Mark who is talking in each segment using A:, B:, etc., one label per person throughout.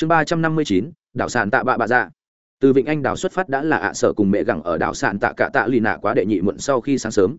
A: chương ba trăm năm mươi chín, đảo sàn tạ bạ bạ dạ. Từ vịnh anh đảo xuất phát đã là ạ sở cùng mẹ gẳng ở đảo sàn tạ cạ tạ lì nạ quá đệ nhị muộn sau khi sáng sớm.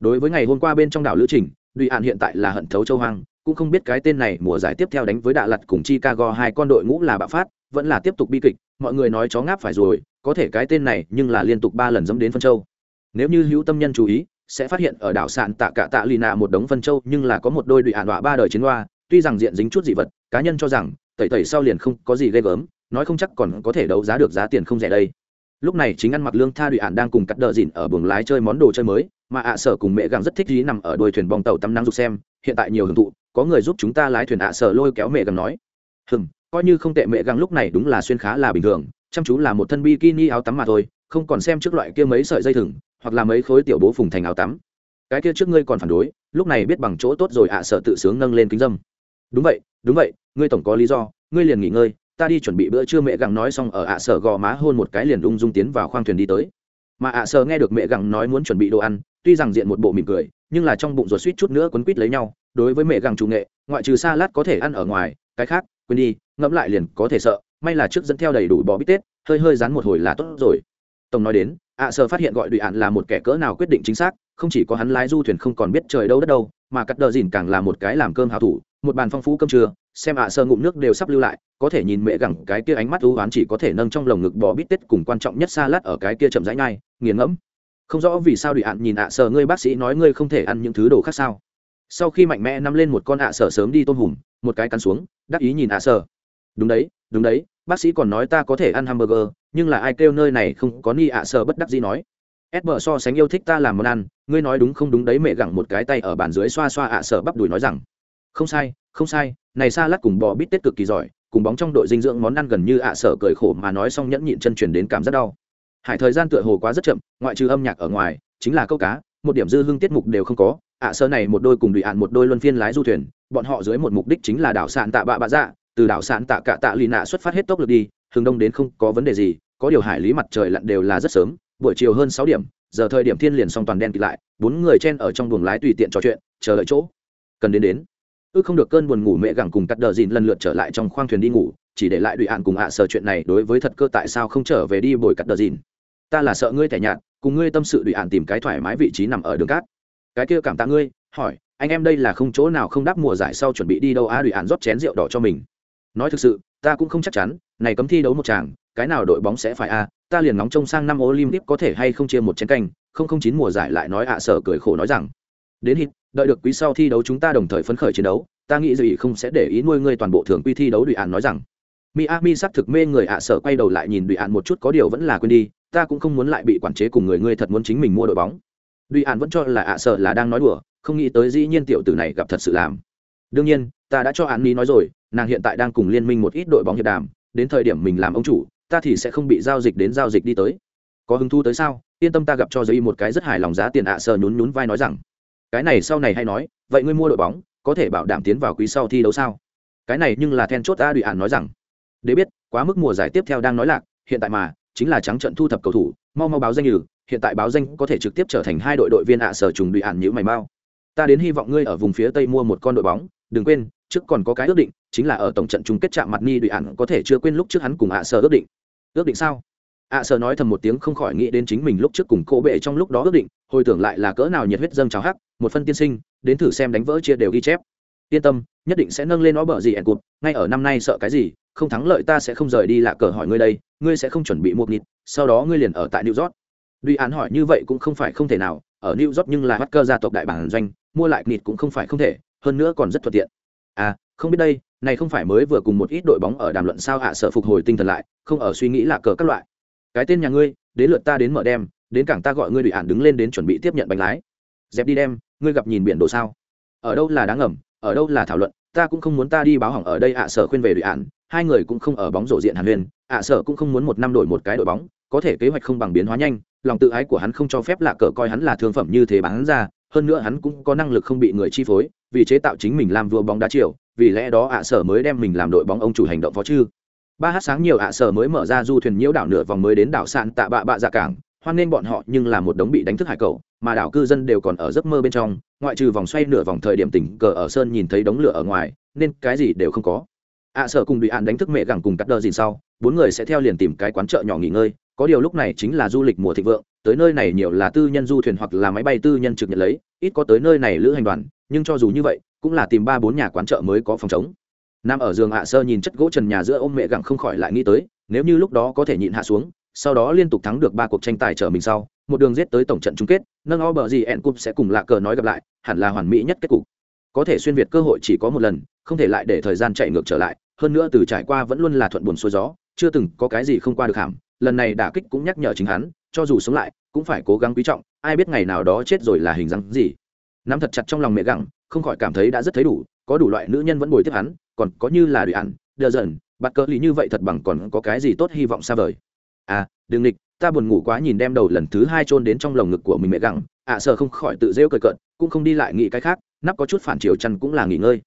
A: Đối với ngày hôm qua bên trong đảo lữ trình, đùi hạn hiện tại là hận thấu châu hoang, cũng không biết cái tên này mùa giải tiếp theo đánh với đạ lặt cùng chicago hai con đội ngũ là bạo phát, vẫn là tiếp tục bi kịch, mọi người nói chó ngáp phải rồi, có thể cái tên này nhưng là liên tục ba lần dẫm đến phân châu. Nếu như hữu tâm nhân chú ý, sẽ phát hiện ở đảo sạn tạ cả tạ lì nạ một đống phân châu nhưng là có một đôi đùi ạn đọa ba đời chiến hoa, tuy rằng diện dính chút dị vật, cá nhân cho rằng tẩy tẩy sau liền không có gì ghê gớm, nói không chắc còn có thể đấu giá được giá tiền không rẻ đây. Lúc này chính ăn mặc lương tha đụy ạn đang cùng cắt đờ dịn ở buồng lái chơi món đồ chơi mới, mà ạ sở cùng mẹ gặng rất thích dí nằm ở đuôi thuyền bong tàu tắm nắng dục xem, hiện tại nhiều hưởng thụ, có người giúp chúng ta lái thuyền ạ sở lôi kéo mẹ gặng nói. Hừm, coi như không tệ mẹ gặng lúc này đúng là xuyên khá là bình thường, chăm chú là một thân bikini áo tắm mà thôi, không còn xem trước loại kia mấy sợi dây thừng, hoặc là mấy khối tiểu bố phùng thành áo tắm. Cái kia trước ngươi còn phản đối, lúc này biết bằng chỗ tốt rồi ạ sở tự sướng nâng lên kính dâm đúng vậy đúng vậy, ngươi tổng có lý do, ngươi liền nghỉ ngơi, ta đi chuẩn bị bữa trưa mẹ gặng nói xong ở ạ sở gò má hôn một cái liền ung dung tiến vào khoang thuyền đi tới. Mà ạ sở nghe được mẹ gặng nói muốn chuẩn bị đồ ăn, tuy rằng diện một bộ mỉm cười, nhưng là trong bụng ruột suýt chút nữa quấn quýt lấy nhau, đối với mẹ gặng chủ nghệ, ngoại trừ xa lát có thể ăn ở ngoài, cái khác, quên đi, ngẫm lại liền có thể sợ, may là trước dẫn theo đầy đủ bò bít tết, hơi hơi rán một hồi là tốt rồi. Tổng nói đến, ạ sở phát hiện gọi đùi ạn là một kẻ cỡ nào quyết định chính xác, không chỉ có hắn lái du thuyền không còn biết trời đâu đất đâu mà cắt đờ dìn càng là một cái làm cơm hào thủ, một bàn phong phú cơm trưa, xem ạ, sơ ngụm nước đều sắp lưu lại, có thể nhìn mẹ gẳng cái kia ánh mắt ưu oán chỉ có thể nâng trong lồng ngực bò bít tết cùng quan trọng nhất xa lát ở cái kia chậm rãi ngay nghiền ngẫm. Không rõ vì sao đùi ạn nhìn ạ, sơ ngươi bác sĩ nói ngươi không thể ăn những thứ đồ khác sao? Sau khi mạnh mẽ nắm lên một con ạ, sơ sớm đi tôm hùm, một cái cắn xuống, đắc ý nhìn ạ, sơ. Đúng đấy đúng đấy, bác sĩ còn nói ta có thể ăn hamburger, nhưng là ai kêu nơi này không có ni ạ, sơ bất đắc gì nói. Ép so sánh yêu thích ta làm món ăn ngươi nói đúng không đúng đấy mẹ gẳng một cái tay ở bàn dưới xoa xoa ạ sở bắp đùi nói rằng, không sai không sai, này xa lát cùng bò bít tết cực kỳ giỏi, cùng bóng trong đội dinh dưỡng món ăn gần như ạ sở cười khổ mà nói xong nhẫn nhịn chân chuyển đến cảm rất đau. Hải thời gian tựa hồ quá rất chậm, ngoại trừ âm nhạc ở ngoài, chính là câu cá, một điểm dư hương tiết mục đều không có, ạ sơ này một đôi cùng đùi ạn một đôi luân phiên lái du thuyền, bọn họ dưới một mục đích chính là đảo sạn tạ bạ bạ dạ từ đảo sạn tạ cả tạ lì nạ xuất phát hết tốc lực đi, hướng đông đến không có vấn đề gì, có điều hải lý mặt trời lặn đều là rất sớm, buổi chiều hơn sáu điểm giờ thời điểm thiên liền xong toàn đen kịt lại, bốn người chen ở trong buồng lái tùy tiện trò chuyện, chờ đợi chỗ. Cần đến đến. Ước không được cơn buồn ngủ mẹ gẳng cùng cắt đờ dìn lần lượt trở lại trong khoang thuyền đi ngủ, chỉ để lại đùi ạn cùng ạ à sợ chuyện này đối với thật cơ tại sao không trở về đi bồi cắt đờ dìn ta là sợ ngươi tẻ nhạt, cùng ngươi tâm sự đùi ạn tìm cái thoải mái vị trí nằm ở đường cát. Cái kia cảm tạ ngươi, hỏi, anh em đây là không chỗ nào không đáp mùa giải sau chuẩn bị đi đâu a đùi ạn rót chén rượu đỏ cho mình. Nói thực sự, ta cũng không chắc chắn, này cấm thi đấu một chàng, cái nào đội bóng sẽ phải a ta liền nóng trông sang năm olympic có thể hay không chia một chén canh, không không chín mùa giải lại nói ạ à sở cười khổ nói rằng, đến hít, đợi được quý sau thi đấu chúng ta đồng thời phấn khởi chiến đấu, ta nghĩ gì không sẽ để ý nuôi ngươi toàn bộ thường quy thi đấu đùi ạn nói rằng. Miami sắc thực mê người ạ à sở quay đầu lại nhìn đùi ạn một chút có điều vẫn là quên đi, ta cũng không muốn lại bị quản chế cùng người ngươi thật muốn chính mình mua đội bóng. Đùi ạn vẫn cho là ạ à sở là đang nói đùa, không nghĩ tới dĩ nhiên tiểu tử này gặp thật sự làm. Đương nhiên, ta đã cho an ni nói rồi, nàng hiện tại đang cùng liên minh một ít đội bóng hiệp đàm, đến thời điểm mình làm ông chủ ta thì sẽ không bị giao dịch đến giao dịch đi tới. Có hứng thu tới sao? Yên tâm ta gặp cho giấy một cái rất hài lòng giá tiền ạ à sờ nhún nhún vai nói rằng. Cái này sau này hay nói, vậy ngươi mua đội bóng, có thể bảo đảm tiến vào quý sau thi đấu sao? Cái này nhưng là then chốt a đùi ạn nói rằng. Để biết, quá mức mùa giải tiếp theo đang nói lạc, hiện tại mà, chính là trắng trận thu thập cầu thủ, mau mau báo danh nhử hiện tại báo danh có thể trực tiếp trở thành hai đội đội viên ạ sở trùng đùi ạn nhữ mày mau. Ta đến hy vọng ngươi ở vùng phía tây mua một con đội bóng, đừng quên, trước còn có cái ước định, chính là ở tổng trận chung kết chạm mặt ni đùi ạn có thể chưa quên lúc trước hắn cùng ạ sở ước định ước định sao? Ạ sợ nói thầm một tiếng không khỏi nghĩ đến chính mình lúc trước cùng cỗ bệ trong lúc đó ước định, hồi tưởng lại là cỡ nào nhiệt huyết dâng trào hắc, một phân tiên sinh, đến thử xem đánh vỡ chia đều ghi chép. Yên tâm, nhất định sẽ nâng lên nó bở gì ẻn cụt, ngay ở năm nay sợ cái gì, không thắng lợi ta sẽ không rời đi lạ cờ hỏi ngươi đây, ngươi sẽ không chuẩn bị một nịt sau đó ngươi liền ở tại new york. Duy án hỏi như vậy cũng không phải không thể nào, ở new york nhưng là hacker cơ gia tộc đại bản doanh, mua lại nịt cũng không phải không thể, hơn nữa còn rất thuận tiện. À không biết đây, này không phải mới vừa cùng một ít đội bóng ở đàm luận sao hạ sợ phục hồi tinh thần lại, không ở suy nghĩ là cờ các loại. Cái tên nhà ngươi, đến lượt ta đến mở đem, đến cảng ta gọi ngươi đùi ản đứng lên đến chuẩn bị tiếp nhận bánh lái. Dẹp đi đem, ngươi gặp nhìn biển đồ sao? Ở đâu là đáng ngầm ở đâu là thảo luận, ta cũng không muốn ta đi báo hỏng ở đây ạ sở khuyên về đùi ản, hai người cũng không ở bóng rổ diện hàn huyền, ạ sở cũng không muốn một năm đổi một cái đội bóng, có thể kế hoạch không bằng biến hóa nhanh, lòng tự ái của hắn không cho phép lạ cờ coi hắn là thương phẩm như thế bán ra, hơn nữa hắn cũng có năng lực không bị người chi phối, vì chế tạo chính mình làm vua bóng đá chiều vì lẽ đó ạ sở mới đem mình làm đội bóng ông chủ hành động phó chứ ba hát sáng nhiều ạ sở mới mở ra du thuyền nhiễu đảo nửa vòng mới đến đảo sạn tạ bạ bạ dạ cảng. Hoan nên bọn họ nhưng là một đống bị đánh thức hải cầu mà đảo cư dân đều còn ở giấc mơ bên trong, ngoại trừ vòng xoay nửa vòng thời điểm tỉnh cờ ở sơn nhìn thấy đống lửa ở ngoài, nên cái gì đều không có. Ạ sở cùng bị ạn đánh thức mẹ gẳng cùng cắt đơ dìn sau, bốn người sẽ theo liền tìm cái quán chợ nhỏ nghỉ ngơi, có điều lúc này chính là du lịch mùa thịnh vượng, tới nơi này nhiều là tư nhân du thuyền hoặc là máy bay tư nhân trực nhận lấy, ít có tới nơi này lữ hành đoàn, nhưng cho dù như vậy cũng là tìm ba bốn nhà quán chợ mới có phòng chống Nam ở giường hạ sơ nhìn chất gỗ trần nhà giữa ôm mẹ gặng không khỏi lại nghĩ tới, nếu như lúc đó có thể nhịn hạ xuống, sau đó liên tục thắng được ba cuộc tranh tài trở mình sau, một đường giết tới tổng trận chung kết, nâng o bờ gì ẹn cúp sẽ cùng lạ cờ nói gặp lại, hẳn là hoàn mỹ nhất kết cục. Có thể xuyên việt cơ hội chỉ có một lần, không thể lại để thời gian chạy ngược trở lại, hơn nữa từ trải qua vẫn luôn là thuận buồn xuôi gió, chưa từng có cái gì không qua được hàm, lần này đả kích cũng nhắc nhở chính hắn, cho dù sống lại, cũng phải cố gắng quý trọng, ai biết ngày nào đó chết rồi là hình dáng gì. Nắm thật chặt trong lòng mẹ gặng không khỏi cảm thấy đã rất thấy đủ có đủ loại nữ nhân vẫn bồi tiếp hắn còn có như là đùi ăn, đờ dần bắt cỡ lý như vậy thật bằng còn có cái gì tốt hy vọng xa vời. À đừng nghịch ta buồn ngủ quá nhìn đem đầu lần thứ hai chôn đến trong lồng ngực của mình mẹ gặng. Ạ à, sợ không khỏi tự rêu cười cợt cũng không đi lại nghĩ cái khác nắp có chút phản chiều chăn cũng là nghỉ ngơi.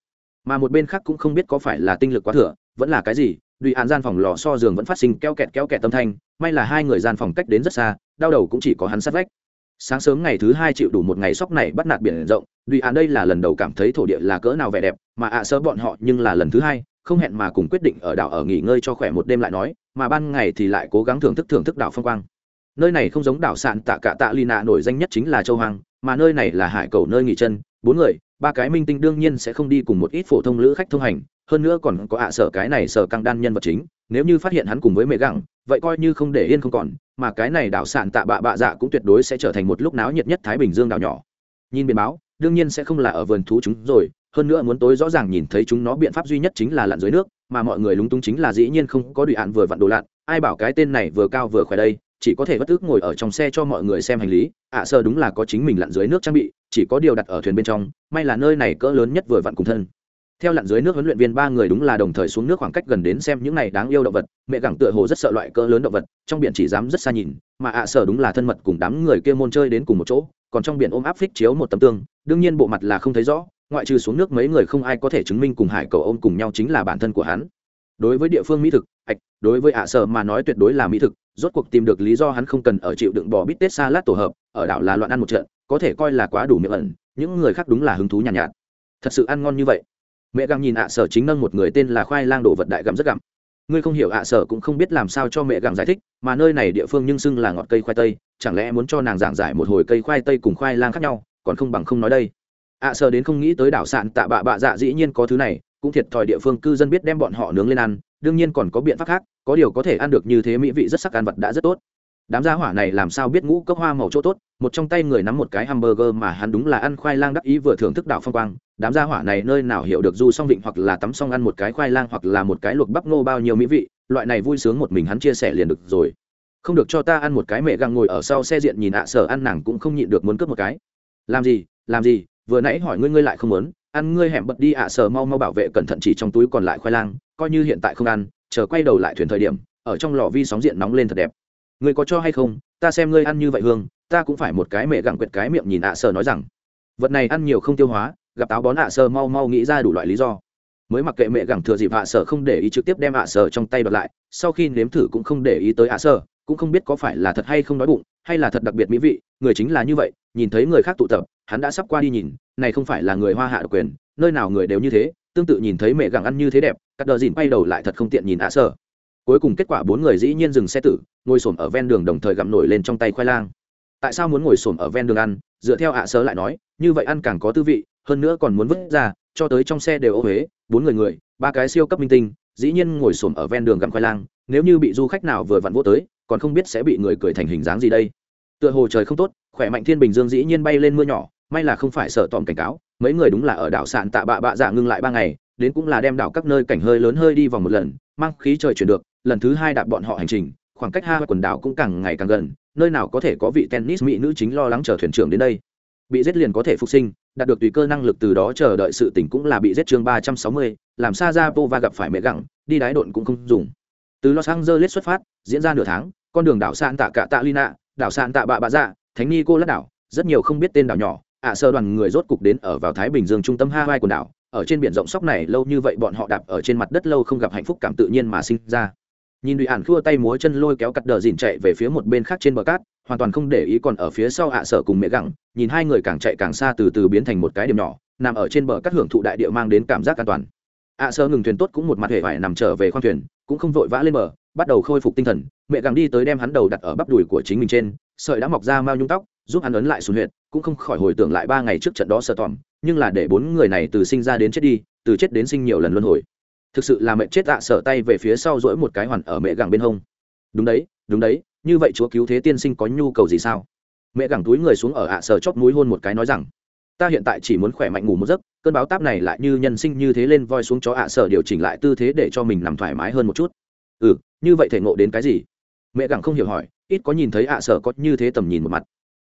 A: Mà một bên khác cũng không biết có phải là tinh lực quá thừa vẫn là cái gì đùi án gian phòng lò so giường vẫn phát sinh keo kẹt keo kẹt tâm thanh may là hai người gian phòng cách đến rất xa đau đầu cũng chỉ có hắn sát vách sáng sớm ngày thứ hai chịu đủ một ngày sóc này bắt nạt biển rộng đùi à đây là lần đầu cảm thấy thổ địa là cỡ nào vẻ đẹp, mà ạ à sơ bọn họ nhưng là lần thứ hai, không hẹn mà cùng quyết định ở đảo ở nghỉ ngơi cho khỏe một đêm lại nói, mà ban ngày thì lại cố gắng thưởng thức thưởng thức đảo phong quang. Nơi này không giống đảo sạn tạ cả tạ lina nổi danh nhất chính là châu hoàng mà nơi này là hải cầu nơi nghỉ chân, bốn người, ba cái minh tinh đương nhiên sẽ không đi cùng một ít phổ thông lữ khách thông hành, hơn nữa còn có ạ à sở cái này sở căng đan nhân vật chính, nếu như phát hiện hắn cùng với mẹ gặng vậy coi như không để yên không còn mà cái này đảo sản tạ bạ bạ dạ cũng tuyệt đối sẽ trở thành một lúc náo nhiệt nhất thái bình dương đảo nhỏ. Nhìn biển báo đương nhiên sẽ không là ở vườn thú chúng rồi hơn nữa muốn tối rõ ràng nhìn thấy chúng nó biện pháp duy nhất chính là lặn dưới nước mà mọi người lúng túng chính là dĩ nhiên không có đùi ạn vừa vặn đồ lặn ai bảo cái tên này vừa cao vừa khỏe đây chỉ có thể bất tức ngồi ở trong xe cho mọi người xem hành lý ạ à, sơ đúng là có chính mình lặn dưới nước trang bị chỉ có điều đặt ở thuyền bên trong may là nơi này cỡ lớn nhất vừa vặn cùng thân theo lặn dưới nước huấn luyện viên ba người đúng là đồng thời xuống nước khoảng cách gần đến xem những này đáng yêu động vật mẹ gẳng tựa hồ rất sợ loại cỡ lớn động vật trong biển chỉ dám rất xa nhìn mà ạ à sở đúng là thân mật cùng đám người kia môn chơi đến cùng một chỗ còn trong biển ôm áp phích chiếu một tấm tương đương nhiên bộ mặt là không thấy rõ ngoại trừ xuống nước mấy người không ai có thể chứng minh cùng hải cầu ôm cùng nhau chính là bản thân của hắn. Đối với địa phương mỹ thực ạch đối với ạ à sở mà nói tuyệt đối là mỹ thực rốt cuộc tìm được lý do hắn không cần ở chịu đựng bò bít tết xa lát tổ hợp ở đảo là loạn ăn một trận có thể coi là quá đủ miệng ẩn những người khác đúng là hứng thú nhàn nhạt, nhạt. Thật sự ăn ngon như vậy mẹ găng nhìn ạ sở chính nâng một người tên là khoai lang đổ vật đại gặm rất gặm. Ngươi không hiểu ạ sở cũng không biết làm sao cho mẹ găng giải thích, mà nơi này địa phương nhưng xưng là ngọt cây khoai tây, chẳng lẽ muốn cho nàng giảng giải một hồi cây khoai tây cùng khoai lang khác nhau, còn không bằng không nói đây. Ạ sở đến không nghĩ tới đảo sạn tạ bạ bạ dạ dĩ nhiên có thứ này, cũng thiệt thòi địa phương cư dân biết đem bọn họ nướng lên ăn, đương nhiên còn có biện pháp khác, có điều có thể ăn được như thế mỹ vị rất sắc ăn vật đã rất tốt đám gia hỏa này làm sao biết ngũ cốc hoa màu chỗ tốt, một trong tay người nắm một cái hamburger mà hắn đúng là ăn khoai lang đắc ý vừa thưởng thức đảo phong quang. Đám gia hỏa này nơi nào hiểu được du xong vịnh hoặc là tắm xong ăn một cái khoai lang hoặc là một cái luộc bắp ngô bao nhiêu mỹ vị, loại này vui sướng một mình hắn chia sẻ liền được rồi. Không được cho ta ăn một cái mẹ găng ngồi ở sau xe diện nhìn ạ sở ăn nàng cũng không nhịn được muốn cướp một cái. Làm gì làm gì, vừa nãy hỏi ngươi ngươi lại không muốn, ăn ngươi hẻm bật đi ạ sở mau mau bảo vệ cẩn thận chỉ trong túi còn lại khoai lang, coi như hiện tại không ăn, chờ quay đầu lại thuyền thời điểm, ở trong lò vi sóng diện nóng lên thật đẹp ngươi có cho hay không? Ta xem ngươi ăn như vậy hương, ta cũng phải một cái mẹ gặng quyệt cái miệng nhìn ạ sơ nói rằng, vật này ăn nhiều không tiêu hóa, gặp táo bón ạ sơ mau mau nghĩ ra đủ loại lý do. Mới mặc kệ mẹ gặng thừa dịp ạ sơ không để ý trực tiếp đem ạ sơ trong tay bật lại, sau khi nếm thử cũng không để ý tới ạ sơ, cũng không biết có phải là thật hay không đói bụng, hay là thật đặc biệt mỹ vị, người chính là như vậy, nhìn thấy người khác tụ tập, hắn đã sắp qua đi nhìn, này không phải là người hoa hạ quyền, nơi nào người đều như thế, tương tự nhìn thấy mẹ gặng ăn như thế đẹp, cắt đờ dìn bay đầu lại thật không tiện nhìn ạ sơ cuối cùng kết quả bốn người dĩ nhiên dừng xe tử, ngồi s ở ven đường đồng thời gặm nổi lên trong tay khoai lang. Tại sao muốn ngồi s ở ven đường ăn? Dựa theo ạ sơ lại nói, như vậy ăn càng có tư vị, hơn nữa còn muốn vứt ra, cho tới trong xe đều ô huế bốn người người, ba cái siêu cấp minh tinh, dĩ nhiên ngồi s ở ven đường gặm khoai lang, nếu như bị du khách nào vừa vặn vô tới, còn không biết sẽ bị người cười thành hình dáng gì đây. Tựa hồ trời không tốt, khỏe mạnh thiên bình dương dĩ nhiên bay lên mưa nhỏ, may là không phải sợ tòm cảnh cáo, mấy người đúng là ở đảo sạn tạ bạ bạ dạ ngưng lại ba ngày đến cũng là đem đảo các nơi cảnh hơi lớn hơi đi vòng một lần, mang khí trời chuyển được, lần thứ hai đạp bọn họ hành trình, khoảng cách hai quần đảo cũng càng ngày càng gần, nơi nào có thể có vị tennis mỹ nữ chính lo lắng chờ thuyền trưởng đến đây. Bị giết liền có thể phục sinh, đạt được tùy cơ năng lực từ đó chờ đợi sự tỉnh cũng là bị giết chương ba trăm sáu mươi, làm sa ra pova gặp phải mẹ gẳng đi đái độn cũng không dùng. Từ los angeles xuất phát, diễn ra nửa tháng, con đường đảo san tạ cả tạ lina đảo san tạ bạ bạ dạ thánh ni cô lát đảo, rất nhiều không biết tên đảo nhỏ, ạ sơ đoàn người rốt cục đến ở vào thái bình dương trung tâm hawaii quần đảo ở trên biển rộng sóc này lâu như vậy bọn họ đạp ở trên mặt đất lâu không gặp hạnh phúc cảm tự nhiên mà sinh ra. Nhìn đùi ản khua tay múa chân lôi kéo cắt đờ dìn chạy về phía một bên khác trên bờ cát, hoàn toàn không để ý còn ở phía sau ạ sở cùng mẹ gẳng nhìn hai người càng chạy càng xa từ từ biến thành một cái điểm nhỏ, nằm ở trên bờ cát hưởng thụ đại địa mang đến cảm giác an toàn. Ạ sở ngừng thuyền tốt cũng một mặt hề vải nằm trở về khoang thuyền, cũng không vội vã lên bờ, bắt đầu khôi phục tinh thần, mẹ gặng đi tới đem hắn đầu đặt ở bắp đùi của chính mình trên, sợi đã mọc ra mao nhung tóc giúp hắn ấn lại xuống huyện cũng không khỏi hồi tưởng lại ba ngày trước trận đó sợ tỏm nhưng là để bốn người này từ sinh ra đến chết đi, từ chết đến sinh nhiều lần luân hồi. Thực sự là mẹ chết ạ sở tay về phía sau dỗi một cái hoàn ở mẹ gặng bên hông. Đúng đấy đúng đấy, như vậy chúa cứu thế tiên sinh có nhu cầu gì sao? Mẹ gẳng túi người xuống ở ạ sở chóp núi hôn một cái nói rằng, ta hiện tại chỉ muốn khỏe mạnh ngủ một giấc, cơn báo táp này lại như nhân sinh như thế lên voi xuống chó ạ sở điều chỉnh lại tư thế để cho mình nằm thoải mái hơn một chút. Ừ như vậy thể ngộ đến cái gì? Mẹ gẳng không hiểu hỏi, ít có nhìn thấy ạ sở có như thế tầm nhìn một mặt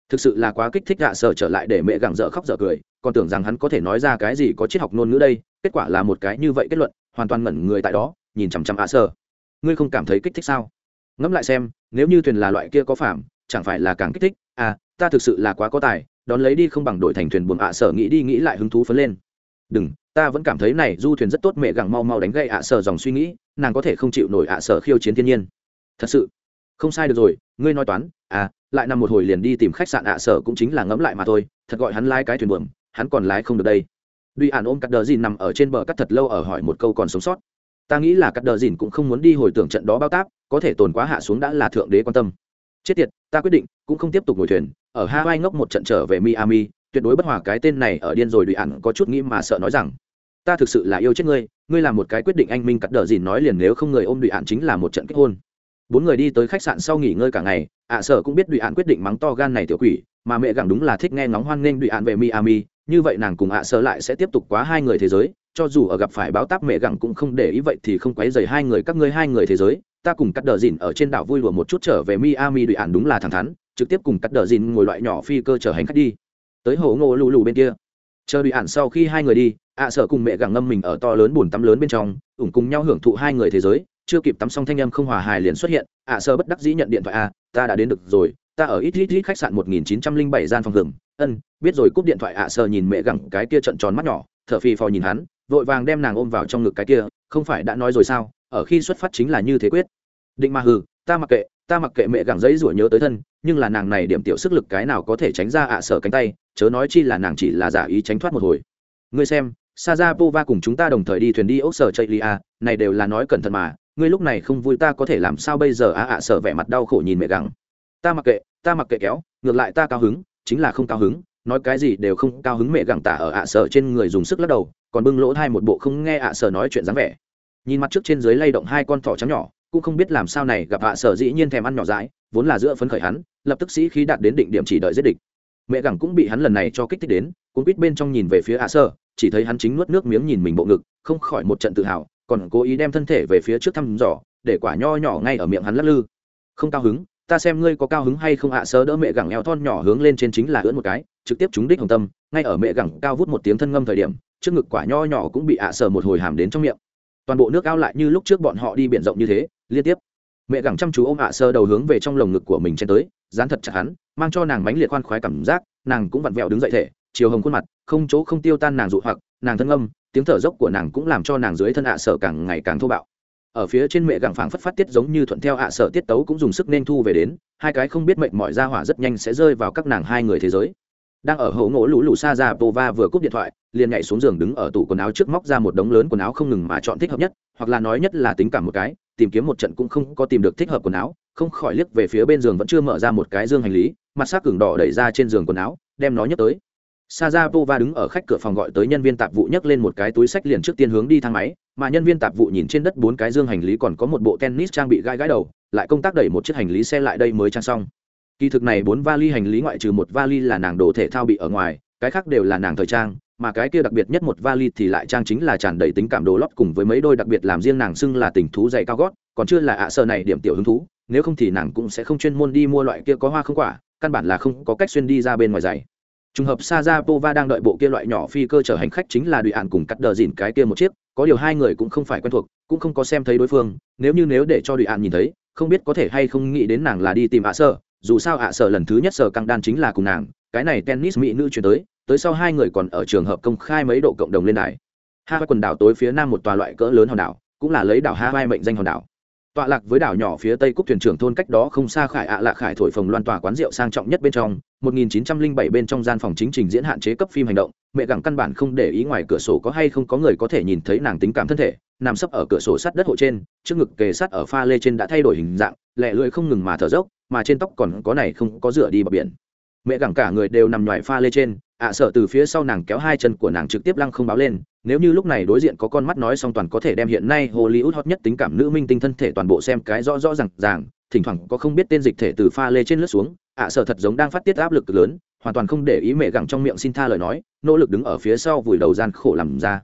A: thực sự là quá kích thích ạ sở trở lại để mẹ gặng dở khóc dở cười, còn tưởng rằng hắn có thể nói ra cái gì có triết học ngôn ngữ đây, kết quả là một cái như vậy kết luận, hoàn toàn ngẩn người tại đó, nhìn chằm chằm ạ sở ngươi không cảm thấy kích thích sao? Ngẫm lại xem, nếu như thuyền là loại kia có phạm chẳng phải là càng kích thích? À ta thực sự là quá có tài, đón lấy đi không bằng đổi thành thuyền buồm ạ sở nghĩ đi nghĩ lại hứng thú phấn lên. Đừng, ta vẫn cảm thấy này, du thuyền rất tốt, mẹ gặng mau mau đánh gậy ạ sở dòng suy nghĩ, nàng có thể không chịu nổi ạ sở khiêu chiến thiên nhiên. Thật sự không sai được rồi, ngươi nói toán à lại nằm một hồi liền đi tìm khách sạn ạ sở cũng chính là ngẫm lại mà thôi, thật gọi hắn lái cái thuyền buồm, hắn còn lái không được đây. Duy ản ôm cắt đờ dìn nằm ở trên bờ cắt thật lâu ở hỏi một câu còn sống sót. Ta nghĩ là cắt đờ dìn cũng không muốn đi hồi tưởng trận đó bao táp, có thể tồn quá hạ xuống đã là thượng đế quan tâm. Chết tiệt, ta quyết định, cũng không tiếp tục ngồi thuyền, ở hawaii ngốc một trận trở về miami, tuyệt đối bất hòa cái tên này ở điên rồi Duy ẩn có chút nghĩ mà sợ nói rằng, ta thực sự là yêu chết ngươi ngươi làm một cái quyết định anh minh cắt đờ dìn nói liền nếu không người ôm Duy ẩn chính là một trận kết hôn bốn người đi tới khách sạn sau nghỉ ngơi cả ngày, ạ sợ cũng biết đùi ạn quyết định mắng to gan này tiểu quỷ, mà mẹ gặng đúng là thích nghe ngóng hoan nghênh đùi ạn về miami, như vậy nàng cùng ạ sợ lại sẽ tiếp tục quá hai người thế giới, cho dù ở gặp phải báo táp mẹ gặng cũng không để ý vậy thì không quấy dày hai người các ngươi hai người thế giới, ta cùng cắt đờ dìn ở trên đảo vui lùa một chút trở về miami đùi ạn đúng là thẳng thắn, trực tiếp cùng cắt đờ dìn ngồi loại nhỏ phi cơ chở hành khách đi. Tới hồ ngô lù lù bên kia. Chờ đùi ạn sau khi hai người đi, ạ sợ cùng mẹ gặng ngâm mình ở to lớn bùn tắm lớn bên trong, ủng cùng nhau hưởng thụ hai người thế giới chưa kịp tắm xong thanh âm không hòa hài liền xuất hiện, ạ, sơ bất đắc dĩ nhận điện thoại a ta đã đến được rồi, ta ở ít ít ít khách sạn một nghìn chín trăm linh bảy gian phòng hưởng, ân, biết rồi, cúp điện thoại, ạ, sơ nhìn mẹ gặng cái kia trận tròn mắt nhỏ, thở phì phò nhìn hắn, vội vàng đem nàng ôm vào trong ngực cái kia, không phải đã nói rồi sao, ở khi xuất phát chính là như thế quyết. Định mà hừ, ta mặc kệ, ta mặc kệ mẹ gẳng giấy rủa nhớ tới thân, nhưng là nàng này điểm tiểu sức lực cái nào có thể tránh ra, ạ sở cánh tay, chớ nói chi là nàng chỉ là giả ý tránh thoát một hồi. Ngươi xem Sajapova cùng chúng ta đồng thời đi thuyền đi ốc sở chạy lia, này đều là nói cẩn thận mà ngươi lúc này không vui ta có thể làm sao bây giờ? Ạ ạ sở vẻ mặt đau khổ nhìn mẹ gắng ta mặc kệ, ta mặc kệ kéo, ngược lại ta cao hứng, chính là không cao hứng. Nói cái gì đều không cao hứng mẹ gẳng tả ở ạ sở trên người dùng sức lắc đầu, còn bưng lỗ hai một bộ không nghe ạ sở nói chuyện dáng vẻ. Nhìn mặt trước trên dưới lay động hai con thỏ trắng nhỏ, cũng không biết làm sao này gặp ạ sở dĩ nhiên thèm ăn nhỏ dãi, vốn là giữa phấn khởi hắn, lập tức sĩ khí đạt đến định điểm chỉ đợi giết địch. Mẹ gẳng cũng bị hắn lần này cho kích thích đến cũng biết bên trong nhìn về phía ạ sở chỉ thấy hắn chính nuốt nước miếng nhìn mình bộ ngực, không khỏi một trận tự hào còn cố ý đem thân thể về phía trước thăm dò, để quả nho nhỏ ngay ở miệng hắn lắc lư. Không cao hứng, ta xem ngươi có cao hứng hay không ạ sơ đỡ mẹ gẳng eo thon nhỏ hướng lên trên chính là ưỡn một cái, trực tiếp trúng đích hồng tâm, ngay ở mẹ gẳng cao vút một tiếng thân ngâm thời điểm, trước ngực quả nho nhỏ cũng bị ạ sờ một hồi hàm đến trong miệng. Toàn bộ nước ao lại như lúc trước bọn họ đi biển rộng như thế, liên tiếp. Mẹ gẳng chăm chú ôm ạ sơ đầu hướng về trong lồng ngực của mình chen tới, dán thật chặt hắn, mang cho nàng mánh liệt khoan khoái cảm giác, nàng cũng vặn vẹo đứng dậy thể, chiều hồng khuôn mặt, không chỗ không tiêu tan nàng dụ hoặc nàng thân âm, tiếng thở dốc của nàng cũng làm cho nàng dưới thân ạ sở càng ngày càng thô bạo. Ở phía trên mẹ gẳng phảng phất phát tiết giống như thuận theo ạ sở tiết tấu cũng dùng sức nên thu về đến, hai cái không biết mệnh mọi ra hỏa rất nhanh sẽ rơi vào các nàng hai người thế giới. Đang ở hậu ngỗ lũ lũ xa ra pova vừa cúp điện thoại, liền nhảy xuống giường đứng ở tủ quần áo trước móc ra một đống lớn quần áo không ngừng mà chọn thích hợp nhất, hoặc là nói nhất là tính cả một cái, tìm kiếm một trận cũng không có tìm được thích hợp quần áo, không khỏi liếc về phía bên giường vẫn chưa mở ra một cái dương hành lý, mặt sắc cường đỏ đẩy ra trên giường quần áo, đem nó nhấc tới sa đứng ở khách cửa phòng gọi tới nhân viên tạp vụ nhấc lên một cái túi sách liền trước tiên hướng đi thang máy, mà nhân viên tạp vụ nhìn trên đất bốn cái dương hành lý còn có một bộ tennis trang bị gai gãi đầu, lại công tác đẩy một chiếc hành lý xe lại đây mới trang xong. Kỳ thực này bốn vali hành lý ngoại trừ một vali là nàng đồ thể thao bị ở ngoài, cái khác đều là nàng thời trang, mà cái kia đặc biệt nhất một vali thì lại trang chính là tràn đầy tính cảm đồ lót cùng với mấy đôi đặc biệt làm riêng nàng xưng là tình thú dày cao gót, còn chưa là ạ à này điểm tiểu hứng thú, nếu không thì nàng cũng sẽ không chuyên môn đi mua loại kia có hoa không quả, căn bản là không có cách xuyên đi ra bên ngoài giày trùng hợp Sajapova đang đợi bộ kia loại nhỏ phi cơ chở hành khách chính là đùi ạn cùng cắt đờ dìn cái kia một chiếc, có điều hai người cũng không phải quen thuộc, cũng không có xem thấy đối phương. Nếu như nếu để cho đùi ạn nhìn thấy, không biết có thể hay không nghĩ đến nàng là đi tìm ạ sợ. dù sao ạ sợ lần thứ nhất sở căng đan chính là cùng nàng. Cái này tennis mỹ nữ chuyển tới tới sau hai người còn ở trường hợp công khai mấy độ cộng đồng lên đài. Hai quần đảo tối phía nam một tòa loại cỡ lớn hòn đảo, cũng là lấy đảo hai mệnh danh hòn đảo. Tọa lạc với đảo nhỏ phía tây cúc thuyền trưởng thôn cách đó không xa khải ạ à lạ khải thổi phồng loan tòa quán rượu sang trọng nhất bên trong 1907 bên trong gian phòng chính trình diễn hạn chế cấp phim hành động, mẹ gặng căn bản không để ý ngoài cửa sổ có hay không có người có thể nhìn thấy nàng tính cảm thân thể, nằm sấp ở cửa sổ sắt đất hộ trên, trước ngực kề sắt ở pha lê trên đã thay đổi hình dạng, lẹ lưỡi không ngừng mà thở dốc, mà trên tóc còn có này không có rửa đi bờ biển. Mẹ gặng cả người đều nằm ngoài pha lê trên, ạ sợ từ phía sau nàng kéo hai chân của nàng trực tiếp lăng không báo lên, nếu như lúc này đối diện có con mắt nói xong toàn có thể đem hiện nay hollywood hot nhất tính cảm nữ minh tinh thân thể toàn bộ xem cái rõ rõ ràng ràng thỉnh thoảng có không biết tên dịch thể từ pha lê trên lướt xuống, ạ sợ thật giống đang phát tiết áp lực lớn, hoàn toàn không để ý mẹ gặng trong miệng xin tha lời nói, nỗ lực đứng ở phía sau vùi đầu gian khổ làm ra.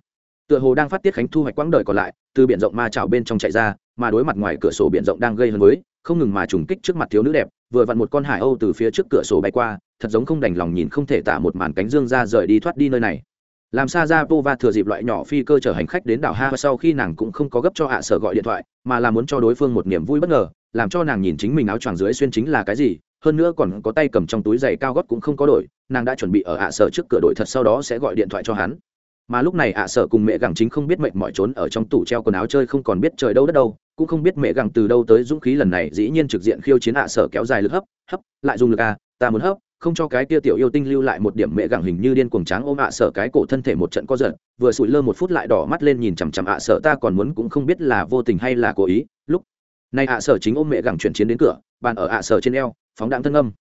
A: Tựa hồ đang phát tiết khánh thu hoạch quãng đời còn lại, từ biển rộng ma trào bên trong chạy ra, mà đối mặt ngoài cửa sổ biển rộng đang gây hơn với, không ngừng mà trùng kích trước mặt thiếu nữ đẹp, vừa vặn một con hải âu từ phía trước cửa sổ bay qua, thật giống không đành lòng nhìn không thể tả một màn cánh dương ra rời đi thoát đi nơi này làm Sa ra pova thừa dịp loại nhỏ phi cơ chở hành khách đến đảo ha sau khi nàng cũng không có gấp cho hạ sở gọi điện thoại, mà là muốn cho đối phương một niềm vui bất ngờ, làm cho nàng nhìn chính mình áo choàng dưới xuyên chính là cái gì, hơn nữa còn có tay cầm trong túi giày cao gót cũng không có đổi, nàng đã chuẩn bị ở hạ sở trước cửa đội thật sau đó sẽ gọi điện thoại cho hắn. Mà lúc này ạ sở cùng mẹ gẳng chính không biết mệnh mọi trốn ở trong tủ treo quần áo chơi không còn biết trời đâu đất đâu, cũng không biết mẹ gẳng từ đâu tới dũng khí lần này dĩ nhiên trực diện khiêu chiến ạ sở kéo dài lực hấp hấp, lại dùng lực à ta muốn hấp không cho cái tia tiểu yêu tinh lưu lại một điểm mẹ gẳng hình như điên cuồng tráng ôm ạ sở cái cổ thân thể một trận co giật, vừa sụi lơ một phút lại đỏ mắt lên nhìn chằm chằm ạ sở, ta còn muốn cũng không biết là vô tình hay là cố ý. Lúc này ạ sở chính ôm mẹ gẳng chuyển chiến đến cửa, bàn ở ạ sở trên eo, phóng đạn thân âm.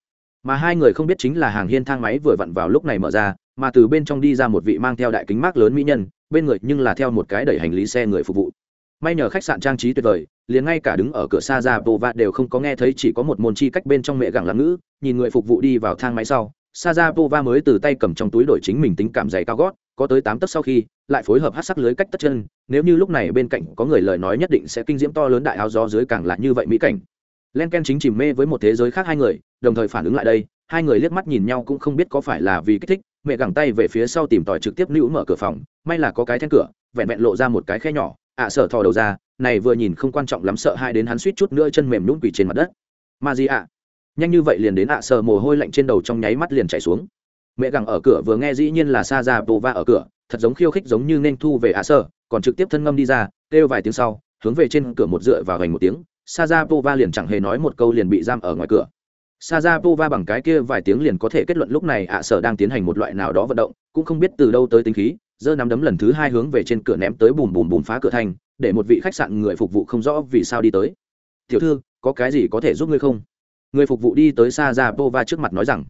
A: Mà hai người không biết chính là hàng hiên thang máy vừa vặn vào lúc này mở ra, mà từ bên trong đi ra một vị mang theo đại kính mát lớn mỹ nhân, bên người nhưng là theo một cái đẩy hành lý xe người phục vụ. May nhờ khách sạn trang trí tuyệt vời liền ngay cả đứng ở cửa xa ra vô vạ đều không có nghe thấy, chỉ có một môn chi cách bên trong mẹ gặng lắm ngữ, nhìn người phục vụ đi vào thang máy sau, sa ra vô va mới từ tay cầm trong túi đổi chính mình tính cảm dày cao gót, có tới tám tấc sau khi, lại phối hợp hát sắc lưới cách tất chân, nếu như lúc này bên cạnh có người lời nói nhất định sẽ kinh diễm to lớn đại áo gió dưới càng là như vậy mỹ cảnh. Len ken chính chìm mê với một thế giới khác hai người, đồng thời phản ứng lại đây, hai người liếc mắt nhìn nhau cũng không biết có phải là vì kích thích, mẹ gẳng tay về phía sau tìm tòi trực tiếp nữ mở cửa phòng, may là có cái then cửa, vẹn vẹn lộ ra một cái khe nhỏ ạ à, sợ thò đầu ra này vừa nhìn không quan trọng lắm sợ hai đến hắn suýt chút nữa chân mềm nhún quỳ trên mặt đất. Ma gì ạ. Nhanh như vậy liền đến ạ à, sợ mồ hôi lạnh trên đầu trong nháy mắt liền chảy xuống. Mẹ gẳng ở cửa vừa nghe dĩ nhiên là xa ra bộ va ở cửa thật giống khiêu khích giống như nên thu về ạ sở sợ còn trực tiếp thân ngâm đi ra kêu vài tiếng sau hướng về trên cửa một dựa và hành một tiếng sa ra bồ va liền chẳng hề nói một câu liền bị giam ở ngoài cửa. Sa ra pova bằng cái kia vài tiếng liền có thể kết luận lúc này ạ sợ đang tiến hành một loại nào đó vận động cũng không biết từ đâu tới tính khí giơ nắm đấm lần thứ hai hướng về trên cửa ném tới bùm bùm bùm phá cửa thành, để một vị khách sạn người phục vụ không rõ vì sao đi tới. Tiểu thư, có cái gì có thể giúp ngươi không? Người phục vụ đi tới sa ra pova trước mặt nói rằng,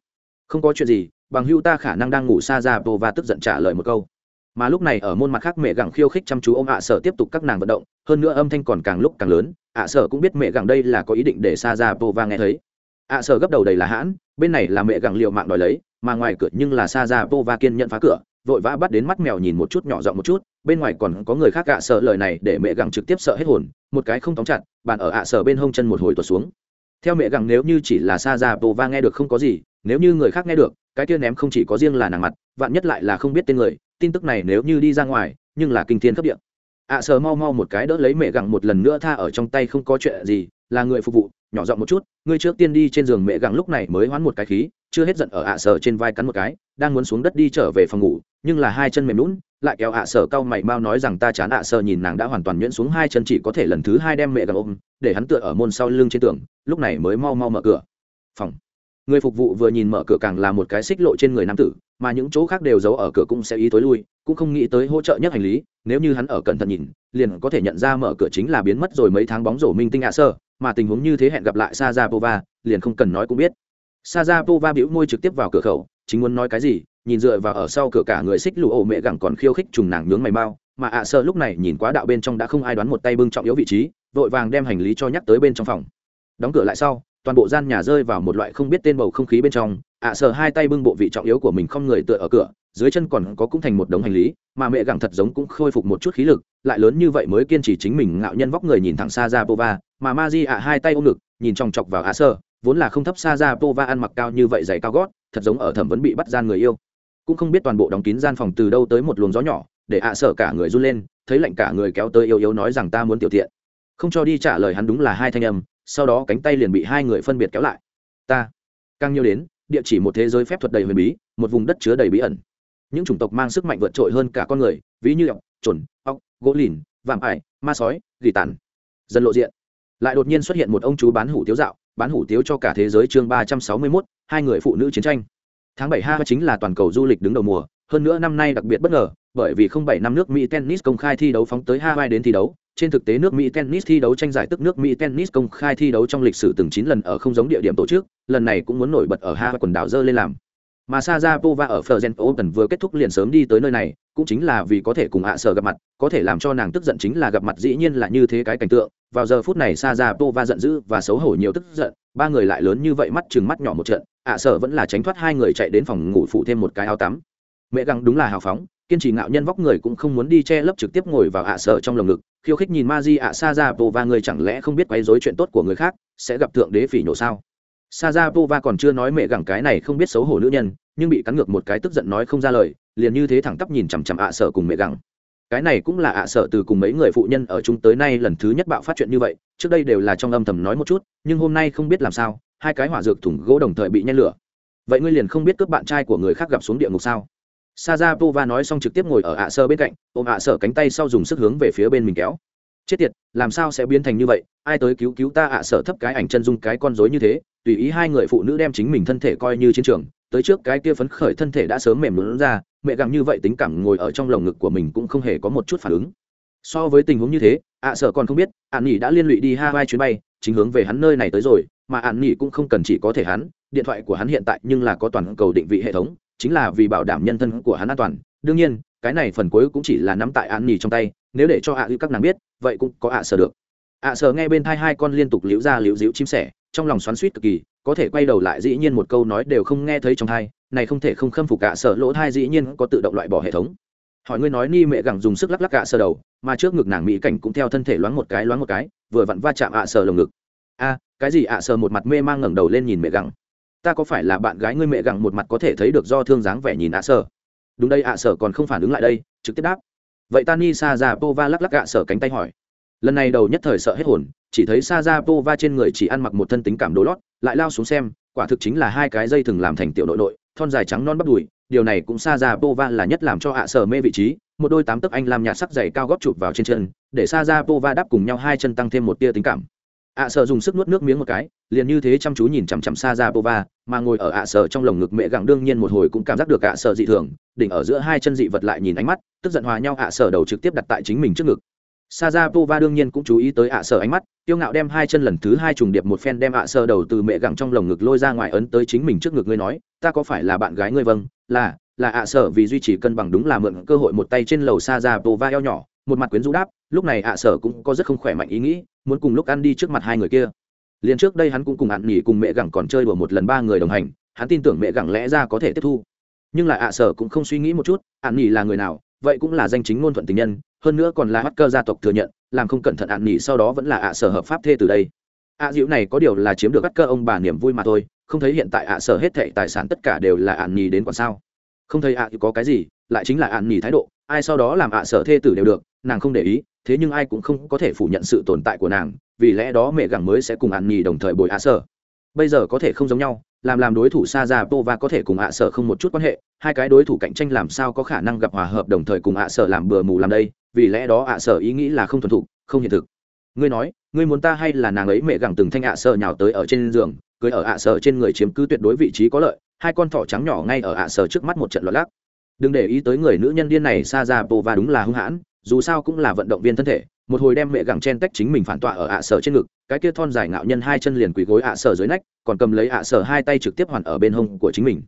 A: không có chuyện gì, bằng hưu ta khả năng đang ngủ. Sa ra pova tức giận trả lời một câu. Mà lúc này ở môn mặt khác mẹ gặng khiêu khích chăm chú ông ạ sở tiếp tục các nàng vận động, hơn nữa âm thanh còn càng lúc càng lớn, ạ sở cũng biết mẹ gặng đây là có ý định để sa ra pova nghe thấy. Ạ sở gấp đầu đầy là hãn, bên này là mẹ gặng liều mạng đòi lấy, mà ngoài cửa nhưng là sa ra pova kiên nhận phá cửa vội vã bắt đến mắt mèo nhìn một chút nhỏ giọng một chút, bên ngoài còn có người khác ạ sợ lời này để mẹ gặng trực tiếp sợ hết hồn, một cái không tóm chặt, bàn ở ạ sợ bên hông chân một hồi tuột xuống. Theo mẹ gặng nếu như chỉ là sa ra bồ va nghe được không có gì, nếu như người khác nghe được, cái kia ném không chỉ có riêng là nàng mặt, vạn nhất lại là không biết tên người, tin tức này nếu như đi ra ngoài, nhưng là kinh thiên cấp điện ạ sợ mau mau một cái đỡ lấy mẹ gặng một lần nữa tha ở trong tay không có chuyện gì, là người phục vụ, nhỏ giọng một chút, ngươi trước tiên đi trên giường mẹ gặng lúc này mới hoán một cái khí, chưa hết giận ở ạ sợ trên vai cắn một cái, đang muốn xuống đất đi trở về phòng ngủ, nhưng là hai chân mềm lún lại kéo ạ sờ cau mày mau nói rằng ta chán ạ sờ nhìn nàng đã hoàn toàn nhuyễn xuống hai chân chỉ có thể lần thứ hai đem mẹ gặng ôm, để hắn tựa ở môn sau lưng trên tường, lúc này mới mau mau mở cửa. Phòng. Người phục vụ vừa nhìn mở cửa càng là một cái xích lộ trên người nam tử mà những chỗ khác đều giấu ở cửa cũng sẽ ý tối lui, cũng không nghĩ tới hỗ trợ nhất hành lý, nếu như hắn ở cẩn thận nhìn, liền có thể nhận ra mở cửa chính là biến mất rồi mấy tháng bóng rổ minh tinh ạ sơ, mà tình huống như thế hẹn gặp lại sa ra pova liền không cần nói cũng biết. Sa ra pova bĩu môi trực tiếp vào cửa khẩu, chính muốn nói cái gì, nhìn dựa vào ở sau cửa cả người xích lụ ổ mẹ gẳng còn khiêu khích trùng nàng nướng mày mau, mà ạ à sơ lúc này nhìn quá đạo bên trong đã không ai đoán một tay bưng trọng yếu vị trí, vội vàng đem hành lý cho nhắc tới bên trong phòng. Đóng cửa lại sau toàn bộ gian nhà rơi vào một loại không biết tên bầu không khí bên trong, ạ à sờ hai tay bưng bộ vị trọng yếu của mình không người tựa ở cửa, dưới chân còn có cũng thành một đống hành lý, mà mẹ gẳng thật giống cũng khôi phục một chút khí lực, lại lớn như vậy mới kiên trì chính mình ngạo nhân vóc người nhìn thẳng xa ra pova mà ma di ạ hai tay ôm ngực, nhìn chòng chọc vào ạ sơ vốn là không thấp xa ra pova ăn mặc cao như vậy giày cao gót, thật giống ở thẩm vấn bị bắt gian người yêu. Cũng không biết toàn bộ đóng kín gian phòng từ đâu tới một luồng gió nhỏ, để ạ sợ cả người run lên, thấy lạnh cả người kéo tới yêu yếu nói rằng ta muốn tiểu tiện. Không cho đi trả lời hắn đúng là hai thanh âm sau đó cánh tay liền bị hai người phân biệt kéo lại. Ta, càng nhiều đến, địa chỉ một thế giới phép thuật đầy huyền bí, một vùng đất chứa đầy bí ẩn. Những chủng tộc mang sức mạnh vượt trội hơn cả con người, ví như ọc trồn ọc gỗ lìn, vạm ải, ma sói, gỉ tàn. Dân lộ diện. Lại đột nhiên xuất hiện một ông chú bán hủ tiếu dạo, bán hủ tiếu cho cả thế giới chương ba trăm sáu mươi mốt, hai người phụ nữ chiến tranh. Tháng bảy ha chính là toàn cầu du lịch đứng đầu mùa, hơn nữa năm nay đặc biệt bất ngờ, bởi vì không bảy năm nước mỹ tennis công khai thi đấu phóng tới hawaii đến thi đấu trên thực tế nước mỹ tennis thi đấu tranh giải tức nước mỹ tennis công khai thi đấu trong lịch sử từng chín lần ở không giống địa điểm tổ chức lần này cũng muốn nổi bật ở hawaii quần đảo dơ lên làm mà Sajapova ở Fergen Open vừa kết thúc liền sớm đi tới nơi này, cũng chính là vì có thể cùng ạ sở gặp mặt, có thể làm cho nàng tức giận chính là gặp mặt dĩ nhiên là như thế cái cảnh tượng. Vào giờ phút này Sajapova giận dữ và xấu hổ nhiều tức giận, ba người lại lớn như vậy mắt chừng mắt nhỏ một trận, ạ sở vẫn là tránh thoát hai người chạy đến phòng ngủ phụ thêm một cái áo tắm. Mẹ găng đúng là hào phóng, kiên trì ngạo nhân vóc người cũng không muốn đi che lấp trực tiếp ngồi vào ạ sở trong lồng ngực, khiêu khích nhìn Maji ạ Sajapova người chẳng lẽ không biết quấy dối chuyện tốt của người khác, sẽ gặp thượng đế phỉ nhổ sao? Sajapova còn chưa nói mẹ gặng cái này không biết xấu hổ nữ nhân, nhưng bị cắn ngược một cái tức giận nói không ra lời, liền như thế thẳng tắp nhìn chằm chằm ạ sợ cùng mẹ gặng. Cái này cũng là ạ sợ từ cùng mấy người phụ nhân ở chung tới nay lần thứ nhất bạo phát chuyện như vậy, trước đây đều là trong âm thầm nói một chút, nhưng hôm nay không biết làm sao, hai cái hỏa dược thủng gỗ đồng thời bị nhen lửa. Vậy ngươi liền không biết cướp bạn trai của người khác gặp xuống địa ngục sao? Sajapova nói xong trực tiếp ngồi ở ạ sơ bên cạnh, ôm ạ sơ cánh tay sau dùng sức hướng về phía bên mình kéo. Chết tiệt làm sao sẽ biến thành như vậy? Ai tới cứu cứu ta ạ sơ thấp cái ảnh chân dung cái con rối như thế? Tùy ý hai người phụ nữ đem chính mình thân thể coi như chiến trường tới trước cái kia phấn khởi thân thể đã sớm mềm nhũn ra mẹ gặng như vậy tính cảm ngồi ở trong lồng ngực của mình cũng không hề có một chút phản ứng. So với tình huống như thế ạ sơ còn không biết ạn nhỉ đã liên lụy đi hai chuyến bay chính hướng về hắn nơi này tới rồi mà ạn nhỉ cũng không cần chỉ có thể hắn điện thoại của hắn hiện tại nhưng là có toàn cầu định vị hệ thống chính là vì bảo đảm nhân thân của hắn an toàn. Đương nhiên, cái này phần cuối cũng chỉ là nắm tại an nhì trong tay, nếu để cho ạ à các nàng biết, vậy cũng có ạ sợ được. Ạ sợ nghe bên thai hai con liên tục liễu ra liễu dĩu chim sẻ, trong lòng xoắn suýt cực kỳ, có thể quay đầu lại dĩ nhiên một câu nói đều không nghe thấy trong thai, này không thể không khâm phục ạ sợ lỗ thai dĩ nhiên có tự động loại bỏ hệ thống. Hỏi ngươi nói ni mẹ gẳng dùng sức lắc lắc ạ sợ đầu, mà trước ngực nàng mỹ cảnh cũng theo thân thể loáng một cái loáng một cái, vừa vặn va chạm ạ sợ lồng ngực. A, cái gì ạ sợ một mặt mê mang ngẩng đầu lên nhìn mẹ gẳng ta có phải là bạn gái ngươi mẹ gặng một mặt có thể thấy được do thương dáng vẻ nhìn ạ sợ đúng đây ạ sợ còn không phản ứng lại đây, trực tiếp đáp. Vậy tani sa ra pova lắc lắc ạ sở cánh tay hỏi. Lần này đầu nhất thời sợ hết hồn, chỉ thấy sa ra pova trên người chỉ ăn mặc một thân tính cảm đồ lót, lại lao xuống xem, quả thực chính là hai cái dây thừng làm thành tiểu nội nội, thon dài trắng non bắp đùi, điều này cũng sa ra pova là nhất làm cho ạ sở mê vị trí, một đôi tám tấc anh làm nhạt sắc dày cao góp chụp vào trên chân, để sa ra pova đáp cùng nhau hai chân tăng thêm một tia tính cảm ạ sợ dùng sức nuốt nước miếng một cái, liền như thế chăm chú nhìn chằm chằm xa ra pova mà ngồi ở ạ sợ trong lồng ngực mẹ gặng đương nhiên một hồi cũng cảm giác được ạ sợ dị thường, đỉnh ở giữa hai chân dị vật lại nhìn ánh mắt, tức giận hòa nhau ạ sợ đầu trực tiếp đặt tại chính mình trước ngực. Sa ra pova đương nhiên cũng chú ý tới ạ sợ ánh mắt tiêu ngạo đem hai chân lần thứ hai trùng điệp một phen đem ạ sợ đầu từ mẹ gặng trong lồng ngực lôi ra ngoài ấn tới chính mình trước ngực ngươi nói, ta có phải là bạn gái ngươi vâng? Là là ạ sợ vì duy trì cân bằng đúng là mượn cơ hội một tay trên lầu sa ra pova eo nhỏ một mặt quyến rũ đáp, lúc này ạ sở cũng có rất không khỏe mạnh ý nghĩ, muốn cùng lúc ăn đi trước mặt hai người kia. Liền trước đây hắn cũng cùng ạn nghỉ cùng mẹ gẳng còn chơi đùa một lần ba người đồng hành, hắn tin tưởng mẹ gẳng lẽ ra có thể tiếp thu. Nhưng lại ạ sở cũng không suy nghĩ một chút ạn nghỉ là người nào, vậy cũng là danh chính ngôn thuận tình nhân, hơn nữa còn là hacker gia tộc thừa nhận, làm không cẩn thận ạn nghỉ sau đó vẫn là ạ sở hợp pháp thê từ đây. Ạ diệu này có điều là chiếm được hacker ông bà niềm vui mà thôi, không thấy hiện tại ạ sở hết thệ tài sản tất cả đều là ạn nghỉ đến còn sao? Không thấy ạ có cái gì, lại chính là ạn nghỉ thái độ ai sau đó làm ạ sở thê tử đều được, nàng không để ý, thế nhưng ai cũng không có thể phủ nhận sự tồn tại của nàng, vì lẽ đó mẹ gẳng mới sẽ cùng ạn nhì đồng thời bồi ạ sở. Bây giờ có thể không giống nhau, làm làm đối thủ xa ra và có thể cùng ạ sở không một chút quan hệ, hai cái đối thủ cạnh tranh làm sao có khả năng gặp hòa hợp đồng thời cùng ạ sở làm bừa mù làm đây, vì lẽ đó ạ sở ý nghĩ là không thuần thục, không hiện thực. Ngươi nói, ngươi muốn ta hay là nàng ấy mẹ gẳng từng thanh ạ sở nhào tới ở trên giường, cưới ở ạ sở trên người chiếm cứ tuyệt đối vị trí có lợi, hai con thỏ trắng nhỏ ngay ở ạ sở trước mắt một trận lót lắc đừng để ý tới người nữ nhân điên này xa ra pova đúng là hung hãn, dù sao cũng là vận động viên thân thể, một hồi đem mẹ gẳng chen tách chính mình phản tọa ở ạ sở trên ngực, cái kia thon dài ngạo nhân hai chân liền quỳ gối ạ sở dưới nách, còn cầm lấy ạ sở hai tay trực tiếp hoàn ở bên hông của chính mình.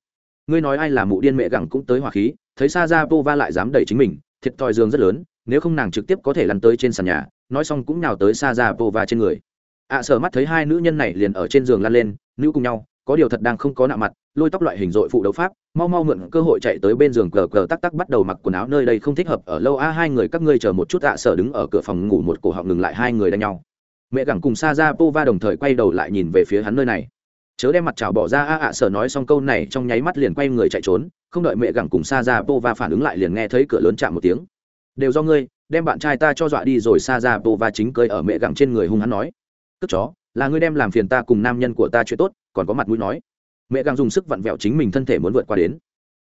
A: Ngươi nói ai là mụ điên mẹ gẳng cũng tới hỏa khí, thấy sa ra po va lại dám đẩy chính mình, thiệt thòi dương rất lớn, nếu không nàng trực tiếp có thể lăn tới trên sàn nhà, nói xong cũng nào tới sa ra po va trên người. ạ sở mắt thấy hai nữ nhân này liền ở trên giường lăn lên, nữ cùng nhau, có điều thật đang không có nạ mặt lôi tóc loại hình dội phụ đấu pháp, mau mau mượn cơ hội chạy tới bên giường cờ cờ tắc tắc bắt đầu mặc quần áo nơi đây không thích hợp, ở lâu a, hai người các ngươi chờ một chút ạ, sở đứng ở cửa phòng ngủ một cổ họng ngừng lại, hai người đánh nhau. Mẹ gẳng cùng sa ra pova đồng thời quay đầu lại nhìn về phía hắn nơi này. Chớ đem mặt chảo bỏ ra a, ạ, sở nói xong câu này, trong nháy mắt liền quay người chạy trốn, không đợi mẹ gẳng cùng sa ra pova phản ứng lại liền nghe thấy cửa lớn chạm một tiếng. Đều do ngươi, đem bạn trai ta cho dọa đi rồi sa ra pova chính cơi ở mẹ gẳng trên người hung hắn nói. Cất chó, là ngươi đem làm phiền ta cùng nam nhân của ta chuyện tốt, còn có mặt mũi nói mẹ càng dùng sức vặn vẹo chính mình thân thể muốn vượt qua đến.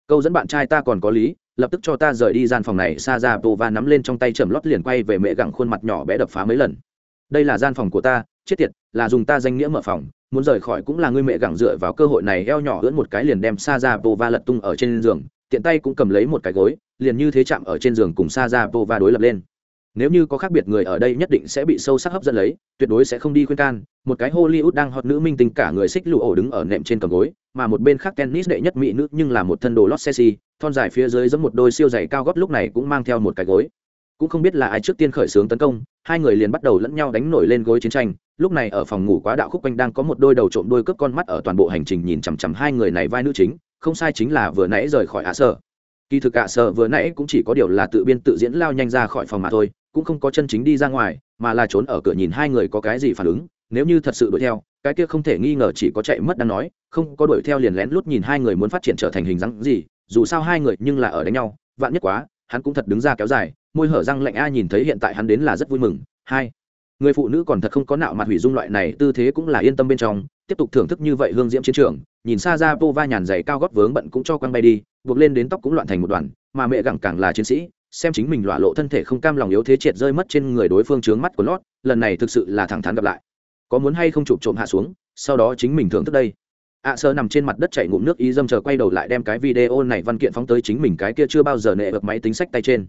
A: Câu dẫn bạn trai ta còn có lý, lập tức cho ta rời đi gian phòng này sa ra pova nắm lên trong tay chầm lót liền quay về mẹ gặng khuôn mặt nhỏ bé đập phá mấy lần. Đây là gian phòng của ta, chết tiệt, là dùng ta danh nghĩa mở phòng, muốn rời khỏi cũng là ngươi mẹ gẳng dựa vào cơ hội này eo nhỏ ưỡn một cái liền đem sa ra bova lật tung ở trên giường, tiện tay cũng cầm lấy một cái gối, liền như thế chạm ở trên giường cùng sa ra bova đối lập lên nếu như có khác biệt người ở đây nhất định sẽ bị sâu sắc hấp dẫn lấy, tuyệt đối sẽ không đi khuyên can. Một cái hollywood đang hot nữ minh tinh cả người xích lụ ổ đứng ở nệm trên cầm gối, mà một bên khác tennis đệ nhất mỹ nữ nhưng là một thân đồ lót sexy, thon dài phía dưới giống một đôi siêu dày cao gót lúc này cũng mang theo một cái gối. Cũng không biết là ai trước tiên khởi xướng tấn công, hai người liền bắt đầu lẫn nhau đánh nổi lên gối chiến tranh. Lúc này ở phòng ngủ quá đạo khúc quanh đang có một đôi đầu trộm đôi cướp con mắt ở toàn bộ hành trình nhìn chằm chằm hai người này vai nữ chính, không sai chính là vừa nãy rời khỏi ạ sở. Kỳ thực ạ sở vừa nãy cũng chỉ có điều là tự biên tự diễn lao nhanh ra khỏi phòng mà thôi cũng không có chân chính đi ra ngoài, mà là trốn ở cửa nhìn hai người có cái gì phản ứng, nếu như thật sự đuổi theo, cái kia không thể nghi ngờ chỉ có chạy mất đang nói, không có đuổi theo liền lén lút nhìn hai người muốn phát triển trở thành hình dáng gì, dù sao hai người nhưng là ở đánh nhau, vạn nhất quá, hắn cũng thật đứng ra kéo dài, môi hở răng lạnh a nhìn thấy hiện tại hắn đến là rất vui mừng, hai, người phụ nữ còn thật không có nạo mặt hủy dung loại này, tư thế cũng là yên tâm bên trong, tiếp tục thưởng thức như vậy hương diễm chiến trường, nhìn xa ra vô va nhàn dày cao gót vướng bận cũng cho quăng bay đi, buộc lên đến tóc cũng loạn thành một đoàn, mà mẹ gặng càng là chiến sĩ xem chính mình lọa lộ thân thể không cam lòng yếu thế triệt rơi mất trên người đối phương trướng mắt của lót, lần này thực sự là thẳng thắn gặp lại. Có muốn hay không chụp trộm hạ xuống, sau đó chính mình thưởng thức đây. Ạ sơ nằm trên mặt đất chảy ngụm nước ý dâm chờ quay đầu lại đem cái video này văn kiện phóng tới chính mình cái kia chưa bao giờ nệ bậc máy tính sách tay trên.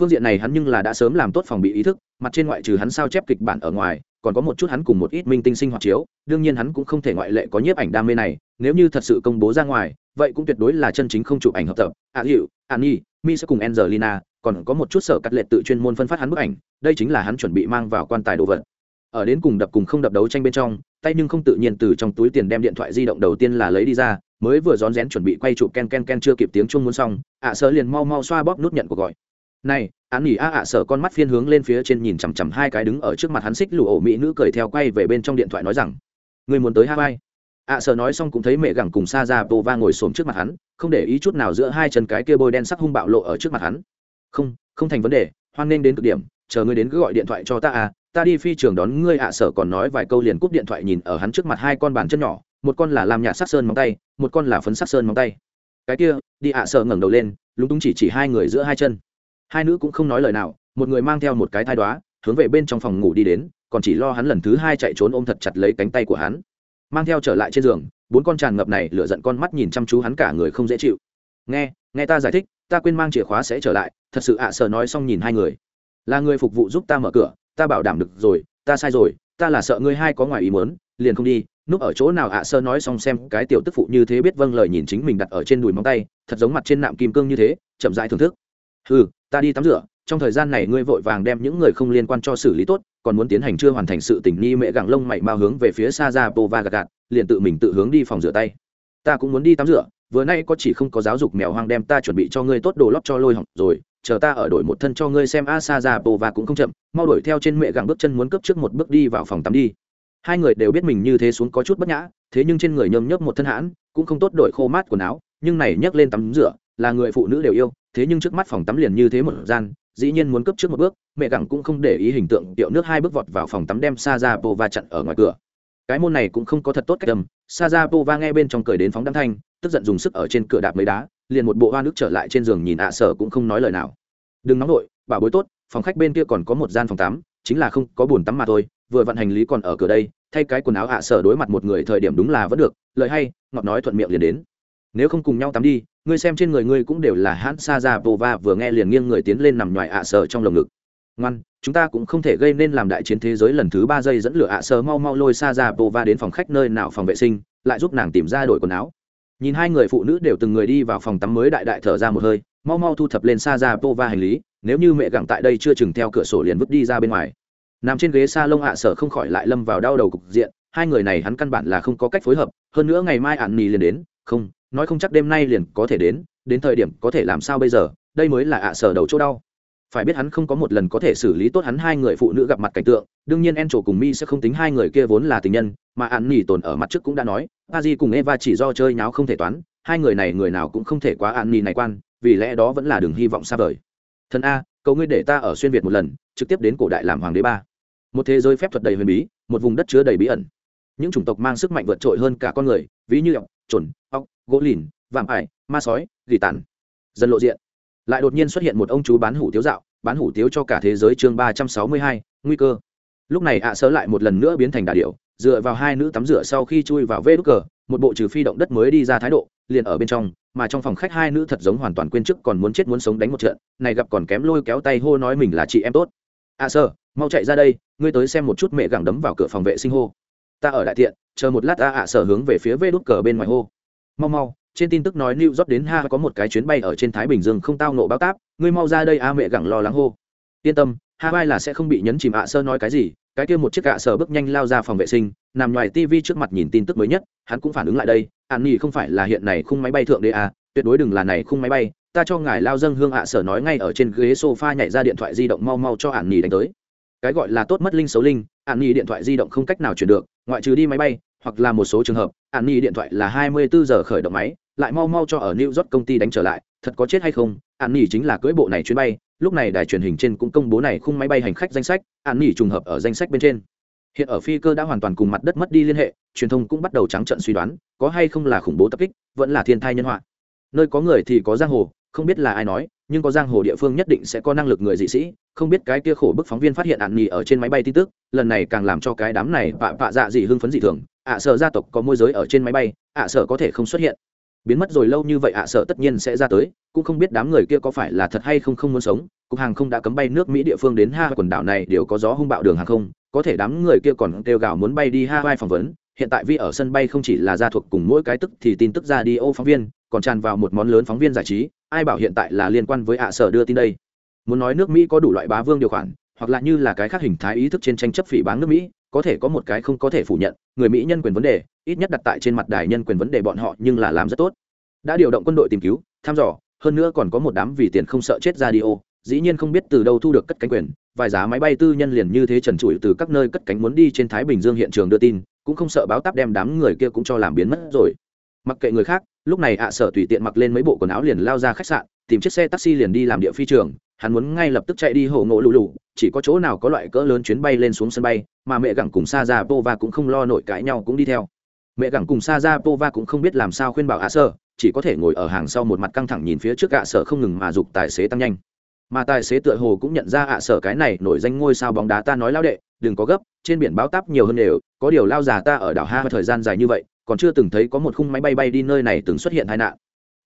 A: Phương diện này hắn nhưng là đã sớm làm tốt phòng bị ý thức, mặt trên ngoại trừ hắn sao chép kịch bản ở ngoài, còn có một chút hắn cùng một ít minh tinh sinh hoạt chiếu, đương nhiên hắn cũng không thể ngoại lệ có nhiếp ảnh đam mê này, nếu như thật sự công bố ra ngoài, vậy cũng tuyệt đối là chân chính không chụp ảnh hợp tập. Ạ hiệu an nhi mi sẽ cùng angelina còn có một chút sở cắt lệ tự chuyên môn phân phát hắn bức ảnh, đây chính là hắn chuẩn bị mang vào quan tài đồ vật. Ở đến cùng đập cùng không đập đấu tranh bên trong, tay nhưng không tự nhiên từ trong túi tiền đem điện thoại di động đầu tiên là lấy đi ra, mới vừa rón rén chuẩn bị quay chụp ken ken ken chưa kịp tiếng chung muốn xong, ạ sợ liền mau mau xoa bóp nút nhận cuộc gọi. Này, án nghỉ a ạ sợ con mắt phiên hướng lên phía trên nhìn chằm chằm hai cái đứng ở trước mặt hắn xích lụ ổ mỹ nữ cười theo quay về bên trong điện thoại nói rằng người muốn tới Hawaii. ạ sợ nói xong cũng thấy mẹ gẳng cùng sa ra bô va ngồi xổm trước mặt hắn, không để ý chút nào giữa hai chân cái kia bôi đen sắc hung bạo lộ ở trước mặt hắn không không thành vấn đề, hoan nghênh đến cực điểm, chờ ngươi đến cứ gọi điện thoại cho ta à ta đi phi trường đón ngươi ạ à sở còn nói vài câu liền cúp điện thoại nhìn ở hắn trước mặt hai con bàn chân nhỏ, một con là làm nhà sắc sơn móng tay, một con là phấn sắc sơn móng tay. Cái kia, đi ạ à sở ngẩng đầu lên, lúng túng chỉ chỉ hai người giữa hai chân. Hai nữ cũng không nói lời nào, một người mang theo một cái thai đoá hướng về bên trong phòng ngủ đi đến, còn chỉ lo hắn lần thứ hai chạy trốn ôm thật chặt lấy cánh tay của hắn. Mang theo trở lại trên giường, bốn con tràn ngập này lựa giận con mắt nhìn chăm chú hắn cả người không dễ chịu. Nghe nghe ta giải thích ta quên mang chìa khóa sẽ trở lại, thật sự ạ à sợ nói xong nhìn hai người. Là người phục vụ giúp ta mở cửa, ta bảo đảm được rồi, ta sai rồi, ta là sợ ngươi hai có ngoài ý muốn, liền không đi, núp ở chỗ nào ạ à sơ nói xong xem cái tiểu tức phụ như thế biết vâng lời nhìn chính mình đặt ở trên đùi móng tay, thật giống mặt trên nạm kim cương như thế, chậm rãi thưởng thức. Ừ ta đi tắm rửa, trong thời gian này ngươi vội vàng đem những người không liên quan cho xử lý tốt, còn muốn tiến hành chưa hoàn thành sự tình ni mẹ gặng lông mày mau hướng về phía xa ra pova gạt gạt, liền tự mình tự hướng đi phòng rửa tay. Ta cũng muốn đi tắm rửa vừa nay có chỉ không có giáo dục mèo hoang đem ta chuẩn bị cho ngươi tốt đồ lót cho lôi hỏng rồi, chờ ta ở đổi một thân cho ngươi xem a sa ra bồ và cũng không chậm, mau đuổi theo trên mẹ gặng bước chân muốn cướp trước một bước đi vào phòng tắm đi hai người đều biết mình như thế xuống có chút bất nhã, thế nhưng trên người nhơm nhớp một thân hãn, cũng không tốt đổi khô mát quần áo, nhưng này nhấc lên tắm rửa, là người phụ nữ đều yêu, thế nhưng trước mắt phòng tắm liền như thế một gian, dĩ nhiên muốn cướp trước một bước, mẹ gặng cũng không để ý hình tượng, tiệu nước hai bước vọt vào phòng tắm đem sa ra bồ và chặn ở ngoài cửa cái môn này cũng không có thật tốt cách đầm sa nghe bên trong cười đến phóng đăng thanh, tức giận dùng sức ở trên cửa đạp mấy đá, liền một bộ hoa nước trở lại trên giường nhìn ạ sở cũng không nói lời nào. Đừng nóng nổi bảo bối tốt, phòng khách bên kia còn có một gian phòng tắm, chính là không có buồn tắm mà thôi, vừa vận hành lý còn ở cửa đây, thay cái quần áo ạ sở đối mặt một người thời điểm đúng là vẫn được, lời hay, ngọt nói thuận miệng liền đến. Nếu không cùng nhau tắm đi, ngươi xem trên người ngươi cũng đều là hãn sa vừa nghe liền nghiêng người tiến lên nằm nhòi ạ sở trong lồng ngực ngoan, chúng ta cũng không thể gây nên làm đại chiến thế giới lần thứ ba giây dẫn lửa ạ sở mau mau lôi sa ra bồ va đến phòng khách nơi nào phòng vệ sinh, lại giúp nàng tìm ra đổi quần áo. Nhìn hai người phụ nữ đều từng người đi vào phòng tắm mới đại đại thở ra một hơi, mau mau thu thập lên xa ra pô va hành lý, nếu như mẹ gặng tại đây chưa chừng theo cửa sổ liền vứt đi ra bên ngoài. Nằm trên ghế s a lông hạ sở không khỏi lại lâm vào đau đầu cục diện, hai người này hắn căn bản là không có cách phối hợp, hơn nữa ngày mai ạn nì liền đến, không, nói không chắc đêm nay liền có thể đến đến thời điểm có thể làm sao bây giờ, đây mới là ạ sở đầu chỗ đau phải biết hắn không có một lần có thể xử lý tốt hắn hai người phụ nữ gặp mặt cảnh tượng, đương nhiên en trổ cùng mi sẽ không tính hai người kia vốn là tình nhân, mà ạn nỉ tồn ở mặt trước cũng đã nói, a di cùng eva chỉ do chơi nháo không thể toán, hai người này người nào cũng không thể quá ạn nỉ này quan, vì lẽ đó vẫn là đường hy vọng xa vời. Thần a, cầu ngươi để ta ở xuyên việt một lần, trực tiếp đến cổ đại làm hoàng đế ba. Một thế giới phép thuật đầy huyền bí, một vùng đất chứa đầy bí ẩn. Những chủng tộc mang sức mạnh vượt trội hơn cả con người, ví như ọc trồn ọc gỗ lìn, vạm ải, ma sói, gỉ tàn. Dân lộ diện lại đột nhiên xuất hiện một ông chú bán hủ tiếu dạo bán hủ tiếu cho cả thế giới chương ba trăm sáu mươi hai nguy cơ. Lúc này ạ sơ lại một lần nữa biến thành đà điệu dựa vào hai nữ tắm rửa sau khi chui vào vê đúc cờ một bộ trừ phi động đất mới đi ra thái độ liền ở bên trong mà trong phòng khách hai nữ thật giống hoàn toàn quên chức, còn muốn chết muốn sống đánh một trận này gặp còn kém lôi kéo tay hô nói mình là chị em tốt. Ạ sơ mau chạy ra đây ngươi tới xem một chút mẹ gẳng đấm vào cửa phòng vệ sinh hô. Ta ở đại tiện chờ một lát ta ạ sở hướng về phía vê đúc cờ bên ngoài hô. Mau mau trên tin tức nói New York đến Ha có một cái chuyến bay ở trên Thái Bình Dương không tao nộ báo táp, ngươi mau ra đây a mẹ gẳng lo lắng hô. Yên tâm, Hawaii là sẽ không bị nhấn chìm ạ sơ nói cái gì, cái kia một chiếc ạ sở bước nhanh lao ra phòng vệ sinh, nằm ngoài TV trước mặt nhìn tin tức mới nhất, hắn cũng phản ứng lại đây, An nghỉ không phải là hiện này khung máy bay thượng đế à, tuyệt đối đừng là này khung máy bay, ta cho ngài lao dâng hương ạ sở nói ngay ở trên ghế sofa nhảy ra điện thoại di động mau mau cho An nghỉ đánh tới. Cái gọi là tốt mất linh xấu linh, An nghỉ điện thoại di động không cách nào chuyển được, ngoại trừ đi máy bay, hoặc là một số trường hợp, An nghỉ điện thoại là 24 giờ khởi động máy, lại mau mau cho ở New York công ty đánh trở lại, thật có chết hay không? An Nhi chính là cưỡi bộ này chuyến bay, lúc này đài truyền hình trên cũng công bố này khung máy bay hành khách danh sách, An Nhi trùng hợp ở danh sách bên trên. Hiện ở phi cơ đã hoàn toàn cùng mặt đất mất đi liên hệ, truyền thông cũng bắt đầu trắng trợn suy đoán, có hay không là khủng bố tập kích, vẫn là thiên thai nhân họa. Nơi có người thì có giang hồ, không biết là ai nói, nhưng có giang hồ địa phương nhất định sẽ có năng lực người dị sĩ, không biết cái kia khổ bức phóng viên phát hiện An Nhi ở trên máy bay tin tức, lần này càng làm cho cái đám này vạ vạ dạ dị hưng phấn dị thường, ạ sợ gia tộc có môi giới ở trên máy bay, ạ sợ có thể không xuất hiện biến mất rồi lâu như vậy ạ, sợ tất nhiên sẽ ra tới, cũng không biết đám người kia có phải là thật hay không không muốn sống. Cục hàng không đã cấm bay nước mỹ địa phương đến ha quần đảo này đều có gió hung bạo đường hàng không, có thể đám người kia còn kêu gào muốn bay đi hawaii phỏng vấn. Hiện tại vì ở sân bay không chỉ là gia thuộc cùng mỗi cái tức thì tin tức ra đi ô phóng viên, còn tràn vào một món lớn phóng viên giải trí, ai bảo hiện tại là liên quan với ạ sở đưa tin đây. Muốn nói nước mỹ có đủ loại bá vương điều khoản, hoặc là như là cái khác hình thái ý thức trên tranh chấp phỉ báng nước mỹ có thể có một cái không có thể phủ nhận, người mỹ nhân quyền vấn đề, ít nhất đặt tại trên mặt đài nhân quyền vấn đề bọn họ nhưng là làm rất tốt. Đã điều động quân đội tìm cứu, thăm dò, hơn nữa còn có một đám vì tiền không sợ chết ra đi ô, dĩ nhiên không biết từ đâu thu được cất cánh quyền, vài giá máy bay tư nhân liền như thế trần trụi từ các nơi cất cánh muốn đi trên thái bình dương hiện trường đưa tin, cũng không sợ báo táp đem đám người kia cũng cho làm biến mất rồi. Mặc kệ người khác, lúc này ạ sở tùy tiện mặc lên mấy bộ quần áo liền lao ra khách sạn, tìm chiếc xe taxi liền đi làm địa phi trường hắn muốn ngay lập tức chạy đi hổ ngộ lù lù, chỉ có chỗ nào có loại cỡ lớn chuyến bay lên xuống sân bay, mà mẹ gặng cùng sa ra pova cũng không lo nổi cãi nhau cũng đi theo. Mẹ gặng cùng sa ra pova cũng không biết làm sao khuyên bảo ạ sở chỉ có thể ngồi ở hàng sau một mặt căng thẳng nhìn phía trước ạ sở không ngừng mà giục tài xế tăng nhanh. Mà tài xế tựa hồ cũng nhận ra ạ sở cái này nổi danh ngôi sao bóng đá ta nói lao đệ, đừng có gấp, trên biển báo táp nhiều hơn đều, có điều lao già ta ở đảo ha thời gian dài như vậy, còn chưa từng thấy có một khung máy bay bay đi nơi này từng xuất hiện tai nạn.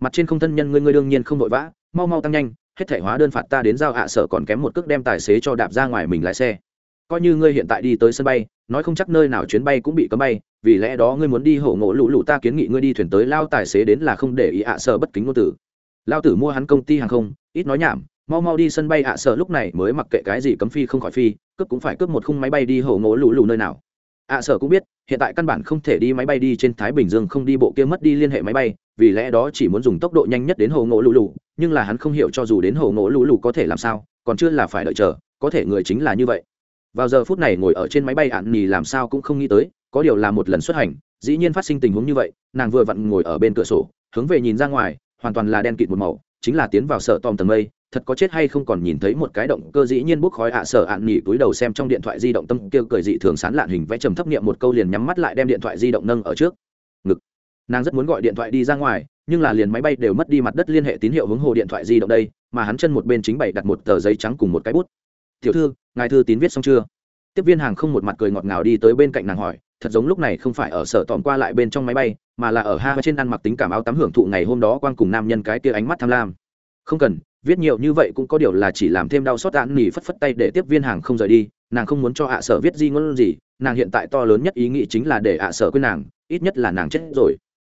A: Mặt trên không thân nhân ngươi ngươi đương nhiên không vội vã, mau mau tăng nhanh hết thể hóa đơn phạt ta đến giao hạ sở còn kém một cước đem tài xế cho đạp ra ngoài mình lái xe. Coi như ngươi hiện tại đi tới sân bay, nói không chắc nơi nào chuyến bay cũng bị cấm bay, vì lẽ đó ngươi muốn đi hổ ngộ lũ lụ ta kiến nghị ngươi đi thuyền tới lao tài xế đến là không để ý hạ sở bất kính ngôn tử lao tử mua hắn công ty hàng không, ít nói nhảm, mau mau đi sân bay hạ sở lúc này mới mặc kệ cái gì cấm phi không khỏi phi, cướp cũng phải cướp một khung máy bay đi hổ ngộ lũ lụ nơi nào. Hạ sở cũng biết, hiện tại căn bản không thể đi máy bay đi trên thái bình dương, không đi bộ kia mất đi liên hệ máy bay vì lẽ đó chỉ muốn dùng tốc độ nhanh nhất đến hồ ngộ lũ lụ nhưng là hắn không hiểu cho dù đến hồ ngộ lũ lụ có thể làm sao, còn chưa là phải đợi chờ, có thể người chính là như vậy. Vào giờ phút này ngồi ở trên máy bay ạn nhì làm sao cũng không nghĩ tới, có điều là một lần xuất hành, dĩ nhiên phát sinh tình huống như vậy, nàng vừa vặn ngồi ở bên cửa sổ, hướng về nhìn ra ngoài, hoàn toàn là đen kịt một màu, chính là tiến vào sợ tòm tầng mây, thật có chết hay không còn nhìn thấy một cái động cơ dĩ nhiên bốc khói ạ à sở ạn nhỉ túi đầu xem trong điện thoại di động tâm kêu cười dị thường sán lạn hình vẽ trầm thấp niệm một câu liền nhắm mắt lại đem điện thoại di động nâng ở trước. Ngực nàng rất muốn gọi điện thoại đi ra ngoài, nhưng là liền máy bay đều mất đi mặt đất liên hệ tín hiệu hướng hồ điện thoại di động đây, mà hắn chân một bên chính bày đặt một tờ giấy trắng cùng một cái bút. Tiểu thư, ngài thư tín viết xong chưa? Tiếp viên hàng không một mặt cười ngọt ngào đi tới bên cạnh nàng hỏi, thật giống lúc này không phải ở sở tòm qua lại bên trong máy bay, mà là ở ha trên ăn mặc tính cảm áo tắm hưởng thụ ngày hôm đó quang cùng nam nhân cái kia ánh mắt tham lam. Không cần, viết nhiều như vậy cũng có điều là chỉ làm thêm đau xót tàn nỉ phất phất tay để tiếp viên hàng không rời đi, nàng không muốn cho ạ sở viết gì ngôn gì, nàng hiện tại to lớn nhất ý nghĩ chính là để ạ sở quên nàng, ít nhất là nàng chết rồi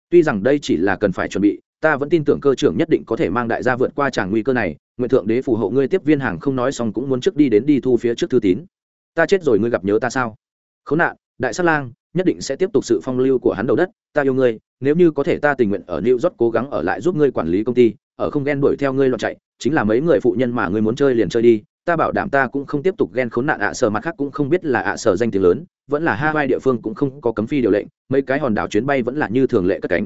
A: tuy rằng đây chỉ là cần phải chuẩn bị, ta vẫn tin tưởng cơ trưởng nhất định có thể mang đại gia vượt qua tràng nguy cơ này, nguyện thượng đế phù hộ ngươi tiếp viên hàng không nói xong cũng muốn trước đi đến đi thu phía trước thư tín. Ta chết rồi ngươi gặp nhớ ta sao? Khốn nạn, đại sát lang, nhất định sẽ tiếp tục sự phong lưu của hắn đầu đất, ta yêu ngươi, nếu như có thể ta tình nguyện ở new york cố gắng ở lại giúp ngươi quản lý công ty, ở không ghen đuổi theo ngươi loạn chạy, chính là mấy người phụ nhân mà ngươi muốn chơi liền chơi đi ta bảo đảm ta cũng không tiếp tục ghen khốn nạn ạ sở mặt khác cũng không biết là ạ sở danh tiếng lớn, vẫn là hai địa phương cũng không có cấm phi điều lệnh, mấy cái hòn đảo chuyến bay vẫn là như thường lệ cất cánh.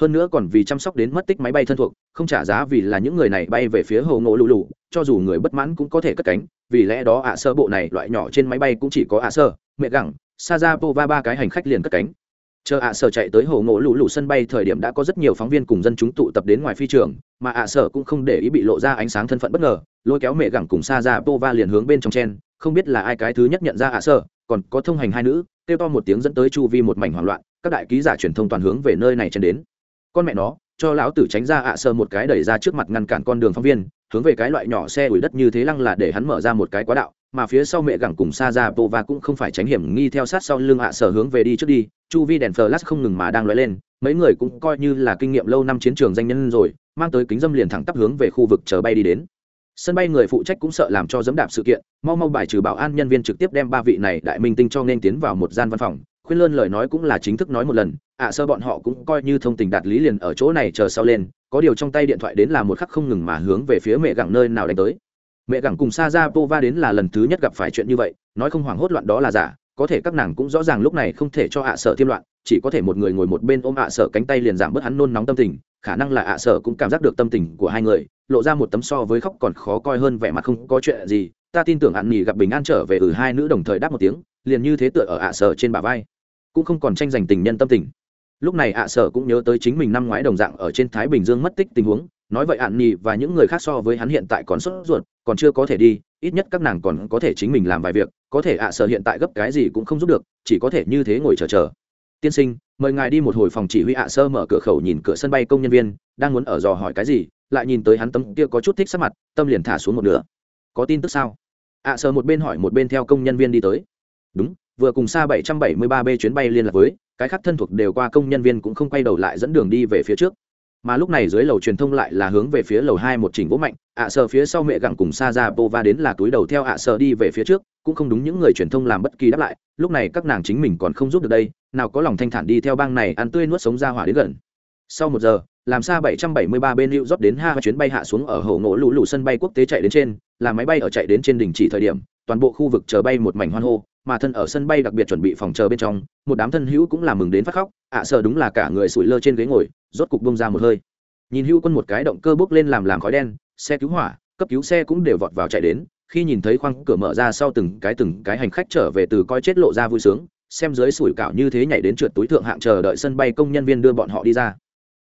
A: Hơn nữa còn vì chăm sóc đến mất tích máy bay thân thuộc, không trả giá vì là những người này bay về phía hồ ngộ lù lù, cho dù người bất mãn cũng có thể cất cánh, vì lẽ đó ạ sơ bộ này loại nhỏ trên máy bay cũng chỉ có ạ sơ mẹ gẳng sa ra pova ba cái hành khách liền cất cánh chờ ạ sở chạy tới hồ ngộ lũ lũ sân bay thời điểm đã có rất nhiều phóng viên cùng dân chúng tụ tập đến ngoài phi trường, mà ạ sở cũng không để ý bị lộ ra ánh sáng thân phận bất ngờ, lôi kéo mẹ gẳng cùng sa ra po liền hướng bên trong chen, không biết là ai cái thứ nhất nhận ra ạ sở, còn có thông hành hai nữ, kêu to một tiếng dẫn tới chu vi một mảnh hoảng loạn, các đại ký giả truyền thông toàn hướng về nơi này chen đến. Con mẹ nó, cho lão tử tránh ra ạ sở một cái đẩy ra trước mặt ngăn cản con đường phóng viên, hướng về cái loại nhỏ xe ủi đất như thế lăng là để hắn mở ra một cái quá đạo mà phía sau mẹ gẳng cùng xa ra bộ và cũng không phải tránh hiểm nghi theo sát sau lưng ạ sở hướng về đi trước đi, chu vi đèn flash không ngừng mà đang lóe lên, mấy người cũng coi như là kinh nghiệm lâu năm chiến trường danh nhân rồi, mang tới kính dâm liền thẳng tắp hướng về khu vực chờ bay đi đến. Sân bay người phụ trách cũng sợ làm cho dẫm đạp sự kiện, mau mau bài trừ bảo an nhân viên trực tiếp đem ba vị này đại minh tinh cho nên tiến vào một gian văn phòng, khuyên lơn lời nói cũng là chính thức nói một lần, ạ sơ bọn họ cũng coi như thông tình đạt lý liền ở chỗ này chờ sau lên, có điều trong tay điện thoại đến là một khắc không ngừng mà hướng về phía mẹ gẳng nơi nào đánh tới mẹ gẳng cùng sa ra pova đến là lần thứ nhất gặp phải chuyện như vậy, nói không hoảng hốt loạn đó là giả, có thể các nàng cũng rõ ràng lúc này không thể cho ạ sợ thêm loạn, chỉ có thể một người ngồi một bên ôm ạ sợ cánh tay liền giảm bớt hắn nôn nóng tâm tình, khả năng là ạ sợ cũng cảm giác được tâm tình của hai người, lộ ra một tấm so với khóc còn khó coi hơn vẻ mặt không có chuyện gì, ta tin tưởng ạn nghỉ gặp bình an trở về ừ hai nữ đồng thời đáp một tiếng, liền như thế tựa ở ạ sợ trên bả vai, cũng không còn tranh giành tình nhân tâm tình. Lúc này ạ sợ cũng nhớ tới chính mình năm ngoái đồng dạng ở trên thái bình dương mất tích tình huống nói vậy ạn nhì và những người khác so với hắn hiện tại còn sốt ruột, còn chưa có thể đi, ít nhất các nàng còn có thể chính mình làm vài việc, có thể ạ, sợ hiện tại gấp cái gì cũng không giúp được, chỉ có thể như thế ngồi chờ chờ. Tiên sinh, mời ngài đi một hồi phòng chỉ huy ạ, sơ mở cửa khẩu nhìn cửa sân bay công nhân viên, đang muốn ở dò hỏi cái gì, lại nhìn tới hắn tâm kia có chút thích sắc mặt, tâm liền thả xuống một nửa. Có tin tức sao? Ạ, sơ một bên hỏi một bên theo công nhân viên đi tới. Đúng, vừa cùng xa 773 b chuyến bay liên lạc với, cái khác thân thuộc đều qua công nhân viên cũng không quay đầu lại dẫn đường đi về phía trước mà lúc này dưới lầu truyền thông lại là hướng về phía lầu hai một chỉnh vỗ mạnh, ạ sợ phía sau mẹ gặng cùng sa ra pova đến là túi đầu theo ạ sợ đi về phía trước, cũng không đúng những người truyền thông làm bất kỳ đáp lại, lúc này các nàng chính mình còn không giúp được đây, nào có lòng thanh thản đi theo bang này ăn tươi nuốt sống ra hỏa đến gần. Sau một giờ, làm xa 773 bên lưu rót đến ha chuyến bay hạ xuống ở hồ ngộ lũ lũ sân bay quốc tế chạy đến trên, là máy bay ở chạy đến trên đỉnh chỉ thời điểm, toàn bộ khu vực chờ bay một mảnh hoan hô mà thân ở sân bay đặc biệt chuẩn bị phòng chờ bên trong, một đám thân hữu cũng là mừng đến phát khóc. Ạ sợ đúng là cả người sủi lơ trên ghế ngồi, rốt cục bông ra một hơi. Nhìn hữu quân một cái động cơ bốc lên làm làm khói đen, xe cứu hỏa, cấp cứu xe cũng đều vọt vào chạy đến. Khi nhìn thấy khoang cửa mở ra sau từng cái từng cái hành khách trở về từ coi chết lộ ra vui sướng, xem dưới sủi cảo như thế nhảy đến trượt túi thượng hạng chờ đợi sân bay công nhân viên đưa bọn họ đi ra.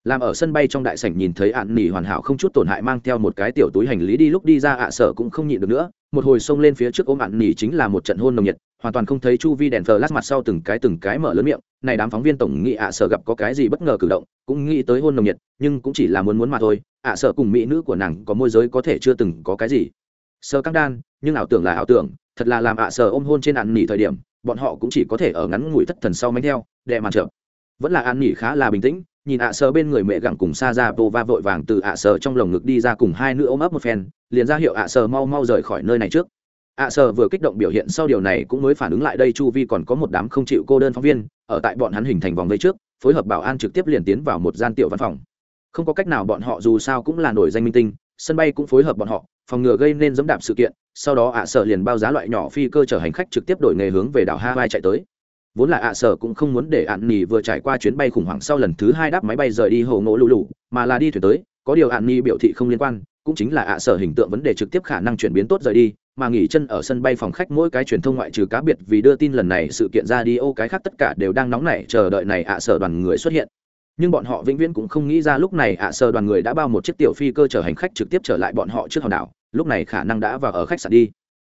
A: Làm ở sân bay trong đại sảnh nhìn thấy ạn nỉ hoàn hảo không chút tổn hại mang theo một cái tiểu túi hành lý đi lúc đi ra ạ sở cũng không nhịn được nữa. Một hồi xông lên phía trước ôm ạn nỉ chính là một trận hôn nồng nhiệt hoàn toàn không thấy chu vi đèn lát mặt sau từng cái từng cái mở lớn miệng, này đám phóng viên tổng nghĩ ạ sở gặp có cái gì bất ngờ cử động, cũng nghĩ tới hôn nồng nhiệt, nhưng cũng chỉ là muốn muốn mà thôi, ạ sở cùng mỹ nữ của nàng có môi giới có thể chưa từng có cái gì. Sơ căng đan, nhưng ảo tưởng là ảo tưởng, thật là làm ạ sở ôm hôn trên ạn nỉ thời điểm, bọn họ cũng chỉ có thể ở ngắn ngủi thất thần sau mánh theo đệ màn trợ vẫn là ăn nỉ khá là bình tĩnh, nhìn ạ sở bên người mẹ gặng cùng xa ra vô va vội vàng từ ạ sở trong lồng ngực đi ra cùng hai nữ ôm ấp một phen, liền ra hiệu ạ sở mau mau rời khỏi nơi này trước ạ sở vừa kích động biểu hiện sau điều này cũng mới phản ứng lại đây chu vi còn có một đám không chịu cô đơn phóng viên, ở tại bọn hắn hình thành vòng vây trước, phối hợp bảo an trực tiếp liền tiến vào một gian tiểu văn phòng. Không có cách nào bọn họ dù sao cũng là nổi danh minh tinh, sân bay cũng phối hợp bọn họ, phòng ngừa gây nên dẫm đạp sự kiện, sau đó ạ sở liền bao giá loại nhỏ phi cơ chở hành khách trực tiếp đổi nghề hướng về đảo hawaii chạy tới. Vốn là ạ sở cũng không muốn để ạn nỉ vừa trải qua chuyến bay khủng hoảng sau lần thứ hai đáp máy bay rời đi hồ ngộ lũ lụ mà là đi thuyền tới, có điều ạn nỉ biểu thị không liên quan, cũng chính là ạ sở hình tượng vấn đề trực tiếp khả năng chuyển biến tốt rời đi mà nghỉ chân ở sân bay phòng khách mỗi cái truyền thông ngoại trừ cá biệt vì đưa tin lần này sự kiện ra đi, ô, cái khác tất cả đều đang nóng nảy, chờ đợi này ạ, sở đoàn người xuất hiện. Nhưng bọn họ vĩnh viễn cũng không nghĩ ra lúc này ạ, sở đoàn người đã bao một chiếc tiểu phi cơ chở hành khách trực tiếp trở lại bọn họ trước hòn đảo, lúc này khả năng đã vào ở khách sạn đi.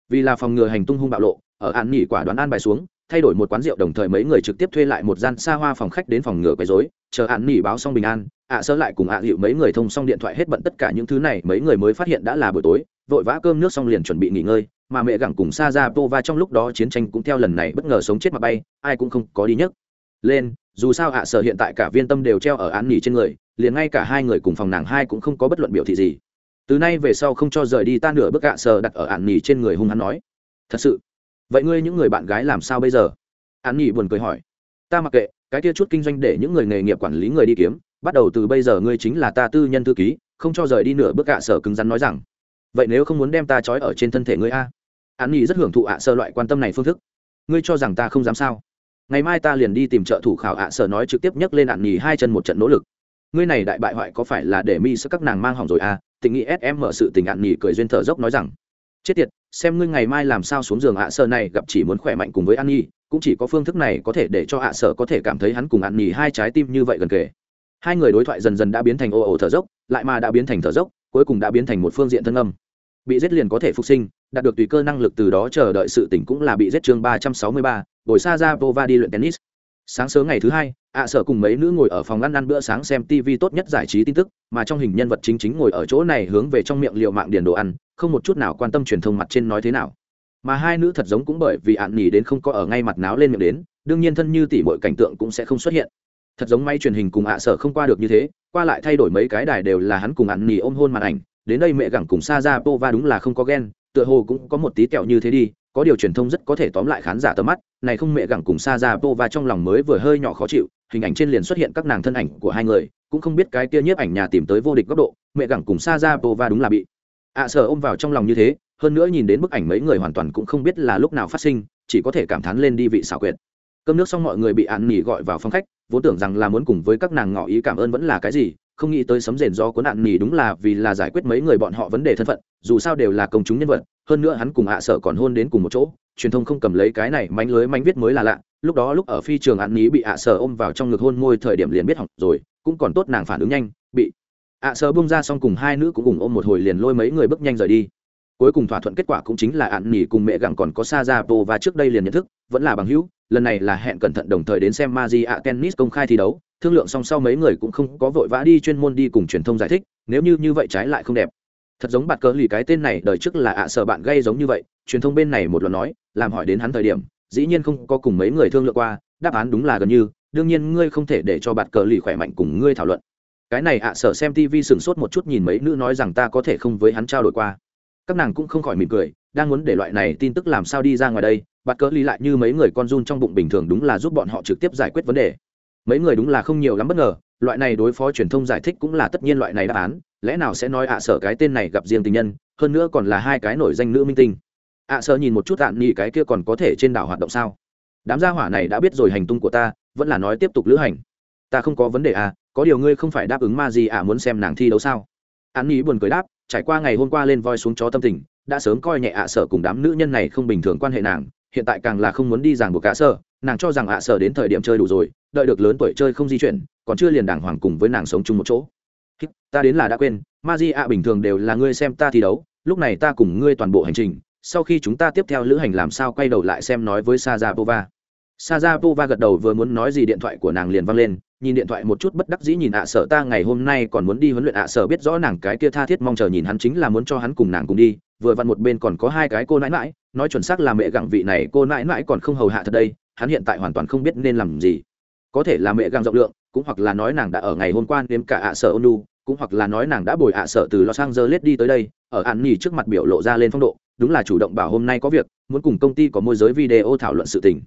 A: Vì là phòng ngừa hành tung hung bạo lộ, ở an nghỉ quả đoán an bài xuống, thay đổi một quán rượu đồng thời mấy người trực tiếp thuê lại một gian xa hoa phòng khách đến phòng ngừa quấy rối, chờ an nghỉ báo xong bình an ạ sơ lại cùng ạ à mấy người thông xong điện thoại hết bận tất cả những thứ này, mấy người mới phát hiện đã là buổi tối, vội vã cơm nước xong liền chuẩn bị nghỉ ngơi, mà mẹ gặng cùng sa ra pova trong lúc đó chiến tranh cũng theo lần này bất ngờ sống chết mà bay, ai cũng không có đi nhấc. Lên, dù sao ạ sở hiện tại cả viên tâm đều treo ở án nghỉ trên người, liền ngay cả hai người cùng phòng nàng hai cũng không có bất luận biểu thị gì. Từ nay về sau không cho rời đi ta nửa bức ạ sở đặt ở án nghỉ trên người hung hắn nói. Thật sự? Vậy ngươi những người bạn gái làm sao bây giờ? Án nghỉ buồn cười hỏi. Ta mặc kệ, cái kia chút kinh doanh để những người nghề nghiệp quản lý người đi kiếm bắt đầu từ bây giờ ngươi chính là ta tư nhân thư ký, không cho rời đi nửa bước ạ à sở cứng rắn nói rằng, vậy nếu không muốn đem ta trói ở trên thân thể ngươi a? An nhi rất hưởng thụ ạ à sơ loại quan tâm này phương thức. Ngươi cho rằng ta không dám sao? Ngày mai ta liền đi tìm trợ thủ khảo ạ à sở nói trực tiếp nhấc lên ạn nhì hai chân một trận nỗ lực. Ngươi này đại bại hoại có phải là để mi sức các nàng mang hỏng rồi à? Tình nghĩ sm mở sự tình ạn nhì cười duyên thở dốc nói rằng, chết tiệt, xem ngươi ngày mai làm sao xuống giường ạ sở này gặp chỉ muốn khỏe mạnh cùng với an nhi cũng chỉ có phương thức này có thể để cho ạ sở có thể cảm thấy hắn cùng ạn nhì hai trái tim như vậy gần kề hai người đối thoại dần dần đã biến thành ồ ồ thở dốc, lại mà đã biến thành thở dốc, cuối cùng đã biến thành một phương diện thân âm. Bị giết liền có thể phục sinh, đạt được tùy cơ năng lực từ đó chờ đợi sự tỉnh cũng là bị giết chương ba trăm sáu mươi ba, Ngồi xa ra pova đi luyện tennis. Sáng sớm ngày thứ hai, ạ sở cùng mấy nữ ngồi ở phòng ăn ăn bữa sáng xem tv tốt nhất giải trí tin tức, mà trong hình nhân vật chính chính ngồi ở chỗ này hướng về trong miệng liệu mạng điền đồ ăn, không một chút nào quan tâm truyền thông mặt trên nói thế nào. Mà hai nữ thật giống cũng bởi vì ạn nỉ đến không có ở ngay mặt náo lên miệng đến, đương nhiên thân như tỷ mọi cảnh tượng cũng sẽ không xuất hiện thật giống may truyền hình cùng ạ sở không qua được như thế, qua lại thay đổi mấy cái đài đều là hắn cùng ạn nỉ ôm hôn màn ảnh, đến đây mẹ gẳng cùng sa ra pova đúng là không có ghen, tựa hồ cũng có một tí kẹo như thế đi, có điều truyền thông rất có thể tóm lại khán giả tầm mắt, này không mẹ gẳng cùng sa ra pova trong lòng mới vừa hơi nhỏ khó chịu, hình ảnh trên liền xuất hiện các nàng thân ảnh của hai người, cũng không biết cái kia nhiếp ảnh nhà tìm tới vô địch góc độ, mẹ gẳng cùng sa ra pova đúng là bị ạ sở ôm vào trong lòng như thế, hơn nữa nhìn đến bức ảnh mấy người hoàn toàn cũng không biết là lúc nào phát sinh, chỉ có thể cảm thán lên đi vị xảo quyệt. Cơm nước xong mọi người bị ạn nỉ gọi vào phòng khách vốn tưởng rằng là muốn cùng với các nàng ngỏ ý cảm ơn vẫn là cái gì, không nghĩ tới sấm rền do cuốn nạn nỉ đúng là vì là giải quyết mấy người bọn họ vấn đề thân phận, dù sao đều là công chúng nhân vật, hơn nữa hắn cùng ạ sở còn hôn đến cùng một chỗ, truyền thông không cầm lấy cái này, mánh lưới mánh viết mới là lạ, lúc đó lúc ở phi trường hạn nỉ bị ạ sở ôm vào trong ngực hôn môi thời điểm liền biết hỏng rồi, cũng còn tốt nàng phản ứng nhanh, bị ạ sở bung ra xong cùng hai nữ cũng cùng ôm một hồi liền lôi mấy người bước nhanh rời đi cuối cùng thỏa thuận kết quả cũng chính là ạn nỉ cùng mẹ gặng còn có sa ra po và trước đây liền nhận thức, vẫn là bằng hữu, lần này là hẹn cẩn thận đồng thời đến xem ma di ạ tennis công khai thi đấu, thương lượng song sau mấy người cũng không có vội vã đi chuyên môn đi cùng truyền thông giải thích, nếu như như vậy trái lại không đẹp. Thật giống bạt cờ lì cái tên này đời trước là ạ sợ bạn gây giống như vậy, truyền thông bên này một lần nói, làm hỏi đến hắn thời điểm, dĩ nhiên không có cùng mấy người thương lượng qua, đáp án đúng là gần như, đương nhiên ngươi không thể để cho bạt cờ lì khỏe mạnh cùng ngươi thảo luận. Cái này ạ sợ xem tv sửng sốt một chút nhìn mấy nữ nói rằng ta có thể không với hắn trao đổi qua các nàng cũng không khỏi mỉm cười, đang muốn để loại này tin tức làm sao đi ra ngoài đây, bạt cỡ lý lại như mấy người con run trong bụng bình thường đúng là giúp bọn họ trực tiếp giải quyết vấn đề. Mấy người đúng là không nhiều lắm bất ngờ, loại này đối phó truyền thông giải thích cũng là tất nhiên loại này đáp án, lẽ nào sẽ nói ạ sở cái tên này gặp riêng tình nhân, hơn nữa còn là hai cái nổi danh nữ minh tinh. Ạ sở nhìn một chút tạn nhị cái kia còn có thể trên đảo hoạt động sao? Đám gia hỏa này đã biết rồi hành tung của ta, vẫn là nói tiếp tục lữ hành. Ta không có vấn đề à có điều ngươi không phải đáp ứng ma gì à muốn xem nàng thi đấu sao? An nhị buồn cười đáp trải qua ngày hôm qua lên voi xuống chó tâm tình, đã sớm coi nhẹ ạ sở cùng đám nữ nhân này không bình thường quan hệ nàng, hiện tại càng là không muốn đi ràng buộc cả sở, nàng cho rằng ạ sở đến thời điểm chơi đủ rồi, đợi được lớn tuổi chơi không di chuyển, còn chưa liền đàng hoàng cùng với nàng sống chung một chỗ. Ta đến là đã quên, ma di ạ bình thường đều là ngươi xem ta thi đấu, lúc này ta cùng ngươi toàn bộ hành trình, sau khi chúng ta tiếp theo lữ hành làm sao quay đầu lại xem nói với sa ra pova sa ra pova gật đầu vừa muốn nói gì điện thoại của nàng liền văng lên nhìn điện thoại một chút bất đắc dĩ nhìn ạ sở ta ngày hôm nay còn muốn đi huấn luyện ạ sở biết rõ nàng cái kia tha thiết mong chờ nhìn hắn chính là muốn cho hắn cùng nàng cùng đi, vừa vặn một bên còn có hai cái cô nãi mãi nói chuẩn xác là mẹ gặng vị này, cô nãi mãi còn không hầu hạ thật đây, hắn hiện tại hoàn toàn không biết nên làm gì. Có thể là mẹ gặng rộng lượng, cũng hoặc là nói nàng đã ở ngày hôm qua nếm cả ạ sở ônu, cũng hoặc là nói nàng đã bồi ạ sở từ los angeles đi tới đây, ở an nhì trước mặt biểu lộ ra lên phong độ, đúng là chủ động bảo hôm nay có việc, muốn cùng công ty có môi giới video thảo luận sự tình.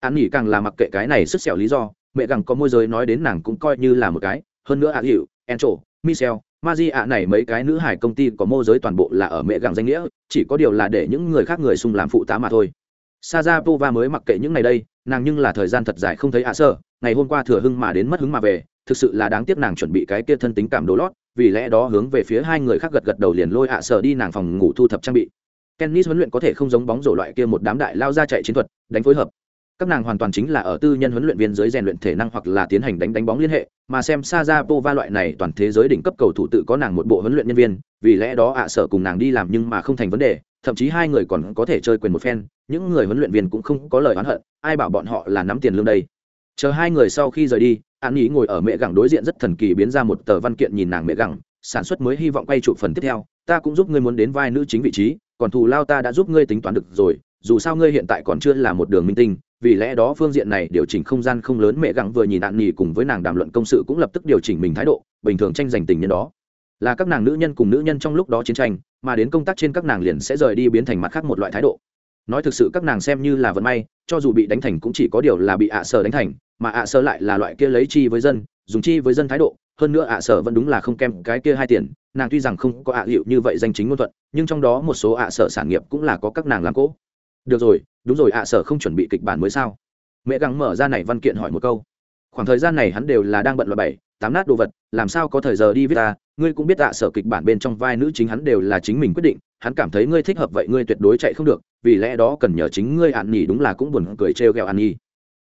A: An nhì càng là mặc kệ cái này sức sẹo lý do mẹ gẳng có môi giới nói đến nàng cũng coi như là một cái hơn nữa ạ à hiệu encho michel Maji ạ này mấy cái nữ hải công ty có môi giới toàn bộ là ở mẹ gẳng danh nghĩa, chỉ có điều là để những người khác người xung làm phụ tá mà thôi. Sajapova mới mặc kệ những ngày đây, nàng nhưng là thời gian thật dài không thấy ạ sơ, ngày hôm qua thừa hưng mà đến mất hứng mà về, thực sự là đáng tiếc nàng chuẩn bị cái kia thân tính cảm đồ lót, vì lẽ đó hướng về phía hai người khác gật gật đầu liền lôi ạ sơ đi nàng phòng ngủ thu thập trang bị. Tennis huấn luyện có thể không giống bóng rổ loại kia một đám đại lao ra chạy chiến thuật, đánh phối hợp, các nàng hoàn toàn chính là ở tư nhân huấn luyện viên dưới rèn luyện thể năng hoặc là tiến hành đánh đánh bóng liên hệ, mà xem sa ra pova loại này toàn thế giới đỉnh cấp cầu thủ tự có nàng một bộ huấn luyện nhân viên, vì lẽ đó ạ sợ cùng nàng đi làm nhưng mà không thành vấn đề, thậm chí hai người còn có thể chơi quyền một phen, những người huấn luyện viên cũng không có lời oán hận, ai bảo bọn họ là nắm tiền lương đây. Chờ hai người sau khi rời đi, an ý ngồi ở mẹ gẳng đối diện rất thần kỳ biến ra một tờ văn kiện nhìn nàng mẹ gẳng, sản xuất mới hy vọng quay trụ phần tiếp theo, ta cũng giúp ngươi muốn đến vai nữ chính vị trí, còn thù lao ta đã giúp ngươi tính toán được rồi, dù sao ngươi hiện tại còn chưa là một đường minh tinh vì lẽ đó phương diện này điều chỉnh không gian không lớn mẹ gặng vừa nhìn nạn nhì cùng với nàng đàm luận công sự cũng lập tức điều chỉnh mình thái độ, bình thường tranh giành tình nhân đó. Là các nàng nữ nhân cùng nữ nhân trong lúc đó chiến tranh, mà đến công tác trên các nàng liền sẽ rời đi biến thành mặt khác một loại thái độ. Nói thực sự các nàng xem như là vận may, cho dù bị đánh thành cũng chỉ có điều là bị ạ à sở đánh thành, mà ạ à sở lại là loại kia lấy chi với dân, dùng chi với dân thái độ. Hơn nữa ạ à sở vẫn đúng là không kèm cái kia hai tiền, nàng tuy rằng không có ạ hiệu như vậy danh chính ngôn thuận, nhưng trong đó một số ạ sở sản nghiệp cũng là có các nàng làm cỗ được rồi đúng rồi ạ à, sở không chuẩn bị kịch bản mới sao? Mẹ gắng mở ra này văn kiện hỏi một câu. Khoảng thời gian này hắn đều là đang bận loại bảy, tám nát đồ vật, làm sao có thời giờ đi viết ta? Ngươi cũng biết ạ à, sở kịch bản bên trong vai nữ chính hắn đều là chính mình quyết định, hắn cảm thấy ngươi thích hợp vậy ngươi tuyệt đối chạy không được, vì lẽ đó cần nhờ chính ngươi ạn nhỉ đúng là cũng buồn cười trêu ghẹo ạn nhỉ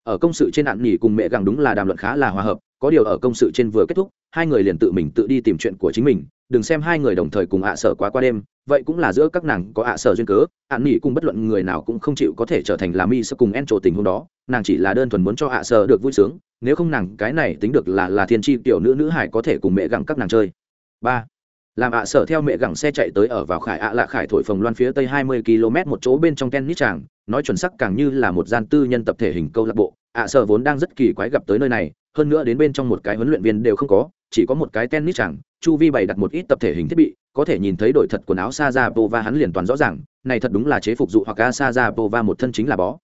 A: ở công sự trên ạn nhỉ cùng mẹ gắng đúng là đàm luận khá là hòa hợp, có điều ở công sự trên vừa kết thúc, hai người liền tự mình tự đi tìm chuyện của chính mình đừng xem hai người đồng thời cùng ạ sở quá qua đêm, vậy cũng là giữa các nàng có ạ sở duyên cớ, ạn nghỉ cùng bất luận người nào cũng không chịu có thể trở thành là mi sơ cùng en trổ tình hôm đó, nàng chỉ là đơn thuần muốn cho ạ sở được vui sướng, nếu không nàng cái này tính được là là thiên tri tiểu nữ nữ hải có thể cùng mẹ gặng các nàng chơi. Ba, làm ạ sở theo mẹ gặng xe chạy tới ở vào khải ạ lạ khải thổi phồng loan phía tây hai mươi km một chỗ bên trong tennis tràng, nói chuẩn sắc càng như là một gian tư nhân tập thể hình câu lạc bộ, ạ sở vốn đang rất kỳ quái gặp tới nơi này, hơn nữa đến bên trong một cái huấn luyện viên đều không có, chỉ có một cái tennis chẳng chu vi bày đặt một ít tập thể hình thiết bị, có thể nhìn thấy đội thật quần áo sa ra pova hắn liền toàn rõ ràng, này thật đúng là chế phục dụ hoặc a sa ra pova một thân chính là bó.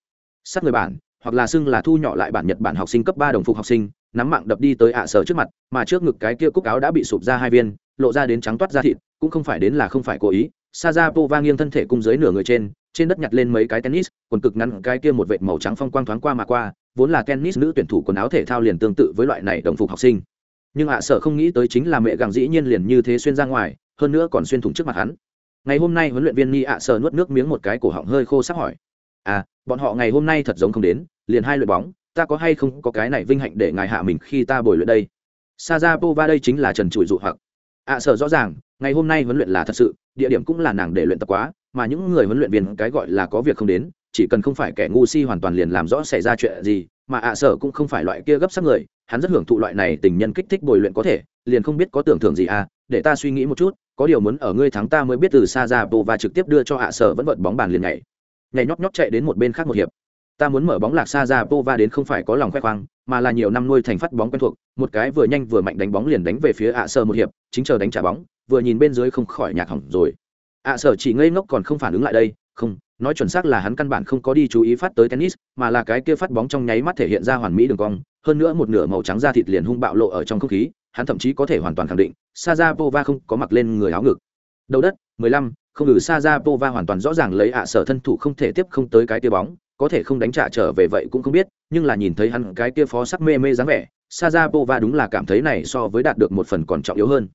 A: Sát người bản, hoặc là xưng là thu nhỏ lại bản nhật bản học sinh cấp ba đồng phục học sinh, nắm mạng đập đi tới ạ sở trước mặt, mà trước ngực cái kia cúc áo đã bị sụp ra hai viên, lộ ra đến trắng toát ra thịt, cũng không phải đến là không phải cố ý. Sa ra pova nghiêng thân thể cung dưới nửa người trên trên đất nhặt lên mấy cái tennis, quần cực ngắn cái kia một vệt màu trắng phong quang thoáng qua mà qua, vốn là tennis nữ tuyển thủ quần áo thể thao liền tương tự với loại này đồng phục học sinh nhưng ạ sở không nghĩ tới chính là mẹ gàng dĩ nhiên liền như thế xuyên ra ngoài, hơn nữa còn xuyên thủng trước mặt hắn. Ngày hôm nay huấn luyện viên nhi ạ sở nuốt nước miếng một cái cổ họng hơi khô sắc hỏi à bọn họ ngày hôm nay thật giống không đến, liền hai luyện bóng, ta có hay không có cái này vinh hạnh để ngài hạ mình khi ta bồi luyện đây? Sa ra pova đây chính là trần trụi dụ hoặc. Ạ sở rõ ràng, ngày hôm nay huấn luyện là thật sự, địa điểm cũng là nàng để luyện tập quá, mà những người huấn luyện viên cái gọi là có việc không đến, chỉ cần không phải kẻ ngu si hoàn toàn liền làm rõ xảy ra chuyện gì, mà ạ sở cũng không phải loại kia gấp sắc người hắn rất hưởng thụ loại này tình nhân kích thích bồi luyện có thể liền không biết có tưởng thưởng gì à để ta suy nghĩ một chút có điều muốn ở ngươi thắng ta mới biết từ xa ra bộ và trực tiếp đưa cho hạ sở vẫn vận bóng bàn liền nhảy nhảy nhóp nhóp chạy đến một bên khác một hiệp ta muốn mở bóng lạc xa ra Pova đến không phải có lòng khoe khoang, mà là nhiều năm nuôi thành phát bóng quen thuộc, một cái vừa nhanh vừa mạnh đánh bóng liền đánh về phía ạ sở một hiệp, chính chờ đánh trả bóng, vừa nhìn bên dưới không khỏi nhạc hỏng rồi. ạ sở chỉ ngây ngốc còn không phản ứng lại đây, không, nói chuẩn xác là hắn căn bản không có đi chú ý phát tới tennis, mà là cái kia phát bóng trong nháy mắt thể hiện ra hoàn mỹ đường cong, hơn nữa một nửa màu trắng da thịt liền hung bạo lộ ở trong không khí, hắn thậm chí có thể hoàn toàn khẳng định, Sajapova không có mặc lên người áo ngực. Đầu đất, 15, không ngừ Sajapova hoàn toàn rõ ràng lấy ạ sở thân thủ không thể tiếp không tới cái kia bóng, có thể không đánh trả trở về vậy cũng không biết, nhưng là nhìn thấy hắn cái kia phó sắc mê mê dáng vẻ, Sajapova đúng là cảm thấy này so với đạt được một phần còn trọng yếu hơn.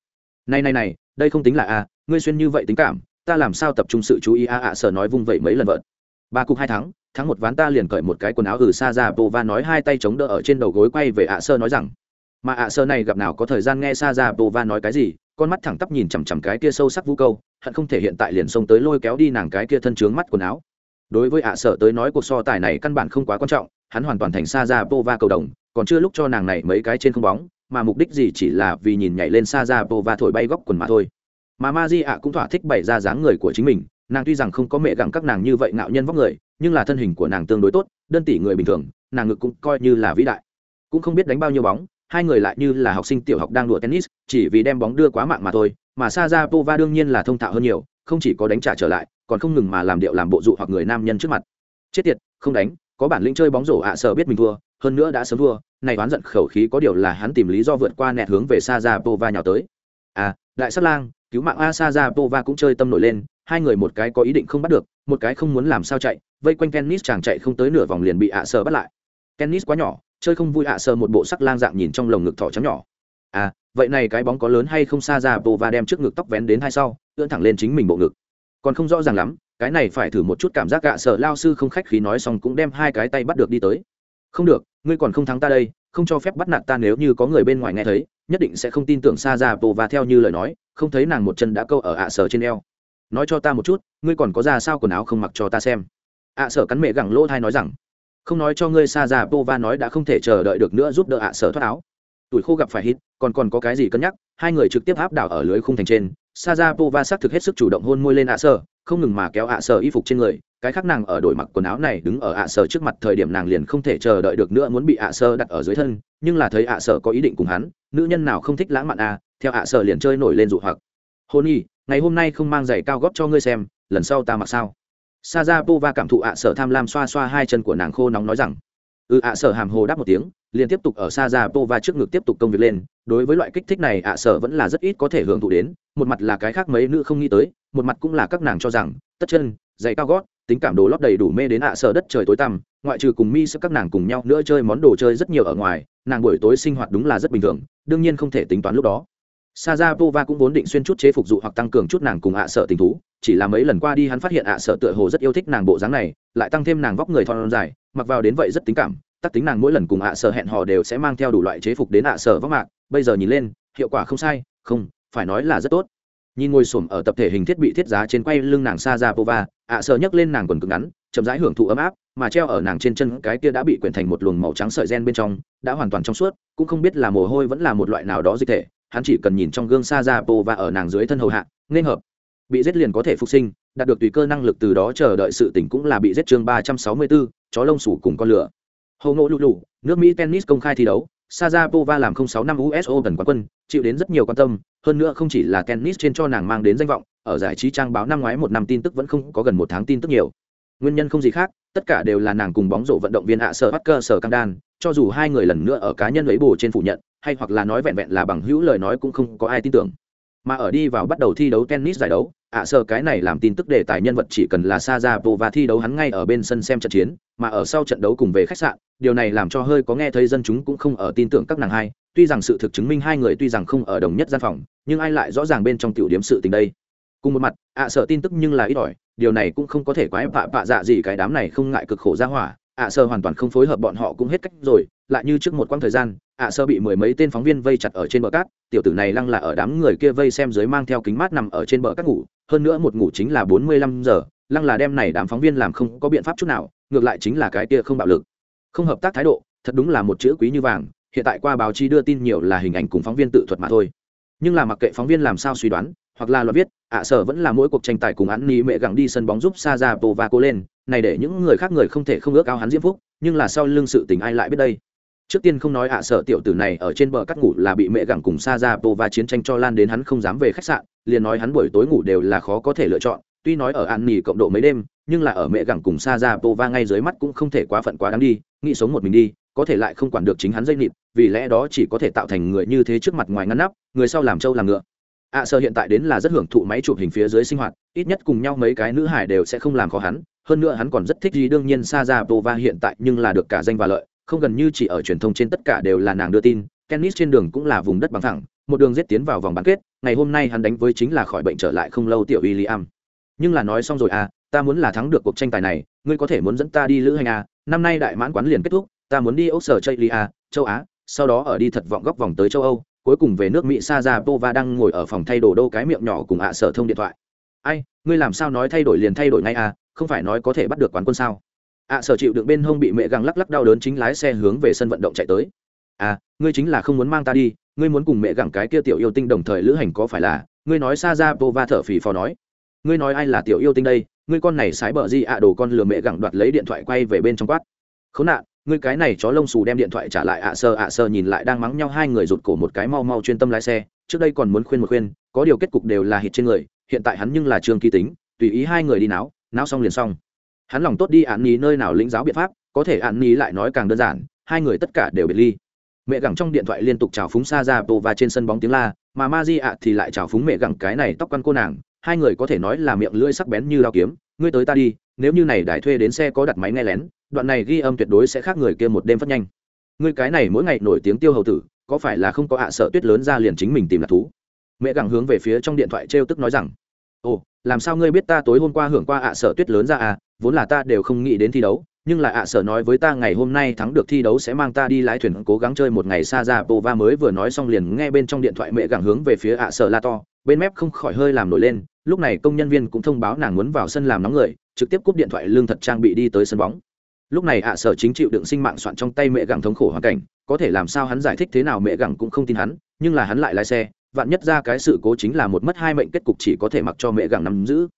A: Này này này, đây không tính là a, ngươi xuyên như vậy tính cảm, ta làm sao tập trung sự chú ý a ạ sở nói vung vậy mấy lần vợt ba cục hai thắng thắng một ván ta liền cởi một cái quần áo ừ, gử xa ra bộ và nói hai tay chống đỡ ở trên đầu gối quay về ạ sơ nói rằng, mà ạ sơ này gặp nào có thời gian nghe xa ra bộ và nói cái gì? Con mắt thẳng tắp nhìn chằm chằm cái kia sâu sắc vũ câu, hận không thể hiện tại liền xông tới lôi kéo đi nàng cái kia thân trướng mắt quần áo. Đối với ạ sở tới nói cuộc so tài này căn bản không quá quan trọng, hắn hoàn toàn thành xa ra bô cầu đồng, còn chưa lúc cho nàng này mấy cái trên không bóng, mà mục đích gì chỉ là vì nhìn nhảy lên xa ra bô thổi bay góc quần mà thôi. Mà ma di ạ cũng thỏa thích bày ra dáng người của chính mình nàng tuy rằng không có mẹ gặng các nàng như vậy ngạo nhân vóc người, nhưng là thân hình của nàng tương đối tốt, đơn tỷ người bình thường, nàng ngực cũng coi như là vĩ đại. Cũng không biết đánh bao nhiêu bóng, hai người lại như là học sinh tiểu học đang đùa tennis, chỉ vì đem bóng đưa quá mạng mà thôi, mà sa ra pova đương nhiên là thông thạo hơn nhiều, không chỉ có đánh trả trở lại, còn không ngừng mà làm điệu làm bộ dụ hoặc người nam nhân trước mặt. Chết tiệt, không đánh, có bản lĩnh chơi bóng rổ ạ à sợ biết mình thua, hơn nữa đã sớm thua, này oán giận khẩu khí có điều là hắn tìm lý do vượt qua nẹt hướng về sa ra pova nhào tới. À đại sát lang, cứu mạng a sa ra pova cũng chơi tâm nổi lên hai người một cái có ý định không bắt được, một cái không muốn làm sao chạy, vây quanh tennis chàng chạy không tới nửa vòng liền bị ạ sờ bắt lại. Tennis quá nhỏ, chơi không vui ạ sờ một bộ sắc lang dạng nhìn trong lồng ngực thỏ trắng nhỏ. À vậy này cái bóng có lớn hay không xa ra bộ và đem trước ngực tóc vén đến hai sau, ưỡn thẳng lên chính mình bộ ngực. Còn không rõ ràng lắm, cái này phải thử một chút cảm giác gạ sợ lao sư không khách khí nói xong cũng đem hai cái tay bắt được đi tới. Không được, ngươi còn không thắng ta đây, không cho phép bắt nạt ta nếu như có người bên ngoài nghe thấy, nhất định sẽ không tin tưởng xa ra bộ và theo như lời nói, không thấy nàng một chân đã câu ở ạ sở trên eo nói cho ta một chút, ngươi còn có ra sao quần áo không mặc cho ta xem? Ạ sở cắn mẹ gẳng lỗ thai nói rằng, không nói cho ngươi xa ra pova nói đã không thể chờ đợi được nữa giúp đỡ ạ sở thoát áo. Tuổi khô gặp phải hít, còn còn có cái gì cân nhắc, hai người trực tiếp áp đảo ở lưới khung thành trên, sa ra pova xác thực hết sức chủ động hôn môi lên ạ sở, không ngừng mà kéo ạ sở y phục trên người, cái khác nàng ở đổi mặc quần áo này đứng ở ạ sở trước mặt thời điểm nàng liền không thể chờ đợi được nữa muốn bị ạ sở đặt ở dưới thân, nhưng là thấy ạ sở có ý định cùng hắn, nữ nhân nào không thích lãng mạn à theo ạ sở liền chơi nổi lên dụ hoặc hôn y ngày hôm nay không mang giày cao góp cho ngươi xem, lần sau ta mặc sao? Sa ra pova cảm thụ ạ sở tham lam xoa xoa hai chân của nàng khô nóng nói rằng ừ ạ sở hàm hồ đáp một tiếng, liền tiếp tục ở sa ra pova trước ngực tiếp tục công việc lên. Đối với loại kích thích này, ạ sở vẫn là rất ít có thể hưởng thụ đến. Một mặt là cái khác mấy nữ không nghĩ tới, một mặt cũng là các nàng cho rằng, tất chân, giày cao gót, tính cảm đồ lót đầy đủ mê đến ạ sở đất trời tối tăm, ngoại trừ cùng mi sẽ các nàng cùng nhau nữa chơi món đồ chơi rất nhiều ở ngoài, nàng buổi tối sinh hoạt đúng là rất bình thường, đương nhiên không thể tính toán lúc đó sa cũng vốn định xuyên chút chế phục dụ hoặc tăng cường chút nàng cùng ạ sợ tình thú, chỉ là mấy lần qua đi hắn phát hiện ạ sợ tựa hồ rất yêu thích nàng bộ dáng này, lại tăng thêm nàng vóc người thon dài, mặc vào đến vậy rất tính cảm, tắc tính nàng mỗi lần cùng ạ sợ hẹn hò đều sẽ mang theo đủ loại chế phục đến ạ sợ vóc mạc, bây giờ nhìn lên, hiệu quả không sai, không, phải nói là rất tốt. Nhìn ngồi xổm ở tập thể hình thiết bị thiết giá trên quay lưng nàng sa ạ sợ nhấc lên nàng quần cực ngắn, chậm rãi hưởng thụ ấm áp, mà treo ở nàng trên chân cái kia đã bị quyển thành một luồng màu trắng sợi gen bên trong, đã hoàn toàn trong suốt, cũng không biết là mồ hôi vẫn là một loại nào đó dịch thể hắn chỉ cần nhìn trong gương xa ra pova ở nàng dưới thân hầu hạ nên hợp bị giết liền có thể phục sinh đạt được tùy cơ năng lực từ đó chờ đợi sự tỉnh cũng là bị giết chương ba trăm sáu mươi bốn chó lông sủ cùng con lửa hầu ngộ lụ lụ nước mỹ tennis công khai thi đấu Sajapova làm 06 năm US Open quán quân, chịu đến rất nhiều quan tâm, hơn nữa không chỉ là tennis trên cho nàng mang đến danh vọng, ở giải trí trang báo năm ngoái một năm tin tức vẫn không có gần một tháng tin tức nhiều. Nguyên nhân không gì khác, tất cả đều là nàng cùng bóng rổ vận động viên ạ sở Parker sở Cam đan, cho dù hai người lần nữa ở cá nhân lấy bổ trên phủ nhận, hay hoặc là nói vẹn vẹn là bằng hữu lời nói cũng không có ai tin tưởng. Mà ở đi vào bắt đầu thi đấu tennis giải đấu, ạ sơ cái này làm tin tức đề tài nhân vật chỉ cần là Sajapova thi đấu hắn ngay ở bên sân xem trận chiến, mà ở sau trận đấu cùng về khách sạn, điều này làm cho hơi có nghe thấy dân chúng cũng không ở tin tưởng các nàng hai. Tuy rằng sự thực chứng minh hai người tuy rằng không ở đồng nhất gian phòng nhưng ai lại rõ ràng bên trong tiểu điểm sự tình đây? Cùng một mặt ạ sợ tin tức nhưng là ít ỏi điều này cũng không có thể quái bạ bạ dạ gì cái đám này không ngại cực khổ ra hỏa. Ạ sợ hoàn toàn không phối hợp bọn họ cũng hết cách rồi lại như trước một quãng thời gian ạ sơ bị mười mấy tên phóng viên vây chặt ở trên bờ cát, tiểu tử này lăng là ở đám người kia vây xem dưới mang theo kính mát nằm ở trên bờ cát ngủ, hơn nữa một ngủ chính là bốn mươi lăm giờ, lăng là đem này đám phóng viên làm không có biện pháp chút nào, ngược lại chính là cái kia không bạo lực. Không hợp tác thái độ, thật đúng là một chữ quý như vàng, hiện tại qua báo chí đưa tin nhiều là hình ảnh cùng phóng viên tự thuật mà thôi. Nhưng là mặc kệ phóng viên làm sao suy đoán, hoặc là luật viết, ạ sở vẫn là mỗi cuộc tranh tài cùng hắn ni mẹ gẳng đi sân bóng giúp sa ra và cô lên, này để những người khác người không thể không ước ao hắn diễm phúc, nhưng là sau lưng sự tình ai lại biết đây? Trước tiên không nói ạ sở tiểu tử này ở trên bờ cắt ngủ là bị mẹ gặng cùng sa ra và chiến tranh cho lan đến hắn không dám về khách sạn liền nói hắn buổi tối ngủ đều là khó có thể lựa chọn. Tuy nói ở an nỉ cộng độ mấy đêm nhưng là ở mẹ gặng cùng sa ra pova ngay dưới mắt cũng không thể quá phận quá đáng đi nghĩ sống một mình đi có thể lại không quản được chính hắn dây nịt vì lẽ đó chỉ có thể tạo thành người như thế trước mặt ngoài ngăn nắp người sau làm trâu làm ngựa. Ạ à, sơ hiện tại đến là rất hưởng thụ máy chụp hình phía dưới sinh hoạt ít nhất cùng nhau mấy cái nữ hải đều sẽ không làm khó hắn hơn nữa hắn còn rất thích gì đương nhiên sa ra pova hiện tại nhưng là được cả danh và lợi không gần như chỉ ở truyền thông trên tất cả đều là nàng đưa tin, tennis trên đường cũng là vùng đất bằng thẳng, một đường giết tiến vào vòng bán kết, ngày hôm nay hắn đánh với chính là khỏi bệnh trở lại không lâu tiểu William. Nhưng là nói xong rồi à ta muốn là thắng được cuộc tranh tài này, ngươi có thể muốn dẫn ta đi lữ hành à năm nay đại mãn quán liền kết thúc, ta muốn đi ốc sở chây lia châu á, sau đó ở đi thật vọng góc vòng tới châu âu, cuối cùng về nước mỹ sa ra pova đang ngồi ở phòng thay đồ đô cái miệng nhỏ cùng ạ sở thông điện thoại. Ai, ngươi làm sao nói thay đổi liền thay đổi ngay à không phải nói có thể bắt được quán quân sao? Ạ, sở chịu được bên hông bị mẹ găng lắc lắc đau đớn chính lái xe hướng về sân vận động chạy tới. À ngươi chính là không muốn mang ta đi, ngươi muốn cùng mẹ gặng cái kia tiểu yêu tinh đồng thời lữ hành có phải là, ngươi nói sa ra pova thở phì phò nói. Ngươi nói ai là tiểu yêu tinh đây, ngươi con này sái bờ di ạ, đồ con lừa mẹ gặng đoạt lấy điện thoại quay về bên trong quát. Khốn nạn, ngươi cái này chó lông xù đem điện thoại trả lại ạ, sơ ạ, sơ nhìn lại đang mắng nhau hai người rụt cổ một cái mau mau chuyên tâm lái xe, trước đây còn muốn khuyên một khuyên, có điều kết cục đều là hít trên người, hiện tại hắn nhưng là trương kỳ tính, tùy ý hai người đi náo náo xong liền xong hắn lòng tốt đi ạn ní nơi nào lĩnh giáo biện pháp, có thể ạn ní lại nói càng đơn giản, hai người tất cả đều biệt ly. Mẹ gặng trong điện thoại liên tục chào phúng xa ra bộ và trên sân bóng tiếng la, mà ma di ạ thì lại chào phúng mẹ gặng cái này tóc căn cô nàng, hai người có thể nói là miệng lưỡi sắc bén như lao kiếm, ngươi tới ta đi, nếu như này đài thuê đến xe có đặt máy nghe lén, đoạn này ghi âm tuyệt đối sẽ khác người kia một đêm phát nhanh. Ngươi cái này mỗi ngày nổi tiếng tiêu hầu tử, có phải là không có ạ sợ tuyết lớn ra liền chính mình tìm là thú? Mẹ gặng hướng về phía trong điện thoại trêu tức nói rằng, ồ, làm sao ngươi biết ta tối hôm qua hưởng qua ạ sợ tuyết lớn ra à vốn là ta đều không nghĩ đến thi đấu, nhưng là ạ sở nói với ta ngày hôm nay thắng được thi đấu sẽ mang ta đi lái thuyền cố gắng chơi một ngày xa ra pova mới vừa nói xong liền nghe bên trong điện thoại mẹ gặng hướng về phía ạ sở la to, bên mép không khỏi hơi làm nổi lên, lúc này công nhân viên cũng thông báo nàng muốn vào sân làm nóng người, trực tiếp cúp điện thoại lương thật trang bị đi tới sân bóng. Lúc này ạ sở chính chịu đựng sinh mạng soạn trong tay mẹ gặng thống khổ hoàn cảnh, có thể làm sao hắn giải thích thế nào mẹ gặng cũng không tin hắn, nhưng là hắn lại lái xe, vạn nhất ra cái sự cố chính là một mất hai mệnh kết cục chỉ có thể mặc cho mẹ gặng nắm giữ.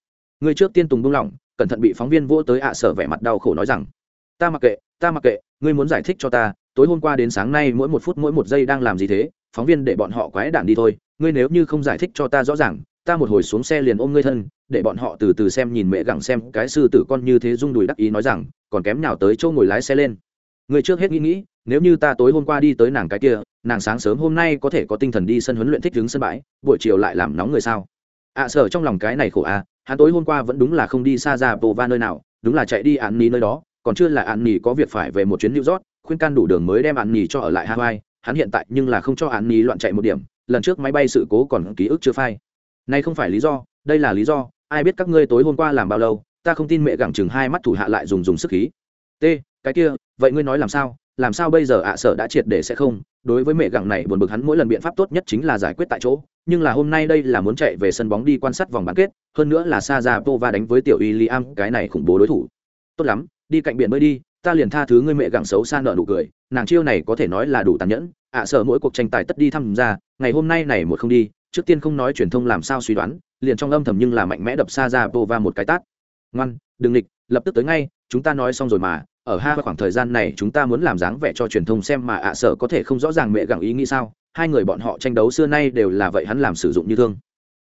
A: Người trước tiên tùng buông lỏng cẩn thận bị phóng viên vỗ tới ạ sở vẻ mặt đau khổ nói rằng ta mặc kệ ta mặc kệ ngươi muốn giải thích cho ta tối hôm qua đến sáng nay mỗi một phút mỗi một giây đang làm gì thế phóng viên để bọn họ quái đản đi thôi ngươi nếu như không giải thích cho ta rõ ràng ta một hồi xuống xe liền ôm ngươi thân để bọn họ từ từ xem nhìn mẹ gặng xem cái sư tử con như thế rung đùi đắc ý nói rằng còn kém nào tới chỗ ngồi lái xe lên. Ngươi trước hết nghĩ nghĩ nếu như ta tối hôm qua đi tới nàng cái kia nàng sáng sớm hôm nay có thể có tinh thần đi sân huấn luyện thích đứng sân bãi buổi chiều lại làm nóng người sao? ạ à, sở trong lòng cái này khổ à hắn tối hôm qua vẫn đúng là không đi xa ra bồ va nơi nào, đúng là chạy đi ạn nỉ nơi đó, còn chưa là ạn nỉ có việc phải về một chuyến new york, khuyên can đủ đường mới đem ạn nỉ cho ở lại hawaii, hắn hiện tại nhưng là không cho ạn nỉ loạn chạy một điểm, lần trước máy bay sự cố còn ký ức chưa phai. Nay không phải lý do, đây là lý do, ai biết các ngươi tối hôm qua làm bao lâu, ta không tin mẹ gẳng chừng hai mắt thủ hạ lại dùng dùng sức khí. T, cái kia, vậy ngươi nói làm sao? Làm sao bây giờ ạ, sở đã triệt để sẽ không? Đối với mẹ gặng này buồn bực hắn mỗi lần biện pháp tốt nhất chính là giải quyết tại chỗ. Nhưng là hôm nay đây là muốn chạy về sân bóng đi quan sát vòng bán kết, hơn nữa là sa ra pova đánh với tiểu y liam cái này khủng bố đối thủ. Tốt lắm, đi cạnh biển bơi đi, ta liền tha thứ ngươi mẹ gặng xấu xa nợ nụ cười. Nàng chiêu này có thể nói là đủ tàn nhẫn. Ạ, sở mỗi cuộc tranh tài tất đi thăm ra ngày hôm nay này một không đi, trước tiên không nói truyền thông làm sao suy đoán, liền trong âm thầm nhưng là mạnh mẽ đập xa ra pova một cái tát. Ngoan, đừng nghịch lập tức tới ngay, chúng ta nói xong rồi mà ở ha khoảng thời gian này chúng ta muốn làm dáng vẻ cho truyền thông xem mà ạ sở có thể không rõ ràng mẹ gặng ý nghĩ sao, hai người bọn họ tranh đấu xưa nay đều là vậy hắn làm sử dụng như thương.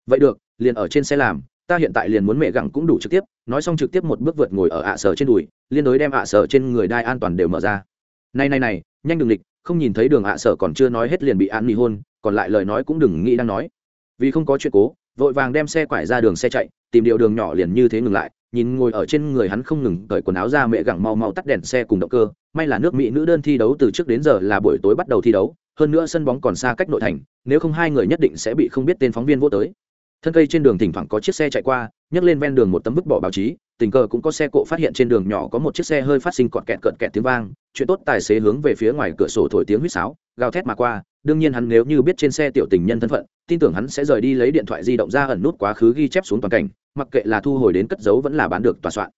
A: Vậy được, liền ở trên xe làm, ta hiện tại liền muốn mẹ gặng cũng đủ trực tiếp, nói xong trực tiếp một bước vượt ngồi ở ạ sở trên đùi, liên đối đem ạ sở trên người đai an toàn đều mở ra. Này này này, nhanh đừng lịch không nhìn thấy đường ạ sở còn chưa nói hết liền bị an nghỉ hôn, còn lại lời nói cũng đừng nghĩ đang nói. Vì không có chuyện cố vội vàng đem xe quải ra đường xe chạy, tìm điệu đường nhỏ liền như thế ngừng lại, nhìn ngồi ở trên người hắn không ngừng cởi quần áo ra mẹ gặng mau mau tắt đèn xe cùng động cơ. May là nước mỹ nữ đơn thi đấu từ trước đến giờ là buổi tối bắt đầu thi đấu, hơn nữa sân bóng còn xa cách nội thành, nếu không hai người nhất định sẽ bị không biết tên phóng viên vô tới thân cây trên đường thỉnh thoảng có chiếc xe chạy qua, nhấc lên ven đường một tấm vứt bỏ báo chí, tình cờ cũng có xe cộ phát hiện trên đường nhỏ có một chiếc xe hơi phát sinh cọt kẹt cợt kẹt tiếng vang, chuyện tốt tài xế hướng về phía ngoài cửa sổ thổi tiếng huýt sáo, gào thét mà qua, đương nhiên hắn nếu như biết trên xe tiểu tình nhân thân phận, tin tưởng hắn sẽ rời đi lấy điện thoại di động ra ẩn nút quá khứ ghi chép xuống toàn cảnh, mặc kệ là thu hồi đến cất giấu vẫn là bán được tòa soạn.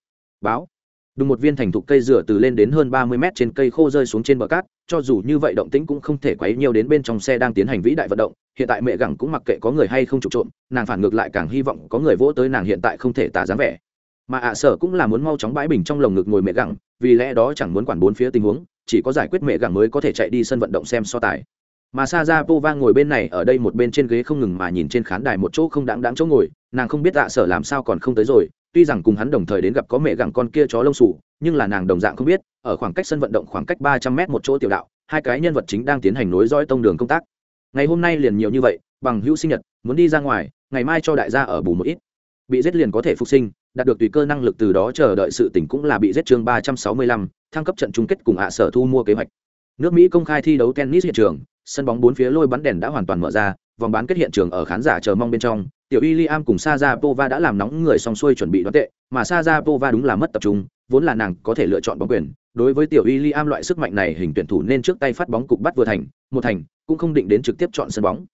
A: Báo đùng một viên thành thục cây rửa từ lên đến hơn ba mươi mét trên cây khô rơi xuống trên bờ cát, cho dù như vậy động tĩnh cũng không thể quấy nhiều đến bên trong xe đang tiến hành vĩ đại vận động, hiện tại mẹ gẳng cũng mặc kệ có người hay không trục trộm, nàng phản ngược lại càng hy vọng có người vỗ tới nàng hiện tại không thể tả dáng vẻ. Mà ạ sở cũng là muốn mau chóng bãi bình trong lồng ngực ngồi mẹ gẳng, vì lẽ đó chẳng muốn quản bốn phía tình huống, chỉ có giải quyết mẹ gẳng mới có thể chạy đi sân vận động xem so tài. Mà sa ra po vang ngồi bên này ở đây một bên trên ghế không ngừng mà nhìn trên khán đài một chỗ không đáng đáng chỗ ngồi, nàng không biết ạ sở làm sao còn không tới rồi tuy rằng cùng hắn đồng thời đến gặp có mẹ gặng con kia chó lông sủ nhưng là nàng đồng dạng không biết, ở khoảng cách sân vận động khoảng cách ba trăm mét một chỗ tiểu đạo, hai cái nhân vật chính đang tiến hành nối dõi tông đường công tác. Ngày hôm nay liền nhiều như vậy, bằng hữu sinh nhật, muốn đi ra ngoài, ngày mai cho đại gia ở bù một ít. Bị giết liền có thể phục sinh, đạt được tùy cơ năng lực từ đó chờ đợi sự tỉnh cũng là bị giết chương ba trăm sáu mươi lăm, thăng cấp trận chung kết cùng ạ sở thu mua kế hoạch. Nước mỹ công khai thi đấu tennis hiện trường, sân bóng bốn phía lôi bắn đèn đã hoàn toàn mở ra vòng bán kết hiện trường ở khán giả chờ mong bên trong tiểu William cùng Sajapova đã làm nóng người xong xuôi chuẩn bị đoán tệ, mà Sajapova đúng là mất tập trung, vốn là nàng có thể lựa chọn bóng quyền, đối với tiểu William loại sức mạnh này hình tuyển thủ nên trước tay phát bóng cục bắt vừa thành, một thành, cũng không định đến trực tiếp chọn sân bóng.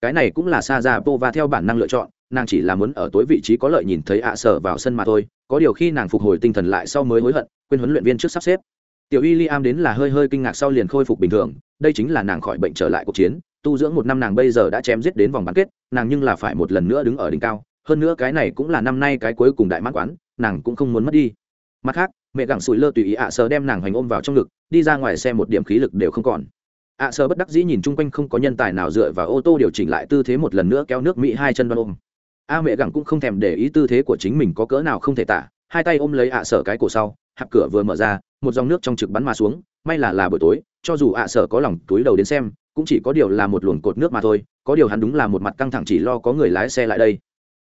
A: Cái này cũng là Sajapova theo bản năng lựa chọn, nàng chỉ là muốn ở tối vị trí có lợi nhìn thấy ạ sở vào sân mà thôi, có điều khi nàng phục hồi tinh thần lại sau mới hối hận, quên huấn luyện viên trước sắp xếp. Tiểu William đến là hơi hơi kinh ngạc sau liền khôi phục bình thường, đây chính là nàng khỏi bệnh trở lại cuộc chiến, tu dưỡng một năm nàng bây giờ đã chém giết đến vòng bán kết, nàng nhưng là phải một lần nữa đứng ở đỉnh cao, hơn nữa cái này cũng là năm nay cái cuối cùng đại mãn quán, nàng cũng không muốn mất đi. Mặt khác, mẹ gặng sủi lơ tùy ý ạ à sờ đem nàng hoành ôm vào trong ngực, đi ra ngoài xe một điểm khí lực đều không còn. Ạ à sờ bất đắc dĩ nhìn chung quanh không có nhân tài nào dựa vào ô tô điều chỉnh lại tư thế một lần nữa kéo nước mỹ hai chân đoan ôm. A mẹ gặng cũng không thèm để ý tư thế của chính mình có cỡ nào không thể tả, hai tay ôm lấy ạ à sở cái cổ sau, hạp cửa vừa mở ra, một dòng nước trong trực bắn mà xuống, may là là buổi tối, cho dù ạ sở có lòng túi đầu đến xem cũng chỉ có điều là một luồng cột nước mà thôi có điều hắn đúng là một mặt căng thẳng chỉ lo có người lái xe lại đây.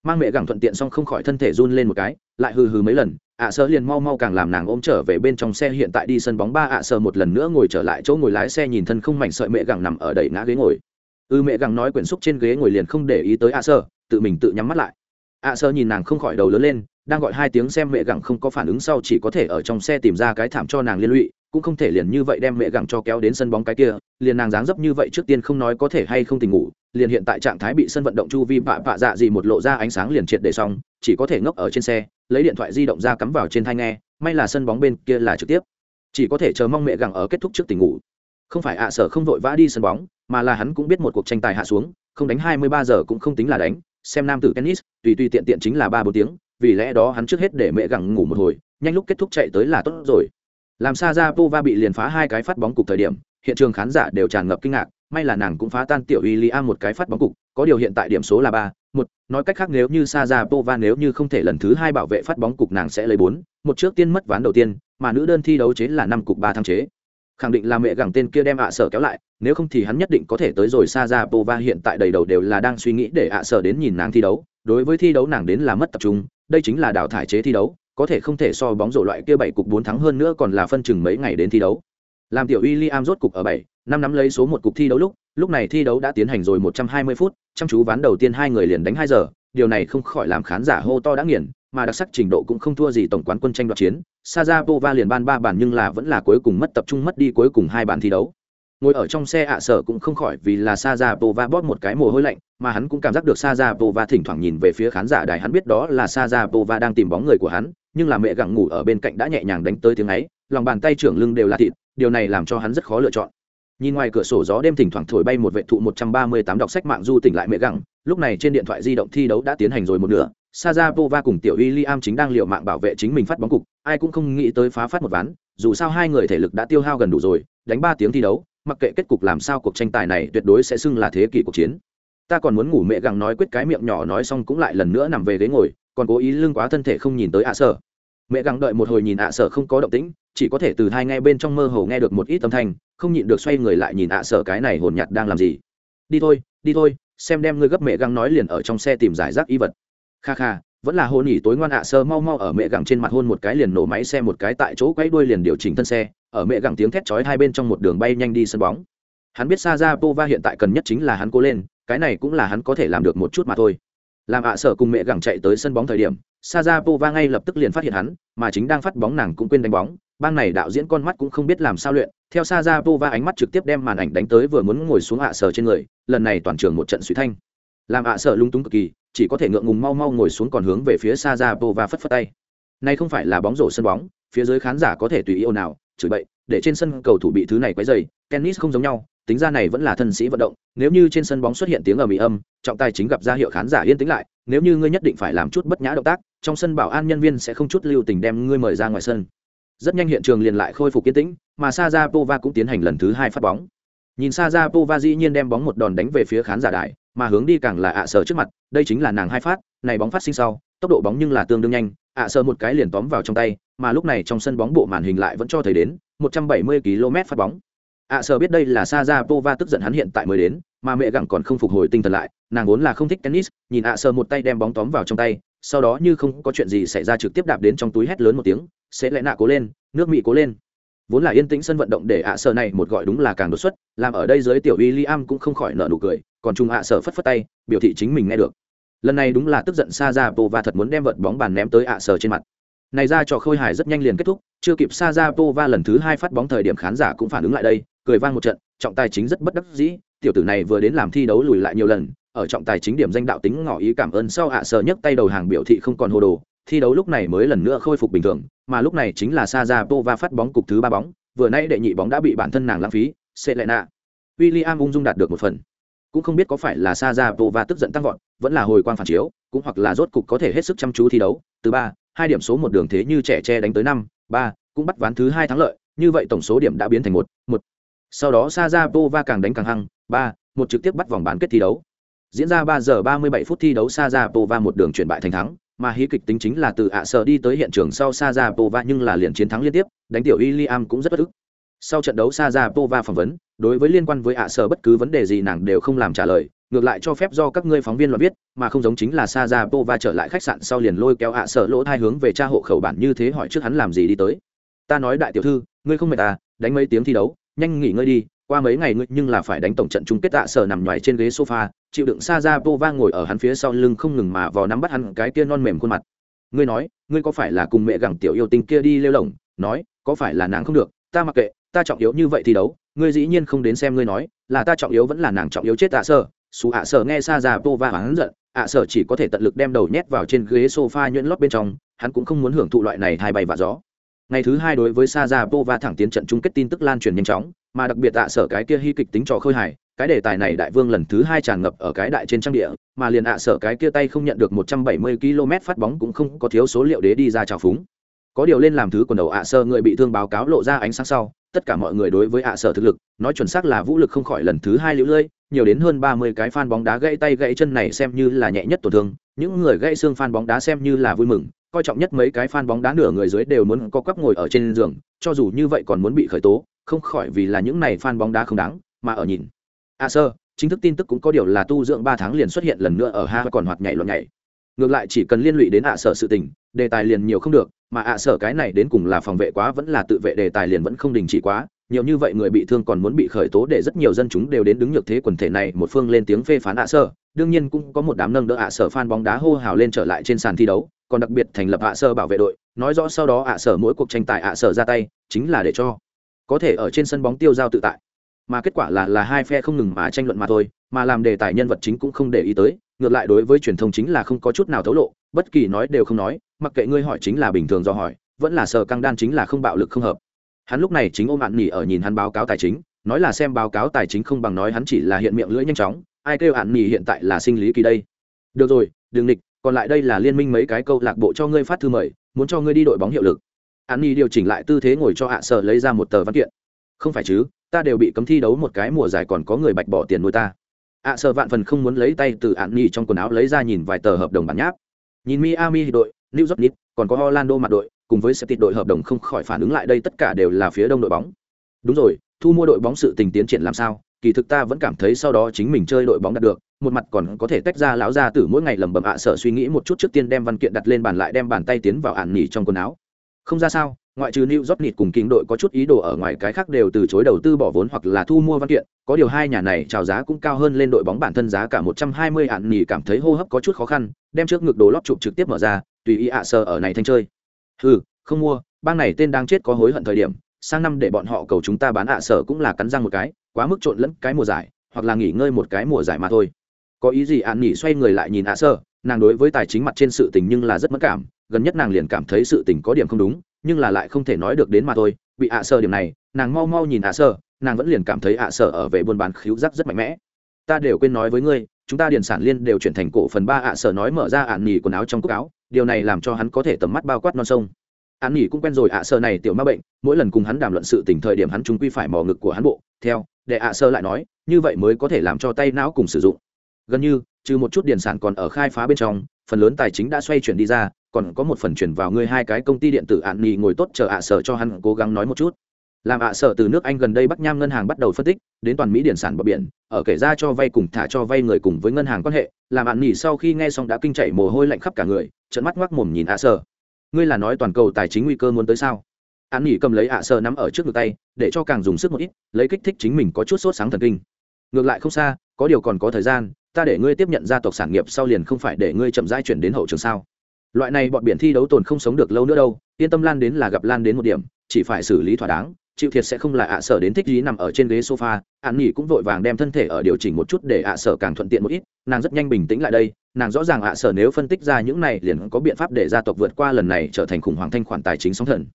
A: Mang mẹ gẳng thuận tiện xong không khỏi thân thể run lên một cái lại hừ hừ mấy lần ạ à sơ liền mau mau càng làm nàng ôm trở về bên trong xe hiện tại đi sân bóng ba ạ à sơ một lần nữa ngồi trở lại chỗ ngồi lái xe nhìn thân không mảnh sợi mẹ gẳng nằm ở đầy ngã ghế ngồi. Ư ừ, mẹ gẳng nói quyển xúc trên ghế ngồi liền không để ý tới ạ sơ tự mình tự nhắm mắt lại. Ạ sơ nhìn nàng không khỏi đầu lớn lên đang gọi hai tiếng xem mẹ gẳng không có phản ứng sau chỉ có thể ở trong xe tìm ra cái thảm cho nàng liên lụy cũng không thể liền như vậy đem mẹ gặng cho kéo đến sân bóng cái kia, liền nàng dáng dấp như vậy trước tiên không nói có thể hay không tình ngủ, liền hiện tại trạng thái bị sân vận động chu vi bạ bạ dạ gì một lộ ra ánh sáng liền triệt để xong, chỉ có thể ngốc ở trên xe, lấy điện thoại di động ra cắm vào trên thai nghe, may là sân bóng bên kia là trực tiếp. Chỉ có thể chờ mong mẹ gặng ở kết thúc trước tình ngủ. Không phải ạ sở không vội vã đi sân bóng, mà là hắn cũng biết một cuộc tranh tài hạ xuống, không đánh hai mươi ba giờ cũng không tính là đánh, xem nam tử tennis, tùy tùy tiện tiện chính là ba bốn tiếng, vì lẽ đó hắn trước hết để mẹ gặng ngủ một hồi, nhanh lúc kết thúc chạy tới là tốt rồi làm sa ra pova bị liền phá hai cái phát bóng cục thời điểm, hiện trường khán giả đều tràn ngập kinh ngạc, may là nàng cũng phá tan tiểu uy a một cái phát bóng cục, có điều hiện tại điểm số là ba, một, nói cách khác nếu như sa ra pova nếu như không thể lần thứ hai bảo vệ phát bóng cục nàng sẽ lấy bốn, một trước tiên mất ván đầu tiên, mà nữ đơn thi đấu chế là năm cục ba thăng chế. Khẳng định là mẹ gẳng tên kia đem ạ sở kéo lại, nếu không thì hắn nhất định có thể tới rồi sa ra pova hiện tại đầy đầu đều là đang suy nghĩ để ạ sở đến nhìn nàng thi đấu, đối với thi đấu nàng đến là mất tập trung, đây chính là đào thải chế thi đấu có thể không thể so bóng rổ loại kia bảy cục bốn thắng hơn nữa còn là phân chừng mấy ngày đến thi đấu. Làm tiểu William rốt cục ở bảy, năm nắm lấy số một cục thi đấu lúc, lúc này thi đấu đã tiến hành rồi một trăm hai mươi phút, chăm chú ván đầu tiên hai người liền đánh hai giờ, điều này không khỏi làm khán giả hô to đã nghiền mà đặc sắc trình độ cũng không thua gì tổng quán quân tranh đoạt chiến Sajapova liền ban ba bàn nhưng là vẫn là cuối cùng mất tập trung mất đi cuối cùng hai bàn thi đấu ngồi ở trong xe ạ sở cũng không khỏi vì là Sajapova bóp một cái mồ hôi lạnh mà hắn cũng cảm giác được Sajapova thỉnh thoảng nhìn về phía khán giả đài hắn biết đó là Sajapova đang tìm bóng người của hắn nhưng là mẹ gặng ngủ ở bên cạnh đã nhẹ nhàng đánh tới tiếng ấy lòng bàn tay trưởng lưng đều là thịt điều này làm cho hắn rất khó lựa chọn nhìn ngoài cửa sổ gió đêm thỉnh thoảng thổi bay một vệ thụ 138 đọc sách mạng du tỉnh lại mẹ gặng lúc này trên điện thoại di động thi đấu đã tiến hành rồi một nửa Sajapova cùng tiểu William chính đang liều mạng bảo vệ chính mình phát bóng cục, ai cũng không nghĩ tới phá phát một ván, dù sao hai người thể lực đã tiêu hao gần đủ rồi, đánh ba tiếng thi đấu, mặc kệ kết cục làm sao cuộc tranh tài này tuyệt đối sẽ xưng là thế kỷ cuộc chiến. Ta còn muốn ngủ mẹ gặng nói quyết cái miệng nhỏ nói xong cũng lại lần nữa nằm về ghế ngồi, còn cố ý lưng quá thân thể không nhìn tới ạ sở. Mẹ gặng đợi một hồi nhìn ạ sở không có động tĩnh, chỉ có thể từ hai nghe bên trong mơ hồ nghe được một ít âm thanh, không nhịn được xoay người lại nhìn ạ sở cái này hồn nhạt đang làm gì. Đi thôi, đi thôi, xem đem ngươi gấp mẹ gặng nói liền ở trong xe tìm giải rác y vật. Kha kha, vẫn là hôn nhỉ tối ngoan ạ sơ mau mau ở mẹ gẳng trên mặt hôn một cái liền nổ máy xe một cái tại chỗ quay đuôi liền điều chỉnh thân xe ở mẹ gẳng tiếng thét chói hai bên trong một đường bay nhanh đi sân bóng hắn biết sa ra pova hiện tại cần nhất chính là hắn cố lên cái này cũng là hắn có thể làm được một chút mà thôi làm ạ sở cùng mẹ gẳng chạy tới sân bóng thời điểm sa ra ngay lập tức liền phát hiện hắn, mà chính đang phát bóng nàng cũng quên đánh bóng. Bang này đạo diễn con mắt cũng không biết làm sao luyện. Theo sa ra ánh mắt trực tiếp đem màn ảnh đánh tới vừa muốn ngồi xuống ạ sở trên người, lần này toàn trường một trận suy thanh. Làm ạ sở lung túng cực kỳ, chỉ có thể ngượng ngùng mau mau ngồi xuống còn hướng về phía xa ra phất phất tay. Này không phải là bóng rổ sân bóng, phía dưới khán giả có thể tùy ý ồn nào chửi bậy để trên sân cầu thủ bị thứ này quấy dày tennis không giống nhau tính ra này vẫn là thân sĩ vận động nếu như trên sân bóng xuất hiện tiếng ở mỹ âm trọng tài chính gặp ra hiệu khán giả yên tĩnh lại nếu như ngươi nhất định phải làm chút bất nhã động tác trong sân bảo an nhân viên sẽ không chút lưu tình đem ngươi mời ra ngoài sân. Rất nhanh hiện trường liền lại khôi phục yên tĩnh mà sa ra pova cũng tiến hành lần thứ hai phát bóng. Nhìn sa ra pova dĩ nhiên đem bóng một đòn đánh về phía khán giả đại, mà hướng đi càng là ạ sở trước mặt đây chính là nàng hai phát này bóng phát sinh sau tốc độ bóng nhưng là tương đương nhanh ạ sở một cái liền tóm vào trong tay mà lúc này trong sân bóng bộ màn hình lại vẫn cho thấy đến 170 km phát bóng. À, ạ sở biết đây là sa pova tức giận hắn hiện tại mới đến, mà mẹ gặng còn không phục hồi tinh thần lại, nàng vốn là không thích tennis, nhìn ạ sở một tay đem bóng tóm vào trong tay, sau đó như không có chuyện gì xảy ra trực tiếp đạp đến trong túi hét lớn một tiếng, sẽ lẽ nạ cố lên, nước mỹ cố lên. Vốn là yên tĩnh sân vận động để ạ sở này một gọi đúng là càng đột xuất, làm ở đây dưới tiểu William cũng không khỏi nở nụ cười, còn trung ạ sở phất phất tay, biểu thị chính mình nghe được. Lần này đúng là tức giận xa ra và thật muốn đem vợt bóng bàn ném tới ạ sở trên mặt này ra trò khôi hài rất nhanh liền kết thúc, chưa kịp xa ra pova lần thứ hai phát bóng thời điểm khán giả cũng phản ứng lại đây, cười vang một trận, trọng tài chính rất bất đắc dĩ, tiểu tử này vừa đến làm thi đấu lùi lại nhiều lần, ở trọng tài chính điểm danh đạo tính ngỏ ý cảm ơn sau ạ sợ nhấc tay đầu hàng biểu thị không còn hồ đồ, thi đấu lúc này mới lần nữa khôi phục bình thường, mà lúc này chính là sa ra pova phát bóng cục thứ ba bóng, vừa nay đệ nhị bóng đã bị bản thân nàng lãng phí sẽ lại nạ William ung dung đạt được một phần. Cũng không biết có phải là sa ra pova tức giận tăng vọt, vẫn là hồi quang phản chiếu, cũng hoặc là rốt cục có thể hết sức chăm chú thi đấu. Từ ba hai điểm số một đường thế như trẻ tre đánh tới năm, ba, cũng bắt ván thứ hai thắng lợi, như vậy tổng số điểm đã biến thành một một. Sau đó sa ra pova càng đánh càng hăng, ba, một trực tiếp bắt vòng bán kết thi đấu. Diễn ra ba giờ ba mươi bảy phút thi đấu sa ra pova một đường chuyển bại thành thắng, mà hí kịch tính chính là từ ạ sở đi tới hiện trường sau sa ra pova nhưng là liền chiến thắng liên tiếp, đánh tiểu Iliam cũng rất bất ức. Sau trận đấu sa ra pova phỏng vấn, đối với liên quan với ạ sở bất cứ vấn đề gì nàng đều không làm trả lời ngược lại cho phép do các ngươi phóng viên luận viết mà không giống chính là sa ra pova trở lại khách sạn sau liền lôi kéo ạ sở lỗ thai hướng về cha hộ khẩu bản như thế hỏi trước hắn làm gì đi tới. Ta nói đại tiểu thư ngươi không mệt ta à, đánh mấy tiếng thi đấu nhanh nghỉ ngơi đi qua mấy ngày ngươi nhưng là phải đánh tổng trận chung kết ạ sở nằm ngoài trên ghế sofa chịu đựng sa ra pova ngồi ở hắn phía sau lưng không ngừng mà vò nắm bắt hắn cái kia non mềm khuôn mặt. Ngươi nói ngươi có phải là cùng mẹ gẳng tiểu yêu tinh kia đi lêu lỏng? Nói có phải là nàng không được? Ta mặc kệ ta trọng yếu như vậy thi đấu ngươi dĩ nhiên không đến xem ngươi nói là ta trọng yếu vẫn là nàng trọng yếu chết tạ sở xù ạ sở nghe sa ra và hắn giận, ạ sở chỉ có thể tận lực đem đầu nhét vào trên ghế sofa nhuyễn lót bên trong, hắn cũng không muốn hưởng thụ loại này thay bay và gió. Ngày thứ hai đối với sa ra pova thẳng tiến trận chung kết tin tức lan truyền nhanh chóng, mà đặc biệt ạ sở cái kia hy kịch tính trò khơi hài, cái đề tài này đại vương lần thứ hai tràn ngập ở cái đại trên trang địa, mà liền ạ sở cái kia tay không nhận được một trăm bảy mươi km phát bóng cũng không có thiếu số liệu đế đi ra trào phúng có điều lên làm thứ quần đầu ạ sơ người bị thương báo cáo lộ ra ánh sáng sau, tất cả mọi người đối với ạ sở thực lực, nói chuẩn xác là vũ lực không khỏi lần thứ hai lũ lưỡi nhiều đến hơn ba mươi cái fan bóng đá gãy tay gãy chân này xem như là nhẹ nhất tổn thương, những người gãy xương fan bóng đá xem như là vui mừng, coi trọng nhất mấy cái fan bóng đá nửa người dưới đều muốn có quắp ngồi ở trên giường, cho dù như vậy còn muốn bị khởi tố, không khỏi vì là những này fan bóng đá không đáng, mà ở nhìn. A sơ, chính thức tin tức cũng có điều là tu dưỡng ba tháng liền xuất hiện lần nữa ở ha còn hoạt nhảy loạn nhảy ngược lại chỉ cần liên lụy đến ạ sở sự tình, đề tài liền nhiều không được, mà ạ sở cái này đến cùng là phòng vệ quá vẫn là tự vệ đề tài liền vẫn không đình chỉ quá, nhiều như vậy người bị thương còn muốn bị khởi tố để rất nhiều dân chúng đều đến đứng nhược thế quần thể này, một phương lên tiếng phê phán ạ sở, đương nhiên cũng có một đám nâng đỡ ạ sở fan bóng đá hô hào lên trở lại trên sàn thi đấu, còn đặc biệt thành lập ạ sở bảo vệ đội, nói rõ sau đó ạ sở mỗi cuộc tranh tài ạ sở ra tay, chính là để cho có thể ở trên sân bóng tiêu giao tự tại mà kết quả là là hai phe không ngừng mà tranh luận mà thôi, mà làm đề tài nhân vật chính cũng không để ý tới, ngược lại đối với truyền thông chính là không có chút nào thấu lộ, bất kỳ nói đều không nói, mặc kệ ngươi hỏi chính là bình thường do hỏi, vẫn là sờ căng đan chính là không bạo lực không hợp. Hắn lúc này chính ôm ạn nghỉ ở nhìn hắn báo cáo tài chính, nói là xem báo cáo tài chính không bằng nói hắn chỉ là hiện miệng lưỡi nhanh chóng, ai kêu ạn nghỉ hiện tại là sinh lý kỳ đây. Được rồi, đừng địch, còn lại đây là liên minh mấy cái câu lạc bộ cho ngươi phát thư mời, muốn cho ngươi đi đội bóng hiệu lực. Ạn nghỉ điều chỉnh lại tư thế ngồi cho hạ sở lấy ra một tờ văn kiện. Không phải chứ ta đều bị cấm thi đấu một cái mùa giải còn có người bạch bỏ tiền nuôi ta. Ạ sợ vạn phần không muốn lấy tay từ ạn nghỉ trong quần áo lấy ra nhìn vài tờ hợp đồng bản nháp. Nhìn miami đội, new york nít còn có orlando mặt đội, cùng với sẽ tịt đội hợp đồng không khỏi phản ứng lại đây tất cả đều là phía đông đội bóng. Đúng rồi, thu mua đội bóng sự tình tiến triển làm sao? Kỳ thực ta vẫn cảm thấy sau đó chính mình chơi đội bóng đạt được, một mặt còn có thể tách ra lão ra từ mỗi ngày lẩm bẩm ạ, sợ suy nghĩ một chút trước tiên đem văn kiện đặt lên bàn lại đem bàn tay tiến vào ạn nhỉ trong quần áo. Không ra sao ngoại trừ New York Knicks cùng kinh đội có chút ý đồ ở ngoài cái khác đều từ chối đầu tư bỏ vốn hoặc là thu mua văn kiện, có điều hai nhà này chào giá cũng cao hơn lên đội bóng bản thân giá cả 120 ạn nhỉ cảm thấy hô hấp có chút khó khăn, đem trước ngực đồ lót chụp trực tiếp mở ra, tùy ý ạ sơ ở này thanh chơi. Hừ, không mua, bang này tên đang chết có hối hận thời điểm, sang năm để bọn họ cầu chúng ta bán ạ sở cũng là cắn răng một cái, quá mức trộn lẫn cái mùa giải, hoặc là nghỉ ngơi một cái mùa giải mà thôi. Có ý gì ạn nhỉ xoay người lại nhìn ạ sơ, nàng đối với tài chính mặt trên sự tình nhưng là rất mất cảm, gần nhất nàng liền cảm thấy sự tình có điểm không đúng, nhưng là lại không thể nói được đến mà thôi. Bị ạ à sơ điểm này, nàng mau mau nhìn ạ à sơ, nàng vẫn liền cảm thấy ạ sơ sở ở về buôn bán khíu giác rất mạnh mẽ. Ta đều quên nói với ngươi, chúng ta điền sản liên đều chuyển thành cổ phần ba ạ sở nói mở ra ạn nhì quần áo trong cúc áo, điều này làm cho hắn có thể tầm mắt bao quát non sông. Ạn nhì cũng quen rồi, ạ sơ này tiểu ma bệnh, mỗi lần cùng hắn đàm luận sự tình thời điểm hắn chúng quy phải mò ngực của hắn bộ. Theo, để ạ sơ lại nói, như vậy mới có thể làm cho tay não cùng sử dụng. Gần như, trừ một chút điền sản còn ở khai phá bên trong, phần lớn tài chính đã xoay chuyển đi ra còn có một phần chuyển vào ngươi hai cái công ty điện tử ạn nghỉ ngồi tốt chờ ạ sở cho hắn cố gắng nói một chút. Làm ạ sở từ nước anh gần đây bắc nham ngân hàng bắt đầu phân tích, đến toàn mỹ điển sản bờ biển, ở kể ra cho vay cùng thả cho vay người cùng với ngân hàng quan hệ, làm ạn nghỉ sau khi nghe xong đã kinh chạy mồ hôi lạnh khắp cả người trận mắt ngoác mồm nhìn ạ sở. Ngươi là nói toàn cầu tài chính nguy cơ muốn tới sao? Ạn nghỉ cầm lấy ạ sở nắm ở trước ngực tay, để cho càng dùng sức một ít, lấy kích thích chính mình có chút sốt sáng thần kinh. Ngược lại không xa, có điều còn có thời gian, ta để ngươi tiếp nhận gia tộc sản nghiệp sau liền không phải để ngươi chậm rãi chuyển đến hậu trường sao? Loại này bọn biển thi đấu tồn không sống được lâu nữa đâu, yên tâm lan đến là gặp lan đến một điểm, chỉ phải xử lý thỏa đáng, chịu thiệt sẽ không là ạ sở đến thích gì nằm ở trên ghế sofa, an nghỉ cũng vội vàng đem thân thể ở điều chỉnh một chút để ạ sở càng thuận tiện một ít, nàng rất nhanh bình tĩnh lại đây, nàng rõ ràng ạ sở nếu phân tích ra những này liền có biện pháp để gia tộc vượt qua lần này trở thành khủng hoảng thanh khoản tài chính sóng thần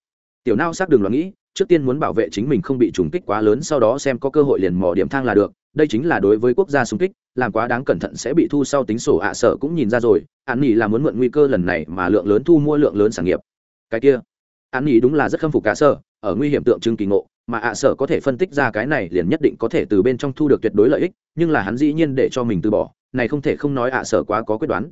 A: tiểu nao xác đường lo nghĩ, trước tiên muốn bảo vệ chính mình không bị trùng kích quá lớn, sau đó xem có cơ hội liền mò điểm thang là được. Đây chính là đối với quốc gia xung kích, làm quá đáng cẩn thận sẽ bị thu sau tính sổ ạ sợ cũng nhìn ra rồi. An nghỉ là muốn mượn nguy cơ lần này mà lượng lớn thu mua lượng lớn sản nghiệp. Cái kia an nghỉ đúng là rất khâm phục cả sở ở nguy hiểm tượng trưng kỳ ngộ, mà ạ sở có thể phân tích ra cái này liền nhất định có thể từ bên trong thu được tuyệt đối lợi ích, nhưng là hắn dĩ nhiên để cho mình từ bỏ, này không thể không nói ạ sở quá có quyết đoán.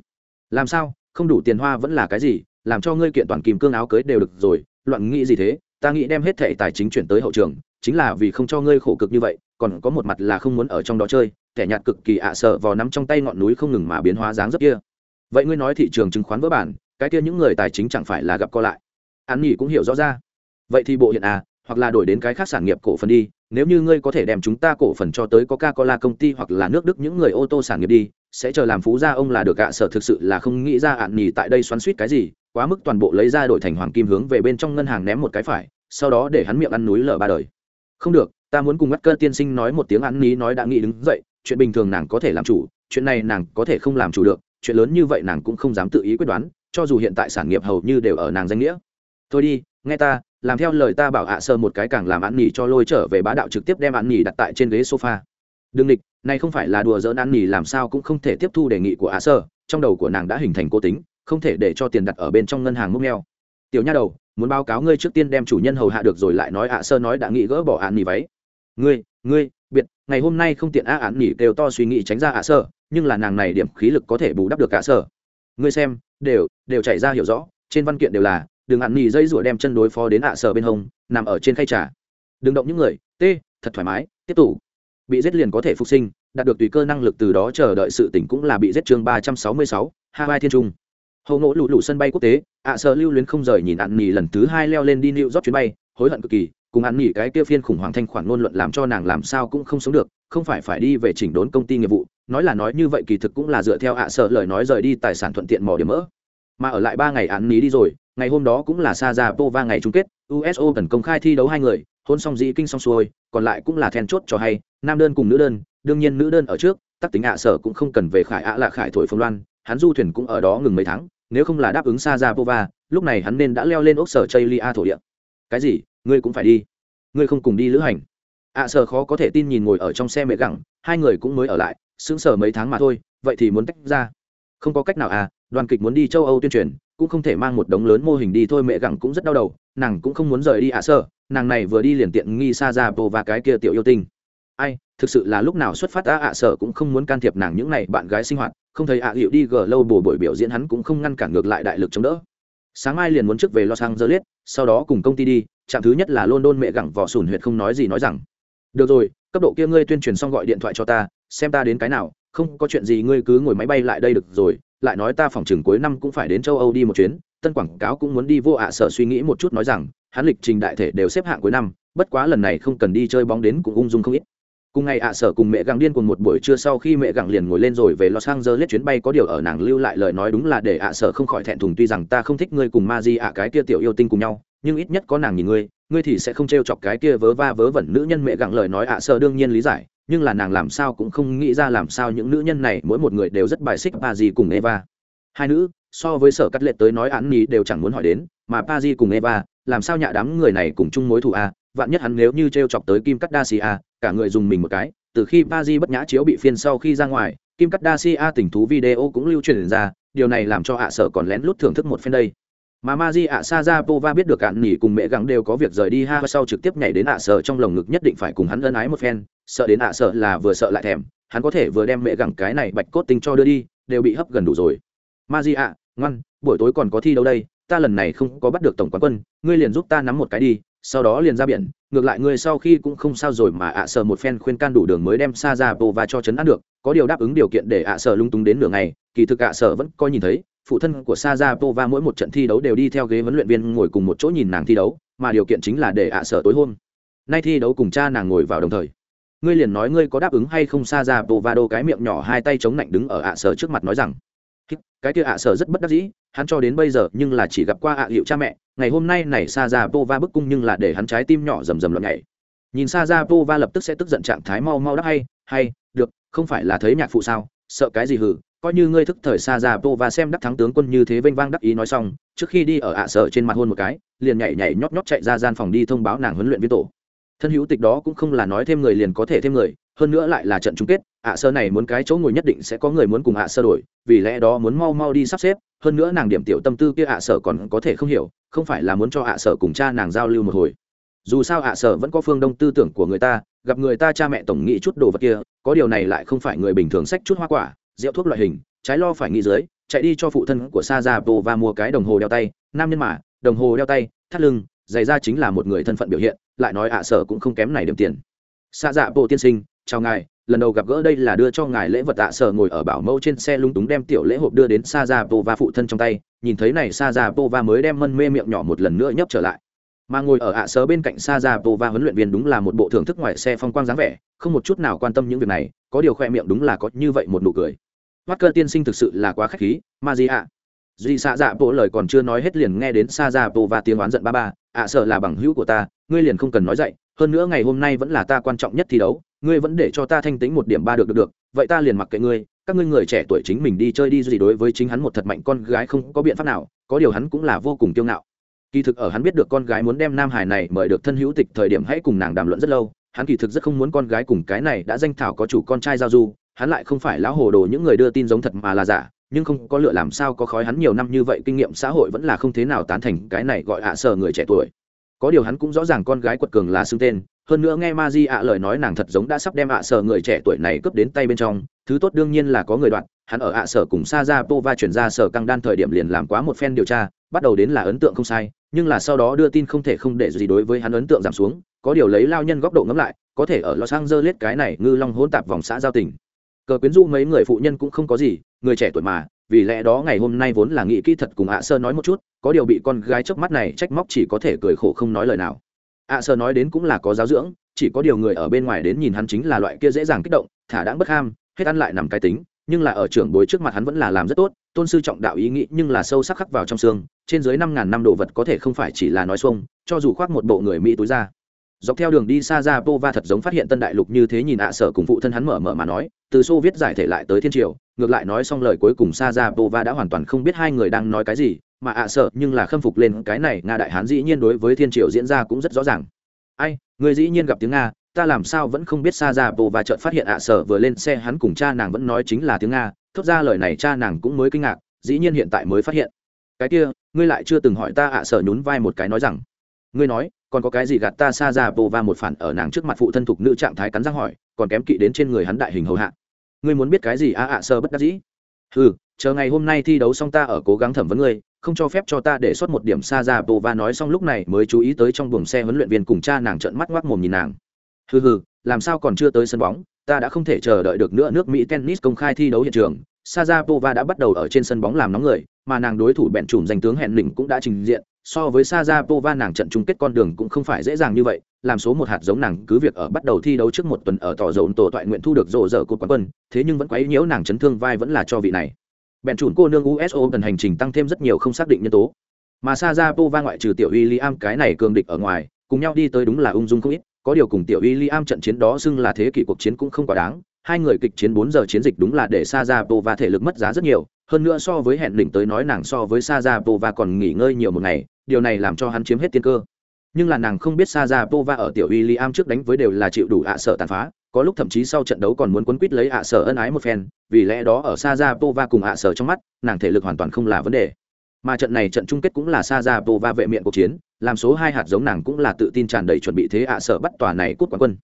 A: Làm sao, không đủ tiền hoa vẫn là cái gì, làm cho ngươi kiện toàn kìm cương áo cưới đều được rồi loạn nghĩ gì thế, ta nghĩ đem hết thệ tài chính chuyển tới hậu trường, chính là vì không cho ngươi khổ cực như vậy, còn có một mặt là không muốn ở trong đó chơi kẻ nhạt cực kỳ ạ sợ vào nắm trong tay ngọn núi không ngừng mà biến hóa dáng rất kia. Vậy ngươi nói thị trường chứng khoán vỡ bản, cái kia những người tài chính chẳng phải là gặp co lại? An nghỉ cũng hiểu rõ ra. Vậy thì bộ hiện à hoặc là đổi đến cái khác sản nghiệp cổ phần đi nếu như ngươi có thể đem chúng ta cổ phần cho tới coca cola công ty hoặc là nước đức những người ô tô sản nghiệp đi, sẽ chờ làm phú gia ông là được ạ sở thực sự là không nghĩ ra ạn nhì tại đây xoắn suýt cái gì, quá mức toàn bộ lấy ra đổi thành hoàng kim hướng về bên trong ngân hàng ném một cái phải, sau đó để hắn miệng ăn núi lở ba đời. Không được, ta muốn cùng ngắt cơ tiên sinh nói một tiếng ăn ní nói đã nghĩ đứng dậy, chuyện bình thường nàng có thể làm chủ, chuyện này nàng có thể không làm chủ được, chuyện lớn như vậy nàng cũng không dám tự ý quyết đoán, cho dù hiện tại sản nghiệp hầu như đều ở nàng danh nghĩa. Thôi đi, nghe ta làm theo lời ta bảo ạ sơ một cái càng làm ăn nhỉ cho lôi trở về bá đạo trực tiếp đem ăn nhỉ đặt tại trên ghế sofa. Đừng địch, này không phải là đùa dỡ ăn nhỉ làm sao cũng không thể tiếp thu đề nghị của ạ sơ, trong đầu của nàng đã hình thành cố tính, không thể để cho tiền đặt ở bên trong ngân hàng múc neo tiểu nha đầu, muốn báo cáo ngươi trước tiên đem chủ nhân hầu hạ được rồi lại nói ạ sơ nói đã nghĩ gỡ bỏ ăn nhỉ váy. Ngươi ngươi, biệt, ngày hôm nay không tiện a án nhỉ đều to suy nghĩ tránh ra ạ sơ, nhưng là nàng này điểm khí lực có thể bù đắp được cả sơ. Ngươi xem, đều đều chạy ra hiểu rõ, trên văn kiện đều là đừng ăn nỉ dây rủa đem chân đối phó đến ạ sở bên hông, nằm ở trên khay trà. Đừng động những người t thật thoải mái, tiếp tục. Bị giết liền có thể phục sinh, đạt được tùy cơ năng lực từ đó chờ đợi sự tỉnh cũng là bị giết chương ba trăm sáu mươi sáu hai thiên trung. Hầu ngỗ lụ lụ sân bay quốc tế, ạ à lưu luyến không rời nhìn ăn nỉ lần thứ hai leo lên đi new york chuyến bay, hối hận cực kỳ, cùng ăn nỉ cái kia phiên khủng hoảng thanh khoản ngôn luận làm cho nàng làm sao cũng không sống được, không phải phải đi về chỉnh đốn công ty nghiệp vụ, nói là nói như vậy kỳ thực cũng là dựa theo ạ sở lời nói rời đi tài sản thuận tiện mò điểm mỡ mà ở lại ba ngày án ní đi rồi, ngày hôm đó cũng là sa ra pova ngày chung kết uso cần công khai thi đấu hai người, hôn xong dĩ kinh xong xuôi, còn lại cũng là then chốt cho hay, nam đơn cùng nữ đơn, đương nhiên nữ đơn ở trước, tắc tính ạ sở cũng không cần về khải ạ à lạ khải thổi Phong loan, hắn du thuyền cũng ở đó ngừng mấy tháng, nếu không là đáp ứng sa ra pova lúc này hắn nên đã leo lên ốc sở chây lia thổ địa. Cái gì? Ngươi cũng phải đi. Ngươi không cùng đi lữ hành. Ạ sở khó có thể tin nhìn ngồi ở trong xe mẹ gẳng, hai người cũng mới ở lại, sững sờ mấy tháng mà thôi, vậy thì muốn tách ra. Không có cách nào à đoàn kịch muốn đi châu âu tuyên truyền, cũng không thể mang một đống lớn mô hình đi thôi, mẹ gẳng cũng rất đau đầu, nàng cũng không muốn rời đi ạ sở nàng này vừa đi liền tiện nghi xa ra bồ và cái kia tiểu yêu tinh. Ai, thực sự là lúc nào xuất phát ta ạ sở cũng không muốn can thiệp nàng những này bạn gái sinh hoạt, không thấy ạ hiệu đi gờ lâu bồ buổi biểu diễn hắn cũng không ngăn cản ngược lại đại lực chống đỡ. Sáng mai liền muốn trước về los angeles, sau đó cùng công ty đi, trạm thứ nhất là london, mẹ gẳng vỏ sùn huyệt không nói gì nói rằng, được rồi, cấp độ kia ngươi tuyên truyền xong gọi điện thoại cho ta, xem ta đến cái nào, không có chuyện gì ngươi cứ ngồi máy bay lại đây được rồi lại nói ta phòng chừng cuối năm cũng phải đến châu âu đi một chuyến, tân quảng cáo cũng muốn đi vô ạ sở suy nghĩ một chút nói rằng, hắn lịch trình đại thể đều xếp hạng cuối năm, bất quá lần này không cần đi chơi bóng đến cũng ung dung không ít. Cùng ngày ạ sở cùng mẹ gặng điên cùng một buổi trưa sau khi mẹ gặng liền ngồi lên rồi về los angeles chuyến bay có điều ở nàng lưu lại lời nói đúng là để ạ sở không khỏi thẹn thùng tuy rằng ta không thích ngươi cùng ma di ạ cái kia tiểu yêu tinh cùng nhau, nhưng ít nhất có nàng nhìn ngươi ngươi thì sẽ không t chọc cái kia vớ va vớ vẩn nữ nhân mẹ gặng lời nói ạ sở đương nhiên lý giải nhưng là nàng làm sao cũng không nghĩ ra làm sao những nữ nhân này, mỗi một người đều rất bài xích pa di cùng eva. Hai nữ, so với sở cắt lệ tới nói án ní đều chẳng muốn hỏi đến, mà pa di cùng eva, làm sao nhạ đám người này cùng chung mối thù a? Vạn nhất hắn nếu như t r e o chọc tới kim cắt đa si a, cả người dùng mình một cái, từ khi pa di bất nhã chiếu bị phiên sau khi ra ngoài, kim cắt đa si a tình thú video cũng lưu truyền ra, điều này làm cho hạ sở còn lén lút thưởng thức một phen đây mà ma di ạ sa ra pova biết được cạn nỉ cùng mẹ gắng đều có việc rời đi ha sau trực tiếp nhảy đến ạ sợ trong lồng ngực nhất định phải cùng hắn ân ái một phen. Sợ đến ạ sợ là vừa sợ lại thèm, hắn có thể vừa đem mẹ gẳng cái này bạch cốt tinh cho đưa đi, đều bị hấp gần đủ rồi. Ma di ạ, ngoan, buổi tối còn có thi đâu đây, ta lần này không có bắt được tổng quán quân, ngươi liền giúp ta nắm một cái đi, sau đó liền ra biển. Ngược lại ngươi sau khi cũng không sao rồi mà ạ sợ một phen khuyên can đủ đường mới đem sa ra pova cho chấn an được. Có điều đáp ứng điều kiện để ạ sợ lung túng đến nửa ngày, kỳ thực ạ sợ vẫn coi nhìn thấy phụ thân của sa mỗi một trận thi đấu đều đi theo ghế huấn luyện viên ngồi cùng một chỗ nhìn nàng thi đấu, mà điều kiện chính là để ạ sở tối hôm nay thi đấu cùng cha nàng ngồi vào đồng thời. Ngươi liền nói ngươi có đáp ứng hay không? Xa đô cái miệng nhỏ hai tay chống lạnh đứng ở ạ sở trước mặt nói rằng cái kia ạ sở rất bất đắc dĩ, hắn cho đến bây giờ nhưng là chỉ gặp qua ạ hiệu cha mẹ, ngày hôm nay này xa bức cung nhưng là để hắn trái tim nhỏ rầm rầm loạn nhảy. Nhìn xa lập tức sẽ tức giận trạng thái mau mau đáp hay hay, được, không phải là thấy nhạc phụ sao? Sợ cái gì hử coi như ngươi thức thời xa ra bộ và xem đắc thắng tướng quân như thế vênh vang đắc ý nói xong, trước khi đi ở ạ sở trên mặt hôn một cái, liền nhảy nhảy nhót nhót chạy ra gian phòng đi thông báo nàng huấn luyện viên tổ. Thân hữu tịch đó cũng không là nói thêm người liền có thể thêm người, hơn nữa lại là trận chung kết, ạ sơ này muốn cái chỗ ngồi nhất định sẽ có người muốn cùng ạ sơ đổi, vì lẽ đó muốn mau mau đi sắp xếp, hơn nữa nàng điểm tiểu tâm tư kia ạ sở còn có thể không hiểu, không phải là muốn cho ạ sở cùng cha nàng giao lưu một hồi. Dù sao ạ sở vẫn có phương đông tư tưởng của người ta, gặp người ta cha mẹ tổng nghĩ chút đồ vật kia, có điều này lại không phải người bình thường sách chút hoa quả rượu thuốc loại hình, trái lo phải nghĩ dưới, chạy đi cho phụ thân của sa ra và mua cái đồng hồ đeo tay, nam nhân mà, đồng hồ đeo tay, thắt lưng, giày ra chính là một người thân phận biểu hiện, lại nói ạ sở cũng không kém này điểm tiền. Sa dạ bộ tiên sinh, chào ngài, lần đầu gặp gỡ đây là đưa cho ngài lễ vật ạ sở ngồi ở bảo mẫu trên xe lung túng đem tiểu lễ hộp đưa đến sa dạ bộ và phụ thân trong tay, nhìn thấy này sa dạ bộ và mới đem mân mê miệng nhỏ một lần nữa nhấp trở lại. Mà ngồi ở ạ sở bên cạnh sa dạ bộ và huấn luyện viên đúng là một bộ thưởng thức ngoài xe phong quang dáng vẻ, không một chút nào quan tâm những việc này, có điều khoe miệng đúng là có như vậy một nụ cười. Mắt cơ tiên sinh thực sự là quá khách khí, Ma Di ạ? Duy xạ dạ bộ lời còn chưa nói hết liền nghe đến xa dạ bộ và tiếng oán giận ba ba ạ sợ là bằng hữu của ta ngươi liền không cần nói dậy hơn nữa ngày hôm nay vẫn là ta quan trọng nhất thi đấu ngươi vẫn để cho ta thanh tính một điểm ba được được được vậy ta liền mặc kệ ngươi các ngươi người trẻ tuổi chính mình đi chơi đi gì đối với chính hắn một thật mạnh con gái không có biện pháp nào có điều hắn cũng là vô cùng kiêu ngạo. Kỳ thực ở hắn biết được con gái muốn đem nam hải này mời được thân hữu tịch thời điểm hãy cùng nàng đàm luận rất lâu hắn kỳ thực rất không muốn con gái cùng cái này đã danh thảo có chủ con trai giao du hắn lại không phải lão hồ đồ những người đưa tin giống thật mà là giả, nhưng không có lựa làm sao có khói hắn nhiều năm như vậy, kinh nghiệm xã hội vẫn là không thế nào tán thành cái này gọi ạ sở người trẻ tuổi. Có điều hắn cũng rõ ràng con gái quật cường là xưng tên, hơn nữa nghe ma di ạ lời nói nàng thật giống đã sắp đem ạ sở người trẻ tuổi này cướp đến tay bên trong, thứ tốt đương nhiên là có người đoạn hắn ở ạ sở cùng sa ra pova chuyển ra sở căng đan thời điểm liền làm quá một phen điều tra, bắt đầu đến là ấn tượng không sai, nhưng là sau đó đưa tin không thể không để gì đối với hắn ấn tượng giảm xuống, có điều lấy lao nhân góc độ ngẫm lại, có thể ở los angeles cái này ngư long hỗn tạp vòng xã giao tỉnh cờ quyến du mấy người phụ nhân cũng không có gì, người trẻ tuổi mà, vì lẽ đó ngày hôm nay vốn là nghĩ kỹ thật cùng ạ sơ nói một chút, có điều bị con gái trước mắt này trách móc chỉ có thể cười khổ không nói lời nào. ạ sơ nói đến cũng là có giáo dưỡng, chỉ có điều người ở bên ngoài đến nhìn hắn chính là loại kia dễ dàng kích động, thả đáng bất ham, hết ăn lại nằm cái tính, nhưng là ở trưởng bối trước mặt hắn vẫn là làm rất tốt, tôn sư trọng đạo ý nghĩ nhưng là sâu sắc khắc vào trong xương, trên dưới năm ngàn năm đồ vật có thể không phải chỉ là nói xuông, cho dù khoác một bộ người mỹ túi ra dọc theo đường đi xa ra pova thật giống phát hiện tân đại lục như thế nhìn ạ sở cùng phụ thân hắn mở mở mà nói, từ xô viết giải thể lại tới thiên triều, ngược lại nói xong lời cuối cùng xa ra pova đã hoàn toàn không biết hai người đang nói cái gì, mà ạ sở nhưng là khâm phục lên cái này nga đại hán dĩ nhiên đối với thiên triều diễn ra cũng rất rõ ràng. Ai, người dĩ nhiên gặp tiếng nga, ta làm sao vẫn không biết xa ra pova chợt phát hiện ạ sở vừa lên xe hắn cùng cha nàng vẫn nói chính là tiếng nga, thốt ra lời này cha nàng cũng mới kinh ngạc, dĩ nhiên hiện tại mới phát hiện. Cái kia, ngươi lại chưa từng hỏi ta ạ sở nhún vai một cái nói rằng. Ngươi nói còn có cái gì gạt ta xa ra vô va một phản ở nàng trước mặt phụ thân thục nữ trạng thái cắn răng hỏi còn kém kỵ đến trên người hắn đại hình hầu hạ. Ngươi muốn biết cái gì a ạ sơ bất đắc dĩ. Ừ chờ ngày hôm nay thi đấu xong ta ở cố gắng thẩm vấn ngươi không cho phép cho ta để xuất một điểm xa ra vô va nói xong lúc này mới chú ý tới trong buồng xe huấn luyện viên cùng cha nàng trợn mắt ngoác mồm nhìn nàng. Hừ hừ làm sao còn chưa tới sân bóng ta đã không thể chờ đợi được nữa nước mỹ tennis công khai thi đấu hiện trường. Sajapova đã bắt đầu ở trên sân bóng làm nóng người, mà nàng đối thủ bẹn trùm danh tướng hẹn lĩnh cũng đã trình diện, so với Sajapova nàng trận chung kết con đường cũng không phải dễ dàng như vậy, làm số một hạt giống nàng cứ việc ở bắt đầu thi đấu trước một tuần ở tỏ dồn tổ toại nguyện thu được rộ rỡ cột quán quân, thế nhưng vẫn quấy nhiễu nàng chấn thương vai vẫn là cho vị này. Bèn chuẩn cô nương USO cần hành trình tăng thêm rất nhiều không xác định nhân tố. Mà Sajapova ngoại trừ tiểu William cái này cường địch ở ngoài, cùng nhau đi tới đúng là ung dung không ít, có điều cùng tiểu William trận chiến đó xưng là thế kỷ cuộc chiến cũng không quá đáng, hai người kịch chiến bốn giờ chiến dịch đúng là để Sajapova thể lực mất giá rất nhiều, hơn nữa so với hẹn đỉnh tới nói nàng so với Sajapova còn nghỉ ngơi nhiều một ngày, điều này làm cho hắn chiếm hết tiên cơ. Nhưng là nàng không biết Sajapova ở tiểu William trước đánh với đều là chịu đủ ạ sở tàn phá, có lúc thậm chí sau trận đấu còn muốn quấn quýt lấy ạ sở ân ái một phen, vì lẽ đó ở Sajapova cùng ạ sở trong mắt, nàng thể lực hoàn toàn không là vấn đề. Mà trận này trận chung kết cũng là Sajapova vệ miệng cuộc chiến, làm số hai hạt giống nàng cũng là tự tin tràn đầy chuẩn bị thế ạ sở bắt tòa này cút quán quân.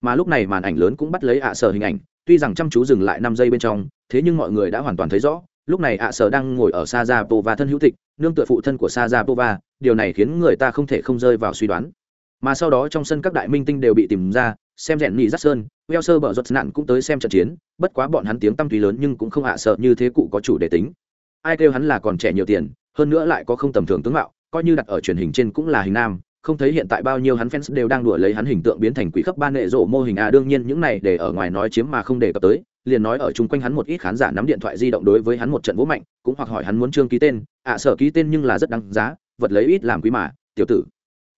A: Mà lúc này màn ảnh lớn cũng bắt lấy ạ sở hình ảnh, tuy rằng chăm chú dừng lại năm giây bên trong, thế nhưng mọi người đã hoàn toàn thấy rõ, lúc này ạ sở đang ngồi ở Sajapova thân hữu tịch, nương tựa phụ thân của Sajapova điều này khiến người ta không thể không rơi vào suy đoán. Mà sau đó trong sân các đại minh tinh đều bị tìm ra xem rèn nhị dắt sơn weo sơ bờ giật nạn cũng tới xem trận chiến bất quá bọn hắn tiếng tăm tùy lớn nhưng cũng không hạ sợ như thế cụ có chủ đề tính. Ai kêu hắn là còn trẻ nhiều tiền hơn nữa lại có không tầm thường tướng mạo coi như đặt ở truyền hình trên cũng là hình nam không thấy hiện tại bao nhiêu hắn fans đều đang đùa lấy hắn hình tượng biến thành quỷ khắp ba nệ rộ mô hình à đương nhiên những này để ở ngoài nói chiếm mà không đề cập tới liền nói ở chung quanh hắn một ít khán giả nắm điện thoại di động đối với hắn một trận vũ mạnh cũng hoặc hỏi hắn muốn trương ký tên ạ à, sở ký tên nhưng là rất đáng giá vật lấy ít làm quý mà, tiểu tử.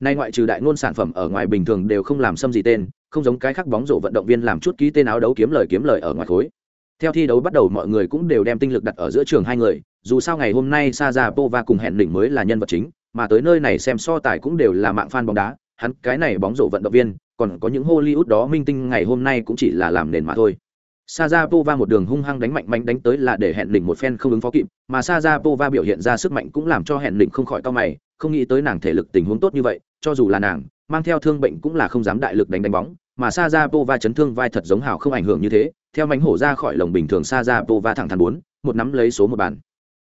A: Nay ngoại trừ đại ngôn sản phẩm ở ngoài bình thường đều không làm xâm gì tên, không giống cái khác bóng rổ vận động viên làm chút ký tên áo đấu kiếm lời kiếm lời ở ngoài khối. Theo thi đấu bắt đầu mọi người cũng đều đem tinh lực đặt ở giữa trường hai người, dù sao ngày hôm nay sa ra pova cùng hẹn đỉnh mới là nhân vật chính, mà tới nơi này xem so tài cũng đều là mạng fan bóng đá, hắn cái này bóng rổ vận động viên, còn có những hollywood đó minh tinh ngày hôm nay cũng chỉ là làm nền mà thôi. Sajapova một đường hung hăng đánh mạnh mạnh đánh tới là để hẹn đỉnh một phen không ứng phó kịp, mà Sajapova biểu hiện ra sức mạnh cũng làm cho hẹn đỉnh không khỏi cau mày, không nghĩ tới nàng thể lực tình huống tốt như vậy, cho dù là nàng, mang theo thương bệnh cũng là không dám đại lực đánh đánh bóng, mà Sajapova chấn thương vai thật giống hảo không ảnh hưởng như thế, theo mánh hổ ra khỏi lồng bình thường Sajapova thẳng thắn bốn, một nắm lấy số một bàn.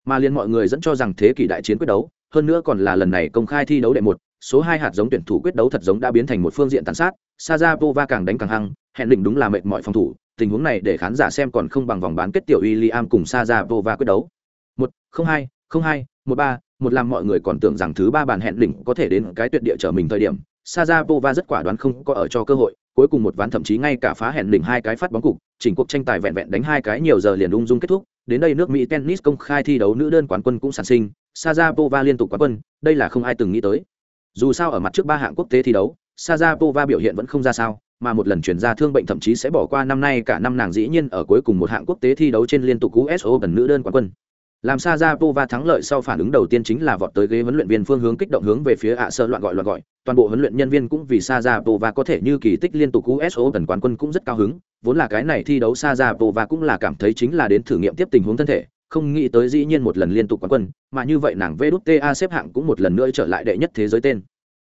A: Mà liên mọi người dẫn cho rằng thế kỷ đại chiến quyết đấu, hơn nữa còn là lần này công khai thi đấu đệ một, số hai hạt giống tuyển thủ quyết đấu thật giống đã biến thành một phương diện tàn sát, Sajapova càng đánh càng hăng, hẹn đỉnh đúng là mệt mỏi phòng thủ, tình huống này để khán giả xem còn không bằng vòng bán kết tiểu William cùng Sajapova quyết đấu. Một, không hai, không hai, một ba, một làm mọi người còn tưởng rằng thứ ba bàn hẹn đỉnh có thể đến cái tuyệt địa trở mình thời điểm. Sajapova rất quả đoán không có ở cho cơ hội, cuối cùng một ván thậm chí ngay cả phá hẹn đỉnh hai cái phát bóng cục, chỉnh cuộc tranh tài vẹn vẹn đánh hai cái nhiều giờ liền ung dung kết thúc. Đến đây nước Mỹ tennis công khai thi đấu nữ đơn quán quân cũng sản sinh, Sajapova liên tục quán quân, đây là không ai từng nghĩ tới. Dù sao ở mặt trước ba hạng quốc tế thi đấu, Sajapova biểu hiện vẫn không ra sao, mà một lần chuyển ra thương bệnh thậm chí sẽ bỏ qua năm nay cả năm nàng dĩ nhiên ở cuối cùng một hạng quốc tế thi đấu trên liên tục USO gần nữ đơn quán quân. Làm Sajapova thắng lợi sau phản ứng đầu tiên chính là vọt tới ghế huấn luyện viên phương hướng kích động hướng về phía ạ sơ loạn gọi loạn gọi, toàn bộ huấn luyện nhân viên cũng vì Sajapova có thể như kỳ tích liên tục USO gần quán quân cũng rất cao hứng, vốn là cái này thi đấu Sajapova cũng là cảm thấy chính là đến thử nghiệm tiếp tình huống thân thể, không nghĩ tới dĩ nhiên một lần liên tục quán quân, mà như vậy nàng VTA xếp hạng cũng một lần nữa trở lại đệ nhất thế giới tên.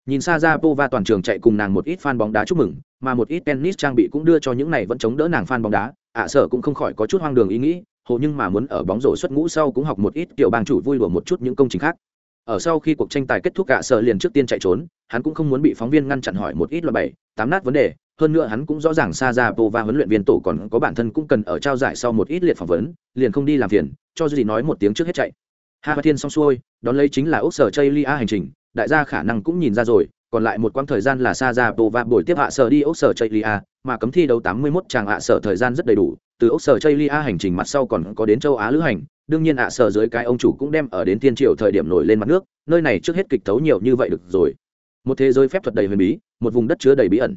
A: Nhìn Sajapova toàn trường chạy cùng nàng một ít fan bóng đá chúc mừng, mà một ít tennis trang bị cũng đưa cho những này vẫn chống đỡ nàng fan bóng đá, ạ sở cũng không khỏi có chút hoang đường ý nghĩ, hồ nhưng mà muốn ở bóng rổ xuất ngũ sau cũng học một ít tiểu bang chủ vui đùa một chút những công trình khác. Ở sau khi cuộc tranh tài kết thúc ạ sở liền trước tiên chạy trốn, hắn cũng không muốn bị phóng viên ngăn chặn hỏi một ít loại bảy, tám nát vấn đề, hơn nữa hắn cũng rõ ràng Sajapova huấn luyện viên tổ còn có bản thân cũng cần ở trao giải sau một ít liệt phỏng vấn, liền không đi làm phiền, cho dù gì nói một tiếng trước hết chạy. Hà Thiên xong xuôi, đón lấy chính là Úc Sở Chaylia hành trình, đại gia khả năng cũng nhìn ra rồi, còn lại một quãng thời gian là xa ra bộ và buổi tiếp hạ sở đi ốc sở chây lia mà cấm thi đấu 81 chàng hạ sở thời gian rất đầy đủ từ ốc sở chây lia hành trình mặt sau còn có đến châu á lữ hành đương nhiên hạ sở dưới cái ông chủ cũng đem ở đến tiên triều thời điểm nổi lên mặt nước nơi này trước hết kịch tấu nhiều như vậy được rồi. Một thế giới phép thuật đầy huyền bí một vùng đất chứa đầy bí ẩn.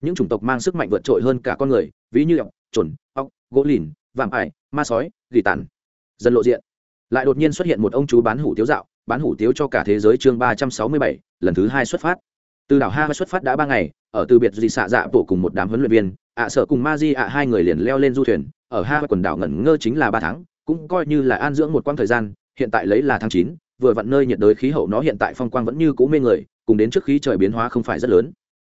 A: Những chủng tộc mang sức mạnh vượt trội hơn cả con người ví như ọc trồn ọc gỗ lìn vạm ải ma sói gỉ tàn. Dần lộ diện. Lại đột nhiên xuất hiện một ông chú bán hủ tiếu dạo bán hủ tiếu cho cả thế giới chương ba trăm sáu mươi bảy, lần thứ hai xuất phát. Từ đảo ha xuất phát đã ba ngày, ở từ biệt dị xạ dạ bộ cùng một đám huấn luyện viên, ạ sợ cùng ma di ạ hai người liền leo lên du thuyền, ở ha quần đảo ngẩn ngơ chính là ba tháng, cũng coi như là an dưỡng một quãng thời gian, hiện tại lấy là tháng chín, vừa vặn nơi nhiệt đới khí hậu nó hiện tại phong quang vẫn như cũ mê người, cùng đến trước khí trời biến hóa không phải rất lớn.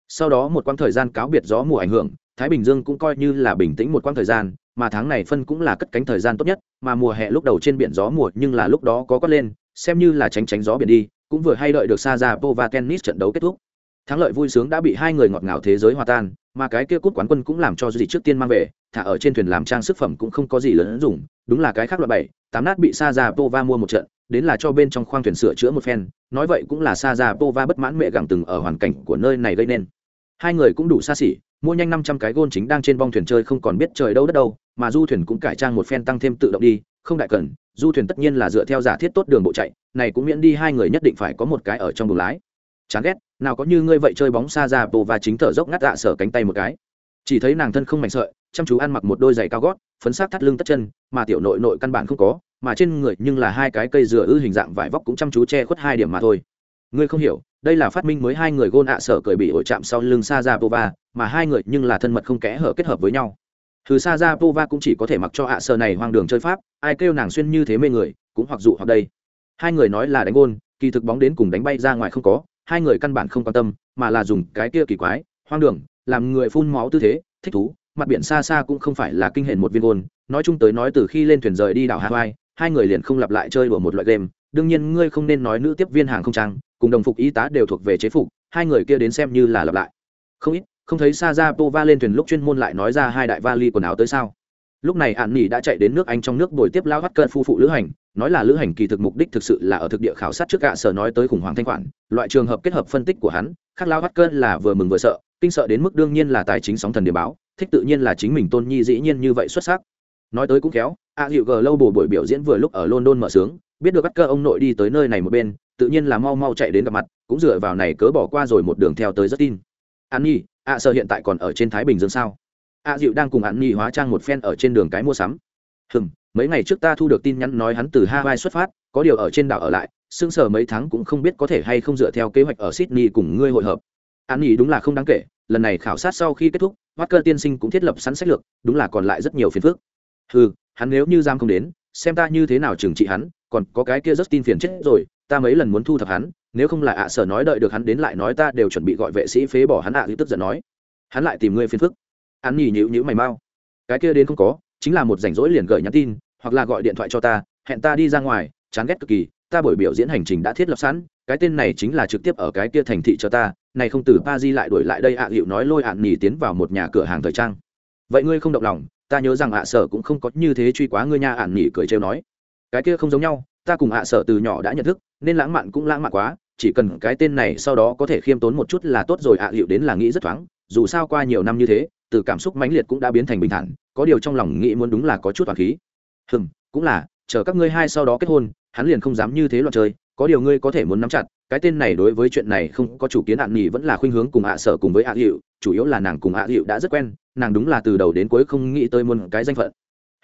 A: Sau đó một quãng thời gian cáo biệt gió mùa ảnh hưởng, thái bình dương cũng coi như là bình tĩnh một quãng thời gian, mà tháng này phân cũng là cất cánh thời gian tốt nhất, mà mùa hè lúc đầu trên biển gió mùa nhưng là lúc đó có cất lên xem như là tránh tránh gió biển đi, cũng vừa hay đợi được xa ra pova tennis trận đấu kết thúc. Thắng lợi vui sướng đã bị hai người ngọt ngào thế giới hòa tan, mà cái kia cút quán quân cũng làm cho gì trước tiên mang về, thả ở trên thuyền làm trang sức phẩm cũng không có gì lớn dùng, đúng là cái khác loại bảy, tám nát bị sa ra pova mua một trận, đến là cho bên trong khoang thuyền sửa chữa một phen, nói vậy cũng là sa ra pova bất mãn mẹ gẳng từng ở hoàn cảnh của nơi này gây nên. Hai người cũng đủ xa xỉ, mua nhanh năm trăm cái gôn chính đang trên bong thuyền chơi không còn biết trời đâu đất đâu, mà du thuyền cũng cải trang một phen tăng thêm tự động đi không đại cần, du thuyền tất nhiên là dựa theo giả thiết tốt đường bộ chạy, này cũng miễn đi hai người nhất định phải có một cái ở trong buồng lái. Chán ghét, nào có như ngươi vậy chơi bóng xa ra bộ và chính thở dốc ngắt dạ sở cánh tay một cái. Chỉ thấy nàng thân không mảnh sợi, chăm chú ăn mặc một đôi giày cao gót, phấn sát thắt lưng tất chân, mà tiểu nội nội căn bản không có, mà trên người nhưng là hai cái cây dừa ư hình dạng vải vóc cũng chăm chú che khuất hai điểm mà thôi. Ngươi không hiểu, đây là phát minh mới hai người gôn ạ sở cởi bị ổi chạm sau lưng xa ra pova mà hai người nhưng là thân mật không kẽ hở kết hợp với nhau. Thứ sa ra pova cũng chỉ có thể mặc cho ạ sở này hoang đường chơi pháp, ai kêu nàng xuyên như thế mê người, cũng hoặc dụ hoặc đây. Hai người nói là đánh gôn, kỳ thực bóng đến cùng đánh bay ra ngoài không có, hai người căn bản không quan tâm, mà là dùng cái kia kỳ quái, hoang đường, làm người phun máu tư thế, thích thú, mặt biển xa xa cũng không phải là kinh hển một viên gôn. Nói chung tới nói từ khi lên thuyền rời đi đảo hawaii hai người liền không lặp lại chơi đùa một loại game. Đương nhiên ngươi không nên nói nữ tiếp viên hàng không trang, cùng đồng phục y tá đều thuộc về chế phục, hai người kia đến xem như là lặp lại. Không ít không thấy sa ra pova lên thuyền lúc chuyên môn lại nói ra hai đại vali quần áo tới sao? Lúc này hạn nỉ đã chạy đến nước anh trong nước buổi tiếp lao hắt cơn phu phụ lữ hành, nói là lữ hành kỳ thực mục đích thực sự là ở thực địa khảo sát trước gạ sở nói tới khủng hoảng thanh khoản, loại trường hợp kết hợp phân tích của hắn, khác lao hắt cơn là vừa mừng vừa sợ, kinh sợ đến mức đương nhiên là tài chính sóng thần địa báo, thích tự nhiên là chính mình tôn nhi dĩ nhiên như vậy xuất sắc. Nói tới cũng khéo, a hiệu g lâu bồ buổi biểu diễn vừa lúc ở london mở sướng, biết được bắt cơ ông nội đi tới nơi này một bên, tự nhiên là mau mau chạy đến gặp mặt, cũng dựa vào này cớ bỏ qua rồi một đường theo tới rất tin an nhi ạ sợ hiện tại còn ở trên thái bình dương sao? à dịu đang cùng an nhi hóa trang một phen ở trên đường cái mua sắm. Hừm mấy ngày trước ta thu được tin nhắn nói hắn từ hawaii xuất phát có điều ở trên đảo ở lại sưng sờ mấy tháng cũng không biết có thể hay không dựa theo kế hoạch ở sydney cùng ngươi hội hợp. An nhi đúng là không đáng kể lần này khảo sát sau khi kết thúc Walker tiên sinh cũng thiết lập sẵn sách lược, đúng là còn lại rất nhiều phiền phức. Hừ, hắn nếu như giam không đến, xem ta như thế nào trừng trị hắn, còn có cái kia rất tin phiền chết rồi, ta mấy lần muốn thu thập hắn, nếu không là ạ sở nói đợi được hắn đến lại nói ta đều chuẩn bị gọi vệ sĩ phế bỏ hắn ạ à, tức giận nói. Hắn lại tìm ngươi phiền phức. Hắn nhỉ nhíu nhíu mày mau. Cái kia đến không có, chính là một rảnh rỗi liền gửi nhắn tin, hoặc là gọi điện thoại cho ta, hẹn ta đi ra ngoài, chán ghét cực kỳ, ta buổi biểu diễn hành trình đã thiết lập sẵn, cái tên này chính là trực tiếp ở cái kia thành thị cho ta, này không từ pa di lại đuổi lại đây ạ à, hiệu nói lôi ạn nhì tiến vào một nhà cửa hàng thời trang vậy ngươi không động lòng ta nhớ rằng ạ sở cũng không có như thế truy quá ngươi nha ạn nhì cười trêu nói cái kia không giống nhau, ta cùng ạ sở từ nhỏ đã nhận thức, nên lãng mạn cũng lãng mạn quá, chỉ cần cái tên này sau đó có thể khiêm tốn một chút là tốt rồi ạ hiệu đến là nghĩ rất thoáng, dù sao qua nhiều năm như thế, từ cảm xúc mãnh liệt cũng đã biến thành bình thản, có điều trong lòng nghĩ muốn đúng là có chút toàn khí. Hừm, cũng là, chờ các ngươi hai sau đó kết hôn, hắn liền không dám như thế loạn chơi, có điều ngươi có thể muốn nắm chặt, cái tên này đối với chuyện này không có chủ kiến hạn nghỉ vẫn là khuynh hướng cùng ạ sở cùng với ạ hiệu chủ yếu là nàng cùng ạ hiệu đã rất quen, nàng đúng là từ đầu đến cuối không nghĩ tới muôn cái danh phận.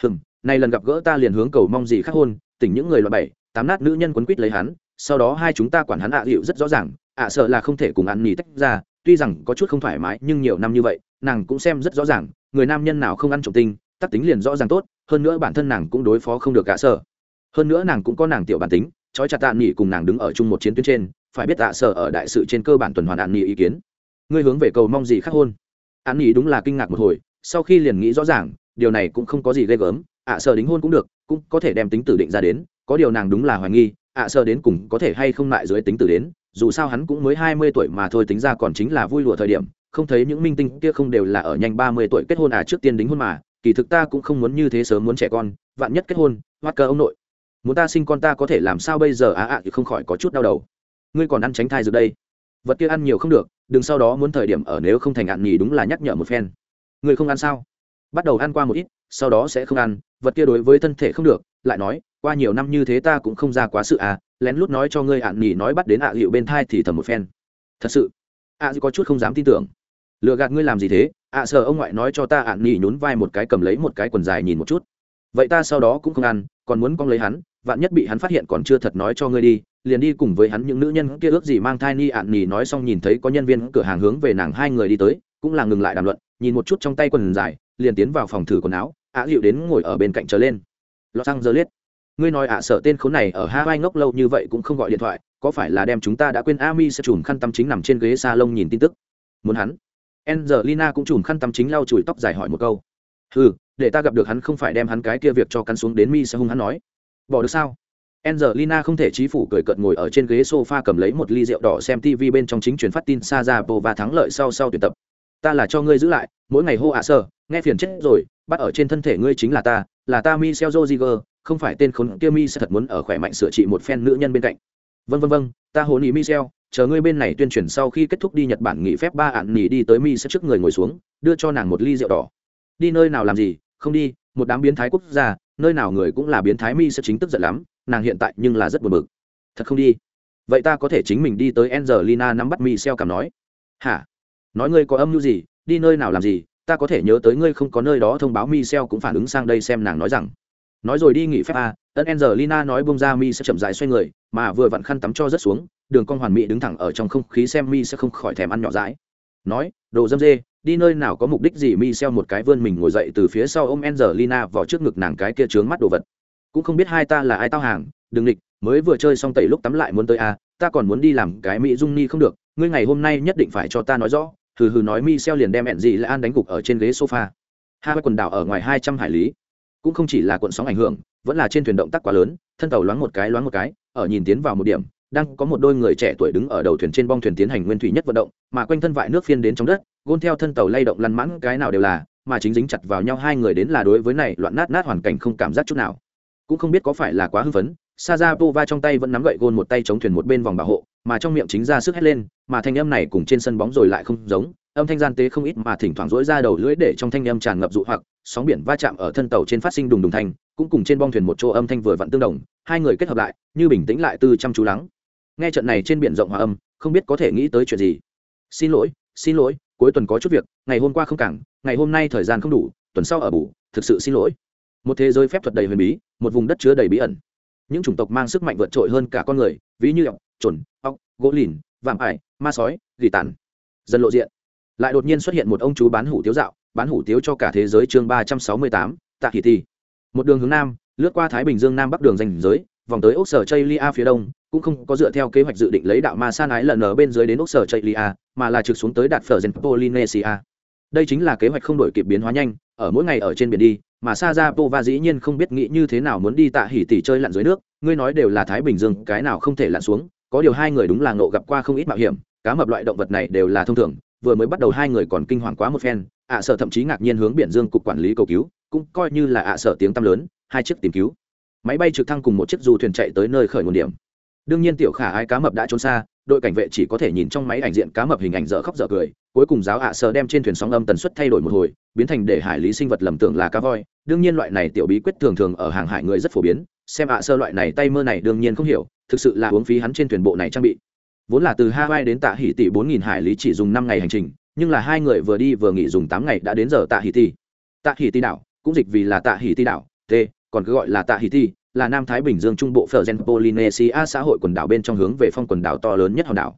A: Hừm nay lần gặp gỡ ta liền hướng cầu mong gì khác hôn, tỉnh những người loại bảy, tám nát nữ nhân quấn quýt lấy hắn, sau đó hai chúng ta quản hắn ạ à hiệu rất rõ ràng, ạ à sợ là không thể cùng ăn nhì tách ra, tuy rằng có chút không thoải mái nhưng nhiều năm như vậy, nàng cũng xem rất rõ ràng, người nam nhân nào không ăn trộm tinh, tắc tính liền rõ ràng tốt, hơn nữa bản thân nàng cũng đối phó không được ạ sợ. Hơn nữa nàng cũng có nàng tiểu bản tính, trói chặt tạ nghỉ cùng nàng đứng ở chung một chiến tuyến trên, phải biết tạ sở ở đại sự trên cơ bản tuần hoàn an nghỉ ý kiến. Ngươi hướng về cầu mong gì khác hôn? An nghỉ đúng là kinh ngạc một hồi, sau khi liền nghĩ rõ ràng, điều này cũng không có gì ghê gớm ạ sợ đính hôn cũng được, cũng có thể đem tính tử định ra đến, có điều nàng đúng là hoài nghi, ạ sợ đến cùng có thể hay không lại dưới tính tử đến, dù sao hắn cũng mới hai mươi tuổi mà thôi tính ra còn chính là vui lụa thời điểm, không thấy những minh tinh kia không đều là ở nhanh ba mươi tuổi kết hôn à trước tiên đính hôn mà, kỳ thực ta cũng không muốn như thế sớm muốn trẻ con, vạn nhất kết hôn hoắt cơ ông nội. Muốn ta sinh con ta có thể làm sao bây giờ? Á ạ thì không khỏi có chút đau đầu. Ngươi còn ăn tránh thai dược đây. Vật kia ăn nhiều không được, đừng sau đó muốn thời điểm ở nếu không thành ạn nhì đúng là nhắc nhở một phen. Ngươi không ăn sao? Bắt đầu ăn qua một ít sau đó sẽ không ăn, vật kia đối với thân thể không được, lại nói, qua nhiều năm như thế ta cũng không ra quá sự à lén lút nói cho ngươi ạn nhỉ nói bắt đến ạ à hiệu bên thai thì thầm một phen. Thật sự, ạ à có chút không dám tin tưởng. Lừa gạt ngươi làm gì thế? Ạ sợ ông ngoại nói cho ta ạn nhỉ nhún vai một cái cầm lấy một cái quần dài nhìn một chút. Vậy ta sau đó cũng không ăn, còn muốn con lấy hắn, vạn nhất bị hắn phát hiện còn chưa thật nói cho ngươi đi, liền đi cùng với hắn những nữ nhân kia ước gì mang thai ni ạn nhỉ nói xong nhìn thấy có nhân viên cửa hàng hướng về nàng hai người đi tới, cũng là ngừng lại đàm luận, nhìn một chút trong tay quần dài, liền tiến vào phòng thử quần áo ạ à, dịu đến ngồi ở bên cạnh trở lên. Lo sang giờ liết ngươi nói ạ sợ tên khốn này ở hawaii ngốc lâu như vậy cũng không gọi điện thoại có phải là đem chúng ta đã quên ami sẽ chùm khăn tắm chính nằm trên ghế salon nhìn tin tức? Muốn hắn? Angelina cũng chùm khăn tắm chính lau chùi tóc dài hỏi một câu. Ừ để ta gặp được hắn không phải đem hắn cái kia việc cho cắn xuống đến mi sẽ hung hắn nói. Bỏ được sao? Angelina không thể chí phủ cười cợt ngồi ở trên ghế sofa cầm lấy một ly rượu đỏ xem TV bên trong chính truyền phát tin Sajapo và thắng lợi sau sau tuyển tập. Ta là cho ngươi giữ lại, mỗi ngày hô ạ sơ, nghe phiền chết rồi, bắt ở trên thân thể ngươi chính là ta, là ta Michel Rodriguez, không phải tên khốn kia mi sẽ thật muốn ở khỏe mạnh sửa trị một phen nữ nhân bên cạnh. Vâng vâng vâng, ta hồn ý Michel, chờ ngươi bên này tuyên truyền sau khi kết thúc đi Nhật Bản nghỉ phép ba ạn nghỉ đi tới mi sẽ trước người ngồi xuống, đưa cho nàng một ly rượu đỏ. Đi nơi nào làm gì? Không đi, một đám biến thái quốc gia, nơi nào người cũng là biến thái mi sẽ chính tức giận lắm, nàng hiện tại nhưng là rất buồn bực thật không đi vậy ta có thể chính mình đi tới angelina nắm bắt mi xeo cảm nói hả nói ngươi có âm mưu gì đi nơi nào làm gì ta có thể nhớ tới ngươi không có nơi đó thông báo mi cũng phản ứng sang đây xem nàng nói rằng. Nói rồi đi nghỉ phép à, ân angelina nói bông ra mi sẽ chậm dài xoay người mà vừa vặn khăn tắm cho rất xuống đường con hoàn mỹ đứng thẳng ở trong không khí xem mi sẽ không khỏi thèm ăn nhỏ dãi nói đồ dâm dê đi nơi nào có mục đích gì mi xeo một cái vươn mình ngồi dậy từ phía sau ôm angelina vào trước ngực nàng cái kia trướng mắt đồ vật. Cũng không biết hai ta là ai tao hàng đừng địch mới vừa chơi xong tẩy lúc tắm lại muốn tới a à, ta còn muốn đi làm cái mỹ dung ni không được ngươi ngày hôm nay nhất định phải cho ta nói rõ hừ hừ nói mi xeo liền đem ẹn dị là an đánh gục ở trên ghế sofa. Hai quần đảo ở ngoài hai trăm hải lý. Cũng không chỉ là cuộn sóng ảnh hưởng vẫn là trên thuyền động tác quá lớn thân tàu loáng một cái loáng một cái ở nhìn tiến vào một điểm đang có một đôi người trẻ tuổi đứng ở đầu thuyền trên bong thuyền tiến hành nguyên thủy nhất vận động mà quanh thân vại nước phiên đến trong đất gôn theo thân tàu lay động lăn mãn cái nào đều là mà chính dính chặt vào nhau hai người đến là đối với này loạn nát nát hoàn cảnh không cảm giác chút nào. Cũng không biết có phải là quá hưng phấn pova trong tay vẫn nắm gậy gôn một tay chống thuyền một bên vòng bảo hộ, mà trong miệng chính ra sức hét lên, mà thanh âm này cùng trên sân bóng rồi lại không giống, âm thanh gian tế không ít mà thỉnh thoảng rỗi ra đầu lưỡi để trong thanh âm tràn ngập dụ hoặc, sóng biển va chạm ở thân tàu trên phát sinh đùng đùng thanh, cũng cùng trên bong thuyền một chỗ âm thanh vừa vặn tương đồng, hai người kết hợp lại, như bình tĩnh lại tư chăm chú lắng. Nghe trận này trên biển rộng hòa âm, không biết có thể nghĩ tới chuyện gì. Xin lỗi, xin lỗi, cuối tuần có chút việc, ngày hôm qua không cảng, ngày hôm nay thời gian không đủ, tuần sau ở bù, thực sự xin lỗi một thế giới phép thuật đầy huyền bí một vùng đất chứa đầy bí ẩn những chủng tộc mang sức mạnh vượt trội hơn cả con người, ví như ọc trồn ọc gỗ lìn, vạm ải, ma sói, gỉ tàn. Dần lộ diện. Lại đột nhiên xuất hiện một ông chú bán hủ tiếu dạo, bán hủ tiếu cho cả thế giới chương ba trăm sáu mươi tám, tạ kỳ thi một đường hướng nam, lướt qua thái bình dương nam bắc đường danh giới, vòng tới ốc sở chây lia phía đông, cũng không có dựa theo kế hoạch dự định lấy đạo ma san ái lần ở bên dưới đến ốc sở chây lia, mà là trực xuống tới đạt phở gen polynesia đây chính là kế hoạch không đổi kịp biến hóa nhanh, ở mỗi ngày ở trên biển đi, mà sa ra pova dĩ nhiên không biết nghĩ như thế nào muốn đi tạ hỉ tỉ chơi lặn dưới nước, ngươi nói đều là thái bình dương, cái nào không thể lặn xuống, có điều hai người đúng là ngộ gặp qua không ít mạo hiểm, cá mập loại động vật này đều là thông thường, vừa mới bắt đầu hai người còn kinh hoàng quá một phen, ạ sợ thậm chí ngạc nhiên hướng biển dương cục quản lý cầu cứu, cũng coi như là ạ sợ tiếng tăm lớn, hai chiếc tìm cứu. Máy bay trực thăng cùng một chiếc du thuyền chạy tới nơi khởi nguồn điểm. Đương nhiên tiểu khả ai cá mập đã trốn xa đội cảnh vệ chỉ có thể nhìn trong máy ảnh diện cá mập hình ảnh dở khóc dở cười, cuối cùng giáo ạ sờ đem trên thuyền sóng âm tần suất thay đổi một hồi, biến thành để hải lý sinh vật lầm tưởng là cá voi. Đương nhiên loại này tiểu bí quyết thường thường ở hàng hải người rất phổ biến, xem ạ sơ loại này tay mơ này đương nhiên không hiểu, thực sự là uống phí hắn trên thuyền bộ này trang bị. Vốn là từ hawaii đến tạ hỉ tỷ bốn nghìn hải lý chỉ dùng năm ngày hành trình, nhưng là hai người vừa đi vừa nghỉ dùng tám ngày đã đến giờ tạ hỉ tỷ. Tạ hỉ tỷ đảo, cũng dịch vì là tạ hỉ tỷ đảo t còn cứ gọi là tạ hỉ tỷ là nam thái bình dương trung bộ phở gen polynesia xã hội quần đảo bên trong hướng về phong quần đảo to lớn nhất hòn đảo.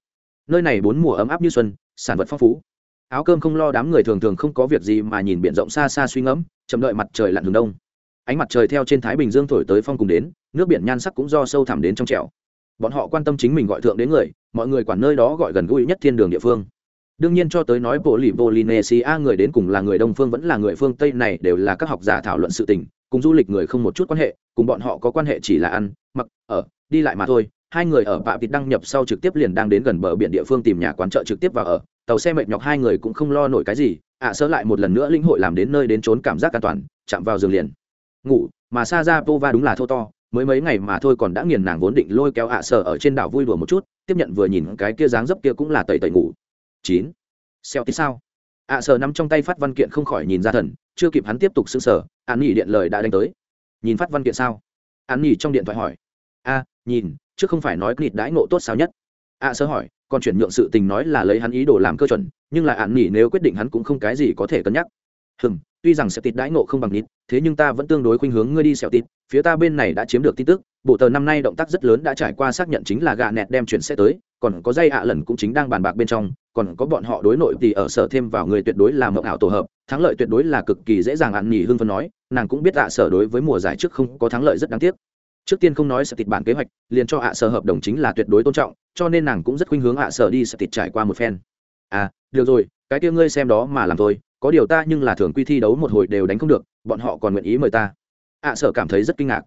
A: Nơi này bốn mùa ấm áp như xuân, sản vật phong phú. Áo cơm không lo đám người thường thường không có việc gì mà nhìn biển rộng xa xa suy ngẫm, chậm đợi mặt trời lặn hướng đông. Ánh mặt trời theo trên thái bình dương thổi tới phong cùng đến, nước biển nhan sắc cũng do sâu thẳm đến trong trẻo. Bọn họ quan tâm chính mình gọi thượng đến người, mọi người quản nơi đó gọi gần gũi nhất thiên đường địa phương đương nhiên cho tới nói bộ lì polynesia người đến cùng là người đông phương vẫn là người phương tây này đều là các học giả thảo luận sự tình cùng du lịch người không một chút quan hệ cùng bọn họ có quan hệ chỉ là ăn mặc ở đi lại mà thôi. Hai người ở bạ vịt đăng nhập sau trực tiếp liền đang đến gần bờ biển địa phương tìm nhà quán chợ trực tiếp vào ở. Tàu xe mệt nhọc hai người cũng không lo nổi cái gì. Ạ à, sơ lại một lần nữa linh hội làm đến nơi đến trốn cảm giác an toàn chạm vào giường liền. Ngủ mà sa ra pova đúng là thô to mới mấy ngày mà thôi còn đã nghiền nàng vốn định lôi kéo ạ à ở trên đảo vui đùa một chút tiếp nhận vừa nhìn cái kia dáng dấp kia cũng là tẩy tẩy ngủ chín. Xeo tí sao? Ạ à sở nắm trong tay phát văn kiện không khỏi nhìn ra thần, chưa kịp hắn tiếp tục xưng sở an nhỉ điện lời đã đánh tới. Nhìn phát văn kiện sao? An nhỉ trong điện thoại hỏi. A nhìn, chứ không phải nói nịt đãi ngộ tốt sao nhất. À, A sơ hỏi, còn chuyển nhượng sự tình nói là lấy hắn ý đồ làm cơ chuẩn, nhưng là an nhỉ nếu quyết định hắn cũng không cái gì có thể cân nhắc. Hừm, tuy rằng sẽ tịt đãi ngộ không bằng nịt thế nhưng ta vẫn tương đối khuynh hướng ngươi đi xẻo tịt, phía ta bên này đã chiếm được tin tức, bộ tờ năm nay động tác rất lớn đã trải qua xác nhận chính là gà nẹt đem chuyển sẽ tới còn có dây ạ lần cũng chính đang bàn bạc bên trong, còn có bọn họ đối nội thì ở sở thêm vào người tuyệt đối là mộng ảo tổ hợp, thắng lợi tuyệt đối là cực kỳ dễ dàng ăn nhì hưng phân nói, nàng cũng biết ạ sở đối với mùa giải trước không có thắng lợi rất đáng tiếc. Trước tiên không nói sẽ tịt bản kế hoạch, liền cho ạ sở hợp đồng chính là tuyệt đối tôn trọng, cho nên nàng cũng rất khuynh hướng ạ sở đi sẽ tịt trải qua một phen. À được rồi, cái kia ngươi xem đó mà làm thôi, có điều ta nhưng là thường quy thi đấu một hồi đều đánh không được, bọn họ còn nguyện ý mời ta. Ạ sở cảm thấy rất kinh ngạc.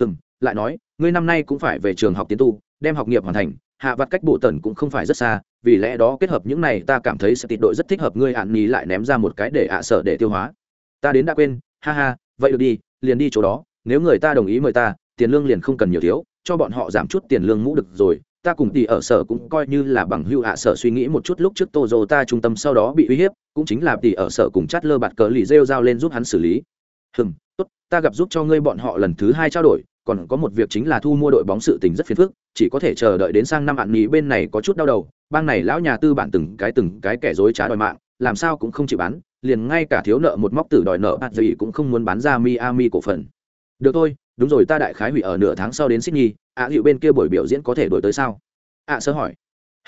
A: Hừm, lại nói, ngươi năm nay cũng phải về trường học tiến tu, đem học nghiệp hoàn thành hạ vặt cách bộ tần cũng không phải rất xa, vì lẽ đó kết hợp những này ta cảm thấy sẽ tịt đội rất thích hợp ngươi ạn nhì lại ném ra một cái để ạ sở để tiêu hóa. Ta đến đã quên, ha ha, vậy được đi, liền đi chỗ đó, nếu người ta đồng ý mời ta, tiền lương liền không cần nhiều thiếu, cho bọn họ giảm chút tiền lương mũ được rồi, ta cùng tỷ ở sở cũng coi như là bằng hưu ạ sở suy nghĩ một chút lúc trước tô ta trung tâm sau đó bị uy hiếp, cũng chính là tỷ ở sở cùng chát lơ bạt cờ lì rêu dao lên giúp hắn xử lý. Hừm, tốt, ta gặp giúp cho ngươi bọn họ lần thứ hai trao đổi còn có một việc chính là thu mua đội bóng sự tình rất phiền phức chỉ có thể chờ đợi đến sang năm bạn nghỉ bên này có chút đau đầu bang này lão nhà tư bản từng cái từng cái kẻ dối trá đòi mạng làm sao cũng không chịu bán liền ngay cả thiếu nợ một móc tử đòi nợ bạt gì cũng không muốn bán ra miami cổ phần. Được thôi đúng rồi ta đại khái hủy ở nửa tháng sau đến sydney ạ à, hiệu bên kia buổi biểu diễn có thể đổi tới sao? Ạ à, sơ hỏi.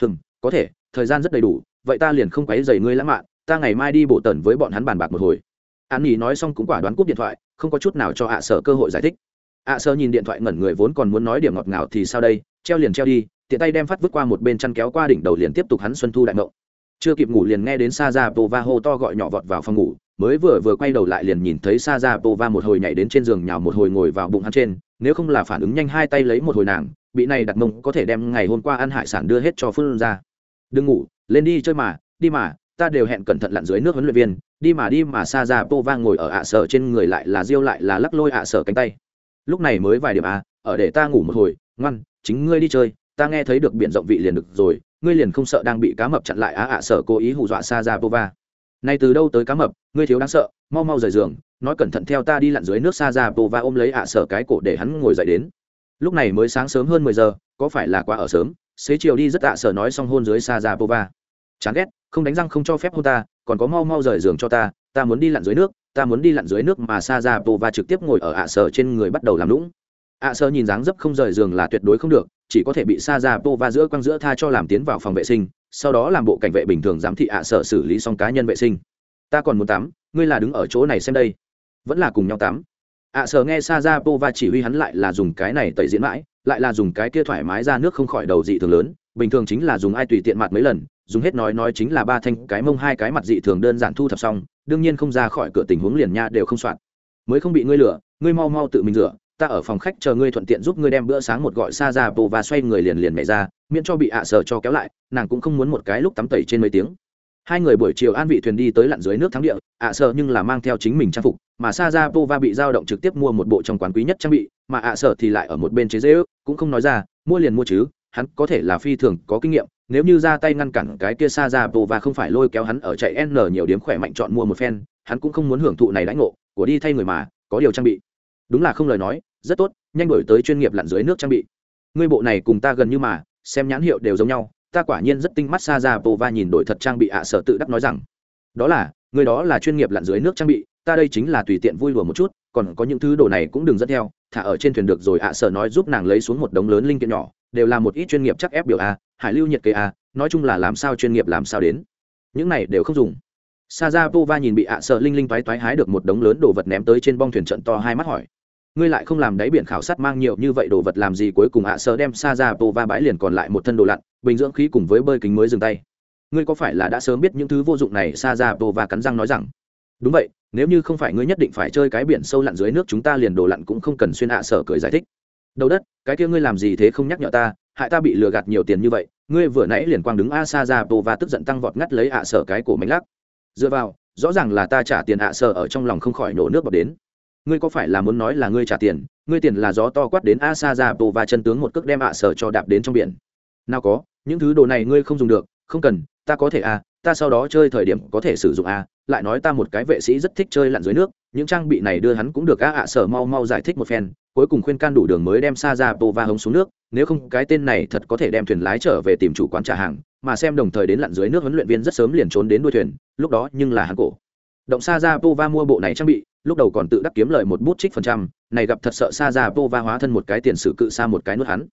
A: Hừm có thể thời gian rất đầy đủ vậy ta liền không quấy rầy ngươi lãng mạn ta ngày mai đi bộ tần với bọn hắn bàn bạc một hồi. An Nghị nói xong cũng quả đoán cúp điện thoại không có chút nào cho ạ sở cơ hội giải thích ạ sơ nhìn điện thoại ngẩn người vốn còn muốn nói điểm ngọt ngào thì sao đây? Treo liền treo đi, tiện tay đem phát vứt qua một bên chăn kéo qua đỉnh đầu liền tiếp tục hắn xuân thu đại mộng. Chưa kịp ngủ liền nghe đến sa ra pova hô to gọi nhỏ vọt vào phòng ngủ, mới vừa vừa quay đầu lại liền nhìn thấy sa ra pova một hồi nhảy đến trên giường nhào một hồi ngồi vào bụng hắn trên, nếu không là phản ứng nhanh hai tay lấy một hồi nàng, bị này đặt mông có thể đem ngày hôm qua ăn hải sản đưa hết cho phương ra. Đừng ngủ, lên đi chơi mà, đi mà, ta đều hẹn cẩn thận lặn dưới nước huấn luyện viên, đi mà đi mà. Sa ra pova ngồi ở ạ sở trên người lại là riêu lại là lắc lôi ạ sở cánh tay lúc này mới vài điểm à ở để ta ngủ một hồi, ngoan, chính ngươi đi chơi, ta nghe thấy được biển rộng vị liền được rồi, ngươi liền không sợ đang bị cá mập chặn lại á ạ sợ cố ý hù dọa sa ra pova này từ đâu tới cá mập, ngươi thiếu đáng sợ, mau mau rời giường, nói cẩn thận theo ta đi lặn dưới nước sa ra pova ôm lấy ạ sợ cái cổ để hắn ngồi dậy đến. Lúc này mới sáng sớm hơn mười giờ, có phải là quá ở sớm, xế chiều đi rất ạ sợ nói xong hôn dưới sa ra pova chán ghét, không đánh răng không cho phép hôn ta, còn có mau mau rời giường cho ta ta muốn đi lặn dưới nước ta muốn đi lặn dưới nước mà sa ra pova trực tiếp ngồi ở ạ sợ trên người bắt đầu làm lũng. ạ sợ nhìn dáng dấp không rời giường là tuyệt đối không được, chỉ có thể bị sa ra pova giữa quăng giữa tha cho làm tiến vào phòng vệ sinh, sau đó làm bộ cảnh vệ bình thường giám thị ạ sợ xử lý xong cá nhân vệ sinh. Ta còn muốn tắm, ngươi là đứng ở chỗ này xem đây. Vẫn là cùng nhau tắm. ạ sợ nghe sa ra pova chỉ huy hắn lại là dùng cái này tẩy diễn mãi, lại là dùng cái kia thoải mái ra nước không khỏi đầu dị thường lớn, bình thường chính là dùng ai tùy tiện mặt mấy lần dùng hết nói nói chính là ba thanh, cái mông hai cái mặt dị thường đơn giản thu thập xong, đương nhiên không ra khỏi cửa tình huống liền nha đều không soạn. Mới không bị ngươi lửa ngươi mau mau tự mình rửa, ta ở phòng khách chờ ngươi thuận tiện giúp ngươi đem bữa sáng một gọi xa ra bộ và xoay người liền liền mẹ ra, miễn cho bị ạ à sờ cho kéo lại, nàng cũng không muốn một cái lúc tắm tẩy trên mấy tiếng. Hai người buổi chiều an vị thuyền đi tới lặn dưới nước thắng địa, ạ à sợ nhưng là mang theo chính mình trang phục, mà sa ra pova bị giao động trực tiếp mua một bộ trong quán quý nhất trang bị, mà ạ à sợ thì lại ở một bên chế dễ ước, cũng không nói ra, mua liền mua chứ, hắn có thể là phi thường có kinh nghiệm nếu như ra tay ngăn cản cái kia sa ra pova không phải lôi kéo hắn ở chạy n nhiều điểm khỏe mạnh chọn mua một phen, hắn cũng không muốn hưởng thụ này lãnh ngộ, của đi thay người mà, có điều trang bị. Đúng là không lời nói, rất tốt, nhanh đổi tới chuyên nghiệp lặn dưới nước trang bị. Ngươi bộ này cùng ta gần như mà, xem nhãn hiệu đều giống nhau, ta quả nhiên rất tinh mắt xa ra bộ và nhìn đổi thật trang bị ạ sở tự đắc nói rằng, đó là người đó là chuyên nghiệp lặn dưới nước trang bị, ta đây chính là tùy tiện vui đùa một chút, còn có những thứ đồ này cũng đừng dẫn theo, thả ở trên thuyền được rồi ạ sở nói giúp nàng lấy xuống một đống lớn linh kiện nhỏ đều là một ít chuyên nghiệp chắc ép biểu a, hải lưu nhiệt kế a, nói chung là làm sao chuyên nghiệp làm sao đến. Những này đều không dùng. Sa ra pova nhìn bị ạ sợ linh linh toái toái hái được một đống lớn đồ vật ném tới trên bong thuyền trận to hai mắt hỏi. Ngươi lại không làm đáy biển khảo sát mang nhiều như vậy đồ vật làm gì cuối cùng ạ sợ đem sa ra pova bãi liền còn lại một thân đồ lặn, bình dưỡng khí cùng với bơi kính mới dừng tay. Ngươi có phải là đã sớm biết những thứ vô dụng này? Sa ra pova cắn răng nói rằng. Đúng vậy, nếu như không phải ngươi nhất định phải chơi cái biển sâu lặn dưới nước chúng ta liền đồ lặn cũng không cần xuyên ạ sợ cười giải thích đầu đất, cái kia ngươi làm gì thế không nhắc nhở ta, hại ta bị lừa gạt nhiều tiền như vậy, ngươi vừa nãy liền quang đứng a sa ra pova tức giận tăng vọt ngắt lấy ạ sở cái cổ mánh lắc. Dựa vào, rõ ràng là ta trả tiền ạ sở ở trong lòng không khỏi nổ nước bọt đến. Ngươi có phải là muốn nói là ngươi trả tiền, ngươi tiền là gió to quát đến a sa ra bộ và chân tướng một cước đem ạ sở cho đạp đến trong biển. Nào có, những thứ đồ này ngươi không dùng được, không cần, ta có thể a ta sau đó chơi thời điểm có thể sử dụng a lại nói ta một cái vệ sĩ rất thích chơi lặn dưới nước, những trang bị này đưa hắn cũng được a ạ sở mau mau giải thích một phen, cuối cùng khuyên can đủ đường mới đem sa ra pova hống xuống nước, nếu không cái tên này thật có thể đem thuyền lái trở về tìm chủ quán trả hàng, mà xem đồng thời đến lặn dưới nước huấn luyện viên rất sớm liền trốn đến đuôi thuyền, lúc đó nhưng là hắn cổ. Động sa ra pova mua bộ này trang bị, lúc đầu còn tự đắc kiếm lời một bút trích phần trăm, này gặp thật sợ sa ra pova hóa thân một cái tiền sử cự xa một cái nuốt hắn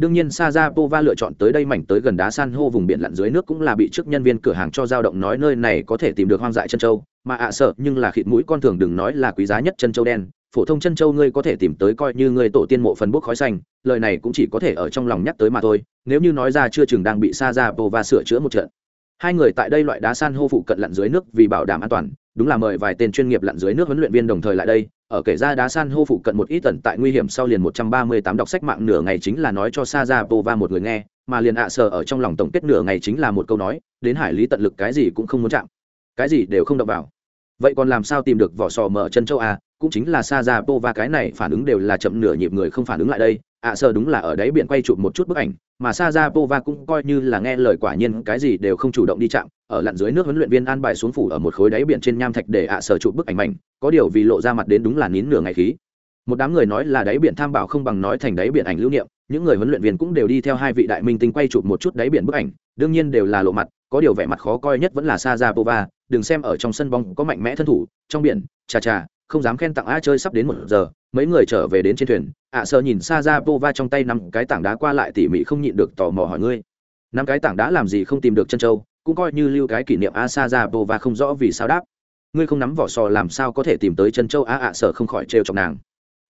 A: đương nhiên sa ra pova lựa chọn tới đây mảnh tới gần đá san hô vùng biển lặn dưới nước cũng là bị trước nhân viên cửa hàng cho dao động nói nơi này có thể tìm được hoang dại chân châu. Mà ạ sợ, nhưng là khịt mũi con thường đừng nói là quý giá nhất chân châu đen. Phổ thông chân châu ngươi có thể tìm tới coi như ngươi tổ tiên mộ phần bốc khói xanh, lời này cũng chỉ có thể ở trong lòng nhắc tới mà thôi. Nếu như nói ra chưa chừng đang bị sa ra sửa chữa một trận. Hai người tại đây loại đá san hô phụ cận lặn dưới nước vì bảo đảm an toàn. Đúng là mời vài tên chuyên nghiệp lặn dưới nước huấn luyện viên đồng thời lại đây ở kể ra đá san hô phụ cận một ít tận tại nguy hiểm sau liền một trăm ba mươi tám đọc sách mạng nửa ngày chính là nói cho sa ra một người nghe, mà liền ạ à sở ở trong lòng tổng kết nửa ngày chính là một câu nói, đến hải lý tận lực cái gì cũng không muốn chạm, cái gì đều không động vào. Vậy còn làm sao tìm được vỏ sò mở chân châu à? Cũng chính là sa ra cái này phản ứng đều là chậm nửa nhịp người không phản ứng lại đây, ạ à sở đúng là ở đấy biển quay chụp một chút bức ảnh, mà sa ra pova cũng coi như là nghe lời quả nhiên, cái gì đều không chủ động đi chạm ở lặn dưới nước huấn luyện viên an bài xuống phủ ở một khối đáy biển trên nham thạch để ạ sở chụp bức ảnh mảnh, có điều vì lộ ra mặt đến đúng là nín nửa ngày khí. Một đám người nói là đáy biển tham bảo không bằng nói thành đáy biển ảnh lưu niệm, những người huấn luyện viên cũng đều đi theo hai vị đại minh tinh quay chụp một chút đáy biển bức ảnh, đương nhiên đều là lộ mặt, có điều vẻ mặt khó coi nhất vẫn là sa ra pova đừng xem ở trong sân bóng có mạnh mẽ thân thủ, trong biển, chà chà, không dám khen tặng a chơi sắp đến một giờ, mấy người trở về đến trên thuyền, ạ sợ nhìn sa ra pova trong tay năm cái tảng đá qua lại tỉ mỉ không nhịn được tò mò hỏi ngươi. Năm cái tảng đá làm gì không tìm được chân châu cũng coi như lưu cái kỷ niệm a sa ra pova không rõ vì sao đáp. Ngươi không nắm vỏ sò làm sao có thể tìm tới chân châu a ạ sở không khỏi trêu chọc nàng.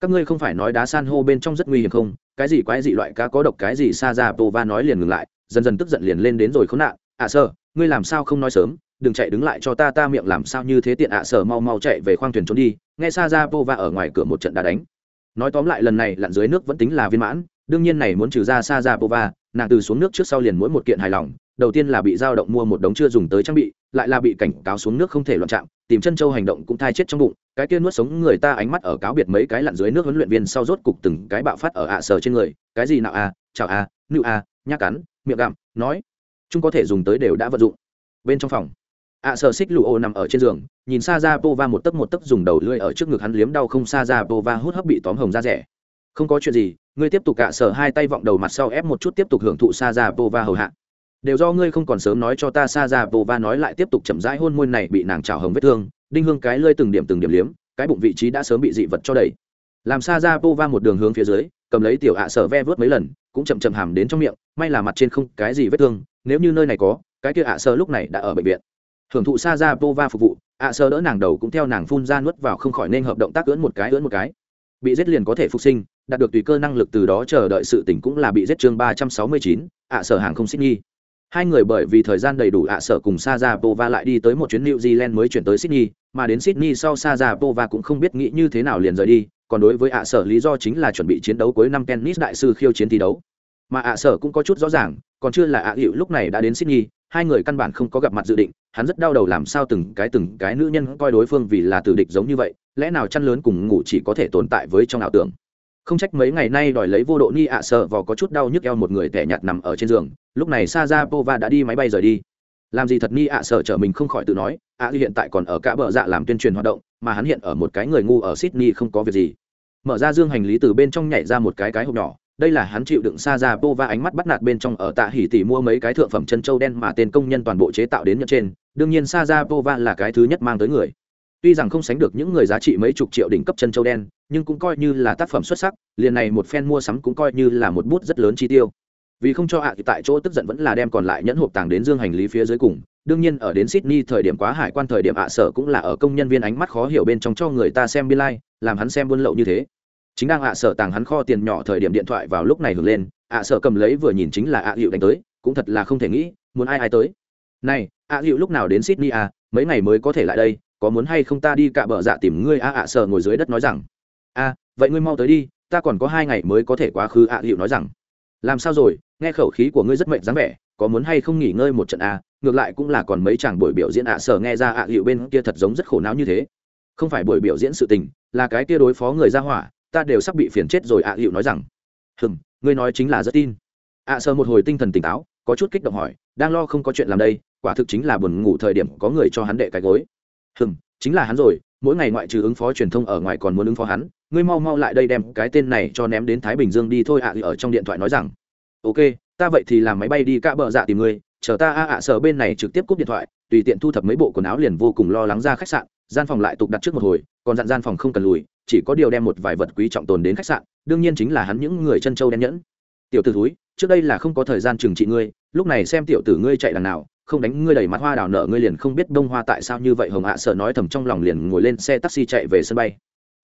A: Các ngươi không phải nói đá san hô bên trong rất nguy hiểm không? Cái gì quái dị loại cá có độc cái gì sa ra pova nói liền ngừng lại dần dần tức giận liền lên đến rồi khốn nạn. Ạ sở, ngươi làm sao không nói sớm? Đừng chạy đứng lại cho ta ta miệng làm sao như thế tiện ạ sở mau mau chạy về khoang thuyền trốn đi. Nghe sa ra pova ở ngoài cửa một trận đá đánh. Nói tóm lại lần này lặn dưới nước vẫn tính là viên mãn đương nhiên này muốn trừ ra sa ra pova nàng từ xuống nước trước sau liền mỗi một kiện hài lòng đầu tiên là bị giao động mua một đống chưa dùng tới trang bị, lại là bị cảnh cáo xuống nước không thể loạn chạm tìm chân châu hành động cũng thai chết trong bụng, cái kia nuốt sống người ta ánh mắt ở cáo biệt mấy cái lặn dưới nước huấn luyện viên sau rốt cục từng cái bạo phát ở ạ sờ trên người, cái gì nào a chào a nữ a nhắc cắn, miệng gặm, nói, chúng có thể dùng tới đều đã vận dụng. Bên trong phòng, ạ sở xích lụ ô nằm ở trên giường, nhìn xa ra pova một tấc một tấc dùng đầu lưỡi ở trước ngực hắn liếm đau không xa ra pova hút hấp bị tóm hồng ra rẻ. Không có chuyện gì, ngươi tiếp tục ạ sở hai tay vọng đầu mặt sau ép một chút tiếp tục hưởng thụ xa ra pova hầu hạ đều do ngươi không còn sớm nói cho ta xa ra pova nói lại tiếp tục chậm rãi hôn môi này bị nàng trào hồng vết thương, đinh hương cái lơi từng điểm từng điểm liếm, cái bụng vị trí đã sớm bị dị vật cho đầy làm xa ra pova một đường hướng phía dưới, cầm lấy tiểu ạ sở ve vớt mấy lần, cũng chậm chậm hàm đến trong miệng, may là mặt trên không cái gì vết thương, nếu như nơi này có, cái kia ạ sở lúc này đã ở bệnh viện. Hưởng thụ xa ra pova phục vụ, ạ sở đỡ nàng đầu cũng theo nàng phun ra nuốt vào không khỏi nên hợp động tác ưỡn một cái, ưỡn một cái. Bị giết liền có thể phục sinh, đạt được tùy cơ năng lực từ đó chờ đợi sự tỉnh cũng là bị giết chương ba trăm sáu mươi chín, ạ sở hàng không xích nghi hai người bởi vì thời gian đầy đủ ạ sở cùng sa ra pova lại đi tới một chuyến new zealand mới chuyển tới sydney, mà đến sydney sau sa ra pova cũng không biết nghĩ như thế nào liền rời đi, còn đối với ạ sở lý do chính là chuẩn bị chiến đấu cuối năm tennis đại sư khiêu chiến thi đấu. Mà ạ sở cũng có chút rõ ràng, còn chưa là ạ hiệu lúc này đã đến sydney, hai người căn bản không có gặp mặt dự định, hắn rất đau đầu làm sao từng cái từng cái nữ nhân coi đối phương vì là tử địch giống như vậy, lẽ nào chăn lớn cùng ngủ chỉ có thể tồn tại với trong ảo tưởng. Không trách mấy ngày nay đòi lấy vô độ ni ạ sợ vò có chút đau nhức eo một người tẻ nhạt nằm ở trên giường lúc này sa ra pova đã đi máy bay rời đi. Làm gì thật ni ạ à, sở chở mình không khỏi tự nói, ạ, hiện tại còn ở cả bờ dạ làm tuyên truyền hoạt động, mà hắn hiện ở một cái người ngu ở sydney không có việc gì. Mở ra dương hành lý từ bên trong nhảy ra một cái cái hộp nhỏ, đây là hắn chịu đựng sa ra pova ánh mắt bắt nạt bên trong ở tạ hỉ tỷ mua mấy cái thượng phẩm chân châu đen mà tên công nhân toàn bộ chế tạo đến nhận trên, đương nhiên sa ra pova là cái thứ nhất mang tới người. Tuy rằng không sánh được những người giá trị mấy chục triệu đỉnh cấp chân châu đen, nhưng cũng coi như là tác phẩm xuất sắc, liền này một phen mua sắm cũng coi như là một bút rất lớn chi tiêu vì không cho ạ thì tại chỗ tức giận vẫn là đem còn lại nhẫn hộp tàng đến dương hành lý phía dưới cùng. Đương nhiên ở đến sydney thời điểm quá hải quan thời điểm ạ sở cũng là ở công nhân viên ánh mắt khó hiểu bên trong cho người ta xem biên lai、like, làm hắn xem buôn lậu như thế. Chính đang ạ sở tàng hắn kho tiền nhỏ thời điểm điện thoại vào lúc này hưởng lên ạ sở cầm lấy vừa nhìn chính là ạ hiệu đánh tới cũng thật là không thể nghĩ muốn ai ai tới. Này ạ hiệu lúc nào đến sydney à mấy ngày mới có thể lại đây có muốn hay không ta đi cạ bờ dạ tìm ngươi a ạ sở ngồi dưới đất nói rằng. A vậy ngươi mau tới đi ta còn có hai ngày mới có thể quá khứ ạ hiệu nói rằng làm sao rồi? Nghe khẩu khí của ngươi rất mệnh dáng vẻ, có muốn hay không nghỉ ngơi một trận à? ngược lại cũng là còn mấy chàng buổi biểu diễn ạ sở nghe ra ạ hiệu bên kia thật giống rất khổ não như thế. Không phải buổi biểu diễn sự tình, là cái kia đối phó người ra hỏa, ta đều sắp bị phiền chết rồi ạ hiệu nói rằng. Hừm, ngươi nói chính là rất tin. Ạ sở một hồi tinh thần tỉnh táo, có chút kích động hỏi, đang lo không có chuyện làm đây, quả thực chính là buồn ngủ thời điểm có người cho hắn đệ cái gối. Hừm, chính là hắn rồi, mỗi ngày ngoại trừ ứng phó truyền thông ở ngoài còn muốn ứng phó hắn ngươi mau mau lại đây đem cái tên này cho ném đến thái bình dương đi thôi ạ, ở trong điện thoại nói rằng, ok, ta vậy thì làm máy bay đi cả bờ dạ tìm ngươi, chờ ta a ạ sở bên này trực tiếp cúp điện thoại, tùy tiện thu thập mấy bộ quần áo liền vô cùng lo lắng ra khách sạn, gian phòng lại tục đặt trước một hồi, còn dặn gian phòng không cần lùi, chỉ có điều đem một vài vật quý trọng tồn đến khách sạn, đương nhiên chính là hắn những người chân châu đen nhẫn. Tiểu t ử thúi, trước đây là không có thời gian trừng trị ngươi, lúc này xem tiểu tử ngươi chạy đằng nào, không đánh ngươi đầy mặt hoa đào nợ ngươi liền không biết đông hoa tại sao như vậy. Hồng ạ sợ nói thầm trong lòng liền ngồi lên xe taxi chạy về sân bay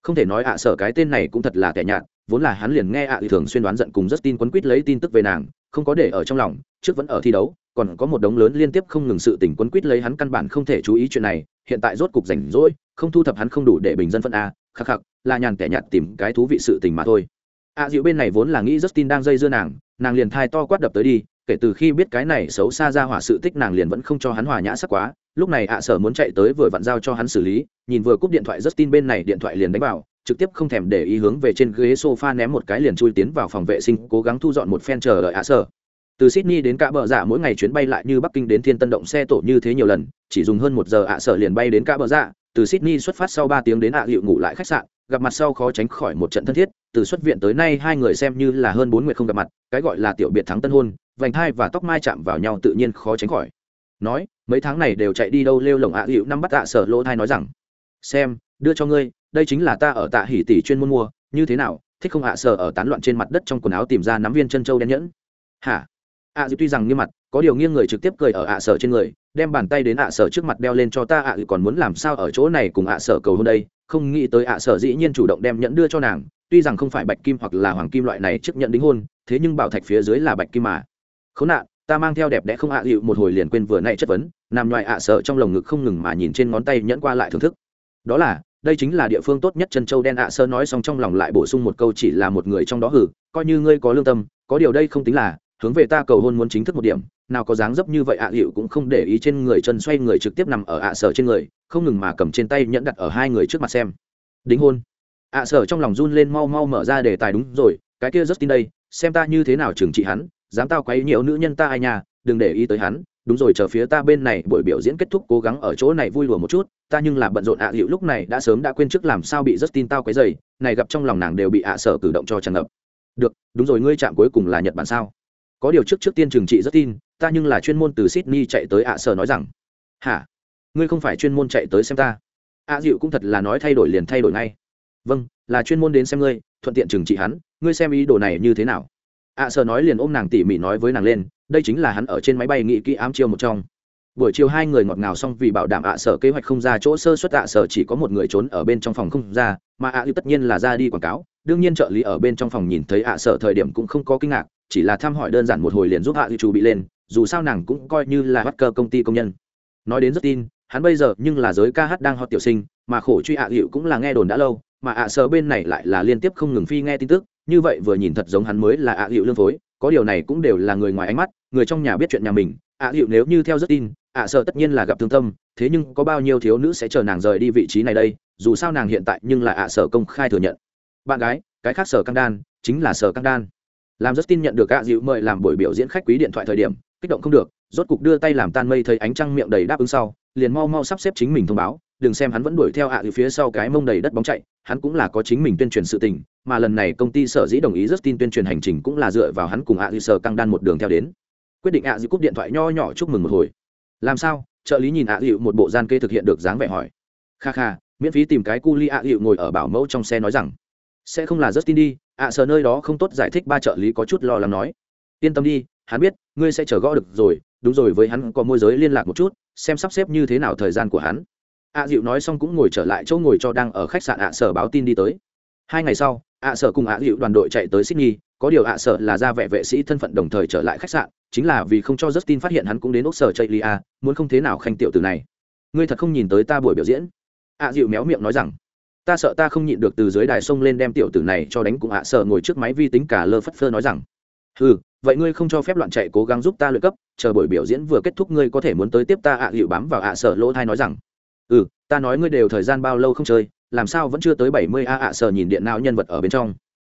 A: không thể nói ạ, sở cái tên này cũng thật là tẻ nhạt, vốn là hắn liền nghe ạ thường xuyên đoán giận cùng rất tin quấn quýt lấy tin tức về nàng, không có để ở trong lòng, trước vẫn ở thi đấu, còn có một đống lớn liên tiếp không ngừng sự tình quấn quýt lấy hắn căn bản không thể chú ý chuyện này, hiện tại rốt cục rảnh rỗi, không thu thập hắn không đủ để bình dân phân a, khắc khắc, là nhàn tẻ nhạt tìm cái thú vị sự tình mà thôi. Ạ dịu bên này vốn là nghĩ justin đang dây dưa nàng nàng liền thai to quát đập tới đi kể từ khi biết cái này xấu xa ra hỏa sự tích nàng liền vẫn không cho hắn hòa nhã sắc quá, lúc này ạ sở muốn chạy tới vừa vặn giao cho hắn xử lý, nhìn vừa cúp điện thoại rất tin bên này điện thoại liền đánh vào, trực tiếp không thèm để ý hướng về trên ghế sofa ném một cái liền chui tiến vào phòng vệ sinh, cố gắng thu dọn một phen chờ đợi ạ sở. Từ sydney đến cả bờ dạ mỗi ngày chuyến bay lại như bắc kinh đến thiên tân động xe tổ như thế nhiều lần, chỉ dùng hơn một giờ ạ sở liền bay đến cả bờ dạ từ sydney xuất phát sau ba tiếng đến ạ hiệu ngủ lại khách sạn, gặp mặt sau khó tránh khỏi một trận thân thiết, từ xuất viện tới nay hai người xem như là hơn bốn nguyện không gặp mặt, cái gọi là tiểu biệt thắng tân hôn vành thai và tóc mai chạm vào nhau tự nhiên khó tránh khỏi. Nói, mấy tháng này đều chạy đi đâu lêu lồng ạ hữu năm bắt tạ sở lỗ thai nói rằng, xem, đưa cho ngươi, đây chính là ta ở tạ hỉ tỷ chuyên môn mua, như thế nào, thích không ạ sở ở tán loạn trên mặt đất trong quần áo tìm ra nắm viên chân châu đen nhẫn. Hả? ạ dịu tuy rằng nghiêm mặt, có điều nghiêng người trực tiếp cười ở ạ sở trên người, đem bàn tay đến ạ sở trước mặt đeo lên cho ta, ạ dịu còn muốn làm sao ở chỗ này cùng ạ sở cầu hôn đây, không nghĩ tới ạ sở dĩ nhiên chủ động đem nhẫn đưa cho nàng, tuy rằng không phải bạch kim hoặc là hoàng kim loại này trước nhận đính hôn, thế nhưng bảo thạch phía dưới là bạch kim mà khốn nạn, ta mang theo đẹp đẽ không ạ dịu một hồi liền quên vừa nay chất vấn, nằm ngoài ạ sợ trong lồng ngực không ngừng mà nhìn trên ngón tay nhẫn qua lại thưởng thức. Đó là, đây chính là địa phương tốt nhất chân châu đen ạ sơ nói xong trong lòng lại bổ sung một câu chỉ là một người trong đó hử, coi như ngươi có lương tâm, có điều đây không tính là, hướng về ta cầu hôn muốn chính thức một điểm, nào có dáng dấp như vậy ạ hiệu cũng không để ý trên người chân xoay người trực tiếp nằm ở ạ sở trên người, không ngừng mà cầm trên tay nhẫn đặt ở hai người trước mặt xem. Đính hôn. Ạ sở trong lòng run lên mau mau mở ra đề tài đúng rồi, cái kia rất tin đây, xem ta như thế nào trừng trị hắn dám tao quấy nhiều nữ nhân ta ai nhà đừng để ý tới hắn, đúng rồi, chờ phía ta bên này buổi biểu diễn kết thúc cố gắng ở chỗ này vui lùa một chút, ta nhưng là bận rộn ạ à lúc này đã sớm đã quên trước làm sao bị rất tin tao quấy dày, này gặp trong lòng nàng đều bị ạ sở cử động cho tràn ngập. Được, đúng rồi, ngươi chạm cuối cùng là nhật bản sao? Có điều trước trước tiên trừng trị rất tin ta nhưng là chuyên môn từ sydney chạy tới ạ sở nói rằng, hả? Ngươi không phải chuyên môn chạy tới xem ta? Ạ dịu cũng thật là nói thay đổi liền thay đổi ngay. Vâng là chuyên môn đến xem ngươi, thuận tiện trừng trị hắn, ngươi xem ý đồ này như thế nào? Ạ sợ nói liền ôm nàng tỉ mỉ nói với nàng lên, đây chính là hắn ở trên máy bay nghị kỹ ám chiêu một trong. Buổi chiều hai người ngọt ngào xong vì bảo đảm ạ sở kế hoạch không ra chỗ sơ xuất ạ sở chỉ có một người trốn ở bên trong phòng không ra, mà ạ tất nhiên là ra đi quảng cáo. Đương nhiên trợ lý ở bên trong phòng nhìn thấy ạ sở thời điểm cũng không có kinh ngạc, chỉ là thăm hỏi đơn giản một hồi liền giúp ạ thị chủ bị lên, dù sao nàng cũng coi như là bắt cơ công ty công nhân. Nói đến rất tin, hắn bây giờ nhưng là giới ca hát đang hot tiểu sinh, mà khổ truy ạ hiệu cũng là nghe đồn đã lâu mà ạ sở bên này lại là liên tiếp không ngừng phi nghe tin tức, như vậy vừa nhìn thật giống hắn mới là ạ hiệu lương phối, có điều này cũng đều là người ngoài ánh mắt, người trong nhà biết chuyện nhà mình, ạ hiệu nếu như theo rất tin, ạ sở tất nhiên là gặp thương tâm, thế nhưng có bao nhiêu thiếu nữ sẽ chờ nàng rời đi vị trí này đây, dù sao nàng hiện tại nhưng là ạ sở công khai thừa nhận. Bạn gái, cái khác sở căng đan, chính là sở căng đan. Làm Justin nhận được ạ dịu mời làm buổi biểu diễn khách quý điện thoại thời điểm, kích động không được, rốt cục đưa tay làm tan mây thấy ánh trăng miệng đầy đáp ứng sau, liền mau mau sắp xếp chính mình thông báo đừng xem hắn vẫn đuổi theo ạ à phía sau cái mông đầy đất bóng chạy, hắn cũng là có chính mình tuyên truyền sự tình, mà lần này công ty sở dĩ đồng ý Justin tuyên truyền hành trình cũng là dựa vào hắn cùng ạ à sở căng đan một đường theo đến. Quyết định ạ à cúp điện thoại nho nhỏ chúc mừng một hồi. Làm sao? Trợ lý nhìn ạ dịu một bộ gian kê thực hiện được dáng vẻ hỏi. Kha kha, miễn phí tìm cái cu ly ạ ngồi ở bảo mẫu trong xe nói rằng. Sẽ không là Justin đi, ạ sở nơi đó không tốt giải thích ba trợ lý có chút lo lắng nói. Yên tâm đi, hắn biết, ngươi sẽ chờ gõ được rồi, đúng rồi, với hắn có môi giới liên lạc một chút, xem sắp xếp như thế nào thời gian của hắn ạ dịu nói xong cũng ngồi trở lại chỗ ngồi cho đang ở khách sạn ạ sở báo tin đi tới. Hai ngày sau, ạ sở cùng ạ dịu đoàn đội chạy tới sydney, có điều ạ sở là ra vẻ vệ sĩ thân phận đồng thời trở lại khách sạn, chính là vì không cho justin phát hiện hắn cũng đến ốc sở chạy lia muốn không thế nào khanh tiểu từ này. Ngươi thật không nhìn tới ta buổi biểu diễn? Ạ dịu méo miệng nói rằng, ta sợ ta không nhịn được từ dưới đài sông lên đem tiểu tử này cho đánh cùng ạ sợ ngồi trước máy vi tính cả lơ phất phơ nói rằng ừ vậy ngươi không cho phép loạn chạy cố gắng giúp ta luyện cấp, chờ buổi biểu diễn vừa kết thúc ngươi có thể muốn tới tiếp ta ạ à bám vào ạ sợ lỗ thai nói rằng ừ ta nói ngươi đều thời gian bao lâu không chơi, làm sao vẫn chưa tới bảy mươi a ạ sờ nhìn điện nào nhân vật ở bên trong.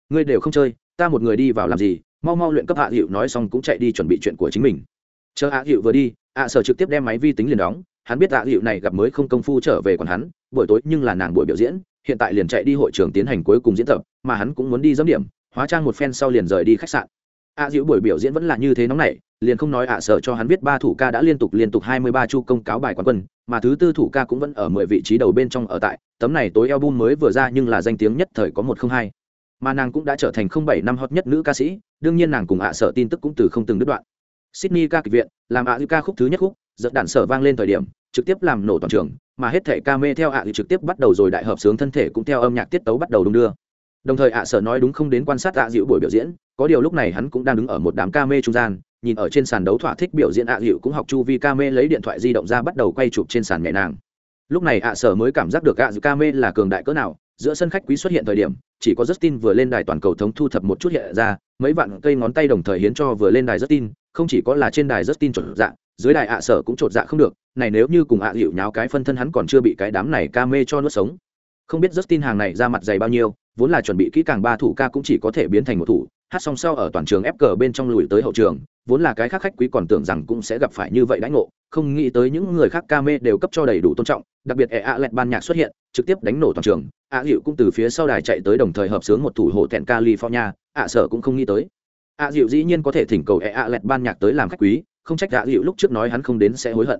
A: Ngươi đều không chơi, ta một người đi vào làm gì, mau mau luyện cấp hạ hiệu nói xong cũng chạy đi chuẩn bị chuyện của chính mình. Chờ hạ hiệu vừa đi, ạ sở trực tiếp đem máy vi tính liền đóng, hắn biết hạ dịu này gặp mới không công phu trở về còn hắn, buổi tối nhưng là nàng buổi biểu diễn, hiện tại liền chạy đi hội trường tiến hành cuối cùng diễn tập, mà hắn cũng muốn đi dẫm điểm, hóa trang một phen sau liền rời đi khách sạn. Ạ dịu buổi biểu diễn vẫn là như thế nóng này liền không nói ạ, sợ cho hắn biết ba thủ ca đã liên tục liên tục hai mươi ba chu công cáo bài quán quân, mà thứ tư thủ ca cũng vẫn ở mười vị trí đầu bên trong ở tại, tấm này tối album mới vừa ra nhưng là danh tiếng nhất thời có một không hai. Mà nàng cũng đã trở thành không bảy năm hot nhất nữ ca sĩ, đương nhiên nàng cùng ạ, sợ tin tức cũng từ không từng đứt đoạn. Sydney ca kịch viện, làm ạ dịu ca khúc thứ nhất khúc, giật đạn sở vang lên thời điểm, trực tiếp làm nổ toàn trường, mà hết thể ca mê theo ạ dịu trực tiếp bắt đầu rồi đại hợp sướng thân thể cũng theo âm nhạc tiết tấu bắt đầu đung đưa. Đồng thời ạ sở nói đúng không đến quan sát ạ, dịu buổi biểu diễn, có điều lúc này hắn cũng đang đứng ở một đám ca mê trung gian nhìn ở trên sàn đấu thỏa thích biểu diễn ạ dịu cũng học chu vi ca mê lấy điện thoại di động ra bắt đầu quay chụp trên sàn nhẹ nàng. Lúc này ạ sở mới cảm giác được ạ dịu ca mê là cường đại cỡ nào, giữa sân khách quý xuất hiện thời điểm, chỉ có Justin vừa lên đài toàn cầu thống thu thập một chút hiện ra, mấy vạn cây ngón tay đồng thời hiến cho vừa lên đài Justin, không chỉ có là trên đài Justin chột dạ dưới đài ạ sở cũng chột dạ không được, này nếu như cùng ạ dịu nháo cái phân thân hắn còn chưa bị cái đám này ca mê cho nuốt sống. Không biết Justin hàng này ra mặt dày bao nhiêu, vốn là chuẩn bị kỹ càng ba thủ ca cũng chỉ có thể biến thành một thủ hát xong sau ở toàn trường ép cờ bên trong lùi tới hậu trường, vốn là cái khác khách quý còn tưởng rằng cũng sẽ gặp phải như vậy đánh ngộ, không nghĩ tới những người khác ca mê đều cấp cho đầy đủ tôn trọng, đặc biệt ẻ ạ lẹt ban nhạc xuất hiện, trực tiếp đánh nổ toàn trường. Ạ dịu cũng từ phía sau đài chạy tới đồng thời hợp sướng một thủ hộ thẹn california ạ sở cũng không nghĩ tới. Ạ dịu dĩ nhiên có thể thỉnh cầu ẻ ạ lẹt ban nhạc tới làm khách quý, không trách ạ dịu lúc trước nói hắn không đến sẽ hối hận.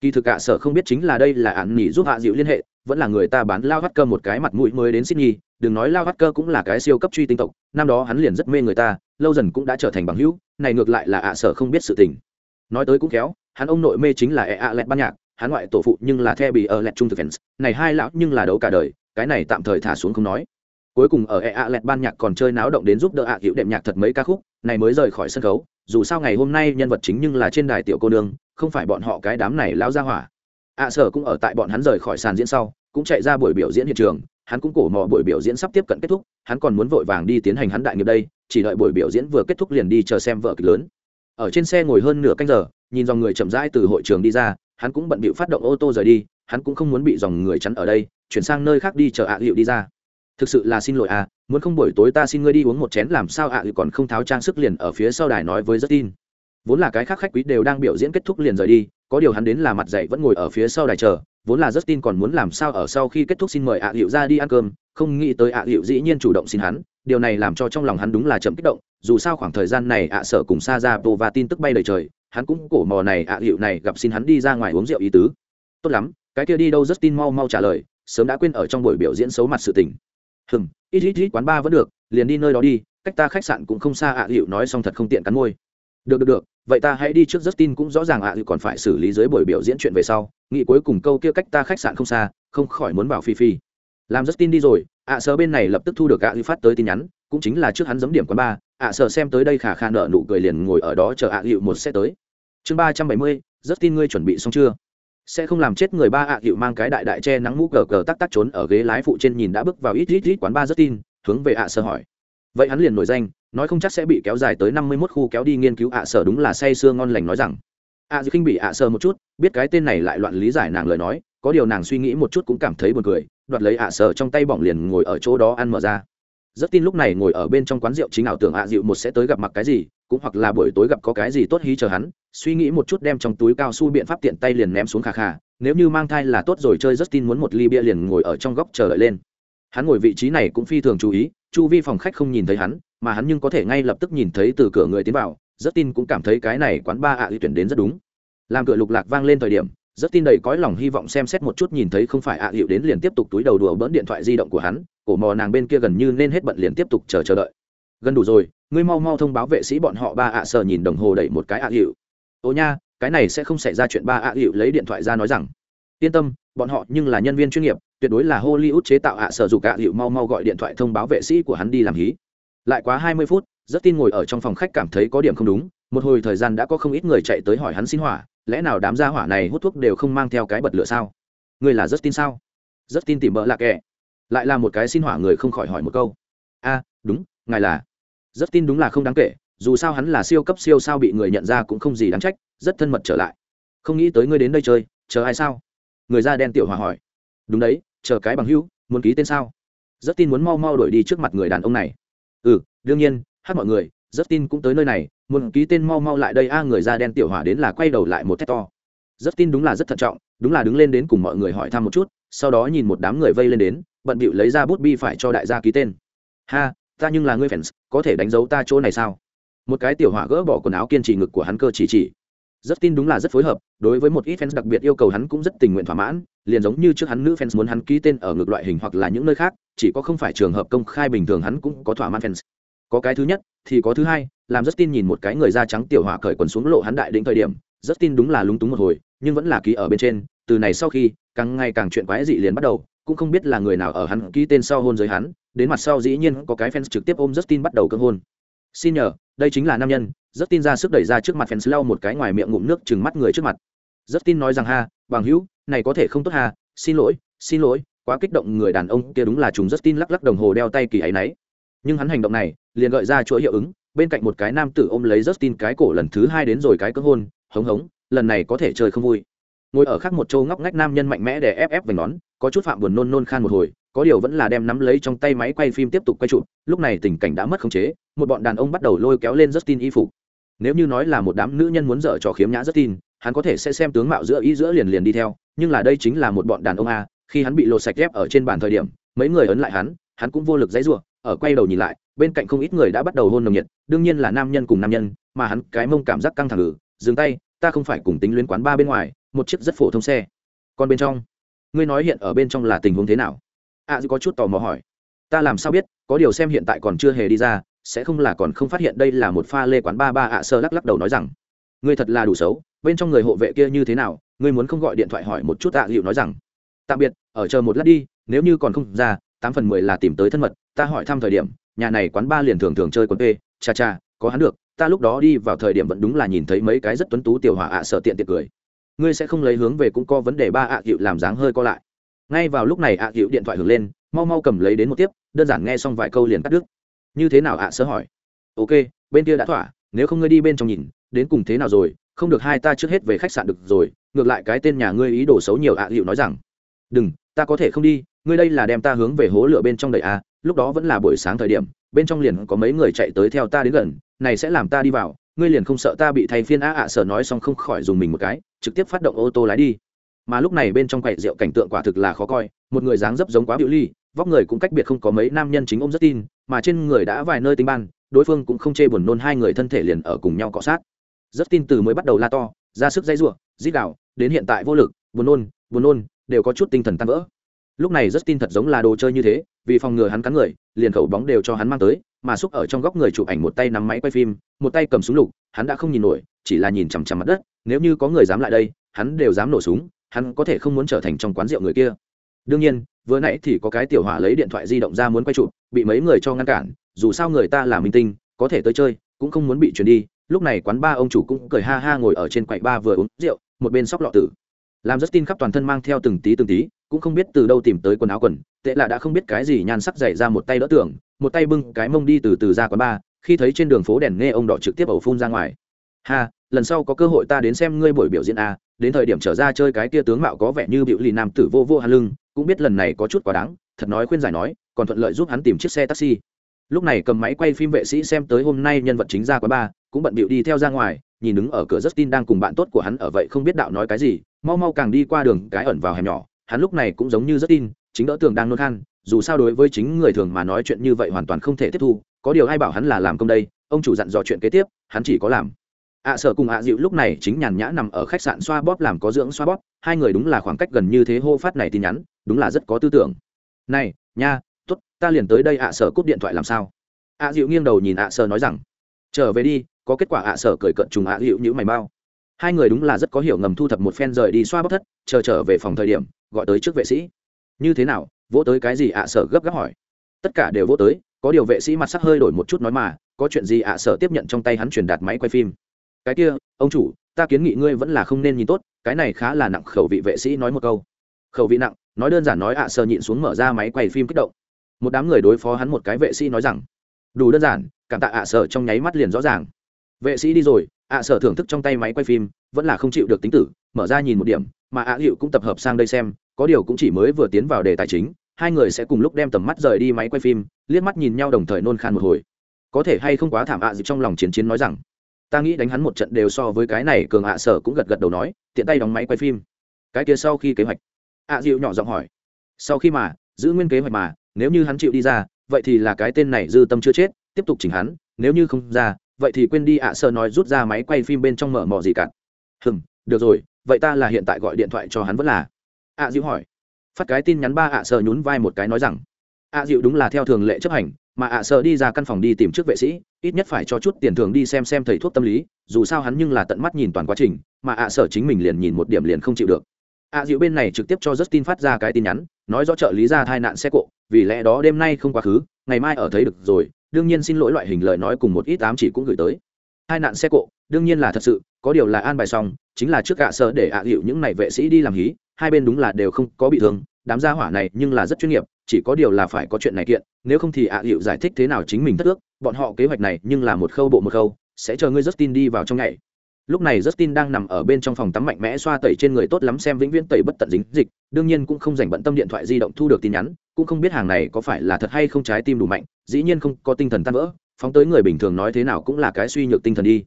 A: Kỳ thực ạ sở không biết chính là đây là ạn nghỉ giúp ạ dịu liên hệ, vẫn là người ta bán lao hắt cơ một cái mặt mũi mới đến sydney đừng nói lao hắt cơ cũng là cái siêu cấp truy tinh tộc, năm đó hắn liền rất mê người ta, lâu dần cũng đã trở thành bằng hữu, này ngược lại là ạ sở không biết sự tình. Nói tới cũng kéo hắn ông nội mê chính là ẹ ạ lẹt ban nhạc, hắn ngoại tổ phụ nhưng là the bị ở lẹt trung thực fans, này hai lão nhưng là đấu cả đời, cái này tạm thời thả xuống không nói. Cuối cùng ở ẹ ạ lẹt ban nhạc còn chơi náo động đến giúp đỡ ạ à hiệu đệm nhạc thật mấy ca khúc, này mới rời khỏi sân khấu, dù sao ngày hôm nay nhân vật chính nhưng là trên đài tiểu cô nương, không phải bọn họ cái đám này lão ra hỏa. ạ sở cũng ở tại bọn hắn rời khỏi sàn diễn sau, cũng chạy ra buổi biểu diễn hiện trường hắn cũng cổ mò buổi biểu diễn sắp tiếp cận kết thúc, hắn còn muốn vội vàng đi tiến hành hắn đại nghiệp đây, chỉ đợi buổi biểu diễn vừa kết thúc liền đi chờ xem vợ kịch lớn. Ở trên xe ngồi hơn nửa canh giờ, nhìn dòng người chậm rãi từ hội trường đi ra, hắn cũng bận bịu phát động ô tô rời đi, hắn cũng không muốn bị dòng người chắn ở đây, chuyển sang nơi khác đi chờ ạ hiệu đi ra. Thực sự là xin lỗi à muốn không buổi tối ta xin ngươi đi uống một chén làm sao ạ hiệu còn không tháo trang sức liền ở phía sau đài nói với rất tin vốn là cái khác khách quý đều đang biểu diễn kết thúc liền rời đi có điều hắn đến là mặt dậy vẫn ngồi ở phía sau đài chờ, vốn là Justin còn muốn làm sao ở sau khi kết thúc xin mời ạ hiệu ra đi ăn cơm, không nghĩ tới ạ hiệu dĩ nhiên chủ động xin hắn, điều này làm cho trong lòng hắn đúng là chậm kích động, dù sao khoảng thời gian này ạ sợ cùng xa ra vô và tin tức bay đầy trời, hắn cũng cổ mò này ạ hiệu này gặp xin hắn đi ra ngoài uống rượu ý tứ. Tốt lắm, cái kia đi đâu Justin mau mau trả lời, sớm đã quên ở trong buổi biểu diễn xấu mặt sự tình. Hừm, ít ít ít, quán ba vẫn được, liền đi nơi đó đi, cách ta khách sạn cũng không xa ạ hiệu nói xong thật không tiện cắn môi được được được, vậy ta hãy đi trước Justin cũng rõ ràng ạ, thì còn phải xử lý dưới buổi biểu diễn chuyện về sau. Nghĩ cuối cùng câu kia cách ta khách sạn không xa, không khỏi muốn bảo phi phi. Làm Justin đi rồi, ạ à bên này lập tức thu được ạ, thì phát tới tin nhắn, cũng chính là trước hắn giấm điểm quán ba ạ sợ xem tới đây khả khả nợ nụ cười liền ngồi ở đó chờ ạ hiệu một xe tới. Chương ba trăm bảy mươi, Justin ngươi chuẩn bị xong chưa? Sẽ không làm chết người ba ạ hiệu mang cái đại đại che nắng mũ cờ cờ tắc tắc trốn ở ghế lái phụ trên nhìn đã bước vào ít ít ít quán ba Justin, hướng về ạ sơ hỏi. Vậy hắn liền nổi danh nói không chắc sẽ bị kéo dài tới năm mươi mốt khu kéo đi nghiên cứu ạ sở đúng là say sưa ngon lành nói rằng. ạ dư khinh bị ạ sơ một chút, biết cái tên này lại loạn lý giải nàng lời nói, có điều nàng suy nghĩ một chút cũng cảm thấy buồn cười, đoạt lấy ạ sở trong tay bỏng liền ngồi ở chỗ đó ăn mở ra. Rất tin lúc này ngồi ở bên trong quán rượu chính ảo tưởng ạ dịu một sẽ tới gặp mặt cái gì, cũng hoặc là buổi tối gặp có cái gì tốt hí chờ hắn, suy nghĩ một chút đem trong túi cao su biện pháp tiện tay liền ném xuống khà khà, nếu như mang thai là tốt rồi chơi Justin muốn một ly bia liền ngồi ở trong góc chờ đợi lên. Hắn ngồi vị trí này cũng phi thường chú ý chu vi phòng khách không nhìn thấy hắn, mà hắn nhưng có thể ngay lập tức nhìn thấy từ cửa người tiến vào, Justin cũng cảm thấy cái này quán ba ạ à tuyển đến rất đúng. Làm cửa lục lạc vang lên thời điểm rất tin đầy cõi lòng hy vọng xem xét một chút nhìn thấy không phải ạ hiệu đến liền tiếp tục túi đầu đùa bỡn điện thoại di động của hắn, cổ mò nàng bên kia gần như nên hết bận liền tiếp tục chờ chờ đợi. Gần đủ rồi, ngươi mau mau thông báo vệ sĩ bọn họ ba ạ sờ nhìn đồng hồ đẩy một cái ạ hiệu ô nha, cái này sẽ không xảy ra chuyện ba ạ hiệu lấy điện thoại ra nói rằng. Yên tâm bọn họ nhưng là nhân viên chuyên nghiệp, tuyệt đối là hollywood chế tạo ạ, sở dục ạ hiệu mau mau gọi điện thoại thông báo vệ sĩ của hắn đi làm hí. Lại quá hai mươi phút rất tin ngồi ở trong phòng khách cảm thấy có điểm không đúng, một hồi thời gian đã có không ít người chạy tới hỏi hắn xin hỏa, lẽ nào đám gia hỏa này hút thuốc đều không mang theo cái bật lửa sao? Người là rất tin sao? Rất tin tìm bỡ lạ kệ lại là một cái xin hỏa người không khỏi hỏi một câu. A, đúng, ngài là. Rất tin đúng là không đáng kể, dù sao hắn là siêu cấp siêu sao bị người nhận ra cũng không gì đáng trách, rất thân mật trở lại. Không nghĩ tới ngươi đến đây chơi, chờ ai sao? Người da đen tiểu hòa hỏi. Đúng đấy, chờ cái bằng hữu, muốn ký tên sao? Rất tin muốn mau mau đổi đi trước mặt người đàn ông này. Ừ đương nhiên, hát mọi người rất tin cũng tới nơi này, muốn ký tên mau mau lại đây. A, người da đen tiểu hỏa đến là quay đầu lại một thét to. Rất tin đúng là rất thận trọng, đúng là đứng lên đến cùng mọi người hỏi thăm một chút, sau đó nhìn một đám người vây lên đến, bận bịu lấy ra bút bi phải cho đại gia ký tên. Ha, ta nhưng là người fans, có thể đánh dấu ta chỗ này sao? Một cái tiểu hỏa gỡ bỏ quần áo kiên trì ngực của hắn cơ chỉ chỉ rất tin đúng là rất phối hợp, đối với một ít fans đặc biệt yêu cầu hắn cũng rất tình nguyện thỏa mãn, liền giống như trước hắn nữ fans muốn hắn ký tên ở ngược loại hình hoặc là những nơi khác, chỉ có không phải trường hợp công khai bình thường hắn cũng có thỏa mãn fans. Có cái thứ nhất, thì có thứ hai, làm rất tin nhìn một cái người da trắng tiểu hỏa cởi quần xuống lộ hắn đại định thời điểm, rất tin đúng là lúng túng một hồi, nhưng vẫn là ký ở bên trên, từ này sau khi, càng ngày càng chuyện quái dị liền bắt đầu, cũng không biết là người nào ở hắn ký tên sau hôn giới hắn, đến mặt sau dĩ nhiên có cái fans trực tiếp ôm Justin bắt đầu cưỡng hôn. Xin nhờ, đây chính là nam nhân Justin ra sức đẩy ra trước mặt fans lau một cái ngoài miệng ngụm nước chừng mắt người trước mặt. Justin nói rằng, ha, bằng hữu, này có thể không tốt ha, xin lỗi xin lỗi, quá kích động người đàn ông kia đúng là chúng Justin lắc lắc đồng hồ đeo tay kỳ ấy nấy. Nhưng hắn hành động này, liền gợi ra chuỗi hiệu ứng, bên cạnh một cái nam tử ôm lấy Justin cái cổ lần thứ hai đến rồi cái cơ hôn, hống hống, lần này có thể chơi không vui. Ngồi ở khác một châu ngóc ngách nam nhân mạnh mẽ để ép ép về nón, có chút phạm buồn nôn nôn khan một hồi, có điều vẫn là đem nắm lấy trong tay máy quay phim tiếp tục quay chụp, lúc này tình cảnh đã mất khống chế, một bọn đàn ông bắt đầu lôi kéo lên Justin y phục nếu như nói là một đám nữ nhân muốn dở trò khiếm nhã rất tin hắn có thể sẽ xem tướng mạo giữa ý giữa liền liền đi theo nhưng là đây chính là một bọn đàn ông a khi hắn bị lột sạch ghép ở trên bàn thời điểm mấy người ấn lại hắn hắn cũng vô lực dãy ruộng ở quay đầu nhìn lại bên cạnh không ít người đã bắt đầu hôn nồng nhiệt đương nhiên là nam nhân cùng nam nhân mà hắn cái mông cảm giác căng thẳng ngự dừng tay ta không phải cùng tính luyến quán ba bên ngoài một chiếc rất phổ thông xe. Còn bên trong ngươi nói hiện ở bên trong là tình huống thế nào? A à, có chút tò mò hỏi. Ta làm sao biết có điều xem hiện tại còn chưa hề đi ra sẽ không là còn không phát hiện đây là một pha lê quán ba ba ạ sơ lắc lắc đầu nói rằng, ngươi thật là đủ xấu, bên trong người hộ vệ kia như thế nào, ngươi muốn không gọi điện thoại hỏi một chút tạ dịu nói rằng, tạm biệt, ở chờ một lát đi, nếu như còn không ra, tám phần mười là tìm tới thân mật, ta hỏi thăm thời điểm, nhà này quán ba liền thường thường chơi quán p cha cha, có hắn được, ta lúc đó đi vào thời điểm vẫn đúng là nhìn thấy mấy cái rất tuấn tú tiểu hòa ạ sợ tiện tiệc cười. Ngươi sẽ không lấy hướng về cũng có vấn đề ba ạ à làm dáng hơi co lại. Ngay vào lúc này ạ à điện thoại hưởng lên, mau mau cầm lấy đến một tiếp, đơn giản nghe xong vài câu liền cắt đứt như thế nào ạ sơ hỏi. Ok, bên kia đã thỏa, nếu không ngươi đi bên trong nhìn, đến cùng thế nào rồi, không được hai ta trước hết về khách sạn được rồi, ngược lại cái tên nhà ngươi ý đồ xấu nhiều ạ à nói rằng. Đừng, ta có thể không đi, ngươi đây là đem ta hướng về hố lửa bên trong đầy a à, lúc đó vẫn là buổi sáng thời điểm, bên trong liền có mấy người chạy tới theo ta đến gần, này sẽ làm ta đi vào, ngươi liền không sợ ta bị thay phiên á ạ sở nói xong không khỏi dùng mình một cái, trực tiếp phát động ô tô lái đi mà lúc này bên trong quầy rượu cảnh tượng quả thực là khó coi, một người dáng dấp giống quá biểu ly, vóc người cũng cách biệt không có mấy nam nhân chính ông rất tin, mà trên người đã vài nơi tinh ban, đối phương cũng không chê buồn nôn hai người thân thể liền ở cùng nhau cọ sát. Rất tin từ mới bắt đầu la to, ra sức dây ruộng dít đạo đến hiện tại vô lực, buồn nôn buồn nôn, đều có chút tinh thần tan vỡ. Lúc này rất tin thật giống là đồ chơi như thế, vì phòng ngừa hắn cắn người, liền khẩu bóng đều cho hắn mang tới, mà xúc ở trong góc người chụp ảnh một tay nắm máy quay phim, một tay cầm súng lục, hắn đã không nhìn nổi, chỉ là nhìn chằm chằm mặt đất, nếu như có người dám lại đây, hắn đều dám nổ súng hắn có thể không muốn trở thành trong quán rượu người kia. Đương nhiên, vừa nãy thì có cái tiểu hỏa lấy điện thoại di động ra muốn quay chụp, bị mấy người cho ngăn cản, dù sao người ta là minh tinh, có thể tới chơi, cũng không muốn bị chuyển đi. Lúc này quán ba ông chủ cũng cười ha ha ngồi ở trên quầy ba vừa uống rượu, một bên sóc lọ tử. Làm rất tin khắp toàn thân mang theo từng tí từng tí, cũng không biết từ đâu tìm tới quần áo quần, tệ là đã không biết cái gì nhan sắc dày ra một tay đỡ tưởng một tay bưng cái mông đi từ từ ra quán ba, khi thấy trên đường phố đèn nghe ông đỏ trực tiếp ẩu phun ra ngoài. Ha lần sau có cơ hội ta đến xem ngươi buổi biểu diễn a đến thời điểm trở ra chơi cái kia tướng mạo có vẻ như biểu lì nam tử vô vô hắn lưng, cũng biết lần này có chút quá đáng, thật nói khuyên giải nói, còn thuận lợi giúp hắn tìm chiếc xe taxi. Lúc này cầm máy quay phim vệ sĩ xem tới hôm nay nhân vật chính ra quán ba, cũng bận bịu đi theo ra ngoài, nhìn đứng ở cửa Justin đang cùng bạn tốt của hắn ở vậy không biết đạo nói cái gì, mau mau càng đi qua đường, cái ẩn vào hẻm nhỏ, hắn lúc này cũng giống như Justin, chính đỡ tường đang nôn khan, dù sao đối với chính người thường mà nói chuyện như vậy hoàn toàn không thể tiếp thu, có điều ai bảo hắn là làm công đây, ông chủ dặn dò chuyện kế tiếp, hắn chỉ có làm ạ à, cùng ạ dịu lúc này chính nhàn nhã nằm ở khách sạn xoa bóp làm có dưỡng xoa bóp hai người đúng là khoảng cách gần như thế hô phát này tin nhắn đúng là rất có tư tưởng. Này nha t ố t ta liền tới đây ạ à sợ cúp điện thoại làm sao? ạ dịu nghiêng đầu nhìn ạ Sở nói rằng trở về đi có kết quả ạ Sở cởi cận trùng ạ dịu như mày bao. Hai người đúng là rất có hiểu ngầm thu thập một phen rời đi xoa bóp thất chờ trở về phòng thời điểm gọi tới trước vệ sĩ. Như thế nào vỗ tới cái gì ạ Sở gấp gáp hỏi. Tất cả đều vỗ tới có điều vệ sĩ mặt sắc hơi đổi một chút nói mà có chuyện gì ạ Sở tiếp nhận trong tay hắn truyền đạt máy quay phim cái kia, ông chủ, ta kiến nghị ngươi vẫn là không nên nhìn tốt, cái này khá là nặng, khẩu vị vệ sĩ nói một câu. Khẩu vị nặng, nói đơn giản nói ạ, sờ nhịn xuống mở ra máy quay phim kích động. Một đám người đối phó hắn một cái vệ sĩ nói rằng, đủ đơn giản, cảm tạ ạ, sờ trong nháy mắt liền rõ ràng. Vệ sĩ đi rồi, ạ, sờ thưởng thức trong tay máy quay phim, vẫn là không chịu được tính tử, mở ra nhìn một điểm, mà ạ, hiệu cũng tập hợp sang đây xem, có điều cũng chỉ mới vừa tiến vào đề tài chính, hai người sẽ cùng lúc đem tầm mắt rời đi máy quay phim, liếc mắt nhìn nhau đồng thời nôn khan một hồi. Có thể hay không quá thảm ạ à trong lòng chiến chiến nói rằng ta nghĩ đánh hắn một trận đều so với cái này cường ạ sở cũng gật gật đầu nói, tiện tay đóng máy quay phim. Cái kia sau khi kế hoạch. Ạ dịu nhỏ giọng hỏi. Sau khi mà, giữ nguyên kế hoạch mà, nếu như hắn chịu đi ra, vậy thì là cái tên này dư tâm chưa chết, tiếp tục chỉnh hắn, nếu như không ra, vậy thì quên đi ạ sợ nói rút ra máy quay phim bên trong mở mỏ gì cả. Hừng được rồi, vậy ta là hiện tại gọi điện thoại cho hắn vẫn là. Ạ dịu hỏi. Phát cái tin nhắn ba ạ sợ nhún vai một cái nói rằng. Ạ dịu đúng là theo thường lệ chấp hành mà ạ sợ đi ra căn phòng đi tìm trước vệ sĩ, ít nhất phải cho chút tiền thường đi xem xem thầy thuốc tâm lý, dù sao hắn nhưng là tận mắt nhìn toàn quá trình, mà ạ sợ chính mình liền nhìn một điểm liền không chịu được. Ạ dịu bên này trực tiếp cho justin phát ra cái tin nhắn, nói rõ trợ lý ra tai nạn xe cộ, vì lẽ đó đêm nay không quá khứ, ngày mai ở thấy được rồi, đương nhiên xin lỗi loại hình lời nói cùng một ít ám chỉ cũng gửi tới. Hai nạn xe cộ, đương nhiên là thật sự, có điều là an bài xong, chính là trước ạ sợ để ạ dịu những này vệ sĩ đi làm hí, hai bên đúng là đều không có bị thương, đám gia hỏa này nhưng là rất chuyên nghiệp chỉ có điều là phải có chuyện này kiện, nếu không thì ạ hiệu giải thích thế nào chính mình thất ước, bọn họ kế hoạch này nhưng là một khâu bộ một khâu, sẽ chờ ngươi justin đi vào trong ngày. Lúc này justin đang nằm ở bên trong phòng tắm mạnh mẽ xoa tẩy trên người tốt lắm xem vĩnh viễn tẩy bất tận dính dịch, đương nhiên cũng không dành bận tâm điện thoại di động thu được tin nhắn, cũng không biết hàng này có phải là thật hay không trái tim đủ mạnh, dĩ nhiên không có tinh thần tan vỡ, phóng tới người bình thường nói thế nào cũng là cái suy nhược tinh thần đi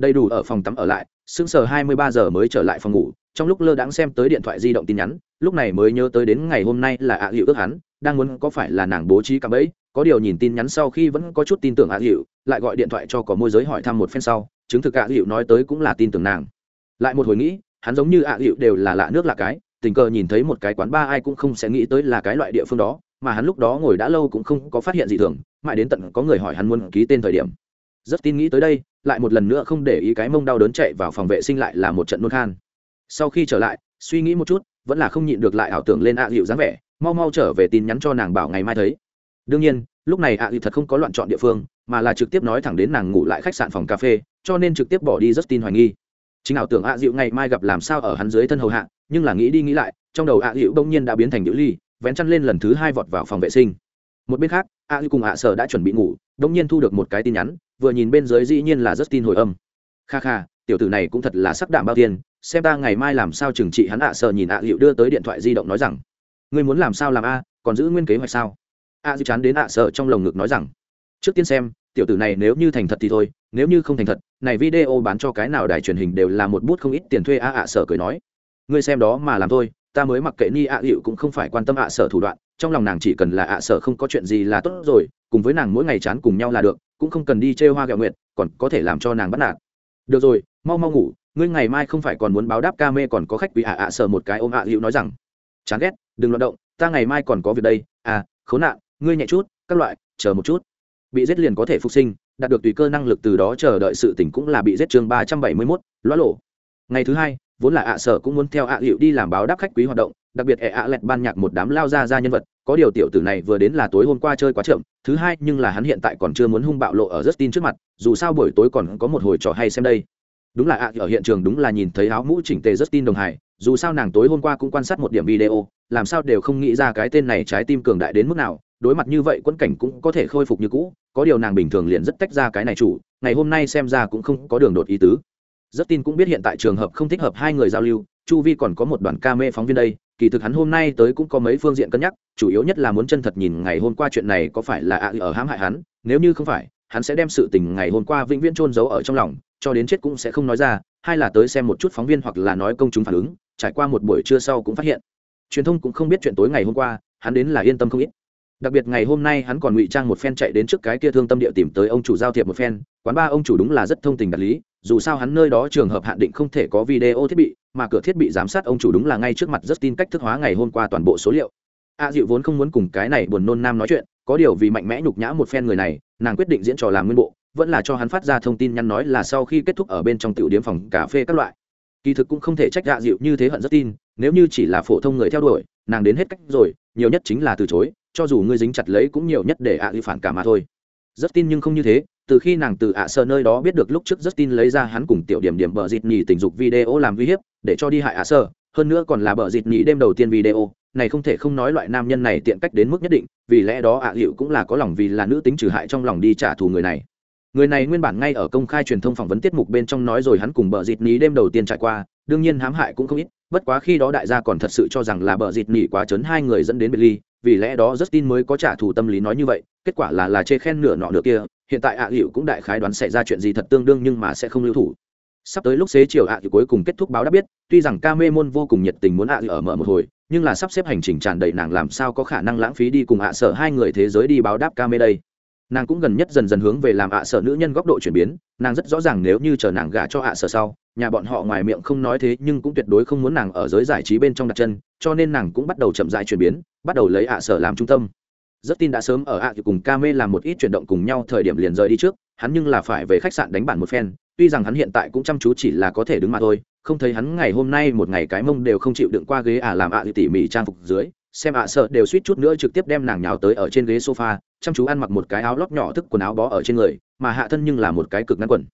A: đầy đủ ở phòng tắm ở lại, sững sờ hai mươi ba giờ mới trở lại phòng ngủ, trong lúc lơ đãng xem tới điện thoại di động tin nhắn, lúc này mới nhớ tới đến ngày hôm nay là ạ à hiệu ước hắn, đang muốn có phải là nàng bố trí cạm ấy có điều nhìn tin nhắn sau khi vẫn có chút tin tưởng ạ à hiệu lại gọi điện thoại cho có môi giới hỏi thăm một phen sau, chứng thực ạ à hiệu nói tới cũng là tin tưởng nàng. Lại một hồi nghĩ, hắn giống như ạ hiệu đều là lạ nước lạ cái, tình cờ nhìn thấy một cái quán ba ai cũng không sẽ nghĩ tới là cái loại địa phương đó, mà hắn lúc đó ngồi đã lâu cũng không có phát hiện gì thường, mãi đến tận có người hỏi hắn muốn ký tên thời điểm. Rất tin nghĩ tới đây lại một lần nữa không để ý cái mông đau đớn chạy vào phòng vệ sinh lại là một trận nôn khan. Sau khi trở lại, suy nghĩ một chút, vẫn là không nhịn được lại ảo tưởng lên ạ à dáng vẻ, mau mau trở về tin nhắn cho nàng bảo ngày mai thấy. Đương nhiên, lúc này ạ à thật không có loạn chọn địa phương, mà là trực tiếp nói thẳng đến nàng ngủ lại khách sạn phòng cà phê, cho nên trực tiếp bỏ đi rất tin hoài nghi. Chính ảo tưởng ạ dịu ngày mai gặp làm sao ở hắn dưới thân hầu hạ, nhưng là nghĩ đi nghĩ lại, trong đầu ạ dịu bỗng nhiên đã biến thành điệu ly, vén chăn lên lần thứ hai vọt vào phòng vệ sinh một bên khác, a lưu cùng ạ sở đã chuẩn bị ngủ đông nhiên thu được một cái tin nhắn, vừa nhìn bên dưới dĩ nhiên là rất tin hồi âm. Kha kha, tiểu tử này cũng thật là sắc đạm bao tiền, xem ta ngày mai làm sao trừng trị hắn ạ à sợ nhìn ạ à liệu đưa tới điện thoại di động nói rằng, ngươi muốn làm sao làm a, còn giữ nguyên kế hoạch sao? A dư chán đến ạ sợ trong lồng ngực nói rằng, trước tiên xem, tiểu tử này nếu như thành thật thì thôi, nếu như không thành thật, này video bán cho cái nào đài truyền hình đều là một bút không ít tiền thuê a ạ sợ cười nói, ngươi xem đó mà làm thôi, ta mới mặc kệ ni ạ hiệu cũng không phải quan tâm ạ sợ thủ đoạn trong lòng nàng chỉ cần là ạ sợ không có chuyện gì là tốt rồi, cùng với nàng mỗi ngày chán cùng nhau là được, cũng không cần đi chơi hoa gạo nguyện còn có thể làm cho nàng bắt nạt. Được rồi, mau mau ngủ, ngươi ngày mai không phải còn muốn báo đáp ca mê còn có khách quý ạ ạ sợ một cái ôm ạ hữu nói rằng. Chán ghét, đừng loạt động, ta ngày mai còn có việc đây à khốn nạn, ngươi nhẹ chút, các loại, chờ một chút. Bị giết liền có thể phục sinh, đạt được tùy cơ năng lực từ đó chờ đợi sự tỉnh cũng là bị giết chương ba trăm bảy mươi mốt lõa lộ. Ngày thứ hai, vốn là ạ sở cũng muốn theo ạ hiệu đi làm báo đáp khách quý hoạt động, đặc biệt ẹ ạ lẹt ban nhạc một đám lao ra ra nhân vật có điều tiểu tử này vừa đến là tối hôm qua chơi quá chậm, thứ hai nhưng là hắn hiện tại còn chưa muốn hung bạo lộ ở Justin trước mặt, dù sao buổi tối còn có một hồi trò hay xem đây. Đúng là ạ, ở hiện trường đúng là nhìn thấy áo mũ chỉnh tề Justin đồng hải dù sao nàng tối hôm qua cũng quan sát một điểm video, làm sao đều không nghĩ ra cái tên này trái tim cường đại đến mức nào, đối mặt như vậy quân cảnh cũng có thể khôi phục như cũ, có điều nàng bình thường liền rất tách ra cái này chủ, ngày hôm nay xem ra cũng không có đường đột ý tứ. Rất tin cũng biết hiện tại trường hợp không thích hợp hai người giao lưu, chu vi còn có một đoàn ca mê phóng viên đây kỳ thực hắn hôm nay tới cũng có mấy phương diện cân nhắc, chủ yếu nhất là muốn chân thật nhìn ngày hôm qua chuyện này có phải là ạ ở hãm hại hắn, nếu như không phải, hắn sẽ đem sự tình ngày hôm qua vĩnh viễn trôn giấu ở trong lòng, cho đến chết cũng sẽ không nói ra, hay là tới xem một chút phóng viên hoặc là nói công chúng phản ứng, trải qua một buổi trưa sau cũng phát hiện. Truyền thông cũng không biết chuyện tối ngày hôm qua, hắn đến là yên tâm không ít. Đặc biệt ngày hôm nay hắn còn ngụy trang một phen chạy đến trước cái kia thương tâm địa tìm tới ông chủ giao thiệp một phen, quán ba ông chủ đúng là rất thông tình đạt lý dù sao hắn nơi đó trường hợp hạn định không thể có video thiết bị, mà cửa thiết bị giám sát ông chủ đúng là ngay trước mặt rất tin cách thức hóa ngày hôm qua toàn bộ số liệu. A dịu vốn không muốn cùng cái này buồn nôn nam nói chuyện, có điều vì mạnh mẽ nhục nhã một phen người này, nàng quyết định diễn trò làm nguyên bộ, vẫn là cho hắn phát ra thông tin nhắn nói là sau khi kết thúc ở bên trong tiểu điếm phòng cà phê các loại. Kỳ thực cũng không thể trách dạ dịu như thế hận rất tin nếu như chỉ là phổ thông người theo đuổi, nàng đến hết cách rồi, nhiều nhất chính là từ chối, cho dù ngươi dính chặt lấy cũng nhiều nhất để ạ à phản cả mà thôi. Rất tin nhưng không như thế từ khi nàng từ ạ sơ nơi đó biết được lúc trước rất tin lấy ra hắn cùng tiểu điểm điểm bờ dịt nhì tình dục video làm uy hiếp, để cho đi hại ạ sơ, hơn nữa còn là bờ dịt nhì đêm đầu tiên video, này không thể không nói loại nam nhân này tiện cách đến mức nhất định, vì lẽ đó ạ hiệu cũng là có lòng vì là nữ tính trừ hại trong lòng đi trả thù người này. Người này nguyên bản ngay ở công khai truyền thông phỏng vấn tiết mục bên trong nói rồi hắn cùng bờ dịt nhì đêm đầu tiên trải qua, đương nhiên hãm hại cũng không ít, bất quá khi đó đại gia còn thật sự cho rằng là bờ dịt nhì quá chấn hai người dẫn đến biệt ly vì lẽ đó Justin mới có trả thù tâm lý nói như vậy, kết quả là là chê khen nửa nọ nửa kia, hiện tại ạ à cũng đại khái đoán xảy ra chuyện gì thật tương đương nhưng mà sẽ không lưu thủ. Sắp tới lúc xế chiều ạ à cuối cùng kết thúc báo đã biết, tuy rằng Kame môn vô cùng nhiệt tình muốn ạ à ở mở một hồi, nhưng là sắp xếp hành trình tràn đầy nàng làm sao có khả năng lãng phí đi cùng ạ sở hai người thế giới đi báo đáp Kame đây. Nàng cũng gần nhất dần dần hướng về làm ạ sở nữ nhân góc độ chuyển biến, nàng rất rõ ràng nếu như chờ nàng gả cho ạ sở sau, nhà bọn họ ngoài miệng không nói thế nhưng cũng tuyệt đối không muốn nàng ở giới giải trí bên trong đặt chân, cho nên nàng cũng bắt đầu chậm rãi chuyển biến, bắt đầu lấy ạ sở làm trung tâm. Rất tin đã sớm ở ạ thì cùng ca mê làm một ít chuyển động cùng nhau thời điểm liền rời đi trước hắn nhưng là phải về khách sạn đánh bản một phen tuy rằng hắn hiện tại cũng chăm chú chỉ là có thể đứng mà thôi không thấy hắn ngày hôm nay một ngày cái mông đều không chịu đựng qua ghế à làm ạ thì tỉ mỉ trang phục dưới xem ạ sợ đều suýt chút nữa trực tiếp đem nàng nhào tới ở trên ghế sofa chăm chú ăn mặc một cái áo lót nhỏ thức quần áo bó ở trên người mà hạ thân nhưng là một cái cực ngắn quần.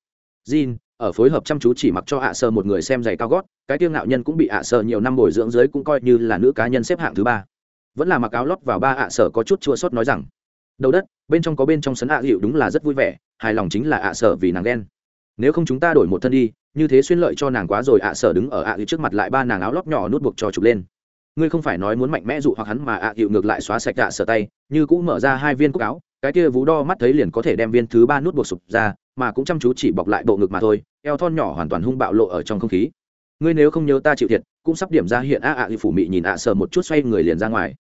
A: Jin, ở phối hợp chăm chú chỉ mặc cho ạ sợ một người xem giày cao gót cái tiêu ngạo nhân cũng bị ạ sợ nhiều năm bồi dưỡng dưới cũng coi như là nữ cá nhân xếp hạng thứ ba. Vẫn là mặc áo lót vào ba ạ sợ có chút chua sót nói rằng đầu đất bên trong có bên trong sấn ạ hiệu đúng là rất vui vẻ hài lòng chính là ạ sợ vì nàng đen nếu không chúng ta đổi một thân đi như thế xuyên lợi cho nàng quá rồi ạ sở đứng ở ạ hiệu trước mặt lại ba nàng áo lót nhỏ nút buộc cho chụp lên ngươi không phải nói muốn mạnh mẽ dụ hoặc hắn mà ạ, hiệu ngược lại xóa sạch ạ, sở tay, như cũng mở ra hai viên cúc áo, cái kia vú đo mắt thấy liền có thể đem viên thứ ba nút buộc sụp ra, mà cũng chăm chú chỉ bọc lại bộ ngực mà thôi, eo thon nhỏ hoàn toàn hung bạo lộ ở trong không khí. Ngươi nếu không nhớ ta chịu thiệt, cũng sắp điểm ra hiện ạ ạ à phủ mị nhìn ạ, sở một chút xoay người liền ra ngoài.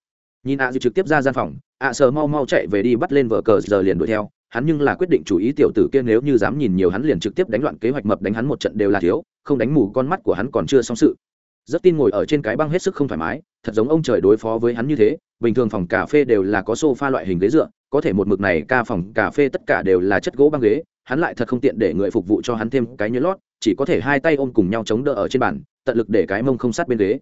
A: Nhìn ạ à trực tiếp ra gian phòng, ạ, sở mau mau chạy về đi bắt lên vợ cờ, giờ liền đuổi theo. Hắn nhưng là quyết định chủ ý tiểu tử kia nếu như dám nhìn nhiều hắn liền trực tiếp đánh loạn kế hoạch mập đánh hắn một trận đều là thiếu, không đánh mù con mắt của hắn còn chưa xong sự rất tin ngồi ở trên cái băng hết sức không thoải mái, thật giống ông trời đối phó với hắn như thế, bình thường phòng cà phê đều là có sofa loại hình ghế dựa, có thể một mực này ca phòng cà phê tất cả đều là chất gỗ băng ghế, hắn lại thật không tiện để người phục vụ cho hắn thêm cái nhớ lót, chỉ có thể hai tay ôm cùng nhau chống đỡ ở trên bàn, tận lực để cái mông không sát bên ghế.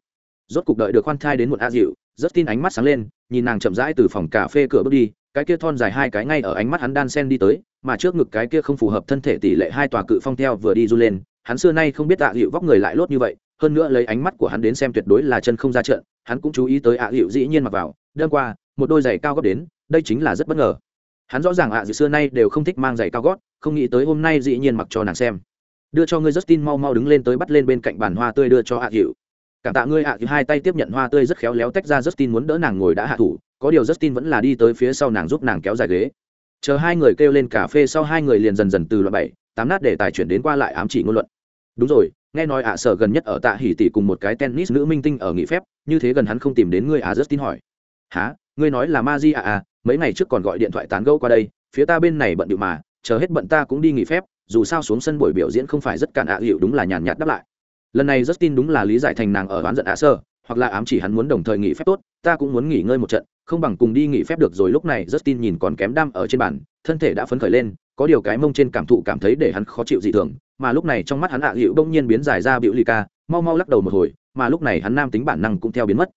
A: Rốt cục đợi được khoan thai đến một a dịu, rất tin ánh mắt sáng lên, nhìn nàng chậm rãi từ phòng cà phê cửa bước đi, cái kia thon dài hai cái ngay ở ánh mắt hắn đan sen đi tới, mà trước ngực cái kia không phù hợp thân thể tỷ lệ hai tòa cự phong theo vừa đi du lên, hắn xưa nay không biết tạ dịu vóc người lại lốt như vậy hơn nữa lấy ánh mắt của hắn đến xem tuyệt đối là chân không ra trận hắn cũng chú ý tới ạ à hiệu dĩ nhiên mặc vào đơn qua một đôi giày cao gót đến đây chính là rất bất ngờ. Hắn rõ ràng ạ à xưa nay đều không thích mang giày cao gót không nghĩ tới hôm nay dĩ nhiên mặc cho nàng xem. Đưa cho ngươi Justin mau mau đứng lên tới bắt lên bên cạnh bàn hoa tươi đưa cho ạ hiệu cảm tạ ngươi ạ à, hai tay tiếp nhận hoa tươi rất khéo léo tách ra justin muốn đỡ nàng ngồi đã hạ thủ có điều justin vẫn là đi tới phía sau nàng giúp nàng kéo dài ghế. Chờ hai người kêu lên cà phê sau hai người liền dần dần từ loại bảy tám nát để tài chuyển đến qua lại ám chỉ ngôn luận đúng rồi, nghe nói ạ sở gần nhất ở tạ hỉ tỷ cùng một cái tennis nữ minh tinh ở nghỉ phép, như thế gần hắn không tìm đến ngươi à justin hỏi. Há ngươi nói là ma di à à mấy ngày trước còn gọi điện thoại tán gẫu qua đây, phía ta bên này bận điệu mà, chờ hết bận ta cũng đi nghỉ phép, dù sao xuống sân buổi biểu diễn không phải rất cản ạ hiệu đúng là nhàn nhạt đáp lại. Lần này justin đúng là lý giải thành nàng ở oán giận ạ sơ hoặc là ám chỉ hắn muốn đồng thời nghỉ phép tốt, ta cũng muốn nghỉ ngơi một trận, không bằng cùng đi nghỉ phép được rồi, lúc này justin nhìn còn kém đam ở trên bàn, thân thể đã phấn khởi lên có điều cái mông trên cảm thụ cảm thấy để hắn khó chịu dị thường, mà lúc này trong mắt hắn ạ à hiệu đông nhiên biến dài ra biểu ly ca, mau mau lắc đầu một hồi, mà lúc này hắn nam tính bản năng cũng theo biến mất.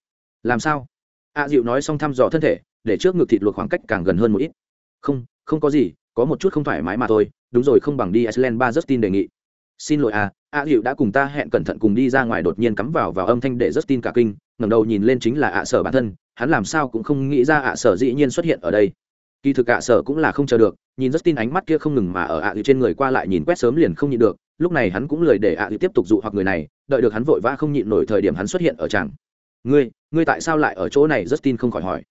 A: Làm sao? ạ à dịu nói xong thăm dò thân thể, để trước ngực thịt luộc khoảng cách càng gần hơn một ít. Không không có gì, có một chút không thoải mái mà thôi, đúng rồi, không bằng đi iceland, ba justin đề nghị. Xin lỗi à a hiệu đã cùng ta hẹn cẩn thận cùng đi ra ngoài đột nhiên cắm vào vào âm thanh để Justin cả kinh, ngẩng đầu nhìn lên chính là ạ sở bản thân, hắn làm sao cũng không nghĩ ra ạ sở dĩ nhiên xuất hiện ở đây kỳ thực ạ, sở cũng là không chờ được, nhìn rất tin ánh mắt kia không ngừng mà ở ạ hiệu trên người qua lại nhìn quét sớm liền không nhịn được, lúc này hắn cũng lười để ạ hiệu tiếp tục dụ hoặc người này, đợi được hắn vội vã không nhịn nổi thời điểm hắn xuất hiện ở chàng ngươi ngươi tại sao lại ở chỗ này? Rất tin không khỏi hỏi.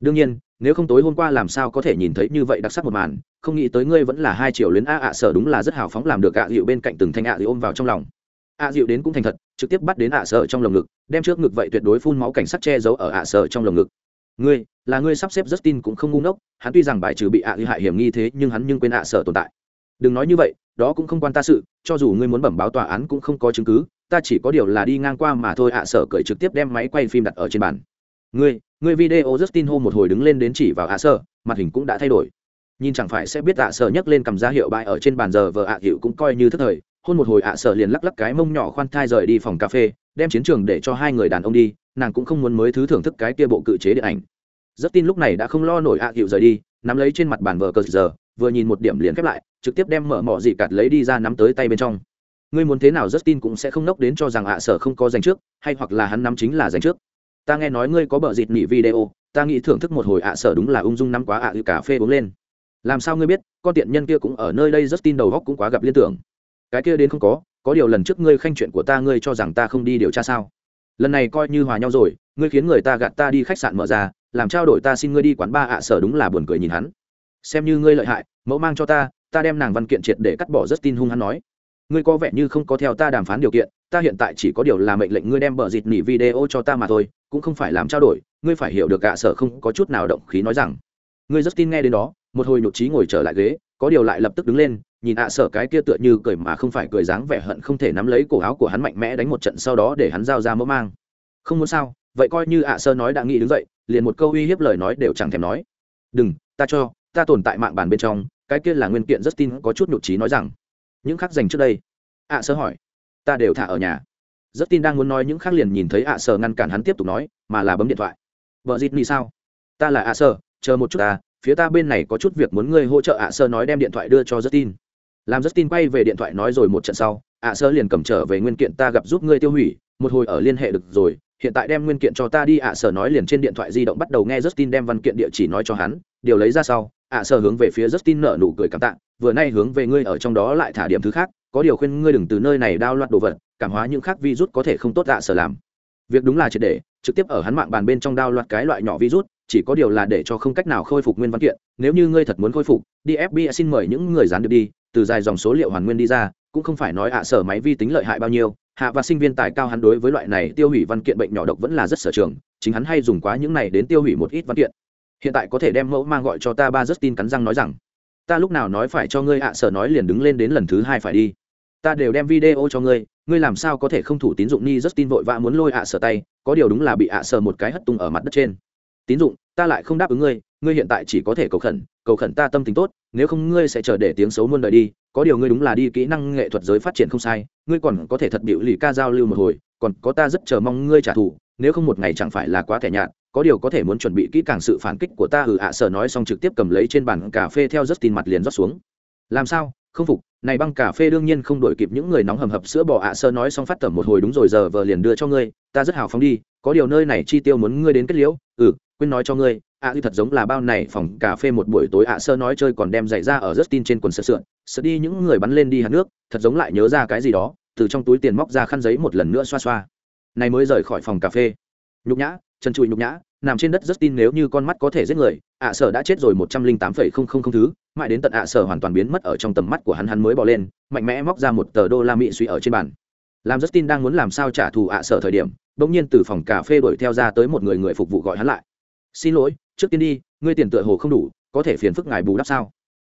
A: Đương nhiên, nếu không tối hôm qua làm sao có thể nhìn thấy như vậy đặc sắc một màn, không nghĩ tới ngươi vẫn là hai triệu luyến a ạ, sở đúng là rất hào phóng làm được ạ dịu bên cạnh từng thanh ạ dịu ôm vào trong lòng. Ạ dịu đến cũng thành thật, trực tiếp bắt đến ạ sở trong lồng ngực, đem trước ngực vậy tuyệt đối phun máu cảnh sắc che giấu ở ạ sở trong lồng ngực ngươi, là ngươi sắp xếp Justin cũng không ngu ngốc, hắn tuy rằng bài trừ bị ạ hại hiểm nghi thế, nhưng hắn nhưng quên ạ sở tồn tại. Đừng nói như vậy, đó cũng không quan ta sự, cho dù ngươi muốn bẩm báo tòa án cũng không có chứng cứ, ta chỉ có điều là đi ngang qua mà thôi ạ sở cởi trực tiếp đem máy quay phim đặt ở trên bàn. Ngươi ngươi video justin hô một hồi đứng lên đến chỉ vào ạ sở, mặt hình cũng đã thay đổi. Nhìn chẳng phải sẽ biết ạ sở nhấc lên cầm ra hiệu bài ở trên bàn giờ vợ ạ hiệu cũng coi như thất thời, hôn một hồi ạ sở liền lắc lắc cái mông nhỏ khoan thai rời đi phòng cà phê, đem chiến trường để cho hai người đàn ông đi nàng cũng không muốn mới thứ thưởng thức cái kia bộ cự chế điện ảnh. Rất tin lúc này đã không lo nổi ạ hiệu rời đi, nắm lấy trên mặt bàn vờ cờ giờ, vừa nhìn một điểm liền khép lại, trực tiếp đem mở mỏ dị cạt lấy đi ra nắm tới tay bên trong. Ngươi muốn thế nào rất tin cũng sẽ không nốc đến cho rằng ạ sở không có dành trước, hay hoặc là hắn nắm chính là dành trước. Ta nghe nói ngươi có bờ dịt nghỉ video, ta nghĩ thưởng thức một hồi ạ sở đúng là ung dung nắm quá ạ à cà phê uống lên. Làm sao ngươi biết, con tiện nhân kia cũng ở nơi đây rất tin đầu góc cũng quá gặp liên tưởng. Cái kia đến không có có điều lần trước ngươi khanh chuyện của ta, ngươi cho rằng ta không đi điều tra sao? Lần này coi như hòa nhau rồi, ngươi khiến người ta gạt ta đi khách sạn mở ra, làm trao đổi ta xin ngươi đi quán ba ạ, sở đúng là buồn cười nhìn hắn. Xem như ngươi lợi hại, mẫu mang cho ta ta đem nàng văn kiện triệt để cắt bỏ rất tin hung hắn nói. Ngươi có vẻ như không có theo ta đàm phán điều kiện, ta hiện tại chỉ có điều là mệnh lệnh ngươi đem bờ dịt nỉ video cho ta mà thôi, cũng không phải làm trao đổi, ngươi phải hiểu được ạ, sở không có chút nào động khí nói rằng. Ngươi rất tin nghe đến đó, một hồi nhụt trí ngồi trở lại ghế có điều lại lập tức đứng lên, nhìn ạ sở cái kia tựa như cười mà không phải cười dáng vẻ hận không thể nắm lấy cổ áo của hắn mạnh mẽ đánh một trận sau đó để hắn giao ra mẫu mang. Không muốn sao? Vậy coi như ạ sơ nói đã nghĩ đứng dậy, liền một câu uy hiếp lời nói đều chẳng thèm nói. Đừng, ta cho, ta tồn tại mạng bàn bên trong, cái kia là nguyên kiện rất tin có chút nhụt trí nói rằng. Những khác dành trước đây. Ạ sơ hỏi. Ta đều thả ở nhà. Rất tin đang muốn nói những khác liền nhìn thấy ạ sơ ngăn cản hắn tiếp tục nói, mà là bấm điện thoại. Vợ dịt ni sao? Ta là ạ sơ chờ một chút ta phía ta bên này có chút việc muốn ngươi hỗ trợ ạ sơ nói đem điện thoại đưa cho Justin, làm Justin quay về điện thoại nói rồi một trận sau ạ sơ liền cầm trở về nguyên kiện ta gặp giúp ngươi tiêu hủy một hồi ở liên hệ được rồi hiện tại đem nguyên kiện cho ta đi ạ sơ nói liền trên điện thoại di động bắt đầu nghe Justin đem văn kiện địa chỉ nói cho hắn, điều lấy ra sau, ạ sơ hướng về phía Justin nở nụ cười cảm tạ, vừa nay hướng về ngươi ở trong đó lại thả điểm thứ khác, có điều khuyên ngươi đừng từ nơi này đao loạt đồ vật, cảm hóa những khác virus có thể không tốt ạ sơ làm. Việc đúng là triệt để, trực tiếp ở hắn mạng bàn bên trong đao loạt cái loại nhỏ virus, chỉ có điều là để cho không cách nào khôi phục nguyên văn kiện, nếu như ngươi thật muốn khôi phục, đi FBI xin mời những người dán được đi, từ dài dòng số liệu hoàn nguyên đi ra, cũng không phải nói ạ sở máy vi tính lợi hại bao nhiêu, hạ và sinh viên tài cao hắn đối với loại này tiêu hủy văn kiện bệnh nhỏ độc vẫn là rất sở trường chính hắn hay dùng quá những này đến tiêu hủy một ít văn kiện. Hiện tại có thể đem mẫu mang gọi cho ta ba rất tin cắn răng nói rằng ta lúc nào nói phải cho ngươi ạ sở nói liền đứng lên đến lần thứ hai phải đi. Ta đều đem video cho ngươi ngươi làm sao có thể không thủ tín dụng ni rất tin vội vã muốn lôi ạ sở tay có điều đúng là bị ạ sở một cái hất tung ở mặt đất trên tín dụng, ta lại không đáp ứng ngươi ngươi hiện tại chỉ có thể cầu khẩn cầu khẩn ta tâm tính tốt, nếu không ngươi sẽ chờ để tiếng xấu muôn đời đi, có điều ngươi đúng là đi kỹ năng nghệ thuật giới phát triển không sai, ngươi còn có thể thật biểu lì ca giao lưu một hồi, còn có ta rất chờ mong ngươi trả thù, nếu không một ngày chẳng phải là quá thẻ nhạt, có điều có thể muốn chuẩn bị kỹ càng sự phản kích của ta ừ ạ sở nói xong trực tiếp cầm lấy trên bàn cà phê theo rất tin mặt liền rót xuống. Làm sao? Không phục. Này băng cà phê đương nhiên không đổi kịp những người nóng hầm hập sữa bò ạ sơ nói xong phát tẩm một hồi đúng rồi, giờ vờ liền đưa cho ngươi, ta rất hào phóng đi có điều nơi này chi tiêu muốn ngươi đến kết liễu. Ừ quên nói cho ngươi ạ à, thật giống là bao này phòng cà phê một buổi tối ạ sơ nói chơi còn đem giày ra ở rất tin trên quần sợ sượn sợ đi những người bắn lên đi hạt nước thật giống lại nhớ ra cái gì đó từ trong túi tiền móc ra khăn giấy một lần nữa xoa xoa. Này mới rời khỏi phòng cà phê. Nhục nhã chân trụi nhục nhã nằm trên đất rất tin nếu như con mắt có thể giết người ạ sở đã chết rồi một trăm linh tám phẩy không không không thứ mãi đến tận ạ sở hoàn toàn biến mất ở trong tầm mắt của hắn hắn mới bỏ lên mạnh mẽ móc ra một tờ đô la mỹ suy ở trên bàn làm Justin đang muốn làm sao trả thù ạ sở thời điểm, bỗng nhiên từ phòng cà phê đuổi theo ra tới một người người phục vụ gọi hắn lại. Xin lỗi, trước tiên đi, ngươi tiền tựa hồ không đủ, có thể phiền phức ngài bù đắp sao?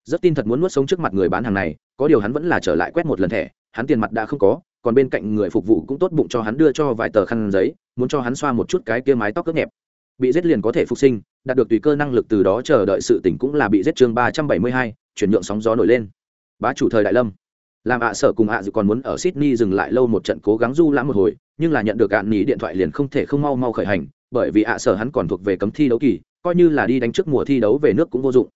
A: Justin thật muốn nuốt sống trước mặt người bán hàng này, có điều hắn vẫn là trở lại quét một lần thẻ, hắn tiền mặt đã không có, còn bên cạnh người phục vụ cũng tốt bụng cho hắn đưa cho vài tờ khăn giấy, muốn cho hắn xoa một chút cái kia mái tóc cướp nhẹp. Bị giết liền có thể phục sinh, đạt được tùy cơ năng lực từ đó chờ đợi sự tỉnh cũng là bị giết chương ba trăm bảy mươi hai, chuyển nhượng sóng gió nổi lên. Bá chủ thời đại lâm làm ạ à sở cùng ạ à dự còn muốn ở sydney dừng lại lâu một trận cố gắng du lãm một hồi, nhưng là nhận được ạ à nỉ điện thoại liền không thể không mau mau khởi hành, bởi vì ạ sở hắn còn thuộc về cấm thi đấu kỳ, coi như là đi đánh trước mùa thi đấu về nước cũng vô dụng.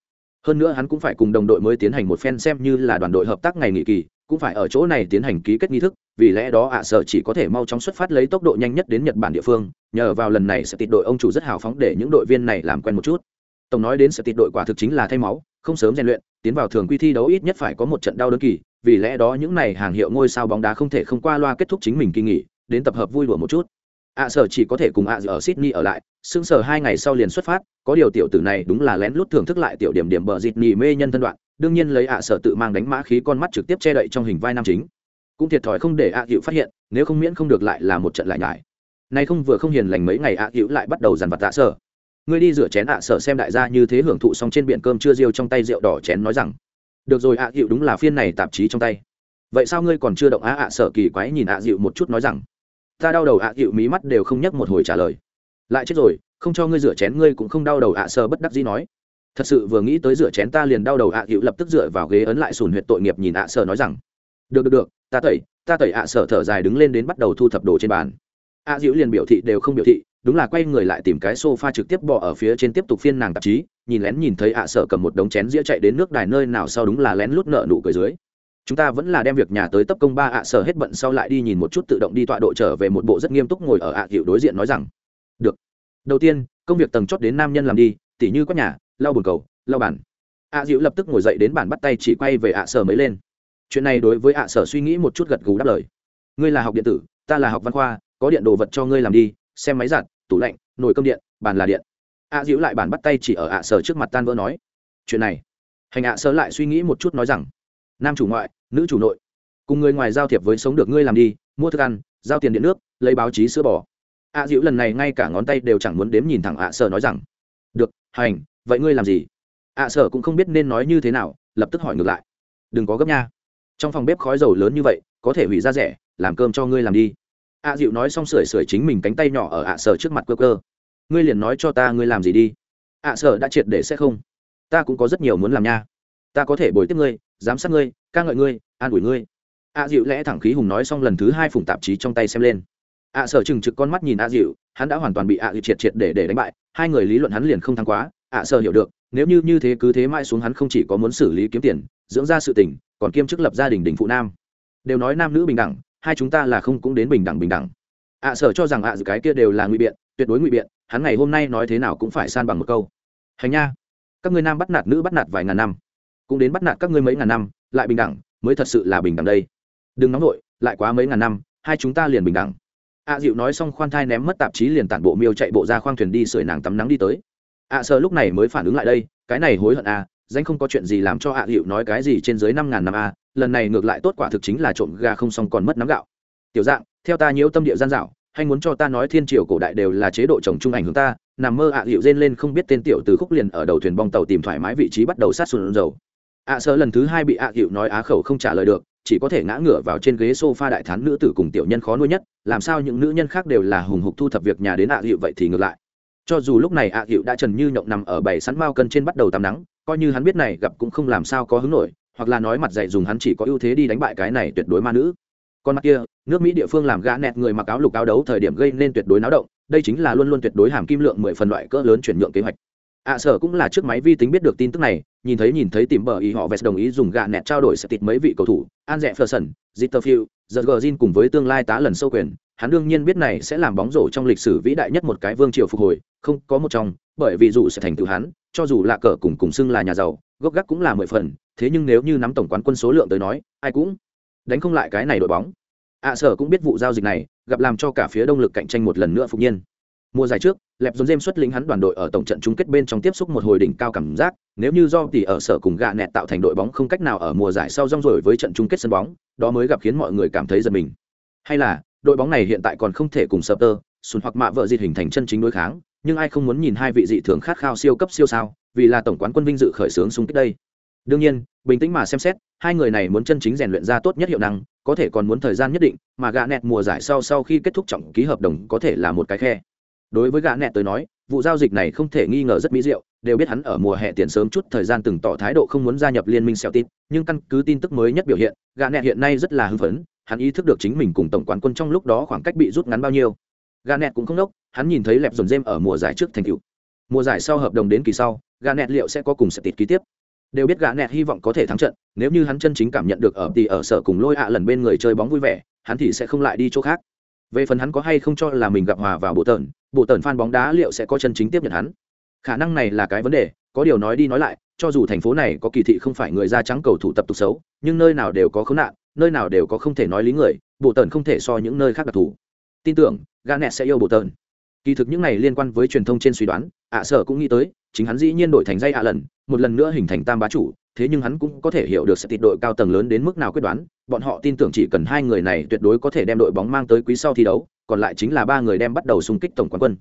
A: Hơn nữa hắn cũng phải cùng đồng đội mới tiến hành một phen xem như là đoàn đội hợp tác ngày nghỉ kỳ, cũng phải ở chỗ này tiến hành ký kết nghi thức, vì lẽ đó ạ sở chỉ có thể mau chóng xuất phát lấy tốc độ nhanh nhất đến nhật bản địa phương, nhờ vào lần này sẽ tịt đội ông chủ rất hào phóng để những đội viên này làm quen một chút. Tổng nói đến sẽ tịt đội quả thực chính là thay máu, không sớm rèn luyện, tiến vào thường quy thi đấu ít nhất phải có một trận đau đơn kỳ vì lẽ đó những này hàng hiệu ngôi sao bóng đá không thể không qua loa kết thúc chính mình kỳ nghỉ, đến tập hợp vui đùa một chút. Ạ sở chỉ có thể cùng ạ ở sydney ở lại, sững sờ hai ngày sau liền xuất phát, có điều tiểu tử này đúng là lén lút thưởng thức lại tiểu điểm điểm bờ dịt mê nhân thân đoạn, đương nhiên lấy ạ sở tự mang đánh mã khí con mắt trực tiếp che đậy trong hình vai nam chính. Cũng thiệt thòi không để ạ à phát hiện, nếu không miễn không được lại là một trận lại nhải. Nay không vừa không hiền lành mấy ngày ạ à lại bắt đầu dằn vặt ạ sở. Ngươi đi rửa chén ạ sở xem đại gia như thế hưởng thụ xong trên biển cơm chưa riêu trong tay rượu đỏ chén nói rằng được rồi ạ à đúng là phiên này tạp chí trong tay. Vậy sao ngươi còn chưa động á ạ, sợ kỳ quái nhìn ạ dịu một chút nói rằng, ta đau đầu ạ dịu mí mắt đều không nhắc một hồi trả lời. Lại chết rồi, không cho ngươi rửa chén, ngươi cũng không đau đầu ạ, sợ bất đắc dĩ nói. Thật sự vừa nghĩ tới rửa chén ta liền đau đầu ạ dịu lập tức dựa vào ghế ấn lại sùn huyệt tội nghiệp nhìn ạ, sợ nói rằng, được được được, ta tẩy ta tẩy ạ, sợ thở dài đứng lên đến bắt đầu thu thập đồ trên bàn. ạ dịu liền biểu thị đều không biểu thị, đúng là quay người lại tìm cái sofa trực tiếp bỏ ở phía trên tiếp tục phiên nàng tạp chí nhìn lén nhìn thấy ạ sở cầm một đống chén dĩa chạy đến nước đài nơi nào sau đúng là lén lút nợ nụ cười dưới. Chúng ta vẫn là đem việc nhà tới tấp công ba ạ sở hết bận sau lại đi nhìn một chút tự động đi tọa độ trở về một bộ rất nghiêm túc ngồi ở ạ hiệu đối diện nói rằng, được. Đầu tiên, công việc tầng chót đến nam nhân làm đi, tỉ như quét nhà, lau bồn cầu, lau bàn. Ạ dịu lập tức ngồi dậy đến bàn bắt tay chỉ quay về ạ sở mới lên. Chuyện này đối với ạ sở suy nghĩ một chút gật gù đáp lời. Ngươi là học điện tử, ta là học văn khoa, có điện đồ vật cho ngươi làm đi, xem máy giặt, tủ lạnh, nồi cơm điện, bàn là điện ạ dịu lại bản bắt tay chỉ ở ạ sở trước mặt tan vỡ nói, chuyện này. Hành ạ sở lại suy nghĩ một chút nói rằng, nam chủ ngoại, nữ chủ nội, cùng người ngoài giao thiệp với sống được ngươi làm đi, mua thức ăn, giao tiền điện nước, lấy báo chí sữa bò. Ạ dịu lần này ngay cả ngón tay đều chẳng muốn đếm nhìn thẳng ạ sở nói rằng, được, hành, vậy ngươi làm gì? Ạ sở cũng không biết nên nói như thế nào, lập tức hỏi ngược lại, đừng có gấp nha. Trong phòng bếp khói dầu lớn như vậy, có thể hủy ra rẻ, làm cơm cho ngươi làm đi. Ạ dịu nói xong sưởi sưởi chính mình cánh tay nhỏ ở ạ sở trước mặt cơ cơ ngươi liền nói cho ta ngươi làm gì đi. À, ạ sở đã triệt để sẽ không. Ta cũng có rất nhiều muốn làm nha. Ta có thể bồi tiếp ngươi, giám sát ngươi, ca ngợi ngươi, an ủi ngươi. À, ạ dịu lẽ thẳng khí hùng nói xong lần thứ hai phùng tạp chí trong tay xem lên. À, ạ sở chừng trực con mắt nhìn ạ dịu hắn đã hoàn toàn bị ạ dịu triệt triệt để để đánh bại, hai người lý luận hắn liền không thắng quá. Ạ sở hiểu được, nếu như như thế cứ thế mãi xuống hắn không chỉ có muốn xử lý kiếm tiền, dưỡng ra sự tỉnh còn kiêm chức lập gia đình đình phụ nam. Đều nói nam nữ bình đẳng, hai chúng ta là không cũng đến bình đẳng bình đẳng. Ạ sở cho rằng ạ dịu cái kia đều là ngụy biện, tuyệt đối ngụy biện hắn ngày hôm nay nói thế nào cũng phải san bằng một câu. Hành nha các ngươi nam bắt nạt nữ bắt nạt vài ngàn năm cũng đến bắt nạt các ngươi mấy ngàn năm lại bình đẳng mới thật sự là bình đẳng đây. Đừng nóng nổi lại quá mấy ngàn năm hai chúng ta liền bình đẳng. A dịu nói xong khoan thai ném mất tạp chí liền tản bộ miêu chạy bộ ra khoang thuyền đi sưởi nàng tắm nắng đi tới. A à, sợ lúc này mới phản ứng lại đây cái này hối hận a à, danh không có chuyện gì làm cho a dịu nói cái gì trên dưới năm ngàn năm a lần này ngược lại tốt quả thực chính là trộm gà không xong còn mất nắm gạo. Tiểu dạng theo ta nhiễu tâm địa gian dạo hay muốn cho ta nói thiên triều cổ đại đều là chế độ chồng trung ảnh hướng ta, nằm mơ ạ à dịu rên lên không biết tên tiểu từ khúc liền ở đầu thuyền bong tàu tìm thoải mái vị trí bắt đầu sát sùn dầu. Ạ, sợ lần thứ hai bị ạ hiệu nói á khẩu không trả lời được, chỉ có thể ngã ngửa vào trên ghế sofa đại thán nữ tử cùng tiểu nhân khó nuôi nhất, làm sao những nữ nhân khác đều là hùng hục thu thập việc nhà đến ạ hiệu vậy thì ngược lại. Cho dù lúc này ạ hiệu đã trần như nhộng nằm ở bảy sắn mao cân trên bắt đầu tắm nắng, coi như hắn biết này gặp cũng không làm sao có hứng nổi, hoặc là nói mặt dạy dùng hắn chỉ có ưu thế đi đánh bại cái này tuyệt đối ma nữ. Con mặt kia nước mỹ địa phương làm gã nẹt người mặc áo lục áo đấu thời điểm gây nên tuyệt đối náo động, đây chính là luôn luôn tuyệt đối hàm kim lượng mười phần loại cỡ lớn chuyển nhượng kế hoạch. Ạ sở cũng là trước máy vi tính biết được tin tức này, nhìn thấy nhìn thấy tìm bờ ý họ vest đồng ý dùng gạ nẹt trao đổi sẽ tịt mấy vị cầu thủ, an rẽ ferson zitterfield giờ cùng với tương lai tá lần sâu quyền. Hắn đương nhiên biết này sẽ làm bóng rổ trong lịch sử vĩ đại nhất một cái vương triều phục hồi, không có một trong, bởi vì dù sẽ thành tựu hắn, cho dù là cờ cùng cùng xưng là nhà giàu, gốc gác cũng là mười phần, thế nhưng nếu như nắm tổng quán quân số lượng tới nói, ai cũng đánh không lại cái này đội bóng ạ sở cũng biết vụ giao dịch này, gặp làm cho cả phía đông lực cạnh tranh một lần nữa phục nhiên. Mùa giải trước, lẹp dồn dêm xuất lĩnh hắn đoàn đội ở tổng trận chung kết bên trong tiếp xúc một hồi đỉnh cao cảm giác, nếu như do tỷ ở sở cùng gạ nẹt tạo thành đội bóng không cách nào ở mùa giải sau rong rồi với trận chung kết sân bóng, đó mới gặp khiến mọi người cảm thấy giật mình. Hay là, đội bóng này hiện tại còn không thể cùng sập tơ, sùn hoặc mạ vợ dịt hình thành chân chính đối kháng, nhưng ai không muốn nhìn hai vị dị thường khát khao siêu cấp siêu sao, vì là tổng quán quân vinh dự khởi xướng xung kích đây. Đương nhiên, bình tĩnh mà xem xét, hai người này muốn chân chính rèn luyện ra tốt nhất hiệu năng có thể còn muốn thời gian nhất định, mà gạ nẹt mùa giải sau sau khi kết thúc trọng ký hợp đồng có thể là một cái khe. Đối với gã nẹt tới nói, vụ giao dịch này không thể nghi ngờ rất mỹ diệu, đều biết hắn ở mùa hè tiền sớm chút thời gian từng tỏ thái độ không muốn gia nhập liên minh xẻo tít, nhưng căn cứ tin tức mới nhất biểu hiện, gã nẹt hiện nay rất là hưng phấn, hắn ý thức được chính mình cùng tổng quán quân trong lúc đó khoảng cách bị rút ngắn bao nhiêu. Gã nẹt cũng không đốc, hắn nhìn thấy lẹp dồn dêm ở mùa giải trước thành cựu mùa giải sau hợp đồng đến kỳ sau, gã nẹt liệu sẽ có cùng sẽ tít ký tiếp đều biết gã nẹt hy vọng có thể thắng trận, nếu như hắn chân chính cảm nhận được ở thì ở sở cùng lôi ạ lần bên người chơi bóng vui vẻ, hắn thì sẽ không lại đi chỗ khác. Về phần hắn có hay không cho là mình gặp hòa vào bộ tần bộ tần fan bóng đá liệu sẽ có chân chính tiếp nhận hắn? Khả năng này là cái vấn đề, có điều nói đi nói lại, cho dù thành phố này có kỳ thị không phải người da trắng cầu thủ tập tục xấu, nhưng nơi nào đều có khốn nạn, nơi nào đều có không thể nói lý người, bộ tần không thể so những nơi khác đặc thù. Tin tưởng ganet sẽ yêu bộ tần. Kỳ thực những này liên quan với truyền thông trên suy đoán, ạ sở cũng nghĩ tới, chính hắn dĩ nhiên đổi thành dây ạ lần một lần nữa hình thành tam bá chủ, thế nhưng hắn cũng có thể hiểu được sẽ tịt đội cao tầng lớn đến mức nào quyết đoán, bọn họ tin tưởng chỉ cần hai người này tuyệt đối có thể đem đội bóng mang tới quý sau thi đấu, còn lại chính là ba người đem bắt đầu xung kích tổng quán quân.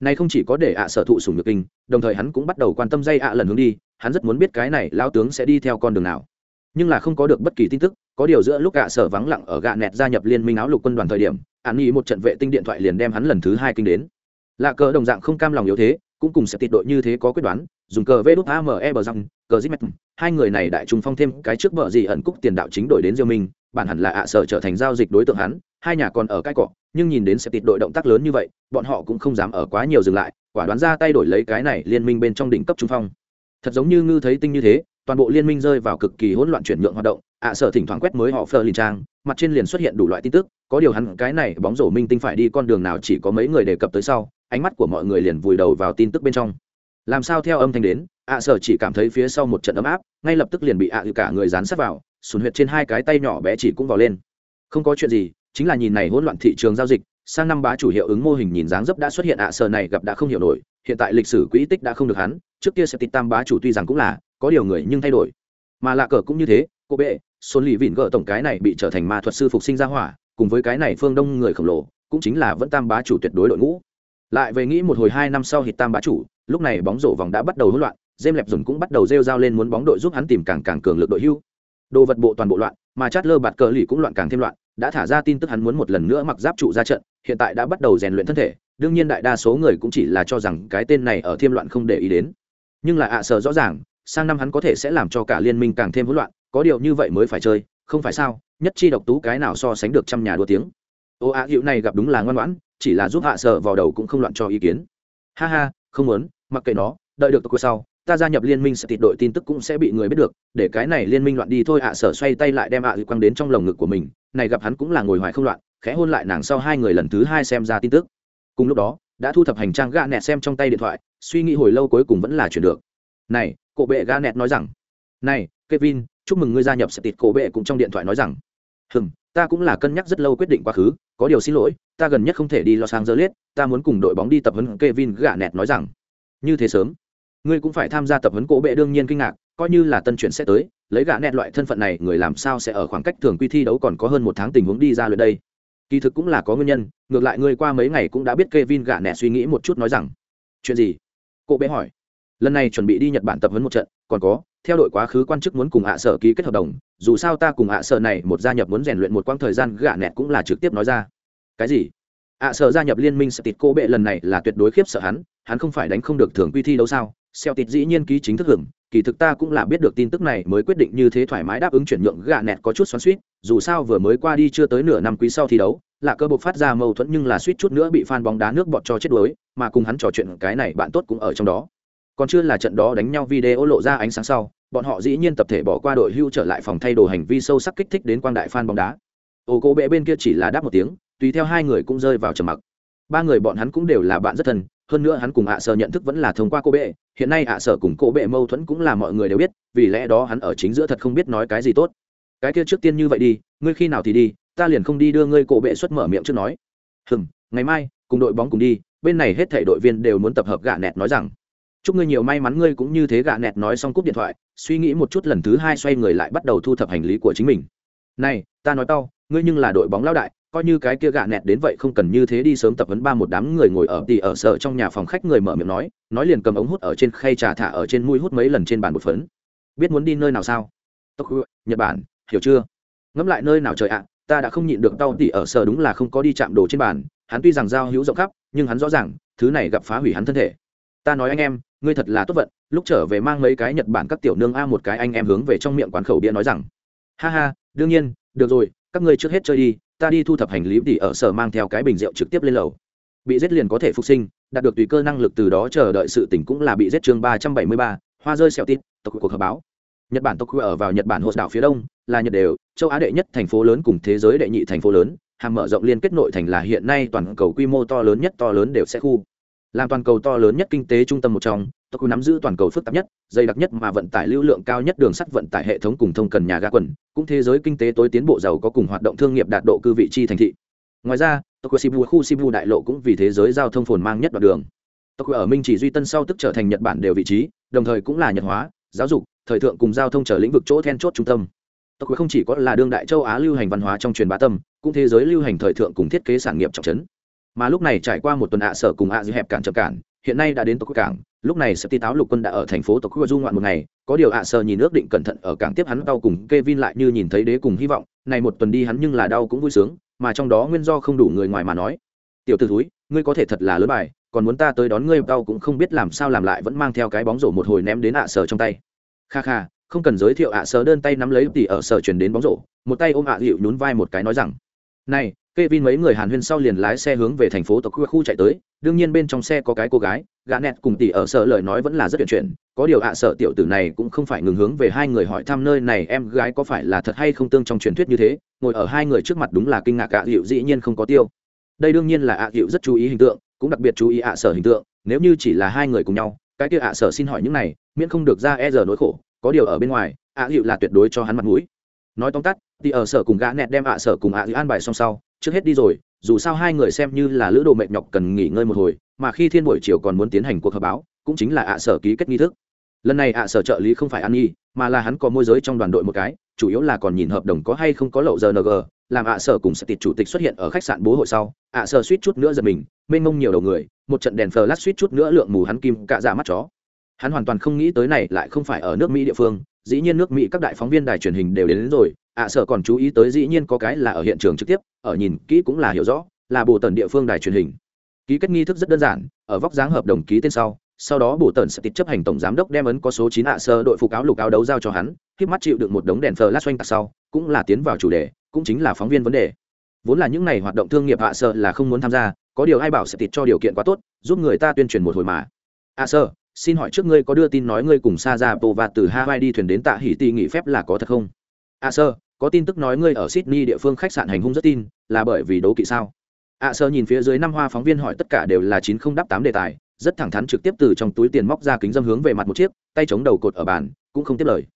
A: Này không chỉ có để ạ sở thụ sủng nhược kinh, đồng thời hắn cũng bắt đầu quan tâm dây ạ lần hướng đi, hắn rất muốn biết cái này lao tướng sẽ đi theo con đường nào. Nhưng là không có được bất kỳ tin tức, có điều giữa lúc ạ sở vắng lặng ở gạ nẹt gia nhập liên minh áo lục quân đoàn thời điểm an nghĩ một trận vệ tinh điện thoại liền đem hắn lần thứ hai kinh đến. Lạ cờ đồng dạng không cam lòng yếu thế, cũng cùng sẽ tịt đội như thế có quyết đoán dùng cờ vê đút ame bờ răng, cờ zip hai người này đại trung phong thêm cái trước vợ gì ẩn cúc tiền đạo chính đổi đến diêu minh, bản hẳn là ạ sở trở thành giao dịch đối tượng hắn, hai nhà còn ở cái cọ, nhưng nhìn đến sẽ tịt đội động tác lớn như vậy, bọn họ cũng không dám ở quá nhiều dừng lại, quả đoán ra tay đổi lấy cái này liên minh bên trong đỉnh cấp trung phong. Thật giống như ngư thấy tinh như thế, toàn bộ liên minh rơi vào cực kỳ hỗn loạn chuyển nhượng hoạt động, ạ sở thỉnh thoảng quét mới họ phờ lìn trang, mặt trên liền xuất hiện đủ loại tin tức, có điều hắn cái này bóng rổ minh tinh phải đi con đường nào chỉ có mấy người đề cập tới sau, ánh mắt của mọi người liền vùi đầu vào tin tức bên trong làm sao theo âm thanh đến, ạ sở chỉ cảm thấy phía sau một trận ấm áp, ngay lập tức liền bị ạ cả người dán sát vào, sùn huyệt trên hai cái tay nhỏ bé chỉ cũng vào lên. Không có chuyện gì, chính là nhìn này hỗn loạn thị trường giao dịch, sang năm bá chủ hiệu ứng mô hình nhìn dáng dấp đã xuất hiện ạ sở này gặp đã không hiểu nổi, hiện tại lịch sử quỹ tích đã không được hắn, trước kia sẽ tịch tam bá chủ tuy rằng cũng là, có điều người nhưng thay đổi. Mà lạ cờ cũng như thế, cô bệ xuân lì vịn gỡ tổng cái này bị trở thành ma thuật sư phục sinh ra hỏa, cùng với cái này phương đông người khổng lồ, cũng chính là vẫn tam bá chủ tuyệt đối đội ngũ lại về nghĩ một hồi hai năm sau hít tam bá chủ, lúc này bóng rổ vòng đã bắt đầu hỗn loạn, James lẹp dùng cũng bắt đầu rêu rao lên muốn bóng đội giúp hắn tìm càng càng cường lực đội hưu. Đồ vật bộ toàn bộ loạn, mà chát lơ bạt cờ lì cũng loạn càng thêm loạn, đã thả ra tin tức hắn muốn một lần nữa mặc giáp trụ ra trận, hiện tại đã bắt đầu rèn luyện thân thể, đương nhiên đại đa số người cũng chỉ là cho rằng cái tên này ở thiêm loạn không để ý đến. Nhưng là ạ, sợ rõ ràng, sang năm hắn có thể sẽ làm cho cả liên minh càng thêm hỗn loạn, có điều như vậy mới phải chơi, không phải sao, nhất chi độc tú cái nào so sánh được trăm nhà đua tiếng. Ô ạ, hiệu này gặp đúng là ngoan ngoãn chỉ là giúp hạ sở vào đầu cũng không loạn cho ý kiến. Ha ha, không muốn, mặc kệ nó, đợi được tôi sau, ta gia nhập liên minh sẽ tịt đội tin tức cũng sẽ bị người biết được, để cái này liên minh loạn đi thôi ạ sở xoay tay lại đem ạ à quăng đến trong lồng ngực của mình, này gặp hắn cũng là ngồi hoài không loạn, khẽ hôn lại nàng sau hai người lần thứ hai xem ra tin tức. Cùng lúc đó, đã thu thập hành trang gạ nẹt xem trong tay điện thoại, suy nghĩ hồi lâu cuối cùng vẫn là chuyển được. Này, cổ bệ gạ nẹt nói rằng, này, kevin, chúc mừng ngươi gia nhập sẽ tịt cổ bệ cũng trong điện thoại nói rằng, hừm ta cũng là cân nhắc rất lâu quyết định quá khứ, có điều xin lỗi, ta gần nhất không thể đi Los Angeles, ta muốn cùng đội bóng đi tập huấn kevin gạ nẹt nói rằng. Như thế sớm. Ngươi cũng phải tham gia tập huấn cổ bệ đương nhiên kinh ngạc, coi như là tân chuyển sẽ tới, lấy gã nẹt loại thân phận này, người làm sao sẽ ở khoảng cách thường quy thi đấu còn có hơn một tháng tình huống đi ra lượt đây? Kỳ thực cũng là có nguyên nhân, ngược lại ngươi qua mấy ngày cũng đã biết Kevin gã nẹt suy nghĩ một chút nói rằng. Chuyện gì? Cổ bệ hỏi. Lần này chuẩn bị đi nhật bản tập huấn một trận, còn có theo đội quá khứ quan chức muốn cùng hạ sở ký kết hợp đồng, dù sao ta cùng hạ sở này một gia nhập muốn rèn luyện một quãng thời gian gạ nẹt cũng là trực tiếp nói ra. Cái gì? hạ sở gia nhập liên minh sẽ tịt cô bệ lần này là tuyệt đối khiếp sợ hắn hắn không phải đánh không được thường quy thi đấu sao? Xeo tịt dĩ nhiên ký chính thức hưởng, kỳ thực ta cũng là biết được tin tức này mới quyết định như thế thoải mái đáp ứng chuyển nhượng gạ nẹt có chút xoắn suýt dù sao vừa mới qua đi chưa tới nửa năm quý sau thi đấu, là cơ bộ phát ra mâu thuẫn nhưng là suýt chút nữa bị fan bóng đá nước bọt cho chết đuối, mà cùng hắn trò chuyện cái này bạn tốt cũng ở trong đó còn chưa là trận đó đánh nhau video lộ ra ánh sáng sau, bọn họ dĩ nhiên tập thể bỏ qua đội hưu trở lại phòng thay đồ hành vi sâu sắc kích thích đến quang đại fan bóng đá. Ô cố bệ bên kia chỉ là đáp một tiếng, tùy theo hai người cũng rơi vào trầm mặc. Ba người bọn hắn cũng đều là bạn rất thân, hơn nữa hắn cùng ạ sở nhận thức vẫn là thông qua cô bệ. Hiện nay ạ sở cùng cô bệ mâu thuẫn cũng là mọi người đều biết, vì lẽ đó hắn ở chính giữa thật không biết nói cái gì tốt. Cái kia trước tiên như vậy đi, ngươi khi nào thì đi, ta liền không đi đưa ngươi cổ bệ xuất mở miệng trước nói. Hừm, ngày mai, cùng đội bóng cùng đi, bên này hết thảy đội viên đều muốn tập hợp gạ nẹt nói rằng chúc ngươi nhiều may mắn, ngươi cũng như thế gạ nẹt nói xong cúp điện thoại, suy nghĩ một chút lần thứ hai xoay người lại bắt đầu thu thập hành lý của chính mình. Này, ta nói tao, ngươi nhưng là đội bóng lao đại, coi như cái kia gạ nẹt đến vậy không cần như thế đi sớm tập huấn ba một đám người ngồi ở tỉ ở sợ trong nhà phòng khách người mở miệng nói nói liền cầm ống hút ở trên khay trà thả ở trên mũi hút mấy lần trên bàn một phấn. Biết muốn đi nơi nào sao? Tokyo nhật bản, hiểu chưa? Ngẫm lại nơi nào trời ạ, ta đã không nhịn được tao tỉ ở sở đúng là không có đi chạm đồ trên bàn, hắn tuy rằng giao hữu rộng khắp, nhưng hắn rõ ràng, thứ này gặp phá hủy hắn thân thể ta nói anh em, ngươi thật là tốt vận, lúc trở về mang mấy cái nhật bản các tiểu nương a một cái anh em hướng về trong miệng quán khẩu bia nói rằng, ha ha, đương nhiên, được rồi, các ngươi trước hết chơi đi, ta đi thu thập hành lý thì ở sở mang theo cái bình rượu trực tiếp lên lầu. Bị giết liền có thể phục sinh, đạt được tùy cơ năng lực từ đó chờ đợi sự tỉnh cũng là bị giết chương ba trăm bảy mươi ba, hoa rơi xẹo tít, tộc cuộc họp báo. Nhật bản tộc ở vào nhật bản hộ đảo phía đông, là nhật đều, châu á đệ nhất thành phố lớn cùng thế giới đệ nhị thành phố lớn, hàm mở rộng liên kết nội thành là hiện nay toàn cầu quy mô to lớn nhất to lớn đều sẽ khu làm toàn cầu to lớn nhất kinh tế trung tâm một trong tokyo nắm giữ toàn cầu phức tạp nhất, dày đặc nhất mà vận tải lưu lượng cao nhất đường sắt vận tải hệ thống cùng thông cần nhà ga quần, cũng thế giới kinh tế tối tiến bộ giàu có cùng hoạt động thương nghiệp đạt độ cư vị chi thành thị. Ngoài ra tokyo shibu, khu shibu đại lộ cũng vì thế giới giao thông phồn mang nhất đoạn đường. Tokyo ở minh chỉ duy tân sau tức trở thành nhật bản đều vị trí, đồng thời cũng là nhật hóa, giáo dục, thời thượng cùng giao thông trở lĩnh vực chỗ then chốt trung tâm. Tokyo không chỉ có là đương đại châu á lưu hành văn hóa trong truyền bá tâm, cũng thế giới lưu hành thời thượng cùng thiết kế sản nghiệp trọng trấn mà lúc này trải qua một tuần ạ sở cùng ạ à hẹp cản chậm cản, hiện nay đã đến tokyo cảng. Lúc này sẽ ti táo lục quân đã ở thành phố tokyo du ngoạn một ngày. Có điều ạ sở nhìn ước định cẩn thận ở cảng tiếp hắn đau cùng Kevin lại như nhìn thấy đế cùng hy vọng. Này một tuần đi hắn nhưng là đau cũng vui sướng, mà trong đó nguyên do không đủ người ngoài mà nói. Tiểu tử thúi, ngươi có thể thật là lớn bài, còn muốn ta tới đón ngươi đau cũng không biết làm sao làm lại vẫn mang theo cái bóng rổ một hồi ném đến ạ sở trong tay. Kha kha, không cần giới thiệu ạ sở, đơn tay nắm lấy thì ở sở chuyển đến bóng rổ. Một tay ôm ạ dịu nhún vai một cái nói rằng, này Kevin mấy người Hàn Huyên sau liền lái xe hướng về thành phố Tokyo khu chạy tới, đương nhiên bên trong xe có cái cô gái, gã nẹt cùng tỷ ở sở lời nói vẫn là rất chuyện chuyện, có điều ạ à sở tiểu tử này cũng không phải ngừng hướng về hai người hỏi thăm nơi này em gái có phải là thật hay không tương trong truyền thuyết như thế, ngồi ở hai người trước mặt đúng là kinh ngạc ạ Diệu dĩ nhiên không có tiêu. Đây đương nhiên là ạ Diệu rất chú ý hình tượng, cũng đặc biệt chú ý ạ sở hình tượng, nếu như chỉ là hai người cùng nhau, cái kia ạ sở xin hỏi những này, miễn không được ra e giờ nỗi khổ, có điều ở bên ngoài, ạ Diệu là tuyệt đối cho hắn mặt mũi. Nói tóm tắt, thì ở sở cùng gã nẹt đem ạ sở cùng ạ Diệu an bài xong sau trước hết đi rồi, dù sao hai người xem như là lữ đồ mệt nhọc cần nghỉ ngơi một hồi, mà khi thiên buổi chiều còn muốn tiến hành cuộc họp báo, cũng chính là ạ sở ký kết nghi thức. Lần này ạ sở trợ lý không phải an nhi, mà là hắn có môi giới trong đoàn đội một cái, chủ yếu là còn nhìn hợp đồng có hay không có lậu rng làm ạ sở cùng sẽ tịt chủ tịch xuất hiện ở khách sạn bố hội sau, ạ sở suýt chút nữa giật mình, mênh mông nhiều đầu người, một trận đèn lát suýt chút nữa lượng mù hắn kim cạ dạ mắt chó. Hắn hoàn toàn không nghĩ tới này lại không phải ở nước mỹ địa phương dĩ nhiên nước mỹ các đại phóng viên đài truyền hình đều đến, đến rồi ạ à, sở còn chú ý tới dĩ nhiên có cái là ở hiện trường trực tiếp ở nhìn kỹ cũng là hiểu rõ là bộ tần địa phương đài truyền hình. Ký kết nghi thức rất đơn giản ở vóc dáng hợp đồng ký tên sau sau đó bộ tần sẽ tịch chấp hành tổng giám đốc đem ấn có số chín ạ sơ đội phục áo lục áo đấu giao cho hắn khi mắt chịu được một đống đèn flash xoanh tạc sau cũng là tiến vào chủ đề cũng chính là phóng viên vấn đề. Vốn là những ngày hoạt động thương nghiệp ạ sơ là không muốn tham gia có điều ai bảo sẽ tịt cho điều kiện quá tốt giúp người ta tuyên truyền một hồi mà. ạ sơ xin hỏi trước ngươi có đưa tin nói ngươi cùng sa ra bồ và từ hawaii đi thuyền đến tạ hỉ tì nghỉ phép là có thật không? À sơ có tin tức nói ngươi ở sydney địa phương khách sạn hành hung rất tin, là bởi vì đấu kỵ sao? À sơ nhìn phía dưới năm hoa phóng viên hỏi tất cả đều là chín không đáp tám đề tài, rất thẳng thắn trực tiếp từ trong túi tiền móc ra kính dâm hướng về mặt một chiếc, tay chống đầu cột ở bàn, cũng không tiếp lời.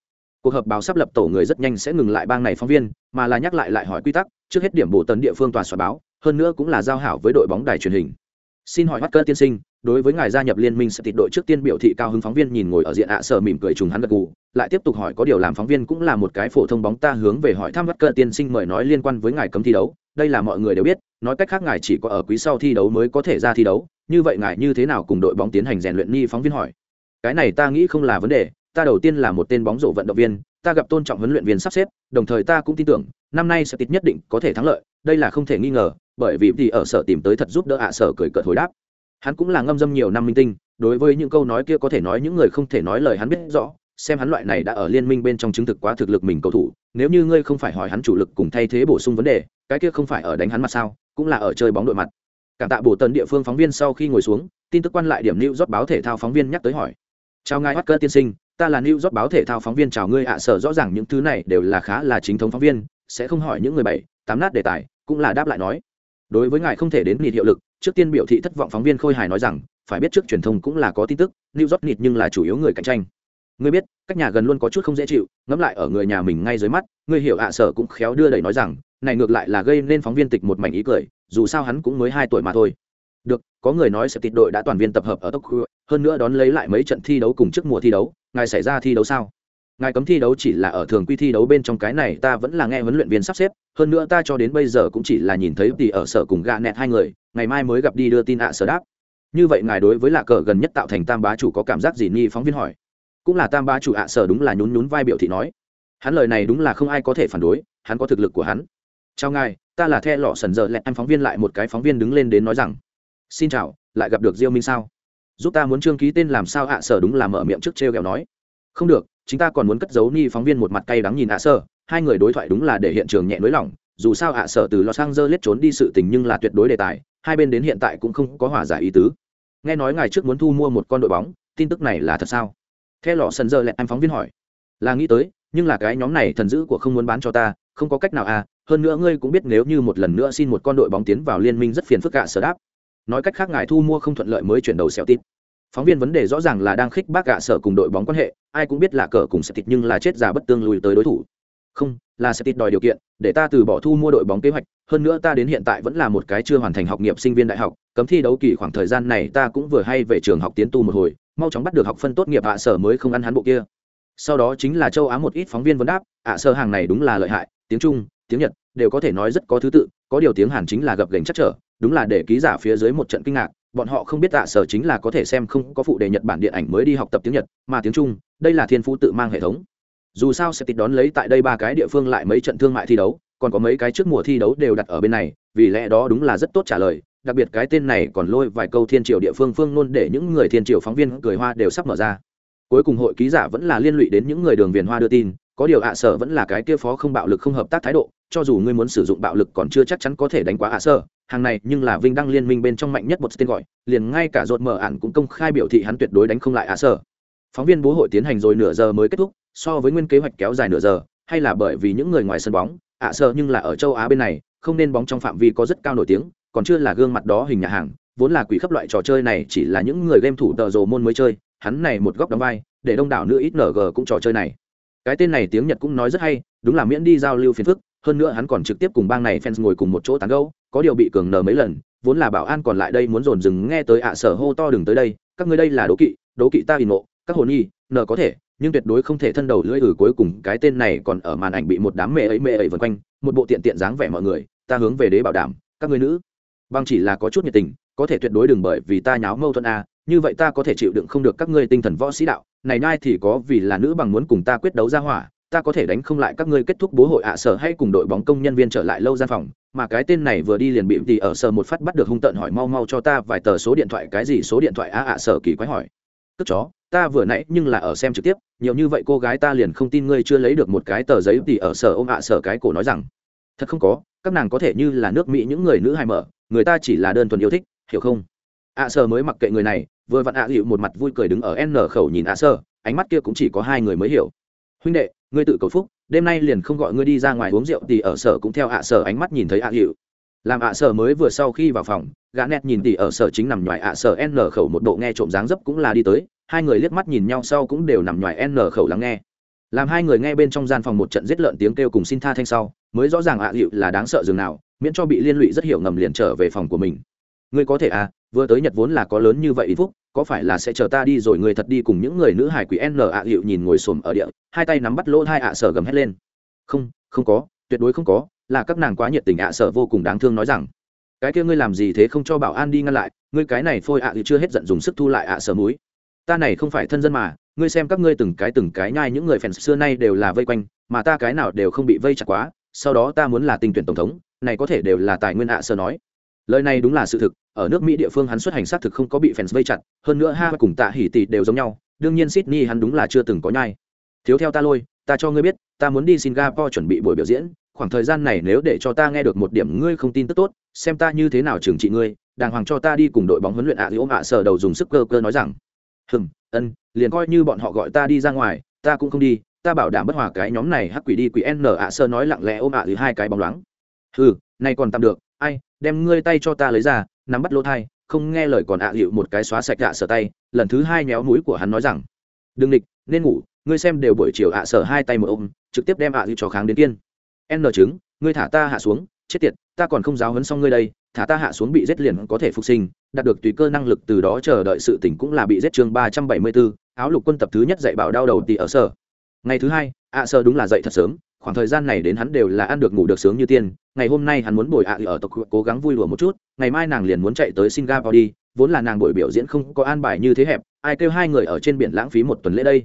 A: Cuộc họp báo sắp lập tổ người rất nhanh sẽ ngừng lại bang này phóng viên, mà là nhắc lại lại hỏi quy tắc, trước hết điểm bổ tấn địa phương tòa soạn báo, hơn nữa cũng là giao hảo với đội bóng đài truyền hình. Xin hỏi mắt cơ tiên sinh đối với ngài gia nhập liên minh sẽ tịt đội trước tiên biểu thị cao hứng phóng viên nhìn ngồi ở diện ạ sở mỉm cười trùng hắn gật gù. Lại tiếp tục hỏi có điều làm phóng viên cũng là một cái phổ thông bóng ta hướng về hỏi thăm bất cơ tiên sinh mời nói liên quan với ngài cấm thi đấu. Đây là mọi người đều biết, nói cách khác ngài chỉ có ở quý sau thi đấu mới có thể ra thi đấu. Như vậy ngài như thế nào cùng đội bóng tiến hành rèn luyện ni phóng viên hỏi. Cái này ta nghĩ không là vấn đề, ta đầu tiên là một tên bóng rổ vận động viên, ta gặp tôn trọng huấn luyện viên sắp xếp, đồng thời ta cũng tin tưởng, năm nay sẽ tịt nhất định có thể thắng lợi, đây là không thể nghi ngờ, bởi vì thì ở sở tìm tới thật giúp đỡ ạ sở cười cợt hồi đáp hắn cũng là ngâm dâm nhiều năm minh tinh, đối với những câu nói kia có thể nói những người không thể nói lời hắn biết rõ, xem hắn loại này đã ở liên minh bên trong chứng thực quá thực lực mình cầu thủ, nếu như ngươi không phải hỏi hắn chủ lực cùng thay thế bổ sung vấn đề, cái kia không phải ở đánh hắn mặt sao, cũng là ở chơi bóng đội mặt. Cảm tạ bổ tần địa phương phóng viên sau khi ngồi xuống, tin tức quan lại điểm lưu rót báo thể thao phóng viên nhắc tới hỏi. Chào ngài Walker tiên sinh, ta là lưu rót báo thể thao phóng viên, chào ngươi ạ, sở rõ ràng những thứ này đều là khá là chính thống phóng viên, sẽ không hỏi những người bảy tám nát đề tài, cũng là đáp lại nói. Đối với ngài không thể đến nịt hiệu lực trước tiên biểu thị thất vọng phóng viên khôi hài nói rằng, phải biết trước truyền thông cũng là có tin tức, new york nịt nhưng là chủ yếu người cạnh tranh. Ngươi biết các nhà gần luôn có chút không dễ chịu, ngẫm lại ở người nhà mình ngay dưới mắt, ngươi hiểu ạ à, sở cũng khéo đưa đẩy nói rằng, này ngược lại là gây nên phóng viên tịch một mảnh ý cười, dù sao hắn cũng mới hai tuổi mà thôi. Được, có người nói sẽ tịt đội đã toàn viên tập hợp ở tốc hơn nữa đón lấy lại mấy trận thi đấu cùng trước mùa thi đấu, ngài xảy ra thi đấu sao? Ngài cấm thi đấu chỉ là ở thường quy thi đấu bên trong cái này, ta vẫn là nghe huấn luyện viên sắp xếp. Hơn nữa ta cho đến bây giờ cũng chỉ là nhìn thấy tỷ ở sở cùng gạ nẹt hai người, ngày mai mới gặp đi đưa tin ạ, sở đáp. Như vậy ngài đối với lạ cờ gần nhất tạo thành tam bá chủ có cảm giác gì? Nghi phóng viên hỏi. Cũng là tam bá chủ ạ, sở đúng là nhún nhún vai biểu thị nói. Hắn lời này đúng là không ai có thể phản đối, hắn có thực lực của hắn. Chào ngài, ta là the lọ sần giờ lẹn anh phóng viên lại một cái phóng viên đứng lên đến nói rằng, xin chào, lại gặp được diêu minh sao? Giúp ta muốn trương ký tên làm sao ạ? Sở đúng là mở miệng trước t r nói. Không được chúng ta còn muốn cất giấu ni phóng viên một mặt cay đắng nhìn ạ sở. Hai người đối thoại đúng là để hiện trường nhẹ nới lỏng dù sao ạ sở từ los angeles trốn đi sự tình nhưng là tuyệt đối đề tài. Hai bên đến hiện tại cũng không có hòa giải ý tứ. Nghe nói ngày trước muốn thu mua một con đội bóng, tin tức này là thật sao? Theo lọ sần giờ lẹt anh phóng viên hỏi. Là nghĩ tới, nhưng là cái nhóm này thần dữ của không muốn bán cho ta, không có cách nào à. Hơn nữa ngươi cũng biết nếu như một lần nữa xin một con đội bóng tiến vào liên minh rất phiền phức cả sở đáp. Nói cách khác ngài thu mua không thuận lợi mới chuyển đầu xẻo tít phóng viên vấn đề rõ ràng là đang khích bác gạ sở cùng đội bóng quan hệ, ai cũng biết là cờ cùng sẽ tít nhưng là chết giả bất tương lùi tới đối thủ. Không, là sẽ tít đòi điều kiện, để ta từ bỏ thu mua đội bóng kế hoạch, hơn nữa ta đến hiện tại vẫn là một cái chưa hoàn thành học nghiệp sinh viên đại học, cấm thi đấu kỳ khoảng thời gian này ta cũng vừa hay về trường học tiến tu một hồi, mau chóng bắt được học phân tốt nghiệp ạ sở mới không ăn hắn bộ kia. Sau đó chính là châu á một ít phóng viên vấn đáp, ạ sở hàng này đúng là lợi hại, tiếng trung, tiếng nhật đều có thể nói rất có thứ tự, có điều tiếng hàn chính là gập gành chắc trở, đúng là để ký giả phía dưới một trận kinh ngạc bọn họ không biết tạ sở chính là có thể xem không có phụ đề nhật bản điện ảnh mới đi học tập tiếng nhật, mà tiếng trung, đây là thiên phú tự mang hệ thống. Dù sao sẽ tịch đón lấy tại đây ba cái địa phương lại mấy trận thương mại thi đấu, còn có mấy cái trước mùa thi đấu đều đặt ở bên này, vì lẽ đó đúng là rất tốt trả lời, đặc biệt cái tên này còn lôi vài câu thiên triều địa phương phương luôn để những người thiên triều phóng viên cười hoa đều sắp mở ra. Cuối cùng hội ký giả vẫn là liên lụy đến những người đường viền hoa đưa tin, có điều ạ sở vẫn là cái kia phó không bạo lực không hợp tác thái độ, cho dù ngươi muốn sử dụng bạo lực còn chưa chắc chắn có thể đánh quá ạ sở hàng này nhưng là vinh đăng liên minh bên trong mạnh nhất một tên gọi, liền ngay cả rột mở ản cũng công khai biểu thị hắn tuyệt đối đánh không lại ả sở phóng viên bố hội tiến hành rồi nửa giờ mới kết thúc, so với nguyên kế hoạch kéo dài nửa giờ, hay là bởi vì những người ngoài sân bóng, ạ sở nhưng là ở châu á bên này, không nên bóng trong phạm vi có rất cao nổi tiếng, còn chưa là gương mặt đó hình nhà hàng, vốn là quỷ khắp loại trò chơi này chỉ là những người game thủ tờ rồ môn mới chơi, hắn này một góc đóng vai, để đông đảo nữ ít ng g cũng trò chơi này. Cái tên này tiếng nhật cũng nói rất hay, đúng là miễn đi giao lưu phiền phức hơn nữa hắn còn trực tiếp cùng bang này fans ngồi cùng một chỗ tán gẫu, có điều bị cường nờ mấy lần, vốn là bảo an còn lại đây muốn dồn dừng nghe tới ạ, sở hô to đừng tới đây, các ngươi đây là đố kỵ đố kỵ ta ỉ nộ các hồn nhi nờ có thể, nhưng tuyệt đối không thể thân đầu lưỡi ử cuối cùng, cái tên này còn ở màn ảnh bị một đám mẹ ấy mẹ ấy vần quanh, một bộ tiện tiện dáng vẻ mọi người, ta hướng về đế bảo đảm, các người nữ. Bằng chỉ là có chút nhiệt tình, có thể tuyệt đối đừng bởi vì ta nháo mâu thuẫn a, như vậy ta có thể chịu đựng không được các ngươi tinh thần võ sĩ đạo, này nai thì có vì là nữ bằng muốn cùng ta quyết đấu ra hỏa ta có thể đánh không lại các ngươi kết thúc bố hội ạ sở hay cùng đội bóng công nhân viên trở lại lâu gian phòng, mà cái tên này vừa đi liền bị thì ở sở một phát bắt được hung tợn hỏi mau mau cho ta vài tờ số điện thoại, cái gì số điện thoại a ạ sở kỳ quái hỏi. Tức chó, ta vừa nãy nhưng là ở xem trực tiếp, nhiều như vậy cô gái ta liền không tin ngươi chưa lấy được một cái tờ giấy thì ở sở ôm ạ sở cái cổ nói rằng. Thật không có, các nàng có thể như là nước mỹ những người nữ hài mở, người ta chỉ là đơn thuần yêu thích, hiểu không? Ạ sở mới mặc kệ người này, vừa vặn ạ dịu một mặt vui cười đứng ở n khẩu nhìn ạ sở ánh mắt kia cũng chỉ có hai người mới hiểu. Huynh đệ ngươi tự cầu phúc, đêm nay liền không gọi ngươi đi ra ngoài uống rượu thì ở sở cũng theo ạ sở ánh mắt nhìn thấy ạ hiệu. Làm ạ sở mới vừa sau khi vào phòng, gã nét nhìn tỉ ở sở chính nằm ngoài ạ sở n khẩu một độ nghe trộm dáng dấp cũng là đi tới, hai người liếc mắt nhìn nhau sau cũng đều nằm ngoài n khẩu lắng nghe. Làm hai người nghe bên trong gian phòng một trận giết lợn tiếng kêu cùng xin tha thanh sau, mới rõ ràng ạ hiệu là đáng sợ dường nào, miễn cho bị liên lụy rất hiểu ngầm liền trở về phòng của mình ngươi có thể à vừa tới nhật vốn là có lớn như vậy ít phúc, có phải là sẽ chờ ta đi rồi người thật đi cùng những người nữ hải quỷ n ạ hiệu nhìn ngồi xổm ở địa, hai tay nắm bắt lỗ hai ạ sở gầm hét lên. Không không có, tuyệt đối không có, là các nàng quá nhiệt tình ạ sở vô cùng đáng thương nói rằng. Cái kia ngươi làm gì thế không cho bảo an đi ngăn lại, ngươi cái này phôi ạ thì chưa hết giận dùng sức thu lại ạ sở múi ta này không phải thân dân mà, ngươi xem các ngươi từng cái từng cái nhai những người phèn xưa nay đều là vây quanh, mà ta cái nào đều không bị vây chặt quá, sau đó ta muốn là tình tuyển tổng thống, này có thể đều là tài nguyên ạ sở nói lời này đúng là sự thực, ở nước mỹ địa phương hắn xuất hành xác thực không có bị fans vây chặt, hơn nữa ha cùng tạ hỉ tỷ đều giống nhau, đương nhiên sydney hắn đúng là chưa từng có nhai. Thiếu theo ta lôi, ta cho ngươi biết, ta muốn đi singapore chuẩn bị buổi biểu diễn, khoảng thời gian này nếu để cho ta nghe được một điểm ngươi không tin tức tốt, xem ta như thế nào trừng trị ngươi, đàng hoàng cho ta đi cùng đội bóng huấn luyện ạ à ôm ạ sờ đầu dùng sức cơ cơ nói rằng, hừm, ân, liền coi như bọn họ gọi ta đi ra ngoài, ta cũng không đi, ta bảo đảm bất hòa cái nhóm này hắc quỷ đi quỷ n ạ sơ nói lặng lẽ ôm ạ thì hai cái bóng loáng. Ừ này còn tạm được, ai đem ngươi tay cho ta lấy ra, nắm bắt lỗ thai, không nghe lời còn ạ hiệu một cái xóa sạch ạ sở tay, lần thứ hai méo núi của hắn nói rằng, đừng địch, nên ngủ, ngươi xem đều buổi chiều ạ sở hai tay một ôm, trực tiếp đem ạ hiệu cho kháng đến tiên n chứng ngươi thả ta hạ xuống, chết tiệt, ta còn không giáo hấn xong ngươi đây, thả ta hạ xuống bị giết liền có thể phục sinh, đạt được tùy cơ năng lực từ đó chờ đợi sự tỉnh cũng là bị giết chương ba trăm bảy mươi bốn áo lục quân tập thứ nhất dạy bảo đau đầu tỷ ở sở. Ngày thứ hai, ạ sở đúng là dậy thật sớm khoảng thời gian này đến hắn đều là ăn được ngủ được sướng như tiên. Ngày hôm nay hắn muốn bồi ạ ở tộc cố gắng vui đùa một chút, ngày mai nàng liền muốn chạy tới singapore đi, vốn là nàng buổi biểu diễn không có an bài như thế hẹp, ai kêu hai người ở trên biển lãng phí một tuần lễ đây?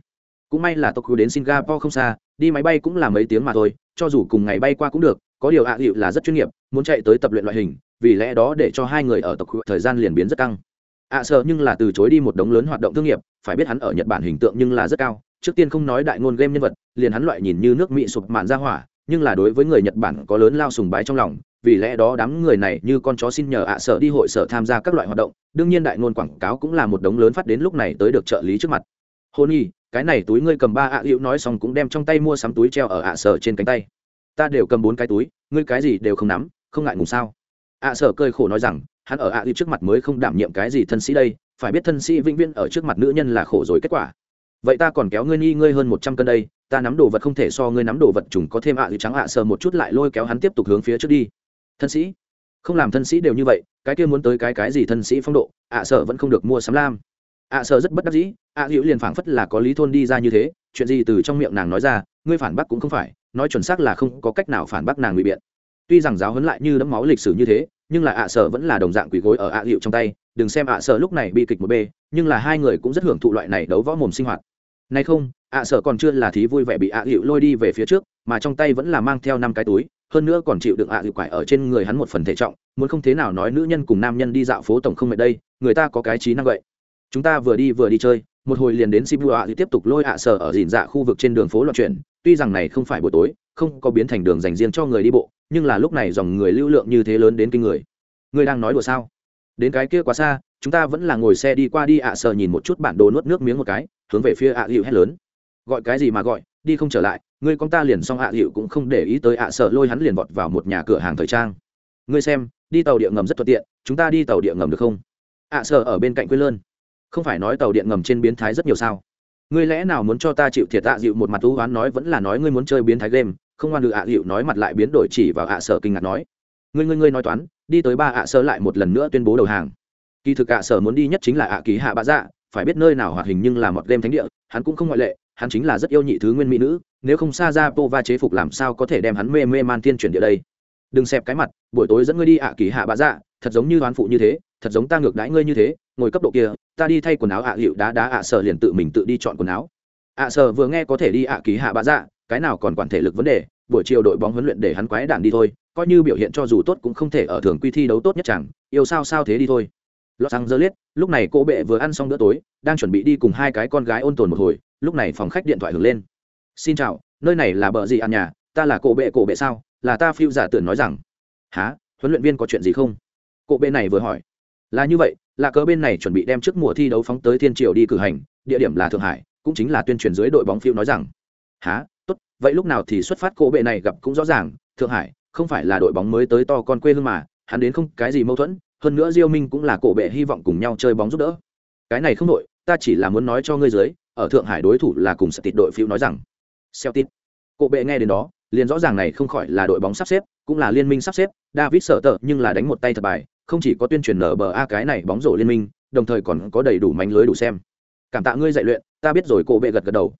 A: Cũng may là tokyo đến singapore không xa, đi máy bay cũng là mấy tiếng mà thôi, cho dù cùng ngày bay qua cũng được, có điều ạ hiệu là rất chuyên nghiệp, muốn chạy tới tập luyện loại hình, vì lẽ đó để cho hai người ở tộc thời gian liền biến rất căng. Ạ sợ nhưng là từ chối đi một đống lớn hoạt động thương nghiệp, phải biết hắn ở nhật bản hình tượng nhưng là rất cao trước tiên không nói đại ngôn game nhân vật, liền hắn loại nhìn như nước mỹ sụp mạn ra hỏa, nhưng là đối với người nhật bản có lớn lao sùng bái trong lòng, vì lẽ đó đám người này như con chó xin nhờ ạ sở đi hội sở tham gia các loại hoạt động, đương nhiên đại ngôn quảng cáo cũng là một đống lớn phát đến lúc này tới được trợ lý trước mặt. Hôn y, cái này túi ngươi cầm ba ạ hữu nói xong cũng đem trong tay mua sắm túi treo ở ạ sở trên cánh tay. Ta đều cầm bốn cái túi, ngươi cái gì đều không nắm, không ngại ngùng sao? ạ sở cười khổ nói rằng, hắn ở ạ hữu trước mặt mới không đảm nhiệm cái gì thân sĩ đây, phải biết thân sĩ vĩnh viễn ở trước mặt nữ nhân là khổ rồi kết quả vậy ta còn kéo ngươi nghi ngươi hơn một trăm cân đây, ta nắm đồ vật không thể so ngươi nắm đồ vật trùng có thêm ạ à trắng ạ, sờ một chút lại lôi kéo hắn tiếp tục hướng phía trước đi. Thân sĩ, không làm thân sĩ đều như vậy, cái kia muốn tới cái cái gì thân sĩ phong độ, ạ sợ vẫn không được mua sắm lam. Ạ sợ rất bất đắc dĩ, ạ, hữu liền phảng phất là có lý thôn đi ra như thế, chuyện gì từ trong miệng nàng nói ra, ngươi phản bác cũng không phải, nói chuẩn xác là không có cách nào phản bác nàng bị biện. Tuy rằng giáo huấn lại như đấm máu lịch sử như thế, nhưng là ạ sợ vẫn là đồng dạng quỷ gối ở ạ, hữu trong tay, đừng xem ạ sợ lúc này bi kịch một bê, nhưng là hai người cũng rất hưởng thụ loại này đấu võ mồm sinh hoạt nay không, ạ sở còn chưa là thí vui vẻ bị ạ hiệu lôi đi về phía trước, mà trong tay vẫn là mang theo năm cái túi, hơn nữa còn chịu đựng ạ hiệu quải ở trên người hắn một phần thể trọng, muốn không thế nào nói nữ nhân cùng nam nhân đi dạo phố tổng không mệt đây, người ta có cái trí năng vậy. Chúng ta vừa đi vừa đi chơi, một hồi liền đến sibu ạ thì tiếp tục lôi ạ sở ở dìn dạ khu vực trên đường phố loạn chuyển, tuy rằng này không phải buổi tối, không có biến thành đường dành riêng cho người đi bộ, nhưng là lúc này dòng người lưu lượng như thế lớn đến kinh người. Người đang nói đùa sao? Đến cái kia quá xa chúng ta vẫn là ngồi xe đi qua đi ạ sợ nhìn một chút bản đồ nuốt nước miếng một cái, hướng về phía ạ hiệu hét lớn. Gọi cái gì mà gọi, đi không trở lại, ngươi con ta liền xong ạ hiệu cũng không để ý tới ạ, sợ lôi hắn liền vọt vào một nhà cửa hàng thời trang. Ngươi xem, đi tàu điện ngầm rất thuận tiện, chúng ta đi tàu điện ngầm được không? ạ, sợ ở bên cạnh quê lơn. Không phải nói tàu điện ngầm trên biến thái rất nhiều sao? Ngươi lẽ nào muốn cho ta chịu thiệt ạ dịu một mặt thú oán nói vẫn là nói ngươi muốn chơi biến thái game, không ngoan được ạ dịu nói mặt lại biến đổi chỉ vào ạ sở kinh ngạc nói. Ngươi ngươi ngươi nói toán, đi tới ba ạ sở lại một lần nữa tuyên bố đầu hàng kỳ thực ạ, sở muốn đi nhất chính là ạ ký hạ bạ dạ. Phải biết nơi nào hoạt hình nhưng là một game thánh địa, hắn cũng không ngoại lệ, hắn chính là rất yêu nhị thứ nguyên mỹ nữ. Nếu không xa ra pova chế phục làm sao có thể đem hắn mê mê man thiên chuyển địa đây? Đừng xẹp cái mặt, buổi tối dẫn ngươi đi ạ kỳ hạ bạ dạ. Thật giống như đoán phụ như thế, thật giống ta ngược đãi ngươi như thế, ngồi cấp độ kia, ta đi thay quần áo ạ hiệu đá đá ạ sở liền tự mình tự đi chọn quần áo. Ạ sở vừa nghe có thể đi ạ kỳ hạ bạ dạ cái nào còn quản thể lực vấn đề, buổi chiều đội bóng huấn luyện để hắn quái đản đi thôi. Coi như biểu hiện cho dù tốt cũng không thể ở thường quy thi đấu tốt nhất chẳng, yêu sao sao thế đi thôi. Los Angeles, lúc này cô bệ vừa ăn xong bữa tối, đang chuẩn bị đi cùng hai cái con gái ôn tồn một hồi, lúc này phòng khách điện thoại hưởng lên. "Xin chào, nơi này là bờ gì ăn nhà, ta là cô bệ cổ bệ sao? Là ta phiêu giả tưởng nói rằng." "Hả? Huấn luyện viên có chuyện gì không?" Cô bệ này vừa hỏi. "Là như vậy, là cớ bên này chuẩn bị đem trước mùa thi đấu phóng tới Thiên Triều đi cử hành, địa điểm là Thượng Hải, cũng chính là tuyên truyền dưới đội bóng phiêu nói rằng." "Hả? Tốt, vậy lúc nào thì xuất phát cô bệ này gặp cũng rõ ràng, Thượng Hải, không phải là đội bóng mới tới to con quê hương mà, hắn đến không cái gì mâu thuẫn, hơn nữa diêu minh cũng là cổ bệ hy vọng cùng nhau chơi bóng giúp đỡ. Cái này không đội ta chỉ là muốn nói cho ngươi dưới, ở thượng hải đối thủ là cùng sẽ tịt đội phiêu nói rằng celtic cổ bệ nghe đến đó, liền rõ ràng này không khỏi là đội bóng sắp xếp, cũng là liên minh sắp xếp, david sợ tợ nhưng là đánh một tay thật bài, không chỉ có tuyên truyền nở bờ a cái này bóng rổ liên minh, đồng thời còn có đầy đủ mánh lưới đủ xem. Cảm tạ ngươi dạy luyện, ta biết rồi, cổ bệ gật gật đầu.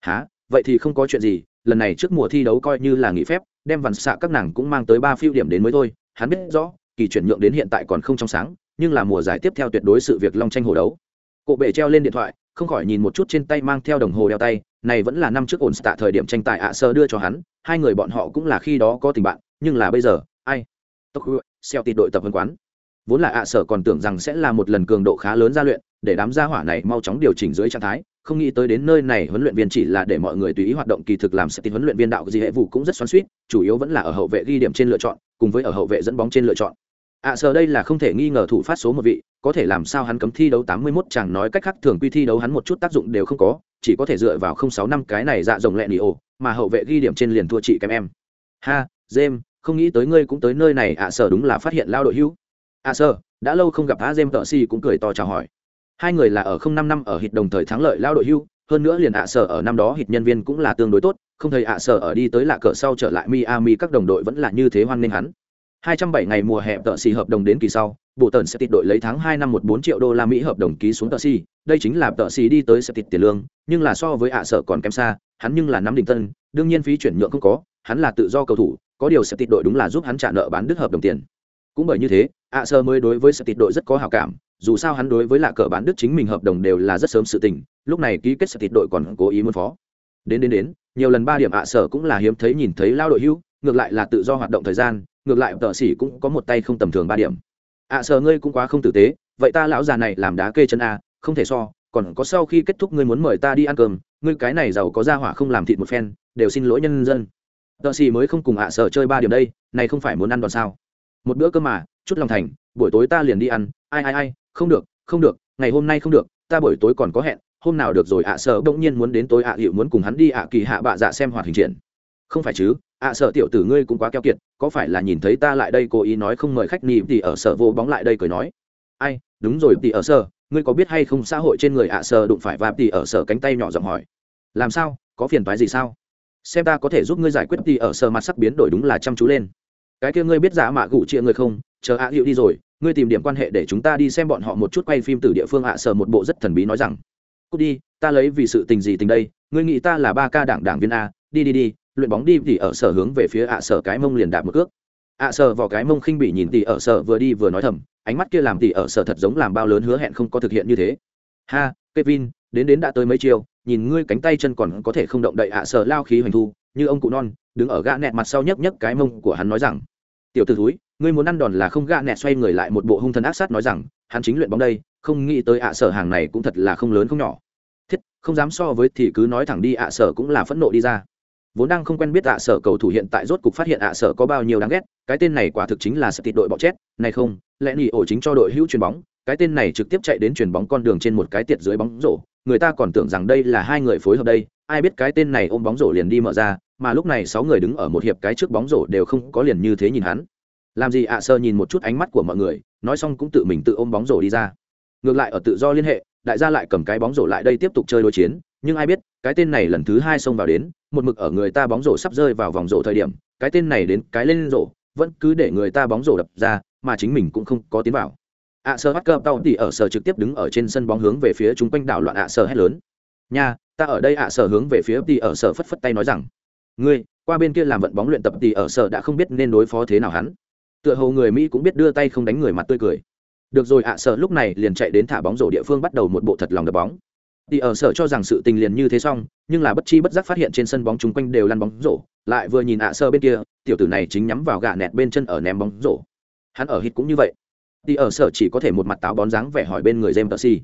A: Há vậy thì không có chuyện gì, lần này trước mùa thi đấu coi như là nghỉ phép, đem vằn xạ các nàng cũng mang tới ba phiêu điểm đến mới thôi, hắn biết rõ kỳ chuyển nhượng đến hiện tại còn không trong sáng, nhưng là mùa giải tiếp theo tuyệt đối sự việc long tranh hồ đấu. Cộ bệ treo lên điện thoại, không khỏi nhìn một chút trên tay mang theo đồng hồ đeo tay, này vẫn là năm trước ổn tạ thời điểm tranh tài ạ sơ đưa cho hắn, hai người bọn họ cũng là khi đó có tình bạn, nhưng là bây giờ, ai? Tốc xeo tịt đội tập huấn quán. Vốn là ạ sở còn tưởng rằng sẽ là một lần cường độ khá lớn gia luyện, để đám gia hỏa này mau chóng điều chỉnh dưới trạng thái, không nghĩ tới đến nơi này huấn luyện viên chỉ là để mọi người tùy ý hoạt động kỳ thực làm sẽ tin huấn luyện viên đạo gì hệ vụ cũng rất xoắn suýt chủ yếu vẫn là ở hậu vệ ghi điểm trên lựa chọn, cùng với ở hậu vệ dẫn bóng trên lựa chọn ạ à, sở đây là không thể nghi ngờ thủ phát số một vị có thể làm sao hắn cấm thi đấu tám mươi 81 chẳng nói cách khác thường quy thi đấu hắn một chút tác dụng đều không có chỉ có thể dựa vào không sáu năm cái này dạ rồng lẹ nỉ ổ mà hậu vệ ghi điểm trên liền thua chị kém em. Ha jem không nghĩ tới ngươi cũng tới nơi này ạ à, sở đúng là phát hiện lao đội hữu ạ à, sở đã lâu không gặp a jem tợ si cũng cười to chào hỏi. Hai người là ở không năm năm ở hít đồng thời thắng lợi lao đội hưu hơn nữa liền ạ sở ở năm đó hít nhân viên cũng là tương đối tốt không thấy ạ sở ở đi tới lạ cờ sau trở lại miami các đồng đội vẫn là như thế hoan nghênh hắn. 207 ngày mùa hè tợ xì hợp đồng đến kỳ sau bộ tần sẽ tịt đội lấy tháng 2 năm 14 triệu đô la mỹ hợp đồng ký xuống tợ xì. Đây chính là tợ xì đi tới sẽ tịt tiền lương nhưng là so với ạ sở còn kém xa hắn nhưng là nắm đỉnh tân đương nhiên phí chuyển nhượng không có hắn là tự do cầu thủ có điều sẽ tịt đội đúng là giúp hắn trả nợ bán đứt hợp đồng tiền. Cũng bởi như thế ạ sở mới đối với sẽ tịt đội rất có hảo cảm dù sao hắn đối với lạ cờ bán đứt chính mình hợp đồng đều là rất sớm sự tình lúc này ký kết sẽ thịt đội còn cố ý muốn phó. Đến đến đến nhiều lần ba điểm ạ sở cũng là hiếm thấy nhìn thấy lao đội hưu, ngược lại là tự do hoạt động thời gian ngược lại tợ sĩ cũng có một tay không tầm thường ba điểm. Ạ sợ ngươi cũng quá không tử tế, vậy ta lão già này làm đá kê chân a, không thể so, còn có sau khi kết thúc ngươi muốn mời ta đi ăn cơm, ngươi cái này giàu có ra hỏa không làm thịt một phen, đều xin lỗi nhân dân. Tợ sĩ mới không cùng ạ sợ chơi ba điểm đây, này không phải muốn ăn đòn sao? Một bữa cơm mà, chút lòng thành, buổi tối ta liền đi ăn. Ai ai ai, không được không được, ngày hôm nay không được, ta buổi tối còn có hẹn, hôm nào được rồi ạ sợ bỗng nhiên muốn đến tối ạ hiệu muốn cùng hắn đi ạ kỳ hạ bạ dạ xem hoạt hình triển. Không phải chứ ạ sợ tiểu tử ngươi cũng quá keo kiệt, có phải là nhìn thấy ta lại đây cố ý nói không mời khách nịp thì ở sở vô bóng lại đây cười nói? Ai, đúng rồi, thì ở sở ngươi có biết hay không xã hội trên người ạ sợ đụng phải và thì ở sở cánh tay nhỏ giọng hỏi. Làm sao, có phiền toái gì sao? Xem ta có thể giúp ngươi giải quyết thì ở sở mặt sắc biến đổi đúng là chăm chú lên. Cái kia ngươi biết giả mạ gụ chia ngươi không? Chờ ạ hiệu đi rồi, ngươi tìm điểm quan hệ để chúng ta đi xem bọn họ một chút quay phim từ địa phương ạ sở một bộ rất thần bí nói rằng. Cút đi, ta lấy vì sự tình gì tình đây, ngươi nghĩ ta là ba ca đảng đảng viên a, đi đi đi luyện bóng đi thì ở sở hướng về phía ạ sở cái mông liền đạp một cước. ạ sở vào cái mông khinh bị nhìn thì ở sở vừa đi vừa nói thầm, ánh mắt kia làm thì ở sở thật giống làm bao lớn hứa hẹn không có thực hiện như thế. Ha, kevin, đến đến đã tới mấy chiều, nhìn ngươi cánh tay chân còn có thể không động đậy ạ sở lao khí hoành thu, như ông cụ non, đứng ở gã nẹt mặt sau nhấc nhấc cái mông của hắn nói rằng, tiểu t ử thúi, ngươi muốn ăn đòn là không gã nẹt xoay người lại một bộ hung thần ác sát nói rằng, hắn chính luyện bóng đây, không nghĩ tới ạ sở hàng này cũng thật là không lớn không nhỏ. Thiết, không dám so với thì cứ nói thẳng đi, ạ sở cũng là phẫn nộ đi ra vốn đang không quen biết ạ sở cầu thủ hiện tại rốt cục phát hiện ạ sở có bao nhiêu đáng ghét, cái tên này quả thực chính là sự tịt đội bọ chết, này không, lẽ nhị ổ chính cho đội hữu chuyền bóng, cái tên này trực tiếp chạy đến chuyền bóng con đường trên một cái tiệt dưới bóng rổ, người ta còn tưởng rằng đây là hai người phối hợp đây, ai biết cái tên này ôm bóng rổ liền đi mở ra, mà lúc này sáu người đứng ở một hiệp cái trước bóng rổ đều không có liền như thế nhìn hắn. Làm gì ạ à sơ nhìn một chút ánh mắt của mọi người, nói xong cũng tự mình tự ôm bóng rổ đi ra. Ngược lại ở tự do liên hệ, đại gia lại cầm cái bóng rổ lại đây tiếp tục chơi đối chiến nhưng ai biết cái tên này lần thứ hai xông vào đến một mực ở người ta bóng rổ sắp rơi vào vòng rổ thời điểm cái tên này đến cái lên rổ vẫn cứ để người ta bóng rổ đập ra mà chính mình cũng không có tiến vào. Ạ à, sơ bắt cơm tao thì ở sở trực tiếp đứng ở trên sân bóng hướng về phía chúng quanh đảo loạn ạ à, sở hét lớn. Nha ta ở đây ạ à, sở hướng về phía thì ở sở phất phất tay nói rằng ngươi qua bên kia làm vận bóng luyện tập thì ở sở đã không biết nên đối phó thế nào hắn. Tựa hồ người mỹ cũng biết đưa tay không đánh người mặt tươi cười. Được rồi ạ sợ lúc này liền chạy đến thả bóng rổ địa phương bắt đầu một bộ thật lòng đập bóng thì ở sở cho rằng sự tình liền như thế xong, nhưng là bất chi bất giác phát hiện trên sân bóng chung quanh đều lăn bóng rổ, lại vừa nhìn ạ sơ bên kia, tiểu tử này chính nhắm vào gạ nẹt bên chân ở ném bóng rổ. Hắn ở hít cũng như vậy. Thì ở sở chỉ có thể một mặt táo bón dáng vẻ hỏi bên người jem tờ si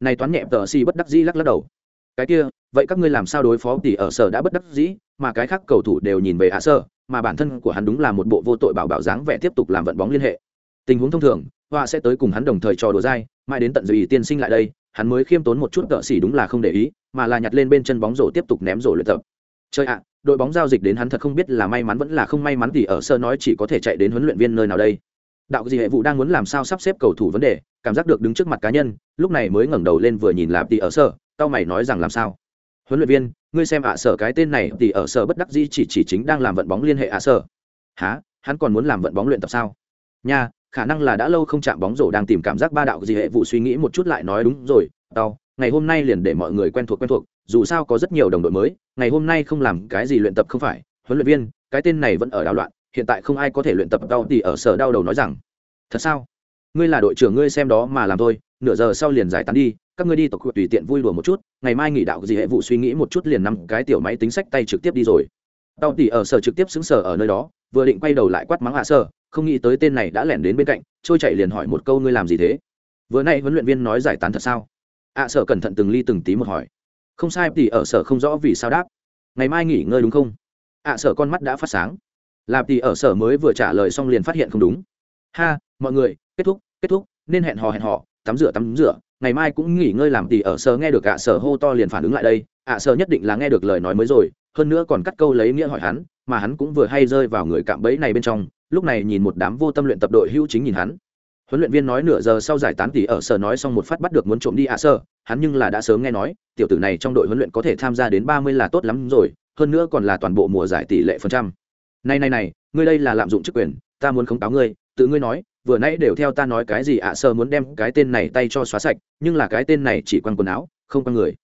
A: này toán nhẹ tờ si bất đắc dĩ lắc lắc đầu. Cái kia, vậy các ngươi làm sao đối phó thì ở sở đã bất đắc dĩ, mà cái khác cầu thủ đều nhìn về ạ sơ, mà bản thân của hắn đúng là một bộ vô tội bảo bảo dáng vẻ tiếp tục làm vận bóng liên hệ. Tình huống thông thường, họa sẽ tới cùng hắn đồng thời trò đùa dai, mãi đến tận dù tiên sinh lại đây hắn mới khiêm tốn một chút cỡ xỉ đúng là không để ý, mà là nhặt lên bên chân bóng rổ tiếp tục ném rổ luyện tập. Chơi ạ, đội bóng giao dịch đến hắn thật không biết là may mắn vẫn là không may mắn thì ở sơ nói chỉ có thể chạy đến huấn luyện viên nơi nào đây. Đạo gì hệ vụ đang muốn làm sao sắp xếp cầu thủ vấn đề, cảm giác được đứng trước mặt cá nhân, lúc này mới ngẩng đầu lên vừa nhìn làm tỷ ở sơ tao mày nói rằng làm sao? Huấn luyện viên, ngươi xem ạ sở cái tên này tỷ ở sở bất đắc di chỉ chỉ chính đang làm vận bóng liên hệ ạ sở há hắn còn muốn làm vận bóng luyện tập sao? Nha khả năng là đã lâu không chạm bóng rổ đang tìm cảm giác ba đạo gì hệ vụ suy nghĩ một chút lại nói đúng rồi, tao, ngày hôm nay liền để mọi người quen thuộc quen thuộc, dù sao có rất nhiều đồng đội mới, ngày hôm nay không làm cái gì luyện tập không phải, huấn luyện viên, cái tên này vẫn ở đảo loạn, hiện tại không ai có thể luyện tập Tao thì ở sở đau đầu nói rằng, thật sao? Ngươi là đội trưởng ngươi xem đó mà làm thôi, nửa giờ sau liền giải tán đi, các ngươi đi tộc tùy tiện vui đùa một chút, ngày mai nghỉ đạo gì hệ vụ suy nghĩ một chút liền nằm cái tiểu máy tính sách tay trực tiếp đi rồi. Tao tỉ ở sở trực tiếp xứng sở ở nơi đó, vừa định quay đầu lại quát mắng hạ sở không nghĩ tới tên này đã lẻn đến bên cạnh, trôi chạy liền hỏi một câu ngươi làm gì thế? Vừa nay huấn luyện viên nói giải tán thật sao? Ạ sở cẩn thận từng ly từng tí một hỏi. Không sai thì ở sở không rõ vì sao đáp. Ngày mai nghỉ ngơi đúng không? Ạ sở con mắt đã phát sáng. Làm thì ở sở mới vừa trả lời xong liền phát hiện không đúng. Ha, mọi người, kết thúc kết thúc, nên hẹn hò hẹn hò, tắm rửa tắm rửa, ngày mai cũng nghỉ ngơi làm thì ở sở nghe được ạ sở hô to liền phản ứng lại đây. Ạ sở nhất định là nghe được lời nói mới rồi, hơn nữa còn cắt câu lấy nghĩa hỏi hắn, mà hắn cũng vừa hay rơi vào người cạm bẫy này bên trong lúc này nhìn một đám vô tâm luyện tập đội hữu chính nhìn hắn. Huấn luyện viên nói nửa giờ sau giải tán tỷ ở sở nói xong một phát bắt được muốn trộm đi ạ à sơ, hắn nhưng là đã sớm nghe nói, tiểu tử này trong đội huấn luyện có thể tham gia đến ba mươi là tốt lắm rồi, hơn nữa còn là toàn bộ mùa giải tỷ lệ phần trăm. Này này này, ngươi đây là lạm dụng chức quyền, ta muốn khống cáo ngươi, tự ngươi nói, vừa nãy đều theo ta nói cái gì ạ à sơ muốn đem cái tên này tay cho xóa sạch, nhưng là cái tên này chỉ quăng quần áo, không quăng người.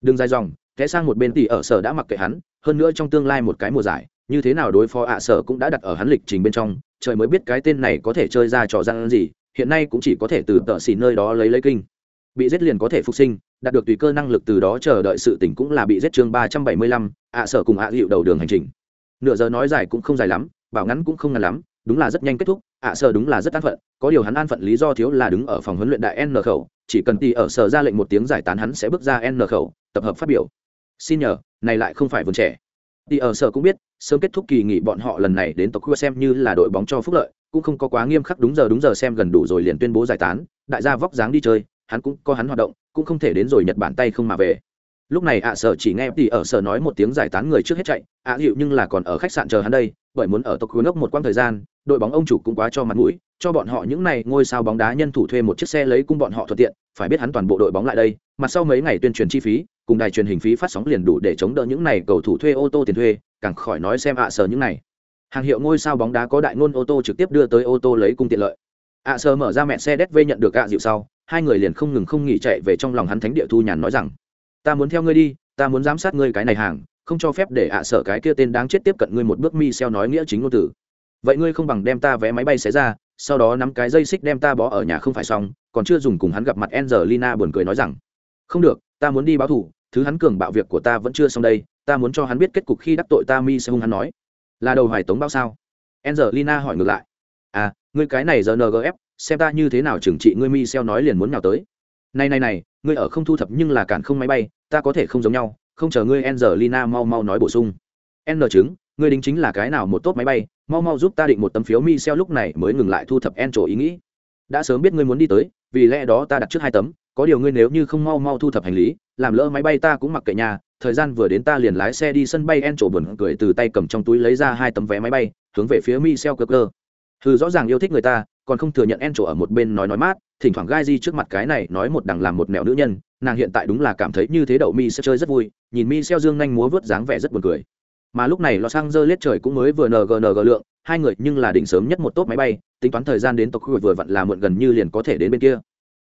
A: Đừng dài dòng té sang một bên tỷ ở sở đã mặc kệ hắn, hơn nữa trong tương lai một cái mùa giải như thế nào đối phó ạ sở cũng đã đặt ở hắn lịch trình bên trong, trời mới biết cái tên này có thể chơi ra trò gian gì, hiện nay cũng chỉ có thể từ tợ xì nơi đó lấy lấy kinh. Bị giết liền có thể phục sinh, đạt được tùy cơ năng lực từ đó chờ đợi sự tỉnh cũng là bị giết chương ba trăm bảy mươi lăm, ạ sở cùng ạ à dịu đầu đường hành trình. Nửa giờ nói dài cũng không dài lắm, bảo ngắn cũng không ngắn lắm, đúng là rất nhanh kết thúc, ạ sở đúng là rất an phận, có điều hắn an phận lý do thiếu là đứng ở phòng huấn luyện đại n khẩu, chỉ cần tì ở sở ra lệnh một tiếng giải tán hắn sẽ bước ra n khẩu, tập hợp phát biểu. Xin nhờ, này lại không phải vườn trẻ tì ở sở cũng biết, sớm kết thúc kỳ nghỉ bọn họ lần này đến tộc khu xem như là đội bóng cho phúc lợi, cũng không có quá nghiêm khắc đúng giờ đúng giờ xem gần đủ rồi liền tuyên bố giải tán, đại gia vóc dáng đi chơi, hắn cũng có hắn hoạt động, cũng không thể đến rồi nhật bản tay không mà về lúc này ạ, sở chỉ nghe thì ở sở nói một tiếng giải tán người trước hết chạy. Ạ, hiệu nhưng là còn ở khách sạn chờ hắn đây, bởi muốn ở tộc ốc một quãng thời gian, đội bóng ông chủ cũng quá cho mặt mũi, cho bọn họ những này ngôi sao bóng đá nhân thủ thuê một chiếc xe lấy cung bọn họ thuận tiện, phải biết hắn toàn bộ đội bóng lại đây mặt sau mấy ngày tuyên truyền chi phí, cùng đài truyền hình phí phát sóng liền đủ để chống đỡ những này cầu thủ thuê ô tô tiền thuê, càng khỏi nói xem ạ, sở những này. Hàng hiệu ngôi sao bóng đá có đại ngôn ô tô trực tiếp đưa tới ô tô lấy cung tiện lợi. Ạ, sở mở ra mẹ xe đét vê nhận được ạ, dịu sau, hai người liền không ngừng không nghỉ chạy về trong lòng hắn thánh địa thu nhàn nói rằng ta muốn theo ngươi đi, ta muốn giám sát ngươi cái này hàng, không cho phép để ạ sợ cái kia tên đáng chết tiếp cận ngươi một bước mi xeo nói nghĩa chính ngôn tử vậy ngươi không bằng đem ta vé máy bay xé ra, sau đó nắm cái dây xích đem ta bó ở nhà không phải xong, còn chưa dùng cùng hắn gặp mặt angelina buồn cười nói rằng, không được, ta muốn đi báo thủ thứ hắn cường bạo việc của ta vẫn chưa xong đây, ta muốn cho hắn biết kết cục khi đắc tội ta mi sẽ hung hắn nói. Là đầu hoài tống bao sao? Angelina hỏi ngược lại. À ngươi cái này giờ ngf xem ta như thế nào trừng trị ngươi mi xeo nói liền muốn nhào tới. Này này này ngươi ở không thu thập nhưng là cản không máy bay, ta có thể không giống nhau, không chờ ngươi angelina mau mau nói bổ sung. N chứng, ngươi đính chính là cái nào một tốt máy bay, mau mau giúp ta định một tấm phiếu mi xeo lúc này mới ngừng lại thu thập en trổ ý nghĩ. Đã sớm biết ngươi muốn đi tới, vì lẽ đó ta đặt trước hai tấm, có điều ngươi nếu như không mau mau thu thập hành lý, làm lỡ máy bay ta cũng mặc kệ nhà thời gian vừa đến ta liền lái xe đi sân bay en trổ buồn cười từ tay cầm trong túi lấy ra hai tấm vé máy bay, hướng về phía michel cơ cơ hừ, rõ ràng yêu thích người ta còn không thừa nhận en chỗ ở một bên nói nói mát, thỉnh thoảng gai di trước mặt cái này nói một đằng làm một mẹo nữ nhân, nàng hiện tại đúng là cảm thấy như thế đậu mi sẽ chơi rất vui, nhìn mi xeo dương nhanh múa vớt dáng vẻ rất buồn cười. Mà lúc này los angeles trời cũng mới vừa ngng lượng, hai người nhưng là đỉnh sớm nhất một tốp máy bay, tính toán thời gian đến tộc khu vừa vặn là muộn gần như liền có thể đến bên kia.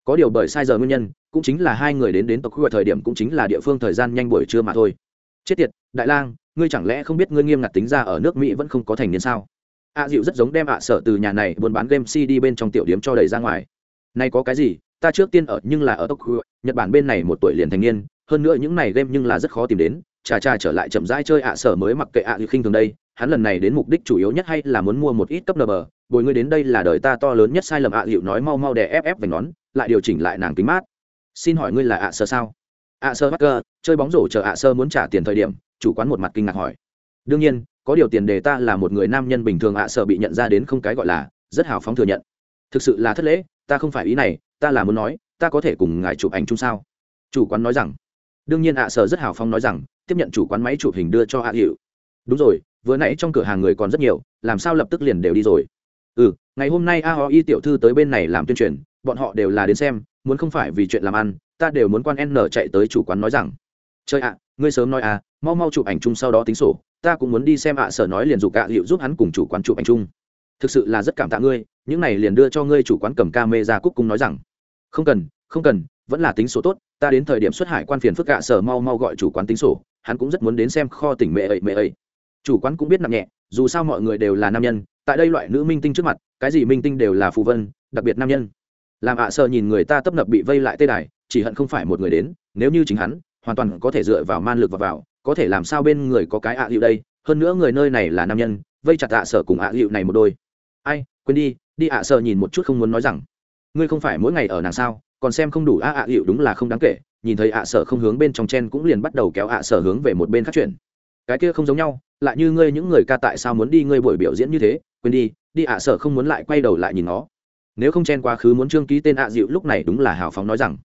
A: Có điều bởi sai giờ nguyên nhân, cũng chính là hai người đến đến tộc khu thời điểm cũng chính là địa phương thời gian nhanh buổi trưa mà thôi. Chết tiệt, đại lang, ngươi chẳng lẽ không biết ngươi nghiêm ngặt tính ra ở nước mỹ vẫn không có thành niên sao? A à, dịu rất giống đem ạ sợ từ nhà này buôn bán game cd bên trong tiểu điếm cho đầy ra ngoài. Nay có cái gì? Ta trước tiên ở nhưng là ở tokyo nhật bản bên này một tuổi liền thành niên hơn nữa những này game nhưng là rất khó tìm đến. Chà chà trở lại chậm rãi chơi ạ sở mới mặc kệ ạ dịu khinh thường đây. Hắn lần này đến mục đích chủ yếu nhất hay là muốn mua một ít cấp nờ bờ bồi ngươi đến đây là đời ta to lớn nhất sai lầm ạ dịu nói mau mau đè ép ép vành nón lại điều chỉnh lại nàng kính mát. Xin hỏi ngươi là ạ sở sao? Ạ sơ bắc cơ chơi bóng rổ chờ ạ sơ muốn trả tiền thời điểm chủ quán một mặt kinh ngạc hỏi. Đương nhiên có điều tiền đề ta là một người nam nhân bình thường ạ, sợ bị nhận ra đến không cái gọi là, rất hào phóng thừa nhận. Thực sự là thất lễ, ta không phải ý này, ta là muốn nói, ta có thể cùng ngài chụp ảnh chung sao? Chủ quán nói rằng. Đương nhiên ạ sở rất hào phóng nói rằng, tiếp nhận chủ quán máy chụp hình đưa cho ạ hiệu. Đúng rồi, vừa nãy trong cửa hàng người còn rất nhiều, làm sao lập tức liền đều đi rồi? Ừ ngày hôm nay a ho y tiểu thư tới bên này làm tuyên truyền, bọn họ đều là đến xem, muốn không phải vì chuyện làm ăn, ta đều muốn quan n chạy tới chủ quán nói rằng. Chơi ạ, ngươi sớm nói à mau mau chụp ảnh chung sau đó tính sổ ta cũng muốn đi xem ạ sở nói liền dục ạ hiệu giúp hắn cùng chủ quán chụp ảnh chung. Thực sự là rất cảm tạ ngươi, những này liền đưa cho ngươi chủ quán cầm ca mê ra cúc cung nói rằng. Không cần không cần, vẫn là tính sổ tốt, ta đến thời điểm xuất hải quan phiền phức gạ sở mau mau gọi chủ quán tính sổ, hắn cũng rất muốn đến xem kho tỉnh mẹ ấy mẹ ấy. Chủ quán cũng biết nặng nhẹ, dù sao mọi người đều là nam nhân, tại đây loại nữ minh tinh trước mặt, cái gì minh tinh đều là phù vân, đặc biệt nam nhân. Làm ạ sở nhìn người ta tấp nập bị vây lại tê đài, chỉ hận không phải một người đến, nếu như chính hắn, hoàn toàn có thể dựa vào man lực và vào có thể làm sao bên người có cái ạ hiệu đây? Hơn nữa người nơi này là nam nhân, vây chặt ạ sở cùng ạ hiệu này một đôi. Ai, quên đi đi ạ sở nhìn một chút không muốn nói rằng. Ngươi không phải mỗi ngày ở nàng sao, còn xem không đủ a ạ hiệu đúng là không đáng kể. Nhìn thấy ạ sở không hướng bên trong chen cũng liền bắt đầu kéo ạ sở hướng về một bên khác chuyển. Cái kia không giống nhau, lại như ngươi những người ca tại sao muốn đi ngươi buổi biểu diễn như thế? Quên đi đi ạ sở không muốn lại quay đầu lại nhìn nó. Nếu không chen quá khứ muốn trương ký tên ạ dịu lúc này đúng là hào phóng nói rằng.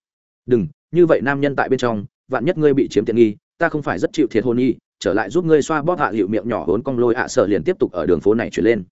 A: Đừng, như vậy nam nhân tại bên trong, vạn nhất ngươi bị chiếm tiện nghi ta không phải rất chịu thiệt hôn y, trở lại giúp ngươi xoa bóp hạ hiệu miệng nhỏ hốn cong lôi ạ sợ liền tiếp tục ở đường phố này chuyển lên.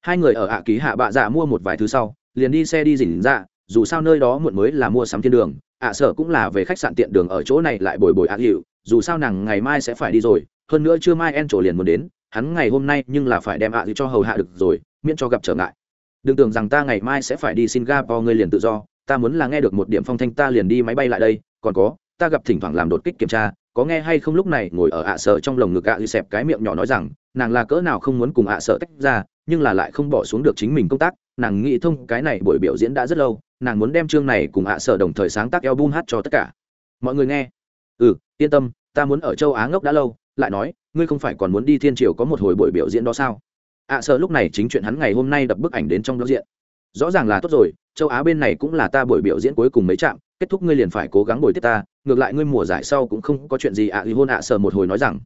A: Hai người ở ạ ký hạ bạ dạ mua một vài thứ sau, liền đi xe đi dình dạ dù sao nơi đó muộn mới là mua sắm thiên đường, ạ sở cũng là về khách sạn tiện đường ở chỗ này lại bồi bồi ạ hiệu, dù sao nàng ngày mai sẽ phải đi rồi, hơn nữa chưa mai en trổ liền muốn đến, hắn ngày hôm nay nhưng là phải đem ạ hiệu cho hầu hạ được rồi, miễn cho gặp trở ngại. Đừng tưởng rằng ta ngày mai sẽ phải đi singapore, ngươi liền tự do, ta muốn là nghe được một điểm phong thanh ta liền đi máy bay lại đây, còn có, ta gặp thỉnh thoảng làm đột kích kiểm tra có nghe hay không lúc này ngồi ở ạ sợ trong lồng ngực ạ à xẹp cái miệng nhỏ nói rằng, nàng là cỡ nào không muốn cùng ạ sợ tách ra, nhưng là lại không bỏ xuống được chính mình công tác, nàng nghĩ thông cái này buổi biểu diễn đã rất lâu, nàng muốn đem chương này cùng ạ sợ đồng thời sáng tác album hát cho tất cả. Mọi người nghe. Ừ yên tâm, ta muốn ở châu á ngốc đã lâu, lại nói, ngươi không phải còn muốn đi thiên triều có một hồi buổi biểu diễn đó sao? Ạ sợ lúc này chính chuyện hắn ngày hôm nay đập bức ảnh đến trong đó diện. Rõ ràng là tốt rồi, châu á bên này cũng là ta buổi biểu diễn cuối cùng mấy trạm, kết thúc ngươi liền phải cố gắng bồi tiếp ta ngược lại ngươi mùa giải sau cũng không có chuyện gì ạ à, hôn ạ sờ một hồi nói rằng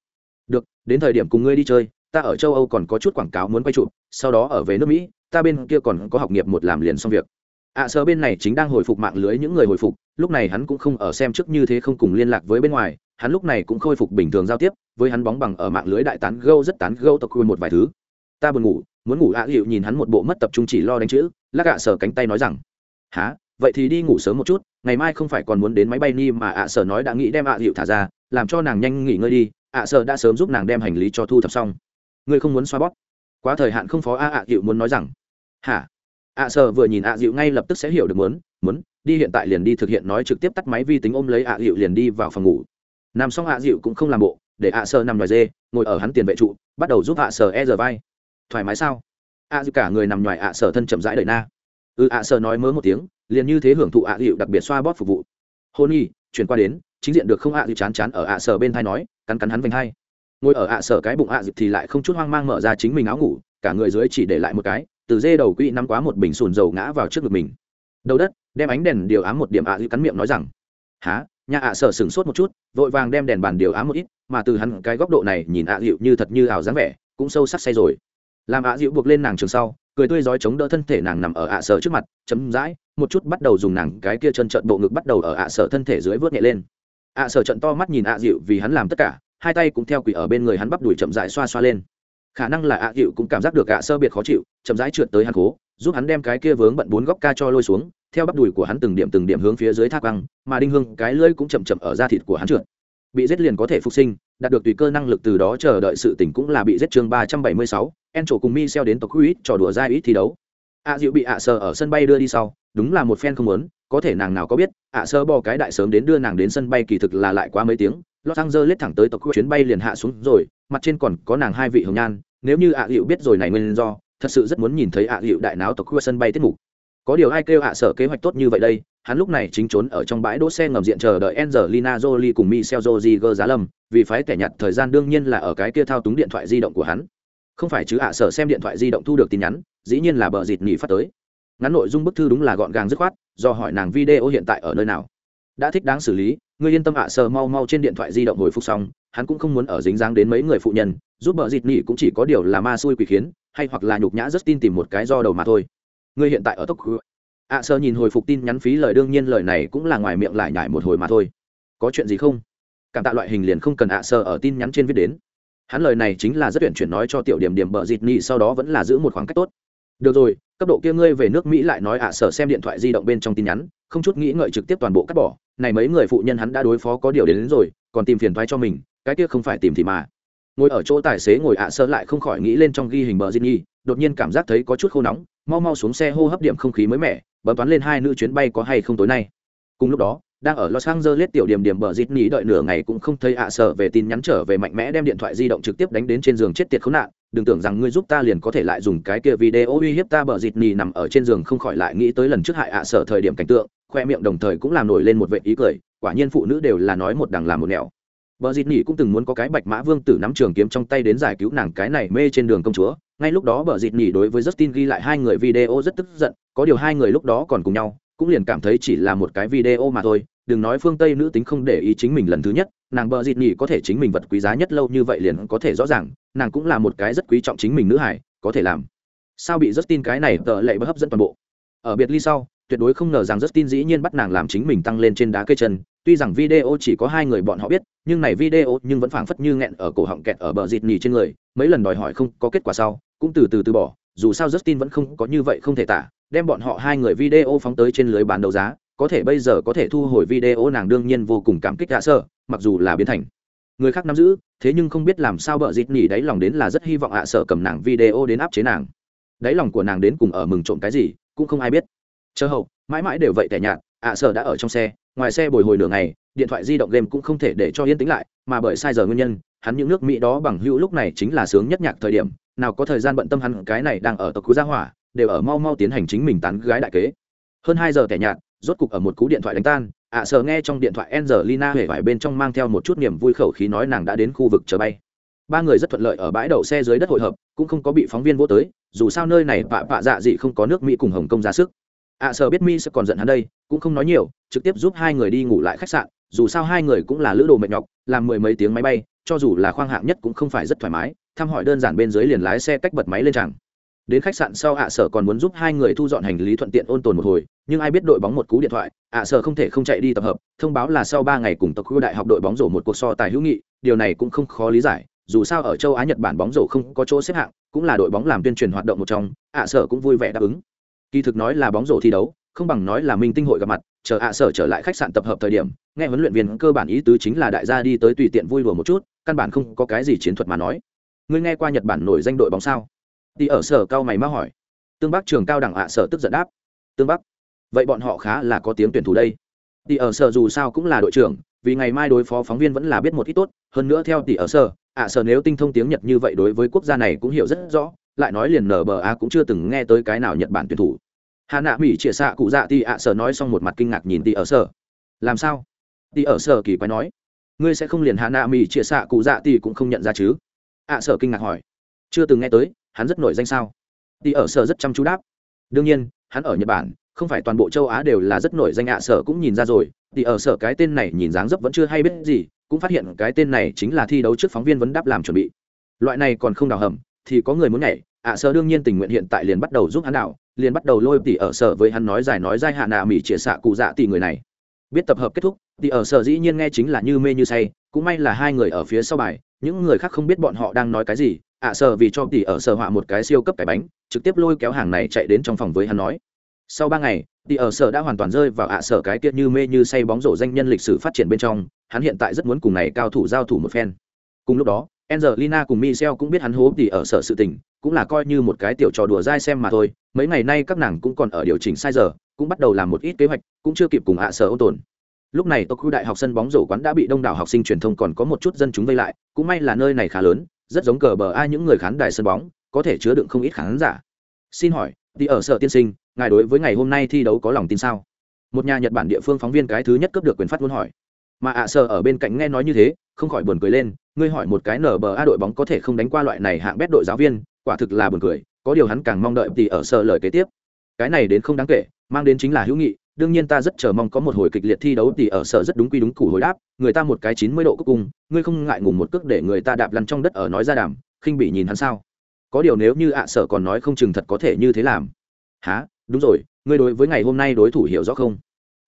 A: được đến thời điểm cùng ngươi đi chơi ta ở châu âu còn có chút quảng cáo muốn quay chụp sau đó ở về nước mỹ ta bên kia còn có học nghiệp một làm liền xong việc. ạ à, sờ bên này chính đang hồi phục mạng lưới những người hồi phục lúc này hắn cũng không ở xem trước như thế không cùng liên lạc với bên ngoài hắn lúc này cũng khôi phục bình thường giao tiếp với hắn bóng bằng ở mạng lưới đại tán gâu rất tán gâu tập một vài thứ. Ta buồn ngủ muốn ngủ ạ à, hiệu nhìn hắn một bộ mất tập trung chỉ lo đánh chữ lắc ạ sờ cánh tay nói rằng há vậy thì đi ngủ sớm một chút, ngày mai không phải còn muốn đến máy bay ni mà ạ sở nói đã nghĩ đem ạ à hiệu thả ra, làm cho nàng nhanh nghỉ ngơi đi, ạ sở đã sớm giúp nàng đem hành lý cho thu thập xong. Ngươi không muốn xoa bóp? Quá thời hạn không phó a ạ hiệu muốn nói rằng. Hả? ạ sở vừa nhìn ạ dịu ngay lập tức sẽ hiểu được muốn muốn, đi hiện tại liền đi thực hiện nói trực tiếp tắt máy vi tính ôm lấy ạ dịu liền đi vào phòng ngủ. Nằm xong ạ dịu cũng không làm bộ, để ạ sở nằm ngoài dê, ngồi ở hắn tiền vệ trụ, bắt đầu giúp ạ sở e giờ vai. Thoải mái sao? ạ dịu cả người nằm ngoài ạ sở thân chậm rãi đợi na. Ừ ạ sở nói mớ một tiếng liền như thế hưởng thụ ạ à đặc biệt xoa bóp phục vụ. Hôn y, chuyển qua đến, chính diện được không ạ à chán chán ở ạ sở bên thai nói, cắn cắn hắn vành hai. Ngồi ở ạ sở cái bụng ạ dịp thì lại không chút hoang mang mở ra chính mình áo ngủ, cả người dưới chỉ để lại một cái, từ dê đầu quỹ nắm quá một bình sùn dầu ngã vào trước ngực mình. Đầu đất, đem ánh đèn điều ám một điểm ạ dịp cắn miệng nói rằng há nhà ạ sở sửng sốt một chút, vội vàng đem đèn bàn điều ám một ít, mà từ hắn cái góc độ này nhìn ạ dịu như thật như ảo dáng vẻ, cũng sâu sắc say rồi. Làm ạ dịu buộc lên nàng trường sau, cười tươi rói chống đỡ thân thể nàng nằm ở ạ sở trước mặt chấm dãi một chút bắt đầu dùng nàng cái kia chân trận bộ ngực bắt đầu ở ạ sở thân thể dưới vớt nhẹ lên. ạ sở trận to mắt nhìn ạ dịu vì hắn làm tất cả hai tay cũng theo quỷ ở bên người hắn bắp đùi chậm rãi xoa xoa lên. Khả năng là ạ dịu cũng cảm giác được ạ sơ biệt khó chịu chậm rãi trượt tới hắn cố giúp hắn đem cái kia vướng bận bốn góc ca cho lôi xuống theo bắp đùi của hắn từng điểm từng điểm hướng phía dưới thác băng mà đinh hương cái lưỡi cũng chậm chậm ở da thịt của hắn trượt. Bị giết liền có thể phục sinh đạt được tùy cơ năng lực từ đó chờ đợi sự tỉnh cũng là bị giết chương ba trăm bảy mươi sáu en trổ cùng mi xeo đến tộc quýt trò đùa ra ít thi đấu. ạ à, dịu bị ạ à sờ ở sân bay đưa đi sau đúng là một phen không muốn có thể nàng nào có biết ạ à sơ bò cái đại sớm đến đưa nàng đến sân bay kỳ thực là lại quá mấy tiếng los angeles thẳng tới tộc chuyến bay liền hạ xuống rồi mặt trên còn có nàng hai vị hồng nhan nếu như ạ à biết rồi này nguyên do thật sự rất muốn nhìn thấy ạ à đại náo tộc khu sân bay tiết mục có điều ai kêu ạ sở kế hoạch tốt như vậy đây hắn lúc này chính trốn ở trong bãi đỗ xe ngầm diện chờ đợi Angelina Jolie cùng Michelle Rodriguez giá lâm, vì phái tẻ nhặt thời gian đương nhiên là ở cái kia thao túng điện thoại di động của hắn. Không phải chứ ạ sở xem điện thoại di động thu được tin nhắn, dĩ nhiên là bờ dịt nhỉ phát tới. Ngắn nội dung bức thư đúng là gọn gàng dứt khoát, do hỏi nàng video hiện tại ở nơi nào. Đã thích đáng xử lý, ngươi yên tâm ạ sờ mau mau trên điện thoại di động hồi phục xong, hắn cũng không muốn ở dính dáng đến mấy người phụ nhân, giúp bờ dịt nỉ cũng chỉ có điều là ma xui quỷ khiến, hay hoặc là nhục nhã rất tin tìm một cái do đầu mà thôi. Ngươi hiện tại ở tốc ạ sơ nhìn hồi phục tin nhắn phí lời đương nhiên lời này cũng là ngoài miệng lại nhải một hồi mà thôi. Có chuyện gì không? Cảm tạ loại hình liền không cần ạ sơ ở tin nhắn trên viết đến. Hắn lời này chính là rất tuyển chuyển nói cho tiểu điểm điểm bờ dịt nhị sau đó vẫn là giữ một khoảng cách tốt được rồi cấp độ kia ngươi về nước mỹ lại nói ạ sở xem điện thoại di động bên trong tin nhắn không chút nghĩ ngợi trực tiếp toàn bộ cắt bỏ. Này mấy người phụ nhân hắn đã đối phó có điều đến, đến rồi còn tìm phiền thoái cho mình cái kia không phải tìm thì mà. Ngồi ở chỗ tài xế ngồi ạ sơ lại không khỏi nghĩ lên trong ghi hình bờ di nhi đột nhiên cảm giác thấy có chút khô nóng mau mau xuống xe hô hấp điểm không khí mới mẻ bấm toán lên hai nữ chuyến bay có hay không tối nay. Cùng lúc đó đang ở los angeles tiểu điểm điểm bờ dít nhí đợi nửa ngày cũng không thấy ạ sợ về tin nhắn trở về mạnh mẽ đem điện thoại di động trực tiếp đánh đến trên giường chết tiệt khốn nạn đừng tưởng rằng ngươi giúp ta liền có thể lại dùng cái kia video uy hiếp ta bờ dịt nhì nằm ở trên giường không khỏi lại nghĩ tới lần trước hại ạ sợ thời điểm cảnh tượng khoe miệng đồng thời cũng làm nổi lên một vệt ý cười quả nhiên phụ nữ đều là nói một đằng làm một nẻo Bờ Dịt Nhĩ cũng từng muốn có cái Bạch Mã Vương tử nắm trường kiếm trong tay đến giải cứu nàng cái này mê trên đường công chúa. Ngay lúc đó Bờ Dịt nỉ đối với Justin ghi lại hai người video rất tức giận, có điều hai người lúc đó còn cùng nhau, cũng liền cảm thấy chỉ là một cái video mà thôi, đừng nói phương Tây nữ tính không để ý chính mình lần thứ nhất, nàng Bờ Dịt nhỉ có thể chính mình vật quý giá nhất lâu như vậy liền có thể rõ ràng, nàng cũng là một cái rất quý trọng chính mình nữ hải, có thể làm. Sao bị rất tin cái này tợ lệ hấp dẫn toàn bộ. Ở biệt ly sau, tuyệt đối không ngờ rằng rất tin dĩ nhiên bắt nàng làm chính mình tăng lên trên đá cây chân, tuy rằng video chỉ có hai người bọn họ biết nhưng này video nhưng vẫn phảng phất như nghẹn ở cổ họng kẹt ở bờ dịt nhì trên người mấy lần đòi hỏi không có kết quả sau cũng từ từ từ bỏ dù sao justin vẫn không có như vậy không thể tả đem bọn họ hai người video phóng tới trên lưới bán đấu giá, có thể bây giờ có thể thu hồi video nàng đương nhiên vô cùng cảm kích hạ sơ, mặc dù là biến thành. Người khác nắm giữ, thế nhưng không biết làm sao bợ dịt nhỉ đáy lòng đến là rất hy vọng hạ sợ cầm nàng video đến áp chế nàng. Đáy lòng của nàng đến cùng ở mừng trộm cái gì, cũng không ai biết. Chờ hậu, mãi mãi đều vậy tẻ nhạt, ạ sợ đã ở trong xe, ngoài xe bồi hồi nửa ngày, điện thoại di động game cũng không thể để cho yên tĩnh lại, mà bởi sai giờ nguyên nhân, hắn những nước mỹ đó bằng hữu lúc này chính là sướng nhất nhạc thời điểm, nào có thời gian bận tâm hắn cái này đang ở tộc cú gia hỏa đều ở mau mau tiến hành chính mình tán gái đại kế. Hơn hai giờ tẻ nhạt rốt cục ở một cú điện thoại đánh tan ạ à, sợ nghe trong điện thoại Angelina huệ vải bên trong mang theo một chút niềm vui khẩu khí nói nàng đã đến khu vực chờ bay. Ba người rất thuận lợi ở bãi đậu xe dưới đất hội hợp cũng không có bị phóng viên vô tới dù sao nơi này vạ vạ dạ gì không có nước mỹ cùng hồng kông ra sức. Ạ à, sợ biết mi sẽ còn giận hắn đây cũng không nói nhiều trực tiếp giúp hai người đi ngủ lại khách sạn dù sao hai người cũng là lữ đồ mệt nhọc làm mười mấy tiếng máy bay cho dù là khoang hạng nhất cũng không phải rất thoải mái thăm hỏi đơn giản bên dưới liền lái xe cách bật máy lên tràng đến khách sạn sau ạ sở còn muốn giúp hai người thu dọn hành lý thuận tiện ôn tồn một hồi, nhưng ai biết đội bóng một cú điện thoại, ạ sở không thể không chạy đi tập hợp, thông báo là sau ba ngày cùng tập khu đại học đội bóng rổ một cuộc so tài hữu nghị, điều này cũng không khó lý giải, dù sao ở châu á, nhật bản bóng rổ không có chỗ xếp hạng, cũng là đội bóng làm tuyên truyền hoạt động một trong, ạ sở cũng vui vẻ đáp ứng. Kỳ thực nói là bóng rổ thi đấu, không bằng nói là minh tinh hội gặp mặt, chờ ạ sở trở lại khách sạn tập hợp thời điểm, nghe huấn luyện viên cơ bản ý tứ chính là đại gia đi tới tùy tiện vui đùa một chút, căn bản không có cái gì chiến thuật mà nói. Ngươi nghe qua nhật bản nổi danh đội bóng sao? Tỷ ở sở cao mày mắc hỏi. Tương bắc trường cao đẳng ạ, sở tức giận đáp. Tương bắc? Vậy bọn họ khá là có tiếng tuyển thủ đây. Tỷ ở sở dù sao cũng là đội trưởng, vì ngày mai đối phó phóng viên vẫn là biết một ít tốt. Hơn nữa theo tỷ ở sở, ạ, sở nếu tinh thông tiếng nhật như vậy đối với quốc gia này cũng hiểu rất rõ, lại nói liền nở bờ a cũng chưa từng nghe tới cái nào nhật bản tuyển thủ. Hà nạ mỹ chĩa xạ cụ dạ thì ạ, sở nói xong một mặt kinh ngạc nhìn tỷ ở sở. Làm sao? Tỷ ở sở kỳ quái nói. Ngươi sẽ không liền hà nạ mỹ chĩa xạ cụ dạ thì cũng không nhận ra chứ? Ạ, sở kinh ngạc hỏi. Chưa từng nghe tới hắn rất nổi danh sao? Đi ở sở rất chăm chú đáp. Đương nhiên, hắn ở nhật bản, không phải toàn bộ châu á đều là rất nổi danh ạ, sở cũng nhìn ra rồi. Thì ở sở cái tên này nhìn dáng dấp vẫn chưa hay biết gì, cũng phát hiện cái tên này chính là thi đấu trước phóng viên vấn đáp làm chuẩn bị. Loại này còn không đào hầm, thì có người muốn nhảy. Ạ, sở đương nhiên tình nguyện hiện tại liền bắt đầu giúp hắn đào, liền bắt đầu lôi tỉ ở sở với hắn nói dài nói dai hạ nạ mỹ chia xạ cụ dạ tỷ người này. Biết tập hợp kết thúc thì ở sở dĩ nhiên nghe chính là như mê như say, cũng may là hai người ở phía sau bài, những người khác không biết bọn họ đang nói cái gì ạ sở vì cho tỷ ở sở họa một cái siêu cấp cải bánh trực tiếp lôi kéo hàng này chạy đến trong phòng với hắn nói sau ba ngày tỷ ở sở đã hoàn toàn rơi vào ạ sở cái tiết như mê như say bóng rổ danh nhân lịch sử phát triển bên trong hắn hiện tại rất muốn cùng này cao thủ giao thủ một phen cùng lúc đó Angelina cùng Michel cũng biết hắn hố tỷ ở sở sự tình, cũng là coi như một cái tiểu trò đùa dai xem mà thôi. Mấy ngày nay các nàng cũng còn ở điều chỉnh sai giờ, cũng bắt đầu làm một ít kế hoạch, cũng chưa kịp cùng ạ sở ôn tồn. Lúc này Tokyo Đại học sân bóng rổ quán đã bị đông đảo học sinh truyền thông còn có một chút dân chúng vây lại, cũng may là nơi này khá lớn, rất giống cờ bờ ai những người khán đài sân bóng, có thể chứa đựng không ít khán giả. Xin hỏi, đi ở sở tiên sinh, ngài đối với ngày hôm nay thi đấu có lòng tin sao? Một nhà Nhật Bản địa phương phóng viên cái thứ nhất cấp được quyền phát ngôn hỏi. Mà ạ sở ở bên cạnh nghe nói như thế, không khỏi buồn cười lên, ngươi hỏi một cái nở bờ a đội bóng có thể không đánh qua loại này hạng bét đội giáo viên quả thực là buồn cười có điều hắn càng mong đợi thì ở sở lời kế tiếp cái này đến không đáng kể mang đến chính là hữu nghị đương nhiên ta rất chờ mong có một hồi kịch liệt thi đấu thì ở sở rất đúng quy đúng củ hồi đáp, người ta một cái chín mươi độ cuối cùng, ngươi không ngại ngùng một cước để người ta đạp lăn trong đất ở nói ra đàm, khinh bị nhìn hắn sao? Có điều nếu như ạ sở còn nói không chừng thật có thể như thế làm. Há đúng rồi, ngươi đối với ngày hôm nay đối thủ hiểu rõ không?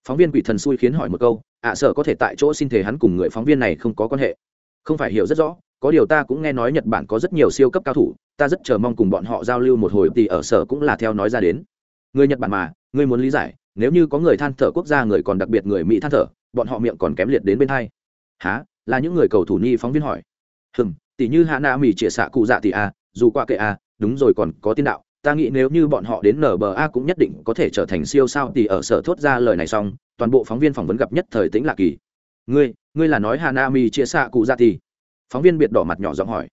A: Phóng viên quỷ thần xui khiến hỏi một câu, ạ sở có thể tại chỗ xin thể hắn cùng người phóng viên này không có quan hệ? Không phải hiểu rất rõ, có điều ta cũng nghe nói nhật bản có rất nhiều siêu cấp cao thủ, ta rất chờ mong cùng bọn họ giao lưu một hồi thì ở sở cũng là theo nói ra đến. Người nhật bản mà, ngươi muốn lý giải nếu như có người than thở quốc gia người còn đặc biệt người mỹ than thở, bọn họ miệng còn kém liệt đến bên hai. Há là những người cầu thủ nhi phóng viên hỏi. Hừm tỷ như hạ na mỹ chia xạ cụ dạ tỷ a, dù qua kệ a, đúng rồi còn có tiên đạo. Ta nghĩ nếu như bọn họ đến nba cũng nhất định có thể trở thành siêu sao tỷ ở sở thốt ra lời này xong, toàn bộ phóng viên phỏng vấn gặp nhất thời tĩnh lạc kỳ. Ngươi ngươi là nói hà mi chia xạ cụ dạ ra thì phóng viên biệt đỏ mặt nhỏ giọng hỏi.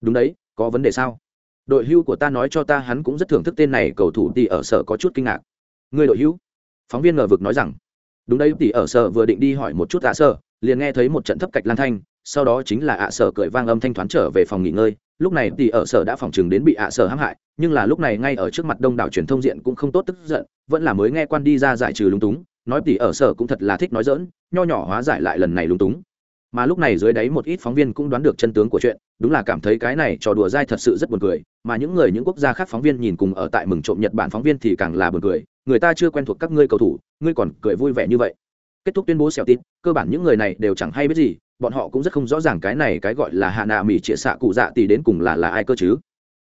A: Đúng đấy, có vấn đề sao? Đội hưu của ta nói cho ta hắn cũng rất thưởng thức tên này, cầu thủ tỷ ở sở có chút kinh ngạc. Ngươi đội hưu? Phóng viên ngờ vực nói rằng, đúng đấy, tỷ ở sở vừa định đi hỏi một chút ạ sở, liền nghe thấy một trận thấp cạch lan thanh, sau đó chính là ạ sở cười vang âm thanh thoáng trở về phòng nghỉ ngơi. Lúc này tỷ ở sở đã phòng chừng đến bị ạ sở hãm hại, nhưng là lúc này ngay ở trước mặt đông đảo truyền thông diện cũng không tốt tức giận, vẫn là mới nghe quan đi ra giải trừ lúng túng, nói tỷ ở sở cũng thật là thích nói dỡn nho nhỏ hóa giải lại lần này lúng túng. Mà lúc này dưới đáy một ít phóng viên cũng đoán được chân tướng của chuyện, đúng là cảm thấy cái này trò đùa dai thật sự rất buồn cười, mà những người, những quốc gia khác phóng viên nhìn cùng ở tại mừng trộm nhật bản phóng viên thì càng là buồn cười người ta chưa quen thuộc các ngươi cầu thủ, ngươi còn cười vui vẻ như vậy. Kết thúc tuyên bố xẻo tít cơ bản những người này đều chẳng hay biết gì, bọn họ cũng rất không rõ ràng cái này cái gọi là hạ nạ mỹ trịa xạ cụ dạ tỷ đến cùng là là ai cơ chứ.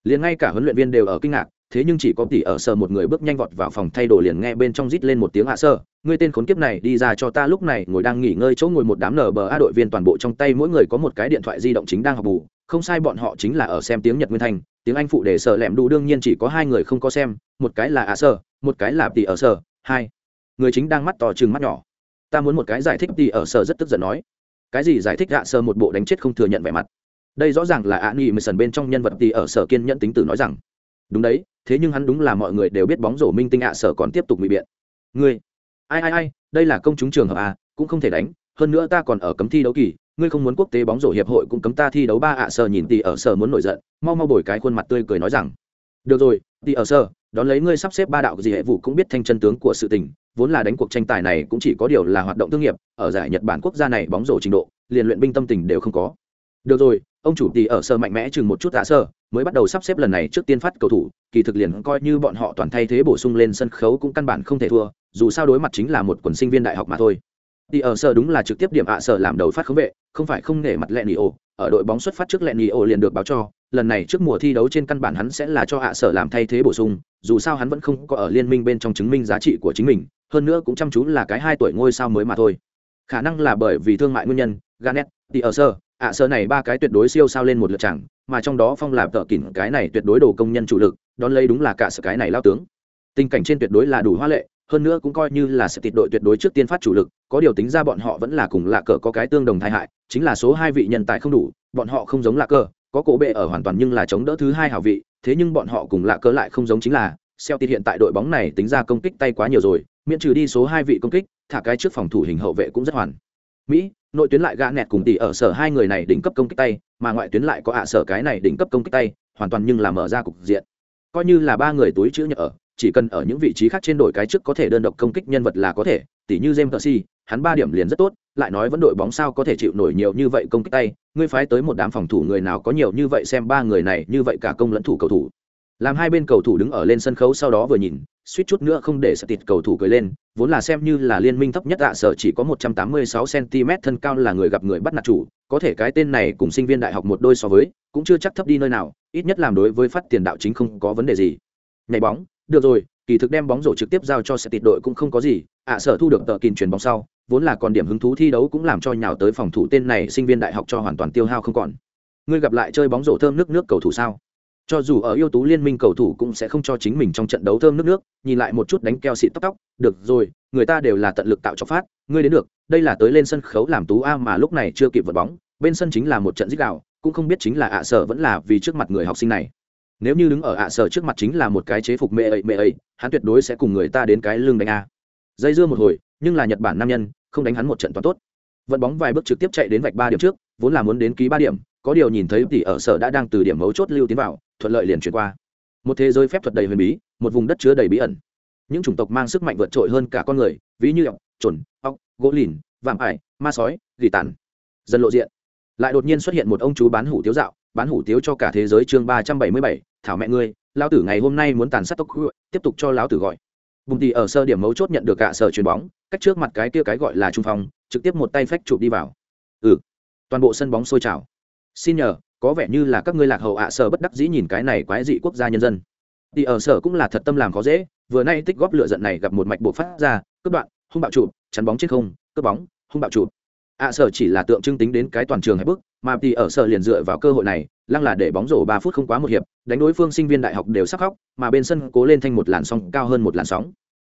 A: Liền ngay cả huấn luyện viên đều ở kinh ngạc, thế nhưng chỉ có tỷ ở sờ một người bước nhanh vọt vào phòng thay đồ liền nghe bên trong rít lên một tiếng hạ sơ, ngươi tên khốn kiếp này, đi ra cho ta lúc này, ngồi đang nghỉ ngơi chỗ ngồi một đám nở bờ a đội viên toàn bộ trong tay mỗi người có một cái điện thoại di động chính đang học bù, không sai bọn họ chính là ở xem tiếng nhật nguyên thanh tiếng anh phụ để sợ lẹm đủ đương nhiên chỉ có hai người không có xem, một cái là hạ sơ một cái là tỷ ở sở, hai. Người chính đang mắt to chừng mắt nhỏ. Ta muốn một cái giải thích tỷ ở sở rất tức giận nói. Cái gì giải thích hạ sơ một bộ đánh chết không thừa nhận vẻ mặt. Đây rõ ràng là ạ nghị mười sần bên trong nhân vật tỷ ở sở kiên nhẫn tính từ nói rằng. Đúng đấy thế nhưng hắn đúng là mọi người đều biết bóng rổ minh tinh ạ sở còn tiếp tục bị biện. Ngươi. Ai ai ai đây là công chúng trường hợp à cũng không thể đánh. Hơn nữa ta còn ở cấm thi đấu kỳ ngươi không muốn quốc tế bóng rổ hiệp hội cũng cấm ta thi đấu ba ạ? Sở nhìn tỷ ở sở muốn nổi giận mau mau bồi cái khuôn mặt tươi cười nói rằng. Được rồi tỷ ở sở đón lấy ngươi sắp xếp ba đạo gì hệ vụ cũng biết thanh chân tướng của sự tình, vốn là đánh cuộc tranh tài này cũng chỉ có điều là hoạt động thương nghiệp, ở giải nhật bản quốc gia này bóng rổ trình độ, liền luyện binh tâm tình đều không có. Được rồi, ông chủ tỷ ở sơ mạnh mẽ chừng một chút tạ sơ, mới bắt đầu sắp xếp lần này trước tiên phát cầu thủ, kỳ thực liền coi như bọn họ toàn thay thế bổ sung lên sân khấu cũng căn bản không thể thua, dù sao đối mặt chính là một quần sinh viên đại học mà thôi. Tỷ ở sơ đúng là trực tiếp điểm ạ sở làm đầu phát khống vệ, không phải không nể mặt lẹ nỉ ổ ở đội bóng xuất phát trước lẹ nỉ ổ liền được báo cho lần này trước mùa thi đấu trên căn bản hắn sẽ là cho hạ sở làm thay thế bổ sung dù sao hắn vẫn không có ở liên minh bên trong chứng minh giá trị của chính mình hơn nữa cũng chăm chú là cái hai tuổi ngôi sao mới mà thôi. Khả năng là bởi vì thương mại nguyên nhân Garnet, tỷ ở sơ ạ sơ này ba cái tuyệt đối siêu sao lên một lượt chẳng mà trong đó phong lạp tợ kỉnh cái này tuyệt đối đồ công nhân chủ lực đón lấy đúng là cả sự cái này lao tướng. Tình cảnh trên tuyệt đối là đủ hoa lệ hơn nữa cũng coi như là sẽ tịt đội tuyệt đối trước tiên phát chủ lực có điều tính ra bọn họ vẫn là cùng lạ cờ có cái tương đồng tai hại chính là số hai vị nhân tài không đủ bọn họ không giống lạ cờ có cổ bệ ở hoàn toàn nhưng là chống đỡ thứ hai hảo vị thế nhưng bọn họ cùng lạ cơ lại không giống chính là Celtic hiện tại đội bóng này tính ra công kích tay quá nhiều rồi, miễn trừ đi số hai vị công kích, thả cái trước phòng thủ hình hậu vệ cũng rất hoàn. Mỹ, nội tuyến lại gã nẹt cùng tỷ ở sở hai người này đỉnh cấp công kích tay mà ngoại tuyến lại có ạ sở cái này đỉnh cấp công kích tay hoàn toàn nhưng là mở ra cục diện coi như là ba người túi chữ nhở ở chỉ cần ở những vị trí khác trên đổi cái trước có thể đơn độc công kích nhân vật là có thể tỷ như James Percy, hắn ba điểm liền rất tốt, lại nói vẫn đội bóng sao có thể chịu nổi nhiều như vậy công kích tay, ngươi phái tới một đám phòng thủ người nào có nhiều như vậy xem ba người này như vậy cả công lẫn thủ cầu thủ. Làm hai bên cầu thủ đứng ở lên sân khấu sau đó vừa nhìn, suýt chút nữa không để sợ tịt cầu thủ cười lên vốn là xem như là liên minh thấp nhất ạ sở chỉ có 186 cm thân cao là người gặp người bắt nạt chủ có thể cái tên này cùng sinh viên đại học một đôi so với cũng chưa chắc thấp đi nơi nào ít nhất làm đối với phát tiền đạo chính không có vấn đề gì nhảy bóng được rồi, kỳ thực đem bóng rổ trực tiếp giao cho sẽ tịt đội cũng không có gì. Ạ sở thu được tờ kìn chuyền bóng sau, vốn là còn điểm hứng thú thi đấu cũng làm cho nhào tới phòng thủ tên này sinh viên đại học cho hoàn toàn tiêu hao không còn. Ngươi gặp lại chơi bóng rổ thơm nước nước cầu thủ sao? Cho dù ở yếu tú liên minh cầu thủ cũng sẽ không cho chính mình trong trận đấu thơm nước nước, nhìn lại một chút đánh keo xịt tóc tóc. Được rồi, người ta đều là tận lực tạo cho phát, ngươi đến được. Đây là tới lên sân khấu làm tú a mà lúc này chưa kịp vật bóng, bên sân chính là một trận dích đạo, cũng không biết chính là ạ sở vẫn là vì trước mặt người học sinh này nếu như đứng ở ạ sở trước mặt chính là một cái chế phục mẹ ấy mẹ ấy, hắn tuyệt đối sẽ cùng người ta đến cái lưng đánh a. Dây dưa một hồi, nhưng là nhật bản nam nhân, không đánh hắn một trận toàn tốt. Vận bóng vài bước trực tiếp chạy đến vạch ba điểm trước, vốn là muốn đến ký ba điểm, có điều nhìn thấy tỷ ở sở đã đang từ điểm mấu chốt lưu tiến vào, thuận lợi liền chuyển qua. Một thế giới phép thuật đầy huyền bí, một vùng đất chứa đầy bí ẩn. Những chủng tộc mang sức mạnh vượt trội hơn cả con người, ví như ọc trồn ọc gỗ lìn, vạm ải, ma sói, gỉ tàn. Dần lộ diện. Lại đột nhiên xuất hiện một ông chú bán hủ tiếu dạo, bán hủ tiếu cho cả thế giới chương ba trăm bảy mươi bảy thảo mẹ ngươi lao tử ngày hôm nay muốn tàn sát tốc tiếp tục cho lão tử gọi. Bùm tì ở sơ điểm mấu chốt nhận được cả sở chuyền bóng, cách trước mặt cái kia cái gọi là trung phong, trực tiếp một tay phách chụp đi vào. Ừ. Toàn bộ sân bóng sôi trào. Xin nhờ, có vẻ như là các ngươi lạc hậu ạ sở bất đắc dĩ nhìn cái này quái dị quốc gia nhân dân. Thì ở sở cũng là thật tâm làm khó dễ, vừa nay tích góp lựa giận này gặp một mạch buộc phát ra, cướp đoạn, hung bạo chụp, chắn bóng trên không, cướp bóng, hung bạo chụp. Ạ sở chỉ là tượng trưng tính đến cái toàn trường hay bức mà thì ở sở liền dựa vào cơ hội này lăng là để bóng rổ ba phút không quá một hiệp, đánh đối phương sinh viên đại học đều sắc khóc, mà bên sân cố lên thanh một làn sóng cao hơn một làn sóng.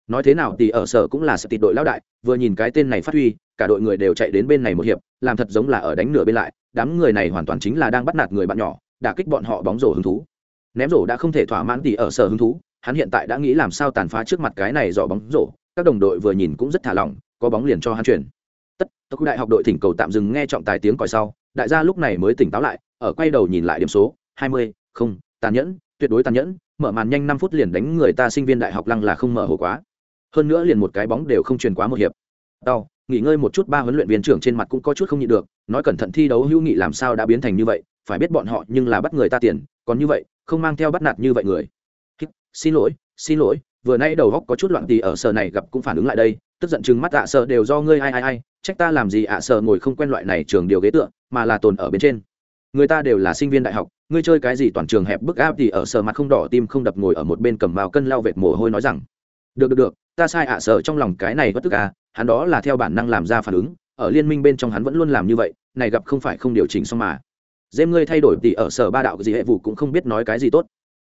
A: Nói thế nào thì ở sở cũng là sự tịt đội lão đại, vừa nhìn cái tên này phát huy, cả đội người đều chạy đến bên này một hiệp, làm thật giống là ở đánh nửa bên lại, đám người này hoàn toàn chính là đang bắt nạt người bạn nhỏ đã kích bọn họ bóng rổ hứng thú. Ném rổ đã không thể thỏa mãn thì ở sở hứng thú, hắn hiện tại đã nghĩ làm sao tàn phá trước mặt cái này dọ bóng rổ, các đồng đội vừa nhìn cũng rất thả lỏng, có bóng liền cho hắn chuyển. Tất tốc đại học đội thỉnh cầu tạm dừng nghe trọng tài tiếng còi sau, đại gia lúc này mới tỉnh táo lại ở quay đầu nhìn lại điểm số, hai mươi, không, tàn nhẫn, tuyệt đối tàn nhẫn, mở màn nhanh năm phút liền đánh người ta sinh viên đại học lăng là không mở hồ quá. Hơn nữa liền một cái bóng đều không truyền quá một hiệp. Đau nghỉ ngơi một chút ba huấn luyện viên trưởng trên mặt cũng có chút không nhịn được, nói cẩn thận thi đấu hữu nghị làm sao đã biến thành như vậy, phải biết bọn họ nhưng là bắt người ta tiền, còn như vậy, không mang theo bắt nạt như vậy người. Xin lỗi xin lỗi, vừa nay đầu góc có chút loạn tì ở sở này gặp cũng phản ứng lại đây, tức giận chừng mắt ạ à sợ đều do ngươi ai ai ai, trách ta làm gì ạ à sợ ngồi không quen loại này trường điều ghế tựa, mà là tồn ở bên trên người ta đều là sinh viên đại học, ngươi chơi cái gì toàn trường hẹp bức áp thì ở sở mặt không đỏ, tim không đập ngồi ở một bên cầm vào cân lao vệt mồ hôi nói rằng, được được được, ta sai ạ à trong lòng cái này bất tức à hắn đó là theo bản năng làm ra phản ứng, ở liên minh bên trong hắn vẫn luôn làm như vậy, này gặp không phải không điều chỉnh xong mà. Dêm ngươi thay đổi thì ở sở ba đạo gì hệ vụ cũng không biết nói cái gì tốt.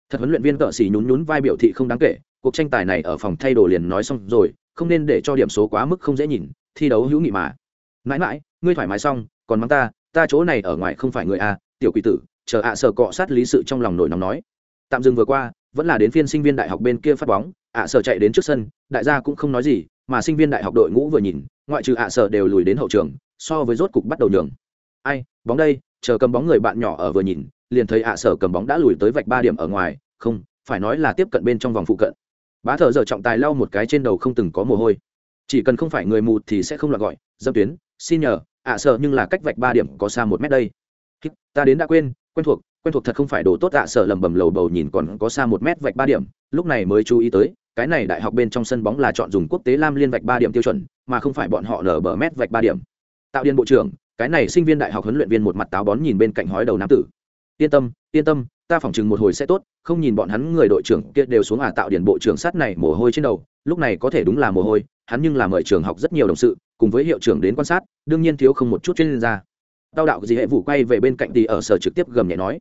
A: Thật huấn luyện viên cỡ xỉ nhún nhún vai biểu thị không đáng kể, cuộc tranh tài này ở phòng thay đồ liền nói xong rồi, không nên để cho điểm số quá mức không dễ nhìn, thi đấu hữu nghị mà. Mãi mãi, ngươi thoải mái xong, còn mắng ta ta chỗ này ở ngoài không phải người a, tiểu quỷ tử, chờ ạ sở cọ sát lý sự trong lòng nổi nóng nói. Tạm dừng vừa qua, vẫn là đến phiên sinh viên đại học bên kia phát bóng, ạ sở chạy đến trước sân, đại gia cũng không nói gì, mà sinh viên đại học đội ngũ vừa nhìn, ngoại trừ ạ sở đều lùi đến hậu trường, so với rốt cục bắt đầu nhường. Ai, bóng đây, chờ cầm bóng người bạn nhỏ ở vừa nhìn, liền thấy ạ sở cầm bóng đã lùi tới vạch ba điểm ở ngoài, không, phải nói là tiếp cận bên trong vòng phụ cận. Bá thở giờ trọng tài lau một cái trên đầu không từng có mồ hôi. Chỉ cần không phải người mù thì sẽ không loạt gọi, dâm tuyến, xin nhờ ạ sợ nhưng là cách vạch ba điểm có xa một mét đây. Ta đến đã quên, quen thuộc quen thuộc thật không phải đồ tốt ạ sợ lầm bầm lầu bầu nhìn còn có xa một mét vạch ba điểm, lúc này mới chú ý tới, cái này đại học bên trong sân bóng là chọn dùng quốc tế lam liên vạch ba điểm tiêu chuẩn, mà không phải bọn họ nở bờ mét vạch ba điểm. Tạo điên bộ trưởng, cái này sinh viên đại học huấn luyện viên một mặt táo bón nhìn bên cạnh hói đầu nam tử. Yên tâm yên tâm, ta phỏng chừng một hồi sẽ tốt, không nhìn bọn hắn người đội trưởng kia đều xuống à tạo điển bộ trưởng sát này mồ hôi trên đầu, lúc này có thể đúng là mồ hôi, hắn nhưng là mời trường học rất nhiều đồng sự cùng với hiệu trưởng đến quan sát đương nhiên thiếu không một chút chuyên gia. Đau đạo gì hệ vụ quay về bên cạnh thì ở sở trực tiếp gầm nhẹ nói.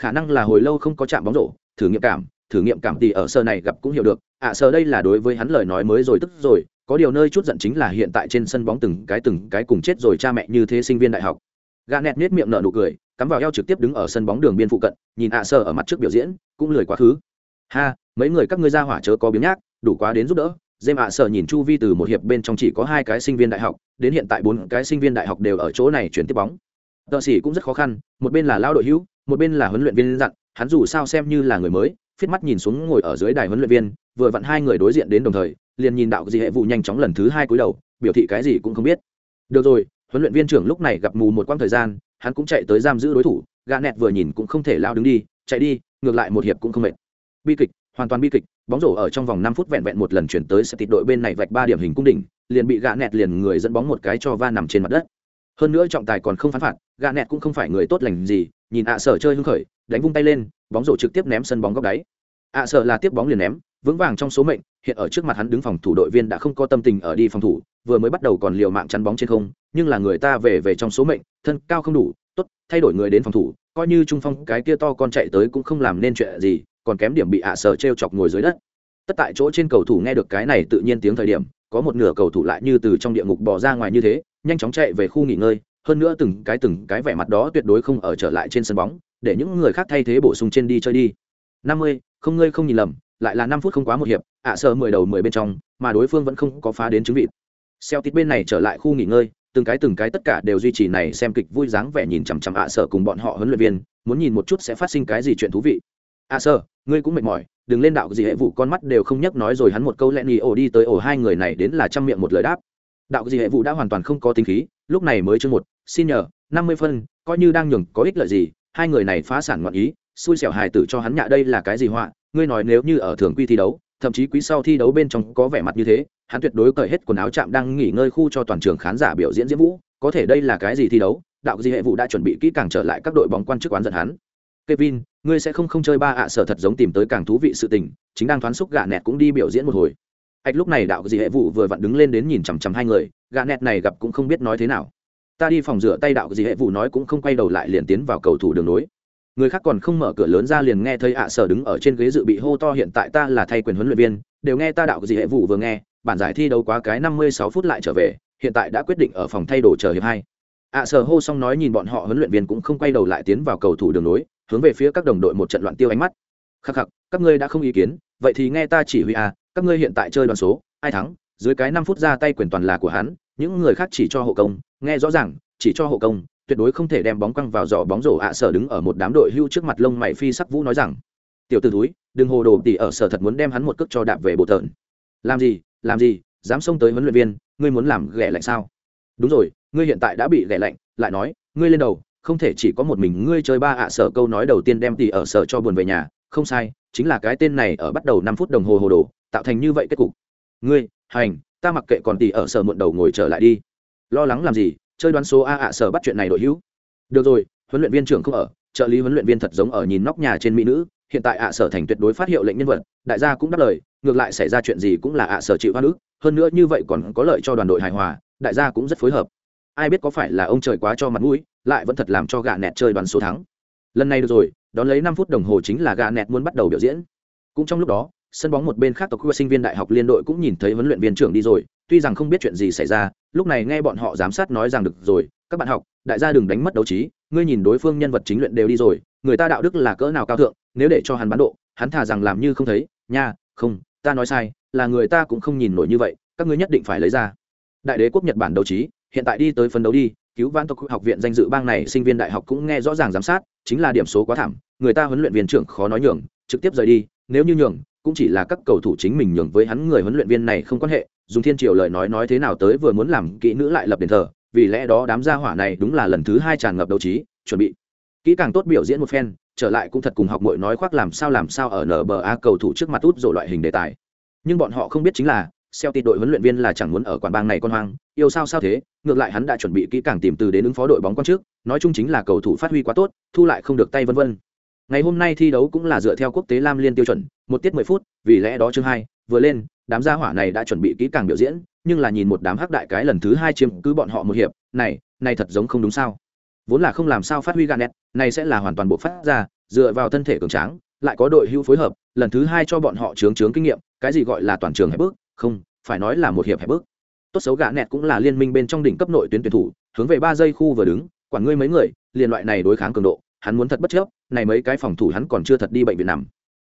A: Khả năng là hồi lâu không có chạm bóng rổ thử nghiệm cảm thử nghiệm cảm thì ở sở này gặp cũng hiểu được. Ạ à, sở đây là đối với hắn lời nói mới rồi tức rồi có điều nơi chút giận chính là hiện tại trên sân bóng từng cái từng cái cùng chết rồi cha mẹ như thế sinh viên đại học. Gà nẹt nết miệng nở nụ cười cắm vào eo trực tiếp đứng ở sân bóng đường biên phụ cận nhìn ạ à sở ở mặt trước biểu diễn cũng lười quá khứ. Ha mấy người các ngươi ra hỏa chớ có biếng nhác đủ quá đến giúp đỡ dêm ạ à sở nhìn chu vi từ một hiệp bên trong chỉ có hai cái sinh viên đại học, đến hiện tại bốn cái sinh viên đại học đều ở chỗ này chuyển tiếp bóng. Tợ sĩ cũng rất khó khăn, một bên là lao đội hữu, một bên là huấn luyện viên dặn, hắn dù sao xem như là người mới phiết mắt nhìn xuống ngồi ở dưới đài huấn luyện viên, vừa vặn hai người đối diện đến đồng thời, liền nhìn đạo gì hệ vụ nhanh chóng lần thứ hai cúi đầu, biểu thị cái gì cũng không biết. Được rồi, huấn luyện viên trưởng lúc này gặp mù một quãng thời gian, hắn cũng chạy tới giam giữ đối thủ, gã nẹt vừa nhìn cũng không thể lao đứng đi, chạy đi, ngược lại một hiệp cũng không mệt. Bi kịch hoàn toàn bi kịch, bóng rổ ở trong vòng năm phút vẹn vẹn một lần chuyển tới sẽ tịt đội bên này vạch ba điểm hình cung đỉnh, liền bị gạ nẹt liền người dẫn bóng một cái cho va nằm trên mặt đất. Hơn nữa trọng tài còn không phán phạt gạ nẹt cũng không phải người tốt lành gì, nhìn ạ sở chơi hưng khởi, đánh vung tay lên, bóng rổ trực tiếp ném sân bóng góc đáy. Ạ sở là tiếp bóng liền ném, vững vàng trong số mệnh, hiện ở trước mặt hắn đứng phòng thủ đội viên đã không có tâm tình ở đi phòng thủ, vừa mới bắt đầu còn liều mạng chắn bóng trên không, nhưng là người ta về về trong số mệnh, thân cao không đủ, tốt, thay đổi người đến phòng thủ, coi như trung phong cái kia to con chạy tới cũng không làm nên chuyện gì còn kém điểm bị ạ sở t chọc ngồi dưới đất. Tất tại chỗ trên cầu thủ nghe được cái này tự nhiên tiếng thời điểm, có một nửa cầu thủ lại như từ trong địa ngục bỏ ra ngoài như thế, nhanh chóng chạy về khu nghỉ ngơi, hơn nữa từng cái từng cái vẻ mặt đó tuyệt đối không ở trở lại trên sân bóng, để những người khác thay thế bổ sung trên đi chơi đi. Năm mươi, không ngơi không nhìn lầm, lại là năm phút không quá một hiệp, ạ sở mười đầu mười bên trong, mà đối phương vẫn không có phá đến chứng vịt. Xeo tít bên này trở lại khu nghỉ ngơi, từng cái từng cái tất cả đều duy trì này xem kịch vui dáng vẻ nhìn chằm chằm ạ sở cùng bọn họ huấn luyện viên, muốn nhìn một chút sẽ phát sinh cái gì chuyện thú vị à sơ ngươi cũng mệt mỏi đừng lên đạo gì hệ vụ con mắt đều không nhắc nói rồi hắn một câu lẹn nhì ổ đi tới ổ hai người này đến là trăm miệng một lời đáp. Đạo gì hệ vụ đã hoàn toàn không có tính khí lúc này mới chương một xin nhờ năm mươi phân coi như đang nhường có ích lợi gì hai người này phá sản ngoạn ý xui xẻo hài tử cho hắn nhạ đây là cái gì họa ngươi nói nếu như ở thường quy thi đấu thậm chí quý sau thi đấu bên trong có vẻ mặt như thế hắn tuyệt đối cởi hết quần áo chạm đang nghỉ ngơi khu cho toàn trường khán giả biểu diễn diễn vũ có thể đây là cái gì thi đấu đạo gì hệ vụ đã chuẩn bị kỹ càng trở lại các đội bóng quan chức oán giận hắn. Kevin, ngươi sẽ không không chơi ba ạ sở thật giống tìm tới càng thú vị sự tình, chính đang thoáng xúc gạ nẹt cũng đi biểu diễn một hồi. ạch lúc này đạo dị hệ vụ vừa vặn đứng lên đến nhìn chằm chằm hai người, gạ nẹt này gặp cũng không biết nói thế nào. Ta đi phòng rửa tay đạo dị hệ vụ nói cũng không quay đầu lại liền tiến vào cầu thủ đường nối. Người khác còn không mở cửa lớn ra liền nghe thấy ạ sở đứng ở trên ghế dự bị hô to hiện tại ta là thay quyền huấn luyện viên, đều nghe ta đạo dị hệ vụ vừa nghe, bản giải thi đấu quá cái năm mươi sáu phút lại trở về, hiện tại đã quyết định ở phòng thay đồ chờ hiệp hai. ạ sở hô xong nói nhìn bọn họ huấn luyện viên cũng không quay đầu lại tiến vào cầu thủ đường nối, hướng về phía các đồng đội một trận loạn tiêu ánh mắt. Khắc khắc, các ngươi đã không ý kiến, vậy thì nghe ta chỉ huy à các ngươi hiện tại chơi đoàn số, ai thắng, dưới cái năm phút ra tay quyền toàn là của hắn, những người khác chỉ cho hộ công, nghe rõ ràng, chỉ cho hộ công, tuyệt đối không thể đem bóng quăng vào giỏ bóng rổ ạ sở đứng ở một đám đội hưu trước mặt lông mày phi sắc vũ nói rằng, tiểu t ử túi đừng hồ đồ tỉ ở sở thật muốn đem hắn một cước cho đạp về bộ tợn. Làm gì làm gì, dám xông tới huấn luyện viên, ngươi muốn làm ghẻ lạnh sao? Đúng rồi, ngươi hiện tại đã bị ghẻ lạnh, lại nói, ngươi lên đầu không thể chỉ có một mình ngươi chơi ba ạ sở câu nói đầu tiên đem tỷ ở sở cho buồn về nhà, không sai, chính là cái tên này ở bắt đầu năm phút đồng hồ hồ đồ, tạo thành như vậy kết cục. Ngươi, hành, ta mặc kệ còn tỷ ở sở muộn đầu ngồi trở lại đi. Lo lắng làm gì, chơi đoán số a ạ sở bắt chuyện này đội hữu. Được rồi, huấn luyện viên trưởng không ở, trợ lý huấn luyện viên thật giống ở nhìn nóc nhà trên mỹ nữ, hiện tại ạ sở thành tuyệt đối phát hiệu lệnh nhân vật, đại gia cũng đáp lời, ngược lại xảy ra chuyện gì cũng là ạ sở chịu hoa nữ hơn nữa như vậy còn có lợi cho đoàn đội hài hòa, đại gia cũng rất phối hợp ai biết có phải là ông trời quá cho mặt mũi, lại vẫn thật làm cho gà nẹt chơi đoàn số thắng. Lần này được rồi, đón lấy năm phút đồng hồ chính là gà nẹt muốn bắt đầu biểu diễn. Cũng trong lúc đó, sân bóng một bên khác tộc khu sinh viên đại học liên đội cũng nhìn thấy huấn luyện viên trưởng đi rồi, tuy rằng không biết chuyện gì xảy ra, lúc này nghe bọn họ giám sát nói rằng được rồi, các bạn học, đại gia đừng đánh mất đấu trí, ngươi nhìn đối phương nhân vật chính luyện đều đi rồi, người ta đạo đức là cỡ nào cao thượng, nếu để cho hắn bán độ, hắn thà rằng làm như không thấy, nha, không, ta nói sai, là người ta cũng không nhìn nổi như vậy, các ngươi nhất định phải lấy ra. Đại đế quốc nhật bản đấu trí hiện tại đi tới phấn đấu đi, cứu vãn tộc học viện danh dự bang này sinh viên đại học cũng nghe rõ ràng giám sát, chính là điểm số quá thảm, người ta huấn luyện viên trưởng khó nói nhường, trực tiếp rời đi, nếu như nhường, cũng chỉ là các cầu thủ chính mình nhường với hắn người huấn luyện viên này không quan hệ, dùng thiên triều lời nói nói thế nào tới vừa muốn làm kỹ nữ lại lập đền thờ, vì lẽ đó đám gia hỏa này đúng là lần thứ hai tràn ngập đấu trí, chuẩn bị. Kỹ càng tốt biểu diễn một phen, trở lại cũng thật cùng học mội nói khoác làm sao làm sao ở nba cầu thủ trước mặt út rồi loại hình đề tài. Nhưng bọn họ không biết chính là Celtic đội huấn luyện viên là chẳng muốn ở quản bang này con hoang, yêu sao sao thế, ngược lại hắn đã chuẩn bị kỹ càng tìm từ đến ứng phó đội bóng quan trước, nói chung chính là cầu thủ phát huy quá tốt, thu lại không được tay vân vân. Ngày hôm nay thi đấu cũng là dựa theo quốc tế Lam Liên tiêu chuẩn, một tiết mười phút, vì lẽ đó chương hai vừa lên, đám gia hỏa này đã chuẩn bị kỹ càng biểu diễn, nhưng là nhìn một đám hắc đại cái lần thứ hai chiếm cứ bọn họ một hiệp, này, này thật giống không đúng sao? Vốn là không làm sao phát huy ganet, này sẽ là hoàn toàn bộ phát ra, dựa vào thân thể cường tráng, lại có đội hữu phối hợp, lần thứ hai cho bọn họ chướng chướng kinh nghiệm, cái gì gọi là toàn trường hay bước, không, phải nói là một hiệp hẹp bước. Tốt xấu gã nẹt cũng là liên minh bên trong đỉnh cấp nội tuyến tuyển thủ, hướng về ba giây khu vừa đứng, quản ngươi mấy người, liền loại này đối kháng cường độ, hắn muốn thật bất chấp, này mấy cái phòng thủ hắn còn chưa thật đi bệnh viện nằm.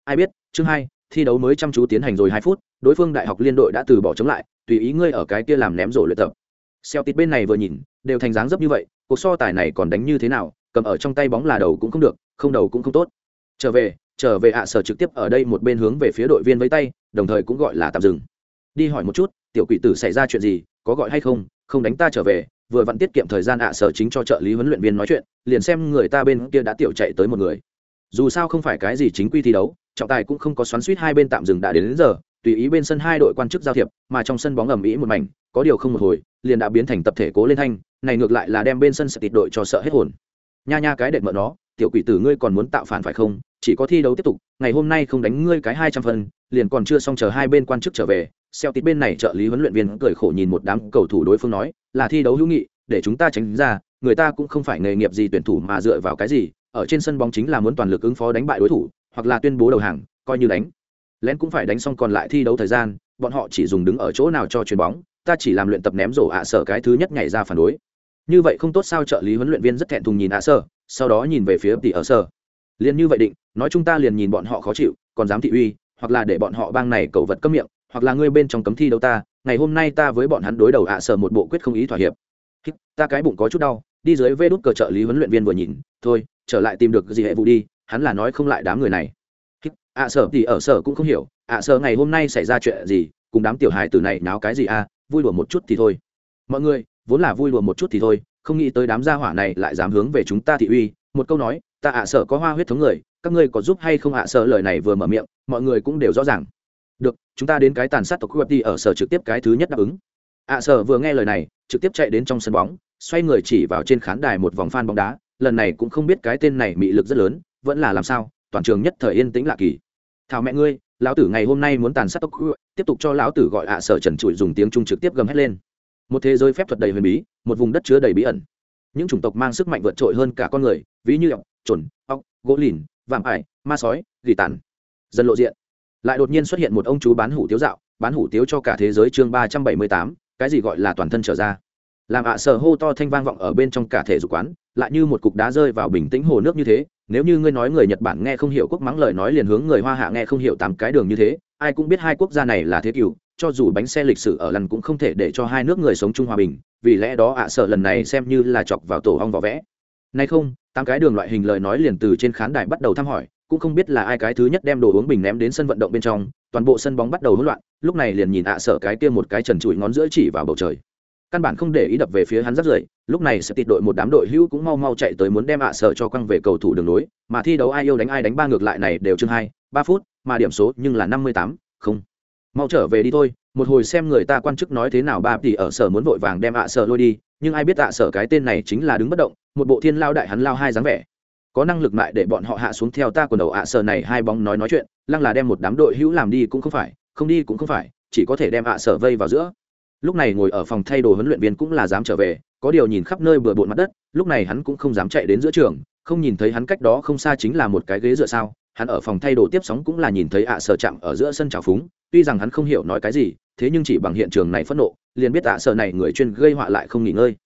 A: Ai biết, chương hai, thi đấu mới chăm chú tiến hành rồi hai phút, đối phương đại học liên đội đã từ bỏ chống lại, tùy ý ngươi ở cái kia làm ném rổ luyện tập. Xeo tít bên này vừa nhìn, đều thành dáng dấp như vậy, cuộc so tài này còn đánh như thế nào, cầm ở trong tay bóng là đầu cũng không được, không đầu cũng không tốt. Trở về trở về ạ, sở trực tiếp ở đây một bên hướng về phía đội viên với tay, đồng thời cũng gọi là tạm dừng đi hỏi một chút tiểu quỷ tử xảy ra chuyện gì có gọi hay không không đánh ta trở về vừa vặn tiết kiệm thời gian ạ sở chính cho trợ lý huấn luyện viên nói chuyện liền xem người ta bên kia đã tiểu chạy tới một người. Dù sao không phải cái gì chính quy thi đấu trọng tài cũng không có xoắn suýt hai bên tạm dừng đã đến, đến giờ tùy ý bên sân hai đội quan chức giao thiệp mà trong sân bóng ầm ĩ một mảnh có điều không một hồi liền đã biến thành tập thể cố lên thanh này ngược lại là đem bên sân sẽ tịt đội cho sợ hết hồn. Nha nha cái đệm mợ nó tiểu quỷ tử ngươi còn muốn tạo phản phải không? Chỉ có thi đấu tiếp tục ngày hôm nay không đánh ngươi cái hai trăm phần liền còn chưa xong chờ hai bên quan chức trở về xeo tít bên này trợ lý huấn luyện viên cười khổ nhìn một đám cầu thủ đối phương nói, là thi đấu hữu nghị, để chúng ta tránh ra, người ta cũng không phải nghề nghiệp gì tuyển thủ mà dựa vào cái gì, ở trên sân bóng chính là muốn toàn lực ứng phó đánh bại đối thủ, hoặc là tuyên bố đầu hàng, coi như đánh. Lén cũng phải đánh xong còn lại thi đấu thời gian, bọn họ chỉ dùng đứng ở chỗ nào cho chuyền bóng, ta chỉ làm luyện tập ném rổ ạ sở cái thứ nhất nhảy ra phản đối. Như vậy không tốt sao trợ lý huấn luyện viên rất thẹn thùng nhìn ạ sở, sau đó nhìn về phía tỷ ở sở. Liền như vậy định, nói chúng ta liền nhìn bọn họ khó chịu, còn dám thị uy, hoặc là để bọn họ bang này cầu vật cấm miệng hoặc là ngươi bên trong cấm thi đấu ta, ngày hôm nay ta với bọn hắn đối đầu ạ sở một bộ quyết không ý thỏa hiệp. Ta cái bụng có chút đau, đi dưới vê đút cờ trợ lý huấn luyện viên vừa nhìn, thôi, trở lại tìm được gì hệ vụ đi, hắn là nói không lại đám người này. Ạ sở thì ở sở cũng không hiểu, ạ sở ngày hôm nay xảy ra chuyện gì, cùng đám tiểu hài tử này náo cái gì à vui đùa một chút thì thôi. Mọi người, vốn là vui đùa một chút thì thôi, không nghĩ tới đám gia hỏa này lại dám hướng về chúng ta thị uy. Một câu nói, ta ạ sở có hoa huyết thống người, các ngươi có giúp hay không ạ sở lời này vừa mở miệng, mọi người cũng đều rõ ràng được, chúng ta đến cái tàn sát tộc đi, ở sở trực tiếp cái thứ nhất đáp ứng. Ạ sở vừa nghe lời này, trực tiếp chạy đến trong sân bóng, xoay người chỉ vào trên khán đài một vòng phan bóng đá, lần này cũng không biết cái tên này mị lực rất lớn, vẫn là làm sao, toàn trường nhất thời yên tĩnh lạ kỳ. Thảo mẹ ngươi, lão tử ngày hôm nay muốn tàn sát tốc tiếp tục cho lão tử gọi ạ, sở trần trụi dùng tiếng trung trực tiếp gầm hét lên. Một thế giới phép thuật đầy huyền bí, một vùng đất chứa đầy bí ẩn. Những chủng tộc mang sức mạnh vượt trội hơn cả con người, ví như ọc trồn ọc gỗ lìn, vạm ải, ma sói, gỉ tàn. Dần lộ diện lại đột nhiên xuất hiện một ông chú bán hủ tiếu dạo, bán hủ tiếu cho cả thế giới chương ba trăm bảy mươi tám, cái gì gọi là toàn thân trở ra. Làm ạ sở hô to thanh vang vọng ở bên trong cả thể dục quán, lại như một cục đá rơi vào bình tĩnh hồ nước như thế, nếu như ngươi nói người nhật bản nghe không hiểu quốc mắng lời nói liền hướng người hoa hạ nghe không hiểu tám cái đường như thế, ai cũng biết hai quốc gia này là thế cựu, cho dù bánh xe lịch sử ở lần cũng không thể để cho hai nước người sống chung hòa bình, vì lẽ đó ạ sợ lần này xem như là chọc vào tổ hong vỏ vẽ. Nay không, tám cái đường loại hình lời nói liền từ trên khán đài bắt đầu thăm hỏi cũng không biết là ai cái thứ nhất đem đồ uống bình ném đến sân vận động bên trong, toàn bộ sân bóng bắt đầu hỗn loạn, lúc này liền nhìn ạ sở cái kia một cái trần trụi ngón giữa chỉ vào bầu trời. Căn bản không để ý đập về phía hắn rất rưởi lúc này sẽ tịt đội một đám đội hữu cũng mau mau chạy tới muốn đem ạ sở cho quăng về cầu thủ đường nối mà thi đấu ai yêu đánh ai đánh ba ngược lại này đều chương hai, ba phút, mà điểm số nhưng là năm mươi tám, không. Mau trở về đi thôi, một hồi xem người ta quan chức nói thế nào ba tỷ ở sở muốn vội vàng đem ạ sở lôi đi, nhưng ai biết ạ sở cái tên này chính là đứng bất động, một bộ thiên lao đại hắn lao hai dáng vẻ có năng lực lại để bọn họ hạ xuống theo ta quần đầu ạ sờ này hai bóng nói nói chuyện, lăng là đem một đám đội hữu làm đi cũng không phải, không đi cũng không phải, chỉ có thể đem ạ sờ vây vào giữa. Lúc này ngồi ở phòng thay đồ huấn luyện viên cũng là dám trở về, có điều nhìn khắp nơi bừa bộn mặt đất, lúc này hắn cũng không dám chạy đến giữa trường, không nhìn thấy hắn cách đó không xa chính là một cái ghế dựa sao, hắn ở phòng thay đồ tiếp sóng cũng là nhìn thấy ạ, sở chạm ở giữa sân trào phúng, tuy rằng hắn không hiểu nói cái gì, thế nhưng chỉ bằng hiện trường này phẫn nộ, liền biết ạ, sở này người chuyên gây họa lại không nghỉ ngơi.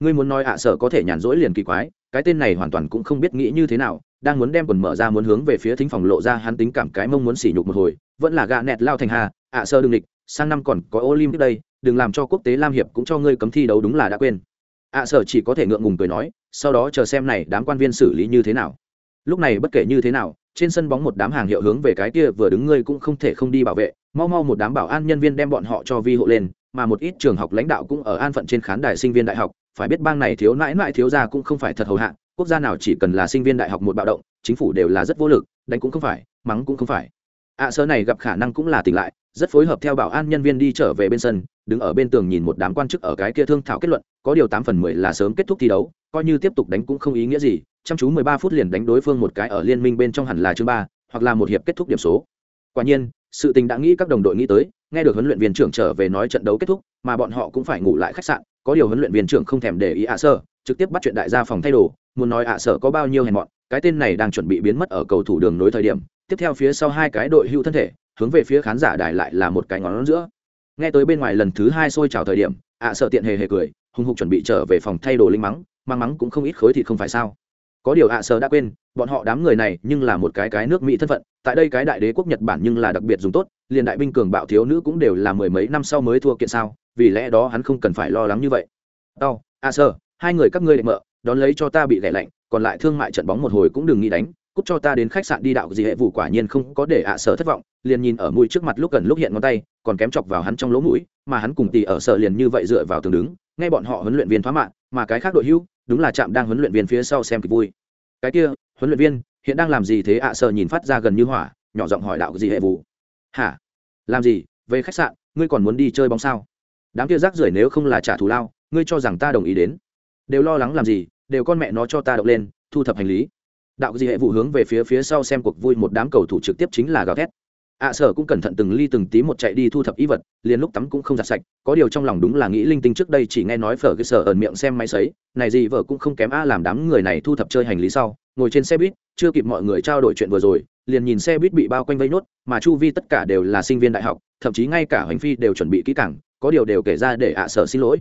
A: Ngươi muốn nói ạ, sở có thể nhàn rỗi liền kỳ quái cái tên này hoàn toàn cũng không biết nghĩ như thế nào, đang muốn đem quần mở ra muốn hướng về phía thính phòng lộ ra hắn tính cảm cái mong muốn sỉ nhục một hồi, vẫn là gạ nẹt lao thành hà, ạ sơ đừng địch, sang năm còn có olympic đây, đừng làm cho quốc tế lam hiệp cũng cho ngươi cấm thi đấu đúng là đã quên. Ạ sở chỉ có thể ngượng ngùng cười nói, sau đó chờ xem này đám quan viên xử lý như thế nào. Lúc này bất kể như thế nào, trên sân bóng một đám hàng hiệu hướng về cái kia vừa đứng ngươi cũng không thể không đi bảo vệ, mau mau một đám bảo an nhân viên đem bọn họ cho vi hộ lên, mà một ít trường học lãnh đạo cũng ở an phận trên khán đài sinh viên đại học phải biết bang này thiếu nãi nãi thiếu gia cũng không phải thật hầu hạ quốc gia nào chỉ cần là sinh viên đại học một bạo động chính phủ đều là rất vô lực đánh cũng không phải mắng cũng không phải. Ạ à, sơ này gặp khả năng cũng là tỉnh lại rất phối hợp theo bảo an nhân viên đi trở về bên sân đứng ở bên tường nhìn một đám quan chức ở cái kia thương thảo kết luận có điều tám phần mười là sớm kết thúc thi đấu coi như tiếp tục đánh cũng không ý nghĩa gì chăm chú mười ba phút liền đánh đối phương một cái ở liên minh bên trong hẳn là chương ba hoặc là một hiệp kết thúc điểm số. Quả nhiên sự tình đã nghĩ các đồng đội nghĩ tới nghe được huấn luyện viên trưởng trở về nói trận đấu kết thúc mà bọn họ cũng phải ngủ lại khách sạn có điều huấn luyện viên trưởng không thèm để ý ạ sở trực tiếp bắt chuyện đại gia phòng thay đồ, muốn nói ạ sở có bao nhiêu hèn mọn, cái tên này đang chuẩn bị biến mất ở cầu thủ đường nối thời điểm. Tiếp theo phía sau hai cái đội hưu thân thể, hướng về phía khán giả đài lại là một cái ngón giữa. Nghe tới bên ngoài lần thứ hai xôi chào thời điểm, ạ sợ tiện hề hề cười, hùng hục chuẩn bị trở về phòng thay đồ linh mắng, mang mắng cũng không ít khối thịt không phải sao. Có điều ạ sợ đã quên, bọn họ đám người này nhưng là một cái cái nước mỹ thân phận, tại đây cái đại đế quốc nhật bản nhưng là đặc biệt dùng tốt, liền đại binh cường bạo thiếu nữ cũng đều là mười mấy năm sau mới thua kiện sao vì lẽ đó hắn không cần phải lo lắng như vậy. Đau a sơ hai người các ngươi định mợ đón lấy cho ta bị lẻ lạnh, còn lại thương mại trận bóng một hồi cũng đừng nghĩ đánh, cút cho ta đến khách sạn đi đạo gì hệ vụ quả nhiên không có để ạ sở thất vọng, liền nhìn ở mũi trước mặt lúc gần lúc hiện ngón tay, còn kém chọc vào hắn trong lỗ mũi, mà hắn cùng tì ở sở liền như vậy dựa vào tường đứng, nghe bọn họ huấn luyện viên thoá mạng mà cái khác đội hưu đúng là trạm đang huấn luyện viên phía sau xem kịch vui. Cái kia, huấn luyện viên, hiện đang làm gì thế ạ sở nhìn phát ra gần như hỏa, nhỏ giọng hỏi đạo gì hệ vụ. Hả? Làm gì? Về khách sạn, ngươi còn muốn đi chơi bóng sao? Đám kia rác rưởi nếu không là trả thù lao, ngươi cho rằng ta đồng ý đến. Đều lo lắng làm gì, đều con mẹ nó cho ta động lên, thu thập hành lý. Đạo gì hệ vụ hướng về phía phía sau xem cuộc vui một đám cầu thủ trực tiếp chính là gào thét. Ạ sở cũng cẩn thận từng ly từng tí một chạy đi thu thập y vật, liền lúc tắm cũng không giặt sạch, có điều trong lòng đúng là nghĩ linh tinh trước đây chỉ nghe nói phở cái sở ẩn miệng xem máy sấy, này gì vợ cũng không kém a làm đám người này thu thập chơi hành lý sau, ngồi trên xe buýt, chưa kịp mọi người trao đổi chuyện vừa rồi, liền nhìn xe buýt bị bao quanh vây nốt, mà chu vi tất cả đều là sinh viên đại học, thậm chí ngay cả hành phi đều chuẩn bị kỹ càng có điều đều kể ra để ạ sở xin lỗi.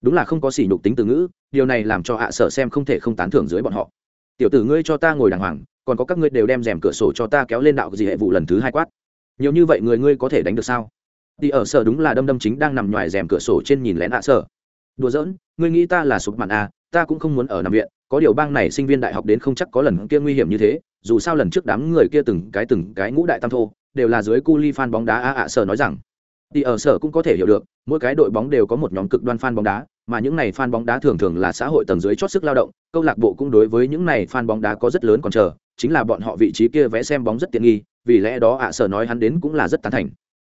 A: Đúng là không có sỉ nhục tính từ ngữ, điều này làm cho ạ sở xem không thể không tán thưởng dưới bọn họ. Tiểu tử ngươi cho ta ngồi đàng hoàng, còn có các ngươi đều đem rèm cửa sổ cho ta kéo lên đạo gì hệ vụ lần thứ hai quát. Nhiều như vậy người ngươi có thể đánh được sao? Đi ở sở đúng là đâm đâm chính đang nằm ngoài rèm cửa sổ trên nhìn lén ạ sở. Đùa giỡn, ngươi nghĩ ta là sụp mạn à ta cũng không muốn ở nằm viện, có điều bang này sinh viên đại học đến không chắc có lần kia nguy hiểm như thế, dù sao lần trước đám người kia từng cái từng cái ngũ đại tam thô, đều là dưới cu li fan bóng đá, a ạ sở nói rằng thì ở sở cũng có thể hiểu được, mỗi cái đội bóng đều có một nhóm cực đoan fan bóng đá, mà những này fan bóng đá thường thường là xã hội tầng dưới chót sức lao động, câu lạc bộ cũng đối với những này fan bóng đá có rất lớn còn chờ, chính là bọn họ vị trí kia vẽ xem bóng rất tiện nghi, vì lẽ đó ạ sở nói hắn đến cũng là rất tán thành.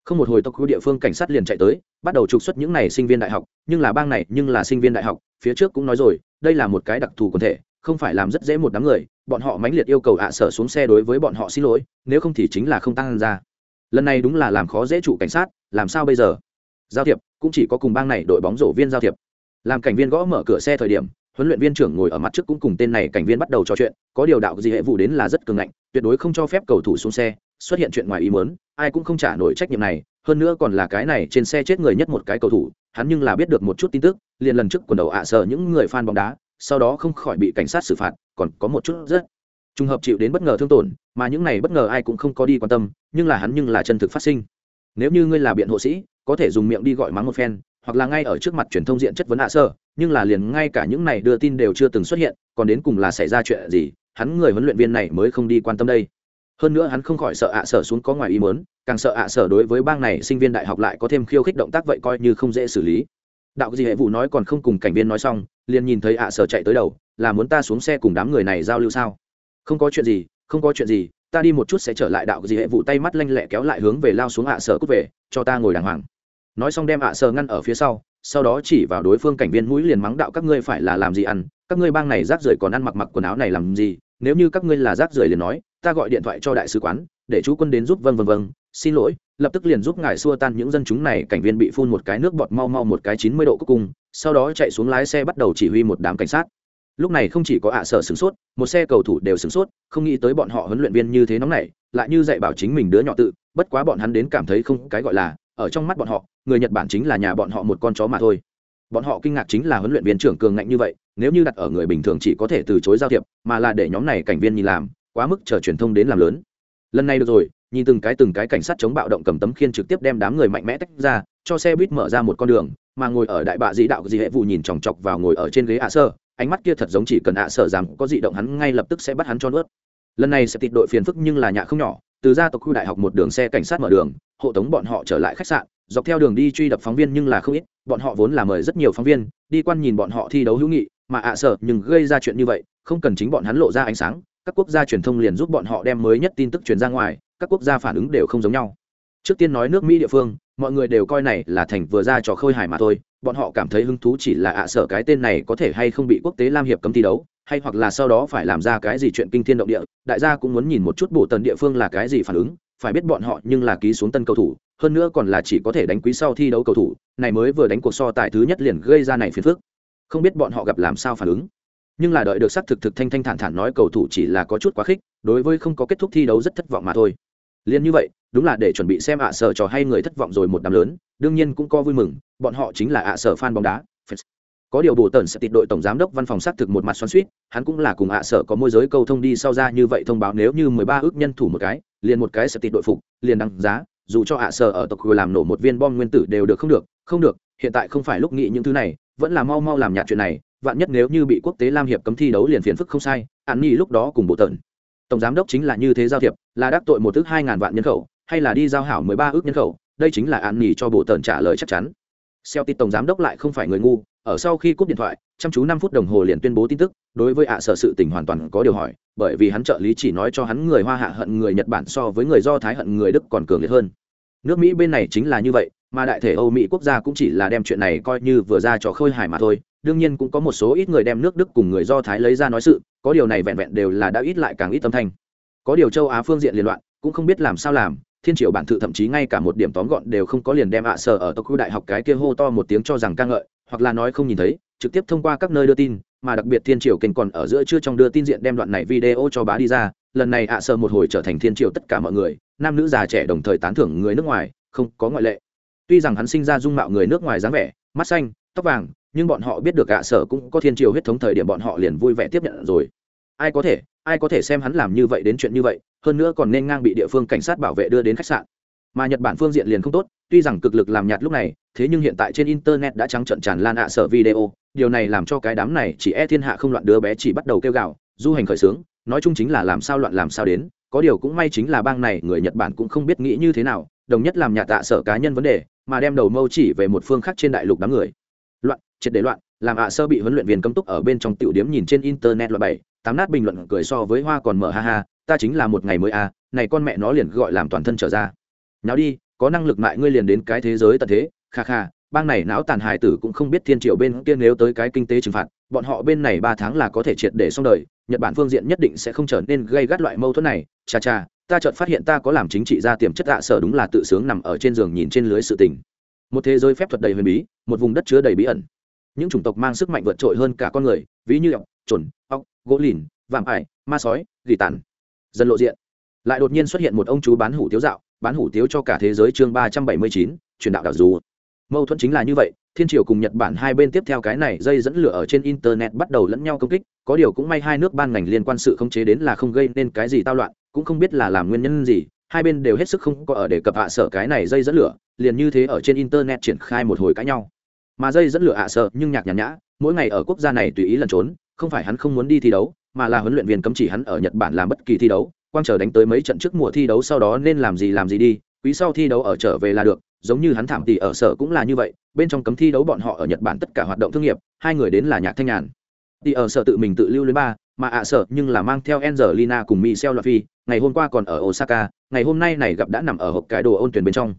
A: Không một hồi tộc khu địa phương cảnh sát liền chạy tới, bắt đầu trục xuất những này sinh viên đại học, nhưng là bang này, nhưng là sinh viên đại học, phía trước cũng nói rồi, đây là một cái đặc thù quần thể, không phải làm rất dễ một đám người, bọn họ mãnh liệt yêu cầu ạ sở xuống xe đối với bọn họ xin lỗi, nếu không thì chính là không tăng ra. Lần này đúng là làm khó dễ chủ cảnh sát làm sao bây giờ? Giao thiệp, cũng chỉ có cùng bang này đội bóng rổ viên giao thiệp. Làm cảnh viên gõ mở cửa xe thời điểm, huấn luyện viên trưởng ngồi ở mặt trước cũng cùng tên này cảnh viên bắt đầu trò chuyện, có điều đạo gì hệ vụ đến là rất cường ngạnh, tuyệt đối không cho phép cầu thủ xuống xe, xuất hiện chuyện ngoài ý muốn, ai cũng không trả nổi trách nhiệm này, hơn nữa còn là cái này trên xe chết người nhất một cái cầu thủ, hắn nhưng là biết được một chút tin tức, liền lần trước quần đầu ạ à sợ những người fan bóng đá, sau đó không khỏi bị cảnh sát xử phạt, còn có một chút rất trùng hợp chịu đến bất ngờ thương tổn, mà những này bất ngờ ai cũng không có đi quan tâm, nhưng là hắn nhưng là chân thực phát sinh nếu như ngươi là biện hộ sĩ, có thể dùng miệng đi gọi mắng một phen, hoặc là ngay ở trước mặt truyền thông diện chất vấn hạ sơ, nhưng là liền ngay cả những này đưa tin đều chưa từng xuất hiện, còn đến cùng là xảy ra chuyện gì, hắn người huấn luyện viên này mới không đi quan tâm đây. Hơn nữa hắn không khỏi sợ ạ sở xuống có ngoài ý mớn càng sợ ạ sở đối với bang này sinh viên đại học lại có thêm khiêu khích động tác vậy coi như không dễ xử lý. Đạo gì hệ vụ nói còn không cùng cảnh viên nói xong, liền nhìn thấy ạ sở chạy tới đầu, là muốn ta xuống xe cùng đám người này giao lưu sao? Không có chuyện gì, không có chuyện gì ta đi một chút sẽ trở lại đạo gì hệ vụ tay mắt lanh lẹ kéo lại hướng về lao xuống ạ sở cút về, cho ta ngồi đàng hoàng. Nói xong đem ạ sở ngăn ở phía sau sau đó chỉ vào đối phương cảnh viên mũi liền mắng đạo các ngươi phải là làm gì ăn, các ngươi bang này rác rưởi còn ăn mặc mặc quần áo này làm gì, nếu như các ngươi là rác rưởi liền nói, ta gọi điện thoại cho đại sứ quán, để chú quân đến giúp vân vân vân xin lỗi, lập tức liền giúp ngài xua tan những dân chúng này, cảnh viên bị phun một cái nước bọt mau mau một cái chín mươi độ cuối cùng sau đó chạy xuống lái xe bắt đầu chỉ huy một đám cảnh sát lúc này không chỉ có ạ sở sửng sốt, một xe cầu thủ đều sửng sốt, không nghĩ tới bọn họ huấn luyện viên như thế nóng này lại như dạy bảo chính mình đứa nhỏ tự, bất quá bọn hắn đến cảm thấy không cái gọi là, ở trong mắt bọn họ, người nhật bản chính là nhà bọn họ một con chó mà thôi. Bọn họ kinh ngạc chính là huấn luyện viên trưởng cường ngạnh như vậy, nếu như đặt ở người bình thường chỉ có thể từ chối giao thiệp, mà là để nhóm này cảnh viên nhìn làm, quá mức chờ truyền thông đến làm lớn. Lần này được rồi, nhìn từng cái từng cái cảnh sát chống bạo động cầm tấm khiên trực tiếp đem đám người mạnh mẽ tách ra, cho xe buýt mở ra một con đường, mà ngồi ở đại bạ dĩ đạo dị hệ vụ nhìn chòng chọc vào ngồi ở trên ghế ạ sơ ánh mắt kia thật giống chỉ cần ạ sở rằng có dị động hắn ngay lập tức sẽ bắt hắn cho nuốt. Lần này sẽ tịt đội phiền phức nhưng là nhà không nhỏ, từ gia tộc khu đại học một đường xe cảnh sát mở đường, hộ tống bọn họ trở lại khách sạn, dọc theo đường đi truy đập phóng viên nhưng là không ít, bọn họ vốn là mời rất nhiều phóng viên, đi quan nhìn bọn họ thi đấu hữu nghị, mà ạ sợ nhưng gây ra chuyện như vậy, không cần chính bọn hắn lộ ra ánh sáng, các quốc gia truyền thông liền giúp bọn họ đem mới nhất tin tức truyền ra ngoài, các quốc gia phản ứng đều không giống nhau. Trước tiên nói nước mỹ địa phương, mọi người đều coi này là thành vừa ra trò khơi hài mà thôi bọn họ cảm thấy hứng thú chỉ là ạ sợ cái tên này có thể hay không bị quốc tế lam hiệp cấm thi đấu, hay hoặc là sau đó phải làm ra cái gì chuyện kinh thiên động địa, đại gia cũng muốn nhìn một chút bổ tần địa phương là cái gì phản ứng, phải biết bọn họ nhưng là ký xuống tân cầu thủ, hơn nữa còn là chỉ có thể đánh quý sau thi đấu cầu thủ, này mới vừa đánh cuộc so tài thứ nhất liền gây ra này phiền phức. Không biết bọn họ gặp làm sao phản ứng. Nhưng là đợi được xác thực thực thanh thanh thản thản nói cầu thủ chỉ là có chút quá khích, đối với không có kết thúc thi đấu rất thất vọng mà thôi. Liền như vậy, đúng là để chuẩn bị xem ạ sở trò hay người thất vọng rồi một đám lớn đương nhiên cũng có vui mừng, bọn họ chính là ạ sở fan bóng đá có điều bổ tần sẽ tịt đội tổng giám đốc văn phòng xác thực một mặt xoắn suýt hắn cũng là cùng ạ sở có môi giới câu thông đi sau ra như vậy thông báo nếu như mười ba ước nhân thủ một cái, liền một cái sẽ tịt đội phục, liền đăng giá, dù cho ạ sở ở tộc làm nổ một viên bom nguyên tử đều được không được không được, hiện tại không phải lúc nghĩ những thứ này, vẫn là mau mau làm nhạt chuyện này, vạn nhất nếu như bị quốc tế lam hiệp cấm thi đấu liền phiền phức không sai, an nghi lúc đó cùng bộ tần tổng giám đốc chính là như thế giao thiệp, là đắc tội một ước hai ngàn vạn nhân khẩu, hay là đi giao hảo mười ba ước nhân khẩu đây chính là an nhi cho bộ tần trả lời chắc chắn. Celtic tổng giám đốc lại không phải người ngu, ở sau khi cúp điện thoại chăm chú năm phút đồng hồ liền tuyên bố tin tức đối với ạ sở sự tình hoàn toàn có điều hỏi bởi vì hắn trợ lý chỉ nói cho hắn người hoa hạ hận người nhật bản so với người do thái hận người đức còn cường liệt hơn. Nước mỹ bên này chính là như vậy mà đại thể âu mỹ quốc gia cũng chỉ là đem chuyện này coi như vừa ra cho khơi hài mà thôi đương nhiên cũng có một số ít người đem nước đức cùng người do thái lấy ra nói sự có điều này vẹn vẹn đều là đã ít lại càng ít tâm thanh. Có điều châu á phương diện liên loạn cũng không biết làm sao làm thiên triều bản thự thậm chí ngay cả một điểm tóm gọn đều không có liền đem ạ sở ở tokyo đại học cái kia hô to một tiếng cho rằng ca ngợi, hoặc là nói không nhìn thấy, trực tiếp thông qua các nơi đưa tin, mà đặc biệt thiên triều kênh còn ở giữa chưa trong đưa tin diện đem đoạn này video cho bá đi ra, lần này ạ sở một hồi trở thành thiên triều tất cả mọi người, nam nữ già trẻ đồng thời tán thưởng người nước ngoài, không có ngoại lệ. Tuy rằng hắn sinh ra dung mạo người nước ngoài dáng vẻ, mắt xanh, tóc vàng, nhưng bọn họ biết được ạ sở cũng có thiên triều huyết thống thời điểm bọn họ liền vui vẻ tiếp nhận rồi ai có thể, ai có thể xem hắn làm như vậy đến chuyện như vậy, hơn nữa còn nên ngang bị địa phương cảnh sát bảo vệ đưa đến khách sạn. Mà nhật bản phương diện liền không tốt, tuy rằng cực lực làm nhạt lúc này, thế nhưng hiện tại trên internet đã trắng trận tràn lan ạ sở video, điều này làm cho cái đám này chỉ e thiên hạ không loạn đứa bé chỉ bắt đầu kêu gào, du hành khởi sướng, nói chung chính là làm sao loạn làm sao đến, có điều cũng may chính là bang này người nhật bản cũng không biết nghĩ như thế nào, đồng nhất làm nhạt tạ sở cá nhân vấn đề, mà đem đầu mâu chỉ về một phương khác trên đại lục đám người. Loạn, triệt để loạn, làm ạ sơ bị huấn luyện viên cấm túc ở bên trong tiểu điếm nhìn trên internet loại bảy tám nát bình luận cười so với hoa còn mở ha ha, ta chính là một ngày mới à này con mẹ nó liền gọi làm toàn thân trở ra. Nào đi, có năng lực mại ngươi liền đến cái thế giới tận thế, kha kha, bang này não tàn hài tử cũng không biết thiên triệu bên kia nếu tới cái kinh tế trừng phạt, bọn họ bên này ba tháng là có thể triệt để xong đời, nhật bản phương diện nhất định sẽ không trở nên gây gắt loại mâu thuẫn này, cha cha, ta chợt phát hiện ta có làm chính trị ra tiềm chất tạ sở đúng là tự sướng nằm ở trên giường nhìn trên lưới sự tình. Một thế giới phép thuật đầy huyền bí, một vùng đất chứa đầy bí ẩn. Những chủng tộc mang sức mạnh vượt trội hơn cả con người, ví như ọc trồn ọc gỗ lìn, vạm ải, ma sói, gỉ tàn. Dần lộ diện. Lại đột nhiên xuất hiện một ông chú bán hủ tiếu dạo, bán hủ tiếu cho cả thế giới chương ba trăm bảy mươi chín, truyền đạo đạo dù. Mâu thuẫn chính là như vậy, thiên triều cùng nhật bản hai bên tiếp theo cái này dây dẫn lửa ở trên internet bắt đầu lẫn nhau công kích, có điều cũng may hai nước ban ngành liên quan sự không chế đến là không gây nên cái gì tao loạn, cũng không biết là làm nguyên nhân gì, hai bên đều hết sức không có ở để cập hạ sở cái này dây dẫn lửa, liền như thế ở trên internet triển khai một hồi cãi nhau. Mà dây dẫn lửa hạ sở nhưng nhạc nhàn nhã, mỗi ngày ở quốc gia này tùy ý lẩn trốn không phải hắn không muốn đi thi đấu mà là huấn luyện viên cấm chỉ hắn ở nhật bản làm bất kỳ thi đấu quang chờ đánh tới mấy trận trước mùa thi đấu sau đó nên làm gì làm gì đi quý sau thi đấu ở trở về là được giống như hắn thảm tỷ ở sở cũng là như vậy bên trong cấm thi đấu bọn họ ở nhật bản tất cả hoạt động thương nghiệp hai người đến là nhạc thanh nhàn tỷ ở sở tự mình tự lưu lưới ba mà ạ sở nhưng là mang theo Angelina cùng Michelle Loa Phi, ngày hôm qua còn ở Osaka, ngày hôm nay này gặp đã nằm ở hộp cái đồ ôn tuyển bên trong.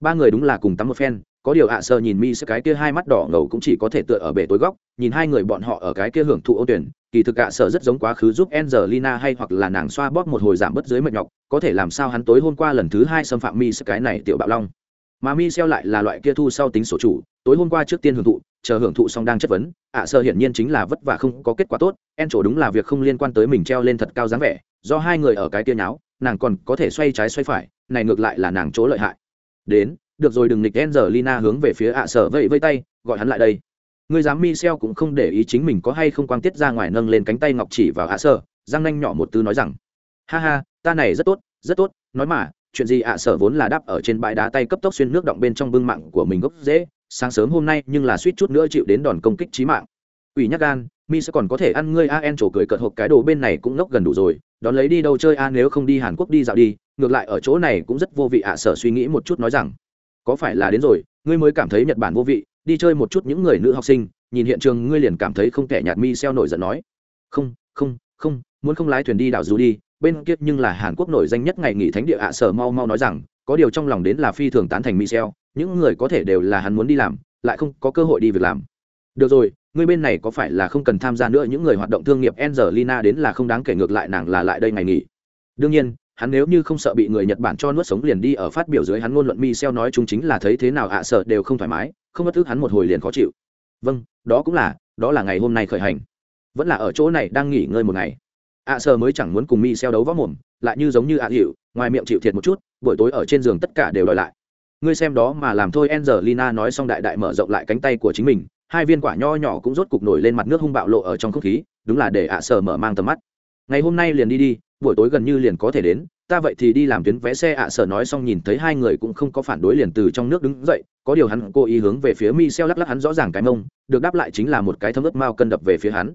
A: Ba người đúng là cùng tắm một phen, có điều ạ sơ nhìn Mi cái kia hai mắt đỏ ngầu cũng chỉ có thể tựa ở bể tối góc, nhìn hai người bọn họ ở cái kia hưởng thụ ôn tuyển, kỳ thực ạ sơ rất giống quá khứ giúp Angelina hay hoặc là nàng xoa bóp một hồi giảm bớt dưới mệt nhọc, có thể làm sao hắn tối hôm qua lần thứ hai xâm phạm Mi cái này tiểu bạo long. Mà mi xeo lại là loại kia thu sau tính sổ chủ, tối hôm qua trước tiên hưởng thụ chờ hưởng thụ xong đang chất vấn ạ à, sơ hiển nhiên chính là vất vả không có kết quả tốt en chỗ đúng là việc không liên quan tới mình treo lên thật cao dáng vẻ do hai người ở cái tia nháo nàng còn có thể xoay trái xoay phải này ngược lại là nàng chỗ lợi hại đến được rồi đừng nghịch Angelina hướng về phía ạ à sở vẫy vẫy tay, gọi hắn lại đây. Người dám mi cũng không để ý chính mình có hay không quang tiết ra ngoài nâng lên cánh tay ngọc chỉ vào ạ à sở giang nanh nhỏ một tư nói rằng, ha ha, ta này rất tốt rất tốt, nói mà, chuyện gì ạ sở vốn là đáp ở trên bãi đá tay cấp tốc xuyên nước động bên trong bưng mạng của mình gốc dễ, sáng sớm hôm nay nhưng là suýt chút nữa chịu đến đòn công kích chí mạng. Ủy nhắc gan mi sẽ còn có thể ăn ngươi a en trổ cười cợt hộp cái đồ bên này cũng nốc gần đủ rồi, đón lấy đi đâu chơi a, nếu không đi hàn quốc đi dạo đi, ngược lại ở chỗ này cũng rất vô vị ạ sở suy nghĩ một chút nói rằng có phải là đến rồi, ngươi mới cảm thấy nhật bản vô vị, đi chơi một chút những người nữ học sinh, nhìn hiện trường ngươi liền cảm thấy không thể nhạt mi xeo nổi giận nói. Không không không, muốn không lái thuyền đi đảo dù đi, bên kia nhưng là hàn quốc nổi danh nhất ngày nghỉ thánh địa ạ sở mau mau nói rằng, có điều trong lòng đến là phi thường tán thành michel những người có thể đều là hắn muốn đi làm, lại không có cơ hội đi việc làm. Được rồi, ngươi bên này có phải là không cần tham gia nữa những người hoạt động thương nghiệp Angelina đến là không đáng kể ngược lại nàng là lại đây ngày nghỉ. Đương nhiên hắn nếu như không sợ bị người nhật bản cho nuốt sống liền đi ở phát biểu dưới hắn ngôn luận michel nói chung chính là thấy thế nào ạ, sợ đều không thoải mái, không bất thức hắn một hồi liền khó chịu. Vâng đó cũng là, đó là ngày hôm nay khởi hành. Vẫn là ở chỗ này đang nghỉ ngơi một ngày. ạ, sợ mới chẳng muốn cùng mi đấu võ mồm, lại như giống như ạ à ngoài miệng chịu thiệt một chút, buổi tối ở trên giường tất cả đều đòi lại. Ngươi xem đó mà làm thôi, Angelina nói xong đại đại mở rộng lại cánh tay của chính mình, hai viên quả nho nhỏ cũng rốt cục nổi lên mặt nước hung bạo lộ ở trong không khí, đúng là để ạ, sợ mở mang tầm mắt. Ngày hôm nay liền đi đi buổi tối gần như liền có thể đến ta vậy thì đi làm tuyến vé xe ạ sở nói xong nhìn thấy hai người cũng không có phản đối liền từ trong nước đứng dậy có điều hắn cố ý hướng về phía mi xeo lắc lắc hắn rõ ràng cái mông được đáp lại chính là một cái thấm ướt mao cân đập về phía hắn.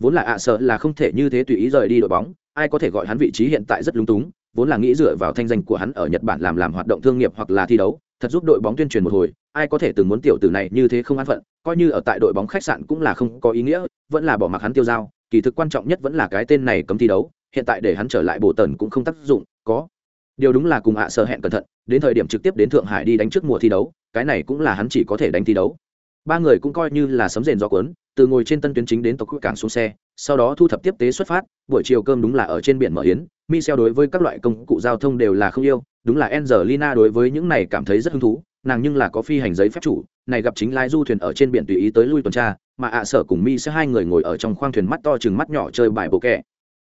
A: Vốn là ạ sở là không thể như thế tùy ý rời đi đội bóng ai có thể gọi hắn vị trí hiện tại rất lung túng vốn là nghĩ dựa vào thanh danh của hắn ở Nhật Bản làm làm hoạt động thương nghiệp hoặc là thi đấu, thật giúp đội bóng tuyên truyền một hồi ai có thể từng muốn tiểu tử này như thế không an phận coi như ở tại đội bóng khách sạn cũng là không có ý nghĩa vẫn là bỏ mặc hắn tiêu dao kỳ thực quan trọng nhất vẫn là cái tên này cấm thi đấu hiện tại để hắn trở lại bộ tần cũng không tác dụng, có. Điều đúng là cùng ạ à sợ hẹn cẩn thận, đến thời điểm trực tiếp đến thượng hải đi đánh trước mùa thi đấu, cái này cũng là hắn chỉ có thể đánh thi đấu. Ba người cũng coi như là sấm rền gió cuốn, từ ngồi trên tân tuyến chính đến tộc quốc cảng xuống xe, sau đó thu thập tiếp tế xuất phát, buổi chiều cơm đúng là ở trên biển mở yến, michel đối với các loại công cụ giao thông đều là không yêu, đúng là angelina đối với những này cảm thấy rất hứng thú, nàng nhưng là có phi hành giấy phép chủ, này gặp chính lái du thuyền ở trên biển tùy ý tới lui tuần tra, mà ạ sở cùng mi sẽ hai người ngồi ở trong khoang thuyền mắt to chừng mắt nhỏ chơi bài bộ kẻ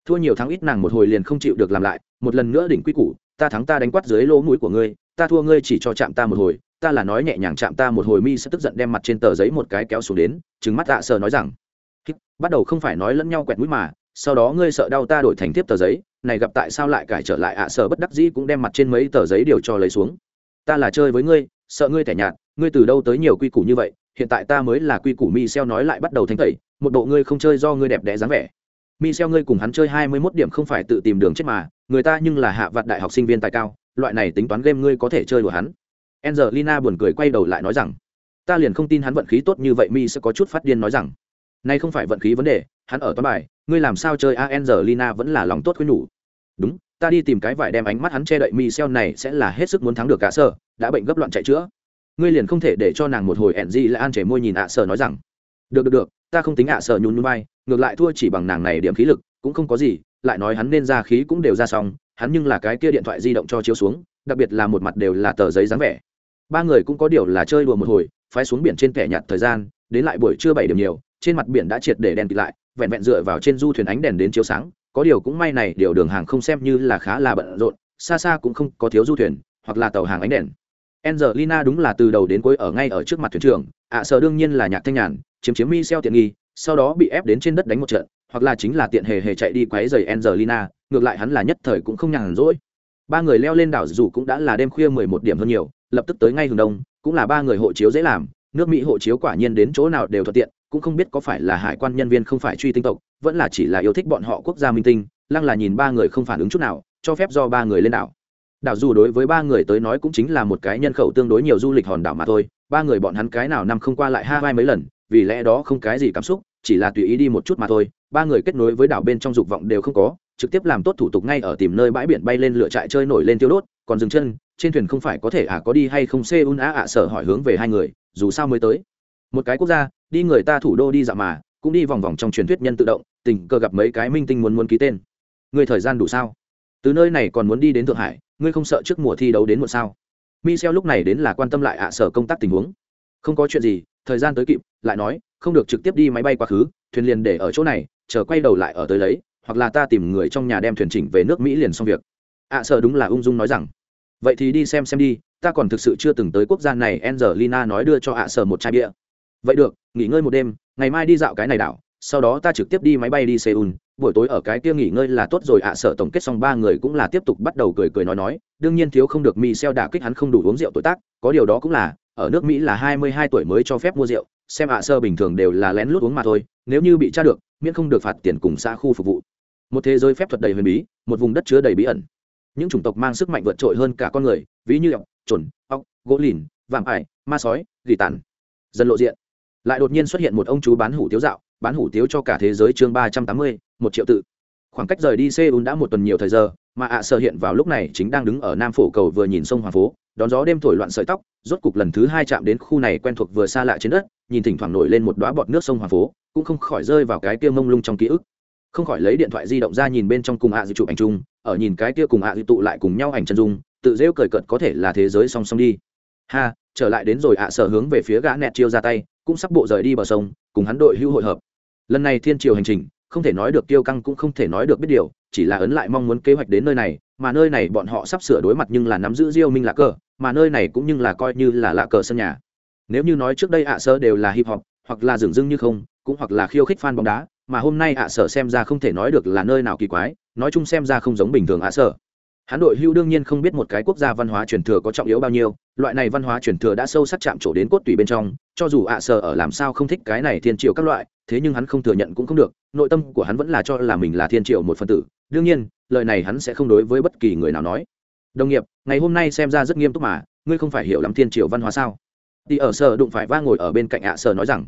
A: thua nhiều thắng ít nàng một hồi liền không chịu được làm lại, một lần nữa đỉnh quy củ, ta thắng ta đánh quát dưới lỗ mũi của ngươi, ta thua ngươi chỉ cho chạm ta một hồi, ta là nói nhẹ nhàng chạm ta một hồi mi sẽ tức giận đem mặt trên tờ giấy một cái kéo xuống đến, trừng mắt dạ sờ nói rằng bắt đầu không phải nói lẫn nhau quẹt mũi mà, sau đó ngươi sợ đau ta đổi thành tiếp tờ giấy, này gặp tại sao lại cải trở lại ạ sợ bất đắc dĩ cũng đem mặt trên mấy tờ giấy điều cho lấy xuống. Ta là chơi với ngươi, sợ ngươi tẻ nhạt, ngươi từ đâu tới nhiều quy củ như vậy, hiện tại ta mới là quy củ mi xeo nói lại bắt đầu thanh tẩy, một bộ ngươi không chơi do ngươi đẹp đẽ dáng vẻ mi xeo ngươi cùng hắn chơi hai mươi 21 điểm không phải tự tìm đường chết mà, người ta nhưng là hạ vặt đại học sinh viên tài cao, loại này tính toán game ngươi có thể chơi đùa hắn. Angelina buồn cười quay đầu lại nói rằng, ta liền không tin hắn vận khí tốt như vậy mi sẽ có chút phát điên nói rằng, nay không phải vận khí vấn đề, hắn ở toán bài, ngươi làm sao chơi a, Angelina vẫn là lòng tốt khuyên nhủ. Đúng, ta đi tìm cái vải đem ánh mắt hắn che đậy mi xeo này sẽ là hết sức muốn thắng được cả sở, đã bệnh gấp loạn chạy chữa. Ngươi liền không thể để cho nàng một hồi ẹn gì là an trẻ môi nhìn ạ sở nói rằng, được được được, ta không tính ạ sở nhún nhún vai ngược lại thua chỉ bằng nàng này điểm khí lực cũng không có gì lại nói hắn nên ra khí cũng đều ra xong hắn nhưng là cái kia điện thoại di động cho chiếu xuống đặc biệt là một mặt đều là tờ giấy dáng vẻ. Ba người cũng có điều là chơi đùa một hồi phái xuống biển trên kẻ nhạt thời gian đến lại buổi trưa bảy điểm nhiều trên mặt biển đã triệt để đèn kịt lại vẹn vẹn dựa vào trên du thuyền ánh đèn đến chiếu sáng có điều cũng may này điều đường hàng không xem như là khá là bận rộn xa xa cũng không có thiếu du thuyền hoặc là tàu hàng ánh đèn. Angelina đúng là từ đầu đến cuối ở ngay ở trước mặt thuyền trưởng, ạ à, sợ đương nhiên là nhạc thanh nhàn, chiếm chiếm mi xeo tiện nghi, sau đó bị ép đến trên đất đánh một trận, hoặc là chính là tiện hề hề chạy đi quấy giày Angelina, ngược lại hắn là nhất thời cũng không nhàn rỗi. Ba người leo lên đảo dù cũng đã là đêm khuya mười một điểm hơn nhiều, lập tức tới ngay hướng đông, cũng là ba người hộ chiếu dễ làm, nước Mỹ hộ chiếu quả nhiên đến chỗ nào đều thuận tiện, cũng không biết có phải là hải quan nhân viên không phải truy tinh tộc, vẫn là chỉ là yêu thích bọn họ quốc gia minh tinh, lăng là nhìn ba người không phản ứng chút nào, cho phép do ba người lên đảo đảo dù đối với ba người tới nói cũng chính là một cái nhân khẩu tương đối nhiều du lịch hòn đảo mà thôi ba người bọn hắn cái nào năm không qua lại hai vai mấy lần vì lẽ đó không cái gì cảm xúc, chỉ là tùy ý đi một chút mà thôi. Ba người kết nối với đảo bên trong dục vọng đều không có, trực tiếp làm tốt thủ tục ngay ở tìm nơi bãi biển bay lên lửa trại chơi nổi lên tiêu đốt, còn dừng chân, trên thuyền không phải có thể à có đi hay không xê un á ạ sở hỏi hướng về hai người, dù sao mới tới. Một cái quốc gia, đi người ta thủ đô đi dạo mà, cũng đi vòng vòng trong truyền thuyết nhân tự động, tình cờ gặp mấy cái minh tinh muốn muốn ký tên. Người thời gian đủ sao? Từ nơi này còn muốn đi đến thượng hải, ngươi không sợ trước mùa thi đấu đến muộn sao? Michel lúc này đến là quan tâm lại ạ sở công tác tình huống. Không có chuyện gì thời gian tới kịp lại nói không được trực tiếp đi máy bay quá khứ thuyền liền để ở chỗ này chờ quay đầu lại ở tới lấy hoặc là ta tìm người trong nhà đem thuyền chỉnh về nước mỹ liền xong việc. À, ạ sở đúng là ung dung nói rằng. Vậy thì đi xem xem đi ta còn thực sự chưa từng tới quốc gia này angelina nói đưa cho ạ sở một chai bia. Vậy được nghỉ ngơi một đêm ngày mai đi dạo cái này đảo sau đó ta trực tiếp đi máy bay đi seoul. Buổi tối ở cái kia nghỉ ngơi là tốt rồi ạ à, sở tổng kết xong ba người cũng là tiếp tục bắt đầu cười cười nói nói. Đương nhiên thiếu không được mi xeo đả kích hắn không đủ uống rượu tuổi tác có điều đó cũng là ở nước mỹ là hai mươi hai tuổi mới cho phép mua rượu, xem ạ, sơ bình thường đều là lén lút uống mà thôi, nếu như bị tra được, miễn không được phạt tiền cùng xã khu phục vụ. Một thế giới phép thuật đầy huyền bí, một vùng đất chứa đầy bí ẩn. Những chủng tộc mang sức mạnh vượt trội hơn cả con người, ví như ọc trồn ọc gỗ lìn, vạm ải, ma sói, gỉ tàn. Dần lộ diện. Lại đột nhiên xuất hiện một ông chú bán hủ tiếu dạo, bán hủ tiếu cho cả thế giới chương ba trăm tám mươi, một triệu tự. Khoảng cách rời đi seoul đã một tuần nhiều thời giờ, mà ạ sợ hiện vào lúc này chính đang đứng ở nam phổ cầu vừa nhìn sông hoàng phố đón gió đêm thổi loạn sợi tóc, rốt cục lần thứ hai chạm đến khu này quen thuộc vừa xa lạ trên đất, nhìn thỉnh thoảng nổi lên một đoá bọt nước sông hoàng phố, cũng không khỏi rơi vào cái kia mông lung trong ký ức. Không khỏi lấy điện thoại di động ra nhìn bên trong cùng ạ à dự chụp ảnh chung, ở nhìn cái kia cùng ạ à dự tụ lại cùng nhau ảnh chân dung, tự dễu cười cợt có thể là thế giới song song đi. Ha, trở lại đến rồi ạ, sở hướng về phía gã nẹt chiêu ra tay, cũng sắp bộ rời đi bờ sông, cùng hắn đội hưu hội hợp. Lần này thiên triều hành trình, không thể nói được tiêu căng cũng không thể nói được biết điều, chỉ là ấn lại mong muốn kế hoạch đến nơi này mà nơi này bọn họ sắp sửa đối mặt nhưng là nắm giữ diêu minh là cờ, mà nơi này cũng nhưng là coi như là lạ cờ sân nhà. Nếu như nói trước đây ạ sơ đều là hip hop, hoặc là dừng dưng như không, cũng hoặc là khiêu khích fan bóng đá, mà hôm nay ạ sở xem ra không thể nói được là nơi nào kỳ quái, nói chung xem ra không giống bình thường ạ sở hắn đội hưu đương nhiên không biết một cái quốc gia văn hóa truyền thừa có trọng yếu bao nhiêu, loại này văn hóa truyền thừa đã sâu sắc chạm trổ đến cốt tủy bên trong, cho dù ạ sở ở làm sao không thích cái này thiên triều các loại, thế nhưng hắn không thừa nhận cũng không được, nội tâm của hắn vẫn là cho là mình là thiên triều một phần tử. Đương nhiên lời này hắn sẽ không đối với bất kỳ người nào nói. Đồng nghiệp, ngày hôm nay xem ra rất nghiêm túc mà, ngươi không phải hiểu lắm thiên triều văn hóa sao? Thì ở sở đụng phải va ngồi ở bên cạnh ạ sở nói rằng,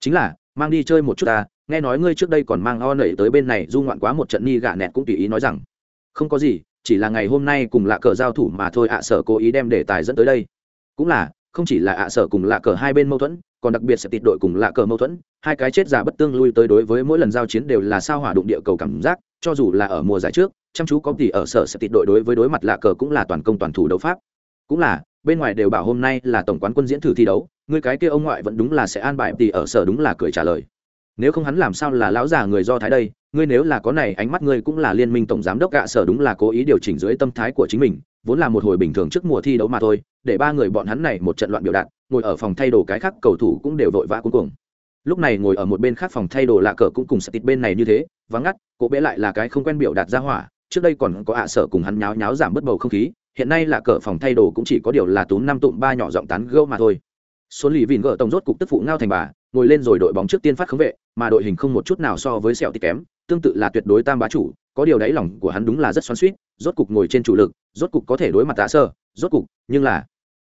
A: chính là, mang đi chơi một chút ta, nghe nói ngươi trước đây còn mang o nẩy tới bên này, du ngoạn quá một trận ni gà nẹt cũng tùy ý nói rằng, không có gì, chỉ là ngày hôm nay cùng lạ cờ giao thủ mà thôi ạ sở cố ý đem đề tài dẫn tới đây. Cũng là, không chỉ là ạ sở cùng lạ cờ hai bên mâu thuẫn, còn đặc biệt sẽ tịt đội cùng lạ cờ mâu thuẫn, hai cái chết già bất tương lui tới đối với mỗi lần giao chiến đều là sao hỏa đụng địa cầu cảm giác cho dù là ở mùa giải trước, chăm chú có tỷ ở sở sẽ tịt đội đối với đối mặt lạ cờ cũng là toàn công toàn thủ đấu pháp. Cũng là, bên ngoài đều bảo hôm nay là tổng quán quân diễn thử thi đấu, người cái kia ông ngoại vẫn đúng là sẽ an bài tỷ ở sở đúng là cười trả lời. Nếu không hắn làm sao là lão già người do thái đây, ngươi nếu là có này ánh mắt ngươi cũng là liên minh tổng giám đốc gạ sở đúng là cố ý điều chỉnh dưới tâm thái của chính mình, vốn là một hồi bình thường trước mùa thi đấu mà thôi, để ba người bọn hắn này một trận loạn biểu đạt, ngồi ở phòng thay đồ cái khác cầu thủ cũng đều vội vã cuối cùng lúc này ngồi ở một bên khác phòng thay đồ lạ cờ cũng cùng sạch bên này như thế vắng ngắt cỗ bệ lại là cái không quen biểu đạt ra hỏa, trước đây còn có ạ sở cùng hắn nháo nháo giảm bớt bầu không khí, hiện nay là cờ phòng thay đồ cũng chỉ có điều là túm năm tụm ba nhỏ giọng tán gâu mà thôi. Số lì vìn gỡ tổng rốt cục tức phụ ngao thành bà, ngồi lên rồi đội bóng trước tiên phát khống vệ, mà đội hình không một chút nào so với sẹo thì kém, tương tự là tuyệt đối tam bá chủ, có điều đáy lòng của hắn đúng là rất xoắn suýt rốt cục ngồi trên chủ lực, rốt cục có thể đối mặt tạ sơ rốt cục, nhưng là,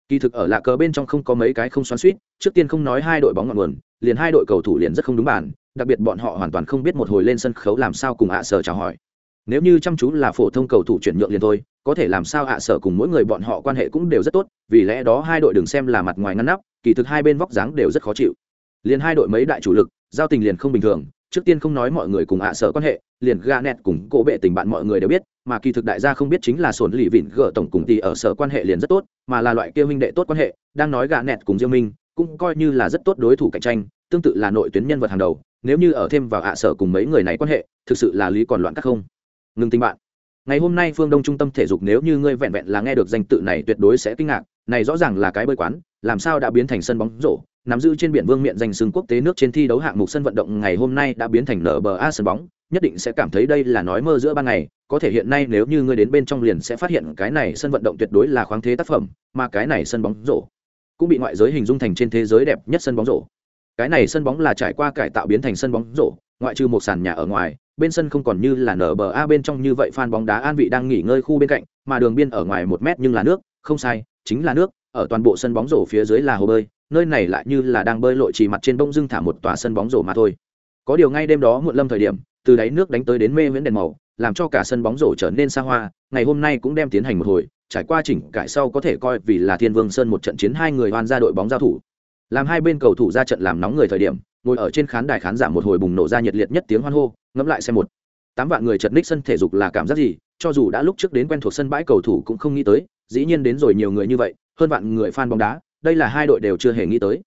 A: kỳ thực ở lạ cờ bên trong không có mấy cái không xoắn suýt trước tiên không nói hai đội bóng ngọn nguồn, liền hai đội cầu thủ liền rất không đúng bản đặc biệt bọn họ hoàn toàn không biết một hồi lên sân khấu làm sao cùng ạ sở chào hỏi. Nếu như chăm chú là phổ thông cầu thủ chuyển nhượng liền thôi, có thể làm sao ạ sở cùng mỗi người bọn họ quan hệ cũng đều rất tốt, vì lẽ đó hai đội đừng xem là mặt ngoài ngăn nắp, kỳ thực hai bên vóc dáng đều rất khó chịu. Liền hai đội mấy đại chủ lực, giao tình liền không bình thường, trước tiên không nói mọi người cùng ạ sở quan hệ, liền ga nẹt cùng cổ bệ tình bạn mọi người đều biết, mà kỳ thực đại gia không biết chính là sổn lì vịn gỡ tổng cùng tỷ ở sở quan hệ liền rất tốt, mà là loại kia huynh đệ tốt quan hệ, đang nói gà nẹt cùng diêu minh, cũng coi như là rất tốt đối thủ cạnh tranh, tương tự là nội tuyến nhân vật hàng đầu nếu như ở thêm vào ạ sở cùng mấy người này quan hệ, thực sự là lý còn loạn các không? Ngừng tình bạn. Ngày hôm nay phương đông trung tâm thể dục nếu như ngươi vẹn vẹn là nghe được danh tự này tuyệt đối sẽ kinh ngạc, này rõ ràng là cái bơi quán, làm sao đã biến thành sân bóng rổ, nắm giữ trên biển vương miện danh xưng quốc tế nước trên thi đấu hạng mục sân vận động ngày hôm nay đã biến thành nở bờ a sân bóng, nhất định sẽ cảm thấy đây là nói mơ giữa ban ngày, có thể hiện nay nếu như ngươi đến bên trong liền sẽ phát hiện cái này sân vận động tuyệt đối là khoáng thế tác phẩm, mà cái này sân bóng rổ cũng bị ngoại giới hình dung thành trên thế giới đẹp nhất sân bóng rổ cái này sân bóng là trải qua cải tạo biến thành sân bóng rổ, ngoại trừ một sàn nhà ở ngoài, bên sân không còn như là nở bờ a bên trong như vậy phan bóng đá an vị đang nghỉ ngơi khu bên cạnh, mà đường biên ở ngoài một mét nhưng là nước, không sai, chính là nước, ở toàn bộ sân bóng rổ phía dưới là hồ bơi, nơi này lại như là đang bơi lội chỉ mặt trên bông dưng thả một tòa sân bóng rổ mà thôi. Có điều ngay đêm đó muộn lâm thời điểm, từ đáy nước đánh tới đến mê nguyễn đèn màu, làm cho cả sân bóng rổ trở nên xa hoa, ngày hôm nay cũng đem tiến hành một hồi, trải qua chỉnh cải sau có thể coi vì là thiên vương sơn một trận chiến hai người hoàn ra đội bóng giao thủ làm hai bên cầu thủ ra trận làm nóng người thời điểm ngồi ở trên khán đài khán giả một hồi bùng nổ ra nhiệt liệt nhất tiếng hoan hô ngẫm lại xem một tám vạn người chật ních sân thể dục là cảm giác gì cho dù đã lúc trước đến quen thuộc sân bãi cầu thủ cũng không nghĩ tới dĩ nhiên đến rồi nhiều người như vậy hơn vạn người fan bóng đá đây là hai đội đều chưa hề nghĩ tới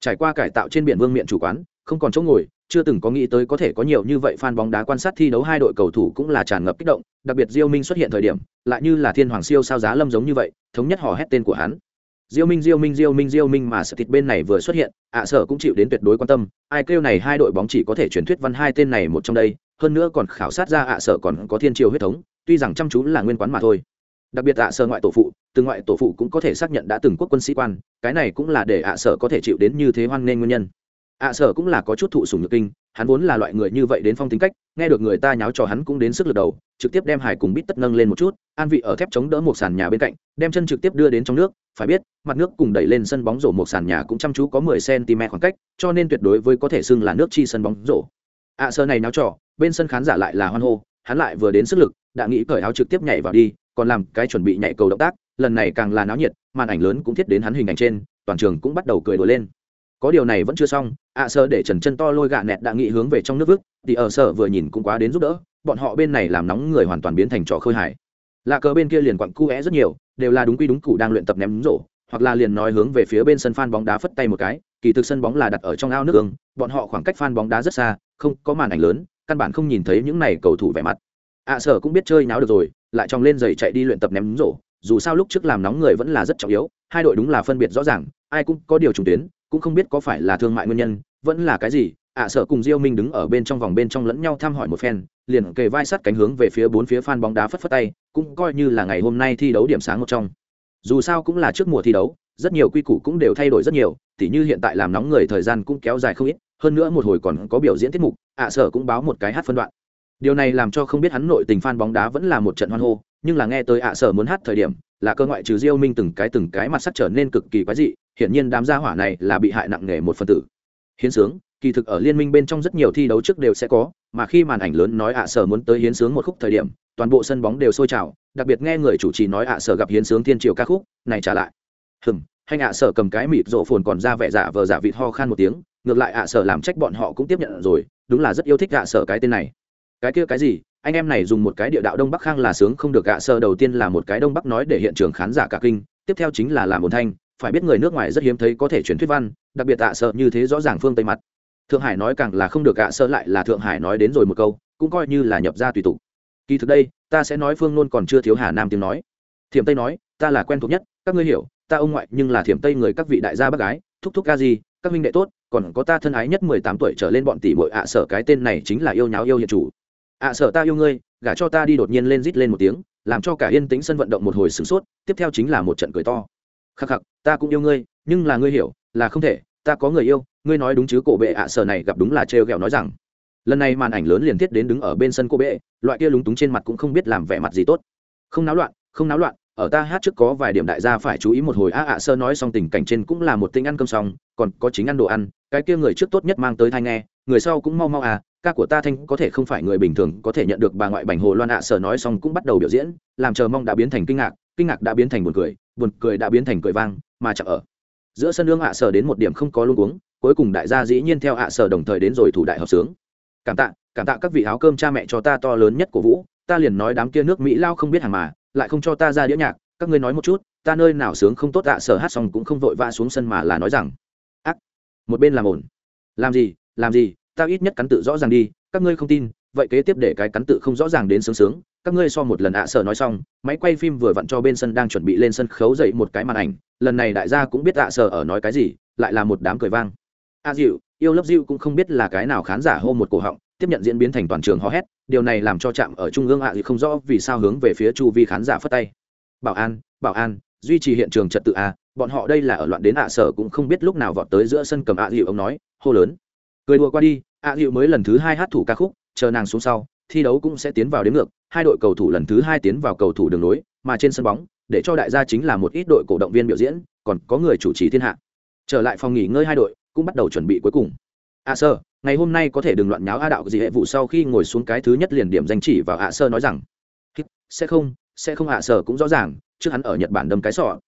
A: trải qua cải tạo trên biển vương miện chủ quán không còn chỗ ngồi chưa từng có nghĩ tới có thể có nhiều như vậy fan bóng đá quan sát thi đấu hai đội cầu thủ cũng là tràn ngập kích động, đặc biệt Diêu Minh xuất hiện thời điểm, lại như là thiên hoàng siêu sao giá lâm giống như vậy, thống nhất hò hét tên của hắn. Diêu Minh Diêu Minh Diêu Minh Diêu Minh mà sự thịt bên này vừa xuất hiện, ạ sở cũng chịu đến tuyệt đối quan tâm, ai kêu này hai đội bóng chỉ có thể truyền thuyết văn hai tên này một trong đây, hơn nữa còn khảo sát ra ạ sở còn có thiên triều huyết thống, tuy rằng chăm chú là nguyên quán mà thôi. Đặc biệt ạ sở ngoại tổ phụ, từ ngoại tổ phụ cũng có thể xác nhận đã từng quốc quân sĩ quan, cái này cũng là để ạ sở có thể chịu đến như thế hoan nên nguyên nhân ạ sở cũng là có chút thụ sủng nhược kinh hắn vốn là loại người như vậy đến phong tính cách, nghe được người ta nháo trò hắn cũng đến sức lực đầu, trực tiếp đem hải cùng bít tất nâng lên một chút, an vị ở thép chống đỡ một sàn nhà bên cạnh, đem chân trực tiếp đưa đến trong nước, phải biết, mặt nước cùng đẩy lên sân bóng rổ một sàn nhà cũng chăm chú có mười cm khoảng cách, cho nên tuyệt đối với có thể xưng là nước chi sân bóng rổ. Ạ sơ này nháo trò, bên sân khán giả lại là hoan hô, hắn lại vừa đến sức lực, đã nghĩ cởi áo trực tiếp nhảy vào đi, còn làm cái chuẩn bị nhảy cầu động tác, lần này càng là náo nhiệt, màn ảnh lớn cũng thiết đến hắn hình ảnh trên, toàn trường cũng bắt đầu cười đùa lên có điều này vẫn chưa xong, ạ à sơ để trần chân to lôi gạ nẹt đã nghĩ hướng về trong nước vức thì ở sở vừa nhìn cũng quá đến giúp đỡ, bọn họ bên này làm nóng người hoàn toàn biến thành trò khơi hải. Lạ cờ bên kia liền quặn cu é rất nhiều, đều là đúng quy đúng cụ đang luyện tập ném rổ, hoặc là liền nói hướng về phía bên sân phan bóng đá phất tay một cái, kỳ thực sân bóng là đặt ở trong ao nước ương, bọn họ khoảng cách phan bóng đá rất xa, không có màn ảnh lớn, căn bản không nhìn thấy những này cầu thủ vẻ mặt. Ạ à sở cũng biết chơi náo được rồi, lại trong lên giày chạy đi luyện tập ném rổ dù sao lúc trước làm nóng người vẫn là rất trọng yếu hai đội đúng là phân biệt rõ ràng ai cũng có điều trùng tuyến cũng không biết có phải là thương mại nguyên nhân vẫn là cái gì ạ à, sợ cùng diêu minh đứng ở bên trong vòng bên trong lẫn nhau thăm hỏi một phen liền kề vai sát cánh hướng về phía bốn phía fan bóng đá phất phất tay cũng coi như là ngày hôm nay thi đấu điểm sáng một trong. Dù sao cũng là trước mùa thi đấu rất nhiều quy củ cũng đều thay đổi rất nhiều tỉ như hiện tại làm nóng người thời gian cũng kéo dài không ít hơn nữa một hồi còn có biểu diễn tiết mục ạ à, sở cũng báo một cái hát phân đoạn. Điều này làm cho không biết hắn nội tình fan bóng đá vẫn là một trận hoan hô nhưng là nghe tới ạ sở muốn hát thời điểm, là cơ ngoại trừ diêu minh từng cái từng cái mặt sắc trở nên cực kỳ quái dị Hiện nhiên đám gia hỏa này là bị hại nặng nề một phần tử. Hiến sướng, kỳ thực ở liên minh bên trong rất nhiều thi đấu trước đều sẽ có, mà khi màn ảnh lớn nói ạ sở muốn tới hiến sướng một khúc thời điểm, toàn bộ sân bóng đều sôi trào, đặc biệt nghe người chủ trì nói ạ sở gặp hiến sướng thiên triều ca khúc, này trả lại. Hừm, hay ạ sở cầm cái mịt rộ phồn còn ra vẻ giả vờ giả vịt ho khan một tiếng, ngược lại ạ sở làm trách bọn họ cũng tiếp nhận rồi, đúng là rất yêu thích ạ sở cái tên này cái kia cái gì? Anh em này dùng một cái địa đạo đông bắc khang là sướng không được ạ, Sơ đầu tiên là một cái đông bắc nói để hiện trường khán giả cả kinh, tiếp theo chính là làm ồn thanh. Phải biết người nước ngoài rất hiếm thấy có thể chuyển thuyết văn, đặc biệt ạ sợ như thế rõ ràng phương tây mặt. Thượng hải nói càng là không được ạ, sơ lại là thượng hải nói đến rồi một câu, cũng coi như là nhập ra tùy tục. Kỳ thực đây, ta sẽ nói phương nôn còn chưa thiếu hà nam tiếng nói. Thiểm tây nói, ta là quen thuộc nhất, các ngươi hiểu, ta ông ngoại nhưng là thiểm tây người các vị đại gia bác gái, thúc thúc ca gì các huynh đệ tốt, còn có ta thân ái nhất mười tám tuổi trở lên bọn tỷ bội ạ sở cái tên này chính là yêu nháo yêu hiện chủ ạ sở ta yêu ngươi, gả cho ta đi đột nhiên lên rít lên một tiếng, làm cho cả yên tĩnh sân vận động một hồi sửng sốt, tiếp theo chính là một trận cười to. Khắc khắc, ta cũng yêu ngươi, nhưng là ngươi hiểu, là không thể, ta có người yêu, ngươi nói đúng chứ, cổ bệ ạ sở này gặp đúng là trêu ghẹo nói rằng. Lần này màn ảnh lớn liền thiết đến đứng ở bên sân cô bệ, loại kia lúng túng trên mặt cũng không biết làm vẻ mặt gì tốt. Không náo loạn, không náo loạn, ở ta hát trước có vài điểm đại gia phải chú ý một hồi a ạ sơ nói xong tình cảnh trên cũng là một tinh ăn cơm xong, còn có chính ăn đồ ăn, cái kia người trước tốt nhất mang tới thai nghe người sau cũng mau mau à ca của ta thanh có thể không phải người bình thường có thể nhận được bà ngoại bành hồ loan ạ à, sở nói xong cũng bắt đầu biểu diễn, làm chờ mong đã biến thành kinh ngạc kinh ngạc đã biến thành buồn cười buồn cười đã biến thành cười vang, mà chợ ở. Giữa sân lương ạ à, sở đến một điểm không có luôn uống, cuối cùng đại gia dĩ nhiên theo ạ à, sở đồng thời đến rồi thủ đại hợp sướng. Cảm tạ cảm tạ các vị áo cơm cha mẹ cho ta to lớn nhất của vũ, ta liền nói đám kia nước mỹ lao không biết hàng mà, lại không cho ta ra đĩa nhạc, các ngươi nói một chút, ta nơi nào sướng không tốt ạ, sở hát xong cũng không vội vã xuống sân mà là nói rằng, ác, một bên làm ổn làm gì? Làm gì, ta ít nhất cắn tự rõ ràng đi, các ngươi không tin, vậy kế tiếp để cái cắn tự không rõ ràng đến sướng sướng, các ngươi so một lần ạ sở nói xong, máy quay phim vừa vặn cho bên sân đang chuẩn bị lên sân khấu dậy một cái màn ảnh, lần này đại gia cũng biết ạ sở ở nói cái gì, lại là một đám cười vang. A dịu yêu lớp dịu cũng không biết là cái nào khán giả hô một cổ họng, tiếp nhận diễn biến thành toàn trường hò hét, điều này làm cho trạm ở trung ương ạ dịu không rõ vì sao hướng về phía chu vi khán giả phất tay. Bảo an bảo an, duy trì hiện trường trật tự a bọn họ đây là ở loạn đến ạ sở cũng không biết lúc nào vọt tới giữa sân cầm ạ dịu ông nói, hô lớn cười đùa qua đi ạ hiệu mới lần thứ hai hát thủ ca khúc, chờ nàng xuống sau, thi đấu cũng sẽ tiến vào đến ngược, hai đội cầu thủ lần thứ hai tiến vào cầu thủ đường nối mà trên sân bóng, để cho đại gia chính là một ít đội cổ động viên biểu diễn, còn có người chủ trì thiên hạ. Trở lại phòng nghỉ ngơi hai đội, cũng bắt đầu chuẩn bị cuối cùng. Ạ sơ, ngày hôm nay có thể đừng loạn nháo a đạo gì hệ vụ sau khi ngồi xuống cái thứ nhất liền điểm danh chỉ vào ạ sơ nói rằng sẽ không sẽ không ạ sơ cũng rõ ràng, trước hắn ở nhật bản đâm cái sọ.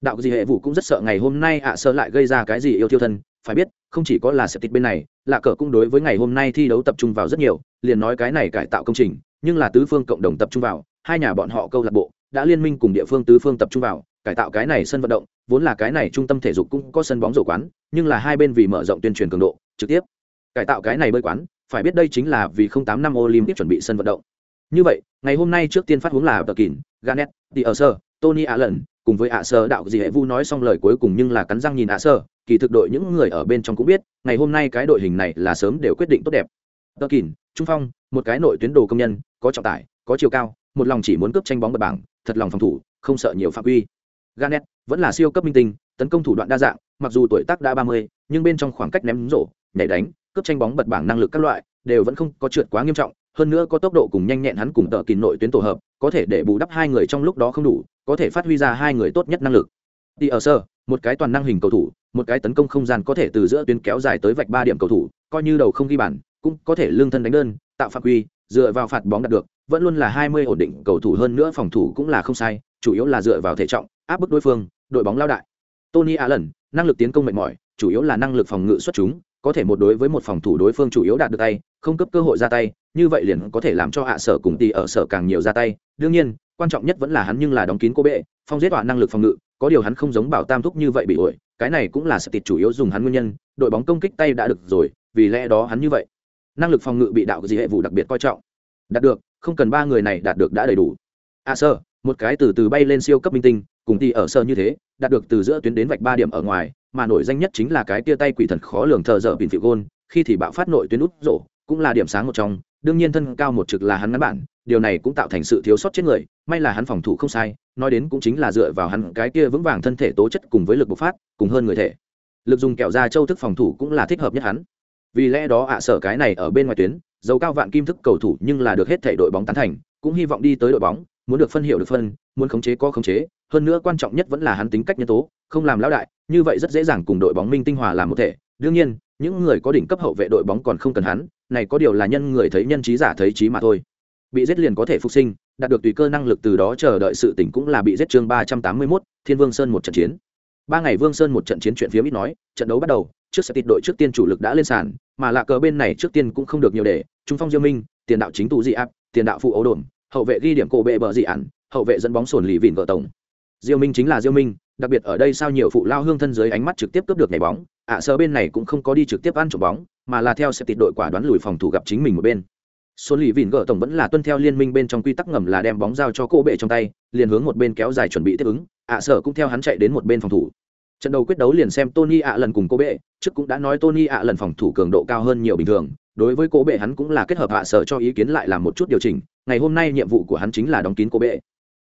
A: Đạo gì hệ vụ cũng rất sợ ngày hôm nay ạ sơ lại gây ra cái gì yêu thiêu thân phải biết, không chỉ có là sẽ tịt bên này, lạ cờ cũng đối với ngày hôm nay thi đấu tập trung vào rất nhiều, liền nói cái này cải tạo công trình, nhưng là tứ phương cộng đồng tập trung vào, hai nhà bọn họ câu lạc bộ, đã liên minh cùng địa phương tứ phương tập trung vào, cải tạo cái này sân vận động, vốn là cái này trung tâm thể dục cũng có sân bóng rổ quán, nhưng là hai bên vì mở rộng tuyên truyền cường độ, trực tiếp cải tạo cái này bơi quán, phải biết đây chính là vì không tám năm olympic chuẩn bị sân vận động. Như vậy, ngày hôm nay trước tiên phát huống là tờ kín ganet đi ở sơ, tony allen, cùng với ạ sơ đạo gì hệ vu nói xong lời cuối cùng nhưng là cắn răng nhìn ạ sơ kỳ thực đội những người ở bên trong cũng biết ngày hôm nay cái đội hình này là sớm đều quyết định tốt đẹp. Tờ Kình, trung phong một cái nội tuyến đồ công nhân có trọng tải có chiều cao một lòng chỉ muốn cướp tranh bóng bật bảng thật lòng phòng thủ không sợ nhiều phạm quy. Ganet vẫn là siêu cấp minh tinh tấn công thủ đoạn đa dạng mặc dù tuổi tác đã ba mươi nhưng bên trong khoảng cách ném rổ nhảy đánh cướp tranh bóng bật bảng năng lực các loại đều vẫn không có trượt quá nghiêm trọng hơn nữa có tốc độ cùng nhanh nhẹn hắn cùng Tơ kỳ nội tuyến tổ hợp có thể để bù đắp hai người trong lúc đó không đủ có thể phát huy ra hai người tốt nhất năng lực. Đi ở sơ một cái toàn năng hình cầu thủ một cái tấn công không gian có thể từ giữa tuyến kéo dài tới vạch ba điểm cầu thủ, coi như đầu không ghi bàn, cũng có thể lương thân đánh đơn, tạo phạm quy, dựa vào phạt bóng đạt được, vẫn luôn là hai mươi ổn định, cầu thủ hơn nữa phòng thủ cũng là không sai, chủ yếu là dựa vào thể trọng, áp bức đối phương, đội bóng lao đại. Tony allen, năng lực tiến công mệt mỏi, chủ yếu là năng lực phòng ngự xuất chúng, có thể một đối với một phòng thủ đối phương chủ yếu đạt được tay, không cấp cơ hội ra tay, như vậy liền có thể làm cho hạ sở cùng tỷ ở sở càng nhiều ra tay. Đương nhiên, quan trọng nhất vẫn là hắn nhưng là đóng kín cô bệ, phong giết tỏa năng lực phòng ngự có điều hắn không giống bảo tam thúc như vậy bị ổi, cái này cũng là sự tịt chủ yếu dùng hắn nguyên nhân, đội bóng công kích tay đã được rồi, vì lẽ đó hắn như vậy. Năng lực phòng ngự bị đạo gì hệ vụ đặc biệt coi trọng. Đạt được, không cần ba người này đạt được đã đầy đủ. A sơ, một cái từ từ bay lên siêu cấp minh tinh, cùng thì ở sơ như thế, đạt được từ giữa tuyến đến vạch ba điểm ở ngoài, mà nổi danh nhất chính là cái tia tay quỷ thần khó lường thờ dở bình phiệu gôn, khi thì bạo phát nội tuyến út rổ, cũng là điểm sáng một trong, đương nhiên thân cao một trực là hắn ngắn bản điều này cũng tạo thành sự thiếu sót chết người, may là hắn phòng thủ không sai, nói đến cũng chính là dựa vào hắn cái kia vững vàng thân thể tố chất cùng với lực bộc phát, cùng hơn người thể. Lực dùng kẹo ra châu thức phòng thủ cũng là thích hợp nhất hắn. Vì lẽ đó ạ sở cái này ở bên ngoài tuyến, dầu cao vạn kim thức cầu thủ nhưng là được hết thể đội bóng tán thành, cũng hy vọng đi tới đội bóng, muốn được phân hiệu được phân, muốn khống chế có khống chế, hơn nữa quan trọng nhất vẫn là hắn tính cách nhân tố, không làm lão đại, như vậy rất dễ dàng cùng đội bóng minh tinh hòa làm một thể. Đương nhiên, những người có đỉnh cấp hậu vệ đội bóng còn không cần hắn, này có điều là nhân người thấy nhân trí giả thấy trí mà thôi bị giết liền có thể phục sinh đạt được tùy cơ năng lực từ đó chờ đợi sự tỉnh cũng là bị giết chương ba trăm tám mươi mốt thiên vương sơn một trận chiến. Ba ngày vương sơn một trận chiến chuyện phía ít nói trận đấu bắt đầu trước sẽ tịt đội trước tiên chủ lực đã lên sàn mà lạ cờ bên này trước tiên cũng không được nhiều để trung phong diêu minh tiền đạo chính tụ dị áp tiền đạo phụ ấu đồn hậu vệ ghi điểm cổ bệ bờ dị ản hậu vệ dẫn bóng sồn lì vịn vợ tổng. Diêu minh chính là diêu minh đặc biệt ở đây sao nhiều phụ lao hương thân dưới ánh mắt trực tiếp cướp được nhảy bóng ạ à, sơ bên này cũng không có đi trực tiếp ăn trộm bóng mà là theo sẽ tịt đội quả đoán lùi phòng thủ gặp chính mình một bên số lì vịn gỡ tổng vẫn là tuân theo liên minh bên trong quy tắc ngầm là đem bóng giao cho cô bệ trong tay liền hướng một bên kéo dài chuẩn bị tiếp ứng. Ạ à, sở cũng theo hắn chạy đến một bên phòng thủ. Trận đầu quyết đấu liền xem tony ạ lần cùng cô bệ trước cũng đã nói tony ạ lần phòng thủ cường độ cao hơn nhiều bình thường. Đối với cô bệ hắn cũng là kết hợp ạ sở cho ý kiến lại làm một chút điều chỉnh. Ngày hôm nay nhiệm vụ của hắn chính là đóng kín cô bệ.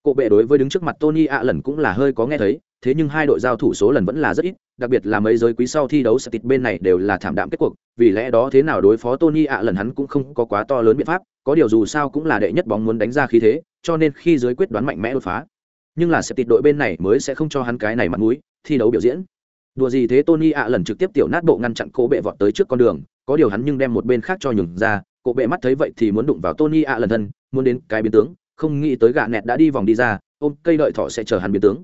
A: Cô bệ đối với đứng trước mặt tony ạ lần cũng là hơi có nghe thấy thế nhưng hai đội giao thủ số lần vẫn là rất ít, đặc biệt là mấy giới quý sau thi đấu sẽ bên này đều là thảm đạm kết cuộc, vì lẽ đó thế nào đối phó tony ạ lần hắn cũng không có quá to lớn biện pháp, có điều dù sao cũng là đệ nhất bóng muốn đánh ra khí thế, cho nên khi giới quyết đoán mạnh mẽ đột phá, nhưng là sẽ tịt đội bên này mới sẽ không cho hắn cái này mặt mũi, thi đấu biểu diễn. Đùa gì thế tony ạ lần trực tiếp tiểu nát bộ ngăn chặn cố bệ vọt tới trước con đường, có điều hắn nhưng đem một bên khác cho nhường ra cố bệ mắt thấy vậy thì muốn đụng vào tony ạ lần thân, muốn đến cái biến tướng, không nghĩ tới gạ nẹt đã đi vòng đi ra, ôm cây đợi thọ sẽ chờ hắn biến tướng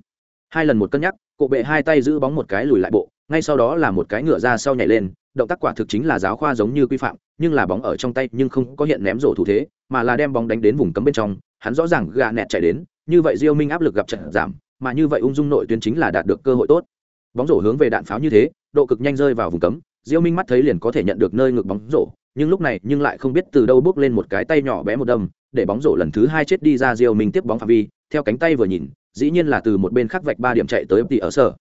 A: hai lần một cân nhắc cố bệ hai tay giữ bóng một cái lùi lại bộ, ngay sau đó là một cái ngựa ra sau nhảy lên, động tác quả thực chính là giáo khoa giống như quy phạm, nhưng là bóng ở trong tay nhưng không có hiện ném rổ thủ thế, mà là đem bóng đánh đến vùng cấm bên trong, hắn rõ ràng gà nẹt chạy đến, như vậy diêu minh áp lực gặp trận giảm, mà như vậy ung dung nội tuyến chính là đạt được cơ hội tốt. Bóng rổ hướng về đạn pháo như thế, độ cực nhanh rơi vào vùng cấm, diêu minh mắt thấy liền có thể nhận được nơi ngực bóng rổ, nhưng lúc này nhưng lại không biết từ đâu bước lên một cái tay nhỏ bé một đâm, để bóng rổ lần thứ hai chết đi ra diêu minh tiếp bóng phạm vi, theo cánh tay vừa nhìn dĩ nhiên là từ một bên khác vạch ba điểm chạy tới tỷ ở sở.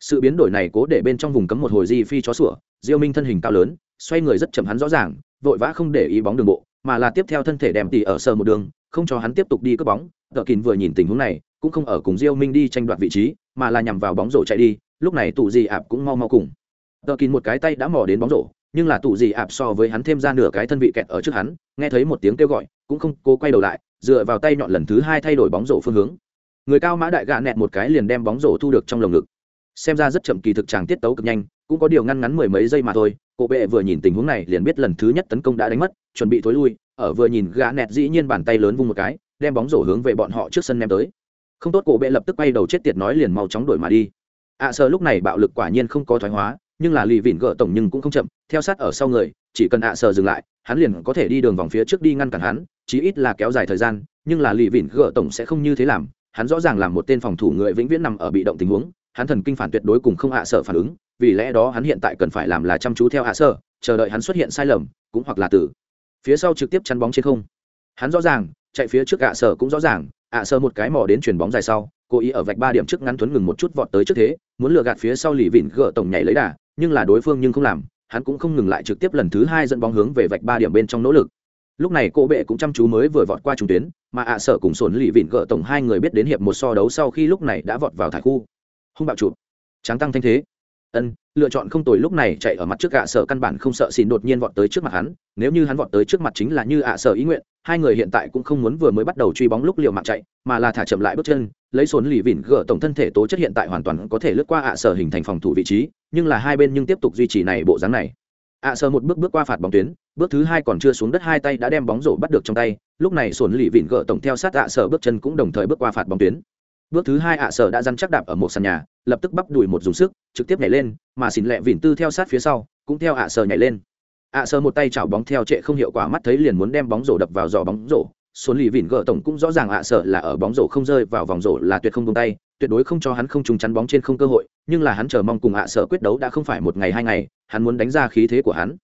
A: Sự biến đổi này cố để bên trong vùng cấm một hồi di phi chó sủa, diêu minh thân hình cao lớn, xoay người rất chậm hắn rõ ràng, vội vã không để ý bóng đường bộ, mà là tiếp theo thân thể đem tỷ ở sở một đường, không cho hắn tiếp tục đi cướp bóng. Tờ kín vừa nhìn tình huống này, cũng không ở cùng diêu minh đi tranh đoạt vị trí, mà là nhằm vào bóng rổ chạy đi, lúc này tụ gì ạp cũng mau mau cùng. Tờ kín một cái tay đã mò đến bóng rổ, nhưng là tụ gì ạp so với hắn thêm ra nửa cái thân vị kẹt ở trước hắn, nghe thấy một tiếng kêu gọi, cũng không cố quay đầu lại, dựa vào tay nhọn lần thứ hai thay đổi bóng rổ phương hướng người cao mã đại gạ nẹt một cái liền đem bóng rổ thu được trong lồng ngực. Xem ra rất chậm kỳ thực chàng tiết tấu cực nhanh cũng có điều ngăn ngắn mười mấy giây mà thôi cổ bệ vừa nhìn tình huống này liền biết lần thứ nhất tấn công đã đánh mất chuẩn bị thối lui ở vừa nhìn gã nẹt dĩ nhiên bàn tay lớn vung một cái đem bóng rổ hướng về bọn họ trước sân ném tới. Không tốt cổ bệ lập tức bay đầu chết tiệt nói liền mau chóng đổi mà đi. Ạ à, sợ lúc này bạo lực quả nhiên không có thoái hóa nhưng là lì vỉn gỡ tổng nhưng cũng không chậm theo sát ở sau người chỉ cần ạ à sợ dừng lại hắn liền có thể đi đường vòng phía trước đi ngăn cản hắn chí ít là kéo dài thời gian nhưng là lì vỉn gỡ tổng sẽ không như thế làm hắn rõ ràng là một tên phòng thủ người vĩnh viễn nằm ở bị động tình huống, hắn thần kinh phản tuyệt đối cùng không hạ à sợ phản ứng, vì lẽ đó hắn hiện tại cần phải làm là chăm chú theo hạ sợ chờ đợi hắn xuất hiện sai lầm, cũng hoặc là tử. Phía sau trực tiếp chắn bóng trên không. Hắn rõ ràng, chạy phía trước hạ sở cũng rõ ràng hạ sở một cái mò đến chuyền bóng dài sau, cố ý ở vạch ba điểm trước ngắn tuấn ngừng một chút vọt tới trước thế, muốn lừa gạt phía sau lì vịn gỡ tổng nhảy lấy đà, nhưng là đối phương nhưng không làm, hắn cũng không ngừng lại trực tiếp lần thứ hai dẫn bóng hướng về vạch ba điểm bên trong nỗ lực lúc này cô bệ cũng chăm chú mới vừa vọt qua trung tuyến, mà ạ sở cùng sồn lì vịn gỡ tổng hai người biết đến hiệp một so đấu sau khi lúc này đã vọt vào thải khu. Hung bạo chụp. Tráng tăng thanh thế. Ân, lựa chọn không tồi lúc này chạy ở mặt trước ạ sở căn bản không sợ xin đột nhiên vọt tới trước mặt hắn, nếu như hắn vọt tới trước mặt chính là như ạ sở ý nguyện, hai người hiện tại cũng không muốn vừa mới bắt đầu truy bóng lúc liều mạng chạy, mà là thả chậm lại bước chân, lấy sốn lì vỉn gỡ tổng thân thể tố chất hiện tại hoàn toàn có thể lướt qua ạ sở hình thành phòng thủ vị trí, nhưng là hai bên nhưng tiếp tục duy trì này bộ dáng này. Ạ sở một bước bước qua phạt bóng tuyến bước thứ hai còn chưa xuống đất hai tay đã đem bóng rổ bắt được trong tay, lúc này sổn lì vỉn gỡ tổng theo sát ạ sở bước chân cũng đồng thời bước qua phạt bóng tuyến. Bước thứ hai ạ sở đã dăn chắc đạp ở một sàn nhà, lập tức bắp đùi một dùng sức, trực tiếp nhảy lên, mà xin lẹ vỉn tư theo sát phía sau, cũng theo ạ sở nhảy lên. Ạ sở một tay chảo bóng theo trệ không hiệu quả mắt thấy liền muốn đem bóng rổ đập vào giò bóng rổ, sổn lì vỉn gỡ tổng cũng rõ ràng ạ sở là ở bóng rổ không rơi vào vòng rổ là tuyệt không tung tay, tuyệt đối không cho hắn không trúng chắn bóng trên không cơ hội, nhưng là hắn chờ mong cùng ạ sở quyết đấu đã không phải một ngày hai ngày, hắn muốn đánh ra khí thế của hắn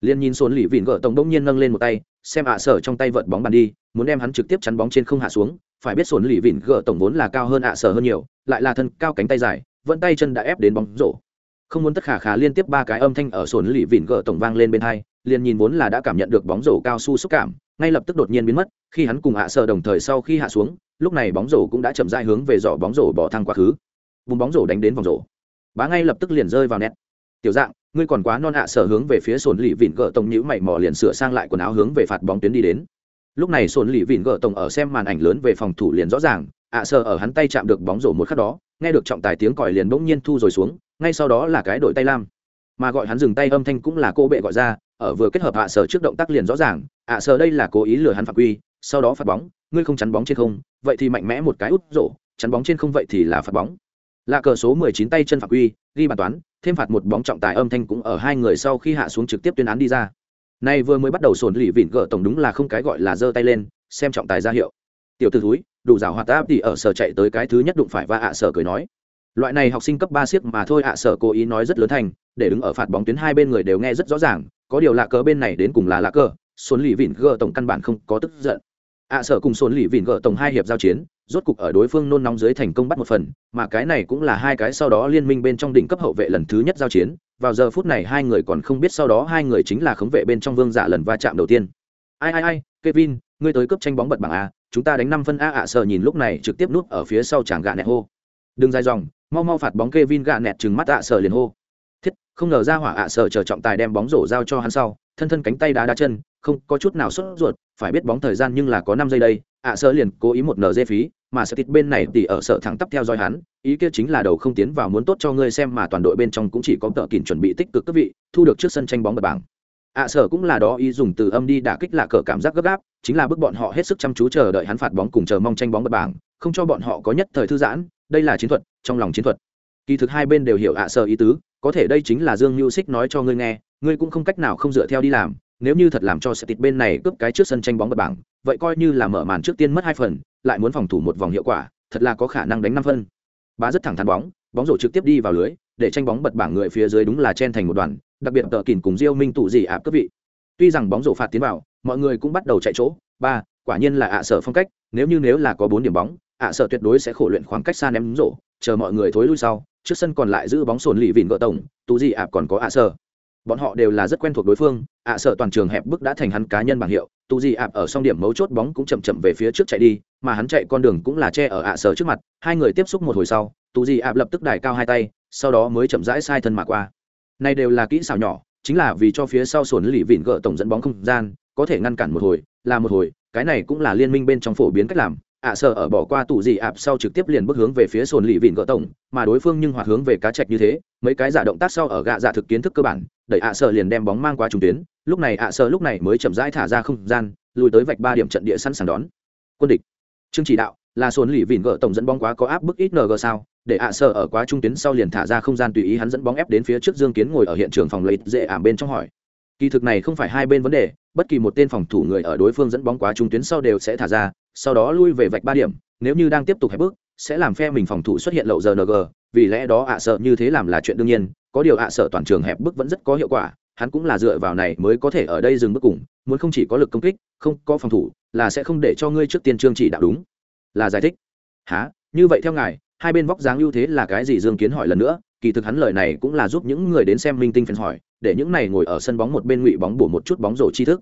A: liền nhìn sồn lì vỉn gỡ tổng đông nhiên nâng lên một tay, xem ạ sở trong tay vợt bóng bàn đi, muốn đem hắn trực tiếp chắn bóng trên không hạ xuống, phải biết sồn lì vịn gỡ tổng vốn là cao hơn ạ sở hơn nhiều, lại là thân cao cánh tay dài, vẫn tay chân đã ép đến bóng rổ. Không muốn tất khả khả liên tiếp ba cái âm thanh ở sồn lì vịn gỡ tổng vang lên bên hai, liền nhìn vốn là đã cảm nhận được bóng rổ cao su xúc cảm, ngay lập tức đột nhiên biến mất, khi hắn cùng ạ sở đồng thời sau khi hạ xuống, lúc này bóng rổ cũng đã chậm rãi hướng về giỏ bóng rổ bỏ thang quá khứ. Vùng bóng rổ đánh đến vòng rổ. Bá ngay lập tức liền rơi vào nét tiểu dạng, ngươi còn quá non ạ, sở hướng về phía sổn lì vịn gỡ tổng nhữ mày mò liền sửa sang lại quần áo hướng về phạt bóng tuyến đi đến. Lúc này sồn lì vịn gỡ tổng ở xem màn ảnh lớn về phòng thủ liền rõ ràng, ạ, sở ở hắn tay chạm được bóng rổ một khắc đó, nghe được trọng tài tiếng còi liền bỗng nhiên thu rồi xuống, ngay sau đó là cái đội tay lam. Mà gọi hắn dừng tay âm thanh cũng là cô bệ gọi ra, ở vừa kết hợp ạ, sở trước động tác liền rõ ràng, ạ, sở đây là cố ý lừa hắn phạm quy, sau đó phạt bóng, ngươi không chắn bóng trên không, vậy thì mạnh mẽ một cái út rổ, chắn bóng trên không vậy thì là phạt bóng. Là cờ số 19 tay chân phạm quy, ghi bàn toán thêm phạt một bóng trọng tài âm thanh cũng ở hai người sau khi hạ xuống trực tiếp tuyên án đi ra. Nay vừa mới bắt đầu sổn lì vịn gỡ tổng đúng là không cái gọi là giơ tay lên, xem trọng tài ra hiệu. Tiểu tử thúi, đủ rào hoạt áp thì ở sở chạy tới cái thứ nhất đụng phải và ạ sở cười nói. Loại này học sinh cấp ba siếc mà thôi ạ sở cố ý nói rất lớn thành, để đứng ở phạt bóng tuyến hai bên người đều nghe rất rõ ràng, có điều lạ cờ bên này đến cùng là lạ cờ, sổn lì vịn gỡ tổng căn bản không có tức giận. ạ sở cùng sổn lì vịn gỡ tổng hai hiệp giao chiến rốt cục ở đối phương nôn nóng dưới thành công bắt một phần, mà cái này cũng là hai cái sau đó liên minh bên trong đỉnh cấp hậu vệ lần thứ nhất giao chiến. Vào giờ phút này hai người còn không biết sau đó hai người chính là khống vệ bên trong vương giả lần va chạm đầu tiên. Ai ai ai, kevin, ngươi tới cướp tranh bóng bật bảng a, chúng ta đánh năm phân a ạ sở nhìn lúc này trực tiếp núp ở phía sau chàng gạ nẹt hô. Đừng dài dòng, mau mau phạt bóng kevin gạ nẹt trừng mắt ạ sở liền hô. Thiết, không ngờ ra hỏa ạ sở chờ trọng tài đem bóng rổ giao cho hắn sau, thân thân cánh tay đá đá chân, không có chút nào sốt ruột, phải biết bóng thời gian nhưng là có năm giây đây ạ sở liền cố ý một nở dê phí mà sẽ tịt bên này thì ở sở thẳng tắp theo dõi hắn, ý kia chính là đầu không tiến vào muốn tốt cho ngươi xem mà toàn đội bên trong cũng chỉ có tợ kìn chuẩn bị tích cực các vị, thu được trước sân tranh bóng bật bảng. Ạ sở cũng là đó, ý dùng từ âm đi đả kích lạ cờ cảm giác gấp gáp, chính là bức bọn họ hết sức chăm chú chờ đợi hắn phạt bóng cùng chờ mong tranh bóng bật bảng, không cho bọn họ có nhất thời thư giãn, đây là chiến thuật, trong lòng chiến thuật. Kỳ thực hai bên đều hiểu ạ, sở ý tứ, có thể đây chính là dương mưu xích nói cho ngươi nghe, ngươi cũng không cách nào không dựa theo đi làm, nếu như thật làm cho sẽ tịt bên này cướp cái trước sân tranh bóng bật bảng, vậy coi như là mở màn trước tiên mất hai phần lại muốn phòng thủ một vòng hiệu quả, thật là có khả năng đánh năm phân. Bá rất thẳng thắn bóng bóng rổ trực tiếp đi vào lưới, để tranh bóng bật bảng người phía dưới đúng là chen thành một đoàn, đặc biệt tợ kỉn cùng diêu minh tụ gì ạp cấp vị. Tuy rằng bóng rổ phạt tiến vào, mọi người cũng bắt đầu chạy chỗ, ba, quả nhiên là ạ sở phong cách, nếu như nếu là có bốn điểm bóng, ạ sở tuyệt đối sẽ khổ luyện khoảng cách xa ném rổ, chờ mọi người thối lui sau, trước sân còn lại giữ bóng sồn lì vịn gỡ tổng, tụ gì ạp còn có ạ sở bọn họ đều là rất quen thuộc đối phương, ạ sợ toàn trường hẹp bức đã thành hắn cá nhân bảng hiệu, tu gì ạp ở song điểm mấu chốt bóng cũng chậm chậm về phía trước chạy đi, mà hắn chạy con đường cũng là che ở ạ sợ trước mặt, hai người tiếp xúc một hồi sau, tu gì ạp lập tức đài cao hai tay, sau đó mới chậm rãi sai thân mà qua. Này đều là kỹ xảo nhỏ, chính là vì cho phía sau sổn lì vịn gỡ tổng dẫn bóng không gian, có thể ngăn cản một hồi, là một hồi, cái này cũng là liên minh bên trong phổ biến cách làm ạ sở ở bỏ qua tủ gì ạp sau trực tiếp liền bước hướng về phía sồn lì vịn gỡ tổng, mà đối phương nhưng hoạt hướng về cá trạch như thế, mấy cái giả động tác sau ở gạ giả thực kiến thức cơ bản, đẩy ạ sở liền đem bóng mang qua trung tuyến, lúc này ạ sở lúc này mới chậm rãi thả ra không gian, lùi tới vạch ba điểm trận địa sẵn sàng đón. Quân địch. Chương chỉ đạo, là sồn lì vịn gỡ tổng dẫn bóng quá có áp bức ít ng sao, để ạ sở ở quá trung tuyến sau liền thả ra không gian tùy ý hắn dẫn bóng ép đến phía trước dương kiến ngồi ở hiện trường phòng lấy dễ ảm bên trong hỏi. Kỳ thực này không phải hai bên vấn đề, bất kỳ một tên phòng thủ người ở đối phương dẫn bóng quá trung tuyến sau đều sẽ thả ra sau đó lui về vạch ba điểm, nếu như đang tiếp tục hẹp bước, sẽ làm phe mình phòng thủ xuất hiện lậu giờ ng vì lẽ đó ạ sợ như thế làm là chuyện đương nhiên, có điều ạ sợ toàn trường hẹp bước vẫn rất có hiệu quả, hắn cũng là dựa vào này mới có thể ở đây dừng bước cùng, muốn không chỉ có lực công kích, không có phòng thủ, là sẽ không để cho ngươi trước tiên trương chỉ đạo đúng. Là giải thích. Há như vậy theo ngài, hai bên vóc dáng ưu thế là cái gì dương kiến hỏi lần nữa, kỳ thực hắn lời này cũng là giúp những người đến xem minh tinh phần hỏi, để những này ngồi ở sân bóng một bên ngụy bóng bổ một chút bóng rổ tri thức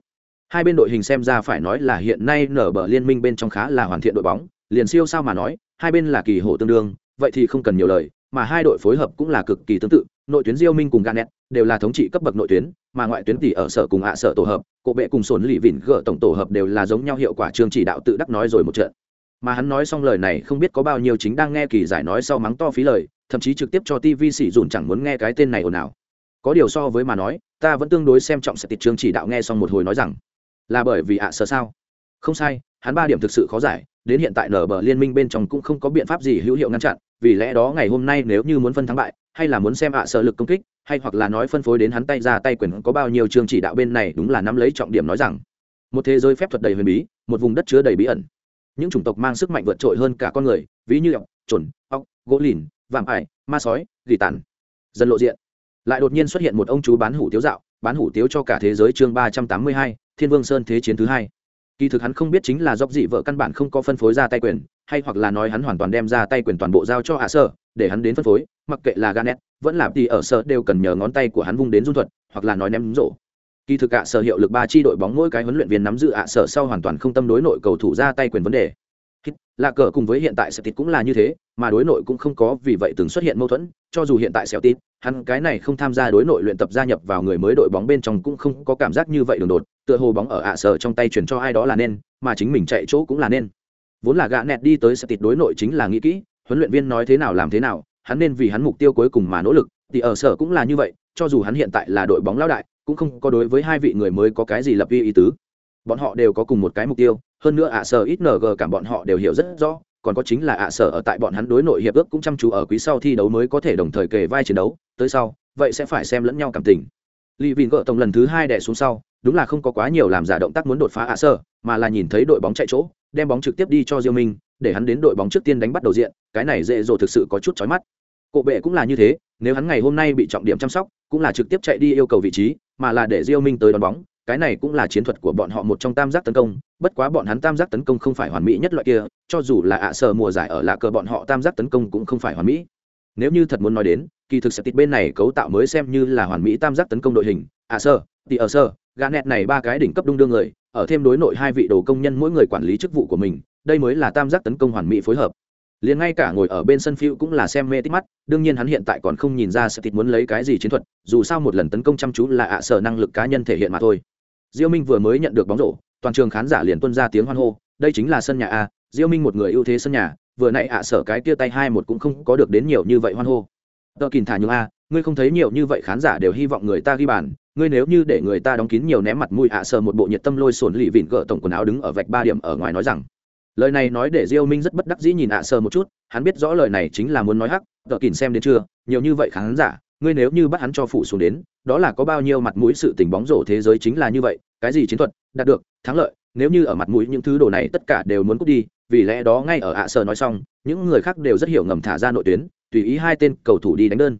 A: hai bên đội hình xem ra phải nói là hiện nay nở bờ liên minh bên trong khá là hoàn thiện đội bóng, liền siêu sao mà nói, hai bên là kỳ hộ tương đương, vậy thì không cần nhiều lời, mà hai đội phối hợp cũng là cực kỳ tương tự, nội tuyến diêu minh cùng ganet đều là thống trị cấp bậc nội tuyến, mà ngoại tuyến tỷ ở sở cùng ạ sở tổ hợp, cổ bệ cùng sồn lì vỉn gỡ tổng tổ hợp đều là giống nhau hiệu quả trương chỉ đạo tự đắc nói rồi một trận. Mà hắn nói xong lời này không biết có bao nhiêu chính đang nghe kỳ giải nói sau mắng to phí lời, thậm chí trực tiếp cho tv xỉ dùn chẳng muốn nghe cái tên này ồn ào. Có điều so với mà nói, ta vẫn tương đối xem trọng sẽ tịch trương chỉ đạo nghe xong một hồi nói rằng là bởi vì ạ sợ sao? Không sai, hắn ba điểm thực sự khó giải, đến hiện tại nở bờ liên minh bên trong cũng không có biện pháp gì hữu hiệu ngăn chặn, vì lẽ đó ngày hôm nay nếu như muốn phân thắng bại, hay là muốn xem ạ sợ lực công kích, hay hoặc là nói phân phối đến hắn tay ra tay quyền có bao nhiêu chương chỉ đạo bên này đúng là nắm lấy trọng điểm nói rằng, một thế giới phép thuật đầy huyền bí, một vùng đất chứa đầy bí ẩn. Những chủng tộc mang sức mạnh vượt trội hơn cả con người, ví như ọc trồn ọc gỗ lìn, vạm ải, ma sói, gỉ tàn. Dần lộ diện, lại đột nhiên xuất hiện một ông chú bán hủ tiếu dạo, bán hủ tiếu cho cả thế giới chương ba trăm tám mươi hai thiên vương sơn thế chiến thứ hai. Kỳ thực hắn không biết chính là dốc dị vợ căn bản không có phân phối ra tay quyền, hay hoặc là nói hắn hoàn toàn đem ra tay quyền toàn bộ giao cho hạ sơ để hắn đến phân phối, mặc kệ là ganet vẫn là thì ở sở đều cần nhờ ngón tay của hắn vung đến dung thuật, hoặc là nói ném rổ. Kỳ thực ạ sở hiệu lực ba chi đội bóng mỗi cái huấn luyện viên nắm giữ ạ sở sau hoàn toàn không tâm đối nội cầu thủ ra tay quyền vấn đề. Là cờ cùng với hiện tại sẽ tít cũng là như thế, mà đối nội cũng không có vì vậy từng xuất hiện mâu thuẫn, cho dù hiện tại sẹo tít hắn cái này không tham gia đối nội luyện tập gia nhập vào người mới đội bóng bên trong cũng không có cảm giác như vậy đường đột, tựa hồ bóng ở ạ sở trong tay chuyển cho ai đó là nên, mà chính mình chạy chỗ cũng là nên. Vốn là gã nẹt đi tới sẽ tịt đối nội chính là nghĩ kỹ, huấn luyện viên nói thế nào làm thế nào, hắn nên vì hắn mục tiêu cuối cùng mà nỗ lực, thì ở sở cũng là như vậy, cho dù hắn hiện tại là đội bóng lao đại, cũng không có đối với hai vị người mới có cái gì lập vi ý tứ. Bọn họ đều có cùng một cái mục tiêu, hơn nữa ạ sở ít ng cảm bọn họ đều hiểu rất rõ còn có chính là ạ sở ở tại bọn hắn đối nội hiệp ước cũng chăm chú ở quý sau thi đấu mới có thể đồng thời kề vai chiến đấu tới sau vậy sẽ phải xem lẫn nhau cảm tình Lý vìn gỡ tổng lần thứ hai đè xuống sau, đúng là không có quá nhiều làm giả động tác muốn đột phá ạ sở, mà là nhìn thấy đội bóng chạy chỗ, đem bóng trực tiếp đi cho Diêu Minh, để hắn đến đội bóng trước tiên đánh bắt đầu diện, cái này dễ dỗ thực sự có chút chói mắt. Cổ bệ cũng là như thế, nếu hắn ngày hôm nay bị trọng điểm chăm sóc, cũng là trực tiếp chạy đi yêu cầu vị trí, mà là để Diêu Minh tới đón bóng, cái này cũng là chiến thuật của bọn họ một trong tam giác tấn công, bất quá bọn hắn tam giác tấn công không phải hoàn mỹ nhất loại kia, cho dù là ạ sờ mùa giải ở lạ cờ bọn họ tam giác tấn công cũng không phải hoàn mỹ. Nếu như thật muốn nói đến, kỳ thực sẽ tịt bên này cấu tạo mới xem như là hoàn mỹ tam giác tấn công đội hình, ạ sơ, tỷ ở sơ, gà nẹt này ba cái đỉnh cấp đung đương người, ở thêm đối nội hai vị đồ công nhân mỗi người quản lý chức vụ của mình, đây mới là tam giác tấn công hoàn mỹ phối hợp liền ngay cả ngồi ở bên sân phiêu cũng là xem mê tích mắt đương nhiên hắn hiện tại còn không nhìn ra sẽ tịt muốn lấy cái gì chiến thuật dù sao một lần tấn công chăm chú là ạ sở năng lực cá nhân thể hiện mà thôi diêu minh vừa mới nhận được bóng rổ, toàn trường khán giả liền tuân ra tiếng hoan hô, đây chính là sân nhà a, diêu minh một người ưu thế sân nhà, vừa nãy ạ sở cái kia tay hai một cũng không có được đến nhiều như vậy hoan hô. Tờ kìn thả nhung a, ngươi không thấy nhiều như vậy khán giả đều hy vọng người ta ghi bàn, ngươi nếu như để người ta đóng kín nhiều ném mặt mũi ạ sở một bộ nhiệt tâm lôi sồn lì vịn gỡ tổng quần áo đứng ở vạch ba điểm ở ngoài nói rằng. Lời này nói để diêu minh rất bất đắc dĩ nhìn ạ sơ một chút, hắn biết rõ lời này chính là muốn nói hắc, tờ kỳn xem đến chưa, nhiều như vậy khán giả ngươi nếu như bắt hắn cho phụ xuống đến, đó là có bao nhiêu mặt mũi sự tình bóng rổ thế giới chính là như vậy, cái gì chiến thuật, đạt được, thắng lợi, nếu như ở mặt mũi những thứ đồ này tất cả đều muốn cút đi, vì lẽ đó ngay ở ạ sơ nói xong, những người khác đều rất hiểu ngầm thả ra nội tuyến, tùy ý hai tên cầu thủ đi đánh đơn.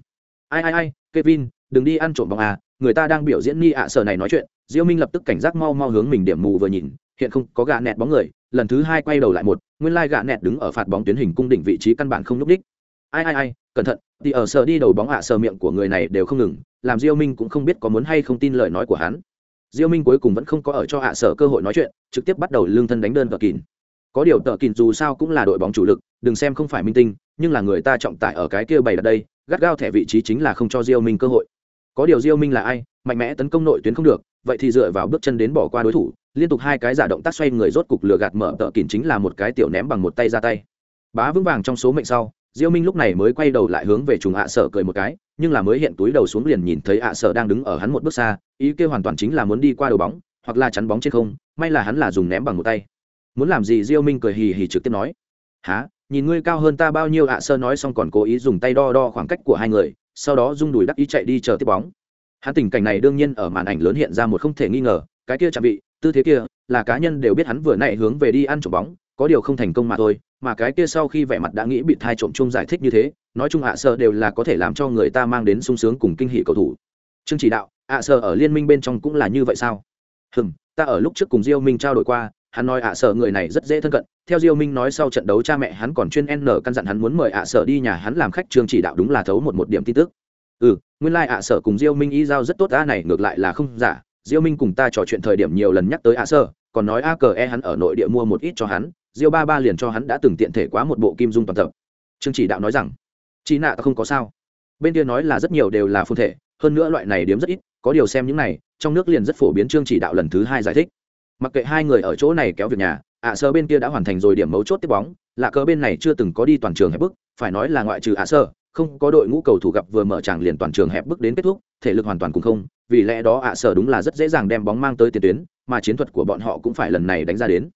A: Ai ai ai, kevin, đừng đi ăn trộm bóng à người ta đang biểu diễn ni ạ sơ này nói chuyện, diêu minh lập tức cảnh giác mau mau hướng mình điểm mù vừa nhìn, hiện không có gà nẹt bóng người, lần thứ hai quay đầu lại một, nguyên lai gạ nẹt đứng ở phạt bóng tuyến hình cung đỉnh vị trí căn bản không nhúc đích ai ai ai, cẩn thận, thì ở sờ đi đầu bóng ạ, sờ miệng của người này đều không ngừng, làm diêu minh cũng không biết có muốn hay không tin lời nói của hắn. Diêu minh cuối cùng vẫn không có ở cho ạ sở cơ hội nói chuyện, trực tiếp bắt đầu lương thân đánh đơn tờ kín có điều tờ kín dù sao cũng là đội bóng chủ lực, đừng xem không phải minh tinh, nhưng là người ta trọng tải ở cái kia bày đặt đây, gắt gao thẻ vị trí chính là không cho diêu minh cơ hội. Có điều diêu minh là ai, mạnh mẽ tấn công nội tuyến không được, vậy thì dựa vào bước chân đến bỏ qua đối thủ, liên tục hai cái giả động tác xoay người rốt cục lừa gạt mở tợ kỉn chính là một cái tiểu ném bằng một tay ra tay. Bá vững vàng trong số mệnh sau diêu minh lúc này mới quay đầu lại hướng về trùng ạ sở cười một cái, nhưng là mới hiện túi đầu xuống liền nhìn thấy ạ sở đang đứng ở hắn một bước xa, ý kia hoàn toàn chính là muốn đi qua đầu bóng, hoặc là chắn bóng trên không, may là hắn là dùng ném bằng một tay. Muốn làm gì diêu minh cười hì hì trực tiếp nói há nhìn ngươi cao hơn ta bao nhiêu? ạ sơ nói xong còn cố ý dùng tay đo đo khoảng cách của hai người, sau đó rung đùi đắc ý chạy đi chờ tiếp bóng. Hắn tình cảnh này đương nhiên ở màn ảnh lớn hiện ra một không thể nghi ngờ, cái kia chạm vị, tư thế kia là cá nhân đều biết hắn vừa nãy hướng về đi ăn trộm bóng, có điều không thành công mà thôi mà cái kia sau khi vẻ mặt đã nghĩ bị thai trộm chung giải thích như thế, nói chung ạ sơ đều là có thể làm cho người ta mang đến sung sướng cùng kinh hỷ cầu thủ. Chương chỉ đạo, ạ sơ ở liên minh bên trong cũng là như vậy sao? Hừm, ta ở lúc trước cùng diêu minh trao đổi qua, hắn nói ạ sở người này rất dễ thân cận, theo diêu minh nói sau trận đấu cha mẹ hắn còn chuyên n căn dặn hắn muốn mời ạ sở đi nhà hắn làm khách chương chỉ đạo đúng là thấu một một điểm tin tức. Ừ nguyên lai ạ sở cùng diêu minh y giao rất tốt ta này ngược lại là không giả. Diêu minh cùng ta trò chuyện thời điểm nhiều lần nhắc tới ạ sở còn nói a cờ e hắn ở nội địa mua một ít cho hắn diêu ba ba liền cho hắn đã từng tiện thể quá một bộ kim dung toàn tập. Chương chỉ đạo nói rằng chị nạ ta không có sao. Bên kia nói là rất nhiều đều là phun thể, hơn nữa loại này điếm rất ít, có điều xem những này, trong nước liền rất phổ biến chương chỉ đạo lần thứ hai giải thích. Mặc kệ hai người ở chỗ này kéo việc nhà, ạ sơ bên kia đã hoàn thành rồi điểm mấu chốt tiếp bóng, lạ cờ bên này chưa từng có đi toàn trường hẹp bức, phải nói là ngoại trừ ạ sơ, không có đội ngũ cầu thủ gặp vừa mở tràng liền toàn trường hẹp bức đến kết thúc, thể lực hoàn toàn cũng không, vì lẽ đó ạ sở đúng là rất dễ dàng đem bóng mang tới tiền tuyến, mà chiến thuật của bọn họ cũng phải lần này đánh ra đến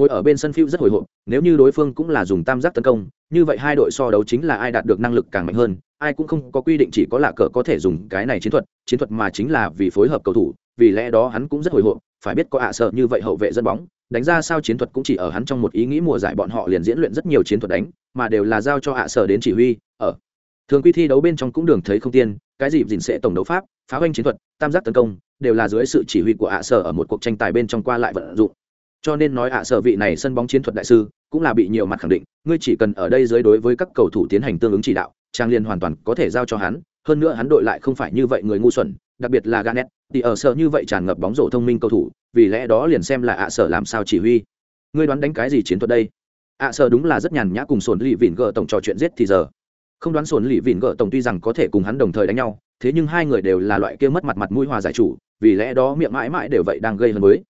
A: ngồi ở bên sân phiêu rất hồi hộp, nếu như đối phương cũng là dùng tam giác tấn công, như vậy hai đội so đấu chính là ai đạt được năng lực càng mạnh hơn, ai cũng không có quy định chỉ có lạ cờ có thể dùng cái này chiến thuật chiến thuật mà chính là vì phối hợp cầu thủ, vì lẽ đó hắn cũng rất hồi hộp, phải biết có ạ sợ như vậy hậu vệ dẫn bóng, đánh ra sao chiến thuật cũng chỉ ở hắn trong một ý nghĩ mùa giải bọn họ liền diễn luyện rất nhiều chiến thuật đánh, mà đều là giao cho ạ sợ đến chỉ huy, ở. Thường quy thi đấu bên trong cũng đường thấy không tiên, cái gì dình sẽ tổng đấu pháp, phá hoanh chiến thuật, tam giác tấn công, đều là dưới sự chỉ huy của ạ sở ở một cuộc tranh tài bên trong qua lại vận dụng cho nên nói ạ sở vị này sân bóng chiến thuật đại sư cũng là bị nhiều mặt khẳng định ngươi chỉ cần ở đây dưới đối với các cầu thủ tiến hành tương ứng chỉ đạo trang liên hoàn toàn có thể giao cho hắn hơn nữa hắn đội lại không phải như vậy người ngu xuẩn đặc biệt là Garnet, thì ở sở như vậy tràn ngập bóng rổ thông minh cầu thủ, vì lẽ đó liền xem là ạ sở làm sao chỉ huy. Ngươi đoán đánh cái gì chiến thuật đây? ạ sở đúng là rất nhàn nhã cùng sồn lì vỉn gỡ tổng trò chuyện giết thì giờ không đoán sồn lì vỉn gỡ tổng tuy rằng có thể cùng hắn đồng thời đánh nhau thế nhưng hai người đều là loại kia mất mặt mặt mũi hòa giải chủ vì lẽ đó miệng mãi mãi đều vậy đang gây hấn mới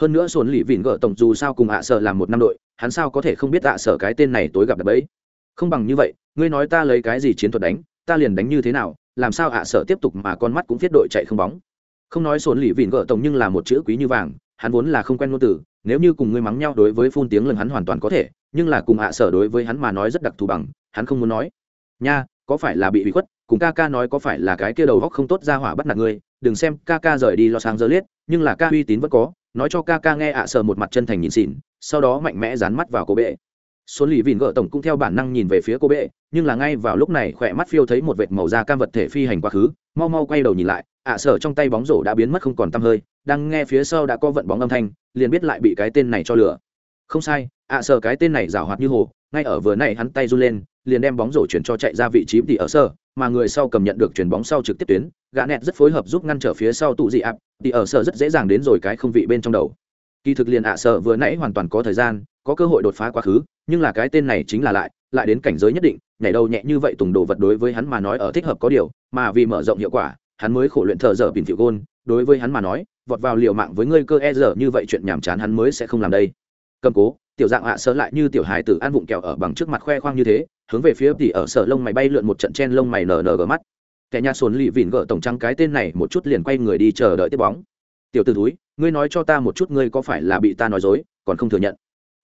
A: hơn nữa sồn lì vịn gỡ tổng dù sao cùng ạ sở làm một năm đội, hắn sao có thể không biết ạ sở cái tên này tối gặp đập ấy không bằng như vậy, ngươi nói ta lấy cái gì chiến thuật đánh, ta liền đánh như thế nào, làm sao ạ sở tiếp tục mà con mắt cũng viết đội chạy không bóng? Không nói sồn lì vịn gỡ tổng nhưng là một chữ quý như vàng, hắn vốn là không quen ngôn từ, nếu như cùng ngươi mắng nhau đối với phun tiếng lần hắn hoàn toàn có thể, nhưng là cùng ạ sở đối với hắn mà nói rất đặc thù bằng, hắn không muốn nói. Nha, có phải là bị bị khuất, cùng ca ca nói có phải là cái kia đầu góc không tốt ra hỏa bắt nạt ngươi, đừng xem ca ca rời đi lo sáng giờ liết nhưng là ca uy tín vẫn có nói cho ca ca nghe ạ sờ một mặt chân thành nhìn xỉn, sau đó mạnh mẽ dán mắt vào cô bệ. Số lì vìn gỡ tổng cũng theo bản năng nhìn về phía cô bệ, nhưng là ngay vào lúc này khỏe mắt phiêu thấy một vệt màu da cam vật thể phi hành quá khứ, mau mau quay đầu nhìn lại, ạ sở trong tay bóng rổ đã biến mất không còn tăm hơi, đang nghe phía sau đã có vận bóng âm thanh, liền biết lại bị cái tên này cho lửa không sai, ạ sở cái tên này rào hoạt như hồ, ngay ở vừa này hắn tay run lên, liền đem bóng rổ chuyển cho chạy ra vị trí tỷ ở sơ mà người sau cầm nhận được chuyển bóng sau trực tiếp tuyến, gã nẹt rất phối hợp giúp ngăn trở phía sau tụ dị ạp tỷ ở sơ rất dễ dàng đến rồi cái không vị bên trong đầu. Kỳ thực liền ạ sở vừa nãy hoàn toàn có thời gian, có cơ hội đột phá quá khứ, nhưng là cái tên này chính là lại lại đến cảnh giới nhất định, nhảy đầu nhẹ như vậy tùng đồ vật đối với hắn mà nói ở thích hợp có điều, mà vì mở rộng hiệu quả, hắn mới khổ luyện thợ dở bình phiệu gôn, đối với hắn mà nói, vọt vào liều mạng với ngươi cơ e dở như vậy chuyện nhàm chán hắn mới sẽ không làm đây cầm cố, tiểu dạng ạ sơ lại như tiểu hài tử ăn vụng kẹo ở bằng trước mặt khoe khoang như thế, hướng về phía tỉ ở sở lông mày bay lượn một trận chen lông mày nở nở gờ mắt. Kẻ nhà sồn lì vịn gỡ tổng trăng cái tên này một chút liền quay người đi chờ đợi tiếp bóng. Tiểu tử túi ngươi nói cho ta một chút ngươi có phải là bị ta nói dối, còn không thừa nhận?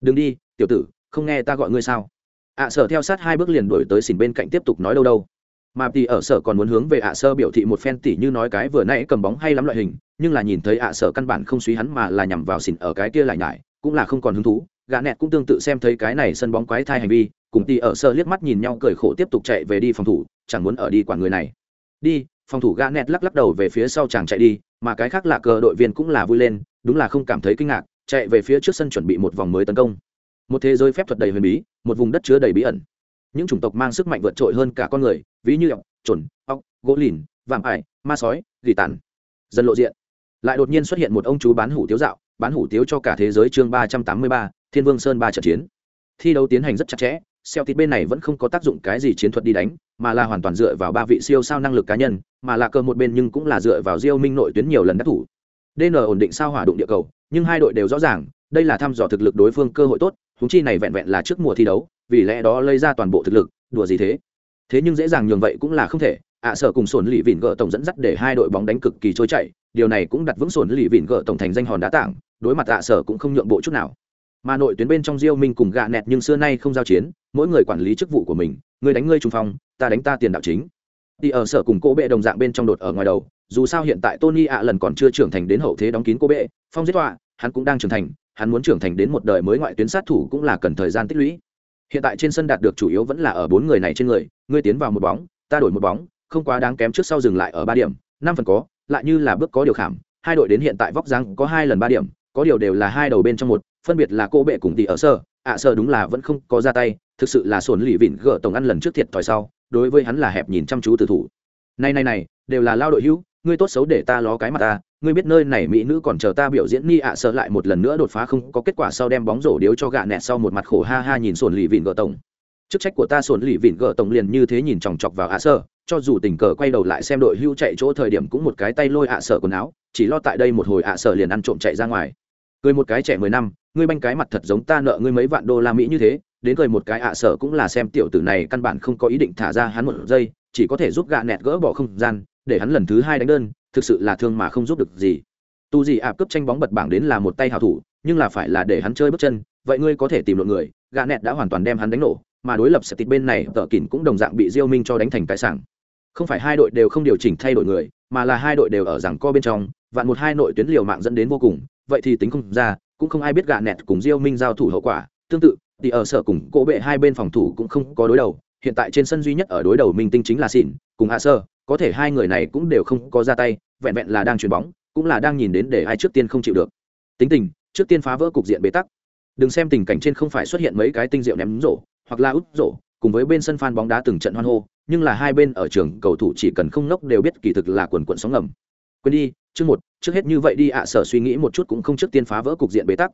A: Đừng đi, tiểu tử, không nghe ta gọi ngươi sao? ạ sở theo sát hai bước liền đuổi tới xỉn bên cạnh tiếp tục nói đâu đâu. Mà tỉ ở sở còn muốn hướng về ạ sơ biểu thị một phen tỷ như nói cái vừa nãy cầm bóng hay lắm loại hình, nhưng là nhìn thấy ạ sở căn bản không suy hắn mà là nhằm vào xỉn ở cái kia lại nhải cũng là không còn hứng thú, gã nẹt cũng tương tự xem thấy cái này sân bóng quái thai hành vi, cùng tì ở sơ liếc mắt nhìn nhau cười khổ tiếp tục chạy về đi phòng thủ, chẳng muốn ở đi quản người này. Đi, phòng thủ gã nẹt lắc lắc đầu về phía sau chàng chạy đi, mà cái khác là cờ đội viên cũng là vui lên, đúng là không cảm thấy kinh ngạc, chạy về phía trước sân chuẩn bị một vòng mới tấn công. Một thế giới phép thuật đầy huyền bí, một vùng đất chứa đầy bí ẩn. Những chủng tộc mang sức mạnh vượt trội hơn cả con người, ví như ọc trồn ọc gỗ lìn, vạm ải, ma sói, gỉ tàn. Dần lộ diện. Lại đột nhiên xuất hiện một ông chú bán hủ tiếu dạo bán hủ tiếu cho cả thế giới chương ba trăm tám mươi ba, thiên vương sơn ba trận chiến. Thi đấu tiến hành rất chặt chẽ, xeo thịt bên này vẫn không có tác dụng cái gì chiến thuật đi đánh, mà là hoàn toàn dựa vào ba vị siêu sao năng lực cá nhân, mà là cơ một bên nhưng cũng là dựa vào diêu minh nội tuyến nhiều lần đắc thủ. Dn ổn định sao hỏa đụng địa cầu, nhưng hai đội đều rõ ràng, đây là thăm dò thực lực đối phương cơ hội tốt húng chi này vẹn vẹn là trước mùa thi đấu, vì lẽ đó lấy ra toàn bộ thực lực, đùa gì thế? Thế nhưng dễ dàng nhường vậy cũng là không thể, ạ sở cùng sổn lì vịn gỡ tổng dẫn dắt để hai đội bóng đánh cực kỳ trôi chảy, điều này cũng đặt vững sổn lì vịn gỡ tổng thành danh hòn đá tảng đối mặt ạ sở cũng không nhượng bộ chút nào. Mà nội tuyến bên trong diêu minh cùng gạ nẹt nhưng xưa nay không giao chiến, mỗi người quản lý chức vụ của mình, người đánh ngươi trung phong, ta đánh ta tiền đạo chính. Đi ở sở cùng cô bệ đồng dạng bên trong đột ở ngoài đầu, dù sao hiện tại tony ạ lần còn chưa trưởng thành đến hậu thế đóng kín cô bệ, phong giết tọa hắn cũng đang trưởng thành, hắn muốn trưởng thành đến một đời mới ngoại tuyến sát thủ cũng là cần thời gian tích lũy. Hiện tại trên sân đạt được chủ yếu vẫn là ở bốn người này trên người, ngươi tiến vào một bóng, ta đổi một bóng, không quá đáng kém trước sau dừng lại ở ba điểm, năm phần có, lại như là bước có điều khảm, hai đội đến hiện tại vóc dáng có hai lần ba điểm có điều đều là hai đầu bên trong một, phân biệt là cô bệ cùng tỷ ở sơ. Ạ à sơ đúng là vẫn không có ra tay, thực sự là sồn lì vịn gỡ tổng ăn lần trước thiệt thòi sau, đối với hắn là hẹp nhìn chăm chú từ thủ. Này này này, đều là lao đội hữu, ngươi tốt xấu để ta ló cái mặt ta, ngươi biết nơi này mỹ nữ còn chờ ta biểu diễn ni à, ạ sợ lại một lần nữa đột phá không, có kết quả sau đem bóng rổ điếu cho gạ nẹt sau một mặt khổ ha ha nhìn sồn lì vịn gỡ tổng. Chức trách của ta sồn lì vịn gỡ tổng liền như thế nhìn chòng chọc vào à, ạ sợ cho dù tình cờ quay đầu lại xem đội hưu chạy chỗ thời điểm cũng một cái tay lôi à, ạ sợ quần áo, chỉ lo tại đây một hồi ạ sợ liền ăn trộm chạy ra ngoài cười một cái trẻ mười năm, ngươi banh cái mặt thật giống ta nợ ngươi mấy vạn đô la mỹ như thế, đến cười một cái ạ sợ cũng là xem tiểu tử này căn bản không có ý định thả ra hắn một giây, chỉ có thể giúp gạ nẹt gỡ bỏ không gian, để hắn lần thứ hai đánh đơn, thực sự là thương mà không giúp được gì. Tu gì ạ cướp tranh bóng bật bảng đến là một tay hảo thủ, nhưng là phải là để hắn chơi bước chân, vậy ngươi có thể tìm được người, gạ nẹt đã hoàn toàn đem hắn đánh nổ, mà đối lập sẽ tịt bên này, tờ kỉn cũng đồng dạng bị diêu minh cho đánh thành cái sản không phải hai đội đều không điều chỉnh thay đổi người, mà là hai đội đều ở rằng co bên trong, vạn một hai nội tuyến liều mạng dẫn đến vô cùng vậy thì tính không ra, cũng không ai biết gạ nẹt cùng diêu minh giao thủ hậu quả. Tương tự, thì ở sở cùng cỗ bệ hai bên phòng thủ cũng không có đối đầu. Hiện tại trên sân duy nhất ở đối đầu minh tinh chính là xỉn cùng hạ sơ. Có thể hai người này cũng đều không có ra tay, vẹn vẹn là đang chuyền bóng, cũng là đang nhìn đến để ai trước tiên không chịu được. Tính tình, trước tiên phá vỡ cục diện bế tắc. Đừng xem tình cảnh trên không phải xuất hiện mấy cái tinh diệu ném rổ, hoặc là út rổ, cùng với bên sân phan bóng đá từng trận hoan hô, nhưng là hai bên ở trường cầu thủ chỉ cần không nốc đều biết kỳ thực là quần quận sóng ngầm. Quên đi trước một trước hết như vậy đi ạ à, sở suy nghĩ một chút cũng không trước tiên phá vỡ cục diện bế tắc.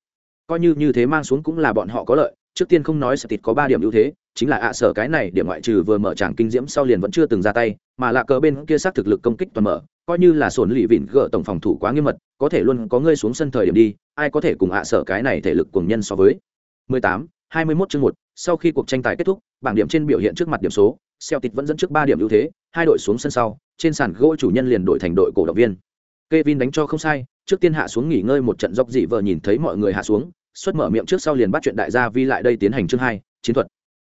A: Coi như như thế mang xuống cũng là bọn họ có lợi trước tiên không nói sở tịt có ba điểm ưu thế chính là ạ à, sở cái này điểm ngoại trừ vừa mở tràng kinh diễm sau liền vẫn chưa từng ra tay mà là cờ bên kia xác thực lực công kích toàn mở coi như là sổn lì vịn gỡ tổng phòng thủ quá nghiêm mật có thể luôn có ngươi xuống sân thời điểm đi ai có thể cùng ạ à, sở cái này thể lực cùng nhân so với. 18, 21 chương 1, sau khi cuộc tranh tài kết thúc bảng điểm trên biểu hiện trước mặt điểm số Celtic vẫn dẫn trước 3 điểm ưu thế hai đội xuống sân sau trên sàn gỗ chủ nhân liền đổi thành đội cổ động viên. Kevin đánh cho không sai, trước tiên hạ xuống nghỉ ngơi một trận dốc dị vợ nhìn thấy mọi người hạ xuống, xuất mở miệng trước sau liền bắt chuyện đại gia vi lại đây tiến hành chương hai, chiến thuật.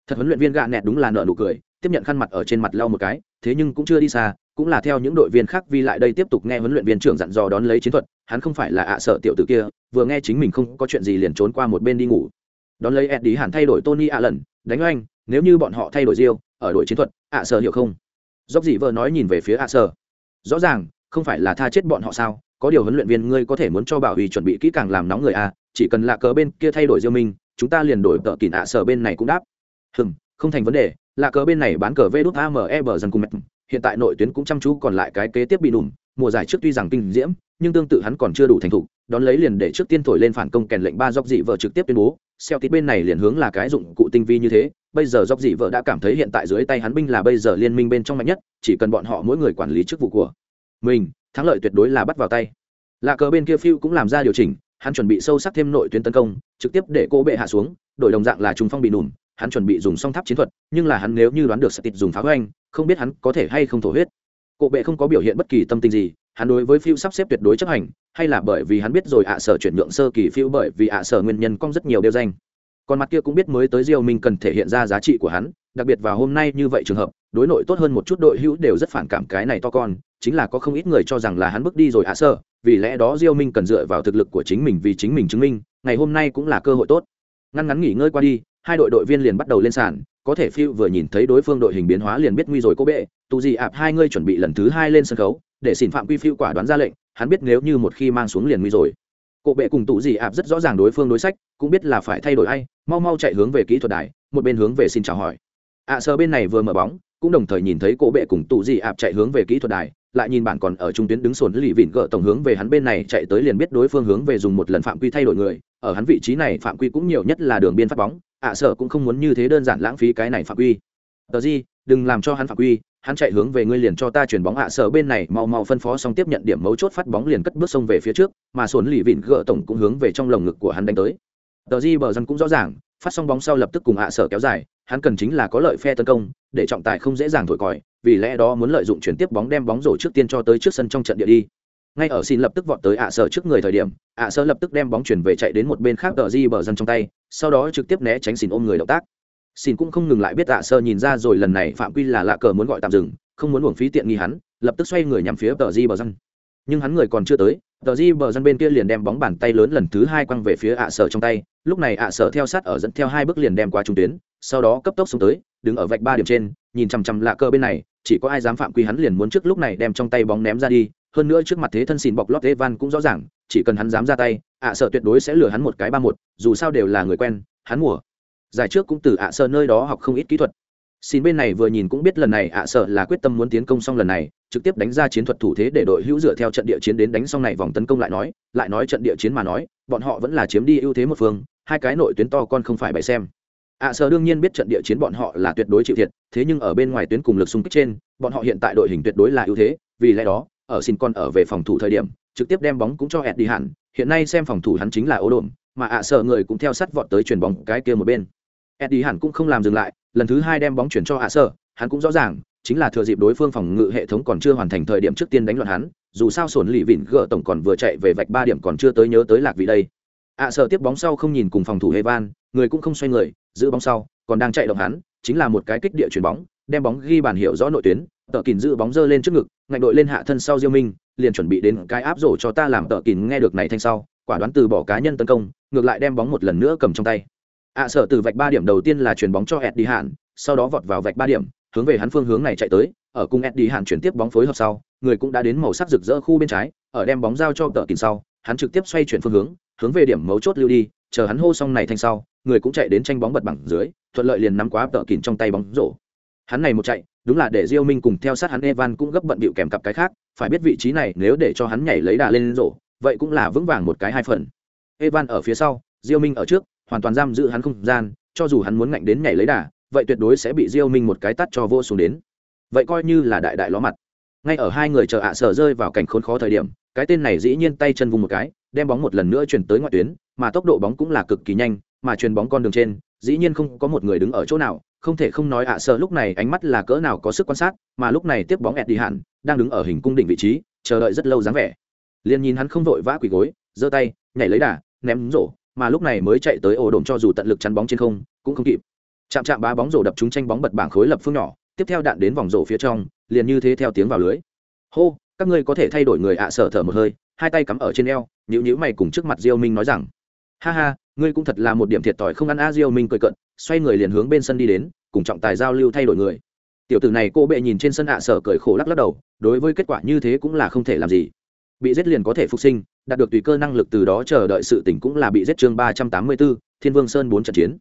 A: Thật huấn luyện viên gạ nẹt đúng là nợ nụ cười, tiếp nhận khăn mặt ở trên mặt lau một cái, thế nhưng cũng chưa đi xa, cũng là theo những đội viên khác vi lại đây tiếp tục nghe huấn luyện viên trưởng dặn dò đón lấy chiến thuật, hắn không phải là ạ sợ tiểu tử kia, vừa nghe chính mình không có chuyện gì liền trốn qua một bên đi ngủ. Đón lấy eddie hẳn thay đổi tony ạ lần đánh oanh, nếu như bọn họ thay đổi diêu ở đội chiến thuật, ạ sợ hiểu không? Dốc dị vợ nói nhìn về phía ạ sợ. Rõ ràng không phải là tha chết bọn họ sao? Có điều huấn luyện viên ngươi có thể muốn cho bảo huy chuẩn bị kỹ càng làm nóng người a chỉ cần là cờ bên kia thay đổi riêng mình chúng ta liền đổi tợ kỷ nạ sở bên này cũng đáp. Hừm, không thành vấn đề là cờ bên này bán cờ vê đút ame bờ dần cùng mệt. Hiện tại nội tuyến cũng chăm chú, còn lại cái kế tiếp bị đùm. Mùa giải trước tuy rằng kinh diễm, nhưng tương tự hắn còn chưa đủ thành thục, đón lấy liền để trước tiên thổi lên phản công kèn lệnh ba dọc dị vợ trực tiếp tuyên bố. Xeo tít bên này liền hướng là cái dụng cụ tinh vi như thế, bây giờ dọc dị vợ đã cảm thấy hiện tại dưới tay hắn binh là bây giờ liên minh bên trong mạnh nhất, chỉ cần bọn họ mỗi người quản lý chức vụ của mình, thắng lợi tuyệt đối là bắt vào tay. Lạ cờ bên kia phiêu cũng làm ra điều chỉnh, hắn chuẩn bị sâu sắc thêm nội tuyến tấn công, trực tiếp để cô bệ hạ xuống đội đồng dạng là trung phong bị nùm, hắn chuẩn bị dùng song tháp chiến thuật, nhưng là hắn nếu như đoán được sẽ tịt dùng phá hoành, không biết hắn có thể hay không thổ huyết. Cô bệ không có biểu hiện bất kỳ tâm tình gì, hắn đối với phiêu sắp xếp tuyệt đối chấp hành, hay là bởi vì hắn biết rồi ạ sở chuyển nhượng sơ kỳ phiêu bởi vì ạ sở nguyên nhân cong rất nhiều đeo danh. Còn mặt kia cũng biết mới tới diêu minh cần thể hiện ra giá trị của hắn đặc biệt vào hôm nay như vậy trường hợp, đối nội tốt hơn một chút đội hữu đều rất phản cảm cái này to con, chính là có không ít người cho rằng là hắn bước đi rồi ạ sơ, vì lẽ đó diêu minh cần dựa vào thực lực của chính mình vì chính mình chứng minh, ngày hôm nay cũng là cơ hội tốt. Ngăn ngắn nghỉ ngơi qua đi, hai đội đội viên liền bắt đầu lên sàn, có thể phiêu vừa nhìn thấy đối phương đội hình biến hóa liền biết nguy rồi cô bệ, tù gì ạp hai người chuẩn bị lần thứ hai lên sân khấu, để xin phạm quy phiêu quả đoán ra lệnh, hắn biết nếu như một khi mang xuống liền nguy rồi. Cô bệ cùng tù gì ạp rất rõ ràng đối phương đối sách, cũng biết là phải thay đổi ai, mau mau chạy hướng về kỹ thuật đài, một bên hướng về xin chào hỏi ạ à, sơ bên này vừa mở bóng cũng đồng thời nhìn thấy cô bệ cùng tụ gì ạp chạy hướng về kỹ thuật đài lại nhìn bạn còn ở trung tuyến đứng sồn lì vịn gỡ tổng hướng về hắn bên này chạy tới liền biết đối phương hướng về dùng một lần phạm quy thay đổi người ở hắn vị trí này phạm quy cũng nhiều nhất là đường biên phát bóng ạ à, sở cũng không muốn như thế đơn giản lãng phí cái này phạm quy. Tờ gì đừng làm cho hắn phạm quy hắn chạy hướng về ngươi liền cho ta chuyển bóng ạ à, sở bên này mau mau phân phó xong tiếp nhận điểm mấu chốt phát bóng liền cất bước sông về phía trước mà sồn lì vịn gỡ tổng cũng hướng về trong lồng ngực của hắn đánh tới. Tờ di bờ dân cũng rõ ràng phát xong bóng sau lập tức cùng ạ sở kéo dài hắn cần chính là có lợi phe tấn công, để trọng tài không dễ dàng thổi còi, vì lẽ đó muốn lợi dụng chuyển tiếp bóng đem bóng rổ trước tiên cho tới trước sân trong trận địa đi. Ngay ở xin lập tức vọt tới ạ sở trước người thời điểm, ạ sở lập tức đem bóng chuyển về chạy đến một bên khác tờ di bờ dân trong tay, sau đó trực tiếp né tránh xin ôm người động tác. Xin cũng không ngừng lại biết ạ sở nhìn ra rồi lần này phạm quy là lạ cờ muốn gọi tạm dừng, không muốn uổng phí tiện nghi hắn, lập tức xoay người nhằm phía tờ di bờ dân. Nhưng hắn người còn chưa tới, tờ di bờ dân bên kia liền đem bóng bàn tay lớn lần thứ hai quăng về phía ạ sở trong tay, lúc này ạ sở theo sát ở dẫn theo hai bước liền đem qua trung tuyến sau đó cấp tốc xuống tới, đứng ở vạch ba điểm trên, nhìn chằm chằm lạ cơ bên này, chỉ có ai dám phạm quy hắn liền muốn trước lúc này đem trong tay bóng ném ra đi, hơn nữa trước mặt thế thân xin bọc lót van cũng rõ ràng, chỉ cần hắn dám ra tay, ạ sợ tuyệt đối sẽ lừa hắn một cái ba một, dù sao đều là người quen, hắn mùa. Giải trước cũng từ ạ sợ nơi đó học không ít kỹ thuật. Xin bên này vừa nhìn cũng biết lần này ạ sợ là quyết tâm muốn tiến công xong lần này, trực tiếp đánh ra chiến thuật thủ thế để đội hữu dựa theo trận địa chiến đến đánh xong này vòng tấn công lại nói lại nói trận địa chiến mà nói, bọn họ vẫn là chiếm đi ưu thế một phương, hai cái nội tuyến to con không phải bày xem ạ sở đương nhiên biết trận địa chiến bọn họ là tuyệt đối chịu thiệt thế nhưng ở bên ngoài tuyến cùng lực xung kích trên bọn họ hiện tại đội hình tuyệt đối là ưu thế vì lẽ đó ở xin con ở về phòng thủ thời điểm trực tiếp đem bóng cũng cho ẹt đi hẳn hiện nay xem phòng thủ hắn chính là ố đồn mà ạ sở người cũng theo sát vọt tới chuyền bóng cái kia một bên Eddie hẳn cũng không làm dừng lại, lần thứ hai đem bóng chuyển cho Hạ Sở, hắn cũng rõ ràng, chính là thừa dịp đối phương phòng ngự hệ thống còn chưa hoàn thành thời điểm trước tiên đánh loạn hắn, dù sao sổn lì vịn gỡ tổng còn vừa chạy về vạch ba điểm còn chưa tới nhớ tới lạc vị đây. Hạ sợ tiếp bóng sau không nhìn cùng phòng thủ Evan, người cũng không xoay người, giữ bóng sau, còn đang chạy động hắn, chính là một cái kích địa chuyển bóng, đem bóng ghi bàn hiệu rõ nội tuyến, Tợ kín giữ bóng dơ lên trước ngực, ngạnh đội lên hạ thân sau Diêu Minh, liền chuẩn bị đến cái áp rổ cho ta làm Tợ kín nghe được này thanh sau, quả đoán từ bỏ cá nhân tấn công, ngược lại đem bóng một lần nữa cầm trong tay. Ạ à, sở từ vạch ba điểm đầu tiên là chuyền bóng cho ed đi hạn sau đó vọt vào vạch ba điểm hướng về hắn phương hướng này chạy tới ở cung ed đi hạn chuyển tiếp bóng phối hợp sau người cũng đã đến màu sắc rực rỡ khu bên trái ở đem bóng giao cho tờ kín sau hắn trực tiếp xoay chuyển phương hướng hướng về điểm mấu chốt lưu đi chờ hắn hô xong này thanh sau người cũng chạy đến tranh bóng bật bằng dưới, thuận lợi liền nắm quá tợ kín trong tay bóng rổ. Hắn này một chạy, đúng là để diêu minh cùng theo sát hắn evan cũng gấp bận bịu kèm cặp cái khác, phải biết vị trí này nếu để cho hắn nhảy lấy đà lên rổ, vậy cũng là vững vàng một cái hai phần. Evan ở phía sau, diêu minh ở trước, hoàn toàn giam giữ hắn không gian, cho dù hắn muốn ngạnh đến nhảy lấy đà, vậy tuyệt đối sẽ bị diêu minh một cái tắt cho vô xuống đến. Vậy coi như là đại đại ló mặt. Ngay ở hai người chờ ạ sở rơi vào cảnh khốn khó thời điểm, cái tên này dĩ nhiên tay chân vùng một cái, đem bóng một lần nữa chuyển tới ngoại tuyến, mà tốc độ bóng cũng là cực kỳ nhanh mà chuyền bóng con đường trên, dĩ nhiên không có một người đứng ở chỗ nào, không thể không nói ạ sợ lúc này ánh mắt là cỡ nào có sức quan sát, mà lúc này tiếp bóng ẹt đi hạn đang đứng ở hình cung đỉnh vị trí, chờ đợi rất lâu dáng vẻ. Liền nhìn hắn không vội vã quỳ gối, giơ tay, nhảy lấy đà, ném rổ, mà lúc này mới chạy tới ổ đồn cho dù tận lực chắn bóng trên không, cũng không kịp. Chạm chạm ba bóng rổ đập chúng tranh bóng bật bảng khối lập phương nhỏ, tiếp theo đạn đến vòng rổ phía trong, liền như thế theo tiếng vào lưới. Hô, các ngươi có thể thay đổi người ạ sở thở một hơi, hai tay cắm ở trên eo nhữ nhữ mày cùng trước mặt diêu minh nói rằng, ha ha ngươi cũng thật là một điểm thiệt thòi không ăn a diêu minh cười cận xoay người liền hướng bên sân đi đến cùng trọng tài giao lưu thay đổi người. Tiểu tử này cô bệ nhìn trên sân ạ sở cười khổ lắc lắc đầu đối với kết quả như thế cũng là không thể làm gì. Bị giết liền có thể phục sinh đạt được tùy cơ năng lực từ đó chờ đợi sự tỉnh cũng là bị giết chương ba trăm tám mươi 384, thiên vương sơn bốn trận chiến.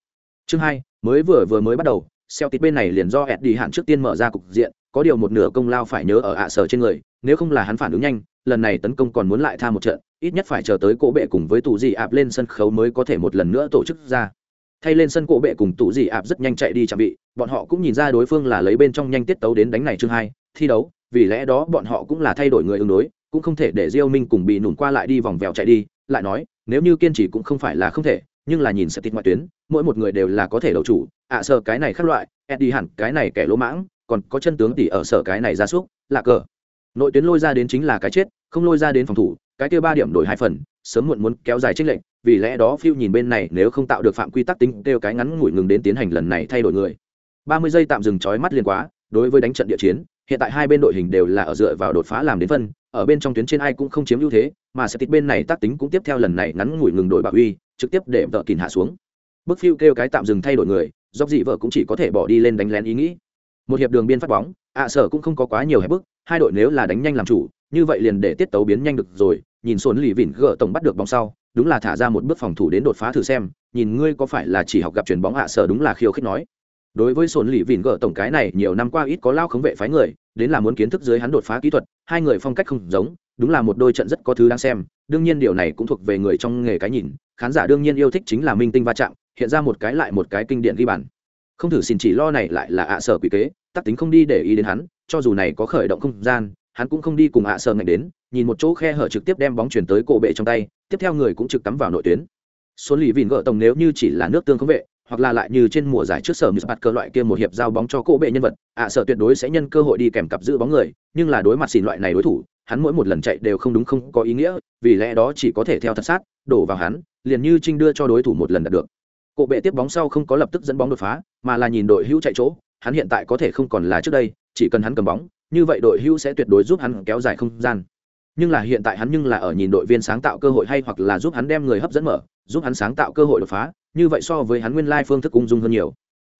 A: Chương hai mới vừa vừa mới bắt đầu xeo tít bên này liền do ẹt đi hạn trước tiên mở ra cục diện có điều một nửa công lao phải nhớ ở ạ sở trên người nếu không là hắn phản ứng nhanh lần này tấn công còn muốn lại tha một trận ít nhất phải chờ tới cỗ bệ cùng với tù dị ạp lên sân khấu mới có thể một lần nữa tổ chức ra. Thay lên sân cỗ bệ cùng tù dị ạp rất nhanh chạy đi chạm bị bọn họ cũng nhìn ra đối phương là lấy bên trong nhanh tiết tấu đến đánh này chương hai thi đấu vì lẽ đó bọn họ cũng là thay đổi người ứng đối cũng không thể để diêu minh cùng bị nủn qua lại đi vòng vèo chạy đi lại nói nếu như kiên trì cũng không phải là không thể nhưng là nhìn sẽ tịt ngoại tuyến mỗi một người đều là có thể đầu chủ ạ à, sợ cái này khác loại eddie hẳn cái này kẻ lỗ mãng còn có chân tướng tỷ ở sở cái này ra súc là cờ. Nội tuyến lôi ra đến chính là cái chết không lôi ra đến phòng thủ cái kia ba điểm đổi hai phần, sớm muộn muốn kéo dài trích lệnh vì lẽ đó phiêu nhìn bên này nếu không tạo được phạm quy tắc tính kêu cái ngắn ngủi ngừng đến tiến hành lần này thay đổi người. Ba mươi giây tạm dừng chói mắt liền quá, đối với đánh trận địa chiến, hiện tại hai bên đội hình đều là ở dựa vào đột phá làm đến phân, ở bên trong tuyến trên ai cũng không chiếm ưu thế, mà sẽ tít bên này tác tính cũng tiếp theo lần này ngắn ngủi ngừng đổi bạo uy, trực tiếp để vợ kìn hạ xuống. Bức phiêu kêu cái tạm dừng thay đổi người, dốc dị vợ cũng chỉ có thể bỏ đi lên đánh lén ý nghĩ. Một hiệp đường biên phát bóng, ạ sở cũng không có quá nhiều hẹp bức, hai đội nếu là đánh nhanh làm chủ như vậy liền để tiết tấu biến nhanh được rồi, nhìn xuân lì vỉn gỡ tổng bắt được bóng sau, đúng là thả ra một bước phòng thủ đến đột phá thử xem, nhìn ngươi có phải là chỉ học gặp chuyền bóng hạ sở đúng là khiêu khích nói. Đối với xuân lì vỉn gỡ tổng cái này, nhiều năm qua ít có lao khống vệ phái người, đến là muốn kiến thức dưới hắn đột phá kỹ thuật, hai người phong cách không giống, đúng là một đôi trận rất có thứ đang xem, đương nhiên điều này cũng thuộc về người trong nghề cái nhìn, khán giả đương nhiên yêu thích chính là minh tinh va chạm, hiện ra một cái lại một cái kinh điển ghi bàn. Không thử xin chỉ lo này lại là ạ sở quỷ kế, tắc tính không đi để ý đến hắn, cho dù này có khởi động không gian hắn cũng không đi cùng ạ sở ngạnh đến, nhìn một chỗ khe hở trực tiếp đem bóng chuyển tới cổ bệ trong tay, tiếp theo người cũng trực cắm vào nội tuyến. Số lì vìn gỡ tổng nếu như chỉ là nước tương không vệ, hoặc là lại như trên mùa giải trước sở như bạt cơ loại kia một hiệp giao bóng cho cổ bệ nhân vật, ạ sở tuyệt đối sẽ nhân cơ hội đi kèm cặp giữ bóng người, nhưng là đối mặt xỉn loại này đối thủ, hắn mỗi một lần chạy đều không đúng không có ý nghĩa, vì lẽ đó chỉ có thể theo thật sát, đổ vào hắn, liền như trinh đưa cho đối thủ một lần đạt được. Cổ bệ tiếp bóng sau không có lập tức dẫn bóng đột phá, mà là nhìn đội hữu chạy chỗ, hắn hiện tại có thể không còn là trước đây, chỉ cần hắn cầm bóng như vậy đội hữu sẽ tuyệt đối giúp hắn kéo dài không gian. Nhưng là hiện tại hắn nhưng là ở nhìn đội viên sáng tạo cơ hội hay hoặc là giúp hắn đem người hấp dẫn mở, giúp hắn sáng tạo cơ hội đột phá, như vậy so với hắn nguyên lai phương thức ung dung hơn nhiều.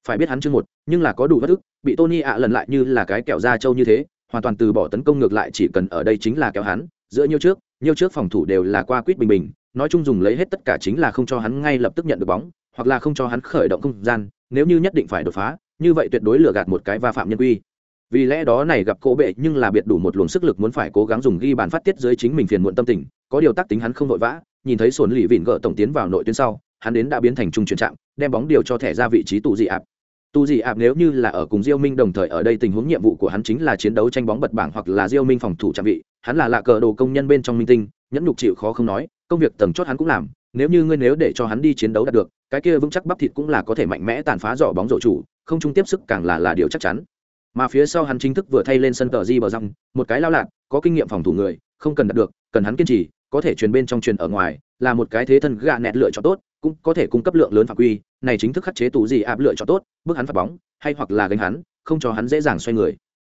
A: Phải biết hắn chưa một, nhưng là có đủ bất ức, bị tony ạ lần lại như là cái kẹo da trâu như thế, hoàn toàn từ bỏ tấn công ngược lại chỉ cần ở đây chính là kéo hắn, giữa nhiêu trước nhiêu trước phòng thủ đều là qua quýt bình bình, nói chung dùng lấy hết tất cả chính là không cho hắn ngay lập tức nhận được bóng, hoặc là không cho hắn khởi động không gian, nếu như nhất định phải đột phá, như vậy tuyệt đối lừa gạt một cái va phạm nhân quy vì lẽ đó này gặp cố bệ nhưng là biệt đủ một luồng sức lực muốn phải cố gắng dùng ghi bàn phát tiết dưới chính mình phiền muộn tâm tình. Có điều tác tính hắn không vội vã, nhìn thấy sồn lì vịn gỡ tổng tiến vào nội tuyến sau, hắn đến đã biến thành trung chuyển trạng, đem bóng điều cho thẻ ra vị trí tù dị ạp. Tù dị ạp nếu như là ở cùng diêu minh đồng thời ở đây tình huống nhiệm vụ của hắn chính là chiến đấu tranh bóng bật bảng hoặc là diêu minh phòng thủ trạm vị hắn là lạ cờ đồ công nhân bên trong minh tinh, nhẫn nhục chịu khó không nói, công việc tầng chót hắn cũng làm, nếu như ngươi nếu để cho hắn đi chiến đấu đạt được, cái kia vững chắc bắp thịt cũng là có thể mạnh mẽ tàn phá dọ bóng rổ chủ, không trung tiếp sức càng là là điều chắc chắn mà phía sau hắn chính thức vừa thay lên sân tờ di bờ răng, một cái lao lạc có kinh nghiệm phòng thủ người, không cần đạt được, cần hắn kiên trì, có thể truyền bên trong truyền ở ngoài, là một cái thế thân gạ nẹt lựa chọn tốt, cũng có thể cung cấp lượng lớn phạm quy, này chính thức khắc chế tù gì ạp lựa chọn tốt bước hắn phạt bóng, hay hoặc là gánh hắn, không cho hắn dễ dàng xoay người.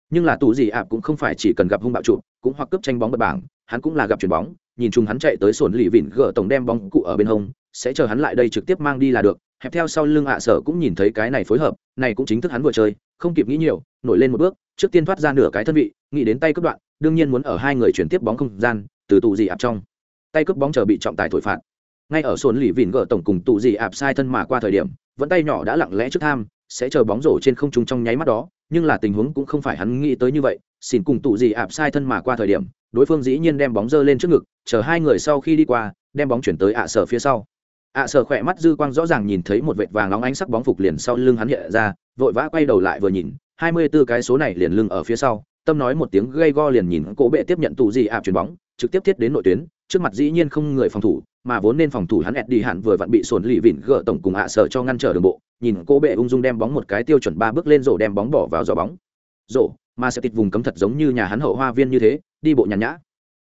A: Nhưng là tù gì ạp cũng không phải chỉ cần gặp hung bạo trụ, cũng hoặc cướp tranh bóng bật bảng, hắn cũng là gặp chuyền bóng, nhìn chung hắn chạy tới sổn lì vịn gỡ tổng đem bóng cụ ở bên hông, sẽ chờ hắn lại đây trực tiếp mang đi là được. Hẹp theo sau lưng ạ sở cũng nhìn thấy cái này phối hợp, này cũng chính thức hắn vừa chơi không kịp nghĩ nhiều, nổi lên một bước, trước tiên thoát ra nửa cái thân vị, nghĩ đến tay cướp đoạn, đương nhiên muốn ở hai người chuyển tiếp bóng không gian, từ tù gì ạp trong. Tay cướp bóng chờ bị trọng tài thổi phạt. Ngay ở sồn lì vỉn gỡ tổng cùng tù gì ạp sai thân mà qua thời điểm, vẫn tay nhỏ đã lặng lẽ trước tham, sẽ chờ bóng rổ trên không trung trong nháy mắt đó, nhưng là tình huống cũng không phải hắn nghĩ tới như vậy xin cùng tù gì ạp sai thân mà qua thời điểm, đối phương dĩ nhiên đem bóng dơ lên trước ngực, chờ hai người sau khi đi qua, đem bóng chuyển tới ạ sở phía sau ạ sở khỏe mắt dư quang rõ ràng nhìn thấy một vệt vàng nóng ánh sắc bóng phục liền sau lưng hắn hiện ra, vội vã quay đầu lại vừa nhìn, hai mươi 24 cái số này liền lưng ở phía sau, tâm nói một tiếng gây go liền nhìn cổ bệ tiếp nhận tù gì ạp chuyền bóng, trực tiếp thiết đến nội tuyến, trước mặt dĩ nhiên không người phòng thủ, mà vốn nên phòng thủ hắn đi hẳn vừa vặn bị sồn lì vịn gỡ tổng cùng hạ sở cho ngăn trở đường bộ, nhìn cô bệ ung dung đem bóng một cái tiêu chuẩn ba bước lên rổ đem bóng bỏ vào giỏ bóng. Rổ, mà sẽ tịt vùng cấm thật giống như nhà hắn hậu hoa viên như thế, đi bộ nhàn nhã.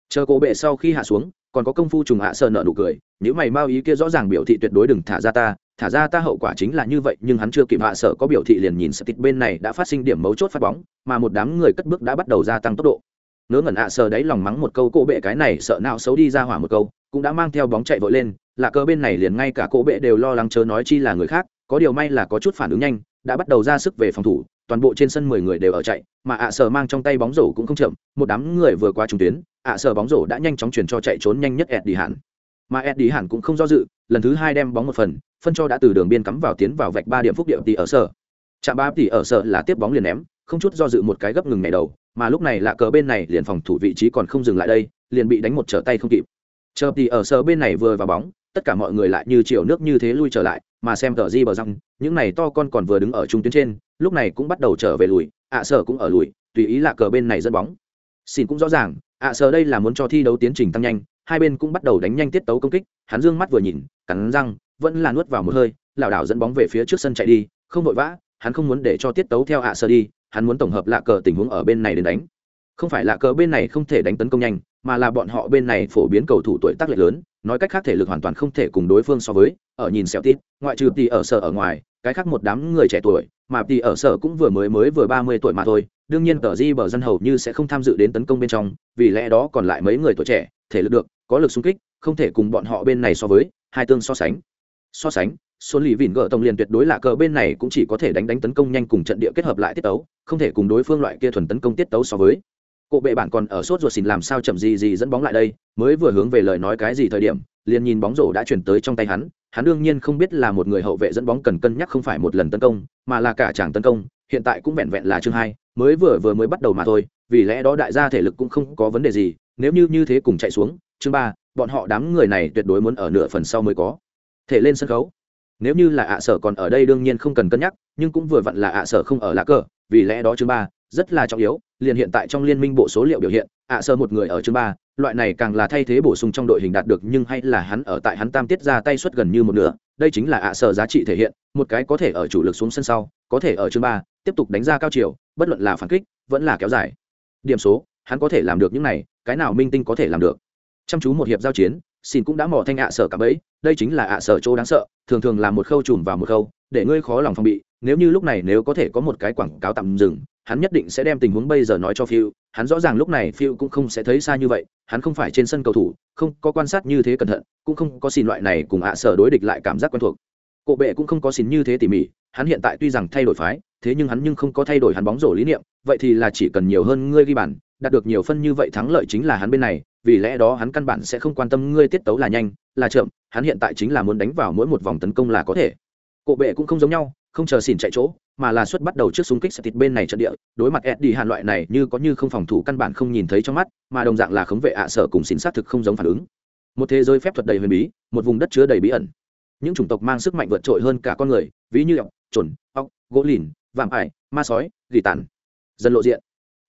A: Chờ cô bệ sau khi hạ xuống còn có công phu trùng hạ sợ nợ nụ cười nếu mày mau ý kia rõ ràng biểu thị tuyệt đối đừng thả ra ta, thả ra ta hậu quả chính là như vậy, nhưng hắn chưa kịp hạ sợ có biểu thị liền nhìn sợ tịt bên này đã phát sinh điểm mấu chốt phát bóng, mà một đám người cất bước đã bắt đầu gia tăng tốc độ. Ngớ ngẩn hạ sợ đấy lòng mắng một câu cô bệ cái này sợ nào xấu đi ra hỏa một câu, cũng đã mang theo bóng chạy vội lên, là cơ bên này liền ngay cả cô bệ đều lo lắng chớ nói chi là người khác, có điều may là có chút phản ứng nhanh, đã bắt đầu ra sức về phòng thủ, toàn bộ trên sân mười người đều ở chạy, mà ạ sở mang trong tay bóng rổ cũng không chậm, một đám người vừa qua trung tuyến ạ sở bóng rổ đã nhanh chóng chuyển cho chạy trốn nhanh nhất Eddie Hàn mà Eddie Hàn cũng không do dự, lần thứ hai đem bóng một phần, phân cho đã từ đường biên cắm vào tiến vào vạch ba điểm phúc điểm tỷ ở sở. Chạm ba tỷ ở sở là tiếp bóng liền ném, không chút do dự một cái gấp ngừng ngày đầu, mà lúc này lạ cờ bên này liền phòng thủ vị trí còn không dừng lại đây, liền bị đánh một trở tay không kịp. Chờ tỷ ở sở bên này vừa vào bóng, tất cả mọi người lại như chiều nước như thế lui trở lại, mà xem tờ di bờ răng, những này to con còn vừa đứng ở trung tuyến trên, lúc này cũng bắt đầu trở về lùi, ạ sở cũng ở lùi, tùy ý lạ cờ bên này dẫn bóng. Xin cũng rõ ràng ạ sờ đây là muốn cho thi đấu tiến trình tăng nhanh, hai bên cũng bắt đầu đánh nhanh tiết tấu công kích, hắn dương mắt vừa nhìn, cắn răng, vẫn là nuốt vào một hơi, lảo đảo dẫn bóng về phía trước sân chạy đi, không vội vã, hắn không muốn để cho tiết tấu theo ạ sờ đi, hắn muốn tổng hợp lạ cờ tình huống ở bên này đến đánh. Không phải lạ cờ bên này không thể đánh tấn công nhanh, mà là bọn họ bên này phổ biến cầu thủ tuổi tác lệ lớn, nói cách khác thể lực hoàn toàn không thể cùng đối phương so với, ở nhìn xẹo tít, ngoại trừ tì ở sở ở ngoài cái khác một đám người trẻ tuổi, mà thì ở sở cũng vừa mới mới vừa ba mươi tuổi mà thôi, đương nhiên tờ di bờ dân hầu như sẽ không tham dự đến tấn công bên trong, vì lẽ đó còn lại mấy người tuổi trẻ, thể lực được, có lực xung kích, không thể cùng bọn họ bên này so với, hai tương so sánh. So sánh số lì vỉn gỡ tổng liền tuyệt đối là cờ bên này cũng chỉ có thể đánh đánh tấn công nhanh cùng trận địa kết hợp lại tiết tấu, không thể cùng đối phương loại kia thuần tấn công tiết tấu so với. Cộ bệ bản còn ở sốt ruột xin làm sao chậm gì gì dẫn bóng lại đây, mới vừa hướng về lời nói cái gì thời điểm, liền nhìn bóng rổ đã chuyển tới trong tay hắn hắn đương nhiên không biết là một người hậu vệ dẫn bóng cần cân nhắc không phải một lần tấn công, mà là cả chàng tấn công, hiện tại cũng vẹn vẹn là chương hai, mới vừa vừa mới bắt đầu mà thôi, vì lẽ đó đại gia thể lực cũng không có vấn đề gì, nếu như như thế cùng chạy xuống, chương ba, bọn họ đám người này tuyệt đối muốn ở nửa phần sau mới có thể lên sân khấu. Nếu như là ạ sở còn ở đây đương nhiên không cần cân nhắc, nhưng cũng vừa vặn là ạ sở không ở lạ cờ, vì lẽ đó chương ba rất là trọng yếu, liền hiện tại trong liên minh bộ số liệu biểu hiện, ạ sơ một người ở chương ba, loại này càng là thay thế bổ sung trong đội hình đạt được nhưng hay là hắn ở tại hắn tam tiết ra tay suất gần như một nửa, đây chính là ạ sơ giá trị thể hiện, một cái có thể ở chủ lực xuống sân sau, có thể ở chương ba, tiếp tục đánh ra cao chiều, bất luận là phản kích, vẫn là kéo dài. Điểm số, hắn có thể làm được những này, cái nào minh tinh có thể làm được. Chăm chú một hiệp giao chiến xin cũng đã mò thanh ạ sở cả bấy đây chính là ạ sở chỗ đáng sợ, thường thường là một khâu chùm vào một khâu, để ngươi khó lòng phòng bị, nếu như lúc này nếu có thể có một cái quảng cáo tạm dừng hắn nhất định sẽ đem tình huống bây giờ nói cho phiêu hắn rõ ràng lúc này phiêu cũng không sẽ thấy xa như vậy. Hắn không phải trên sân cầu thủ, không có quan sát như thế cẩn thận, cũng không có xin loại này cùng ạ sở đối địch lại cảm giác quen thuộc. Cổ bệ cũng không có xin như thế tỉ mỉ. Hắn hiện tại tuy rằng thay đổi phái, thế nhưng hắn nhưng không có thay đổi hắn bóng rổ lý niệm. Vậy thì là chỉ cần nhiều hơn ngươi ghi bàn, đạt được nhiều phân như vậy thắng lợi chính là hắn bên này. Vì lẽ đó hắn căn bản sẽ không quan tâm ngươi tiết tấu là nhanh, là chậm. Hắn hiện tại chính là muốn đánh vào mỗi một vòng tấn công là có thể. Cổ bệ cũng không giống nhau không chờ xỉn chạy chỗ, mà là xuất bắt đầu trước xung kích sẽ thịt bên này trận địa. Đối mặt Eddie Hàn loại này như có như không phòng thủ căn bản không nhìn thấy trong mắt, mà đồng dạng là khống vệ ạ sở cùng xỉn xác thực không giống phản ứng. Một thế giới phép thuật đầy huyền bí, một vùng đất chứa đầy bí ẩn. Những chủng tộc mang sức mạnh vượt trội hơn cả con người, ví như ọc trồn ọc gỗ lìn, vạm ải, ma sói, gỉ tàn. Dần lộ diện.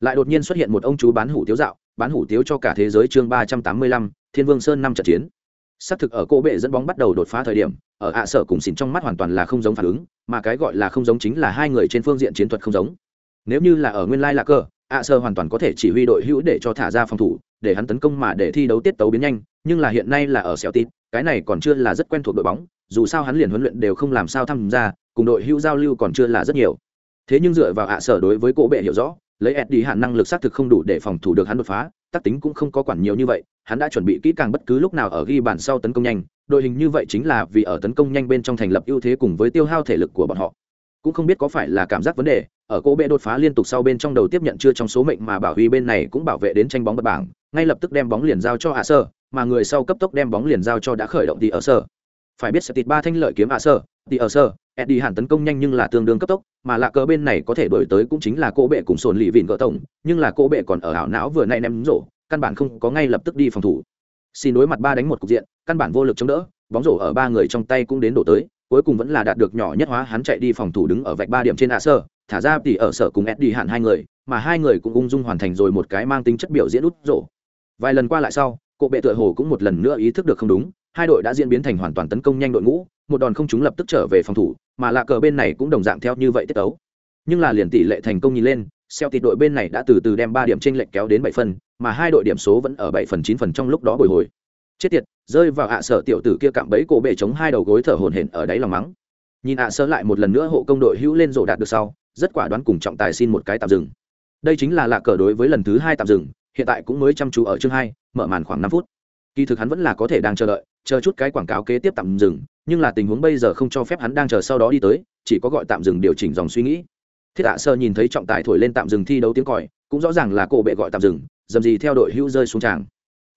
A: Lại đột nhiên xuất hiện một ông chú bán hủ tiếu dạo, bán hủ tiếu cho cả thế giới chương ba trăm tám mươi lăm, thiên vương sơn năm trận chiến xác thực ở cỗ bệ dẫn bóng bắt đầu đột phá thời điểm ở ạ sở cùng xỉn trong mắt hoàn toàn là không giống phản ứng mà cái gọi là không giống chính là hai người trên phương diện chiến thuật không giống. Nếu như là ở nguyên lai là cơ ạ sở hoàn toàn có thể chỉ huy đội hữu để cho thả ra phòng thủ để hắn tấn công mà để thi đấu tiết tấu biến nhanh nhưng là hiện nay là ở xẻo tít cái này còn chưa là rất quen thuộc đội bóng dù sao hắn liền huấn luyện đều không làm sao tham gia cùng đội hữu giao lưu còn chưa là rất nhiều. Thế nhưng dựa vào ạ sở đối với cỗ bệ hiểu rõ lấy Eddie hạn năng lực xác thực không đủ để phòng thủ được hắn đột phá, tác tính cũng không có quản nhiều như vậy, hắn đã chuẩn bị kỹ càng bất cứ lúc nào ở ghi bàn sau tấn công nhanh, đội hình như vậy chính là vì ở tấn công nhanh bên trong thành lập ưu thế cùng với tiêu hao thể lực của bọn họ. Cũng không biết có phải là cảm giác vấn đề, ở cỗ bệ đột phá liên tục sau bên trong đầu tiếp nhận chưa trong số mệnh mà bảo huy bên này cũng bảo vệ đến tranh bóng bật bảng, ngay lập tức đem bóng liền giao cho Hạ Sơ, mà người sau cấp tốc đem bóng liền giao cho đã khởi động thì ở sở. Phải biết sẽ tịt ba thanh lợi kiếm Hạ Sơ, thì ở sở, Eddie Hàn tấn công nhanh nhưng là tương đương cấp tốc, mà lạ cờ bên này có thể đổi tới cũng chính là cô bệ cùng sồn lì vịn gỡ tổng, nhưng là cô bệ còn ở ảo não vừa nay ném rổ, căn bản không có ngay lập tức đi phòng thủ. Xin đối mặt ba đánh một cục diện, căn bản vô lực chống đỡ, bóng rổ ở ba người trong tay cũng đến đổ tới, cuối cùng vẫn là đạt được nhỏ nhất hóa hắn chạy đi phòng thủ đứng ở vạch ba điểm trên ạ sơ, thả ra tỷ ở sở cùng Eddie Hàn hai người, mà hai người cũng ung dung hoàn thành rồi một cái mang tính chất biểu diễn út rổ. vài lần qua lại sau cô bệ tựa hồ cũng một lần nữa ý thức được không đúng hai đội đã diễn biến thành hoàn toàn tấn công nhanh đội ngũ một đòn không chúng lập tức trở về phòng thủ, mà lạ cờ bên này cũng đồng dạng theo như vậy tiết tấu. Nhưng là liền tỷ lệ thành công nhìn lên, xeo tịt đội bên này đã từ từ đem ba điểm t r ê n lệch kéo đến bảy phần, mà hai đội điểm số vẫn ở bảy phần, chín phần trong lúc đó bồi hồi. Chết tiệt, rơi vào ạ sở tiểu tử kia cạm bẫy cổ bệ chống hai đầu gối thở hổn hển ở đáy lòng mắng. Nhìn ạ sở lại một lần nữa hộ công đội hữu lên rổ đạt được sau, rất quả đoán cùng trọng tài xin một cái tạm dừng. Đây chính là lạ cờ đối với lần thứ hai tạm dừng, hiện tại cũng mới chăm chú ở chương hai, mở màn khoảng năm phút kỳ thực hắn vẫn là có thể đang chờ đợi, chờ chút cái quảng cáo kế tiếp tạm dừng, nhưng là tình huống bây giờ không cho phép hắn đang chờ sau đó đi tới, chỉ có gọi tạm dừng điều chỉnh dòng suy nghĩ. Thiết ạ sơ nhìn thấy trọng tài thổi lên tạm dừng thi đấu tiếng còi, cũng rõ ràng là cổ bệ gọi tạm dừng, dầm gì theo đội hữu rơi xuống tràng.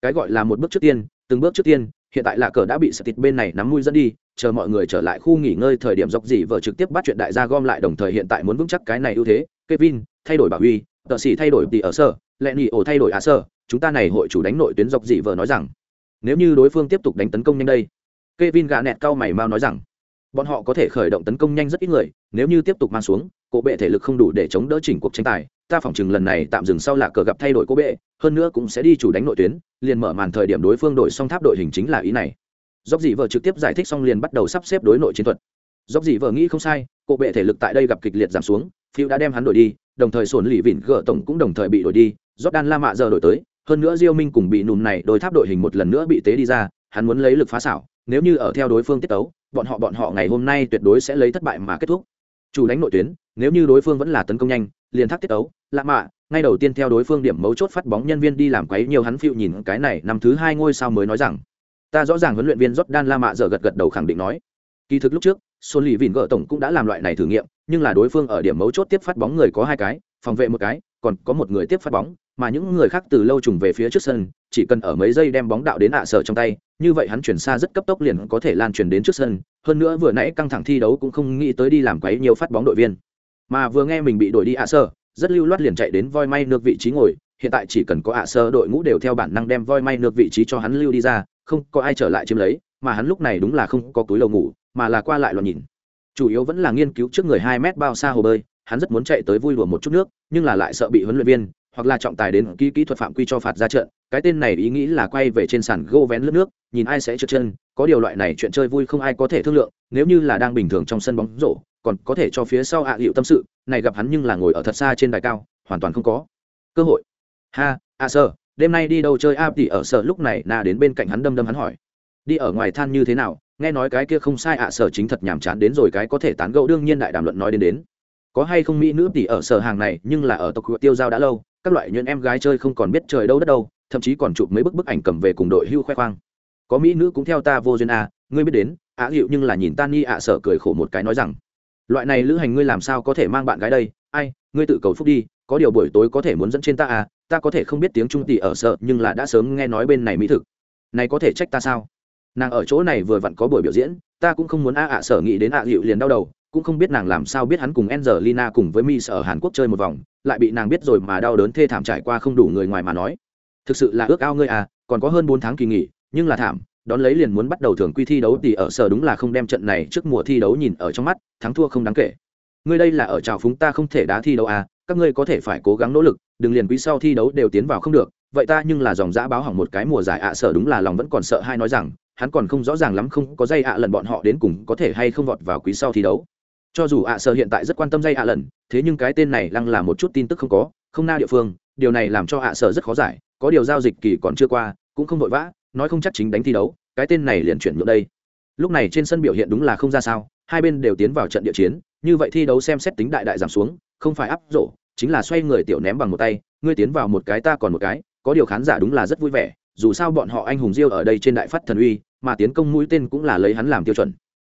A: Cái gọi là một bước trước tiên, từng bước trước tiên, hiện tại là cờ đã bị sạch thịt bên này nắm mũi dẫn đi, chờ mọi người trở lại khu nghỉ ngơi thời điểm dọc gì vợ trực tiếp bắt chuyện đại gia gom lại đồng thời hiện tại muốn vững chắc cái này ưu thế. Kevin, thay đổi bảo huy tợ sĩ thay đổi tỷ ở sơ lẹ nhị ổ thay đổi á sơ, chúng ta này hội chủ đánh nội tuyến dọc dị vợ nói rằng nếu như đối phương tiếp tục đánh tấn công nhanh đây. Kevin gà nẹt cao mày mau nói rằng, bọn họ có thể khởi động tấn công nhanh rất ít người, nếu như tiếp tục mang xuống, cổ bệ thể lực không đủ để chống đỡ chỉnh cuộc tranh tài, ta phỏng chừng lần này tạm dừng sau là cờ gặp thay đổi cổ bệ, hơn nữa cũng sẽ đi chủ đánh nội tuyến, liền mở màn thời điểm đối phương đổi xong tháp đội hình chính là ý này. Dốc dị vợ trực tiếp giải thích xong liền bắt đầu sắp xếp đối nội chiến thuật. Dốc dị vợ nghĩ không sai, cổ bệ thể lực tại đây gặp kịch liệt giảm xuống, phiêu đã đem hắn đổi đi, đồng thời sổn lì vịn gỡ tổng cũng đồng thời bị đổi đi, jordan la mạ giờ đổi tới hơn nữa diêu minh cùng bị nùm này đôi tháp đội hình một lần nữa bị tế đi ra, hắn muốn lấy lực phá xảo, nếu như ở theo đối phương tiết tấu, bọn họ bọn họ ngày hôm nay tuyệt đối sẽ lấy thất bại mà kết thúc. Chủ đánh nội tuyến, nếu như đối phương vẫn là tấn công nhanh, liền thác tiết tấu, lạ mạ, ngay đầu tiên theo đối phương điểm mấu chốt phát bóng nhân viên đi làm quấy, nhiều hắn phiêu nhìn cái này, năm thứ hai ngôi sao mới nói rằng, ta rõ ràng huấn luyện viên Jordan La Mạ giờ gật gật đầu khẳng định nói. Kỳ thực lúc trước, Son Lì Vịn gỡ tổng cũng đã làm loại này thử nghiệm, nhưng là đối phương ở điểm mấu chốt tiếp phát bóng người có hai cái, phòng vệ một cái, còn có một người tiếp phát bóng mà những người khác từ lâu trùng về phía trước sân, chỉ cần ở mấy giây đem bóng đạo đến ạ sở trong tay, như vậy hắn chuyển xa rất cấp tốc liền có thể lan truyền đến trước sân, hơn nữa vừa nãy căng thẳng thi đấu cũng không nghĩ tới đi làm quấy nhiều phát bóng đội viên. Mà vừa nghe mình bị đổi đi ạ sở, rất lưu loát liền chạy đến voi may nước vị trí ngồi, hiện tại chỉ cần có ạ sở đội ngũ đều theo bản năng đem voi may nước vị trí cho hắn lưu đi ra, không có ai trở lại chiếm lấy, mà hắn lúc này đúng là không có túi lầu ngủ, mà là qua lại lo nhìn chủ yếu vẫn là nghiên cứu trước người hai mét bao xa hồ bơi, hắn rất muốn chạy tới vui lùa một chút nước, nhưng là lại sợ bị huấn luyện viên hoặc là trọng tài đến kỹ kỹ thuật phạm quy cho phạt ra trận, cái tên này ý nghĩ là quay về trên sàn gô vén lướt nước, nhìn ai sẽ trượt chân, có điều loại này chuyện chơi vui không ai có thể thương lượng, nếu như là đang bình thường trong sân bóng rổ, còn có thể cho phía sau ạ hiệu tâm sự, này gặp hắn nhưng là ngồi ở thật xa trên đài cao, hoàn toàn không có cơ hội. Ha a sơ, đêm nay đi đâu chơi a tỷ ở sở lúc này na đến bên cạnh hắn đâm đâm hắn hỏi. Đi ở ngoài than như thế nào, nghe nói cái kia không sai ạ sở chính thật nhàm chán đến rồi, cái có thể tán gẫu đương nhiên đại đàm luận nói đến đến. Có hay không mỹ nữ tỷ ở sở hàng này, nhưng là ở tộc tiêu giao đã lâu các loại nhuyễn em gái chơi không còn biết trời đâu đất đâu thậm chí còn chụp mấy bức bức ảnh cầm về cùng đội hưu khoe khoang. Có mỹ nữ cũng theo ta vô duyên à, ngươi biết đến ạ à, nhưng là nhìn tan ni ạ sợ cười khổ một cái nói rằng loại này lữ hành ngươi làm sao có thể mang bạn gái đây? Ai ngươi tự cầu phúc đi có điều buổi tối có thể muốn dẫn trên ta à ta có thể không biết tiếng trung tỷ ở sợ nhưng là đã sớm nghe nói bên này mỹ thực. Này có thể trách ta sao? Nàng ở chỗ này vừa vặn có buổi biểu diễn ta cũng không muốn a ạ sở nghĩ đến ạ à liền đau đầu cũng không biết nàng làm sao biết hắn cùng Angelina cùng với Miss ở Hàn Quốc chơi một vòng, lại bị nàng biết rồi mà đau đớn thê thảm trải qua không đủ người ngoài mà nói. Thực sự là ước ao ngươi à, còn có hơn bốn tháng kỳ nghỉ, nhưng là thảm, đón lấy liền muốn bắt đầu thường quy thi đấu thì ở sở đúng là không đem trận này trước mùa thi đấu nhìn ở trong mắt, thắng thua không đáng kể. Ngươi đây là ở trào phúng ta không thể đá thi đấu à, các ngươi có thể phải cố gắng nỗ lực, đừng liền quý sau thi đấu đều tiến vào không được, vậy ta nhưng là dòng dã báo hỏng một cái mùa giải ạ sở đúng là lòng vẫn còn sợ hai nói rằng, hắn còn không rõ ràng lắm không có dây ạ lần bọn họ đến cùng có thể hay không vọt vào quý sau thi đấu cho dù ạ sở hiện tại rất quan tâm dây ạ lần, thế nhưng cái tên này lăng là một chút tin tức không có, không na địa phương, điều này làm cho ạ sở rất khó giải, có điều giao dịch kỳ còn chưa qua, cũng không vội vã, nói không chắc chính đánh thi đấu, cái tên này liền chuyển nhượng đây. Lúc này trên sân biểu hiện đúng là không ra sao, hai bên đều tiến vào trận địa chiến, như vậy thi đấu xem xét tính đại đại giảm xuống, không phải áp rổ, chính là xoay người tiểu ném bằng một tay, ngươi tiến vào một cái ta còn một cái, có điều khán giả đúng là rất vui vẻ, dù sao bọn họ anh hùng diêu ở đây trên đại phát thần uy, mà tiến công mũi tên cũng là lấy hắn làm tiêu chuẩn.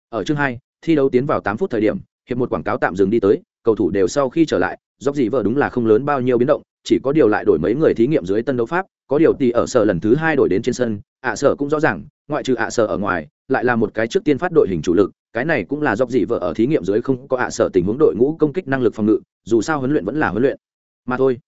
A: Ở chương hai thi đấu tiến vào tám phút thời điểm, hiệp một quảng cáo tạm dừng đi tới, cầu thủ đều sau khi trở lại, dốc gì vợ đúng là không lớn bao nhiêu biến động, chỉ có điều lại đổi mấy người thí nghiệm dưới tân đấu pháp, có điều thì ở sở lần thứ hai đổi đến trên sân, ạ sở cũng rõ ràng, ngoại trừ ạ sở ở ngoài, lại là một cái trước tiên phát đội hình chủ lực, cái này cũng là dốc gì vợ ở thí nghiệm dưới không có ạ sở tình huống đội ngũ công kích năng lực phòng ngự, dù sao huấn luyện vẫn là huấn luyện. Mà thôi,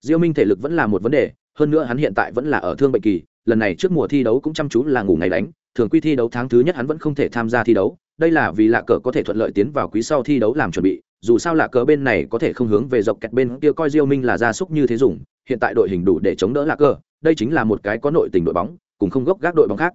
A: diêu minh thể lực vẫn là một vấn đề, hơn nữa hắn hiện tại vẫn là ở thương bệnh kỳ, lần này trước mùa thi đấu cũng chăm chú là ngủ ngày đánh, thường quy thi đấu tháng thứ nhất hắn vẫn không thể tham gia thi đấu đây là vì lạ cờ có thể thuận lợi tiến vào quý sau thi đấu làm chuẩn bị, dù sao lạ cờ bên này có thể không hướng về dọc kẹt bên kia coi diêu minh là gia súc như thế dùng, hiện tại đội hình đủ để chống đỡ lạ cờ, đây chính là một cái có nội tình đội bóng, cùng không gốc gác đội bóng khác.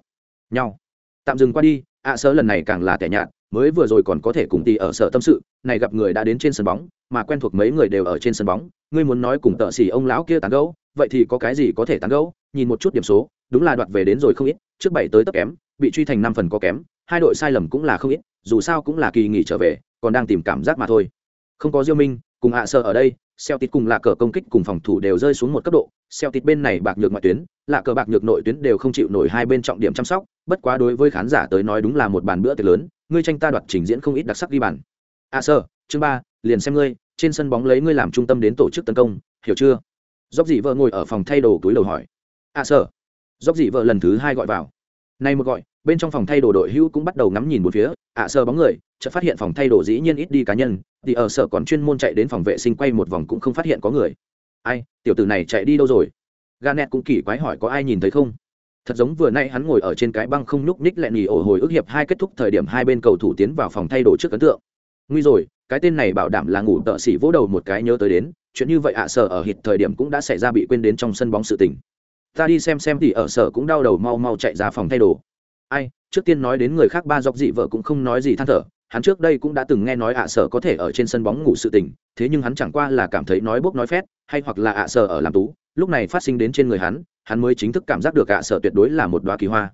A: Nhau. Tạm dừng qua đi, ạ à sơ lần này càng là tẻ nhạt, mới vừa rồi còn có thể cùng tỷ ở sở tâm sự, này gặp người đã đến trên sân bóng, mà quen thuộc mấy người đều ở trên sân bóng, ngươi muốn nói cùng tợ xỉ ông lão kia tán gẫu, vậy thì có cái gì có thể tán gẫu, nhìn một chút điểm số, đúng là đoạt về đến rồi không ít, trước bảy tới tấp kém, bị truy thành năm phần có kém hai đội sai lầm cũng là không ít dù sao cũng là kỳ nghỉ trở về còn đang tìm cảm giác mà thôi không có diêu minh cùng hạ sơ ở đây Celtic cùng là cờ công kích cùng phòng thủ đều rơi xuống một cấp độ, Celtic bên này bạc nhược ngoại tuyến, là cờ bạc nhược nội tuyến đều không chịu nổi hai bên trọng điểm chăm sóc, bất quá đối với khán giả tới nói đúng là một bàn bữa tiệc lớn, ngươi tranh ta đoạt trình diễn không ít đặc sắc ghi bàn. À sơ, chương ba, liền xem ngươi, trên sân bóng lấy ngươi làm trung tâm đến tổ chức tấn công, hiểu chưa? Dốc dị vợ ngồi ở phòng thay đồ túi đầu hỏi. À sơ. Dốc dị vợ lần thứ hai gọi vào. Nay một gọi, bên trong phòng thay đồ đội hữu cũng bắt đầu ngắm nhìn một phía, ạ sơ bóng người, chợt phát hiện phòng thay đồ dĩ nhiên ít đi cá nhân, thì ở sở còn chuyên môn chạy đến phòng vệ sinh quay một vòng cũng không phát hiện có người. Ai tiểu tử này chạy đi đâu rồi? Ganet cũng kỳ quái hỏi có ai nhìn thấy không? Thật giống vừa nay hắn ngồi ở trên cái băng không nhúc nhích lại nghỉ ổ hồi ức hiệp hai kết thúc thời điểm hai bên cầu thủ tiến vào phòng thay đồ trước ấn tượng. Nguy rồi cái tên này bảo đảm là ngủ tợ xỉ vỗ đầu một cái nhớ tới đến chuyện như vậy ạ sở ở hít thời điểm cũng đã xảy ra bị quên đến trong sân bóng sự tình. Ta đi xem xem thì ở sở cũng đau đầu mau mau chạy ra phòng thay đồ ai, trước tiên nói đến người khác ba dọc dị vợ cũng không nói gì than thở, hắn trước đây cũng đã từng nghe nói ạ sở có thể ở trên sân bóng ngủ sự tình, thế nhưng hắn chẳng qua là cảm thấy nói bốc nói phét, hay hoặc là ạ sở ở làm tú, lúc này phát sinh đến trên người hắn hắn mới chính thức cảm giác được ạ sở tuyệt đối là một đoá kỳ hoa.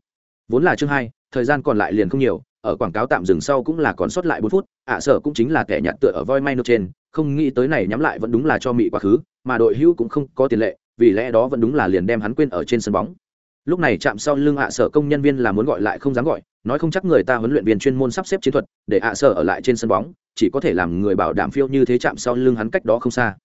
A: Vốn là chương hai, thời gian còn lại liền không nhiều, ở quảng cáo tạm dừng sau cũng là còn sót lại bốn phút, ạ sở cũng chính là kẻ nhặt tựa ở voi may nước trên, không nghĩ tới này nhắm lại vẫn đúng là cho mị quá khứ, mà đội hữu cũng không có tiền lệ, vì lẽ đó vẫn đúng là liền đem hắn quên ở trên sân bóng lúc này chạm sau lưng ạ sở công nhân viên là muốn gọi lại không dám gọi, nói không chắc người ta huấn luyện viên chuyên môn sắp xếp chiến thuật, để ạ sở ở lại trên sân bóng, chỉ có thể làm người bảo đảm phiêu như thế chạm sau lưng hắn cách đó không xa.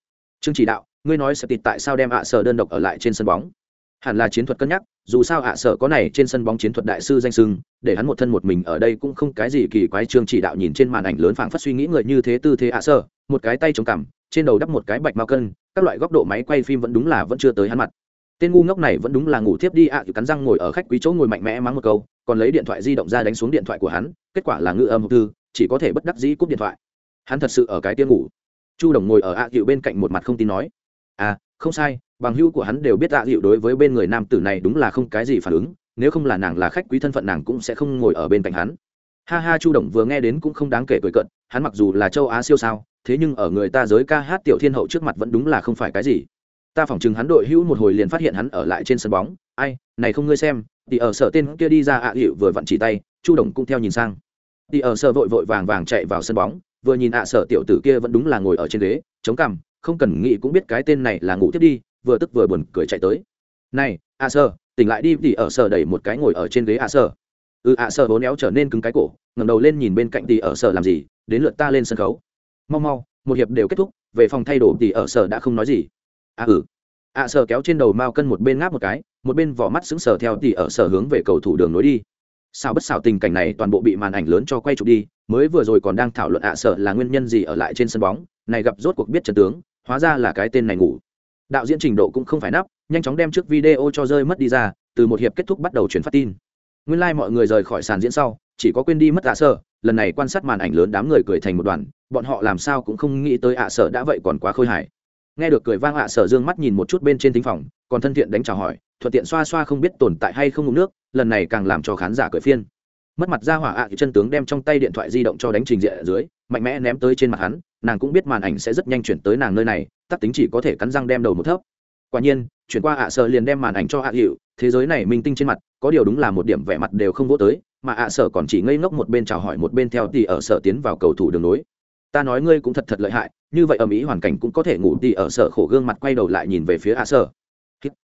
A: Chương chỉ đạo, ngươi nói sẽ tịt tại sao đem ạ sở đơn độc ở lại trên sân bóng? Hẳn là chiến thuật cân nhắc, dù sao ạ sở có này trên sân bóng chiến thuật đại sư danh sưng để hắn một thân một mình ở đây cũng không cái gì kỳ quái. Chương chỉ đạo nhìn trên màn ảnh lớn phảng phất suy nghĩ người như thế tư thế ạ sở, một cái tay chống cằm, trên đầu đắp một cái bạch mao cân, các loại góc độ máy quay phim vẫn đúng là vẫn chưa tới hắn mặt tên ngu ngốc này vẫn đúng là ngủ thiếp đi ạ à, cắn răng ngồi ở khách quý chỗ ngồi mạnh mẽ mắng một câu còn lấy điện thoại di động ra đánh xuống điện thoại của hắn kết quả là ngự âm hộp thư chỉ có thể bất đắc dĩ cúp điện thoại. Hắn thật sự ở cái tiếng ngủ. Chu đồng ngồi ở ạ à bên cạnh một mặt không tin nói à không sai bằng hữu của hắn đều biết ạ à đối với bên người nam tử này đúng là không cái gì phản ứng nếu không là nàng là khách quý thân phận nàng cũng sẽ không ngồi ở bên cạnh hắn. Ha ha chu đồng vừa nghe đến cũng không đáng kể cười cận hắn mặc dù là châu á siêu sao thế nhưng ở người ta giới ca hát tiểu thiên hậu trước mặt vẫn đúng là không phải cái gì ta phỏng chừng hắn đội hữu một hồi liền phát hiện hắn ở lại trên sân bóng. Ai, này không ngươi xem thì ở sở tên kia đi ra ạ à hiệu vừa vặn chỉ tay, chu đồng cũng theo nhìn sang. Thì ở sở vội vội vàng vàng chạy vào sân bóng, vừa nhìn ạ sở tiểu tử kia vẫn đúng là ngồi ở trên ghế, chống cằm, không cần nghĩ cũng biết cái tên này là ngủ tiếp đi, vừa tức vừa buồn cười chạy tới. Này, ạ sở, tỉnh lại đi thì ở sở đẩy một cái ngồi ở trên ghế ạ sở. Ừ ạ sở vốn éo trở nên cứng cái cổ, ngẩng đầu lên nhìn bên cạnh thì ở sở làm gì, đến lượt ta lên sân khấu. Mau mau, một hiệp đều kết thúc, về phòng thay đồ thì ở sở đã không nói gì à ừ. Ạ à, sở kéo trên đầu mao cân một bên ngáp một cái một bên vỏ mắt sững sờ theo thì ở sở hướng về cầu thủ đường nối đi. Sao bất xảo tình cảnh này toàn bộ bị màn ảnh lớn cho quay chụp đi mới vừa rồi còn đang thảo luận ạ à sở là nguyên nhân gì ở lại trên sân bóng này gặp rốt cuộc biết trận tướng hóa ra là cái tên này ngủ. Đạo diễn trình độ cũng không phải nắp nhanh chóng đem trước video cho rơi mất đi ra từ một hiệp kết thúc bắt đầu chuyển phát tin. Nguyên lai、like、mọi người rời khỏi sàn diễn sau chỉ có quên đi mất ạ à sở lần này quan sát màn ảnh lớn đám người cười thành một đoàn bọn họ làm sao cũng không nghĩ tới ạ sở đã vậy còn quá khôi hài nghe được cười vang hạ sở dương mắt nhìn một chút bên trên thính phòng, còn thân thiện đánh chào hỏi, thuận tiện xoa xoa không biết tồn tại hay không ngủ nước, lần này càng làm cho khán giả cười phiên. Mất mặt ra hỏa ạ à chân tướng đem trong tay điện thoại di động cho đánh trình diện ở dưới, mạnh mẽ ném tới trên mặt hắn, nàng cũng biết màn ảnh sẽ rất nhanh chuyển tới nàng nơi này, tắc tính chỉ có thể cắn răng đem đầu một thấp. Quả nhiên, chuyển qua ạ, sở liền đem màn ảnh cho ạ, hiệu, thế giới này minh tinh trên mặt, có điều đúng là một điểm vẻ mặt đều không vô tới, mà ạ, sở còn chỉ ngây ngốc một bên chào hỏi một bên theo thì ở sở tiến vào cầu thủ đường nối ta nói ngươi cũng thật thật lợi hại như vậy ở mỹ hoàn cảnh cũng có thể ngủ đi ở sở khổ gương mặt quay đầu lại nhìn về phía a sở.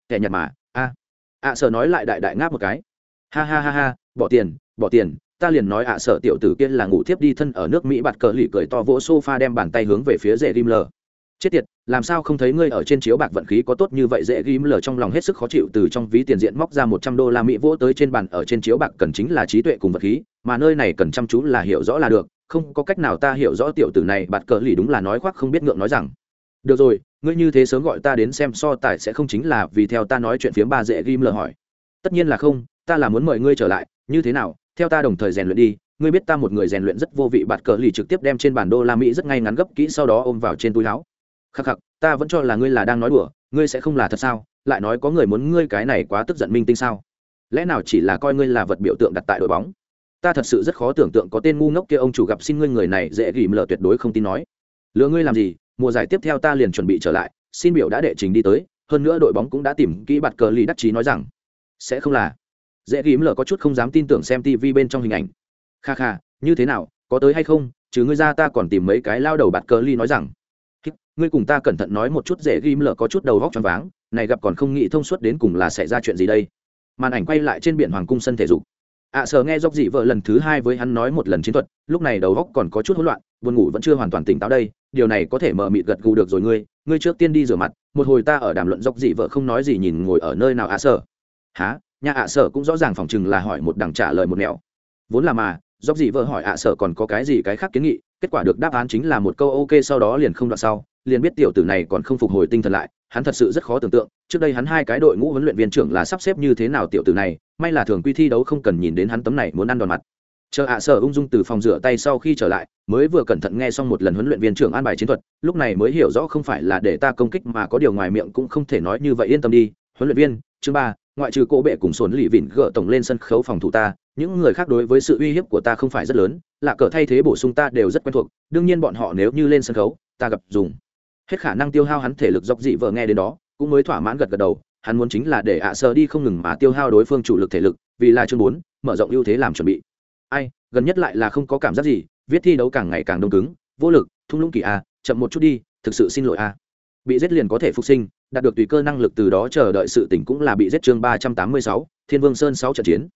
A: Kẻ nhật mà, a. a sở nói lại đại đại ngáp một cái. Ha ha ha ha, bỏ tiền bỏ tiền, ta liền nói ạ sở tiểu tử kia là ngủ tiếp đi thân ở nước mỹ bạt cờ lì cười to vỗ sofa đem bàn tay hướng về phía dễ ghim lờ. Chết tiệt, làm sao không thấy ngươi ở trên chiếu bạc vận khí có tốt như vậy? Dễ ghim lờ trong lòng hết sức khó chịu, từ trong ví tiền diện móc ra một trăm đô la mỹ vỗ tới trên bàn ở trên chiếu bạc cần chính là trí tuệ cùng vật khí, mà nơi này cần chăm chú là hiểu rõ là được không có cách nào ta hiểu rõ tiểu tử này, bạt cờ lì đúng là nói khoác không biết ngượng nói rằng. Được rồi, ngươi như thế sớm gọi ta đến xem so tài sẽ không chính là vì theo ta nói chuyện phiếm ba dễ ghim lờ hỏi. Tất nhiên là không, ta là muốn mời ngươi trở lại, như thế nào? Theo ta đồng thời rèn luyện đi, ngươi biết ta một người rèn luyện rất vô vị, bạt cờ lì trực tiếp đem trên bản đô la mỹ rất ngay ngắn gấp kỹ sau đó ôm vào trên túi láo khắc khắc, ta vẫn cho là ngươi là đang nói đùa, ngươi sẽ không là thật sao? Lại nói có người muốn ngươi cái này quá tức giận minh tinh sao? Lẽ nào chỉ là coi ngươi là vật biểu tượng đặt tại đội bóng? Ta thật sự rất khó tưởng tượng có tên ngu ngốc kia ông chủ gặp xin ngươi người này dễ gỉ lờ tuyệt đối không tin nói. Lừa ngươi làm gì, mùa giải tiếp theo ta liền chuẩn bị trở lại, xin biểu đã đệ trình đi tới, hơn nữa đội bóng cũng đã tìm kỹ bạt cờ lì đắc chí nói rằng, sẽ không là. Dễ ghi lờ có chút không dám tin tưởng xem tv bên trong hình ảnh. Kha kha, như thế nào, có tới hay không, chứ ngươi ra ta còn tìm mấy cái lao đầu bạt cờ ly nói rằng. Ngươi cùng ta cẩn thận nói một chút, dễ ghi lờ có chút đầu góc choáng váng, này gặp còn không nghĩ thông suốt đến cùng là xảy ra chuyện gì đây. Màn ảnh quay lại trên biển hoàng cung sân thể dục ạ à, nghe dốc dị vợ lần thứ hai với hắn nói một lần chiến thuật lúc này đầu góc còn có chút hỗn loạn buồn ngủ vẫn chưa hoàn toàn tỉnh táo đây điều này có thể mở mịt gật gù được rồi ngươi ngươi trước tiên đi rửa mặt một hồi ta ở đàm luận dốc dị vợ không nói gì nhìn ngồi ở nơi nào ạ à sở há nhà ạ sờ cũng rõ ràng phòng chừng là hỏi một đằng trả lời một nẻo. Vốn là mà dốc dị vợ hỏi ạ sờ còn có cái gì cái khác kiến nghị kết quả được đáp án chính là một câu ok sau đó liền không đoạn sau liền biết tiểu tử này còn không phục hồi tinh thần lại hắn thật sự rất khó tưởng tượng, trước đây hắn hai cái đội ngũ huấn luyện viên trưởng là sắp xếp như thế nào tiểu tử này, may là thường quy thi đấu không cần nhìn đến hắn tấm này muốn ăn đòn mặt. Chờ ạ sở ung dung từ phòng rửa tay sau khi trở lại, mới vừa cẩn thận nghe xong một lần huấn luyện viên trưởng an bài chiến thuật, lúc này mới hiểu rõ không phải là để ta công kích mà có điều ngoài miệng cũng không thể nói như vậy, yên tâm đi, huấn luyện viên, chương ba, ngoại trừ cô bệ cùng sồn lì vịn gỡ tổng lên sân khấu phòng thủ ta, những người khác đối với sự uy hiếp của ta không phải rất lớn là cờ thay thế bổ sung ta đều rất quen thuộc, đương nhiên bọn họ nếu như lên sân khấu, ta gặp dùng hết khả năng tiêu hao hắn thể lực dọc dị vợ nghe đến đó, cũng mới thỏa mãn gật gật đầu, hắn muốn chính là để ạ sơ đi không ngừng mà tiêu hao đối phương chủ lực thể lực, vì là chương bốn, mở rộng ưu thế làm chuẩn bị. Ai, gần nhất lại là không có cảm giác gì, viết thi đấu càng ngày càng đông cứng, vô lực, thung lũng kỳ a, chậm một chút đi, thực sự xin lỗi a. Bị giết liền có thể phục sinh, đạt được tùy cơ năng lực từ đó chờ đợi sự tỉnh cũng là bị giết chương ba trăm tám mươi sáu, thiên vương sơn sáu trận chiến.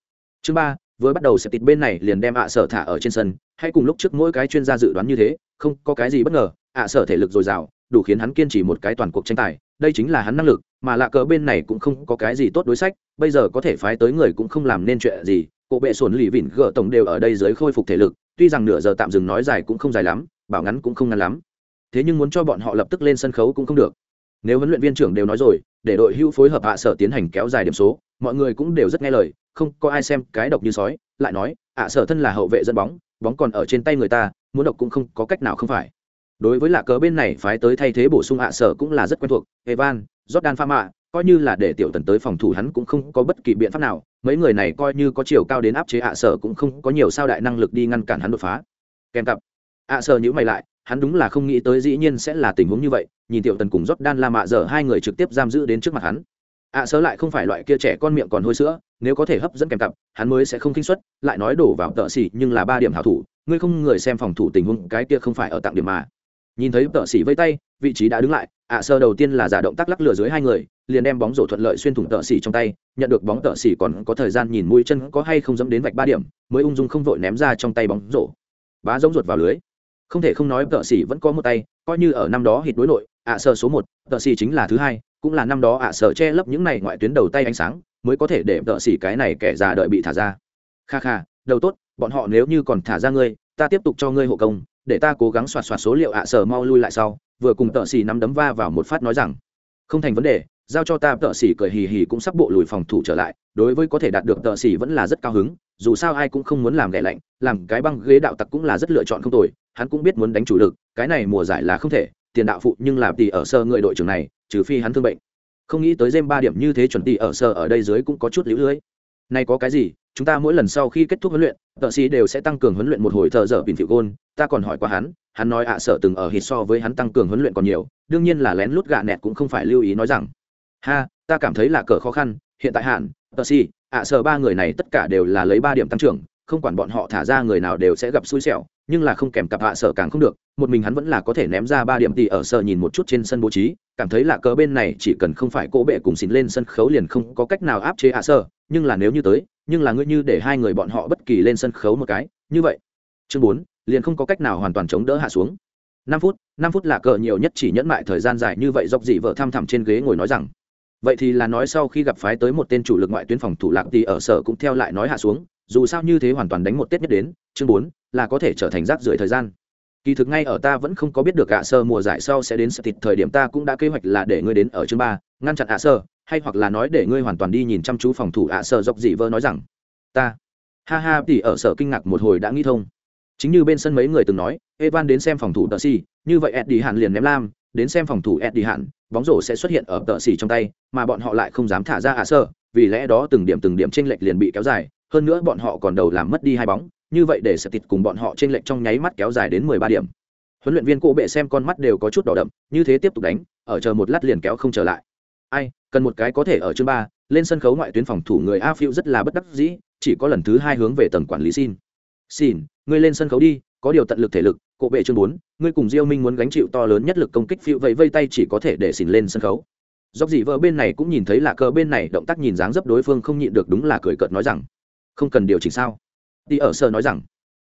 A: Chương ba với bắt đầu sẽ tịt bên này liền đem ạ sở thả ở trên sân, hay cùng lúc trước mỗi cái chuyên gia dự đoán như thế, không có cái gì bất ngờ, ạ sở thể lực dồi dào đủ khiến hắn kiên trì một cái toàn cuộc tranh tài, đây chính là hắn năng lực, mà lạ cờ bên này cũng không có cái gì tốt đối sách, bây giờ có thể phái tới người cũng không làm nên chuyện gì, cổ bệ sổn lì vịn gỡ tổng đều ở đây dưới khôi phục thể lực, tuy rằng nửa giờ tạm dừng nói dài cũng không dài lắm, bảo ngắn cũng không ngắn lắm. Thế nhưng muốn cho bọn họ lập tức lên sân khấu cũng không được. Nếu huấn luyện viên trưởng đều nói rồi, để đội hữu phối hợp hạ sở tiến hành kéo dài điểm số, mọi người cũng đều rất nghe lời, không có ai xem cái độc như sói, lại nói, hạ sở thân là hậu vệ dẫn bóng bóng còn ở trên tay người ta, muốn độc cũng không có cách nào không phải đối với lạ cờ bên này phái tới thay thế bổ sung hạ sở cũng là rất quen thuộc, evan, jordan pha mạ coi như là để tiểu tần tới phòng thủ hắn cũng không có bất kỳ biện pháp nào, mấy người này coi như có chiều cao đến áp chế hạ sở cũng không có nhiều sao đại năng lực đi ngăn cản hắn đột phá. Kèm cặp hạ sở nhữ mày lại, hắn đúng là không nghĩ tới dĩ nhiên sẽ là tình huống như vậy, nhìn tiểu tần cùng Jordan la mạ dở hai người trực tiếp giam giữ đến trước mặt hắn. Ạ sở lại không phải loại kia trẻ con miệng còn hôi sữa, nếu có thể hấp dẫn kèm cặp, hắn mới sẽ không kinh xuất lại nói đổ vào tợ xỉ, nhưng là ba điểm hảo thủ, ngươi không người xem phòng thủ tình huống, cái kia không phải ở tặng điểm mà nhìn thấy tợ xỉ vây tay, vị trí đã đứng lại, ạ sơ đầu tiên là giả động tác lắc lửa dưới hai người, liền đem bóng rổ thuận lợi xuyên thủng tợ xỉ trong tay, nhận được bóng tợ xỉ còn có thời gian nhìn mũi chân có hay không dẫm đến vạch ba điểm, mới ung dung không vội ném ra trong tay bóng rổ. Bá giống ruột vào lưới. Không thể không nói tợ xỉ vẫn có một tay, coi như ở năm đó hít đối nội, ạ sơ số một, tợ xỉ chính là thứ hai, cũng là năm đó ạ sơ che lấp những này ngoại tuyến đầu tay ánh sáng, mới có thể để tợ xỉ cái này kẻ già đợi bị thả ra. Kha kha, đầu tốt, bọn họ nếu như còn thả ra ngươi, ta tiếp tục cho ngươi hộ công để ta cố gắng soạt soạt số liệu ạ sở mau lui lại sau, vừa cùng tợ xì nắm đấm va vào một phát nói rằng, không thành vấn đề, giao cho ta. Tợ xỉ cười hì hì cũng sắp bộ lùi phòng thủ trở lại, đối với có thể đạt được tợ xỉ vẫn là rất cao hứng, dù sao ai cũng không muốn làm ghẻ lạnh, làm cái băng ghế đạo tặc cũng là rất lựa chọn không tồi, hắn cũng biết muốn đánh chủ lực, cái này mùa giải là không thể, tiền đạo phụ nhưng làm tỷ ở sơ người đội trưởng này, trừ phi hắn thương bệnh. Không nghĩ tới dêm ba điểm như thế chuẩn tỷ ở sơ ở đây dưới cũng có chút lũ lưỡi nay có cái gì chúng ta mỗi lần sau khi kết thúc huấn luyện, tợ sĩ đều sẽ tăng cường huấn luyện một hồi thợ dở bình phiệu gôn. Ta còn hỏi qua hắn hắn nói ạ à sợ từng ở hít so với hắn tăng cường huấn luyện còn nhiều, đương nhiên là lén lút gạ nẹt cũng không phải lưu ý nói rằng. Ha, ta cảm thấy là cờ khó khăn, hiện tại hạn, tợ sĩ, ạ sợ ba người này tất cả đều là lấy ba điểm tăng trưởng, không quản bọn họ thả ra người nào đều sẽ gặp xui xẻo, nhưng là không kèm cặp hạ sợ càng không được, một mình hắn vẫn là có thể ném ra ba điểm thì ở sợ nhìn một chút trên sân bố trí, cảm thấy là cờ bên này chỉ cần không phải cỗ bệ cùng xịn lên sân khấu liền không có cách nào áp chế hạ sợ nhưng là nếu như tới nhưng là ngươi như để hai người bọn họ bất kỳ lên sân khấu một cái, như vậy. Chương bốn, liền không có cách nào hoàn toàn chống đỡ hạ xuống. Năm phút năm phút là cờ nhiều nhất chỉ nhẫn mại thời gian dài như vậy, dọc dị vợ thăm thẳm trên ghế ngồi nói rằng. Vậy thì là nói sau khi gặp phái tới một tên chủ lực ngoại tuyến phòng thủ lạc thì ở sở cũng theo lại nói hạ xuống, dù sao như thế hoàn toàn đánh một tết nhất đến. Chương bốn, là có thể trở thành rác rưởi thời gian. Kỳ thực ngay ở ta vẫn không có biết được ạ sơ mùa giải sau sẽ đến sợ thịt thời điểm ta cũng đã kế hoạch là để ngươi đến ở chương ba, ngăn chặn ạ sơ hay hoặc là nói để ngươi hoàn toàn đi nhìn chăm chú phòng thủ ạ, sợ dọc dị vơ nói rằng, ta. Ha ha thì ở sở kinh ngạc một hồi đã nghĩ thông. Chính như bên sân mấy người từng nói, evan đến xem phòng thủ tờ xì như vậy eddie hạn liền ném lam, đến xem phòng thủ eddie hạn bóng rổ sẽ xuất hiện ở tờ xì trong tay, mà bọn họ lại không dám thả ra ạ, sợ, vì lẽ đó từng điểm từng điểm tranh lệch liền bị kéo dài, hơn nữa bọn họ còn đầu làm mất đi hai bóng, như vậy để sẽ tịt cùng bọn họ tranh lệch trong nháy mắt kéo dài đến mười ba điểm. Huấn luyện viên cô bệ xem con mắt đều có chút đỏ đậm, như thế tiếp tục đánh, ở chờ một lát liền kéo không trở lại. Ai cần một cái có thể ở chương ba, lên sân khấu ngoại tuyến phòng thủ người a phiêu rất là bất đắc dĩ, chỉ có lần thứ hai hướng về tầng quản lý xin. Xin, ngươi lên sân khấu đi, có điều tận lực thể lực, cộ bệ chương bốn, ngươi cùng diêu minh muốn gánh chịu to lớn nhất lực công kích phiêu vậy vây tay chỉ có thể để xin lên sân khấu. Dốc dị vợ bên này cũng nhìn thấy là cờ bên này, động tác nhìn dáng dấp đối phương không nhịn được đúng là cười cợt nói rằng, không cần điều chỉnh sao? Đi ở sơ nói rằng,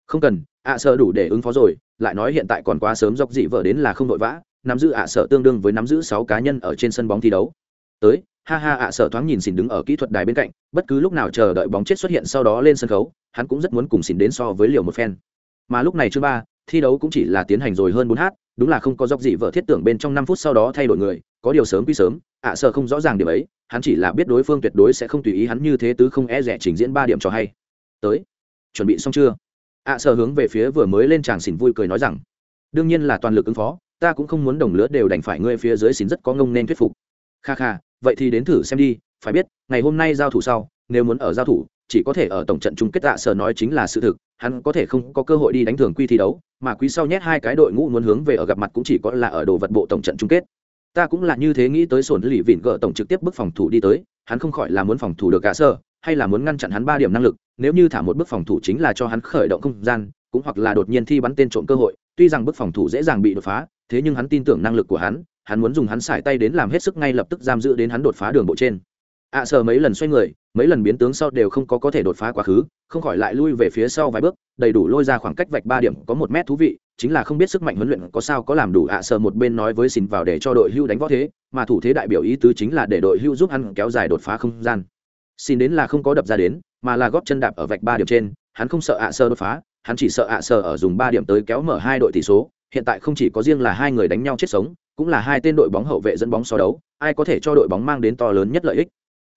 A: không cần, ạ sơ đủ để ứng phó rồi, lại nói hiện tại còn quá sớm, dốc dị vợ đến là không vội vã, nắm giữ ạ sợ tương đương với nắm giữ sáu cá nhân ở trên sân bóng thi đấu tới, ha ha ạ, sở thoáng nhìn xỉn đứng ở kỹ thuật đài bên cạnh, bất cứ lúc nào chờ đợi bóng chết xuất hiện sau đó lên sân khấu, hắn cũng rất muốn cùng xỉn đến so với liều một phen. Mà lúc này chưa ba, thi đấu cũng chỉ là tiến hành rồi hơn bốn h đúng là không có dốc gì vợ thiết tưởng bên trong năm phút sau đó thay đổi người, có điều sớm quy sớm, ạ, sở không rõ ràng điểm ấy, hắn chỉ là biết đối phương tuyệt đối sẽ không tùy ý hắn như thế tứ không e rẻ trình diễn ba điểm cho hay. Tới, chuẩn bị xong chưa? ạ, sở hướng về phía vừa mới lên tràng xỉn vui cười nói rằng, đương nhiên là toàn lực ứng phó, ta cũng không muốn đồng lứa đều đành phải ngươi phía dưới xỉn rất có ngông nên thuyết phục. Kha kha vậy thì đến thử xem đi, phải biết, ngày hôm nay giao thủ sau, nếu muốn ở giao thủ, chỉ có thể ở tổng trận chung kết tạ sở nói chính là sự thực, hắn có thể không có cơ hội đi đánh thường quy thi đấu, mà quý sau nhét hai cái đội ngũ muốn hướng về ở gặp mặt cũng chỉ có là ở đồ vật bộ tổng trận chung kết. Ta cũng là như thế nghĩ tới sổn lì vịn gỡ tổng trực tiếp bước phòng thủ đi tới, hắn không khỏi là muốn phòng thủ được cả sơ hay là muốn ngăn chặn hắn ba điểm năng lực, nếu như thả một bước phòng thủ chính là cho hắn khởi động không gian, cũng hoặc là đột nhiên thi bắn tên trộm cơ hội, tuy rằng bước phòng thủ dễ dàng bị đột phá, thế nhưng hắn tin tưởng năng lực của hắn hắn muốn dùng hắn xài tay đến làm hết sức ngay lập tức giam giữ đến hắn đột phá đường bộ trên. Ạ à, sờ mấy lần xoay người mấy lần biến tướng sau đều không có có thể đột phá quá khứ không khỏi lại lui về phía sau vài bước đầy đủ lôi ra khoảng cách vạch ba điểm có một mét thú vị chính là không biết sức mạnh huấn luyện có sao có làm đủ ạ à, sờ một bên nói với xin vào để cho đội hưu đánh võ thế mà thủ thế đại biểu ý tứ chính là để đội hưu giúp hắn kéo dài đột phá không gian. Xin đến là không có đập ra đến mà là góp chân đạp ở vạch ba điểm trên hắn không sợ ạ à sơ đột phá hắn chỉ sợ ạ sơ ở dùng ba điểm tới kéo mở hai đội tỷ số hiện tại không chỉ có riêng là hai người đánh nhau chết sống cũng là hai tên đội bóng hậu vệ dẫn bóng so đấu, ai có thể cho đội bóng mang đến to lớn nhất lợi ích?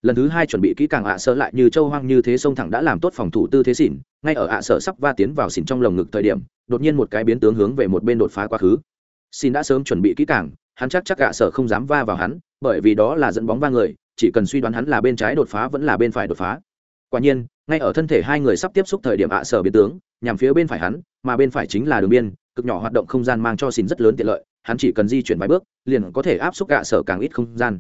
A: Lần thứ hai chuẩn bị kỹ càng ạ sở lại như châu hoang như thế sông thẳng đã làm tốt phòng thủ tư thế xỉn, ngay ở ạ sở sắp va tiến vào xỉn trong lồng ngực thời điểm, đột nhiên một cái biến tướng hướng về một bên đột phá quá khứ. Xin đã sớm chuẩn bị kỹ càng, hắn chắc chắc ạ sở không dám va vào hắn, bởi vì đó là dẫn bóng va người, chỉ cần suy đoán hắn là bên trái đột phá vẫn là bên phải đột phá. Quả nhiên, ngay ở thân thể hai người sắp tiếp xúc thời điểm ạ sở biến tướng, nhằm phía bên phải hắn, mà bên phải chính là đường biên, cực nhỏ hoạt động không gian mang cho xin rất lớn tiện lợi hắn chỉ cần di chuyển vài bước, liền có thể áp xúc ạ sở càng ít không gian.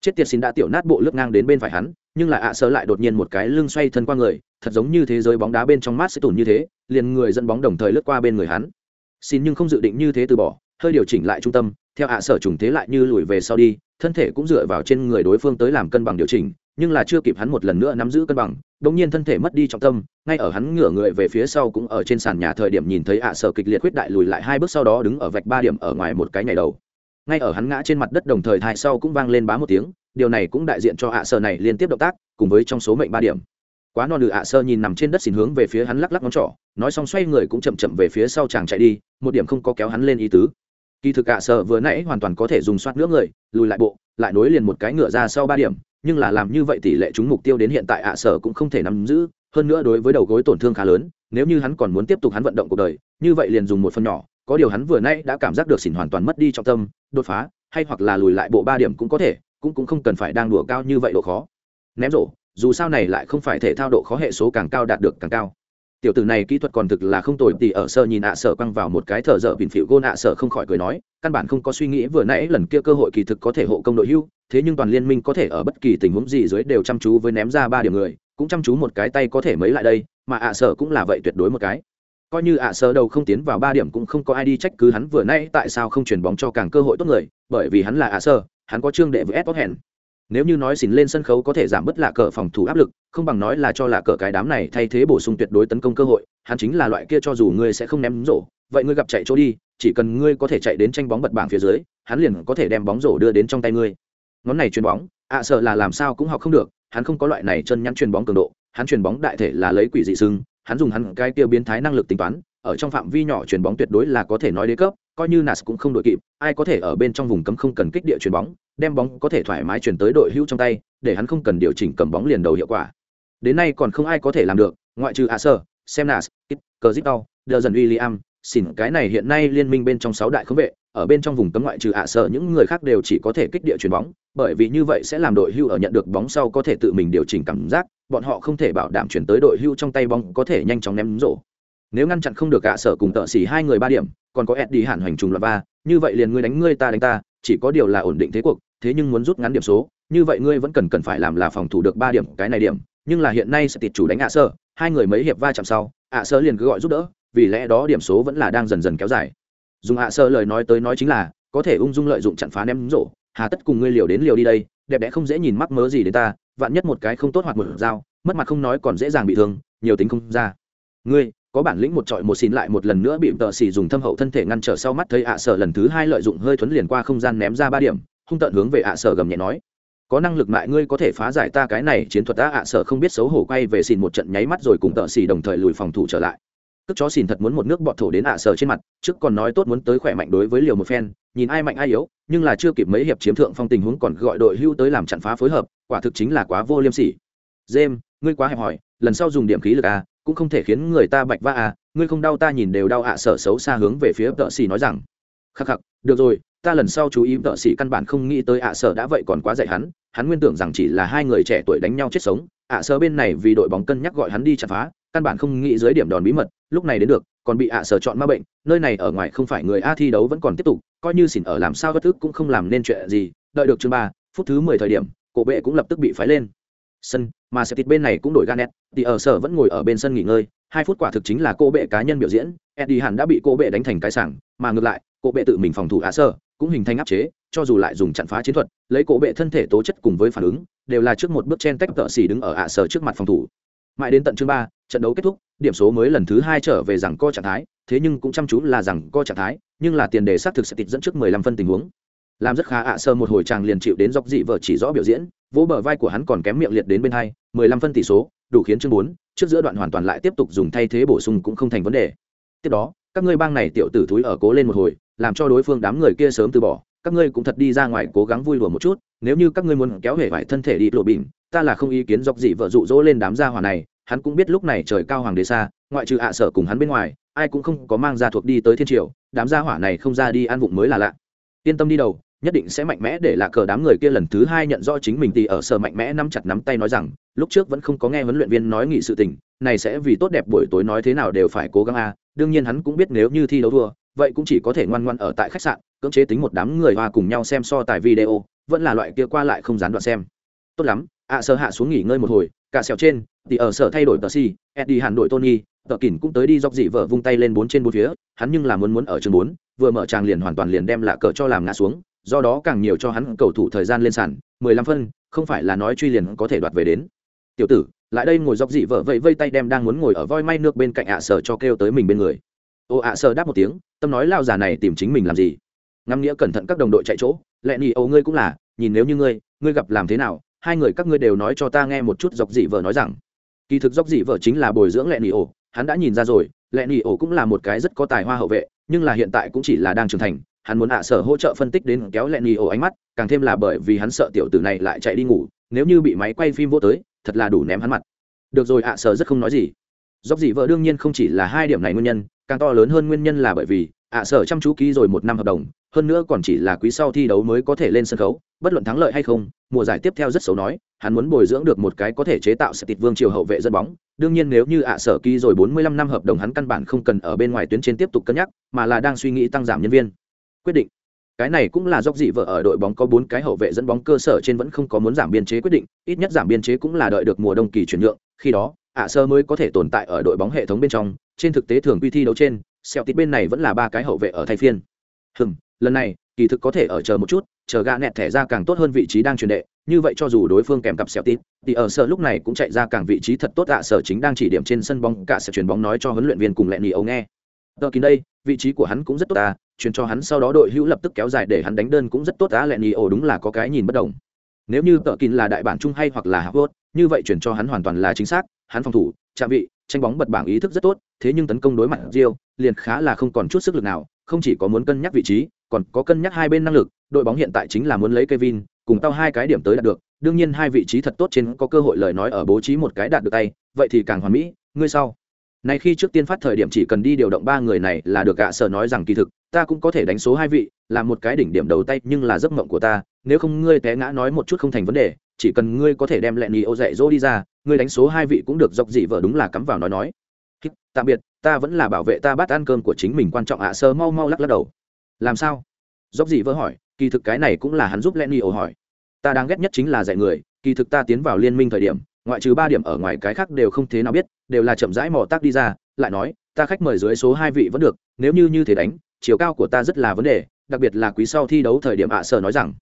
A: Chết tiệt xin đã tiểu nát bộ lướt ngang đến bên phải hắn, nhưng lại ạ sở lại đột nhiên một cái lưng xoay thân qua người, thật giống như thế giới bóng đá bên trong mát sẽ tủn như thế, liền người dẫn bóng đồng thời lướt qua bên người hắn. Xin nhưng không dự định như thế từ bỏ, hơi điều chỉnh lại trung tâm, theo ạ sở trùng thế lại như lùi về sau đi, thân thể cũng dựa vào trên người đối phương tới làm cân bằng điều chỉnh nhưng là chưa kịp hắn một lần nữa nắm giữ cân bằng, đột nhiên thân thể mất đi trọng tâm, ngay ở hắn ngửa người về phía sau cũng ở trên sàn nhà thời điểm nhìn thấy ạ sở kịch liệt huyết đại lùi lại hai bước sau đó đứng ở vạch ba điểm ở ngoài một cái nhảy đầu. Ngay ở hắn ngã trên mặt đất đồng thời thai sau cũng vang lên bá một tiếng, điều này cũng đại diện cho ạ sở này liên tiếp động tác, cùng với trong số mệnh ba điểm. Quá non lự ạ sơ nhìn nằm trên đất xin hướng về phía hắn lắc lắc ngón trỏ, nói xong xoay người cũng chậm chậm về phía sau chàng chạy đi, một điểm không có kéo hắn lên ý tứ. Kỳ thực ạ sơ vừa nãy hoàn toàn có thể dùng soát nữa người, lùi lại bộ, lại nối liền một cái ngựa ra sau ba điểm nhưng là làm như vậy tỷ lệ trúng mục tiêu đến hiện tại ạ sở cũng không thể nắm giữ, hơn nữa đối với đầu gối tổn thương khá lớn, nếu như hắn còn muốn tiếp tục hắn vận động cuộc đời, như vậy liền dùng một phần nhỏ, có điều hắn vừa nay đã cảm giác được xỉn hoàn toàn mất đi trọng tâm, đột phá, hay hoặc là lùi lại bộ ba điểm cũng có thể, cũng cũng không cần phải đang đùa cao như vậy độ khó. Ném rổ, dù sao này lại không phải thể thao độ khó hệ số càng cao đạt được càng cao tiểu tử này kỹ thuật còn thực là không tồi tỉ ở sơ nhìn ạ sở quăng vào một cái thở dở bình phịu gôn ạ sở không khỏi cười nói, căn bản không có suy nghĩ vừa nãy lần kia cơ hội kỳ thực có thể hộ công đội hưu, thế nhưng toàn liên minh có thể ở bất kỳ tình huống gì dưới đều chăm chú với ném ra ba điểm người, cũng chăm chú một cái tay có thể mấy lại đây, mà ạ sở cũng là vậy tuyệt đối một cái. Coi như ạ sở đầu không tiến vào ba điểm cũng không có ai đi trách cứ hắn vừa nãy tại sao không chuyển bóng cho càng cơ hội tốt người, bởi vì hắn là ạ sở hắn có trương đệ với ép hẹn nếu như nói xỉn lên sân khấu có thể giảm bớt lạ cờ phòng thủ áp lực, không bằng nói là cho lạ cờ cái đám này thay thế bổ sung tuyệt đối tấn công cơ hội, hắn chính là loại kia cho dù ngươi sẽ không ném rổ, vậy ngươi gặp chạy chỗ đi, chỉ cần ngươi có thể chạy đến tranh bóng bật bảng phía dưới, hắn liền có thể đem bóng rổ đưa đến trong tay ngươi. Ngón này chuyền bóng, ạ sợ là làm sao cũng học không được, hắn không có loại này chân nhắn chuyền bóng cường độ, hắn chuyền bóng đại thể là lấy quỷ dị sưng hắn dùng hắn cái kia biến thái năng lực tính toán, ở trong phạm vi nhỏ chuyền bóng tuyệt đối là có thể nói đế cấp coi như nas cũng không đội kịp ai có thể ở bên trong vùng cấm không cần kích địa chuyền bóng đem bóng có thể thoải mái chuyển tới đội hữu trong tay để hắn không cần điều chỉnh cầm bóng liền đầu hiệu quả. Đến nay còn không ai có thể làm được ngoại trừ ạ semnas cờ zip đau đờ dần William, xin cái này hiện nay liên minh bên trong sáu đại khống vệ ở bên trong vùng cấm ngoại trừ ạ những người khác đều chỉ có thể kích địa chuyền bóng bởi vì như vậy sẽ làm đội hưu ở nhận được bóng sau có thể tự mình điều chỉnh cảm giác bọn họ không thể bảo đảm chuyển tới đội hưu trong tay bóng có thể nhanh chóng ném rổ nếu ngăn chặn không được cả sở cùng tợ xỉ hai người ba điểm, còn có Eddie hẳn hoành trùng loạt ba, như vậy liền ngươi đánh ngươi ta đánh ta, chỉ có điều là ổn định thế cuộc, thế nhưng muốn rút ngắn điểm số, như vậy ngươi vẫn cần cần phải làm là phòng thủ được ba điểm, cái này điểm. Nhưng là hiện nay sẽ tịt chủ đánh ạ sơ hai người mấy hiệp va chạm sau, ạ sơ liền cứ gọi giúp đỡ, vì lẽ đó điểm số vẫn là đang dần dần kéo dài. Dùng ạ sơ lời nói tới nói chính là, có thể ung dung lợi dụng chặn phá ném rổ, hà tất cùng ngươi liều đến liều đi đây, đẹp đẽ không dễ nhìn mắc mớ gì đến ta, vạn nhất một cái không tốt hoặc một dao, mất mặt không nói còn dễ dàng bị thương, nhiều tính không ra. Ngươi có bản lĩnh một trọi một xin lại một lần nữa bị tợ xì dùng thâm hậu thân thể ngăn trở sau mắt thấy ạ sở lần thứ hai lợi dụng hơi thuấn liền qua không gian ném ra ba điểm hung tận hướng về ạ sở gầm nhẹ nói. Có năng lực mại ngươi có thể phá giải ta cái này chiến thuật ta ạ sở không biết xấu hổ quay về xin một trận nháy mắt rồi cùng tợ xì đồng thời lùi phòng thủ trở lại. Cất chó xỉn thật muốn một nước bọt thổ đến ạ sở trên mặt trước còn nói tốt muốn tới khỏe mạnh đối với liều một phen nhìn ai mạnh ai yếu nhưng là chưa kịp mấy hiệp chiếm thượng phong tình huống còn gọi đội hưu tới làm chặn phá phối hợp quả thực chính là quá vô liêm sỉ. James, ngươi quá hẹp hòi lần sau dùng điểm khí lực à cũng không thể khiến người ta bạch va à ngươi không đau ta nhìn đều đau ạ sở xấu xa hướng về phía tợ xì nói rằng. Khắc khắc, được rồi, ta lần sau chú ý tợ xì căn bản không nghĩ tới ạ sở đã vậy còn quá dạy hắn hắn nguyên tưởng rằng chỉ là hai người trẻ tuổi đánh nhau chết sống. Ạ sở bên này vì đội bóng cân nhắc gọi hắn đi chặt phá, căn bản không nghĩ dưới điểm đòn bí mật, lúc này đến được, còn bị ạ sở chọn ma bệnh, nơi này ở ngoài không phải người a thi đấu vẫn còn tiếp tục, coi như xỉn ở làm sao bất thức cũng không làm nên chuyện gì. Đợi được chương ba, phút thứ mười thời điểm, cổ bệ cũng lập tức bị phái lên sân, mà sẽ tịt bên này cũng đổi ganet thì ở sở vẫn ngồi ở bên sân nghỉ ngơi. Hai phút quả thực chính là cô bệ cá nhân biểu diễn. Eddie hẳn đã bị cô bệ đánh thành cái sảng, mà ngược lại, cô bệ tự mình phòng thủ ạ sơ, cũng hình thành áp chế, cho dù lại dùng chặn phá chiến thuật, lấy cổ bệ thân thể tố chất cùng với phản ứng, đều là trước một bước chen tách tợ xỉ đứng ở ạ sở trước mặt phòng thủ. Mãi đến tận chương ba, trận đấu kết thúc, điểm số mới lần thứ hai trở về rằng co trạng thái, thế nhưng cũng chăm chú là rằng co trạng thái, nhưng là tiền đề xác thực sẽ tịt dẫn trước mười lăm phân tình huống. Làm rất khá ạ sơ một hồi chàng liền chịu đến dọc dị vợ chỉ rõ biểu diễn vỗ bờ vai của hắn còn kém miệng liệt đến bên hai, mười lăm phân tỷ số, đủ khiến chương bốn, trước giữa đoạn hoàn toàn lại tiếp tục dùng thay thế bổ sung cũng không thành vấn đề. Tiếp đó, các ngươi bang này tiểu tử thúi ở cố lên một hồi, làm cho đối phương đám người kia sớm từ bỏ, các ngươi cũng thật đi ra ngoài cố gắng vui đùa một chút, nếu như các ngươi muốn kéo hể vải thân thể đi lộ bình ta là không ý kiến dọc dị vợ dụ dỗ lên đám gia hỏa này, hắn cũng biết lúc này trời cao hoàng đế xa, ngoại trừ ạ sở cùng hắn bên ngoài, ai cũng không có mang ra thuộc đi tới thiên triều, đám gia hỏa này không ra đi ăn vụng mới là lạ. Yên tâm đi đầu nhất định sẽ mạnh mẽ để là cờ đám người kia lần thứ hai nhận rõ chính mình thì ở sở mạnh mẽ nắm chặt nắm tay nói rằng lúc trước vẫn không có nghe huấn luyện viên nói nghị sự tình này sẽ vì tốt đẹp buổi tối nói thế nào đều phải cố gắng a đương nhiên hắn cũng biết nếu như thi đấu thua vậy cũng chỉ có thể ngoan ngoan ở tại khách sạn cưỡng chế tính một đám người hoa cùng nhau xem so tài video vẫn là loại kia qua lại không gián đoạn xem. Tốt lắm ạ à, hạ xuống nghỉ ngơi một hồi cả sẹo trên thì ở sở thay đổi tờ si eddie hàn đội tony tờ kỳn cũng tới đi dọc dị vợ vung tay lên bốn trên bốn phía hắn nhưng là muốn muốn ở trường bốn vừa mở tràng liền hoàn toàn liền đem lạ cờ cho làm ngã xuống do đó càng nhiều cho hắn cầu thủ thời gian lên sàn mười lăm phân không phải là nói truy liền có thể đoạt về đến. Tiểu tử lại đây ngồi dọc dị vợ vậy vây tay đem đang muốn ngồi ở voi may nước bên cạnh ạ sở cho kêu tới mình bên người. Ô ạ sở đáp một tiếng tâm nói lao già này tìm chính mình làm gì? Ngắm nghĩa cẩn thận các đồng đội chạy chỗ lẹ nhì ô ngươi cũng là nhìn nếu như ngươi ngươi gặp làm thế nào hai người các ngươi đều nói cho ta nghe một chút dọc dị vợ nói rằng. Kỳ thực dọc dị vợ chính là bồi dưỡng lẹ nhì ô, hắn đã nhìn ra rồi lẹ nhì ô cũng là một cái rất có tài hoa hậu vệ nhưng là hiện tại cũng chỉ là đang trưởng thành hắn muốn ạ sở hỗ trợ phân tích đến kéo lẹ nhì ổ ánh mắt, càng thêm là bởi vì hắn sợ tiểu tử này lại chạy đi ngủ, nếu như bị máy quay phim vô tới, thật là đủ ném hắn mặt. Được rồi ạ sở rất không nói gì. Dốc dị vợ đương nhiên không chỉ là hai điểm này nguyên nhân, càng to lớn hơn nguyên nhân là bởi vì ạ sở chăm chú ký rồi một năm hợp đồng, hơn nữa còn chỉ là quý sau thi đấu mới có thể lên sân khấu, bất luận thắng lợi hay không, mùa giải tiếp theo rất xấu nói, hắn muốn bồi dưỡng được một cái có thể chế tạo sẽ tịt vương triều hậu vệ dẫn bóng. Đương nhiên nếu như ạ sở ký rồi 45 năm hợp đồng hắn căn bản không cần ở bên ngoài tuyến trên tiếp tục cân nhắc, mà là đang suy nghĩ tăng giảm nhân viên quyết định. Cái này cũng là dốc dị vợ ở đội bóng có bốn cái hậu vệ dẫn bóng cơ sở trên vẫn không có muốn giảm biên chế quyết định, ít nhất giảm biên chế cũng là đợi được mùa đông kỳ chuyển nhượng, khi đó, ạ sơ mới có thể tồn tại ở đội bóng hệ thống bên trong, trên thực tế thường quy thi đấu trên, xẹo tít bên này vẫn là ba cái hậu vệ ở thay phiên. Hừm, lần này, kỳ thực có thể ở chờ một chút, chờ gã nẹt thẻ ra càng tốt hơn vị trí đang truyền đệ, như vậy cho dù đối phương kèm cặp xẹo tít, thì ở sở lúc này cũng chạy ra càng vị trí thật tốt ạ sở chính đang chỉ điểm trên sân bóng, cả sẽ chuyền bóng nói cho huấn luyện viên cùng lẹn nhì ấu nghe. Tờ kín đây, vị trí của hắn cũng rất tốt ta truyền cho hắn sau đó đội hữu lập tức kéo dài để hắn đánh đơn cũng rất tốt á, lẹn ý ổ đúng là có cái nhìn bất đồng. Nếu như tờ kín là đại bản trung hay hoặc là hạng như vậy chuyển cho hắn hoàn toàn là chính xác hắn phòng thủ chạm vị tranh bóng bật bảng ý thức rất tốt thế nhưng tấn công đối mặt Rio liền khá là không còn chút sức lực nào không chỉ có muốn cân nhắc vị trí còn có cân nhắc hai bên năng lực đội bóng hiện tại chính là muốn lấy Kevin cùng tao hai cái điểm tới đạt được đương nhiên hai vị trí thật tốt trên có cơ hội lời nói ở bố trí một cái đạt được tay vậy thì càng hoàn mỹ ngươi sau này khi trước tiên phát thời điểm chỉ cần đi điều động ba người này là được gạ sở nói rằng kỳ thực, ta cũng có thể đánh số hai vị, là một cái đỉnh điểm đầu tay, nhưng là giấc mộng của ta, nếu không ngươi té ngã nói một chút không thành vấn đề, chỉ cần ngươi có thể đem lẹn nhì ô dạy dỗ đi ra, ngươi đánh số hai vị cũng được, dọc dị vợ đúng là cắm vào nói nói. Tạm biệt, ta vẫn là bảo vệ ta bắt ăn cơm của chính mình, quan trọng ạ sơ mau mau lắc lắc đầu. Làm sao? Dốc dị vợ hỏi, kỳ thực cái này cũng là hắn giúp lenny ổ hỏi. Ta đang ghét nhất chính là dạy người, kỳ thực ta tiến vào liên minh thời điểm ngoại trừ ba điểm ở ngoài cái khác đều không thế nào biết, đều là chậm rãi mò tác đi ra, lại nói, ta khách mời dưới số hai vị vẫn được, nếu như như thế đánh, chiều cao của ta rất là vấn đề, đặc biệt là quý sau thi đấu thời điểm ạ sở nói rằng,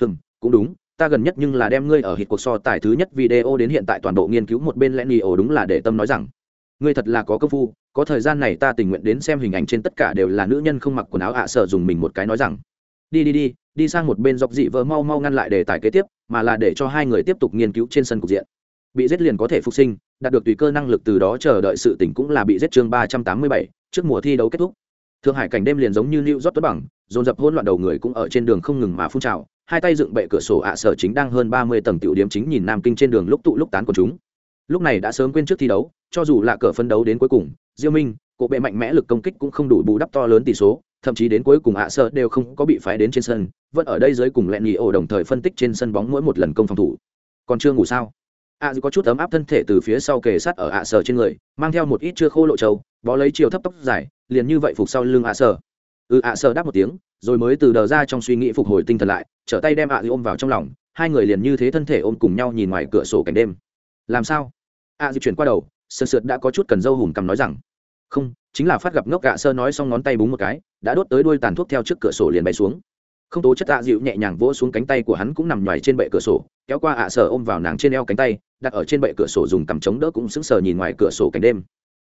A: hừm, cũng đúng, ta gần nhất nhưng là đem ngươi ở hit cuộc so tài thứ nhất video đến hiện tại toàn bộ nghiên cứu một bên lenny ổ đúng là để tâm nói rằng, ngươi thật là có công phu, có thời gian này ta tình nguyện đến xem hình ảnh trên tất cả đều là nữ nhân không mặc quần áo ạ à dùng mình một cái nói rằng, đi đi đi đi sang một bên dọc dị vợ mau mau ngăn lại đề tài kế tiếp, mà là để cho hai người tiếp tục nghiên cứu trên sân cục diện bị giết liền có thể phục sinh, đạt được tùy cơ năng lực từ đó chờ đợi sự tỉnh cũng là bị giết chương ba trăm tám mươi bảy, trước mùa thi đấu kết thúc. Thượng hải cảnh đêm liền giống như lưu rót tuấn bằng, dồn dập hỗn loạn đầu người cũng ở trên đường không ngừng mà phun trào, hai tay dựng bệ cửa sổ ạ sở chính đang hơn ba mươi tầng tiểu điểm chính nhìn nam kinh trên đường lúc tụ lúc tán của chúng. Lúc này đã sớm quên trước thi đấu, cho dù là cờ phân đấu đến cuối cùng, diêu minh, cổ bệ mạnh mẽ lực công kích cũng không đủ bù đắp to lớn tỷ số, thậm chí đến cuối cùng ạ sợ đều không có bị phái đến trên sân, vẫn ở đây dưới cùng lẹn nhì ổ đồng thời phân tích trên sân bóng mỗi một lần công phòng thủ. Còn chưa ngủ sao? Ạ à, có chút ấm áp thân thể từ phía sau kề sát ở ạ sở trên người mang theo một ít chưa khô lộ trâu bó lấy chiều thấp tóc dài liền như vậy phục sau lưng ạ sở ừ ạ sở đáp một tiếng rồi mới từ đờ ra trong suy nghĩ phục hồi tinh thần lại trở tay đem ạ ôm vào trong lòng hai người liền như thế thân thể ôm cùng nhau nhìn ngoài cửa sổ cảnh đêm. Làm sao? ạ dư chuyển qua đầu sơn sượt đã có chút cần dâu hùm cầm nói rằng không chính là phát gặp ngốc gạ sơ nói xong ngón tay búng một cái đã đốt tới đuôi tàn thuốc theo trước cửa sổ liền bay xuống không tố chất tạ dịu nhẹ nhàng vỗ xuống cánh tay của hắn cũng nằm ngoài trên bệ cửa sổ, kéo qua ạ à sở ôm vào nàng trên eo cánh tay, đặt ở trên bệ cửa sổ dùng cằm chống đỡ cũng sững sờ nhìn ngoài cửa sổ cảnh đêm.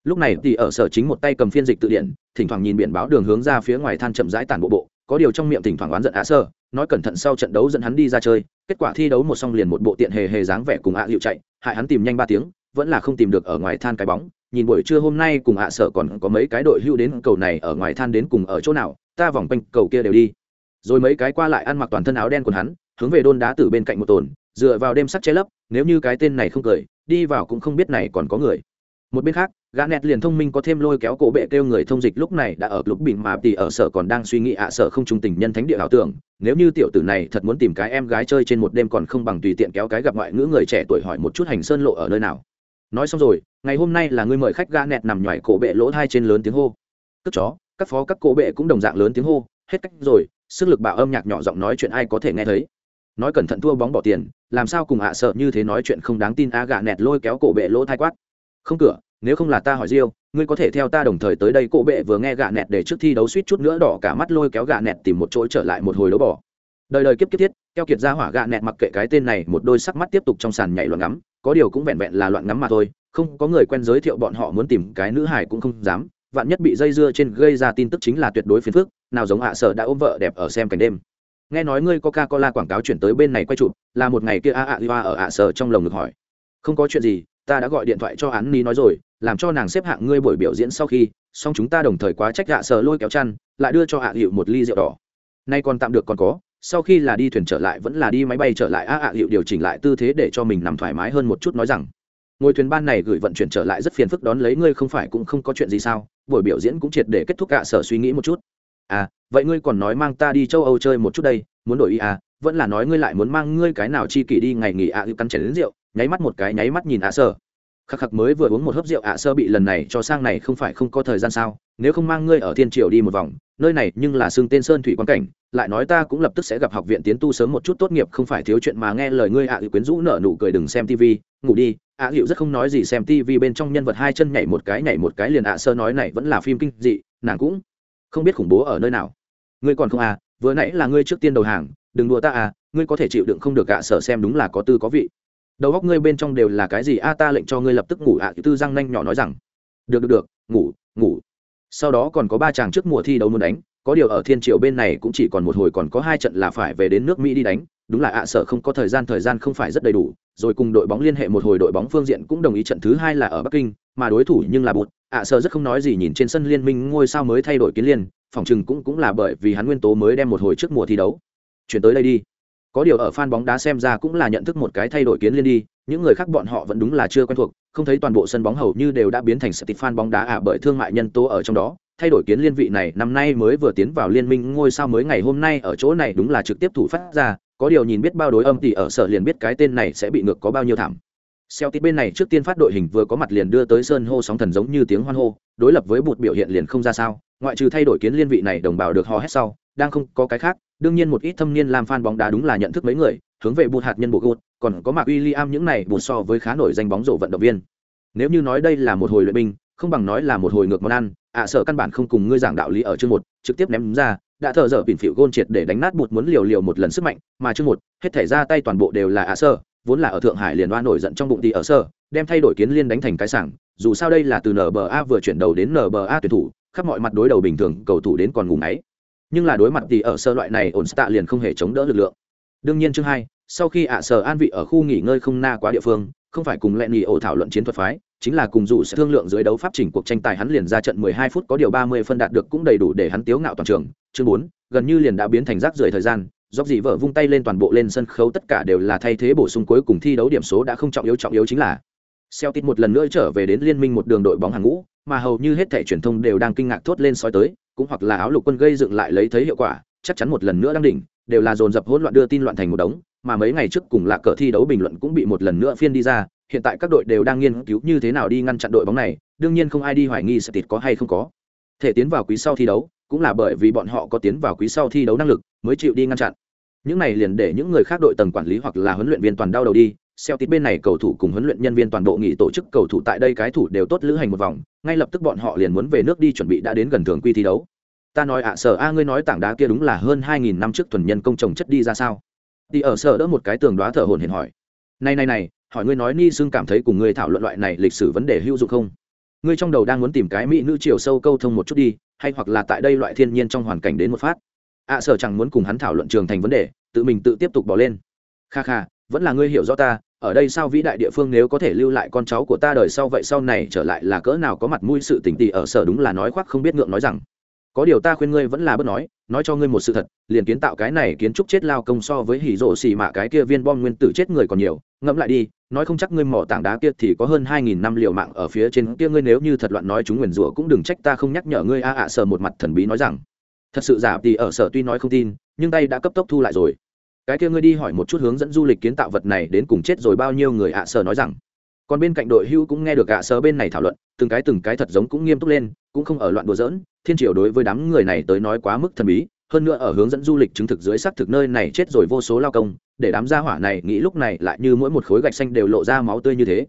A: Lúc này thì ở sở chính một tay cầm phiên dịch tự điện, thỉnh thoảng nhìn biển báo đường hướng ra phía ngoài than chậm rãi tàn bộ bộ, có điều trong miệng thỉnh thoảng oán giận ạ sơ nói cẩn thận sau trận đấu dẫn hắn đi ra chơi, kết quả thi đấu một xong liền một bộ tiện hề hề dáng vẻ cùng ạ dịu chạy, hại hắn tìm nhanh ba tiếng, vẫn là không tìm được ở ngoài than cái bóng. Nhìn buổi trưa hôm nay cùng ạ sở còn có mấy cái đội hưu đến cầu này, ở ngoài than đến cùng ở chỗ nào, ta vòng quanh cầu kia đều đi rồi mấy cái qua lại ăn mặc toàn thân áo đen của hắn, hướng về đôn đá từ bên cạnh một tồn, dựa vào đêm sắt che lấp, nếu như cái tên này không cười, đi vào cũng không biết này còn có người. Một bên khác, gã nẹt liền thông minh có thêm lôi kéo cổ bệ kêu người thông dịch lúc này đã ở lúc bình mà tỷ ở sở còn đang suy nghĩ ạ, sở không trung tình nhân thánh địa ảo tưởng, nếu như tiểu tử này thật muốn tìm cái em gái chơi trên một đêm còn không bằng tùy tiện kéo cái gặp ngoại ngữ người trẻ tuổi hỏi một chút hành sơn lộ ở nơi nào. Nói xong rồi, ngày hôm nay là ngươi mời khách gã nẹt nằm nhoài cổ bệ lỗ thai trên lớn tiếng hô. Cất chó, các phó các cổ bệ cũng đồng dạng lớn tiếng hô, hết cách rồi sức lực bạo âm nhạc nhỏ giọng nói chuyện ai có thể nghe thấy. Nói cẩn thận thua bóng bỏ tiền, làm sao cùng ạ sợ như thế nói chuyện không đáng tin á gạ nẹt lôi kéo cổ bệ lỗ thai quát. Không cửa, nếu không là ta hỏi riêu ngươi có thể theo ta đồng thời tới đây, cổ bệ vừa nghe gạ nẹt để trước thi đấu suýt chút nữa đỏ cả mắt lôi kéo gạ nẹt tìm một chỗ trở lại một hồi đấu bỏ đời đời kiếp kiếp thiết, keo kiệt ra hỏa gạ nẹt mặc kệ cái tên này, một đôi sắc mắt tiếp tục trong sàn nhảy loạn ngắm, có điều cũng vẹn vẹn là loạn ngắm mà thôi, không có người quen giới thiệu bọn họ muốn tìm cái nữ hải cũng không dám, vạn nhất bị dây dưa trên gây ra tin tức chính là tuyệt đối phiền phức nào giống hạ sở đã ôm vợ đẹp ở xem cảnh đêm. Nghe nói ngươi coca cola quảng cáo chuyển tới bên này quay chụp, là một ngày kia a ạ à ở hạ sở trong lồng ngực hỏi. Không có chuyện gì, ta đã gọi điện thoại cho án ni nói rồi, làm cho nàng xếp hạng ngươi buổi biểu diễn sau khi, xong chúng ta đồng thời quá trách hạ sở lôi kéo chăn, lại đưa cho hạ hiệu một ly rượu đỏ. Nay còn tạm được còn có, sau khi là đi thuyền trở lại vẫn là đi máy bay trở lại a ạ hiệu điều chỉnh lại tư thế để cho mình nằm thoải mái hơn một chút nói rằng, ngồi thuyền ban này gửi vận chuyển trở lại rất phiền phức đón lấy ngươi không phải cũng không có chuyện gì sao, buổi biểu diễn cũng triệt để kết thúc cả sở suy nghĩ một chút à vậy ngươi còn nói mang ta đi châu âu chơi một chút đây muốn đổi ý à vẫn là nói ngươi lại muốn mang ngươi cái nào chi kỷ đi ngày nghỉ ạ à, cắn chảy đến rượu nháy mắt một cái nháy mắt nhìn ạ sơ, khắc khắc mới vừa uống một hớp rượu ạ sơ bị lần này cho sang này không phải không có thời gian sao nếu không mang ngươi ở thiên triều đi một vòng nơi này nhưng là xương tên sơn thủy quan cảnh lại nói ta cũng lập tức sẽ gặp học viện tiến tu sớm một chút tốt nghiệp không phải thiếu chuyện mà nghe lời ngươi ạ à, quyến rũ nở nụ cười đừng xem tv ngủ đi ạ hiệu rất không nói gì xem tv bên trong nhân vật hai chân nhảy một cái nhảy một cái liền ạ sơ nói này vẫn là phim kinh dị nàng cũng không biết khủng bố ở nơi nào. Ngươi còn không à vừa nãy là ngươi trước tiên đầu hàng, đừng đùa ta à ngươi có thể chịu đựng không được ạ sở xem đúng là có tư có vị. Đầu góc ngươi bên trong đều là cái gì a ta lệnh cho ngươi lập tức ngủ ạ, tư răng nanh nhỏ nói rằng. Được được được, ngủ ngủ. Sau đó còn có ba chàng trước mùa thi đấu muốn đánh, có điều ở thiên triều bên này cũng chỉ còn một hồi, còn có hai trận là phải về đến nước mỹ đi đánh. Đúng là ạ sở không có thời gian thời gian không phải rất đầy đủ rồi cùng đội bóng liên hệ một hồi đội bóng phương diện cũng đồng ý trận thứ hai là ở bắc kinh, mà đối thủ nhưng là bụt. Ạ sợ rất không nói gì nhìn trên sân liên minh ngôi sao mới thay đổi kiến liên phòng chừng cũng cũng là bởi vì hắn nguyên tố mới đem một hồi trước mùa thi đấu. Chuyển tới đây đi. Có điều ở fan bóng đá xem ra cũng là nhận thức một cái thay đổi kiến liên đi, những người khác bọn họ vẫn đúng là chưa quen thuộc, không thấy toàn bộ sân bóng hầu như đều đã biến thành sự tịch fan bóng đá à bởi thương mại nhân tố ở trong đó. Thay đổi kiến liên vị này năm nay mới vừa tiến vào liên minh ngôi sao mới ngày hôm nay ở chỗ này đúng là trực tiếp thủ phát ra có điều nhìn biết bao đối âm thì ở sở liền biết cái tên này sẽ bị ngược có bao nhiêu thảm Celtic bên này trước tiên phát đội hình vừa có mặt liền đưa tới sơn hô sóng thần giống như tiếng hoan hô, đối lập với bụt biểu hiện liền không ra sao, ngoại trừ thay đổi kiến liên vị này đồng bào được hò hét sau, đang không có cái khác, đương nhiên một ít thâm niên làm fan bóng đá đúng là nhận thức mấy người, hướng về bụt hạt nhân bộ gột, còn có Mạc William những này bụt so với khá nổi danh bóng rổ vận động viên. Nếu như nói đây là một hồi luyện binh, không bằng nói là một hồi ngược món ăn, ạ à, sợ căn bản không cùng ngươi giảng đạo lý ở chương một, trực tiếp ném ra, đã thở dở bỉn phịu gôn triệt để đánh nát bụt muốn liều liều một lần sức mạnh, mà chương một, hết thể ra tay toàn bộ đều là ạ à sợ, vốn là ở thượng hải liền đoan nổi giận trong bụng tỷ ở sơ đem thay đổi kiến liên đánh thành cái sảng dù sao đây là từ nba vừa chuyển đầu đến nba tuyển thủ khắp mọi mặt đối đầu bình thường cầu thủ đến còn ngủ ngáy, nhưng là đối mặt tỷ ở sơ loại này ổn tạ liền không hề chống đỡ lực lượng. Đương nhiên chương hai sau khi ạ sở an vị ở khu nghỉ ngơi không na quá địa phương không phải cùng lẹn nghỉ ổ thảo luận chiến thuật phái chính là cùng dù sẽ thương lượng dưới đấu pháp chỉnh cuộc tranh tài hắn liền ra trận 12 phút có điều 30 phân đạt được cũng đầy đủ để hắn tiếu ngạo toàn trường. Chương 4, gần như liền đã biến thành rác rưởi thời gian dốc dị vợ vung tay lên toàn bộ lên sân khấu tất cả đều là thay thế bổ sung cuối cùng thi đấu điểm số đã không trọng yếu trọng yếu chính là Celtic một lần nữa trở về đến liên minh một đường đội bóng hàng ngũ, mà hầu như hết thảy truyền thông đều đang kinh ngạc thốt lên soi tới, cũng hoặc là áo lục quân gây dựng lại lấy thấy hiệu quả, chắc chắn một lần nữa đang đỉnh, đều là dồn dập hỗn loạn đưa tin loạn thành một đống, mà mấy ngày trước cùng là cờ thi đấu bình luận cũng bị một lần nữa phiên đi ra, hiện tại các đội đều đang nghiên cứu như thế nào đi ngăn chặn đội bóng này, đương nhiên không ai đi hoài nghi Celtic có hay không có. Thể tiến vào quý sau thi đấu, cũng là bởi vì bọn họ có tiến vào quý sau thi đấu năng lực, mới chịu đi ngăn chặn những này liền để những người khác đội tầng quản lý hoặc là huấn luyện viên toàn đau đầu đi Celtic bên này cầu thủ cùng huấn luyện nhân viên toàn bộ nghỉ tổ chức cầu thủ tại đây cái thủ đều tốt lữ hành một vòng, ngay lập tức bọn họ liền muốn về nước đi chuẩn bị đã đến gần thường quy thi đấu. Ta nói ạ à, sở a ngươi nói tảng đá kia đúng là hơn 2000 năm trước thuần nhân công trồng chất đi ra sao? Đi ở sở đỡ một cái tường đóa thở hổn hển hỏi. Này này này, hỏi ngươi nói Ni Sương cảm thấy cùng ngươi thảo luận loại này lịch sử vấn đề hữu dụng không? Ngươi trong đầu đang muốn tìm cái mỹ nữ chiều sâu câu thông một chút đi, hay hoặc là tại đây loại thiên nhiên trong hoàn cảnh đến một phát ạ à, sở chẳng muốn cùng hắn thảo luận trường thành vấn đề tự mình tự tiếp tục bỏ lên kha kha vẫn là ngươi hiểu rõ ta ở đây sao vĩ đại địa phương nếu có thể lưu lại con cháu của ta đời sau vậy sau này trở lại là cỡ nào có mặt mũi sự tình tỉ ở sở đúng là nói khoác không biết ngượng nói rằng có điều ta khuyên ngươi vẫn là bất nói nói cho ngươi một sự thật, liền kiến tạo cái này kiến trúc chết lao công so với hỉ rộ xì mạ cái kia viên bom nguyên tử chết người còn nhiều. Ngẫm lại đi, nói không chắc ngươi mỏ tảng đá kia thì có hơn hai nghìn năm liều mạng ở phía trên kia ngươi nếu như thật loạn nói chúng nguyền rủa cũng đừng trách ta không nhắc nhở ngươi. A ạ, sờ một mặt thần bí nói rằng, thật sự giả thì ở sở tuy nói không tin, nhưng tay đã cấp tốc thu lại rồi. Cái kia ngươi đi hỏi một chút hướng dẫn du lịch kiến tạo vật này đến cùng chết rồi bao nhiêu người ạ, sờ nói rằng. Còn bên cạnh đội hưu cũng nghe được ạ, sờ bên này thảo luận, từng cái từng cái thật giống cũng nghiêm túc lên, cũng không ở loạn đùa giỡn thiên triều đối với đám người này tới nói quá mức thần bí, hơn nữa ở hướng dẫn du lịch chứng thực dưới xác thực nơi này chết rồi vô số lao công, để đám gia hỏa này nghĩ lúc này lại như mỗi một khối gạch xanh đều lộ ra máu tươi như thế.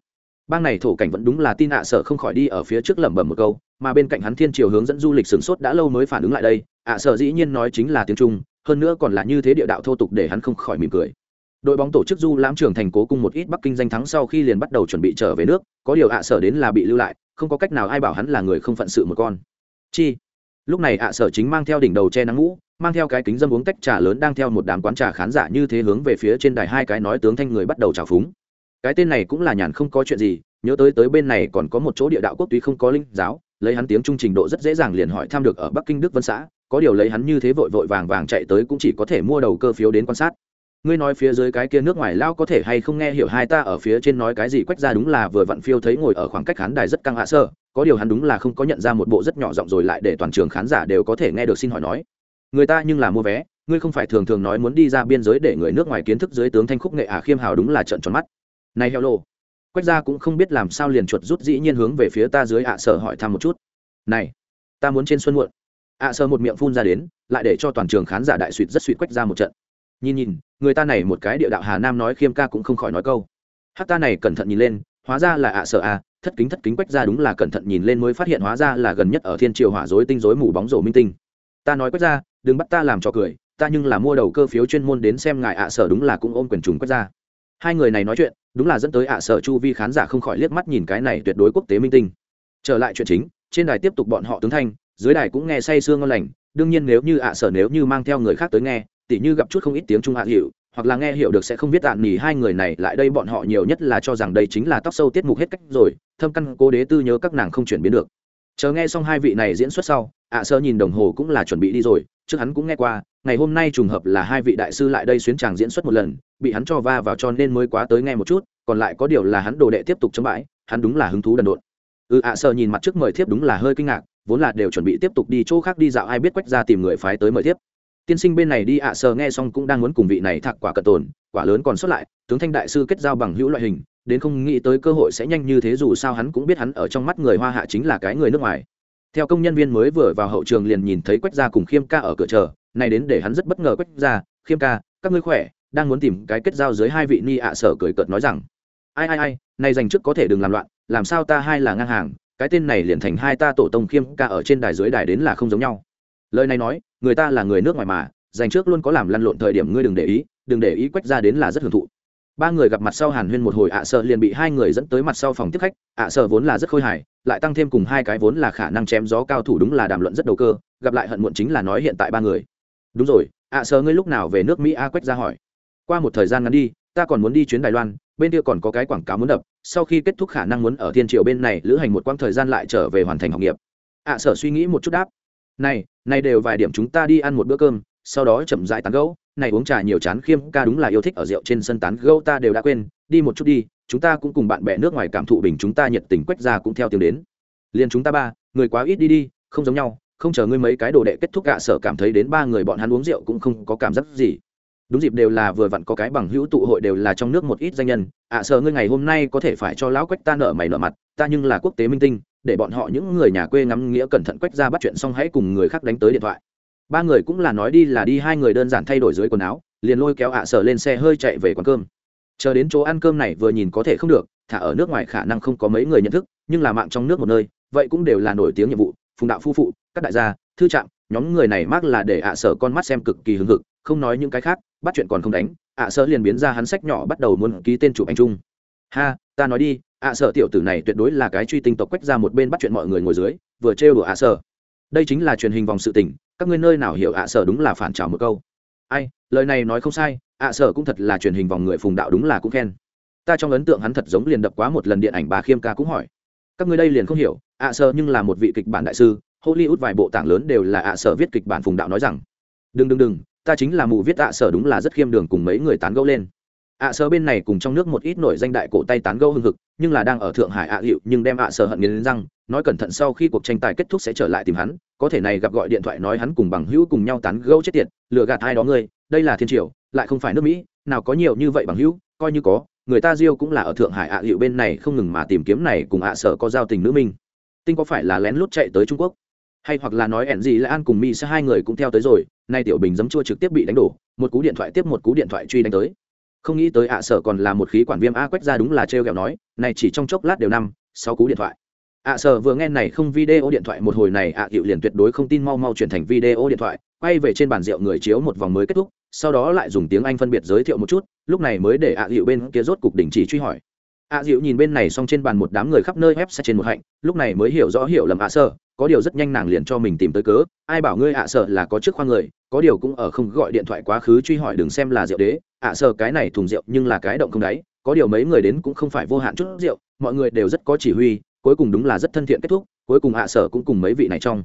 A: Bang này thổ cảnh vẫn đúng là tin ạ sợ không khỏi đi ở phía trước lẩm bẩm một câu, mà bên cạnh hắn thiên triều hướng dẫn du lịch sửng sốt đã lâu mới phản ứng lại đây, ạ sợ dĩ nhiên nói chính là tiếng trung, hơn nữa còn là như thế địa đạo thô tục để hắn không khỏi mỉm cười. Đội bóng tổ chức du lãm trưởng thành cố cung một ít bắc kinh danh thắng sau khi liền bắt đầu chuẩn bị trở về nước, có điều ạ sở đến là bị lưu lại, không có cách nào ai bảo hắn là người không phận sự một con. Chi? Lúc này ạ sở chính mang theo đỉnh đầu che nắng mũ mang theo cái kính dâm uống tách trà lớn đang theo một đám quán trà khán giả như thế hướng về phía trên đài hai cái nói tướng thanh người bắt đầu trào phúng. Cái tên này cũng là nhàn không có chuyện gì, nhớ tới tới bên này còn có một chỗ địa đạo quốc túy không có linh giáo, lấy hắn tiếng trung trình độ rất dễ dàng liền hỏi thăm được ở bắc kinh đức vân xã, có điều lấy hắn như thế vội vội vàng vàng chạy tới cũng chỉ có thể mua đầu cơ phiếu đến quan sát ngươi nói phía dưới cái kia nước ngoài lao có thể hay không nghe hiểu hai ta ở phía trên nói cái gì quách ra đúng là vừa vặn phiêu thấy ngồi ở khoảng cách khán đài rất căng hạ sơ. Có điều hắn đúng là không có nhận ra một bộ rất nhỏ giọng rồi lại để toàn trường khán giả đều có thể nghe được xin hỏi nói. Người ta nhưng là mua vé, ngươi không phải thường thường nói muốn đi ra biên giới để người nước ngoài kiến thức dưới tướng thanh khúc nghệ ả khiêm hào đúng là trận tròn mắt. Này heo lô quách ra cũng không biết làm sao liền chuột rút dĩ nhiên hướng về phía ta dưới ạ sở hỏi thăm một chút. Này, ta muốn trên xuân muộn. ạ sở một miệng phun ra đến, lại để cho toàn trường khán giả đại suỵt rất suỵt quách ra một trận nhìn nhìn, người ta này một cái địa đạo hà nam nói khiêm ca cũng không khỏi nói câu. Hát ta này cẩn thận nhìn lên, hóa ra là ạ sợ à thất kính thất kính quách ra đúng là cẩn thận nhìn lên mới phát hiện hóa ra là gần nhất ở thiên triều hỏa dối tinh dối mù bóng rổ minh tinh. Ta nói quách ra, đừng bắt ta làm trò cười, ta nhưng là mua đầu cơ phiếu chuyên môn đến xem ngài ạ sở đúng là cũng ôm quyền trùng quách ra. Hai người này nói chuyện, đúng là dẫn tới ạ sở chu vi khán giả không khỏi liếc mắt nhìn cái này tuyệt đối quốc tế minh tinh. Trở lại chuyện chính, trên đài tiếp tục bọn họ tướng thanh, dưới đài cũng nghe say sương ngon lành, đương nhiên nếu như ạ sở nếu như mang theo người khác tới nghe tỉ như gặp chút không ít tiếng trung hạ hiệu hoặc là nghe hiểu được sẽ không biết tạm nỉ hai người này lại đây bọn họ nhiều nhất là cho rằng đây chính là tóc sâu tiết mục hết cách rồi, thâm căn cố đế tư nhớ các nàng không chuyển biến được. Chờ nghe xong hai vị này diễn xuất sau, ạ sơ nhìn đồng hồ cũng là chuẩn bị đi rồi, trước hắn cũng nghe qua, ngày hôm nay trùng hợp là hai vị đại sư lại đây xuyến tràng diễn xuất một lần, bị hắn cho va vào cho nên mới quá tới nghe một chút, còn lại có điều là hắn đồ đệ tiếp tục chấm bãi, hắn đúng là hứng thú đần độn. Ừ ạ sơ nhìn mặt trước mời thiếp đúng là hơi kinh ngạc, vốn là đều chuẩn bị tiếp tục đi chỗ khác đi dạo, ai biết quách ra tìm người phái tới mời thiếp tiên sinh bên này đi ạ, sờ nghe xong cũng đang muốn cùng vị này thạc quả cận tồn, quả lớn còn xuất lại, tướng thanh đại sư kết giao bằng hữu loại hình, đến không nghĩ tới cơ hội sẽ nhanh như thế dù sao hắn cũng biết hắn ở trong mắt người hoa hạ chính là cái người nước ngoài. Theo công nhân viên mới vừa vào hậu trường liền nhìn thấy quách gia cùng khiêm ca ở cửa chờ, này đến để hắn rất bất ngờ quách gia, khiêm ca, các ngươi khỏe? đang muốn tìm cái kết giao dưới hai vị ni ạ sở cười cợt nói rằng, ai ai ai, này dành trước có thể đừng làm loạn, làm sao ta hai là ngang hàng, cái tên này liền thành hai ta tổ tông khiêm ca ở trên đài dưới đài đến là không giống nhau. Lời này nói người ta là người nước ngoài mà, dành trước luôn có làm lăn lộn thời điểm ngươi đừng để ý, đừng để ý quách ra đến là rất hưởng thụ. Ba người gặp mặt sau hàn huyên một hồi ạ sợ liền bị hai người dẫn tới mặt sau phòng tiếp khách, ạ sợ vốn là rất khôi hài, lại tăng thêm cùng hai cái vốn là khả năng chém gió cao thủ đúng là đàm luận rất đầu cơ, gặp lại hận muộn chính là nói hiện tại ba người. Đúng rồi, ạ sợ ngươi lúc nào về nước mỹ? A quách ra hỏi. Qua một thời gian ngắn đi, ta còn muốn đi chuyến đài loan, bên kia còn có cái quảng cáo muốn đập, sau khi kết thúc khả năng muốn ở thiên triều bên này lữ hành một quãng thời gian lại trở về hoàn thành học nghiệp. ạ sở suy nghĩ một chút đáp này này đều vài điểm chúng ta đi ăn một bữa cơm, sau đó chậm rãi tán gẫu. Này uống trà nhiều chán khiêm, ca đúng là yêu thích ở rượu trên sân tán gẫu, ta đều đã quên. Đi một chút đi, chúng ta cũng cùng bạn bè nước ngoài cảm thụ bình chúng ta nhiệt tình quách ra cũng theo tiếng đến. Liền chúng ta ba, người quá ít đi đi, không giống nhau. Không chờ ngươi mấy cái đồ đệ kết thúc gạ sở cảm thấy đến ba người bọn hắn uống rượu cũng không có cảm giác gì. Đúng dịp đều là vừa vặn có cái bằng hữu tụ hội đều là trong nước một ít danh nhân. Ạ sợ ngươi ngày hôm nay có thể phải cho lão quách ta nợ mày nợ mặt, ta nhưng là quốc tế minh tinh để bọn họ những người nhà quê ngắm nghĩa cẩn thận quách ra bắt chuyện xong hãy cùng người khác đánh tới điện thoại. Ba người cũng là nói đi là đi, hai người đơn giản thay đổi dưới quần áo, liền lôi kéo ạ sở lên xe hơi chạy về quán cơm. Chờ đến chỗ ăn cơm này vừa nhìn có thể không được, thả ở nước ngoài khả năng không có mấy người nhận thức, nhưng là mạng trong nước một nơi, vậy cũng đều là nổi tiếng nhiệm vụ, phùng đạo phu phụ, các đại gia, thư trạng nhóm người này mắc là để ạ sở con mắt xem cực kỳ hứng hực, không nói những cái khác, bắt chuyện còn không đánh, ạ sở liền biến ra hắn sách nhỏ bắt đầu muốn ký tên chụp anh trung ha, ta nói đi, ạ sợ tiểu tử này tuyệt đối là cái truy tinh tộc quách ra một bên bắt chuyện mọi người ngồi dưới, vừa trêu đùa ạ sợ. đây chính là truyền hình vòng sự tình, các ngươi nơi nào hiểu ạ sợ đúng là phản trào một câu. Ai, lời này nói không sai, ạ sợ cũng thật là truyền hình vòng người phùng đạo đúng là cũng khen. Ta trong ấn tượng hắn thật giống liền đập quá một lần điện ảnh bà khiêm ca cũng hỏi. Các ngươi đây liền không hiểu, ạ sợ nhưng là một vị kịch bản đại sư, hollywood vài bộ tảng lớn đều là ạ sợ viết kịch bản phùng đạo nói rằng. Đừng đừng đừng, ta chính là mù viết ạ sở đúng là rất khiêm đường cùng mấy người tán gẫu lên ạ sở bên này cùng trong nước một ít nổi danh đại cổ tay tán gẫu hưng hực, nhưng là đang ở thượng hải ạ hiệu nhưng đem ạ sở hận nghiến răng, nói cẩn thận sau khi cuộc tranh tài kết thúc sẽ trở lại tìm hắn, có thể này gặp gọi điện thoại nói hắn cùng bằng hữu cùng nhau tán gẫu chết tiệt, lừa gạt hai đó ngươi, đây là thiên triều, lại không phải nước mỹ, nào có nhiều như vậy bằng hữu, coi như có, người ta diêu cũng là ở thượng hải ạ hiệu bên này không ngừng mà tìm kiếm này cùng ạ sở có giao tình nữ minh. Tinh có phải là lén lút chạy tới trung quốc? Hay hoặc là nói ẻn gì là an cùng mi sẽ hai người cũng theo tới rồi, nay tiểu bình dấm chua trực tiếp bị đánh đổ, một cú điện thoại tiếp một cú điện thoại truy đánh tới không nghĩ tới ạ sở còn là một khí quản viêm a quét ra đúng là treo kẹo nói, này chỉ trong chốc lát đều năm, sáu cú điện thoại. ạ sở vừa nghe này không video điện thoại một hồi này, ạ hiệu liền tuyệt đối không tin mau mau chuyển thành video điện thoại, quay về trên bàn rượu người chiếu một vòng mới kết thúc, sau đó lại dùng tiếng anh phân biệt giới thiệu một chút, lúc này mới để ạ hiệu bên kia rốt cục đình chỉ truy hỏi. ạ dịu nhìn bên này xong trên bàn một đám người khắp nơi ép xe trên một hạnh, lúc này mới hiểu rõ hiểu lầm ạ sở có điều rất nhanh nàng liền cho mình tìm tới cớ, ai bảo ngươi ạ sợ là có trước khoang người, có điều cũng ở không gọi điện thoại quá khứ truy hỏi đừng xem là rượu đế, ạ sợ cái này thùng rượu nhưng là cái động không đáy, có điều mấy người đến cũng không phải vô hạn chút rượu, mọi người đều rất có chỉ huy, cuối cùng đúng là rất thân thiện kết thúc, cuối cùng ạ sợ cũng cùng mấy vị này trong.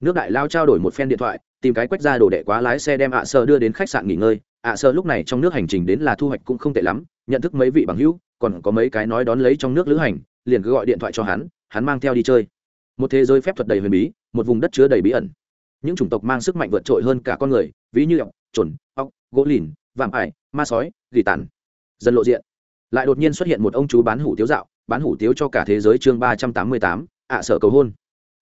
A: Nước đại lao trao đổi một phen điện thoại, tìm cái quách ra đồ đệ quá lái xe đem ạ sợ đưa đến khách sạn nghỉ ngơi, ạ sợ lúc này trong nước hành trình đến là thu hoạch cũng không tệ lắm, nhận thức mấy vị bằng hữu, còn có mấy cái nói đón lấy trong nước lữ hành, liền cứ gọi điện thoại cho hắn hắn mang theo đi chơi một thế giới phép thuật đầy huyền bí, một vùng đất chứa đầy bí ẩn. Những chủng tộc mang sức mạnh vượt trội hơn cả con người, ví như ọc trồn ọc gỗ lìn, vạm ải, ma sói, gỉ tàn. Dần lộ diện. Lại đột nhiên xuất hiện một ông chú bán hủ tiếu dạo, bán hủ tiếu cho cả thế giới chương ba trăm tám mươi tám, ạ sở cầu hôn.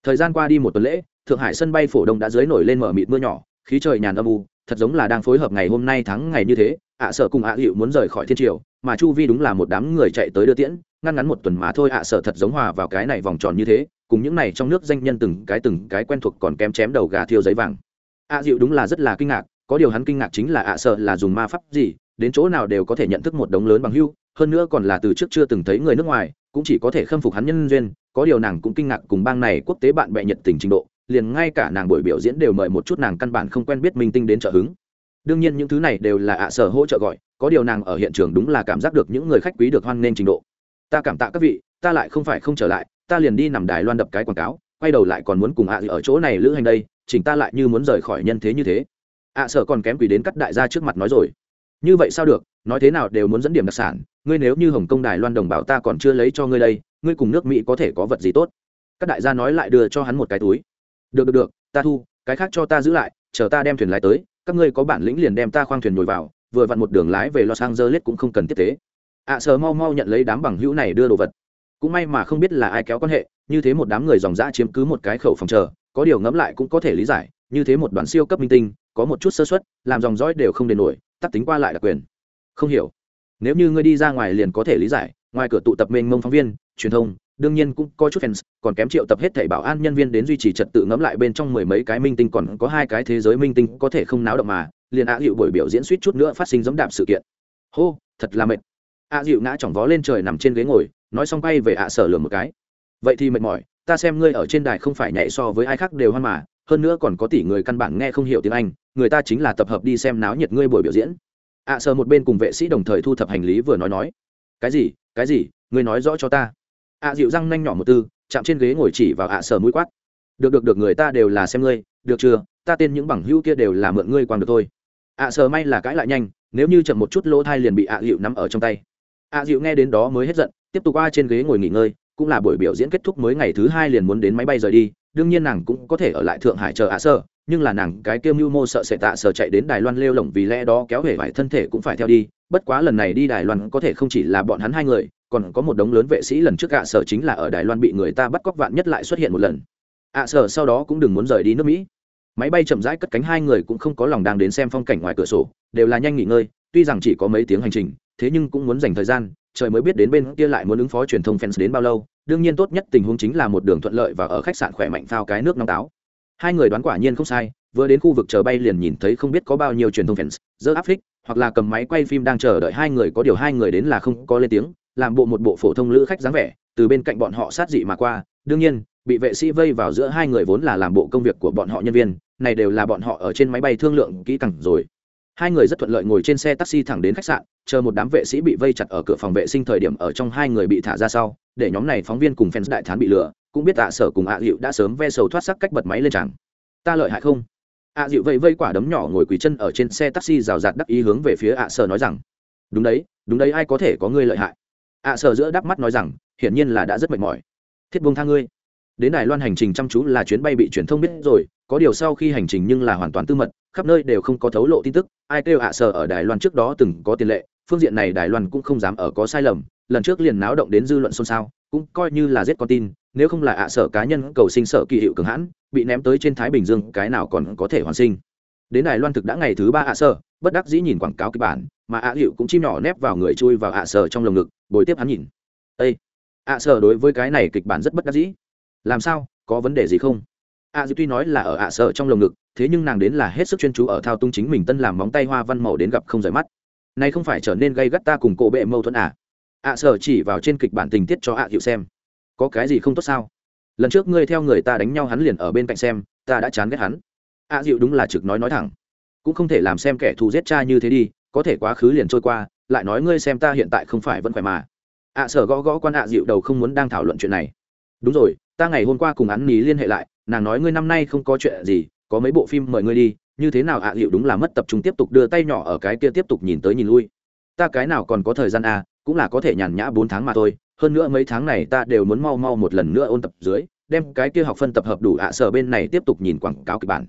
A: Thời gian qua đi một tuần lễ, thượng hải sân bay phổ đông đã dưới nổi lên mở mịt mưa nhỏ, khí trời nhàn âm u, thật giống là đang phối hợp ngày hôm nay tháng ngày như thế, ạ sở cùng ạ hiệu muốn rời khỏi thiên triều, mà chu vi đúng là một đám người chạy tới đưa tiễn, ngăn ngắn một tuần mà thôi, ạ sở thật giống hòa vào cái này vòng tròn như thế cùng những này trong nước danh nhân từng cái từng cái quen thuộc còn kém chém đầu gà thiêu giấy vàng. A dịu đúng là rất là kinh ngạc, có điều hắn kinh ngạc chính là ạ sợ là dùng ma pháp gì, đến chỗ nào đều có thể nhận thức một đống lớn bằng hưu, hơn nữa còn là từ trước chưa từng thấy người nước ngoài, cũng chỉ có thể khâm phục hắn nhân duyên, có điều nàng cũng kinh ngạc cùng bang này quốc tế bạn bè nhiệt tình trình độ, liền ngay cả nàng buổi biểu diễn đều mời một chút nàng căn bản không quen biết minh tinh đến trợ hứng. Đương nhiên những thứ này đều là ạ sở hỗ trợ gọi, có điều nàng ở hiện trường đúng là cảm giác được những người khách quý được hoan nghênh trình độ. Ta cảm tạ các vị, ta lại không phải không trở lại ta liền đi nằm đài loan đập cái quảng cáo quay đầu lại còn muốn cùng ạ ở chỗ này lữ hành đây chỉnh ta lại như muốn rời khỏi nhân thế như thế. ạ sợ còn kém quỷ đến cắt đại gia trước mặt nói rồi. Như vậy sao được nói thế nào đều muốn dẫn điểm đặc sản ngươi nếu như hồng kông đài loan đồng bào ta còn chưa lấy cho ngươi đây ngươi cùng nước mỹ có thể có vật gì tốt? Các đại gia nói lại đưa cho hắn một cái túi. Được được được ta thu cái khác cho ta giữ lại chờ ta đem thuyền lái tới các ngươi có bản lĩnh liền đem ta khoang thuyền nhồi vào vừa vặn một đường lái về los angeles cũng không cần tiếp tế. ạ à, mau mau nhận lấy đám bằng hữu này đưa đồ vật cũng may mà không biết là ai kéo quan hệ, như thế một đám người dòng dã chiếm cứ một cái khẩu phòng chờ, có điều ngẫm lại cũng có thể lý giải, như thế một đoàn siêu cấp minh tinh, có một chút sơ xuất làm dòng dõi đều không đền nổi tắt tính qua lại đặc quyền. Không hiểu. Nếu như ngươi đi ra ngoài liền có thể lý giải, ngoài cửa tụ tập mênh mông phóng viên, truyền thông, đương nhiên cũng có chút fans, còn kém triệu tập hết thảy bảo an nhân viên đến duy trì trật tự ngẫm lại bên trong mười mấy cái minh tinh còn có hai cái thế giới minh tinh có thể không náo động mà, liền ạ dịu buổi biểu diễn suýt chút nữa phát sinh giống đạp sự kiện. Hô, thật là mệt. Ạ dịu ngã chỏng vó lên trời nằm trên ghế ngồi nói xong bay về ạ sở lường một cái. Vậy thì mệt mỏi, ta xem ngươi ở trên đài không phải nhảy so với ai khác đều hoan mà, hơn nữa còn có tỷ người căn bản nghe không hiểu tiếng anh, người ta chính là tập hợp đi xem náo nhiệt ngươi buổi biểu diễn. Ạ sở một bên cùng vệ sĩ đồng thời thu thập hành lý vừa nói nói. Cái gì cái gì, ngươi nói rõ cho ta. Ạ dịu răng nanh nhỏ một tư, chạm trên ghế ngồi chỉ vào ạ sở mũi quát. Được được được, người ta đều là xem ngươi, được chưa? Ta tên những bằng hữu kia đều là mượn ngươi quang được thôi. Ạ sở may là cãi lại nhanh, nếu như chậm một chút lỗ thai liền bị ạ dịu nắm ở trong tay. Ạ dịu nghe đến đó mới hết giận tiếp tục qua trên ghế ngồi nghỉ ngơi, cũng là buổi biểu diễn kết thúc mới ngày thứ hai liền muốn đến máy bay rời đi, đương nhiên nàng cũng có thể ở lại thượng hải chờ ạ sơ, nhưng là nàng cái kiêm mưu mô sợ sẽ tạ sở chạy đến đài loan lêu lỏng vì lẽ đó kéo hề vải thân thể cũng phải theo đi, bất quá lần này đi đài loan có thể không chỉ là bọn hắn hai người, còn có một đống lớn vệ sĩ lần trước ạ sở chính là ở đài loan bị người ta bắt cóc vạn nhất lại xuất hiện một lần. Ạ sở sau đó cũng đừng muốn rời đi nước mỹ. Máy bay chậm rãi cất cánh hai người cũng không có lòng đang đến xem phong cảnh ngoài cửa sổ, đều là nhanh nghỉ ngơi, tuy rằng chỉ có mấy tiếng hành trình, thế nhưng cũng muốn dành thời gian trời mới biết đến bên kia lại muốn ứng phó truyền thông fans đến bao lâu. Đương nhiên tốt nhất tình huống chính là một đường thuận lợi và ở khách sạn khỏe mạnh phao cái nước nóng táo. Hai người đoán quả nhiên không sai, vừa đến khu vực chờ bay liền nhìn thấy không biết có bao nhiêu truyền thông fans. Dỡ áp phích, hoặc là cầm máy quay phim đang chờ đợi hai người, có điều hai người đến là không có lên tiếng, làm bộ một bộ phổ thông lữ khách dáng vẻ, từ bên cạnh bọn họ sát dị mà qua. Đương nhiên, bị vệ sĩ vây vào giữa hai người vốn là làm bộ công việc của bọn họ nhân viên, này đều là bọn họ ở trên máy bay thương lượng kỹ càng rồi. Hai người rất thuận lợi ngồi trên xe taxi thẳng đến khách sạn chờ một đám vệ sĩ bị vây chặt ở cửa phòng vệ sinh thời điểm ở trong hai người bị thả ra sau, để nhóm này phóng viên cùng fans đại thán bị lừa, cũng biết tạ sở cùng ạ dịu đã sớm ve sầu thoát sắc cách bật máy lên chẳng ta lợi hại không? Ạ dịu vây vây quả đấm nhỏ ngồi quỳ chân ở trên xe taxi rào rạt đắc ý hướng về phía ạ sở nói rằng, đúng đấy đúng đấy, ai có thể có ngươi lợi hại? Ạ sở giữa đắp mắt nói rằng, hiển nhiên là đã rất mệt mỏi. Thiết buông tha ngươi. Đến đài loan hành trình chăm chú là chuyến bay bị truyền thông biết rồi, có điều sau khi hành trình nhưng là hoàn toàn tư mật, khắp nơi đều không có thấu lộ tin tức, ai kêu ạ sở ở đài loan trước đó từng có tiền lệ phương diện này đài loan cũng không dám ở có sai lầm, lần trước liền náo động đến dư luận xôn xao, cũng coi như là giết con tin, nếu không là ạ sở cá nhân cầu sinh sở kỳ hiệu cường hãn, bị ném tới trên thái bình dương, cái nào còn có thể hoàn sinh. Đến đài loan thực đã ngày thứ ba ạ sở, bất đắc dĩ nhìn quảng cáo kịch bản, mà ạ hiệu cũng chim nhỏ nép vào người chui vào ạ sở trong lồng ngực, bồi tiếp hắn nhìn. Ây ạ sở đối với cái này kịch bản rất bất đắc dĩ. Làm sao, có vấn đề gì không? Ạ dư tuy nói là ở ạ sở trong lồng ngực, thế nhưng nàng đến là hết sức chuyên chú ở thao tung chính mình tân làm móng tay hoa văn màu đến gặp không rời mắt nay không phải trở nên gây gắt ta cùng cổ bệ mâu thuẫn à? Ạ sở chỉ vào trên kịch bản tình tiết cho ạ hiệu xem. Có cái gì không tốt sao? Lần trước ngươi theo người ta đánh nhau hắn liền ở bên cạnh xem, ta đã chán ghét hắn. Ạ dịu đúng là trực nói nói thẳng. Cũng không thể làm xem kẻ thù giết cha như thế đi, có thể quá khứ liền trôi qua, lại nói ngươi xem ta hiện tại không phải vẫn khỏe mà. Ạ sở gõ gõ quan ạ dịu đầu không muốn đang thảo luận chuyện này. Đúng rồi, ta ngày hôm qua cùng hắn ní liên hệ lại, nàng nói ngươi năm nay không có chuyện gì, có mấy bộ phim mời ngươi đi như thế nào ạ? Dịu đúng là mất tập trung tiếp tục đưa tay nhỏ ở cái kia tiếp tục nhìn tới nhìn lui? Ta cái nào còn có thời gian à? Cũng là có thể nhàn nhã bốn tháng mà thôi. Hơn nữa mấy tháng này ta đều muốn mau mau một lần nữa ôn tập dưới, đem cái kia học phân tập hợp đủ ạ sở bên này tiếp tục nhìn quảng cáo kịch bản.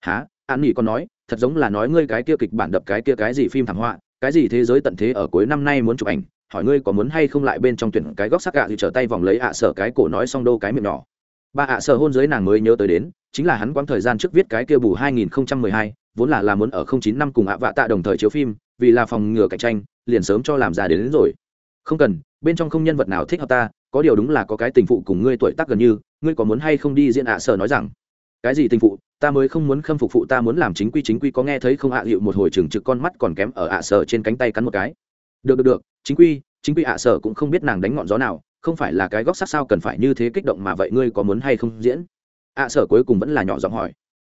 A: Há an nghỉ còn nói, thật giống là nói ngươi cái kia kịch bản đập cái kia cái gì phim thảm họa, cái gì thế giới tận thế ở cuối năm nay muốn chụp ảnh, hỏi ngươi có muốn hay không lại bên trong tuyển cái góc sắc gạ thì trở tay vòng lấy ạ sở cái cổ nói xong đâu cái miệng nhỏ. Ba ạ sở hôn dưới nàng mới nhớ tới đến chính là hắn quãng thời gian trước viết cái kia bù 2012, vốn là là muốn ở 09 năm cùng ạ vạ tạ đồng thời chiếu phim vì là phòng ngừa cạnh tranh liền sớm cho làm ra đến, đến rồi. Không cần bên trong không nhân vật nào thích hợp ta có điều đúng là có cái tình phụ cùng ngươi tuổi tác gần như ngươi có muốn hay không đi diễn ạ sở nói rằng? Cái gì tình phụ? Ta mới không muốn khâm phục phụ ta muốn làm chính quy chính quy có nghe thấy không ạ? Hiệu một hồi chừng trực con mắt còn kém ở ạ sở trên cánh tay cắn một cái. Được được được chính quy chính quy ạ sở cũng không biết nàng đánh ngọn gió nào không phải là cái góc sát sao cần phải như thế kích động mà vậy ngươi có muốn hay không diễn? Ạ sở cuối cùng vẫn là nhỏ giọng hỏi.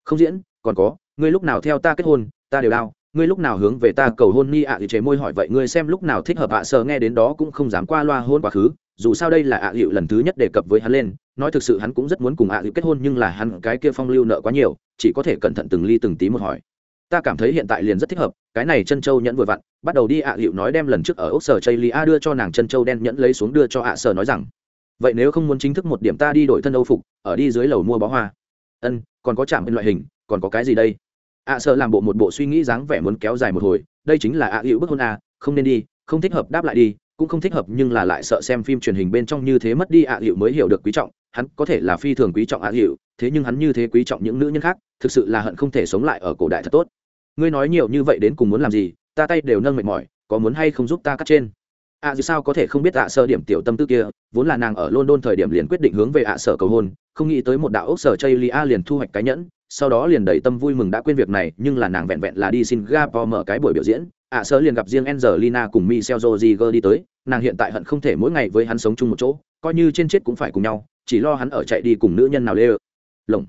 A: Không diễn, còn có, ngươi lúc nào theo ta kết hôn, ta đều đau, ngươi lúc nào hướng về ta cầu hôn ni ạ thì chế môi hỏi vậy ngươi xem lúc nào thích hợp ạ sở nghe đến đó cũng không dám qua loa hôn quá khứ, dù sao đây là ạ hiệu lần thứ nhất đề cập với hắn lên, nói thực sự hắn cũng rất muốn cùng ạ hiệu kết hôn nhưng là hắn cái kia phong lưu nợ quá nhiều, chỉ có thể cẩn thận từng ly từng tí một hỏi. Ta cảm thấy hiện tại liền rất thích hợp, cái này chân châu nhẫn vừa vặn, bắt đầu đi ạ hiệu nói đem lần trước ở ốc sở chây lia đưa cho nàng chân châu đen nhẫn lấy xuống đưa cho ạ sở nói rằng vậy nếu không muốn chính thức một điểm ta đi đổi thân âu phục, ở đi dưới lầu mua bó hoa. Ân, còn có chạm bên loại hình, còn có cái gì đây? Ạ sợ làm bộ một bộ suy nghĩ dáng vẻ muốn kéo dài một hồi, đây chính là ạ hữu bức hôn a, không nên đi, không thích hợp đáp lại đi, cũng không thích hợp nhưng là lại sợ xem phim truyền hình bên trong như thế mất đi ạ hữu mới hiểu được quý trọng, hắn có thể là phi thường quý trọng ạ hữu, thế nhưng hắn như thế quý trọng những nữ nhân khác, thực sự là hận không thể sống lại ở cổ đại thật tốt. Ngươi nói nhiều như vậy đến cùng muốn làm gì, ta tay đều nâng mệt mỏi, có muốn hay không giúp ta cắt trên? Ạ dù sao có thể không biết ạ sơ điểm tiểu tâm tư kia, vốn là nàng ở london thời điểm liền quyết định hướng về ạ sở cầu hôn, không nghĩ tới một đạo ốc sở chây lia liền thu hoạch cái nhẫn, sau đó liền đầy tâm vui mừng đã quên việc này, nhưng là nàng vẹn vẹn là đi singapore mở cái buổi biểu diễn. Ạ sở liền gặp riêng angelina cùng michelle rodriguez đi tới, nàng hiện tại hận không thể mỗi ngày với hắn sống chung một chỗ, coi như trên chết cũng phải cùng nhau, chỉ lo hắn ở chạy đi cùng nữ nhân nào lê lồng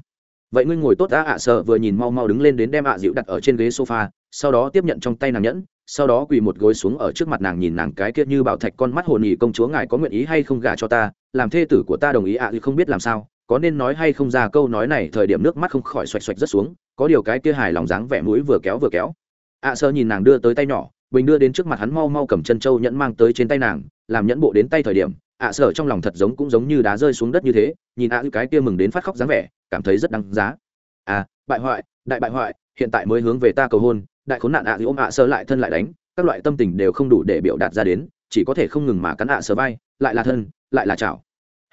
A: vậy ngươi ngồi tốt đã ạ sợ vừa nhìn mau mau đứng lên đến đem ạ dịu đặt ở trên ghế sofa, sau đó tiếp nhận trong tay nàng nhẫn sau đó quỳ một gối xuống ở trước mặt nàng nhìn nàng cái kia như bảo thạch con mắt hồn nhì công chúa ngài có nguyện ý hay không gả cho ta làm thê tử của ta đồng ý ạ à, không biết làm sao có nên nói hay không ra câu nói này thời điểm nước mắt không khỏi xoạch xoạch rất xuống có điều cái kia hài lòng dáng vẻ mũi vừa kéo vừa kéo. ạ sơ nhìn nàng đưa tới tay nhỏ bình đưa đến trước mặt hắn mau mau cầm chân trâu nhẫn mang tới trên tay nàng làm nhẫn bộ đến tay thời điểm ạ sở trong lòng thật giống cũng giống như đá rơi xuống đất như thế nhìn ạ cái kia mừng đến phát khóc dáng vẻ cảm thấy rất đáng giá. À bại hoại đại bại hoại hiện tại mới hướng về ta cầu hôn đại khốn nạn ạ à ôm ạ sơ lại thân lại đánh, các loại tâm tình đều không đủ để biểu đạt ra đến, chỉ có thể không ngừng mà cắn ạ sơ vai, lại là thân, lại là chảo.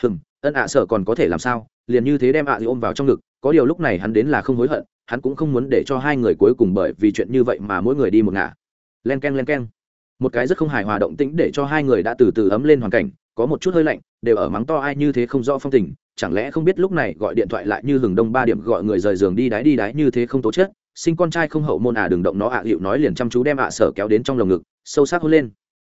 A: Hừm, ân ạ sơ còn có thể làm sao? Liền như thế đem ạ ôm vào trong ngực, có điều lúc này hắn đến là không hối hận, hắn cũng không muốn để cho hai người cuối cùng bởi vì chuyện như vậy mà mỗi người đi một ngả. Len k e n len k e n một cái rất không hài hòa động tĩnh để cho hai người đã từ từ ấm lên hoàn cảnh, có một chút hơi lạnh, đều ở mắng to ai như thế không rõ phong tình, chẳng lẽ không biết lúc này gọi điện thoại lại như hừng đông ba điểm gọi người rời giường đi đái đi đái như thế không tố chất sinh con trai không hậu môn à đừng động nó ạ à, hiệu nói liền chăm chú đem ạ sở kéo đến trong lồng ngực sâu sắc hôn lên.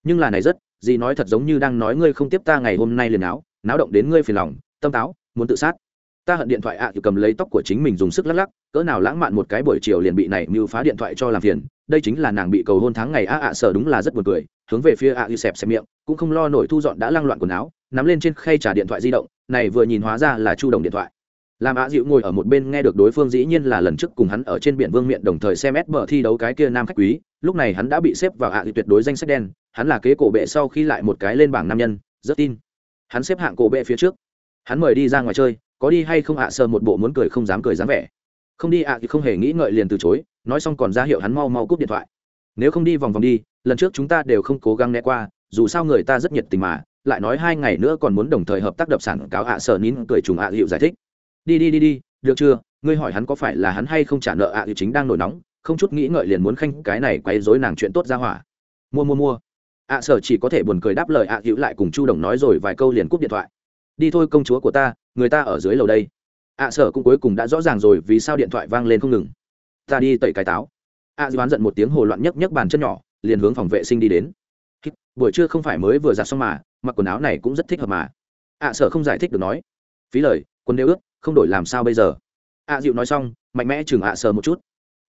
A: Nhưng là này rất gì nói thật giống như đang nói ngươi không tiếp ta ngày hôm nay liền áo náo động đến ngươi phiền lòng tâm táo muốn tự sát. Ta hận điện thoại ạ à, cầm lấy tóc của chính mình dùng sức lắc lắc cỡ nào lãng mạn một cái buổi chiều liền bị này mưu phá điện thoại cho làm phiền đây chính là nàng bị cầu hôn tháng ngày ạ ạ sở đúng là rất buồn cười hướng về phía ạ hiệu xẹp xẹp miệng cũng không lo nổi thu dọn đã lăng loạn quần áo nắm lên trên khay trả điện thoại di động này vừa nhìn hóa ra là chu đồng điện thoại làm ạ dịu ngồi ở một bên nghe được đối phương dĩ nhiên là lần trước cùng hắn ở trên biển vương miện đồng thời xem ép bờ thi đấu cái kia nam khách quý, lúc này hắn đã bị xếp vào ạ dịu tuyệt đối danh sách đen, hắn là kế cổ bệ sau khi lại một cái lên bảng nam nhân, rất tin. Hắn xếp hạng cổ bệ phía trước. Hắn mời đi ra ngoài chơi, có đi hay không ạ sơ một bộ muốn cười không dám cười dám vẻ. Không đi ạ thì không hề nghĩ ngợi liền từ chối, nói xong còn ra hiệu hắn mau mau cúp điện thoại. Nếu không đi vòng vòng đi, lần trước chúng ta đều không cố gắng né qua, dù sao người ta rất nhiệt tình mà, lại nói hai ngày nữa còn muốn đồng thời hợp tác đập sản cáo ạ sở nín cười trùng ạ Dịu hiệu giải thích đi đi đi đi được chưa? Ngươi hỏi hắn có phải là hắn hay không trả nợ ạ thì chính đang nổi nóng không chút nghĩ ngợi liền muốn khanh cái này quấy dối nàng chuyện tốt ra hỏa. Mua mua mua. Ạ sở chỉ có thể buồn cười đáp lời ạ hữu lại cùng chu đồng nói rồi vài câu liền cúp điện thoại. Đi thôi công chúa của ta người ta ở dưới lầu đây. Ạ sở cũng cuối cùng đã rõ ràng rồi vì sao điện thoại vang lên không ngừng. Ta đi tẩy cái táo. Ạ à, giận một tiếng hồ loạn nhấc nhấc bàn chân nhỏ liền hướng phòng vệ sinh đi đến. Buổi trưa không phải mới vừa giặt xong mà mặc quần áo này cũng rất thích hợp mà. Ạ sở không giải thích được nói. Phí lời quần đều ướt không đổi làm sao bây giờ? Ạ à, dịu nói xong mạnh mẽ chừng ạ sờ một chút.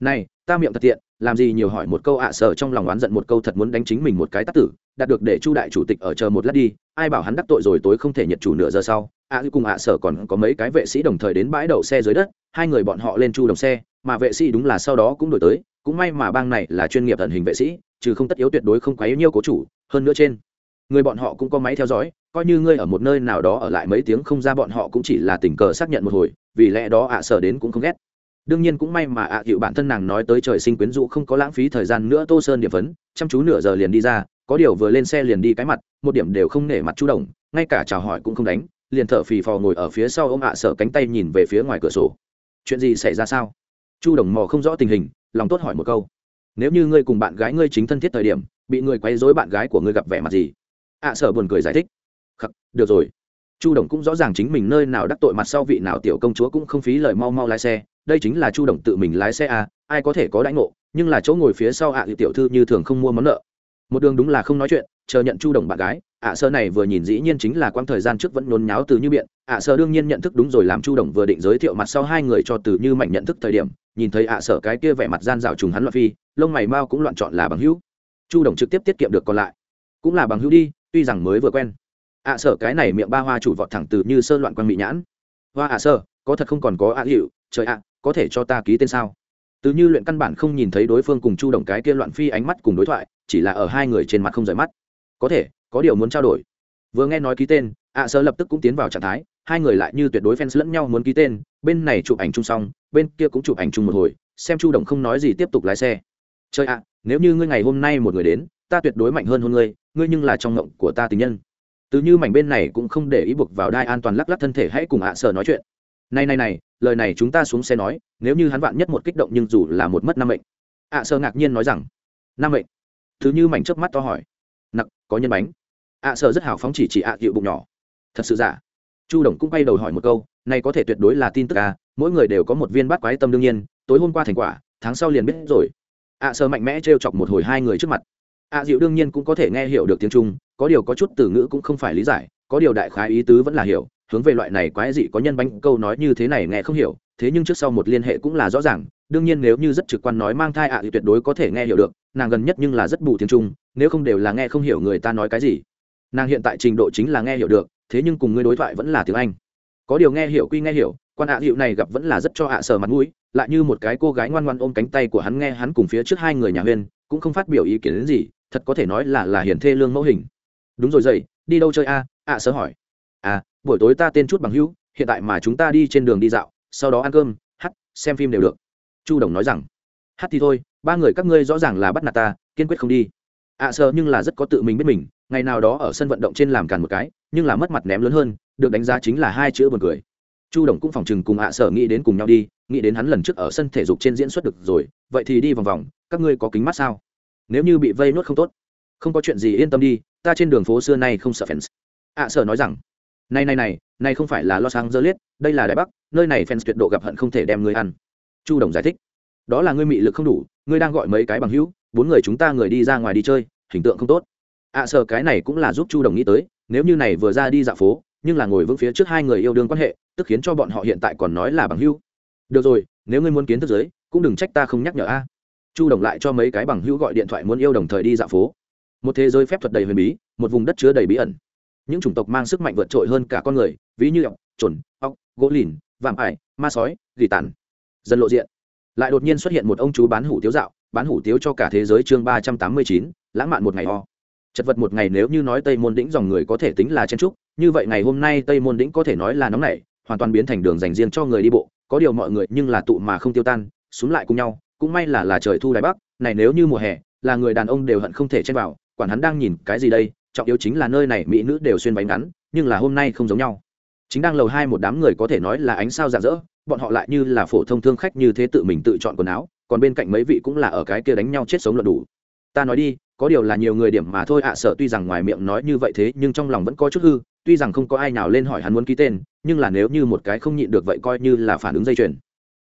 A: Này ta miệng thật tiện làm gì nhiều hỏi một câu ạ sờ trong lòng oán giận một câu thật muốn đánh chính mình một cái tắt tử đạt được để chu đại chủ tịch ở chờ một lát đi ai bảo hắn đắc tội rồi tối không thể nhận chủ nửa giờ sau. Ạ cùng ạ sờ còn có mấy cái vệ sĩ đồng thời đến bãi đậu xe dưới đất hai người bọn họ lên chu đồng xe mà vệ sĩ đúng là sau đó cũng đổi tới cũng may mà bang này là chuyên nghiệp thần hình vệ sĩ trừ không tất yếu tuyệt đối không quá yếu nhiêu cố chủ hơn nữa trên người bọn họ cũng có máy theo dõi, coi như ngươi ở một nơi nào đó ở lại mấy tiếng không ra bọn họ cũng chỉ là tình cờ xác nhận một hồi, vì lẽ đó ạ sở đến cũng không ghét. Đương nhiên cũng may mà ạ à bản thân nàng nói tới trời sinh quyến rũ không có lãng phí thời gian nữa tô sơn điểm phấn, chăm chú nửa giờ liền đi ra, có điều vừa lên xe liền đi cái mặt, một điểm đều không nể mặt chú đồng ngay cả chào hỏi cũng không đánh, liền thở phì phò ngồi ở phía sau ô m ạ sở cánh tay nhìn về phía ngoài cửa sổ. Chuyện gì xảy ra sao? Chu đồng mò không rõ tình hình, lòng tốt hỏi một câu. Nếu như ngươi cùng bạn gái ngươi chính thân thiết thời điểm, bị người quấy dối bạn gái của ngươi gặp vẻ mặt gì? Ạ sở buồn cười giải thích. Khắc được rồi. Chu đồng cũng rõ ràng chính mình nơi nào đắc tội mặt sau vị nào tiểu công chúa cũng không phí lời mau mau lái xe. Đây chính là chu đồng tự mình lái xe à ai có thể có đãi ngộ nhưng là chỗ ngồi phía sau ạ à, tiểu thư như thường không mua món nợ. Một đường đúng là không nói chuyện chờ nhận chu đồng bạn gái ạ sơ này vừa nhìn dĩ nhiên chính là quãng thời gian trước vẫn nôn nháo từ như biện. Ạ sơ đương nhiên nhận thức đúng rồi làm chu đồng vừa định giới thiệu mặt sau hai người cho từ như mạnh nhận thức thời điểm nhìn thấy ạ sở cái kia vẻ mặt gian dạo trùng hắn loạn phi lông mày mau cũng loạn chọn là bằng hữu. Chu đồng trực tiếp tiết kiệm được còn lại. Cũng là bằng hữu đi tuy rằng mới vừa quen. À, ạ sở cái này miệng ba hoa chủ vọt thẳng từ như sơ loạn quang bị nhãn. Hoa ạ sợ, có thật không còn có ạ hiệu trời ạ, có thể cho ta ký tên sao? Từ như luyện căn bản không nhìn thấy đối phương cùng chu đồng cái kia loạn phi ánh mắt cùng đối thoại, chỉ là ở hai người trên mặt không rời mắt. Có thể, có điều muốn trao đổi. Vừa nghe nói ký tên, ạ sợ lập tức cũng tiến vào trạng thái, hai người lại như tuyệt đối fans lẫn nhau muốn ký tên, bên này chụp ảnh chung xong, bên kia cũng chụp ảnh chung một hồi, xem chu đồng không nói gì tiếp tục lái xe. Trời ạ, nếu như ngươi ngày hôm nay một người đến ta tuyệt đối mạnh hơn hôn ngươi ngươi nhưng là trong ngộng của ta tình nhân. Từ như mảnh bên này cũng không để ý buộc vào đai an toàn lắc lắc thân thể hãy cùng ạ sơ nói chuyện. Này này này, lời này chúng ta xuống xe nói, nếu như hắn vạn nhất một kích động nhưng dù là một mất năm mệnh. Ạ sơ ngạc nhiên nói rằng, năm mệnh? Thứ như mảnh chớp mắt to hỏi. Nặc, có nhân bánh. Ạ sơ rất hào phóng chỉ chỉ ạ à bụng nhỏ. Thật sự giả. Chu đồng cũng quay đầu hỏi một câu, này có thể tuyệt đối là tin tức à mỗi người đều có một viên bát quái tâm đương nhiên, tối hôm qua thành quả, tháng sau liền biết rồi. Ạ sơ mạnh mẽ treo chọc một hồi hai người trước mặt. A dịu đương nhiên cũng có thể nghe hiểu được tiếng trung, có điều có chút từ ngữ cũng không phải lý giải, có điều đại khái ý tứ vẫn là hiểu, hướng về loại này quái dị có nhân bánh câu nói như thế này nghe không hiểu, thế nhưng trước sau một liên hệ cũng là rõ ràng, đương nhiên nếu như rất trực quan nói mang thai ạ thì tuyệt đối có thể nghe hiểu được, nàng gần nhất nhưng là rất bù tiếng trung, nếu không đều là nghe không hiểu người ta nói cái gì. Nàng hiện tại trình độ chính là nghe hiểu được, thế nhưng cùng ngươi đối thoại vẫn là tiếng anh. Có điều nghe hiểu quy nghe hiểu, quan ạ hiệu này gặp vẫn là rất cho ạ sờ mặt mũi, lại như một cái cô gái ngoan ngoan ôm cánh tay của hắn nghe hắn cùng phía trước hai người nhà huyên, cũng không phát biểu ý kiến đến gì thật có thể nói là là hiển thê lương mẫu hình. Đúng rồi dậy, đi đâu chơi a? À, ạ sơ hỏi. À buổi tối ta tên chút bằng hữu, hiện tại mà chúng ta đi trên đường đi dạo, sau đó ăn cơm, hát, xem phim đều được. Chu đồng nói rằng, hát thì thôi, ba người các ngươi rõ ràng là bắt nạt ta, kiên quyết không đi. Ạ à nhưng là rất có tự mình biết mình, ngày nào đó ở sân vận động trên làm càn một cái, nhưng là mất mặt ném lớn hơn, được đánh giá chính là hai chữ buồn cười. Chu đồng cũng phòng chừng cùng ạ à sở nghĩ đến cùng nhau đi, nghĩ đến hắn lần trước ở sân thể dục trên diễn xuất được rồi, vậy thì đi vòng vòng, các ngươi có kính mắt sao? Nếu như bị vây nuốt không tốt không có chuyện gì yên tâm đi ta trên đường phố xưa nay không sợ fans. Ạ à sở nói rằng này này này này không phải là los angeles đây là đài bắc nơi này fans tuyệt độ gặp hận không thể đem ngươi ăn. Chu đồng giải thích đó là ngươi mị lực không đủ ngươi đang gọi mấy cái bằng hữu bốn người chúng ta người đi ra ngoài đi chơi hình tượng không tốt. Ạ à, sợ cái này cũng là giúp chu đồng nghĩ tới nếu như này vừa ra đi dạo phố nhưng là ngồi vững phía trước hai người yêu đương quan hệ tức khiến cho bọn họ hiện tại còn nói là bằng hữu. Được rồi nếu ngươi muốn kiến thức giới cũng đừng trách ta không nhắc nhở a chu đồng lại cho mấy cái bằng hữu gọi điện thoại muốn yêu đồng thời đi dạo phố. Một thế giới phép thuật đầy huyền bí, một vùng đất chứa đầy bí ẩn. Những chủng tộc mang sức mạnh vượt trội hơn cả con người, ví như ọc trồn ọc gỗ lìn, vạm ải, ma sói, gỉ tàn. Dần lộ diện. Lại đột nhiên xuất hiện một ông chú bán hủ tiếu dạo, bán hủ tiếu cho cả thế giới chương ba trăm tám mươi chín, lãng mạn một ngày ho chật vật một ngày nếu như nói tây môn đĩnh dòng người có thể tính là chen trúc như vậy ngày hôm nay tây môn đĩnh có thể nói là nóng nảy, hoàn toàn biến thành đường dành riêng cho người đi bộ, có điều mọi người nhưng là tụ mà không tiêu tan xuống lại cùng nhau cũng may là là trời thu đài bắc này nếu như mùa hè là người đàn ông đều hận không thể chen vào quản hắn đang nhìn cái gì đây trọng yếu chính là nơi này mỹ nữ đều xuyên bánh ngắn nhưng là hôm nay không giống nhau. Chính đang lầu hai một đám người có thể nói là ánh sao rạng rỡ bọn họ lại như là phổ thông thương khách như thế tự mình tự chọn quần áo còn bên cạnh mấy vị cũng là ở cái kia đánh nhau chết sống luận đủ. Ta nói đi có điều là nhiều người điểm mà thôi ạ à, sợ tuy rằng ngoài miệng nói như vậy thế nhưng trong lòng vẫn có chút hư tuy rằng không có ai nào lên hỏi hắn muốn ký tên nhưng là nếu như một cái không nhịn được vậy coi như là phản ứng dây chuyền.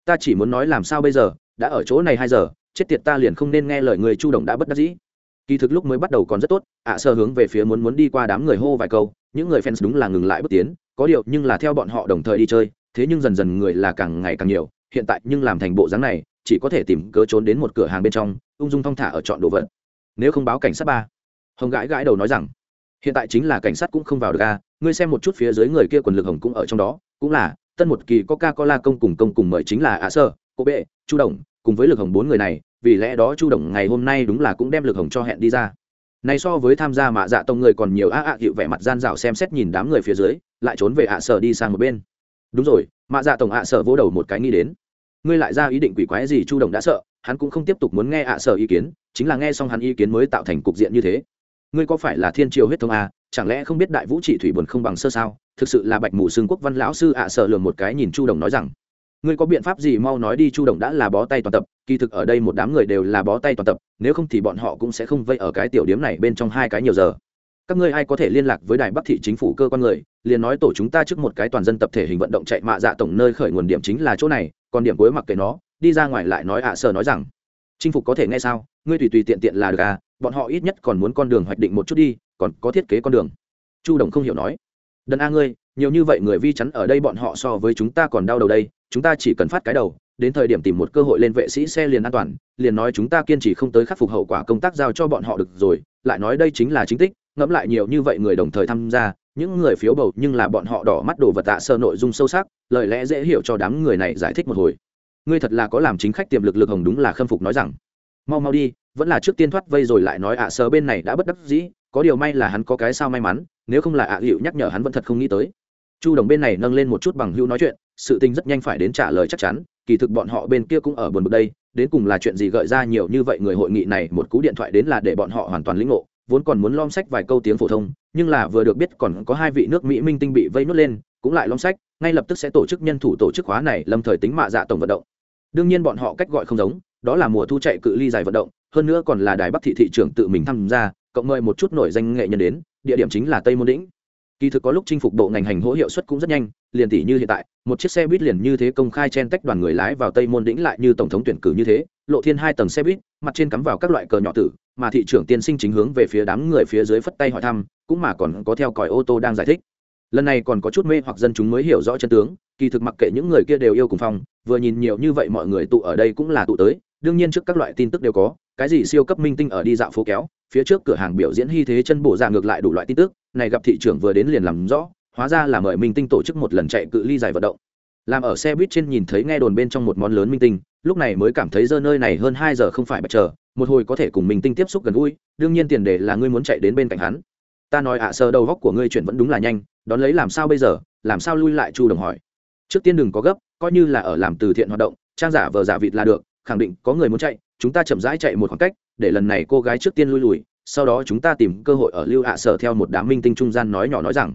A: Ta chỉ muốn nói làm sao bây giờ đã ở chỗ này hai giờ chết tiệt ta liền không nên nghe lời người chu động đã bất đắc dĩ. Kỳ thực lúc mới bắt đầu còn rất tốt ạ à, sơ hướng về phía muốn muốn đi qua đám người hô vài câu những người fans đúng là ngừng lại bước tiến có điều nhưng là theo bọn họ đồng thời đi chơi thế nhưng dần dần người là càng ngày càng nhiều hiện tại nhưng làm thành bộ dáng này chỉ có thể tìm cớ trốn đến một cửa hàng bên trong ung dung thong thả ở chọn đồ vật. Nếu không báo cảnh sát ba. Hồng gãi gãi đầu nói rằng hiện tại chính là cảnh sát cũng không vào được a ngươi xem một chút phía dưới người kia quần lực hồng cũng ở trong đó cũng là tân một kỳ coca cola công cùng công cùng mời chính là ạ sơ cô bệ chu đồng cùng với lực hồng bốn người này, vì lẽ đó chu đồng ngày hôm nay đúng là cũng đem lực hồng cho hẹn đi ra. Này so với tham gia mạ dạ tông người còn nhiều a ạ hiệu vẻ mặt gian dạo xem xét nhìn đám người phía dưới, lại trốn về ạ sở đi sang một bên. Đúng rồi, mạ dạ tổng ạ sở vỗ đầu một cái nghĩ đến. Ngươi lại ra ý định quỷ quái gì chu đồng đã sợ, hắn cũng không tiếp tục muốn nghe ạ sở ý kiến, chính là nghe xong hắn ý kiến mới tạo thành cục diện như thế. Ngươi có phải là thiên triều huyết thông à? chẳng lẽ không biết đại vũ trị thủy buồn không bằng sơ sao? Thực sự là bạch mù xương quốc văn lão sư ạ sở lường một cái nhìn chu đồng nói rằng ngươi có biện pháp gì mau nói đi, chu đồng đã là bó tay toàn tập, kỳ thực ở đây một đám người đều là bó tay toàn tập, nếu không thì bọn họ cũng sẽ không vây ở cái tiểu điếm này bên trong hai cái nhiều giờ. Các ngươi ai có thể liên lạc với đài bắc thị chính phủ cơ quan người, liền nói tổ chúng ta trước một cái toàn dân tập thể hình vận động chạy mạ dạ tổng nơi khởi nguồn điểm chính là chỗ này, còn điểm cuối mặc kệ nó, đi ra ngoài lại nói ạ à sờ nói rằng, chinh phục có thể nghe sao? Ngươi tùy tùy tiện tiện là được à bọn họ ít nhất còn muốn con đường hoạch định một chút đi, còn có thiết kế con đường. Chu đồng không hiểu nói, đần a ngươi, nhiều như vậy người vi chắn ở đây bọn họ so với chúng ta còn đau đầu đây chúng ta chỉ cần phát cái đầu, đến thời điểm tìm một cơ hội lên vệ sĩ xe liền an toàn, liền nói chúng ta kiên trì không tới khắc phục hậu quả công tác giao cho bọn họ được rồi, lại nói đây chính là chính tích, ngẫm lại nhiều như vậy người đồng thời tham gia, những người phiếu bầu nhưng là bọn họ đỏ mắt đồ vật tạ sơ nội dung sâu sắc, lời lẽ dễ hiểu cho đám người này giải thích một hồi. Ngươi thật là có làm chính khách tiềm lực lực hồng đúng là khâm phục nói rằng. Mau mau đi, vẫn là trước tiên thoát vây rồi lại nói ạ à bên này đã bất đắc dĩ, có điều may là hắn có cái sao may mắn, nếu không là ạ à hiệu nhắc nhở hắn vẫn thật không nghĩ tới chu đồng bên này nâng lên một chút bằng hữu nói chuyện, sự tình rất nhanh phải đến trả lời chắc chắn, kỳ thực bọn họ bên kia cũng ở buồn bực đây, đến cùng là chuyện gì gợi ra nhiều như vậy người hội nghị này, một cú điện thoại đến là để bọn họ hoàn toàn lĩnh ngộ, vốn còn muốn lom sách vài câu tiếng phổ thông, nhưng là vừa được biết còn có hai vị nước mỹ minh tinh bị vây nuốt lên, cũng lại lom sách, ngay lập tức sẽ tổ chức nhân thủ tổ chức khóa này, lâm thời tính mạ dạ tổng vận động. Đương nhiên bọn họ cách gọi không giống, đó là mùa thu chạy cự ly dài vận động, hơn nữa còn là đài bắc thị thị trưởng tự mình tham gia, cộng mời một chút nổi danh nghệ nhân đến, địa điểm chính là tây môn đĩnh kỳ thực có lúc chinh phục bộ ngành hành hỗ hiệu suất cũng rất nhanh, liền tỷ như hiện tại, một chiếc xe buýt liền như thế công khai chen tách đoàn người lái vào tây môn đĩnh lại như tổng thống tuyển cử như thế, lộ thiên hai tầng xe buýt, mặt trên cắm vào các loại cờ nhỏ tử, mà thị trưởng tiên sinh chính hướng về phía đám người phía dưới phất tay hỏi thăm, cũng mà còn có theo còi ô tô đang giải thích. Lần này còn có chút mê hoặc dân chúng mới hiểu rõ chân tướng, kỳ thực mặc kệ những người kia đều yêu cùng phong, vừa nhìn nhiều như vậy mọi người tụ ở đây cũng là tụ tới đương nhiên trước các loại tin tức đều có cái gì siêu cấp minh tinh ở đi dạo phố kéo phía trước cửa hàng biểu diễn hy thế chân bổ ra ngược lại đủ loại tin tức này gặp thị trưởng vừa đến liền làm rõ hóa ra là mời minh tinh tổ chức một lần chạy cự ly dài vận động. Làm ở xe buýt trên nhìn thấy nghe đồn bên trong một món lớn minh tinh lúc này mới cảm thấy giờ nơi này hơn hai giờ không phải bạch chờ một hồi có thể cùng minh tinh tiếp xúc gần gũi đương nhiên tiền đề là ngươi muốn chạy đến bên cạnh hắn. Ta nói ạ à, sơ đầu góc của ngươi chuyển vẫn đúng là nhanh đón lấy làm sao bây giờ làm sao lui lại chu đồng hỏi. Trước tiên đừng có gấp coi như là ở làm từ thiện hoạt động trang giả vờ giả vịt là được khẳng định có người muốn chạy, chúng ta chậm rãi chạy một khoảng cách, để lần này cô gái trước tiên lui lùi, sau đó chúng ta tìm cơ hội ở lưu hạ sở theo một đám minh tinh trung gian nói nhỏ nói rằng,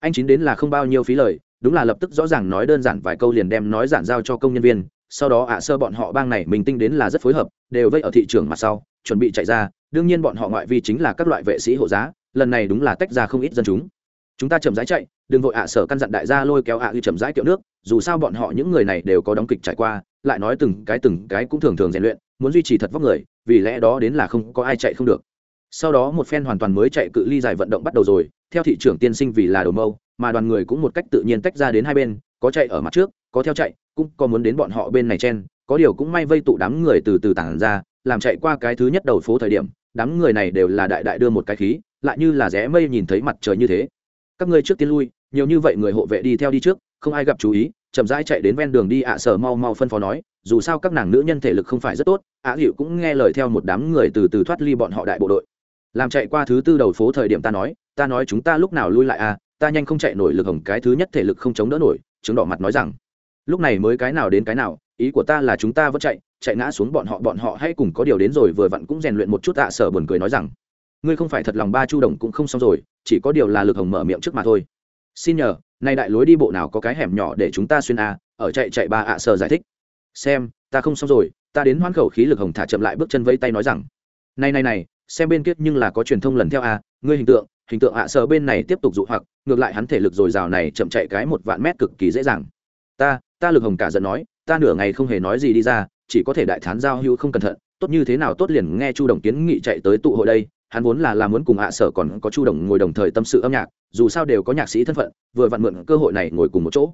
A: anh chín đến là không bao nhiêu phí lời, đúng là lập tức rõ ràng nói đơn giản vài câu liền đem nói giản giao cho công nhân viên, sau đó ạ sơ bọn họ bang này minh tinh đến là rất phối hợp, đều vây ở thị trường mặt sau, chuẩn bị chạy ra, đương nhiên bọn họ ngoại vi chính là các loại vệ sĩ hộ giá, lần này đúng là tách ra không ít dân chúng. Chúng ta chậm rãi chạy, đừng vội ạ sở căn dặn đại gia lôi kéo ạ à chậm rãi kiệu nước, dù sao bọn họ những người này đều có đóng kịch trải qua lại nói từng cái từng cái cũng thường thường rèn luyện, muốn duy trì thật vóc người, vì lẽ đó đến là không có ai chạy không được. Sau đó một phen hoàn toàn mới chạy cự ly dài vận động bắt đầu rồi, theo thị trưởng tiên sinh vì là đầu mâu, mà đoàn người cũng một cách tự nhiên tách ra đến hai bên, có chạy ở mặt trước, có theo chạy, cũng có muốn đến bọn họ bên này chen, có điều cũng may vây tụ đám người từ từ tản ra, làm chạy qua cái thứ nhất đầu phố thời điểm, đám người này đều là đại đại đưa một cái khí, lại như là rẽ mây nhìn thấy mặt trời như thế. Các ngươi trước tiên lui, nhiều như vậy người hộ vệ đi theo đi trước không ai gặp chú ý, chậm rãi chạy đến ven đường đi ạ à, sở mau mau phân phó nói, dù sao các nàng nữ nhân thể lực không phải rất tốt, ạ à, hiệu cũng nghe lời theo một đám người từ từ thoát ly bọn họ đại bộ đội. Làm chạy qua thứ tư đầu phố thời điểm ta nói ta nói chúng ta lúc nào lui lại à ta nhanh không chạy nổi lực hồng cái thứ nhất thể lực không chống đỡ nổi, chứng đỏ mặt nói rằng, lúc này mới cái nào đến cái nào, ý của ta là chúng ta vẫn chạy chạy ngã xuống bọn họ bọn họ hay cùng có điều đến rồi vừa vặn cũng rèn luyện một chút tạ à, sở buồn cười nói rằng, ngươi không phải thật lòng ba chu đồng cũng không xong rồi, chỉ có điều là lực hồng mở miệng trước mà thôi. Xin nhờ nay đại lối đi bộ nào có cái hẻm nhỏ để chúng ta xuyên a, ở chạy chạy ba ạ sờ giải thích. Xem, ta không xong rồi, ta đến hoán khẩu khí lực hồng thả chậm lại bước chân vây tay nói rằng, này này này, xem bên kia nhưng là có truyền thông lần theo a, ngươi hình tượng hình tượng ạ sờ bên này tiếp tục dụ hoặc, ngược lại hắn thể lực dồi dào này chậm chạy cái một vạn mét cực kỳ dễ dàng. Ta ta lực hồng cả giận nói, ta nửa ngày không hề nói gì đi ra, chỉ có thể đại thán giao hưu không cẩn thận, tốt như thế nào tốt liền nghe chu đồng kiến nghị chạy tới tụ hội đây hắn vốn là làm muốn cùng ạ sở còn có chu đồng ngồi đồng thời tâm sự âm nhạc, dù sao đều có nhạc sĩ thân phận, vừa vặn mượn cơ hội này ngồi cùng một chỗ.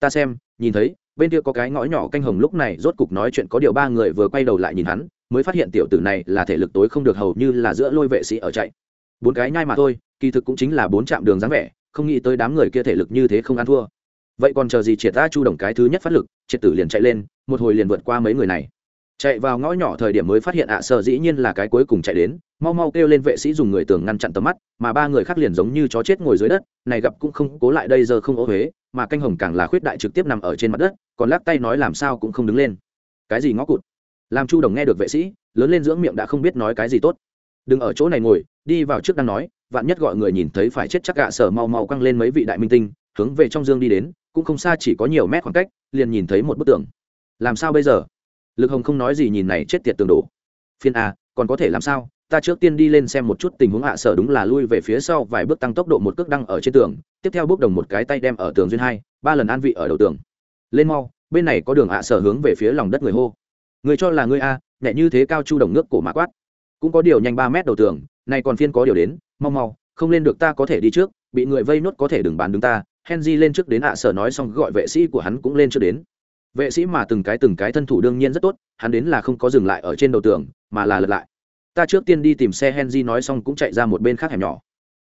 A: Ta xem, nhìn thấy, bên kia có cái ngõ nhỏ canh hồng lúc này rốt cục nói chuyện có điều ba người vừa quay đầu lại nhìn hắn, mới phát hiện tiểu tử này là thể lực tối không được, hầu như là giữa lôi vệ sĩ ở chạy. Bốn cái nhai mà thôi, kỳ thực cũng chính là bốn trạm đường dáng vẻ, không nghĩ tới đám người kia thể lực như thế không ăn thua. Vậy còn chờ gì triệt ta chu đồng cái thứ nhất phát lực, triệt tử liền chạy lên, một hồi liền vượt qua mấy người này chạy vào ngõ nhỏ thời điểm mới phát hiện ạ à sợ dĩ nhiên là cái cuối cùng chạy đến, mau mau kêu lên vệ sĩ dùng người tường ngăn chặn tầm mắt, mà ba người khác liền giống như chó chết ngồi dưới đất, này gặp cũng không cố lại đây giờ không ô huế, mà canh hồng càng là khuyết đại trực tiếp nằm ở trên mặt đất, còn lắc tay nói làm sao cũng không đứng lên. Cái gì ngõ cụt? Làm chu đồng nghe được vệ sĩ, lớn lên dưỡng miệng đã không biết nói cái gì tốt. Đừng ở chỗ này ngồi, đi vào trước đang nói, vạn nhất gọi người nhìn thấy phải chết chắc gạ sở mau mau quăng lên mấy vị đại minh tinh, hướng về trong dương đi đến, cũng không xa chỉ có nhiều mét khoảng cách, liền nhìn thấy một bức tường. Làm sao bây giờ? Lực hồng không nói gì nhìn này chết tiệt tường đổ. Phiên a, còn có thể làm sao? Ta trước tiên đi lên xem một chút tình huống hạ sở đúng là lui về phía sau vài bước tăng tốc độ một cước đăng ở trên tường, tiếp theo bước đồng một cái tay đem ở tường duyên hai, ba lần an vị ở đầu tường. Lên mau, bên này có đường hạ sở hướng về phía lòng đất người hô. Người cho là ngươi a, nhẹ như thế cao chu đồng nước cổ mã quát. Cũng có điều nhanh ba mét đầu tường này còn phiên có điều đến, mau mau, không lên được ta có thể đi trước, bị người vây nốt có thể đừng bán đứng ta. Henry lên trước đến hạ sở nói xong gọi vệ sĩ của hắn cũng lên trước đến vệ sĩ mà từng cái từng cái thân thủ đương nhiên rất tốt, hắn đến là không có dừng lại ở trên đầu tường, mà là lật lại. Ta trước tiên đi tìm xe henry nói xong cũng chạy ra một bên khác hẻm nhỏ.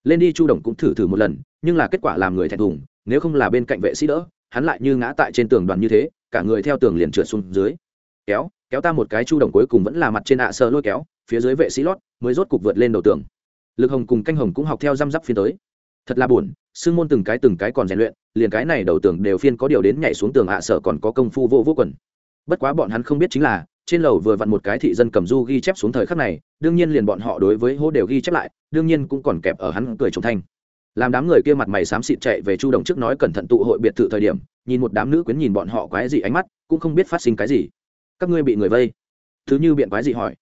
A: Lên đi chu đồng cũng thử thử một lần, nhưng là kết quả làm người thẹn thùng, nếu không là bên cạnh vệ sĩ đỡ, hắn lại như ngã tại trên tường đoàn như thế, cả người theo tường liền trượt xuống dưới. Kéo kéo ta một cái chu đồng cuối cùng vẫn là mặt trên ạ sờ lôi kéo, phía dưới vệ sĩ lót, mới rốt cục vượt lên đầu tường. Lực hồng cùng canh hồng cũng học theo răm rắp phiên tới thật là buồn sương môn từng cái từng cái còn rèn luyện, liền cái này đầu tường đều phiên có điều đến nhảy xuống tường ạ sở còn có công phu vô vô quần. Bất quá bọn hắn không biết chính là, trên lầu vừa vặn một cái thị dân cầm du ghi chép xuống thời khắc này, đương nhiên liền bọn họ đối với hô đều ghi chép lại, đương nhiên cũng còn kẹp ở hắn cười trống thanh. Làm đám người kia mặt mày xám xịt chạy về chu đồng trước nói cẩn thận tụ hội biệt thự thời điểm, nhìn một đám nữ quyến nhìn bọn họ quái gì ánh mắt, cũng không biết phát sinh cái gì. Các ngươi bị người vây? Thứ như biện quái gì hỏi.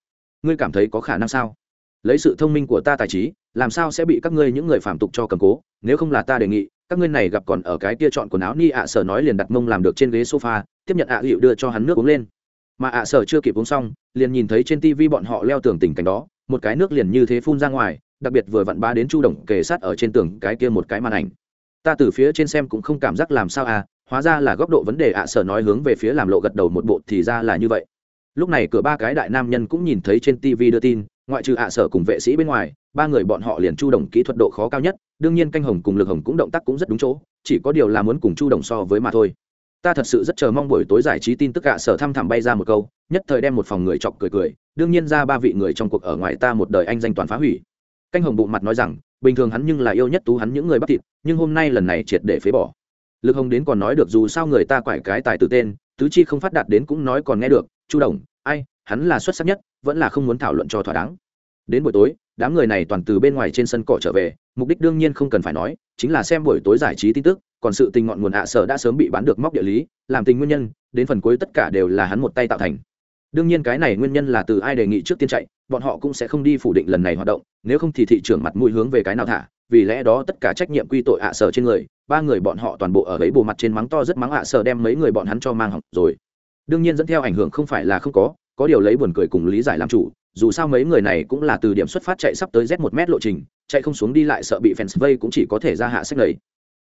A: Ngươi cảm thấy có khả năng sao? Lấy sự thông minh của ta tài trí, làm sao sẽ bị các ngươi những người phạm tục cho cầm cố? Nếu không là ta đề nghị, các ngươi này gặp còn ở cái kia chọn quần áo ni ạ sở nói liền đặt mông làm được trên ghế sofa, tiếp nhận ạ à hiệu đưa cho hắn nước uống lên. Mà ạ sở chưa kịp uống xong, liền nhìn thấy trên tivi bọn họ leo tường tình cảnh đó, một cái nước liền như thế phun ra ngoài, đặc biệt vừa vặn ba đến chu đồng kề sát ở trên tường cái kia một cái màn ảnh. Ta từ phía trên xem cũng không cảm giác làm sao à hóa ra là góc độ vấn đề ạ sở nói hướng về phía làm lộ gật đầu một bộ thì ra là như vậy. Lúc này cửa ba cái đại nam nhân cũng nhìn thấy trên tivi đưa tin ngoại trừ ạ sở cùng vệ sĩ bên ngoài, ba người bọn họ liền chu đồng kỹ thuật độ khó cao nhất, đương nhiên canh hồng cùng lực hồng cũng động tác cũng rất đúng chỗ, chỉ có điều là muốn cùng chu đồng so với mà thôi. Ta thật sự rất chờ mong buổi tối giải trí tin tức ạ sở thăm thẳm bay ra một câu, nhất thời đem một phòng người chọc cười cười, đương nhiên ra ba vị người trong cuộc ở ngoài ta một đời anh danh toàn phá hủy. Canh hồng bụng mặt nói rằng, bình thường hắn nhưng là yêu nhất tú hắn những người bắt thịt, nhưng hôm nay lần này triệt để phế bỏ. Lực hồng đến còn nói được dù sao người ta quải cái tài từ tên, tứ chi không phát đạt đến cũng nói còn nghe được, chu đồng, ai hắn là xuất sắc nhất, vẫn là không muốn thảo luận cho thỏa đáng. Đến buổi tối, đám người này toàn từ bên ngoài trên sân cỏ trở về, mục đích đương nhiên không cần phải nói, chính là xem buổi tối giải trí tin tức, còn sự tình ngọn nguồn ạ sở đã sớm bị bán được móc địa lý, làm tình nguyên nhân, đến phần cuối tất cả đều là hắn một tay tạo thành. Đương nhiên cái này nguyên nhân là từ ai đề nghị trước tiên chạy, bọn họ cũng sẽ không đi phủ định lần này hoạt động, nếu không thì thị trường mặt mũi hướng về cái nào thả, vì lẽ đó tất cả trách nhiệm quy tội ạ sở trên người, ba người bọn họ toàn bộ ở ấy bộ mặt trên mắng to rất mắng ạ sở đem mấy người bọn hắn cho mang học rồi. Đương nhiên dẫn theo ảnh hưởng không phải là không có có điều lấy buồn cười cùng lý giải làm chủ, dù sao mấy người này cũng là từ điểm xuất phát chạy sắp tới z một mét lộ trình, chạy không xuống đi lại sợ bị fans vây cũng chỉ có thể ra hạ sách lầy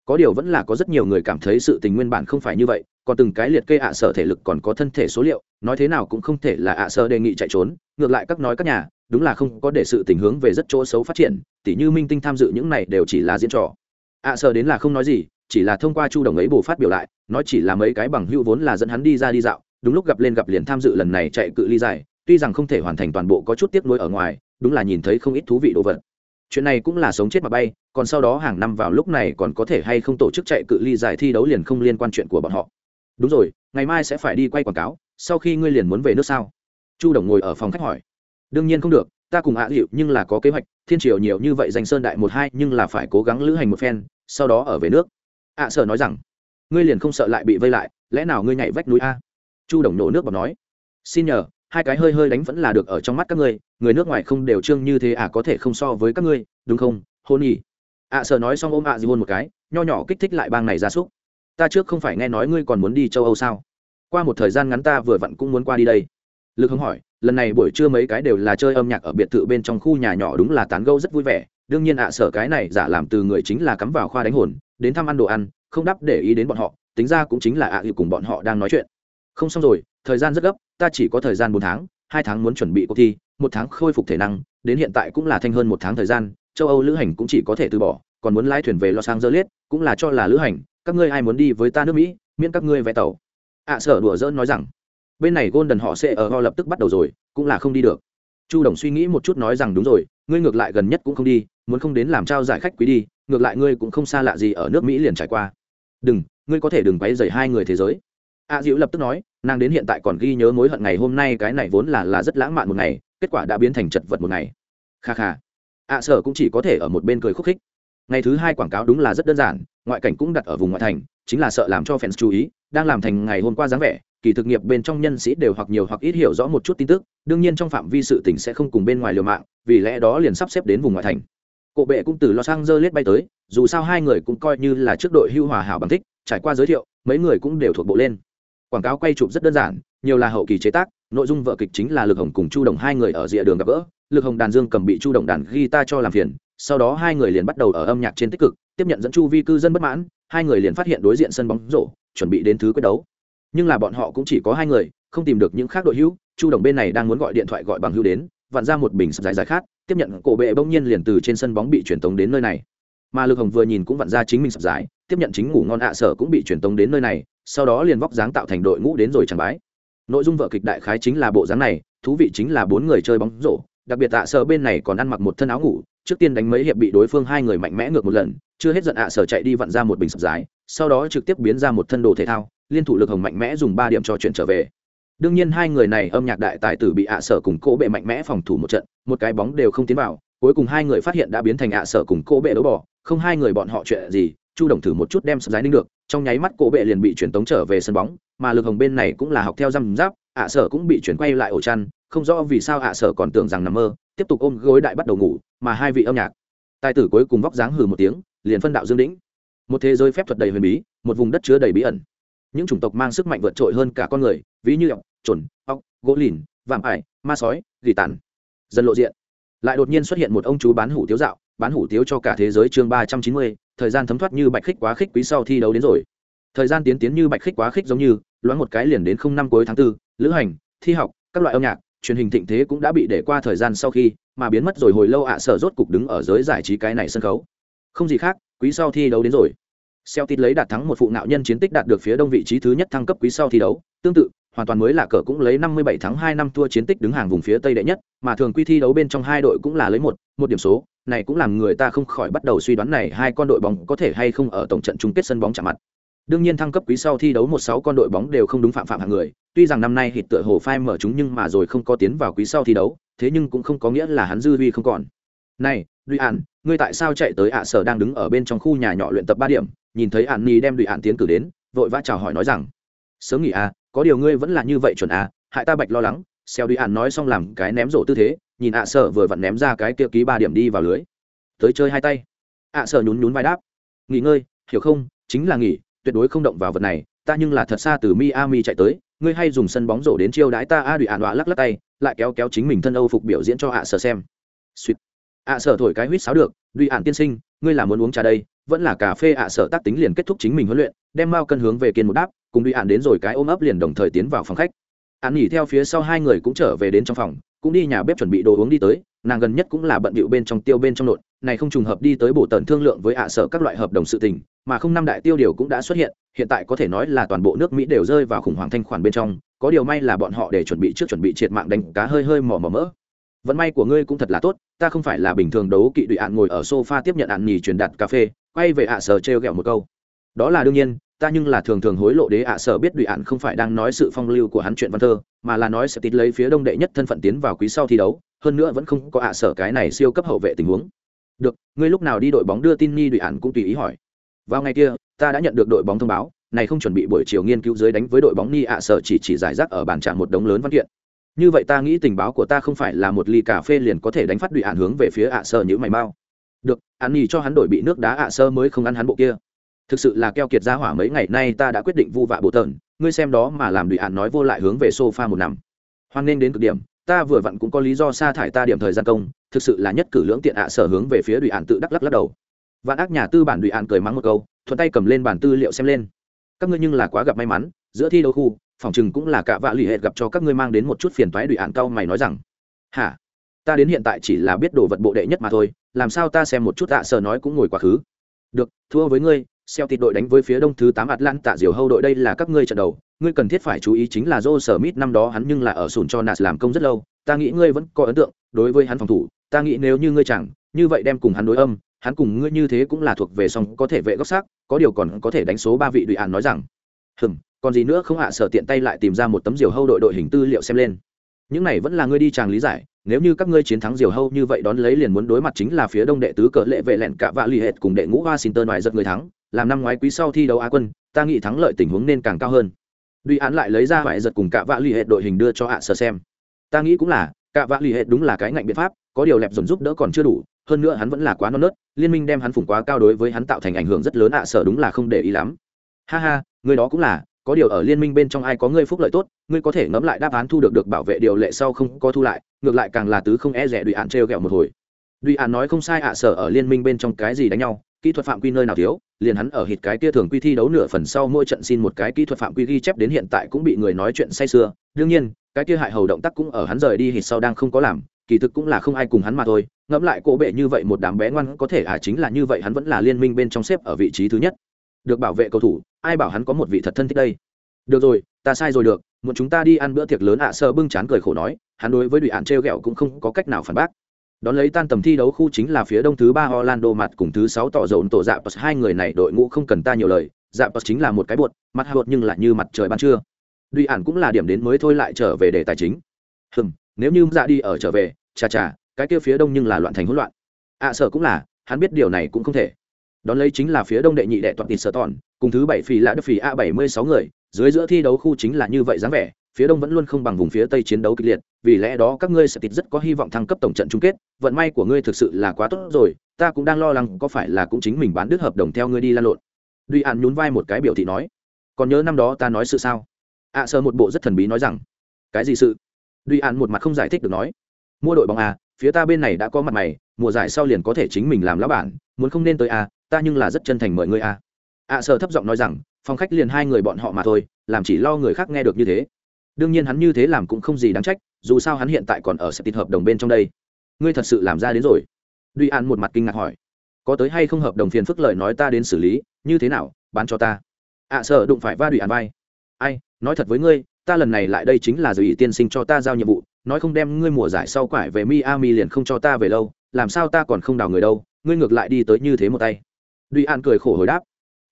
A: có điều vẫn là có rất nhiều người cảm thấy sự tình nguyên bản không phải như vậy, còn từng cái liệt kê ạ sở thể lực còn có thân thể số liệu, nói thế nào cũng không thể là ạ sở đề nghị chạy trốn, ngược lại các nói các nhà, đúng là không có để sự tình hướng về rất chỗ xấu phát triển, tỉ như minh tinh tham dự những này đều chỉ là diễn trò. Ạ sở đến là không nói gì, chỉ là thông qua chu đồng ấy bù phát biểu lại, nói chỉ là mấy cái bằng hữu vốn là dẫn hắn đi ra đi dạo đúng lúc gặp lên gặp liền tham dự lần này chạy cự ly dài tuy rằng không thể hoàn thành toàn bộ có chút tiếc nuối ở ngoài đúng là nhìn thấy không ít thú vị đồ vật. Chuyện này cũng là sống chết mà bay còn sau đó hàng năm vào lúc này còn có thể hay không tổ chức chạy cự ly giải thi đấu liền không liên quan chuyện của bọn họ. Đúng rồi ngày mai sẽ phải đi quay quảng cáo sau khi ngươi liền muốn về nước sao? Chu đồng ngồi ở phòng khách hỏi. Đương nhiên không được ta cùng ạ à nhưng là có kế hoạch thiên triều nhiều như vậy dành sơn đại một hai nhưng là phải cố gắng lữ hành một phen sau đó ở về nước. Ạ à, sợ nói rằng ngươi liền không sợ lại bị vây lại lẽ nào ngươi nhảy vách núi a? Chu đồng nổ nước vào nói xin nhờ hai cái hơi hơi đánh vẫn là được ở trong mắt các ngươi người nước ngoài không đều trương như thế à có thể không so với các ngươi đúng không? Hôn y ạ à, sợ nói xong ôm ạ à hôn một cái nho nhỏ kích thích lại bang này ra súc. Ta trước không phải nghe nói ngươi còn muốn đi châu âu sao? Qua một thời gian ngắn ta vừa vặn cũng muốn qua đi đây. Lực hưng hỏi lần này buổi trưa mấy cái đều là chơi âm nhạc ở biệt thự bên trong khu nhà nhỏ đúng là tán gâu rất vui vẻ. Đương nhiên ạ à, sở cái này giả làm từ người chính là cắm vào khoa đánh hồn đến thăm ăn đồ ăn không đáp để ý đến bọn họ tính ra cũng chính là ạ à, cùng bọn họ đang nói chuyện không xong rồi thời gian rất gấp ta chỉ có thời gian bốn tháng hai tháng muốn chuẩn bị cuộc thi một tháng khôi phục thể năng đến hiện tại cũng là thanh hơn một tháng thời gian châu âu lữ hành cũng chỉ có thể từ bỏ còn muốn lái thuyền về lo sang dơ liết cũng là cho là lữ hành các ngươi ai muốn đi với ta nước mỹ miễn các ngươi vé tàu. À, Ạ sở đùa dỡn nói rằng bên này golden họ sẽ ở ho lập tức bắt đầu rồi cũng là không đi được. Chu đồng suy nghĩ một chút nói rằng đúng rồi ngươi ngược lại gần nhất cũng không đi muốn không đến làm trao giải khách quý đi ngược lại ngươi cũng không xa lạ gì ở nước mỹ liền trải qua. Đừng ngươi có thể đừng quấy dày hai người thế giới. A à, diệu lập tức nói nàng đến hiện tại còn ghi nhớ mối hận ngày hôm nay cái này vốn là là rất lãng mạn một ngày kết quả đã biến thành chật vật một ngày. Kha kha. Ạ à, sở cũng chỉ có thể ở một bên cười khúc khích. Ngày thứ hai quảng cáo đúng là rất đơn giản ngoại cảnh cũng đặt ở vùng ngoại thành chính là sợ làm cho fans chú ý đang làm thành ngày hôm qua dáng vẻ kỳ thực nghiệp bên trong nhân sĩ đều hoặc nhiều hoặc ít hiểu rõ một chút tin tức đương nhiên trong phạm vi sự tình sẽ không cùng bên ngoài liều mạng vì lẽ đó liền sắp xếp đến vùng ngoại thành. Cộ bệ cũng từ los angeles bay tới dù sao hai người cũng coi như là trước đội hưu hòa hảo bằng thích trải qua giới thiệu mấy người cũng đều thuộc bộ lên quảng cáo quay chụp rất đơn giản, nhiều là hậu kỳ chế tác, nội dung vợ kịch chính là lực hồng cùng chu đồng hai người ở rìa đường gặp gỡ. Lực hồng đàn dương cầm bị chu đồng đàn guitar cho làm phiền, sau đó hai người liền bắt đầu ở âm nhạc trên tích cực, tiếp nhận dẫn chu vi cư dân bất mãn, hai người liền phát hiện đối diện sân bóng rổ, chuẩn bị đến thứ quyết đấu. Nhưng là bọn họ cũng chỉ có hai người, không tìm được những khác đội hữu, chu đồng bên này đang muốn gọi điện thoại gọi bằng hữu đến, vặn ra một bình sập dài dài khác tiếp nhận cổ bệ bỗng nhiên liền từ trên sân bóng bị truyền tống đến nơi này. Mà lực hồng vừa nhìn cũng vặn ra chính mình sập dài tiếp nhận chính ngủ ngon ạ sở cũng bị truyền tống đến nơi này, sau đó liền vóc dáng tạo thành đội ngũ đến rồi chẳng bái. Nội dung vở kịch đại khái chính là bộ dáng này, thú vị chính là bốn người chơi bóng rổ, đặc biệt ạ sở bên này còn ăn mặc một thân áo ngủ, trước tiên đánh mấy hiệp bị đối phương hai người mạnh mẽ ngược một lần, chưa hết giận ạ sở chạy đi vặn ra một bình sập giái sau đó trực tiếp biến ra một thân đồ thể thao, liên thủ lực hồng mạnh mẽ dùng ba điểm cho chuyển trở về. Đương nhiên hai người này âm nhạc đại tài tử bị ạ sở cùng cỗ bệ mạnh mẽ phòng thủ một trận, một cái bóng đều không tiến vào, cuối cùng hai người phát hiện đã biến thành ạ sở cùng cỗ bệ đấu bỏ không hai người bọn họ chuyện gì chu đồng thử một chút đem sập giải ninh được, trong nháy mắt cỗ bệ liền bị chuyển tống trở về sân bóng, mà lực hồng bên này cũng là học theo răm giáp, ạ sở cũng bị chuyển quay lại ổ chăn, không rõ vì sao ạ sở còn tưởng rằng nằm mơ, tiếp tục ôm gối đại bắt đầu ngủ, mà hai vị âm nhạc. Tài tử cuối cùng vóc dáng hừ một tiếng, liền phân đạo dương đĩnh. Một thế giới phép thuật đầy huyền bí, một vùng đất chứa đầy bí ẩn. Những chủng tộc mang sức mạnh vượt trội hơn cả con người, ví như ọc trồn ọc gỗ lìn, vạm ải, ma sói, gỉ tàn. Dần lộ diện. Lại đột nhiên xuất hiện một ông chú bán hủ tiếu dạo, bán hủ tiếu cho cả thế giới chương ba trăm chín mươi thời gian thấm thoát như bạch khích quá khích quý sau thi đấu đến rồi. Thời gian tiến tiến như bạch khích quá khích giống như, loáng một cái liền đến không năm cuối tháng tư, lữ hành, thi học, các loại âm nhạc, truyền hình thịnh thế cũng đã bị để qua thời gian sau khi mà biến mất rồi hồi lâu ạ, sở rốt cục đứng ở giới giải trí cái này sân khấu. Không gì khác, quý sau thi đấu đến rồi. Celtic lấy đạt thắng một phụ nạo nhân chiến tích đạt được phía đông vị trí thứ nhất thăng cấp quý sau thi đấu, tương tự hoàn toàn mới là cờ cũng lấy 57 tháng 2 năm thua chiến tích đứng hàng vùng phía tây đệ nhất mà thường quy thi đấu bên trong hai đội cũng là lấy một một điểm số. Này cũng làm người ta không khỏi bắt đầu suy đoán này hai con đội bóng có thể hay không ở tổng trận chung kết sân bóng chạm mặt. Đương nhiên thăng cấp quý sau thi đấu một sáu con đội bóng đều không đúng phạm phạm hạng người. Tuy rằng năm nay hít tựa hồ phai mở chúng nhưng mà rồi không có tiến vào quý sau thi đấu thế nhưng cũng không có nghĩa là hắn dư vi không còn. Này duy an, ngươi tại sao chạy tới ạ sở đang đứng ở bên trong khu nhà nhỏ luyện tập ba điểm? Nhìn thấy An Nhi đem duy an tiến cử đến vội vã chào hỏi nói rằng sớm nghỉ à có điều ngươi vẫn là như vậy chuẩn à hại ta bạch lo lắng xeo đi ạn nói xong làm cái ném rổ tư thế, nhìn ạ sợ vừa vặn ném ra cái kia ký ba điểm đi vào lưới. Tới chơi hai tay. ạ sợ nhún nhún vai đáp. Nghỉ ngơi, hiểu không, chính là nghỉ, tuyệt đối không động vào vật này, ta nhưng là thật xa từ miami chạy tới, ngươi hay dùng sân bóng rổ đến chiêu đãi ta a đùi ạn đọa lắc lắc tay, lại kéo kéo chính mình thân âu phục biểu diễn cho ạ sợ xem. Suýt ạ sợ thổi cái huýt sáo được, đùi ạn tiên sinh, ngươi là muốn uống trà đây, vẫn là cà phê ạ sợ tác tính liền kết thúc chính mình huấn luyện, đem mao cân hướng về kiên một đáp cùng đi ạn đến rồi cái ôm ấp liền đồng thời tiến vào phòng khách. Ạn nghỉ theo phía sau hai người cũng trở về đến trong phòng, cũng đi nhà bếp chuẩn bị đồ uống đi tới, nàng gần nhất cũng là bận bịu bên trong tiêu bên trong nộn, này không trùng hợp đi tới bổ tần thương lượng với ạ sở các loại hợp đồng sự tình, mà không năm đại tiêu điều cũng đã xuất hiện hiện tại có thể nói là toàn bộ nước mỹ đều rơi vào khủng hoảng thanh khoản bên trong, có điều may là bọn họ để chuẩn bị trước chuẩn bị triệt mạng đánh cá hơi hơi mỏ mò mỡ. Vận may của ngươi cũng thật là tốt, ta không phải là bình thường đấu kỵ đụy ạn ngồi ở sofa tiếp nhận ạn nhì truyền đặt cà phê, quay về ạ sở trêu ghẹo một câu. Đó là đương nhiên ta nhưng là thường thường hối lộ đế ạ sở biết đùi ạn không phải đang nói sự phong lưu của hắn chuyện văn thơ, mà là nói sẽ tít lấy phía đông đệ nhất thân phận tiến vào quý sau thi đấu, hơn nữa vẫn không có ạ sở cái này siêu cấp hậu vệ tình huống. Được, ngươi lúc nào đi đội bóng đưa tin ni đùi ạn cũng tùy ý hỏi. Vào ngày kia, ta đã nhận được đội bóng thông báo, này không chuẩn bị buổi chiều nghiên cứu dưới đánh với đội bóng ni ạ sở chỉ chỉ giải rác ở bàn trạng một đống lớn văn kiện. Như vậy ta nghĩ tình báo của ta không phải là một ly cà phê liền có thể đánh phát đùi ạn hướng về phía ạ sở như mày mau. Được ăn nhì cho hắn đổi bị nước đá ạ sơ mới không ăn hắn bộ kia thực sự là keo kiệt ra hỏa mấy ngày nay ta đã quyết định vu vạ bộ tần ngươi xem đó mà làm đùi ạn nói vô lại hướng về sofa một nằm. Hoan nên đến cực điểm, ta vừa vặn cũng có lý do sa thải ta điểm thời gian công, thực sự là nhất cử lưỡng tiện ạ sở hướng về phía đùi ạn tự đắc lắc lắc đầu. Vạn ác nhà tư bản đùi ạn cười mắng một câu, thuận tay cầm lên bản tư liệu xem lên. Các ngươi nhưng là quá gặp may mắn, giữa thi đấu khu, phòng chừng cũng là cả vạ lì hệt gặp cho các ngươi mang đến một chút phiền toái đùi ạn cao mày nói rằng, hả? Ta đến hiện tại chỉ là biết đồ vật bộ đệ nhất mà thôi, làm sao ta xem một chút ạ sở nói cũng ngồi quá khứ. Được, thua với ngươi Celtic đội đánh với phía đông thứ 8 Atlanta diều hâu đội đây là các ngươi trận đầu, ngươi cần thiết phải chú ý chính là Joe Smith năm đó hắn nhưng là ở sùn cho Nas làm công rất lâu, ta nghĩ ngươi vẫn có ấn tượng, đối với hắn phòng thủ, ta nghĩ nếu như ngươi chẳng, như vậy đem cùng hắn đối âm, hắn cùng ngươi như thế cũng là thuộc về song có thể vệ góc sắc, có điều còn có thể đánh số ba vị đội án nói rằng. Hừm, còn gì nữa không hạ sở tiện tay lại tìm ra một tấm diều hâu đội đội hình tư liệu xem lên. Những này vẫn là ngươi đi chàng lý giải, nếu như các ngươi chiến thắng diều hâu như vậy đón lấy liền muốn đối mặt chính là phía đông đệ tứ cỡ lệ vệ lẹn cả vạ lì hệt cùng đệ ngũ Washington ngoài giật người thắng, làm năm ngoái quý sau thi đấu á quân, ta nghĩ thắng lợi tình huống nên càng cao hơn. Duy án lại lấy ra vải giật cùng cả vạ l ì hệ đội hình đưa cho hạ sơ xem. Ta nghĩ cũng là cả vạ l ì hệ đúng là cái ngạnh biện pháp, có điều lẹp dồn giúp đỡ còn chưa đủ, hơn nữa hắn vẫn là quá non nớt, liên minh đem hắn phủng quá cao đối với hắn tạo thành ảnh hưởng rất lớn ạ sở đúng là không để ý lắm. Ha ha, người đó cũng là, có điều ở liên minh bên trong ai có ngươi phúc lợi tốt, ngươi có thể ngẫm lại đáp án thu được được bảo vệ điều lệ sau không có thu lại, ngược lại càng là tứ không e rẻ đùi ạn trêu ghẹo một hồi. Đùi ạn nói không sai ạ sở ở liên minh bên trong cái gì đánh nhau kỹ thuật phạm quy nơi nào thiếu, liền hắn ở hít cái kia thường quy thi đấu nửa phần sau mỗi trận xin một cái kỹ thuật phạm quy ghi chép đến hiện tại cũng bị người nói chuyện say sưa. Đương nhiên, cái kia hại hầu động tác cũng ở hắn rời đi hít sau đang không có làm, kỳ thực cũng là không ai cùng hắn mà thôi. Ngẫm lại cổ bệ như vậy một đám bé ngoan có thể à chính là như vậy hắn vẫn là liên minh bên trong xếp ở vị trí thứ nhất. Được bảo vệ cầu thủ, ai bảo hắn có một vị thật thân thích đây? Được rồi, ta sai rồi được, muốn chúng ta đi ăn bữa tiệc lớn ạ à, sơ bưng chán cười khổ nói, hắn đối với đùi ạn trêu ghẹo cũng không có cách nào phản bác đón lấy tan tầm thi đấu khu chính là phía đông thứ ba orlando mặt cùng thứ sáu tỏ dồn tổ dạ hai người này đội ngũ không cần ta nhiều lời dạ chính là một cái buột, mặt hạ nhưng lại như mặt trời ban trưa. Duy ản cũng là điểm đến mới thôi lại trở về để tài chính. Hừm nếu như dạ đi ở trở về chà chà cái kia phía đông nhưng là loạn thành hỗn loạn. Ạ sợ cũng là hắn biết điều này cũng không thể. Đón lấy chính là phía đông đệ nhị đệ toàn tịt sở tòn cùng thứ bảy phì là đất phì a bảy mươi sáu người dưới giữa thi đấu khu chính là như vậy dáng vẻ phía đông vẫn luôn không bằng vùng phía tây chiến đấu kịch liệt vì lẽ đó các ngươi sẽ tịt rất có hy vọng thăng cấp tổng trận chung kết vận may của ngươi thực sự là quá tốt rồi ta cũng đang lo lắng có phải là cũng chính mình bán đứt hợp đồng theo ngươi đi lan lộn. Duy an nhún vai một cái biểu thị nói. Còn nhớ năm đó ta nói sự sao? Ạ à, sơ một bộ rất thần bí nói rằng. Cái gì sự? Duy an một mặt không giải thích được nói. Mua đội bóng à phía ta bên này đã có mặt mày mùa giải sau liền có thể chính mình làm lão bản muốn không nên tới à ta nhưng là rất chân thành mời ngươi à. Ạ à, sơ thấp giọng nói rằng phòng khách liền hai người bọn họ mà thôi làm chỉ lo người khác nghe được như thế đương nhiên hắn như thế làm cũng không gì đáng trách dù sao hắn hiện tại còn ở sẽ tịt hợp đồng bên trong đây. Ngươi thật sự làm ra đến rồi? Duy an một mặt kinh ngạc hỏi. Có tới hay không hợp đồng phiền phức lợi nói ta đến xử lý như thế nào bán cho ta? Ạ à, sợ đụng phải va duy an vai. Ai nói thật với ngươi ta lần này lại đây chính là dự ý tiên sinh cho ta giao nhiệm vụ nói không đem ngươi mùa giải sau quải về miami liền không cho ta về lâu làm sao ta còn không đào người đâu ngươi ngược lại đi tới như thế một tay. Duy an cười khổ hồi đáp.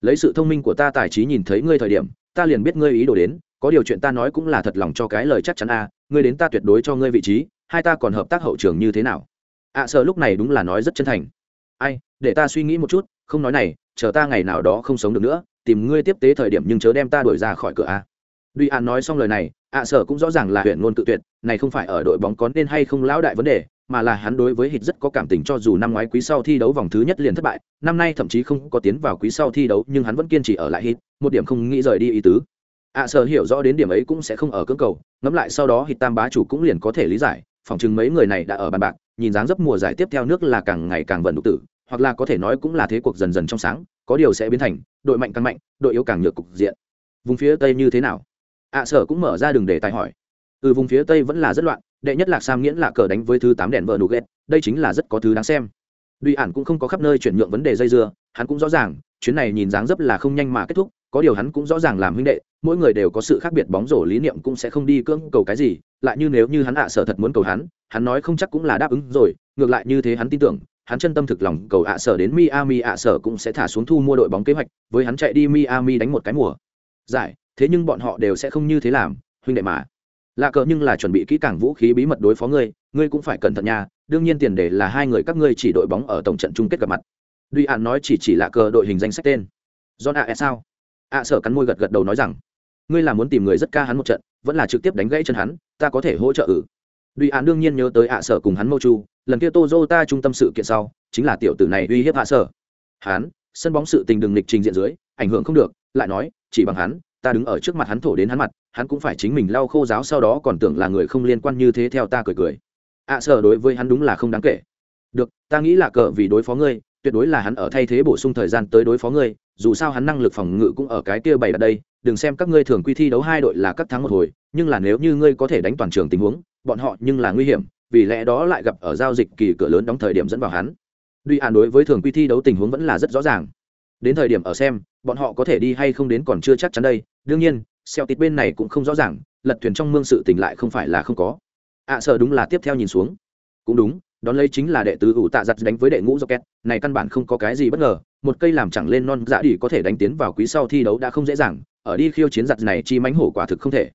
A: Lấy sự thông minh của ta tài trí nhìn thấy ngươi thời điểm ta liền biết ngươi ý đồ đến có điều chuyện ta nói cũng là thật lòng cho cái lời chắc chắn a à, ngươi đến ta tuyệt đối cho ngươi vị trí hai ta còn hợp tác hậu trường như thế nào? Ạ à, sợ lúc này đúng là nói rất chân thành. Ai để ta suy nghĩ một chút không nói này chờ ta ngày nào đó không sống được nữa tìm ngươi tiếp tế thời điểm nhưng chớ đem ta đuổi ra khỏi cửa a. Duy an nói xong lời này ạ à, sở cũng rõ ràng là huyện ngôn tự tuyệt này không phải ở đội bóng có nên hay không lão đại vấn đề mà là hắn đối với hít rất có cảm tình cho dù năm ngoái quý sau thi đấu vòng thứ nhất liền thất bại năm nay thậm chí không có tiến vào quý sau thi đấu nhưng hắn vẫn kiên trì ở lại hít một điểm không nghĩ rời đi ý tứ ạ à, sở hiểu rõ đến điểm ấy cũng sẽ không ở cưỡng cầu ngẫm lại sau đó hít tam bá chủ cũng liền có thể lý giải phỏng chừng mấy người này đã ở bàn bạc nhìn dáng dấp mùa giải tiếp theo nước là càng ngày càng vận đục tử hoặc là có thể nói cũng là thế cuộc dần dần trong sáng có điều sẽ biến thành đội mạnh càng mạnh đội yếu càng nhược cục diện. Vùng phía tây như thế nào? ạ à, sở cũng mở ra đường để tài hỏi. Từ vùng phía tây vẫn là rất loạn đệ nhất lạc sam nghiễn là cờ đánh với thứ tám đèn vợ nụ ghét đây chính là rất có thứ đáng xem. Duy ản cũng không có khắp nơi chuyển nhượng vấn đề dây dưa hắn cũng rõ ràng chuyến này nhìn dáng dấp là không nhanh mà kết thúc có điều hắn cũng rõ ràng làm huynh đệ mỗi người đều có sự khác biệt bóng rổ lý niệm cũng sẽ không đi cưỡng cầu cái gì, lại như nếu như hắn ạ sở thật muốn cầu hắn hắn nói không chắc cũng là đáp ứng rồi, ngược lại như thế hắn tin tưởng, hắn chân tâm thực lòng cầu ạ sở đến miami ạ sở cũng sẽ thả xuống thu mua đội bóng kế hoạch, với hắn chạy đi miami đánh một cái mùa. Giải, thế nhưng bọn họ đều sẽ không như thế làm, huynh đệ mà. Lạ cờ nhưng là chuẩn bị kỹ càng vũ khí bí mật đối phó ngươi ngươi cũng phải cẩn thận nha, đương nhiên tiền đề là hai người các ngươi chỉ đội bóng ở tổng trận chung kết gặp mặt. Duy an nói chỉ chỉ lạ cờ đội hình danh sách tên. John a sao? A sở cắn môi gật gật đầu nói rằng ngươi là muốn tìm người rất ca hắn một trận vẫn là trực tiếp đánh gãy chân hắn ta có thể hỗ trợ ử đùi hạn đương nhiên nhớ tới a sở cùng hắn mâu chu lần kia ta trung tâm sự kiện sau chính là tiểu tử này uy hiếp a sở. Hắn sân bóng sự tình đừng lịch trình diện dưới ảnh hưởng không được lại nói chỉ bằng hắn ta đứng ở trước mặt hắn thổ đến hắn mặt hắn cũng phải chính mình lau khô giáo sau đó còn tưởng là người không liên quan như thế theo ta cười cười. Ạ à, sở đối với hắn đúng là không đáng kể. Được ta nghĩ là cờ vì đối phó ngươi tuyệt đối là hắn ở thay thế bổ sung thời gian tới đối phó ngươi dù sao hắn năng lực phòng ngự cũng ở cái kia bày ở đây đừng xem các ngươi thường quy thi đấu hai đội là các thắng một hồi nhưng là nếu như ngươi có thể đánh toàn trường tình huống bọn họ nhưng là nguy hiểm vì lẽ đó lại gặp ở giao dịch kỳ cửa lớn đóng thời điểm dẫn vào hắn Duy An đối với thường quy thi đấu tình huống vẫn là rất rõ ràng. Đến thời điểm ở xem, bọn họ có thể đi hay không đến còn chưa chắc chắn đây. Đương nhiên, Celtic bên này cũng không rõ ràng, lật thuyền trong mương sự tình lại không phải là không có. ạ à, sợ đúng là tiếp theo nhìn xuống. Cũng đúng, đón lấy chính là đệ tứ ủ tạ giật đánh với đệ ngũ rocket, này căn bản không có cái gì bất ngờ, một cây làm chẳng lên non dạ đi có thể đánh tiến vào quý sau thi đấu đã không dễ dàng, ở đi khiêu chiến giật này chi mánh hổ quả thực không thể.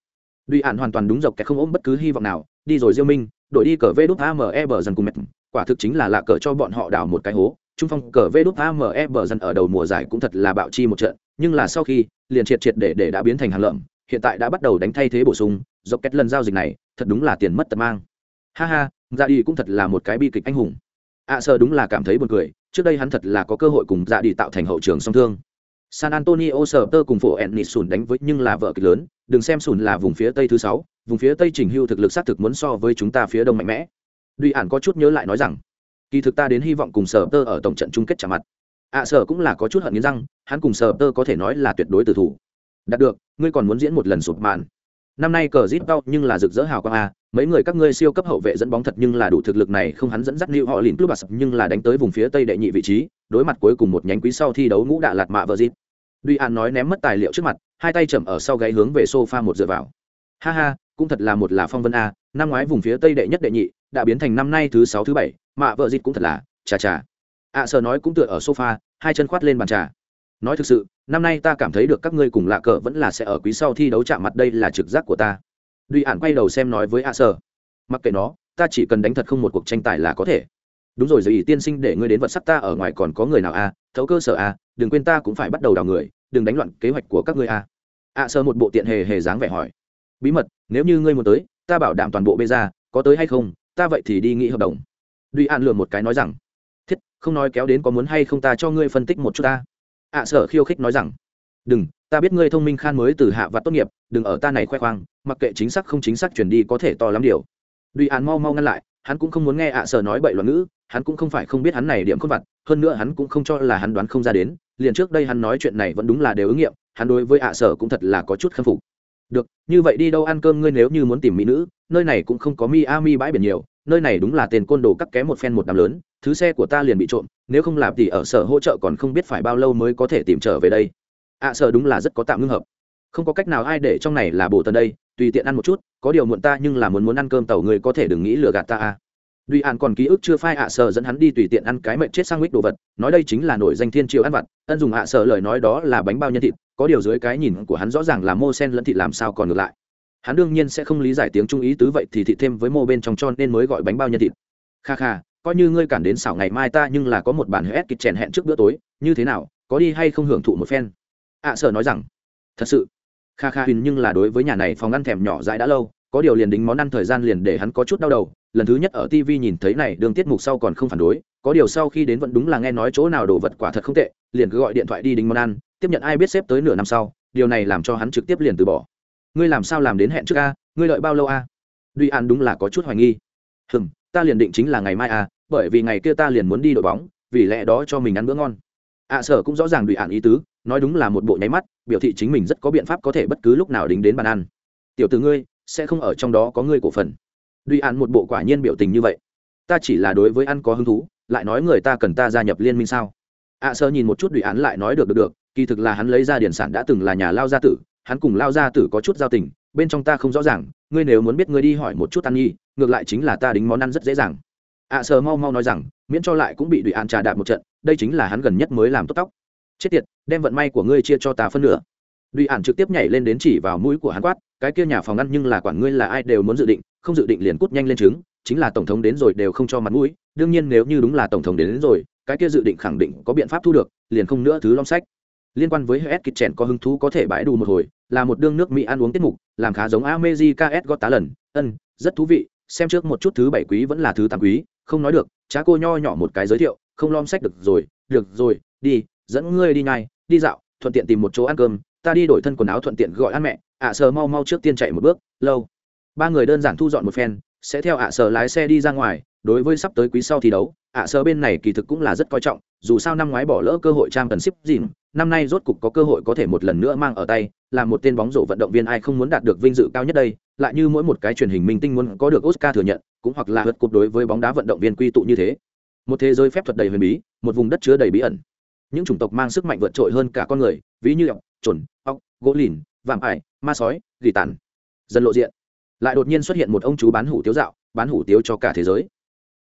A: Duy An hoàn toàn đúng dọc kẹt không ôm bất cứ hy vọng nào, đi rồi Diêu Minh, đổi đi cờ vê đút AME bờ dần cùng mệt, quả thực chính là lạ cờ cho bọn họ đào một cái hố, trung phong cờ vê đút ame bờ dần ở đầu mùa giải cũng thật là bạo chi một trận nhưng là sau khi liền triệt triệt để để đã biến thành hàng lợm hiện tại đã bắt đầu đánh thay thế bổ sung dọc kết lần giao dịch này thật đúng là tiền mất tật mang ha ha Dạ đi cũng thật là một cái bi kịch anh hùng. Ạ à, sơ đúng là cảm thấy buồn cười trước đây hắn thật là có cơ hội cùng dạ đi tạo thành hậu trường song thương. San antonio sờ tơ cùng phổ ẹn nịt sùn đánh với nhưng là vợ kịch lớn đừng xem sùn là vùng phía tây thứ sáu vùng phía tây chỉnh hưu thực lực xác thực muốn so với chúng ta phía đông mạnh mẽ. Duy ản có chút nhớ lại nói rằng kỳ thực ta đến hy vọng cùng sở tơ ở tổng trận chung kết trả mặt. Ạ à, sở cũng là có chút hận nghiến răng hắn cùng sở tơ có thể nói là tuyệt đối từ thủ. Đạt được ngươi còn muốn diễn một lần sụp màn năm nay cờ zip tao nhưng là rực rỡ hào quang a mấy người các ngươi siêu cấp hậu vệ dẫn bóng thật nhưng là đủ thực lực này không hắn dẫn dắt lưu họ lìn club nhưng là đánh tới vùng phía tây đệ nhị vị trí đối mặt cuối cùng một nhánh quý sau thi đấu ngũ đạ lạt mạ vợ zip. Duy an nói ném mất tài liệu trước mặt hai tay chầm ở sau gáy hướng về sofa một dựa vào. Ha ha cũng thật là một là phong vân a năm ngoái vùng phía tây đệ nhất đệ nhị đã biến thành năm nay thứ sáu thứ bảy mạ vợ dịt cũng thật là chà chà. Ạ à, sợ nói cũng tựa ở sofa hai chân khoát lên bàn trà. Nói thực sự năm nay ta cảm thấy được các ngươi cùng lạ cờ vẫn là sẽ ở quý sau thi đấu chạm mặt đây là trực giác của ta. Duy ản quay đầu xem nói với a sơ. Mặc kệ nó ta chỉ cần đánh thật không một cuộc tranh tài là có thể. Đúng rồi giới ý tiên sinh để ngươi đến vật sắc ta ở ngoài còn có người nào a à, thấu cơ sở a à, đừng quên ta cũng phải bắt đầu đào người đừng đánh loạn kế hoạch của các ngươi a a sơ một bộ tiện hề hề dáng vẻ hỏi. Bí mật nếu như ngươi muốn tới ta bảo đảm toàn bộ bê ra có tới hay không ta vậy thì đi nghĩ hợp đồng. Duy an lừa một cái nói rằng thiết không nói kéo đến có muốn hay không ta cho ngươi phân tích một chút ta ạ sở khiêu khích nói rằng, đừng, ta biết ngươi thông minh khan mới từ hạ và tốt nghiệp, đừng ở ta này khoe khoang, mặc kệ chính xác không chính xác chuyển đi có thể to lắm điều. Duy án mau mau ngăn lại, hắn cũng không muốn nghe ạ sở nói bậy loạn ngữ, hắn cũng không phải không biết hắn này điểm khôn vặt, hơn nữa hắn cũng không cho là hắn đoán không ra đến, liền trước đây hắn nói chuyện này vẫn đúng là đều ứng nghiệm, hắn đối với ạ sở cũng thật là có chút khâm phục. Được, như vậy đi đâu ăn cơm ngươi nếu như muốn tìm mỹ nữ, nơi này cũng không có mi a mi bãi biển nhiều, nơi này đúng là tên côn đồ cắt ké một phen một đám lớn thứ xe của ta liền bị trộm nếu không làm thì ở sở hỗ trợ còn không biết phải bao lâu mới có thể tìm trở về đây ạ à, sở đúng là rất có tạm ngưng hợp không có cách nào ai để trong này là bồ tần đây tùy tiện ăn một chút có điều muộn ta nhưng là muốn muốn ăn cơm tàu người có thể đừng nghĩ lừa gạt ta à Duy An còn ký ức chưa phai ạ sở dẫn hắn đi tùy tiện ăn cái mệnh chết sang mít đồ vật, nói đây chính là nổi danh thiên triều ăn vặt, ân dùng ạ sở lời nói đó là bánh bao nhân thịt, có điều dưới cái nhìn của hắn rõ ràng là mô sen lẫn thịt làm sao còn ngược lại. Hắn đương nhiên sẽ không lý giải tiếng trung ý tứ vậy thì thịt thêm với mô bên trong cho nên mới gọi bánh bao nhân thịt. Kha kha, coi như ngươi cản đến xảo ngày mai ta nhưng là có một bản hết kịch chèn hẹn trước bữa tối, như thế nào, có đi hay không hưởng thụ một phen? À, ạ sở nói rằng, thật sự. Kha kha huỳnh nhưng là đối với nhà này phòng ăn thèm nhỏ dãi đã lâu, có điều liền đính món ăn thời gian liền để hắn có chút đau đầu. Lần thứ nhất ở tv nhìn thấy này Đường tiết mục sau còn không phản đối có điều sau khi đến vẫn đúng là nghe nói chỗ nào đồ vật quả thật không tệ liền cứ gọi điện thoại đi đính món ăn tiếp nhận ai biết xếp tới nửa năm sau điều này làm cho hắn trực tiếp liền từ bỏ. Ngươi làm sao làm đến hẹn trước a? Ngươi đợi bao lâu a? Duy an đúng là có chút hoài nghi. Hừm ta liền định chính là ngày mai à, bởi vì ngày kia ta liền muốn đi đội bóng vì lẽ đó cho mình ăn bữa ngon. Ạ sở cũng rõ ràng duy ạn ý tứ nói đúng là một bộ nháy mắt biểu thị chính mình rất có biện pháp có thể bất cứ lúc nào đính đến bàn ăn. Tiểu từ ngươi sẽ không ở trong đó có ngươi cổ phần. Duy ạn một bộ quả nhiên biểu tình như vậy. Ta chỉ là đối với ăn có hứng thú lại nói người ta cần ta gia nhập liên minh sao? Ạ à, sơ nhìn một chút duy án lại nói được được được kỳ thực là hắn lấy ra điển sản đã từng là nhà lao gia tử hắn cùng lao gia tử có chút giao tình bên trong ta không rõ ràng ngươi nếu muốn biết ngươi đi hỏi một chút ăn nhi ngược lại chính là ta đính món ăn rất dễ dàng. Ạ à, sờ mau mau nói rằng miễn cho lại cũng bị đụy án trà đạp một trận đây chính là hắn gần nhất mới làm tốt tóc. Chết tiệt đem vận may của ngươi chia cho ta phân nửa. Đụy án trực tiếp nhảy lên đến chỉ vào mũi của hắn quát cái kia nhà phòng ăn nhưng là quản ngươi là ai đều muốn dự định không dự định liền cút nhanh lên trứng chính là tổng thống đến rồi đều không cho mặt mũi đương nhiên nếu như đúng là tổng thống đến, đến rồi cái kia dự định khẳng định có biện pháp thu được liền không nữa thứ long sách liên quan với hết kịch chèn có hứng thú có thể bãi đủ một hồi, là một đương nước mỹ ăn uống tiết mục, làm khá giống America S. Gót tá lần ân, rất thú vị, xem trước một chút thứ bảy quý vẫn là thứ tám quý, không nói được chá cô nho nhỏ một cái giới thiệu, không lom sách được rồi được rồi, đi, dẫn ngươi đi nhai đi dạo, thuận tiện tìm một chỗ ăn cơm, ta đi đổi thân quần áo thuận tiện gọi ăn mẹ, ạ à sờ mau mau trước tiên chạy một bước, lâu. Ba người đơn giản thu dọn một phen, sẽ theo ạ à sờ lái xe đi ra ngoài, đối với sắp tới quý sau thi đấu, ạ à sờ bên này kỳ thực cũng là rất coi trọng dù sao năm ngoái bỏ lỡ cơ hội trang tần ship dìm năm nay rốt cục có cơ hội có thể một lần nữa mang ở tay, là một tên bóng rổ vận động viên ai không muốn đạt được vinh dự cao nhất đây, lại như mỗi một cái truyền hình minh tinh muốn có được oscar thừa nhận, cũng hoặc là hớt cục đối với bóng đá vận động viên quy tụ như thế. Một thế giới phép thuật đầy huyền bí, một vùng đất chứa đầy bí ẩn. Những chủng tộc mang sức mạnh vượt trội hơn cả con người, ví như ọc trồn ọc gỗ lìn, vạm ải, ma sói, gỉ tàn. Dần lộ diện. Lại đột nhiên xuất hiện một ông chú bán hủ tiếu dạo, bán hủ tiếu cho cả thế giới.